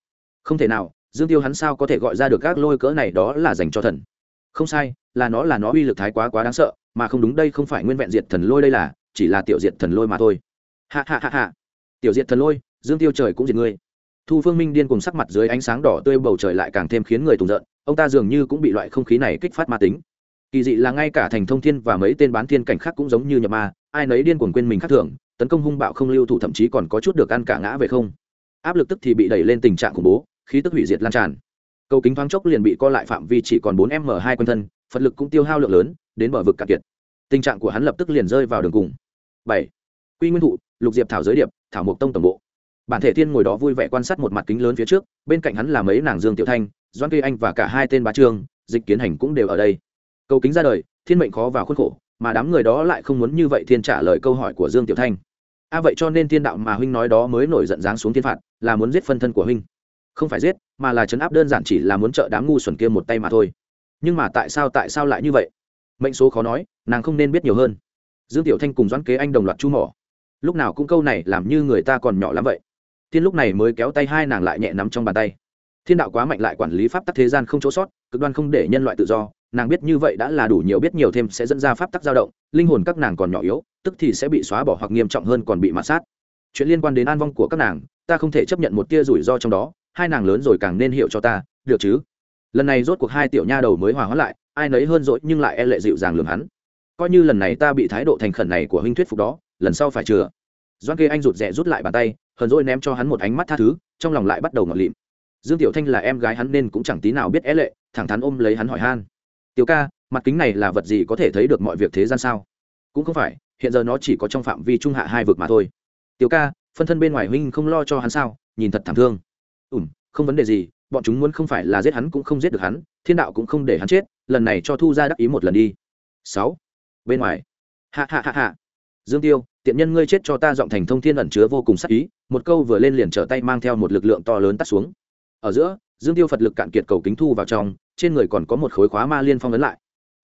Không thể nào, dương tiêu hắn sao có thể gọi ra được các lôi cỡ này đó là dành cho thần? Không sai, là nó là nó uy lực thái quá quá đáng sợ mà không đúng đây không phải nguyên vẹn diệt thần lôi đây là, chỉ là tiểu diệt thần lôi mà thôi. Hạ hạ hạ hạ tiểu diệt thần lôi, dương tiêu trời cũng diệt ngươi. Thu phương minh điên cùng sắc mặt dưới ánh sáng đỏ tươi bầu trời lại càng thêm khiến người tùng giận, ông ta dường như cũng bị loại không khí này kích phát ma tính. Kỳ dị là ngay cả thành thông thiên và mấy tên bán thiên cảnh khác cũng giống như nhập ma, ai nấy điên cuồng quên mình khác thường, tấn công hung bạo không lưu thủ thậm chí còn có chút được ăn cả ngã về không. Áp lực tức thì bị đẩy lên tình trạng khủng bố, khí tức hủy diệt lan tràn. Cầu kính thoáng chốc liền bị co lại phạm vi chỉ còn bốn m hai quanh thân, phật lực cũng tiêu hao lượng lớn, đến bờ vực cạn kiệt tình trạng của hắn lập tức liền rơi vào đường cùng. Bảy. Quy nguyên thụ, lục diệp thảo giới điệp, thảo mộc tông tổng bộ. Bản thể thiên ngồi đó vui vẻ quan sát một mặt kính lớn phía trước, bên cạnh hắn là mấy nàng dương tiểu thanh doan cây anh và cả hai tên bá trương, dịch kiến hành cũng đều ở đây. Cầu kính ra đời, thiên mệnh khó vào khuôn khổ, mà đám người đó lại không muốn như vậy thiên trả lời câu hỏi của dương tiểu thanh. A à vậy cho nên thiên đạo mà huynh nói đó mới nổi giận dáng xuống thiên phạt, là muốn giết phân thân của huynh. Không phải giết, mà là chấn áp đơn giản chỉ là muốn trợ đám ngu xuẩn kia một tay mà thôi. Nhưng mà tại sao tại sao lại như vậy? Mệnh số khó nói, nàng không nên biết nhiều hơn. Dương tiểu thanh cùng doãn kế anh đồng loạt chu mỏ. Lúc nào cũng câu này làm như người ta còn nhỏ lắm vậy. Thiên lúc này mới kéo tay hai nàng lại nhẹ nắm trong bàn tay. Thiên đạo quá mạnh lại quản lý pháp tắc thế gian không chỗ sót, cực đoan không để nhân loại tự do, nàng biết như vậy đã là đủ nhiều biết nhiều thêm sẽ dẫn ra pháp tắc dao động, linh hồn các nàng còn nhỏ yếu, tức thì sẽ bị xóa bỏ hoặc nghiêm trọng hơn còn bị mạt sát. Chuyện liên quan đến an vong của các nàng, ta không thể chấp nhận một tia rủi ro trong đó, hai nàng lớn rồi càng nên hiểu cho ta, được chứ? Lần này rốt cuộc hai tiểu nha đầu mới hòa hóa lại ai nấy hơn dỗi nhưng lại e lệ dịu dàng lường hắn. Coi như lần này ta bị thái độ thành khẩn này của huynh thuyết phục đó, lần sau phải chừa. Doan kê anh rụt rè rút lại bàn tay, hờn dỗi ném cho hắn một ánh mắt tha thứ, trong lòng lại bắt đầu ngọt lịm. Dương tiểu thanh là em gái hắn nên cũng chẳng tí nào biết é lệ, thẳng thắn ôm lấy hắn hỏi han. Tiểu ca, mặt kính này là vật gì có thể thấy được mọi việc thế gian sao? Cũng không phải, hiện giờ nó chỉ có trong phạm vi trung hạ hai vực mà thôi. Tiểu ca, phân thân bên ngoài huynh không lo cho hắn sao? Nhìn thật thảm thương. Ủm không vấn đề gì bọn chúng muốn không phải là giết hắn cũng không giết được hắn thiên đạo cũng không để hắn chết lần này cho thu ra đắc ý một lần đi. Sáu. Bên ngoài. Hạ hạ hạ hạ dương tiêu tiện nhân ngươi chết cho ta giọng thành thông thiên ẩn chứa vô cùng sắc ý một câu vừa lên liền trở tay mang theo một lực lượng to lớn tắt xuống. Ở giữa dương tiêu phật lực cạn kiệt cầu kính thu vào trong trên người còn có một khối khóa ma liên phong ấn lại.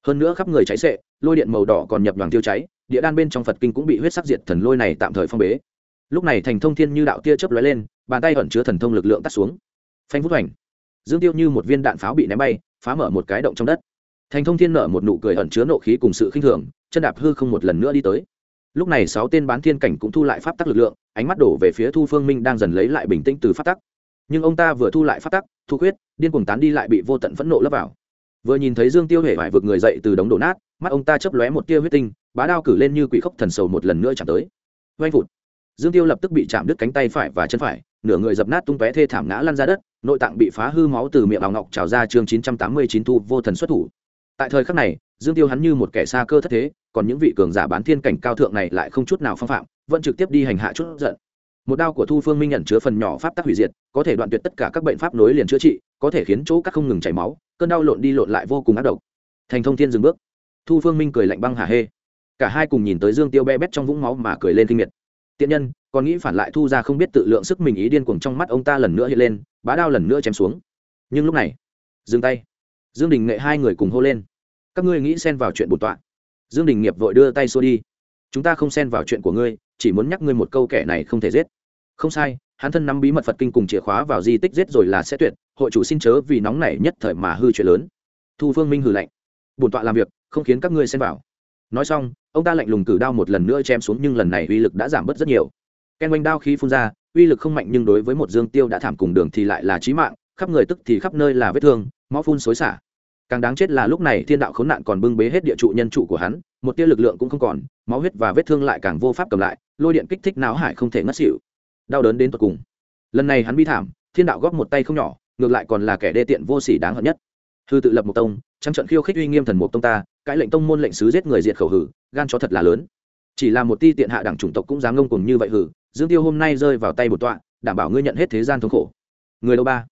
Hơn nữa khắp người cháy xệ, lôi điện màu đỏ còn nhập đoàn tiêu cháy địa đan bên trong phật kinh cũng bị huyết sắc diệt thần lôi này tạm thời phong bế. Lúc này thành thông thiên như đạo tia chớp lóe lên bàn tay ẩn chứa thần thông lực lượng tắt xuống phanh vút hoành. Dương tiêu như một viên đạn pháo bị ném bay, phá mở một cái động trong đất. Thành thông thiên nở một nụ cười ẩn chứa nộ khí cùng sự khinh thường, chân đạp hư không một lần nữa đi tới. Lúc này sáu tên bán thiên cảnh cũng thu lại pháp tắc lực lượng, ánh mắt đổ về phía thu phương minh đang dần lấy lại bình tĩnh từ pháp tắc. Nhưng ông ta vừa thu lại pháp tắc, thu khuyết, điên cuồng tán đi lại bị vô tận phẫn nộ lấp vào. Vừa nhìn thấy dương tiêu hề vải vượt người dậy từ đống đổ nát, mắt ông ta chấp lóe một tia huyết tinh, bá đao cử lên như quỷ khốc thần sầu một lần nữa chạm tới. Vanh phụt. Dương tiêu lập tức bị chạm đứt cánh tay phải và chân phải, nửa người dập nát tung tóe thê thảm ngã lăn ra đất nội tạng bị phá hư máu từ miệng ảo ngọc trào ra chương chín trăm tám mươi chín thu vô thần xuất thủ. Tại thời khắc này, dương tiêu hắn như một kẻ xa cơ thất thế, còn những vị cường giả bán thiên cảnh cao thượng này lại không chút nào phong phạm, vẫn trực tiếp đi hành hạ chút giận. Một đao của thu phương minh nhận chứa phần nhỏ pháp tắc hủy diệt, có thể đoạn tuyệt tất cả các bệnh pháp nối liền chữa trị, có thể khiến chỗ các không ngừng chảy máu, cơn đau lộn đi lộn lại vô cùng ác độc. Thành thông thiên dừng bước. Thu phương minh cười lạnh băng hà hê. Cả hai cùng nhìn tới dương tiêu bẽ bét trong vũng máu mà cười lên kinh miệt. Tiện nhân còn nghĩ phản lại thu ra không biết tự lượng sức mình ý điên cuồng trong mắt ông ta lần nữa hiện lên, bá đao lần nữa chém xuống. Nhưng lúc này, dừng tay. Dương đình nghệ hai người cùng hô lên. Các ngươi nghĩ xen vào chuyện bổn tọa. Dương đình nghiệp vội đưa tay xua đi. Chúng ta không xen vào chuyện của ngươi, chỉ muốn nhắc ngươi một câu kẻ này không thể giết. Không sai, hắn thân nắm bí mật phật kinh cùng chìa khóa vào di tích giết rồi là sẽ tuyệt, hội chủ xin chớ vì nóng này nhất thời mà hư chuyện lớn. Thu phương minh hừ lạnh. Bổn tọa làm việc, không khiến các ngươi xen vào. Nói xong, ông ta lạnh lùng cử đao một lần nữa chém xuống nhưng lần này uy lực đã giảm bớt rất nhiều ken quanh đao khí phun ra, uy lực không mạnh nhưng đối với một dương tiêu đã thảm cùng đường thì lại là chí mạng, khắp người tức thì khắp nơi là vết thương, máu phun xối xả. Càng đáng chết là lúc này thiên đạo khốn nạn còn bưng bế hết địa trụ nhân trụ của hắn, một tia lực lượng cũng không còn, máu huyết và vết thương lại càng vô pháp cầm lại, lôi điện kích thích não hải không thể ngất xỉu. Đau đớn đến tột cùng. Lần này hắn bi thảm, thiên đạo góp một tay không nhỏ, ngược lại còn là kẻ đê tiện vô sỉ đáng hận nhất. Hư tự lập một tông, trắng trận khiêu khích uy nghiêm thần mục tông ta cãi lệnh tông môn lệnh sứ giết người diệt khẩu hử, gan chó thật là lớn. Chỉ là một ti tiện hạ đẳng chủng tộc cũng dám ngông cùng như vậy hử dương tiêu hôm nay rơi vào tay một tọa, đảm bảo ngươi nhận hết thế gian thống khổ. Người đâu ba?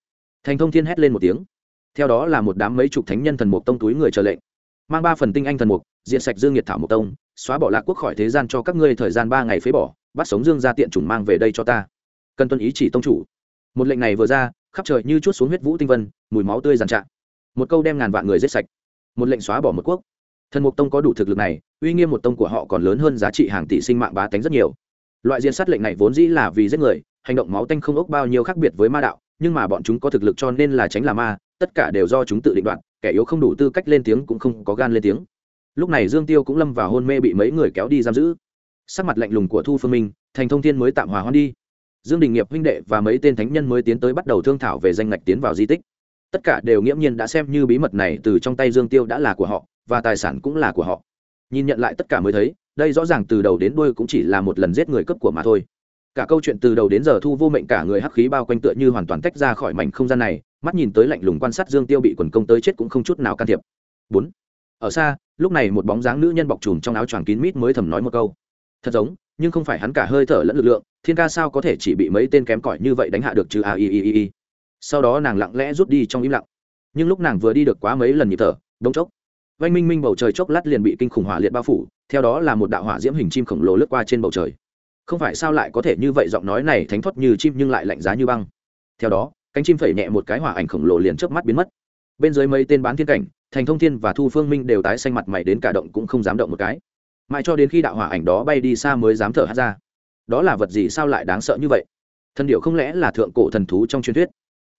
Thành thông thiên hét lên một tiếng. Theo đó là một đám mấy chục thánh nhân thần mục tông túi người chờ lệnh. Mang ba phần tinh anh thần mục, diện sạch dương nhiệt thảo mục tông, xóa bỏ lạc quốc khỏi thế gian cho các ngươi thời gian ba ngày phế bỏ, bắt sống dương ra tiện chủng mang về đây cho ta. Cần tuân ý chỉ tông chủ. Một lệnh này vừa ra, khắp trời như chút xuống huyết vũ tinh vân, mùi máu tươi giàn trạng một câu đem ngàn vạn người giết sạch. Một lệnh xóa bỏ một quốc. Thần mục tông có đủ thực lực này, uy nghiêm một tông của họ còn lớn hơn giá trị hàng tỷ sinh mạng bá tánh rất nhiều loại diện sát lệnh này vốn dĩ là vì giết người, hành động máu tanh không ốc bao nhiêu khác biệt với ma đạo, nhưng mà bọn chúng có thực lực cho nên là tránh là ma, tất cả đều do chúng tự định đoạt, kẻ yếu không đủ tư cách lên tiếng cũng không có gan lên tiếng. Lúc này dương tiêu cũng lâm vào hôn mê bị mấy người kéo đi giam giữ. Sắc mặt lạnh lùng của thu phương minh, thành thông thiên mới tạm hòa hoan đi. Dương đình nghiệp huynh đệ và mấy tên thánh nhân mới tiến tới bắt đầu thương thảo về danh ngạch tiến vào di tích. Tất cả đều nghiễm nhiên đã xem như bí mật này từ trong tay dương tiêu đã là của họ, và tài sản cũng là của họ. Nhìn nhận lại tất cả mới thấy đây rõ ràng từ đầu đến đuôi cũng chỉ là một lần giết người cấp của mà thôi. Cả câu chuyện từ đầu đến giờ thu vô mệnh cả người hắc khí bao quanh tựa như hoàn toàn tách ra khỏi mảnh không gian này, mắt nhìn tới lạnh lùng quan sát dương tiêu bị quần công tới chết cũng không chút nào can thiệp. Bốn. Ở xa, lúc này một bóng dáng nữ nhân bọc trùm trong áo choàng kín mít mới thầm nói một câu. Thật giống, nhưng không phải hắn cả hơi thở lẫn lực lượng, thiên ca sao có thể chỉ bị mấy tên kém cỏi như vậy đánh hạ được chứ? A i i i. Sau đó nàng lặng lẽ rút đi trong im lặng. Nhưng lúc nàng vừa đi được quá mấy lần nhịp thở, bỗng chốc vanh minh minh bầu trời chốc lát liền bị kinh khủng hỏa liệt bao phủ, theo đó là một đạo hỏa diễm hình chim khổng lồ lướt qua trên bầu trời. Không phải sao lại có thể như vậy, giọng nói này thánh thoát như chim nhưng lại lạnh giá như băng. Theo đó, cánh chim phẩy nhẹ một cái hỏa ảnh khổng lồ liền trước mắt biến mất. Bên dưới mấy tên bán thiên cảnh, thành thông thiên và thu phương minh đều tái xanh mặt mày đến cả động cũng không dám động một cái. Mãi cho đến khi đạo hỏa ảnh đó bay đi xa mới dám thở hát ra. Đó là vật gì sao lại đáng sợ như vậy? Thần điệu không lẽ là thượng cổ thần thú trong truyền thuyết?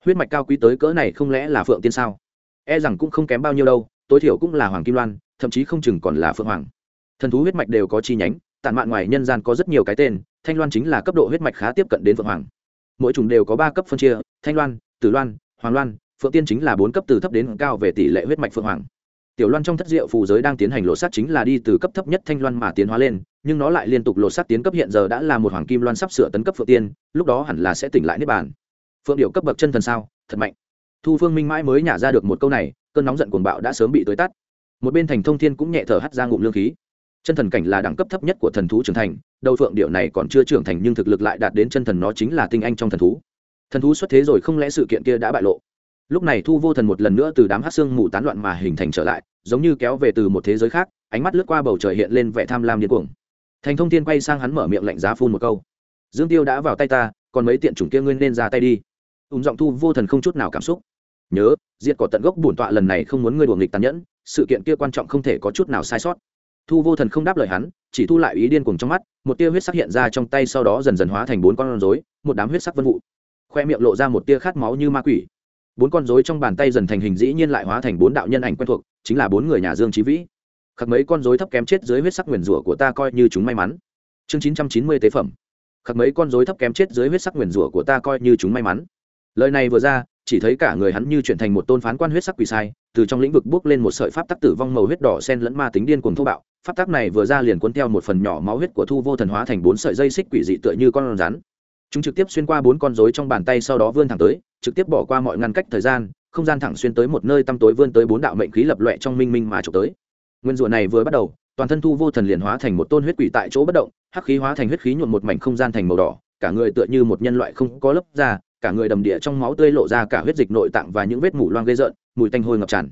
Huyết mạch cao quý tới cỡ này không lẽ là phượng tiên sao? E rằng cũng không kém bao nhiêu đâu tối thiểu cũng là hoàng kim loan, thậm chí không chừng còn là phượng hoàng. Thần thú huyết mạch đều có chi nhánh, tản mạn ngoài nhân gian có rất nhiều cái tên, thanh loan chính là cấp độ huyết mạch khá tiếp cận đến phượng hoàng. Mỗi chủng đều có ba cấp phân chia, thanh loan, tử loan, hoàng loan, phượng tiên chính là bốn cấp từ thấp đến cao về tỷ lệ huyết mạch phượng hoàng. Tiểu loan trong thất diệu phù giới đang tiến hành lộ sát chính là đi từ cấp thấp nhất thanh loan mà tiến hóa lên, nhưng nó lại liên tục lộ sát tiến cấp hiện giờ đã là một hoàng kim loan sắp sửa tấn cấp phượng tiên, lúc đó hẳn là sẽ tỉnh lại nếp bàn. Phượng điệu cấp bậc chân thần sao? Thật mạnh thu phương minh mãi mới nhả ra được một câu này, cơn nóng giận cuồng bạo đã sớm bị tối tắt. Một bên thành thông thiên cũng nhẹ thở hắt ra ngụm lương khí. Chân thần cảnh là đẳng cấp thấp nhất của thần thú trưởng thành, đầu phượng điệu này còn chưa trưởng thành nhưng thực lực lại đạt đến chân thần nó chính là tinh anh trong thần thú. Thần thú xuất thế rồi không lẽ sự kiện kia đã bại lộ? Lúc này thu vô thần một lần nữa từ đám hát xương mù tán loạn mà hình thành trở lại, giống như kéo về từ một thế giới khác, ánh mắt lướt qua bầu trời hiện lên vẻ tham lam điên cuồng. Thành thông thiên quay sang hắn mở miệng lạnh giá phun một câu. Dương tiêu đã vào tay ta, còn mấy tiện chủng kia ngươi nên ra tay đi. Ùm giọng thu vô thần không chút nào cảm xúc nhớ, diệt cỏ tận gốc bổn tọa lần này không muốn ngươi đuổi nghịch tàn nhẫn, sự kiện kia quan trọng không thể có chút nào sai sót. Thu vô thần không đáp lời hắn, chỉ thu lại ý điên cuồng trong mắt, một tia huyết sắc hiện ra trong tay sau đó dần dần hóa thành bốn con rối, một đám huyết sắc vân vụ. Khoe miệng lộ ra một tia khát máu như ma quỷ. Bốn con rối trong bàn tay dần thành hình dĩ nhiên lại hóa thành bốn đạo nhân ảnh quen thuộc, chính là bốn người nhà dương trí vĩ. Khắc mấy con rối thấp kém chết dưới huyết sắc nguyền rủa của ta coi như chúng may mắn. Chương chín trăm chín mươi tế phẩm. Khắc mấy con rối thấp kém chết dưới huyết sắc nguyền rủa của ta coi như chúng may mắn. Lời này vừa ra chỉ thấy cả người hắn như chuyển thành một tôn phán quan huyết sắc quỷ sai, từ trong lĩnh vực bước lên một sợi pháp tắc tử vong màu huyết đỏ sen lẫn ma tính điên cuồng thô bạo. Pháp tắc này vừa ra liền cuốn theo một phần nhỏ máu huyết của thu vô thần hóa thành bốn sợi dây xích quỷ dị tựa như con rắn. Chúng trực tiếp xuyên qua bốn con rối trong bàn tay sau đó vươn thẳng tới, trực tiếp bỏ qua mọi ngăn cách thời gian, không gian thẳng xuyên tới một nơi tăm tối vươn tới bốn đạo mệnh khí lập loẹ trong minh minh mà chụp tới. Nguyên rủa này vừa bắt đầu, toàn thân thu vô thần liền hóa thành một tôn huyết quỷ tại chỗ bất động, hắc khí hóa thành huyết khí nhuộn một mảnh không gian thành màu đỏ, cả người tựa như một nhân loại không có lớp da cả người đầm địa trong máu tươi lộ ra cả huyết dịch nội tạng và những vết mủ loang gây rợn, mùi tanh hôi ngập tràn.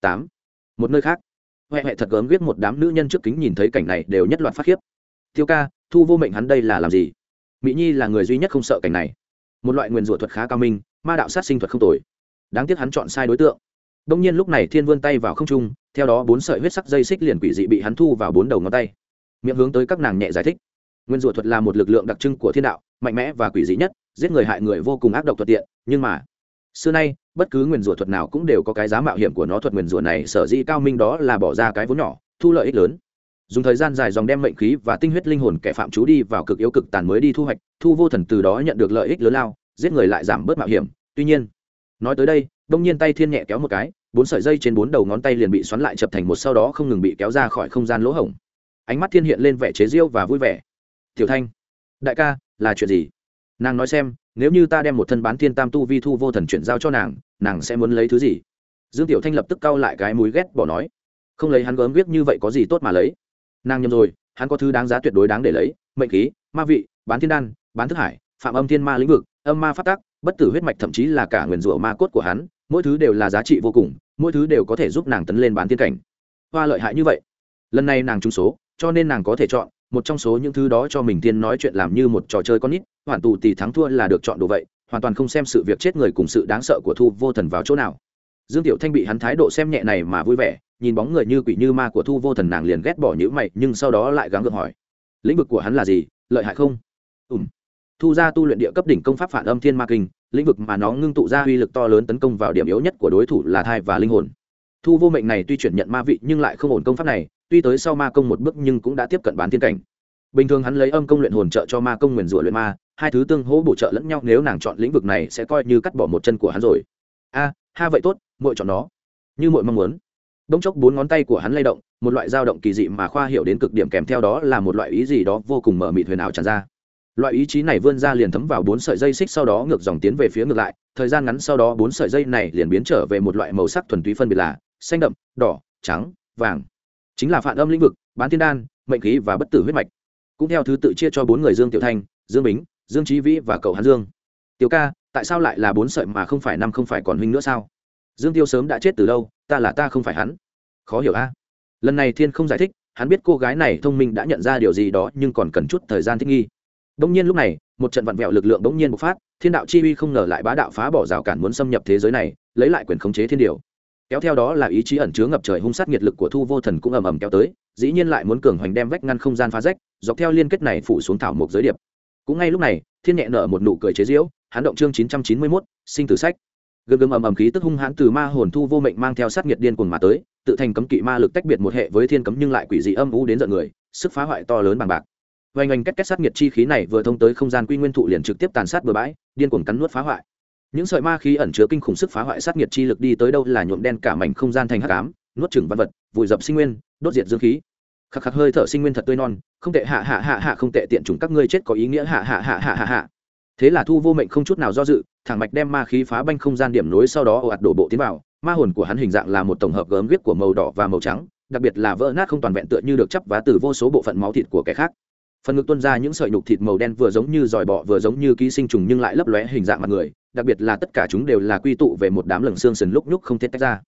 Tám. Một nơi khác. Huệ huệ thật gớm viết một đám nữ nhân trước kính nhìn thấy cảnh này đều nhất loạt phát khiếp. Tiêu ca, thu vô mệnh hắn đây là làm gì? Mỹ nhi là người duy nhất không sợ cảnh này. Một loại nguyền rủa thuật khá cao minh, ma đạo sát sinh thuật không tồi. Đáng tiếc hắn chọn sai đối tượng. Đông nhiên lúc này thiên vươn tay vào không trung, theo đó bốn sợi huyết sắc dây xích liền quỷ dị bị hắn thu vào bốn đầu ngón tay. Miệng hướng tới các nàng nhẹ giải thích nguyên rủa thuật là một lực lượng đặc trưng của thiên đạo, mạnh mẽ và quỷ dị nhất, giết người hại người vô cùng ác độc thuận tiện, nhưng mà, xưa nay, bất cứ nguyền rủa thuật nào cũng đều có cái giá mạo hiểm của nó thuật nguyền rủa này, sở dĩ cao minh đó là bỏ ra cái vốn nhỏ, thu lợi ích lớn. Dùng thời gian dài dòng đem mệnh khí và tinh huyết linh hồn kẻ phạm chú đi vào cực yếu cực tàn mới đi thu hoạch, thu vô thần từ đó nhận được lợi ích lớn lao, giết người lại giảm bớt mạo hiểm. Tuy nhiên, nói tới đây, đông nhiên tay thiên nhẹ kéo một cái, bốn sợi dây trên bốn đầu ngón tay liền bị xoắn lại chập thành một sau đó không ngừng bị kéo ra khỏi không gian lỗ hổng. Ánh mắt thiên hiện lên vẻ chế diêu và vui vẻ tiểu thanh, đại ca, là chuyện gì? Nàng nói xem, nếu như ta đem một thân bán thiên tam tu vi thu vô thần chuyển giao cho nàng nàng sẽ muốn lấy thứ gì? Dương tiểu thanh lập tức cau lại cái mũi ghét bỏ nói. Không lấy hắn gớm viết như vậy có gì tốt mà lấy? Nàng nhầm rồi, hắn có thứ đáng giá tuyệt đối đáng để lấy, mệnh khí, ma vị, bán thiên đan, bán thức hải, phạm âm thiên ma lĩnh vực, âm ma phát tác bất tử huyết mạch thậm chí là cả nguyền rủa ma cốt của hắn, mỗi thứ đều là giá trị vô cùng, mỗi thứ đều có thể giúp nàng tấn lên bán thiên cảnh. Hoa lợi hại như vậy. Lần này nàng trúng số, cho nên nàng có thể chọn một trong số những thứ đó cho mình tiên nói chuyện làm như một trò chơi con nít, hoàn tù tỷ thắng thua là được chọn đồ vậy, hoàn toàn không xem sự việc chết người cùng sự đáng sợ của thu vô thần vào chỗ nào. Dương tiểu thanh bị hắn thái độ xem nhẹ này mà vui vẻ, nhìn bóng người như quỷ như ma của thu vô thần nàng liền ghét bỏ nhữ mày, nhưng sau đó lại gắng gượng hỏi, lĩnh vực của hắn là gì, lợi hại không? Ùm thu ra tu luyện địa cấp đỉnh công pháp phản âm thiên ma kinh, lĩnh vực mà nó ngưng tụ ra uy lực to lớn tấn công vào điểm yếu nhất của đối thủ là thai và linh hồn. Thu vô mệnh này tuy chuyển nhận ma vị nhưng lại không ổn công pháp này tuy tới sau ma công một bước nhưng cũng đã tiếp cận bán thiên cảnh. Bình thường hắn lấy âm công luyện hồn trợ cho ma công nguyền rủa luyện ma, hai thứ tương hỗ bổ trợ lẫn nhau, nếu nàng chọn lĩnh vực này sẽ coi như cắt bỏ một chân của hắn rồi. A, ha vậy tốt, muội chọn nó. Như muội mong muốn. Đống chốc bốn ngón tay của hắn lay động, một loại dao động kỳ dị mà khoa hiểu đến cực điểm kèm theo đó là một loại ý gì đó vô cùng mở mịt huyền ảo tràn ra. Loại ý chí này vươn ra liền thấm vào bốn sợi dây xích sau đó ngược dòng tiến về phía ngược lại, thời gian ngắn sau đó bốn sợi dây này liền biến trở về một loại màu sắc thuần túy phân biệt là xanh đậm, đỏ, trắng, vàng chính là phản âm lĩnh vực bán thiên đan mệnh khí và bất tử huyết mạch. Cũng theo thứ tự chia cho bốn người dương tiểu thanh dương bính dương trí vĩ và cậu hắn dương. Tiểu ca tại sao lại là bốn sợi mà không phải năm không phải còn huynh nữa sao? Dương tiêu sớm đã chết từ đâu ta là ta không phải hắn. Khó hiểu a. Lần này thiên không giải thích hắn biết cô gái này thông minh đã nhận ra điều gì đó nhưng còn cần chút thời gian thích nghi. Đông nhiên lúc này, một trận vặn vẹo lực lượng bỗng nhiên bộc phát, thiên đạo chi uy không ngờ lại bá đạo phá bỏ rào cản muốn xâm nhập thế giới này, lấy lại quyền khống chế thiên điều. Kéo theo đó là ý chí ẩn chứa ngập trời hung sát nhiệt lực của Thu Vô Thần cũng ầm ầm kéo tới, dĩ nhiên lại muốn cường hoành đem vách ngăn không gian phá rách, dọc theo liên kết này phủ xuống thảo một giới điệp. Cũng ngay lúc này, thiên nhẹ nở một nụ cười chế giễu, hắn động chương 991, sinh tử sách. Gầm gầm ầm ầm khí tức hung hãn từ ma hồn thu vô mệnh mang theo sát nhiệt điên cuồng mà tới, tự thành cấm kỵ ma lực tách biệt một hệ với thiên cấm nhưng lại quỷ dị âm u đến giận người, sức phá hoại to lớn bằng bạc vành oanh cách kết sát nhiệt chi khí này vừa thông tới không gian quy nguyên thụ liền trực tiếp tàn sát bừa bãi điên cuồng cắn nuốt phá hoại những sợi ma khí ẩn chứa kinh khủng sức phá hoại sát nhiệt chi lực đi tới đâu là nhuộm đen cả mảnh không gian thành hắc ám, nuốt chửng văn vật, vùi dập sinh nguyên, đốt diệt dương khí. Khắc khắc hơi thở sinh nguyên thật tươi non, không tệ hạ hạ hạ hạ, không tệ tiện chủng các ngươi chết có ý nghĩa hạ hạ hạ hạ hạ hạ. Thế là thu vô mệnh không chút nào do dự, thẳng mạch đem ma khí phá banh không gian điểm nối sau đó ồ ạt đổ bộ tiến vào. Ma hồn của hắn hình dạng là một tổng hợp gớm viết của màu đỏ và màu trắng, đặc biệt là vỡ nát không toàn vẹn tựa như được chấp vá từ vô số bộ phận máu thịt của kẻ khác. Phần ngực tuân ra những sợi nhục thịt màu đen vừa giống như giỏi bọ, vừa giống như ký sinh trùng nhưng lại lấp lóe hình dạng mặt người đặc biệt là tất cả chúng đều là quy tụ về một đám lửng xương sườn lúc nhúc không thể tách ra.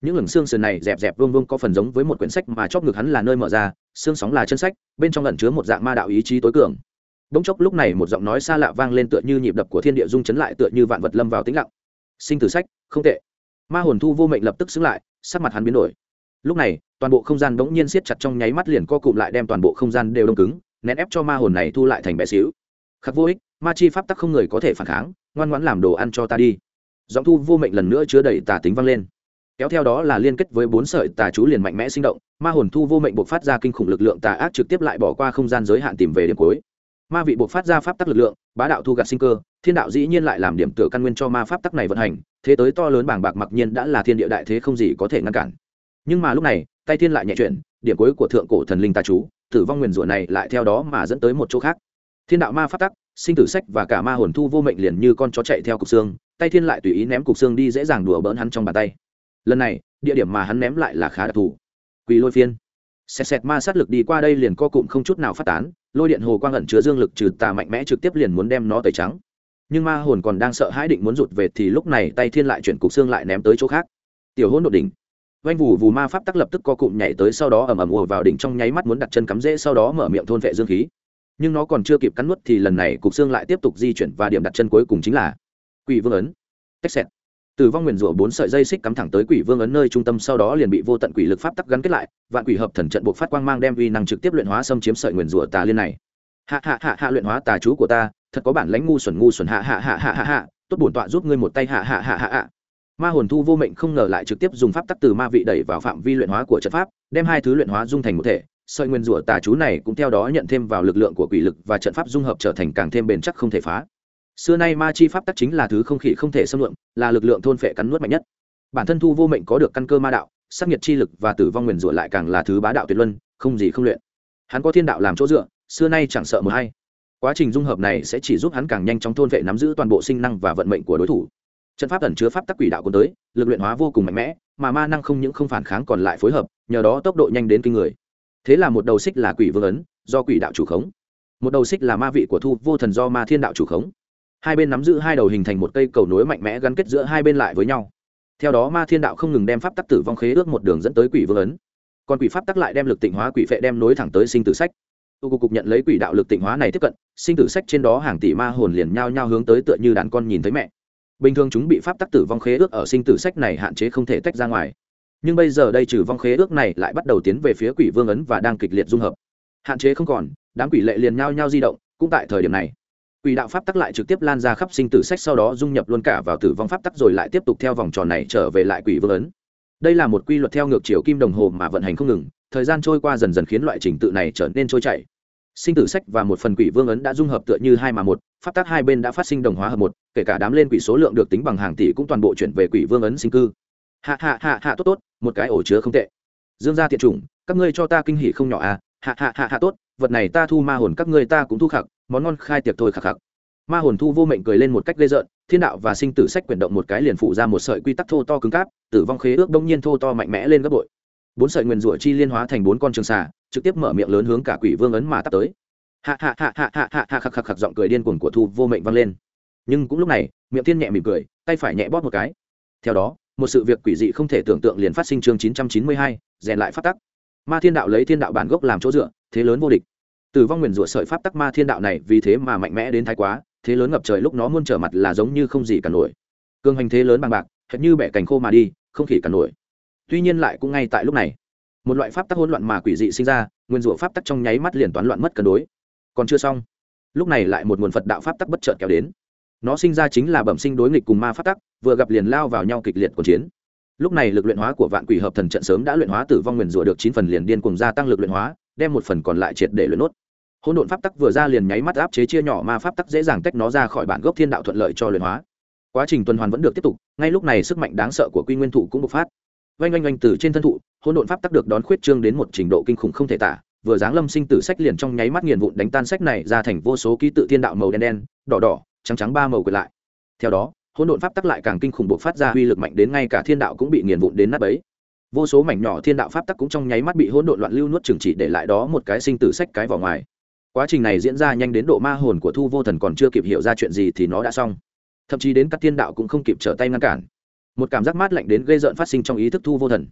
Những lửng xương sườn này dẹp dẹp vương vương có phần giống với một quyển sách mà chóp ngực hắn là nơi mở ra, xương sóng là chân sách, bên trong lẩn chứa một dạng ma đạo ý chí tối cường. Bỗng chốc lúc này một giọng nói xa lạ vang lên tựa như nhịp đập của thiên địa dung chấn lại tựa như vạn vật lâm vào tĩnh lặng. Sinh tử sách, không tệ. Ma hồn thu vô mệnh lập tức xứng lại, sắc mặt hắn biến đổi. Lúc này, toàn bộ không gian bỗng nhiên siết chặt trong nháy mắt liền co cụm lại đem toàn bộ không gian đều đông cứng, nén ép cho ma hồn này thu lại thành bé xíu. Khắc vô ích, ma chi pháp tắc không người có thể phản kháng ngoan ngoãn làm đồ ăn cho ta đi. Giọng thu vô mệnh lần nữa chứa đầy tà tính vang lên. Kéo theo đó là liên kết với bốn sợi tà chú liền mạnh mẽ sinh động, ma hồn thu vô mệnh buộc phát ra kinh khủng lực lượng tà ác trực tiếp lại bỏ qua không gian giới hạn tìm về điểm cuối. Ma vị buộc phát ra pháp tắc lực lượng, bá đạo thu gạt sinh cơ, thiên đạo dĩ nhiên lại làm điểm tựa căn nguyên cho ma pháp tắc này vận hành, thế tới to lớn bảng bạc mặc nhiên đã là thiên địa đại thế không gì có thể ngăn cản. Nhưng mà lúc này, tay thiên lại nhẹ chuyển, điểm cuối của thượng cổ thần linh tà chú, tử vong nguyền rủa này lại theo đó mà dẫn tới một chỗ khác. Thiên đạo ma pháp tắc sinh tử sách và cả ma hồn thu vô mệnh liền như con chó chạy theo cục xương, tay thiên lại tùy ý ném cục xương đi dễ dàng đùa bỡn hắn trong bàn tay. Lần này, địa điểm mà hắn ném lại là khá đặc thù. Quỳ lôi phiên. Xẹt xẹt ma sát lực đi qua đây liền co cụm không chút nào phát tán, lôi điện hồ quang ẩn chứa dương lực trừ tà mạnh mẽ trực tiếp liền muốn đem nó tẩy trắng. Nhưng ma hồn còn đang sợ hãi định muốn rụt về thì lúc này tay thiên lại chuyển cục xương lại ném tới chỗ khác. Tiểu hôn đột đỉnh. Vanh vù vù ma pháp tắc lập tức co cụm nhảy tới sau đó ầm ầm ùa vào đỉnh trong nháy mắt muốn đặt chân cắm rễ sau đó mở miệng thôn vệ dương khí nhưng nó còn chưa kịp cắn nuốt thì lần này cục xương lại tiếp tục di chuyển và điểm đặt chân cuối cùng chính là quỷ vương ấn. Tách xẹt. Từ vong nguyền rủa bốn sợi dây xích cắm thẳng tới quỷ vương ấn nơi trung tâm sau đó liền bị vô tận quỷ lực pháp tắc gắn kết lại, vạn quỷ hợp thần trận buộc phát quang mang đem uy năng trực tiếp luyện hóa xâm chiếm sợi nguyền rủa tà liên này. Hạ hạ hạ hạ luyện hóa tà chú của ta, thật có bản lãnh ngu xuẩn ngu xuẩn hạ hạ hạ hạ hạ hạ, tốt bổn tọa giúp ngươi một tay hạ hạ hạ hạ hạ. Ma hồn thu vô mệnh không ngờ lại trực tiếp dùng pháp tắc từ ma vị đẩy vào phạm vi luyện hóa của trận pháp, đem hai thứ luyện hóa dung thành một thể sợi nguyên rủa tà chú này cũng theo đó nhận thêm vào lực lượng của quỷ lực và trận pháp dung hợp trở thành càng thêm bền chắc không thể phá. Xưa nay ma chi pháp tắc chính là thứ không khỉ không thể xâm lượng là lực lượng thôn phệ cắn nuốt mạnh nhất. Bản thân thu vô mệnh có được căn cơ ma đạo sắc nhiệt chi lực và tử vong nguyền rủa lại càng là thứ bá đạo tuyệt luân, không gì không luyện. Hắn có thiên đạo làm chỗ dựa, xưa nay chẳng sợ mờ hay. Quá trình dung hợp này sẽ chỉ giúp hắn càng nhanh chóng thôn vệ nắm giữ toàn bộ sinh năng và vận mệnh của đối thủ. Trận pháp ẩn chứa pháp tắc quỷ đạo cuốn tới, lực luyện hóa vô cùng mạnh mẽ, mà ma năng không những không phản kháng còn lại phối hợp, nhờ đó tốc độ nhanh đến kinh người thế là một đầu xích là quỷ vương ấn, do quỷ đạo chủ khống. Một đầu xích là ma vị của thu, vô thần do ma thiên đạo chủ khống. Hai bên nắm giữ hai đầu hình thành một cây cầu nối mạnh mẽ gắn kết giữa hai bên lại với nhau. Theo đó ma thiên đạo không ngừng đem pháp tắc tử vong khế ước một đường dẫn tới quỷ vương ấn. Còn quỷ pháp tắc lại đem lực tịnh hóa quỷ phệ đem nối thẳng tới sinh tử sách. Tu cục cục nhận lấy quỷ đạo lực tịnh hóa này tiếp cận, sinh tử sách trên đó hàng tỷ ma hồn liền nhao nhao hướng tới tựa như đàn con nhìn thấy mẹ. Bình thường chúng bị pháp tắc tử vong khế ước ở sinh tử sách này hạn chế không thể tách ra ngoài nhưng bây giờ đây trừ vong khế ước này lại bắt đầu tiến về phía quỷ vương ấn và đang kịch liệt dung hợp. Hạn chế không còn, đám quỷ lệ liền nhao nhao di động, cũng tại thời điểm này. Quỷ đạo pháp tắc lại trực tiếp lan ra khắp sinh tử sách, sau đó dung nhập luôn cả vào tử vong pháp tắc rồi lại tiếp tục theo vòng tròn này trở về lại quỷ vương ấn. Đây là một quy luật theo ngược chiều kim đồng hồ mà vận hành không ngừng, thời gian trôi qua dần dần khiến loại trình tự này trở nên trôi chảy. Sinh tử sách và một phần quỷ vương ấn đã dung hợp tựa như hai mà một, pháp tắc hai bên đã phát sinh đồng hóa hợp một, kể cả đám lên quỷ số lượng được tính bằng hàng tỷ cũng toàn bộ chuyển về quỷ vương ấn sinh cư hạ hạ hạ hạ, tốt tốt, một cái ổ chứa không tệ. Dương gia thiện chủng, các ngươi cho ta kinh hỉ không nhỏ à? Hạ hạ hạ hạ, tốt, vật này ta thu ma hồn các ngươi ta cũng thu khạc món ngon khai tiệc thôi khạc khạc ma hồn thu vô mệnh cười lên một cách gây rợn, thiên đạo và sinh tử sách quyển động một cái liền phụ ra một sợi quy tắc thô to cứng cáp, tử vong khế ước đông nhiên thô to mạnh mẽ lên gấp bội. Bốn sợi nguyền rủa chi liên hóa thành bốn con trường xà, trực tiếp mở miệng lớn hướng cả quỷ vương ấn mà tắt tới. Hạ hạ hạ hạ hạ hạ hạ khạc khạc khạc giọng cười điên cuồng của thu vô mệnh vang lên. Nhưng cũng lúc này, miệng thiên nhẹ mỉm cười, tay phải nhẹ bóp một cái. Theo đó một sự việc quỷ dị không thể tưởng tượng liền phát sinh chương 992, rèn lại phát tắc. Ma thiên đạo lấy thiên đạo bản gốc làm chỗ dựa thế lớn vô địch. Tử vong nguyền rủa sợi pháp tắc ma thiên đạo này vì thế mà mạnh mẽ đến thái quá thế lớn ngập trời lúc nó muôn trở mặt là giống như không gì cả nổi. Cương hành thế lớn bằng bạc hệt như bẻ cành khô mà đi không khỉ cả nổi. Tuy nhiên lại cũng ngay tại lúc này một loại pháp tắc hỗn loạn mà quỷ dị sinh ra nguyên rủa pháp tắc trong nháy mắt liền toán loạn mất cân đối. Còn chưa xong. Lúc này lại một nguồn phật đạo pháp tắc bất chợt kéo đến nó sinh ra chính là bẩm sinh đối nghịch cùng ma pháp tắc, vừa gặp liền lao vào nhau kịch liệt cuộc chiến. Lúc này lực luyện hóa của vạn quỷ hợp thần trận sớm đã luyện hóa tử vong nguyền rủa được chín phần liền điên cùng gia tăng lực luyện hóa, đem một phần còn lại triệt để luyện nốt. Hỗn độn pháp tắc vừa ra liền nháy mắt áp chế chia nhỏ ma pháp tắc dễ dàng tách nó ra khỏi bản gốc thiên đạo thuận lợi cho luyện hóa. Quá trình tuần hoàn vẫn được tiếp tục, ngay lúc này sức mạnh đáng sợ của quy nguyên thụ cũng bộc phát. Oanh oanh oanh từ trên thân thụ, hỗn độn pháp tắc được đón khuyết trương đến một trình độ kinh khủng không thể tả, vừa giáng lâm sinh tử sách liền trong nháy mắt nghiền vụn đánh tan sách này ra thành vô số ký tự thiên đạo màu đen đen, đỏ đỏ trắng trắng ba màu quyệt lại. Theo đó, hỗn độn pháp tắc lại càng kinh khủng bộc phát ra uy lực mạnh đến ngay cả thiên đạo cũng bị nghiền vụn đến nát bấy. Vô số mảnh nhỏ thiên đạo pháp tắc cũng trong nháy mắt bị hỗn độn loạn lưu nuốt chừng chỉ để lại đó một cái sinh tử sách cái vào ngoài. Quá trình này diễn ra nhanh đến độ ma hồn của thu vô thần còn chưa kịp hiểu ra chuyện gì thì nó đã xong. Thậm chí đến các thiên đạo cũng không kịp trở tay ngăn cản. Một cảm giác mát lạnh đến gây rợn phát sinh trong ý thức thu vô thần.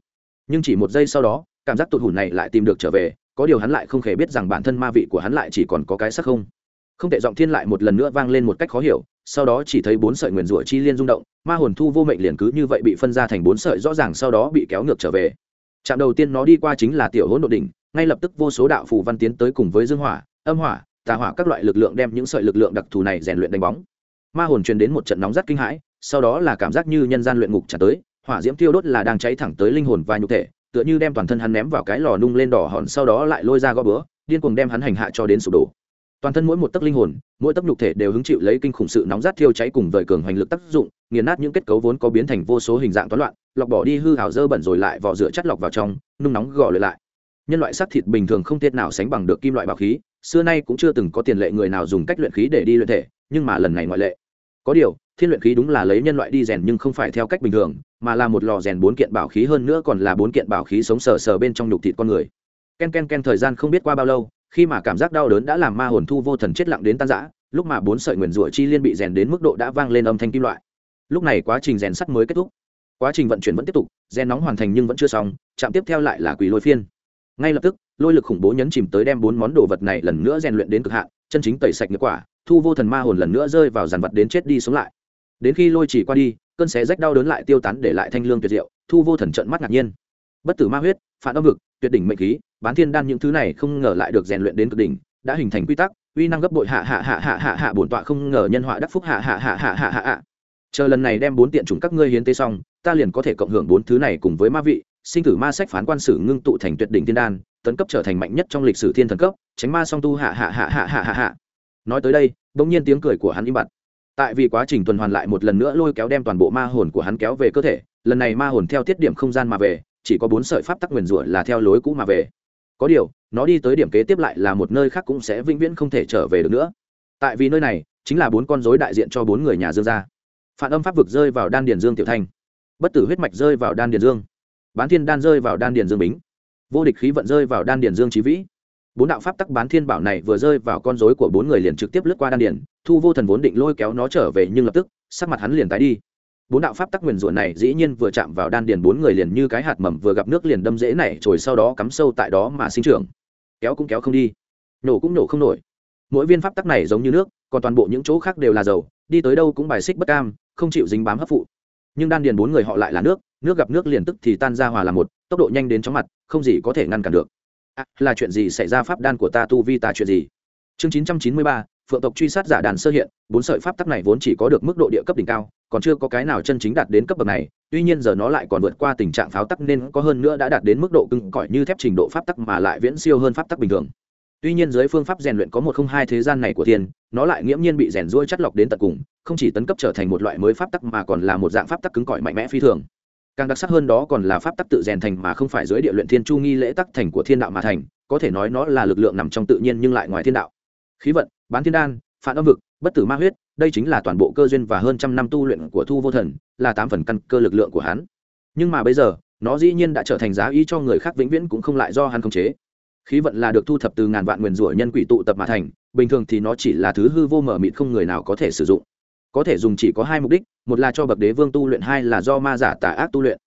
Nhưng chỉ một giây sau đó, cảm giác tụt hủn này lại tìm được trở về, có điều hắn lại không hề biết rằng bản thân ma vị của hắn lại chỉ còn có cái sắc không không thể giọng thiên lại một lần nữa vang lên một cách khó hiểu, sau đó chỉ thấy bốn sợi nguyền rủa chi liên rung động, ma hồn thu vô mệnh liền cứ như vậy bị phân ra thành bốn sợi rõ ràng sau đó bị kéo ngược trở về. Trạm đầu tiên nó đi qua chính là tiểu hỗn độ đỉnh, ngay lập tức vô số đạo phù văn tiến tới cùng với dương hỏa, âm hỏa, tà hỏa các loại lực lượng đem những sợi lực lượng đặc thù này rèn luyện đánh bóng. Ma hồn truyền đến một trận nóng rất kinh hãi, sau đó là cảm giác như nhân gian luyện ngục trả tới, hỏa diễm tiêu đốt là đang cháy thẳng tới linh hồn và nhục thể, tựa như đem toàn thân hắn ném vào cái lò nung lên đỏ hòn sau đó lại lôi ra gõ bữa, điên cuồng đem hắn hành hạ cho đến sụp đổ toàn thân mỗi một tấc linh hồn, mỗi tấc nhục thể đều hứng chịu lấy kinh khủng sự nóng rát thiêu cháy cùng vời cường hành lực tác dụng, nghiền nát những kết cấu vốn có biến thành vô số hình dạng toán loạn, lọc bỏ đi hư hào dơ bẩn rồi lại vỏ rửa chất lọc vào trong, nung nóng gò lại lại. Nhân loại sắc thịt bình thường không thể nào sánh bằng được kim loại bảo khí, xưa nay cũng chưa từng có tiền lệ người nào dùng cách luyện khí để đi luyện thể, nhưng mà lần này ngoại lệ. Có điều, thiên luyện khí đúng là lấy nhân loại đi rèn nhưng không phải theo cách bình thường, mà là một lò rèn bốn kiện bảo khí hơn nữa còn là bốn kiện bảo khí sống sờ sờ bên trong nhục thịt con người ken ken ken thời gian không biết qua bao lâu, khi mà cảm giác đau đớn đã làm ma hồn thu vô thần chết lặng đến tan rã, lúc mà bốn sợi nguyền rủa chi liên bị rèn đến mức độ đã vang lên âm thanh kim loại. Lúc này quá trình rèn sắt mới kết thúc. Quá trình vận chuyển vẫn tiếp tục, rèn nóng hoàn thành nhưng vẫn chưa xong chạm tiếp theo lại là quỷ lôi phiên. Ngay lập tức, lôi lực khủng bố nhấn chìm tới đem bốn món đồ vật này lần nữa rèn luyện đến cực hạn, chân chính tẩy sạch nghiệp quả, thu vô thần ma hồn lần nữa rơi vào dàn vật đến chết đi sống lại. Đến khi lôi chỉ qua đi, cơn xé rách đau đớn lại tiêu tán để lại thanh lương tuyệt diệu, thu vô thần trận mắt ngạc nhiên. Bất tử ma huyết, phản âm vực, tuyệt đỉnh mệnh khí bán thiên đan những thứ này không ngờ lại được rèn luyện đến cực đỉnh đã hình thành quy tắc uy năng gấp bội hạ hạ hạ hạ hạ hạ bổn tọa không ngờ nhân họa đắc phúc hạ hạ hạ hạ hạ hạ hạ chờ lần này đem bốn tiện chủng các ngươi hiến tế xong ta liền có thể cộng hưởng bốn thứ này cùng với ma vị sinh tử ma sách phán quan sử ngưng tụ thành tuyệt đỉnh thiên đan tấn cấp trở thành mạnh nhất trong lịch sử thiên thần cấp tránh ma song tu hạ hạ hạ hạ hạ hạ hạ nói tới đây bỗng nhiên tiếng cười của hắn im bặt tại vì quá trình tuần hoàn lại một lần nữa lôi kéo đem toàn bộ ma hồn của hắn kéo về cơ thể lần này ma hồn theo tiết điểm không gian mà về chỉ có bốn sợi pháp tắc nguyền rủa là theo lối cũ mà về có điều, nó đi tới điểm kế tiếp lại là một nơi khác cũng sẽ vĩnh viễn không thể trở về được nữa. Tại vì nơi này, chính là bốn con rối đại diện cho bốn người nhà dương gia. Phản âm pháp vực rơi vào đan điền dương tiểu thanh. Bất tử huyết mạch rơi vào đan điền dương. Bán thiên đan rơi vào đan điền dương bính. Vô địch khí vận rơi vào đan điền dương trí vĩ. Bốn đạo pháp tắc bán thiên bảo này vừa rơi vào con rối của bốn người liền trực tiếp lướt qua đan điền, thu vô thần vốn định lôi kéo nó trở về nhưng lập tức, sắc mặt hắn liền tái đi bốn đạo pháp tắc nguyền rủa này dĩ nhiên vừa chạm vào đan điền bốn người liền như cái hạt mầm vừa gặp nước liền đâm dễ này rồi sau đó cắm sâu tại đó mà sinh trưởng. Kéo cũng kéo không đi. Nổ cũng nổ không nổi. Mỗi viên pháp tắc này giống như nước còn toàn bộ những chỗ khác đều là dầu đi tới đâu cũng bài xích bất cam không chịu dính bám hấp phụ. Nhưng đan điền bốn người họ lại là nước nước gặp nước liền tức thì tan ra hòa là một tốc độ nhanh đến chóng mặt không gì có thể ngăn cản được. À, là chuyện gì xảy ra pháp đan của ta tu vi ta chuyện gì? Chương chín trăm chín mươi ba phượng tộc truy sát giả đàn sơ hiện, bốn sợi pháp tắc này vốn chỉ có được mức độ địa cấp đỉnh cao, còn chưa có cái nào chân chính đạt đến cấp bậc này, tuy nhiên giờ nó lại còn vượt qua tình trạng pháo tắc nên có hơn nữa đã đạt đến mức độ cứng cỏi như thép trình độ pháp tắc mà lại viễn siêu hơn pháp tắc bình thường. Tuy nhiên dưới phương pháp rèn luyện có một không hai thế gian này của thiên nó lại nghiễm nhiên bị rèn ruôi chắt lọc đến tận cùng, không chỉ tấn cấp trở thành một loại mới pháp tắc mà còn là một dạng pháp tắc cứng cỏi mạnh mẽ phi thường. Càng đặc sắc hơn đó còn là pháp tắc tự rèn thành mà không phải dưới địa luyện thiên chu nghi lễ tắc thành của thiên đạo mà thành, có thể nói nó là lực lượng nằm trong tự nhiên nhưng lại ngoài thiên đạo khí vận, bán thiên đan, phản âm vực, bất tử ma huyết, đây chính là toàn bộ cơ duyên và hơn trăm năm tu luyện của thu vô thần, là tám phần căn cơ lực lượng của hắn. Nhưng mà bây giờ, nó dĩ nhiên đã trở thành giá y cho người khác vĩnh viễn cũng không lại do hắn khống chế. Khí vận là được thu thập từ ngàn vạn nguyền rủa nhân quỷ tụ tập mà thành, bình thường thì nó chỉ là thứ hư vô mở mịt không người nào có thể sử dụng. Có thể dùng chỉ có hai mục đích, một là cho bậc đế vương tu luyện, hai là do ma giả tà ác tu luyện.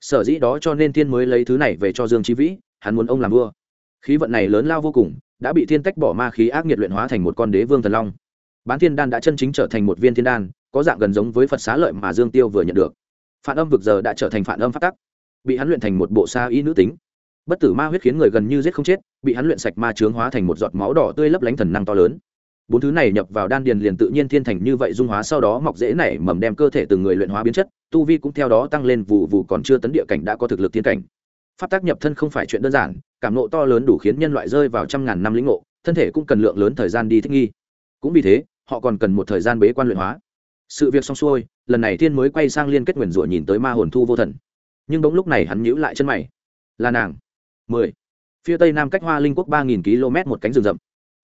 Sở dĩ đó cho nên thiên mới lấy thứ này về cho dương trí vĩ, hắn muốn ông làm vua. Khí vận này lớn lao vô cùng đã bị thiên tách bỏ ma khí ác nghiệt luyện hóa thành một con đế vương thần long. Bán thiên đan đã chân chính trở thành một viên thiên đan, có dạng gần giống với phật xá lợi mà dương tiêu vừa nhận được. Phản âm vực giờ đã trở thành phản âm phát tắc. Bị hắn luyện thành một bộ sa y nữ tính. Bất tử ma huyết khiến người gần như giết không chết, bị hắn luyện sạch ma trướng hóa thành một giọt máu đỏ tươi lấp lánh thần năng to lớn. Bốn thứ này nhập vào đan điền liền tự nhiên thiên thành như vậy dung hóa sau đó mọc dễ nảy mầm đem cơ thể từng người luyện hóa biến chất, tu vi cũng theo đó tăng lên, vụ vụ còn chưa tấn địa cảnh đã có thực lực thiên cảnh. Pháp tác nhập thân không phải chuyện đơn giản cảm nộ to lớn đủ khiến nhân loại rơi vào trăm ngàn năm lĩnh ngộ, thân thể cũng cần lượng lớn thời gian đi thích nghi. Cũng vì thế, họ còn cần một thời gian bế quan luyện hóa. Sự việc xong xuôi, lần này thiên mới quay sang liên kết nguyền rủa nhìn tới ma hồn thu vô thần. Nhưng bỗng lúc này hắn nhíu lại chân mày. Là nàng. Mười. Phía tây nam cách hoa linh quốc ba nghìn km một cánh rừng rậm.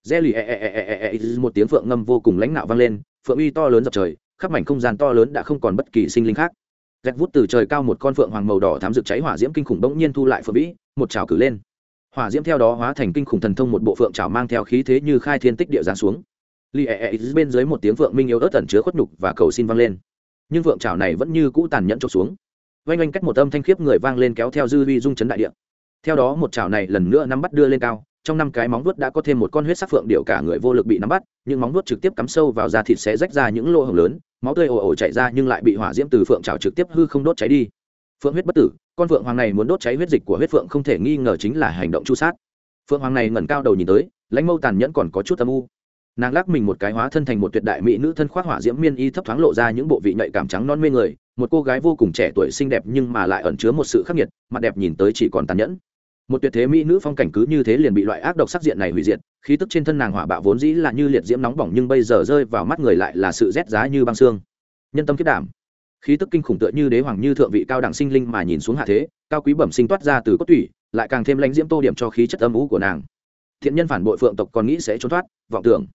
Rẽ lì e e e e e, e, e một tiếng phượng ngâm vô cùng lãnh nạo vang lên, phượng uy to lớn dập trời, khắp mảnh không gian to lớn đã không còn bất kỳ sinh linh khác. Gạch vút từ trời cao một con phượng hoàng màu đỏ thám rực cháy hỏa diễm kinh khủng bỗng nhiên thu lại phượng vĩ, một trào cử lên hỏa diễm theo đó hóa thành kinh khủng thần thông một bộ phượng trào mang theo khí thế như khai thiên tích địa giáng xuống. Li e e bên dưới một tiếng phượng minh yếu ớt tẩn chứa khuất nhục và cầu xin vang lên. Nhưng phượng trào này vẫn như cũ tàn nhẫn trục xuống. Oanh oanh cách một âm thanh khiếp người vang lên kéo theo dư vi dung chấn đại địa. Theo đó một chảo này lần nữa nắm bắt đưa lên cao, trong năm cái móng vuốt đã có thêm một con huyết sắc phượng điệu cả người vô lực bị nắm bắt, những móng vuốt trực tiếp cắm sâu vào da thịt sẽ rách ra những lỗ hổng lớn, máu tươi ồ ồ chảy ra nhưng lại bị hỏa diễm từ phượng trào trực tiếp hư không đốt cháy đi phượng huyết bất tử, con phượng hoàng này muốn đốt cháy huyết dịch của huyết phượng không thể nghi ngờ chính là hành động chu sát. Phượng hoàng này ngẩng cao đầu nhìn tới, lãnh mâu tàn nhẫn còn có chút âm u. Nàng lắc mình một cái hóa thân thành một tuyệt đại mỹ nữ thân khoác hỏa diễm miên y thấp thoáng lộ ra những bộ vị nhạy cảm trắng non mê người, một cô gái vô cùng trẻ tuổi xinh đẹp nhưng mà lại ẩn chứa một sự khắc nghiệt, mặt đẹp nhìn tới chỉ còn tàn nhẫn. Một tuyệt thế mỹ nữ phong cảnh cứ như thế liền bị loại ác độc sắc diện này hủy diệt, khí tức trên thân nàng hỏa bạo vốn dĩ là như liệt diễm nóng bỏng nhưng bây giờ rơi vào mắt người lại là sự rét giá như băng xương. Nhân tâm kết đảm khí tức kinh khủng tựa như đế hoàng như thượng vị cao đẳng sinh linh mà nhìn xuống hạ thế, cao quý bẩm sinh toát ra từ cốt tủy, lại càng thêm lãnh diễm tô điểm cho khí chất âm ú của nàng. Thiện nhân phản bội phượng tộc còn nghĩ sẽ trốn thoát, vọng tưởng.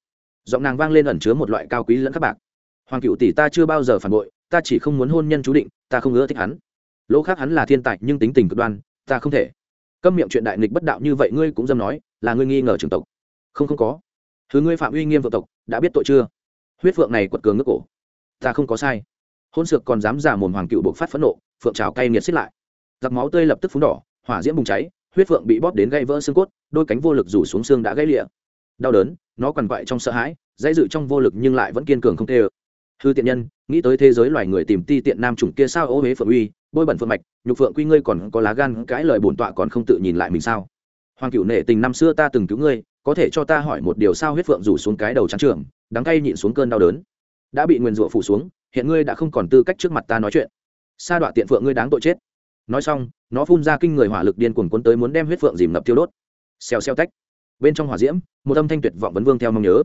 Giọng nàng vang lên ẩn chứa một loại cao quý lẫn các bạc. Hoàng cựu tỷ ta chưa bao giờ phản bội, ta chỉ không muốn hôn nhân chú định, ta không ưa thích hắn. Lỗ khác hắn là thiên tài nhưng tính tình cực đoan, ta không thể. Câm miệng chuyện đại nghịch bất đạo như vậy ngươi cũng dám nói, là ngươi nghi ngờ trường tộc. Không không có. Thứ ngươi phạm uy nghiêm vợ tộc, đã biết tội chưa? Huyết phượng này quật cường ngước cổ. Ta không có sai hôn sược còn dám giả mồm hoàng cựu buộc phát phẫn nộ, phượng trào cay nghiệt xích lại. Giặc máu tươi lập tức phúng đỏ, hỏa diễm bùng cháy, huyết phượng bị bóp đến gây vỡ xương cốt, đôi cánh vô lực rủ xuống xương đã gãy lịa. Đau đớn, nó quằn quại trong sợ hãi, dãy dự trong vô lực nhưng lại vẫn kiên cường không tê ơ. Hư tiện nhân, nghĩ tới thế giới loài người tìm ti tiện nam chủng kia sao ô huế phượng uy, bôi bẩn phượng mạch, nhục phượng quy ngươi còn có lá gan cãi lời bổn tọa còn không tự nhìn lại mình sao? Hoàng cựu nể tình năm xưa ta từng cứu ngươi, có thể cho ta hỏi một điều sao huyết phượng rủ xuống cái đầu trắng trường, đắng cay nhịn xuống cơn đau đớn đã bị nguyền rủa phủ xuống, hiện ngươi đã không còn tư cách trước mặt ta nói chuyện. Sa đọa tiện phượng ngươi đáng tội chết. Nói xong, nó phun ra kinh người hỏa lực điên cuồng cuốn tới muốn đem huyết phượng dìm ngập tiêu đốt. Xèo xèo tách. Bên trong hỏa diễm, một âm thanh tuyệt vọng vấn vương theo mong nhớ.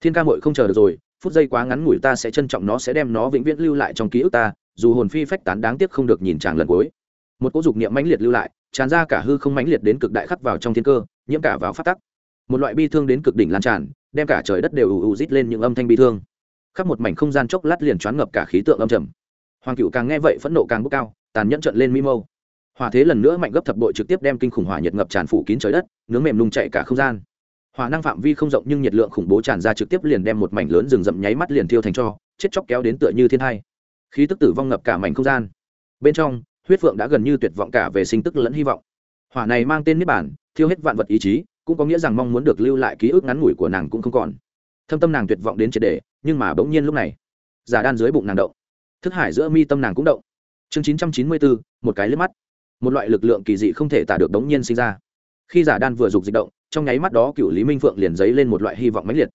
Thiên ca mội không chờ được rồi, phút giây quá ngắn ngủi ta sẽ trân trọng nó sẽ đem nó vĩnh viễn lưu lại trong ký ức ta, dù hồn phi phách tán đáng tiếc không được nhìn chàng lần cuối. Một cỗ dục niệm mãnh liệt lưu lại, tràn ra cả hư không mãnh liệt đến cực đại khắc vào trong thiên cơ, nhiễm cả vào phát tắc. Một loại bi thương đến cực đỉnh lan tràn, đem cả trời đất đều ù ù rít lên những âm thanh bi thương khắp một mảnh không gian chốc lát liền choáng ngập cả khí tượng âm trầm. Hoàng cựu càng nghe vậy phẫn nộ càng bốc cao, tàn nhẫn trận lên mi mâu. Hỏa thế lần nữa mạnh gấp thập bội trực tiếp đem kinh khủng hỏa nhiệt ngập tràn phủ kín trời đất, nướng mềm lung chạy cả không gian. Hỏa năng phạm vi không rộng nhưng nhiệt lượng khủng bố tràn ra trực tiếp liền đem một mảnh lớn rừng rậm nháy mắt liền thiêu thành cho, chết chóc kéo đến tựa như thiên hai. Khí tức tử vong ngập cả mảnh không gian. Bên trong, huyết phượng đã gần như tuyệt vọng cả về sinh tức lẫn hy vọng. Hỏa này mang tên niết bản thiêu hết vạn vật ý chí, cũng có nghĩa rằng mong muốn được lưu lại ký ức ngắn ngủi của nàng cũng không còn thâm tâm nàng tuyệt vọng đến triệt đề, nhưng mà bỗng nhiên lúc này, giả đan dưới bụng nàng động. Thức hải giữa mi tâm nàng cũng động. Chương chín trăm chín mươi bốn một cái liếp mắt. Một loại lực lượng kỳ dị không thể tả được đống nhiên sinh ra. Khi giả đan vừa dục dịch động, trong nháy mắt đó cựu lý minh phượng liền dấy lên một loại hy vọng mãnh liệt.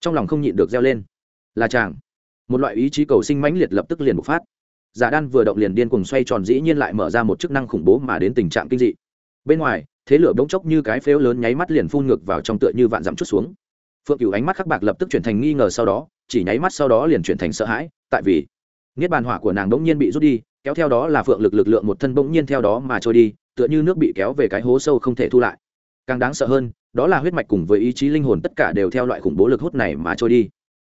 Trong lòng không nhịn được reo lên. Là chàng. Một loại ý chí cầu sinh mãnh liệt lập tức liền bộc phát. Giả đan vừa động liền điên cùng xoay tròn dĩ nhiên lại mở ra một chức năng khủng bố mà đến tình trạng kinh dị. Bên ngoài, thế lửa bỗng chốc như cái phếu lớn nháy mắt liền phun ngược vào trong tựa như vạn dặm chút xuống phượng cửu ánh mắt khắc bạc lập tức chuyển thành nghi ngờ sau đó, chỉ nháy mắt sau đó liền chuyển thành sợ hãi, tại vì niết bàn hỏa của nàng bỗng nhiên bị rút đi, kéo theo đó là phượng lực lực lượng một thân bỗng nhiên theo đó mà trôi đi, tựa như nước bị kéo về cái hố sâu không thể thu lại. Càng đáng sợ hơn, đó là huyết mạch cùng với ý chí linh hồn tất cả đều theo loại khủng bố lực hút này mà trôi đi.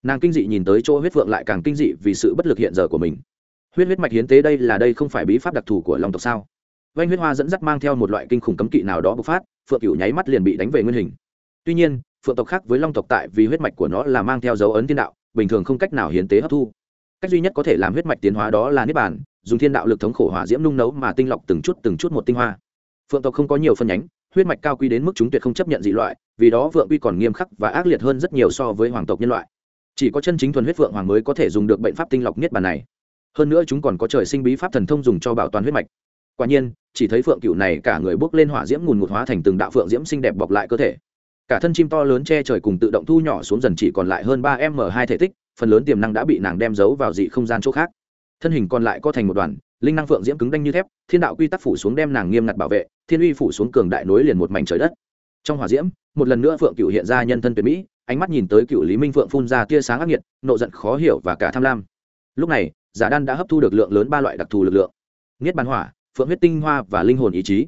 Nàng kinh dị nhìn tới chỗ huyết phượng lại càng kinh dị vì sự bất lực hiện giờ của mình. Huyết huyết mạch hiến tế đây là đây không phải bí pháp đặc thù của long tộc sao? Vanh huyết hoa dẫn dắt mang theo một loại kinh khủng cấm kỵ nào đó bộc phát, phượng cửu nháy mắt liền bị đánh về nguyên hình. Tuy nhiên phượng tộc khác với long tộc tại vì huyết mạch của nó là mang theo dấu ấn thiên đạo bình thường không cách nào hiến tế hấp thu. Cách duy nhất có thể làm huyết mạch tiến hóa đó là niết bàn, dùng thiên đạo lực thống khổ hỏa diễm nung nấu mà tinh lọc từng chút từng chút một tinh hoa. Phượng tộc không có nhiều phân nhánh huyết mạch cao quy đến mức chúng tuyệt không chấp nhận dị loại vì đó vượng quy còn nghiêm khắc và ác liệt hơn rất nhiều so với hoàng tộc nhân loại. Chỉ có chân chính thuần huyết vượng hoàng mới có thể dùng được bệnh pháp tinh lọc niết bàn này. Hơn nữa chúng còn có trời sinh bí pháp thần thông dùng cho bảo toàn huyết mạch. Quả nhiên chỉ thấy phượng cựu này cả người bước lên hỏa diễm ngùn ngụt hóa thành từng đạo phượng diễm xinh đẹp bọc lại cơ thể cả thân chim to lớn che trời cùng tự động thu nhỏ xuống dần chỉ còn lại hơn ba m hai thể tích, phần lớn tiềm năng đã bị nàng đem giấu vào dị không gian chỗ khác. Thân hình còn lại co thành một đoàn, linh năng phượng diễm cứng đanh như thép, thiên đạo quy tắc phủ xuống đem nàng nghiêm ngặt bảo vệ, thiên uy phủ xuống cường đại nối liền một mảnh trời đất. Trong hỏa diễm, một lần nữa phượng cựu hiện ra nhân thân tuyệt mỹ, ánh mắt nhìn tới cựu lý minh phượng phun ra tia sáng ác nghiệt, nộ giận khó hiểu và cả tham lam. Lúc này, giả đan đã hấp thu được lượng lớn ba loại đặc thù lực lượng. Niết bàn hỏa, phượng huyết tinh hoa và linh hồn ý chí.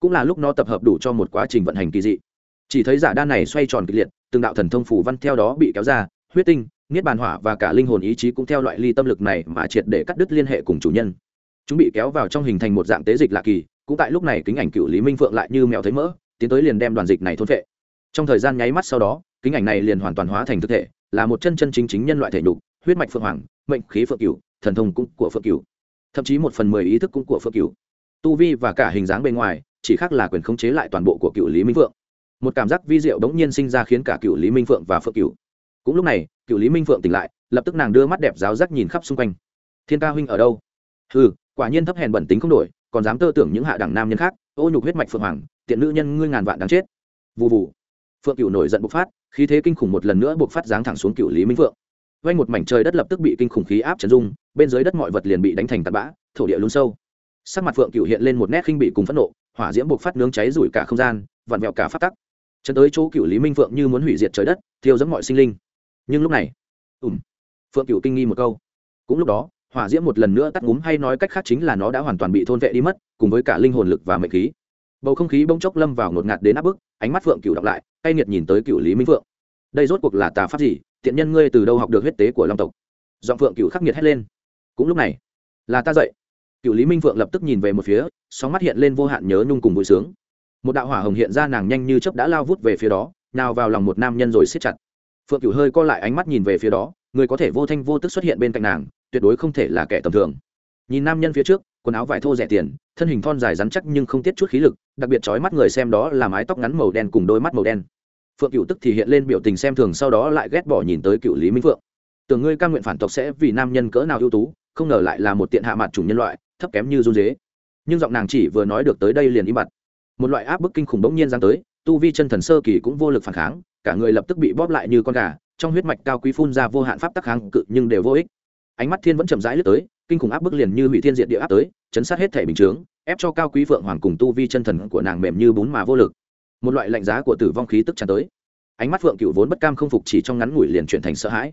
Cũng là lúc nó tập hợp đủ cho một quá trình vận hành kỳ dị chỉ thấy giả đan này xoay tròn kịch liệt, từng đạo thần thông phủ văn theo đó bị kéo ra, huyết tinh, niết bàn hỏa và cả linh hồn ý chí cũng theo loại ly tâm lực này mà triệt để cắt đứt liên hệ cùng chủ nhân. Chúng bị kéo vào trong hình thành một dạng tế dịch lạ kỳ, cũng tại lúc này kính ảnh cựu lý minh phượng lại như mèo thấy mỡ, tiến tới liền đem đoàn dịch này thôn vệ trong thời gian nháy mắt sau đó, kính ảnh này liền hoàn toàn hóa thành thực thể, là một chân chân chính chính nhân loại thể nhục, huyết mạch phượng hoàng, mệnh khí phượng cửu, thần thông cũng của phượng cửu. Thậm chí một phần mười ý thức cũng của phượng cửu. Tu vi và cả hình dáng bên ngoài, chỉ khác là quyền khống chế lại toàn bộ của cựu lý minh phượng một cảm giác vi diệu bỗng nhiên sinh ra khiến cả cựu lý minh phượng và phượng cựu. Cũng lúc này, cựu lý minh phượng tỉnh lại, lập tức nàng đưa mắt đẹp giáo giác nhìn khắp xung quanh. Thiên ca huynh ở đâu? Ừ quả nhiên thấp hèn bẩn tính không đổi, còn dám tơ tưởng những hạ đẳng nam nhân khác, ô nhục huyết mạch phượng hoàng, tiện nữ nhân ngươi ngàn vạn đáng chết. Vụ vụ phượng cựu nổi giận bộc phát, khí thế kinh khủng một lần nữa bộc phát giáng thẳng xuống cựu lý minh phượng. Vay một mảnh trời đất lập tức bị kinh khủng khí áp chấn dung, bên dưới đất mọi vật liền bị đánh thành tạt bã, thổ địa lún sâu. Sắc mặt phượng cựu hiện lên một nét khinh bị cùng phẫn nộ, hỏa diễm bộc phát nướng cháy rủi cả không gian, vặn vẹo cả phát tắc chân tới chỗ cựu lý minh phượng như muốn hủy diệt trời đất, thiêu dẫm mọi sinh linh. Nhưng lúc này, ùm, phượng cựu kinh nghi một câu. Cũng lúc đó, hỏa diễm một lần nữa tắt ngúm hay nói cách khác chính là nó đã hoàn toàn bị thôn vệ đi mất, cùng với cả linh hồn lực và mệnh khí. Bầu không khí bỗng chốc lâm vào ngột ngạt đến áp bức, ánh mắt phượng cựu đọc lại, cay nghiệt nhìn tới cựu lý minh phượng. Đây rốt cuộc là tà pháp gì? Tiện nhân ngươi từ đâu học được huyết tế của long tộc? Giọng phượng cựu khắc nghiệt hét lên. Cũng lúc này, là ta dậy. Cựu lý minh phượng lập tức nhìn về một phía, sóng mắt hiện lên vô hạn nhớ nhung cùng vui sướng một đạo hỏa hồng hiện ra nàng nhanh như chớp đã lao vút về phía đó, nào vào lòng một nam nhân rồi siết chặt. Phượng cửu hơi co lại ánh mắt nhìn về phía đó, người có thể vô thanh vô tức xuất hiện bên cạnh nàng, tuyệt đối không thể là kẻ tầm thường. Nhìn nam nhân phía trước, quần áo vải thô rẻ tiền, thân hình thon dài rắn chắc nhưng không tiết chút khí lực, đặc biệt trói mắt người xem đó là mái tóc ngắn màu đen cùng đôi mắt màu đen. Phượng cửu tức thì hiện lên biểu tình xem thường sau đó lại ghét bỏ nhìn tới cựu lý minh phượng. Tưởng ngươi ca nguyện phản tộc sẽ vì nam nhân cỡ nào ưu tú, không ngờ lại là một tiện hạ mặt chủng nhân loại, thấp kém như run dế. Nhưng giọng nàng chỉ vừa nói được tới đây liền im bặt một loại áp bức kinh khủng bỗng nhiên giáng tới, tu vi chân thần sơ kỳ cũng vô lực phản kháng, cả người lập tức bị bóp lại như con gà, trong huyết mạch cao quý phun ra vô hạn pháp tắc kháng cự nhưng đều vô ích. Ánh mắt thiên vẫn chậm rãi lướt tới, kinh khủng áp bức liền như hủy thiên diệt địa áp tới, chấn sát hết thể bình chướng, ép cho cao quý phượng hoàng cùng tu vi chân thần của nàng mềm như bún mà vô lực. Một loại lạnh giá của tử vong khí tức tràn tới. Ánh mắt phượng cựu vốn bất cam không phục chỉ trong ngắn ngủi liền chuyển thành sợ hãi.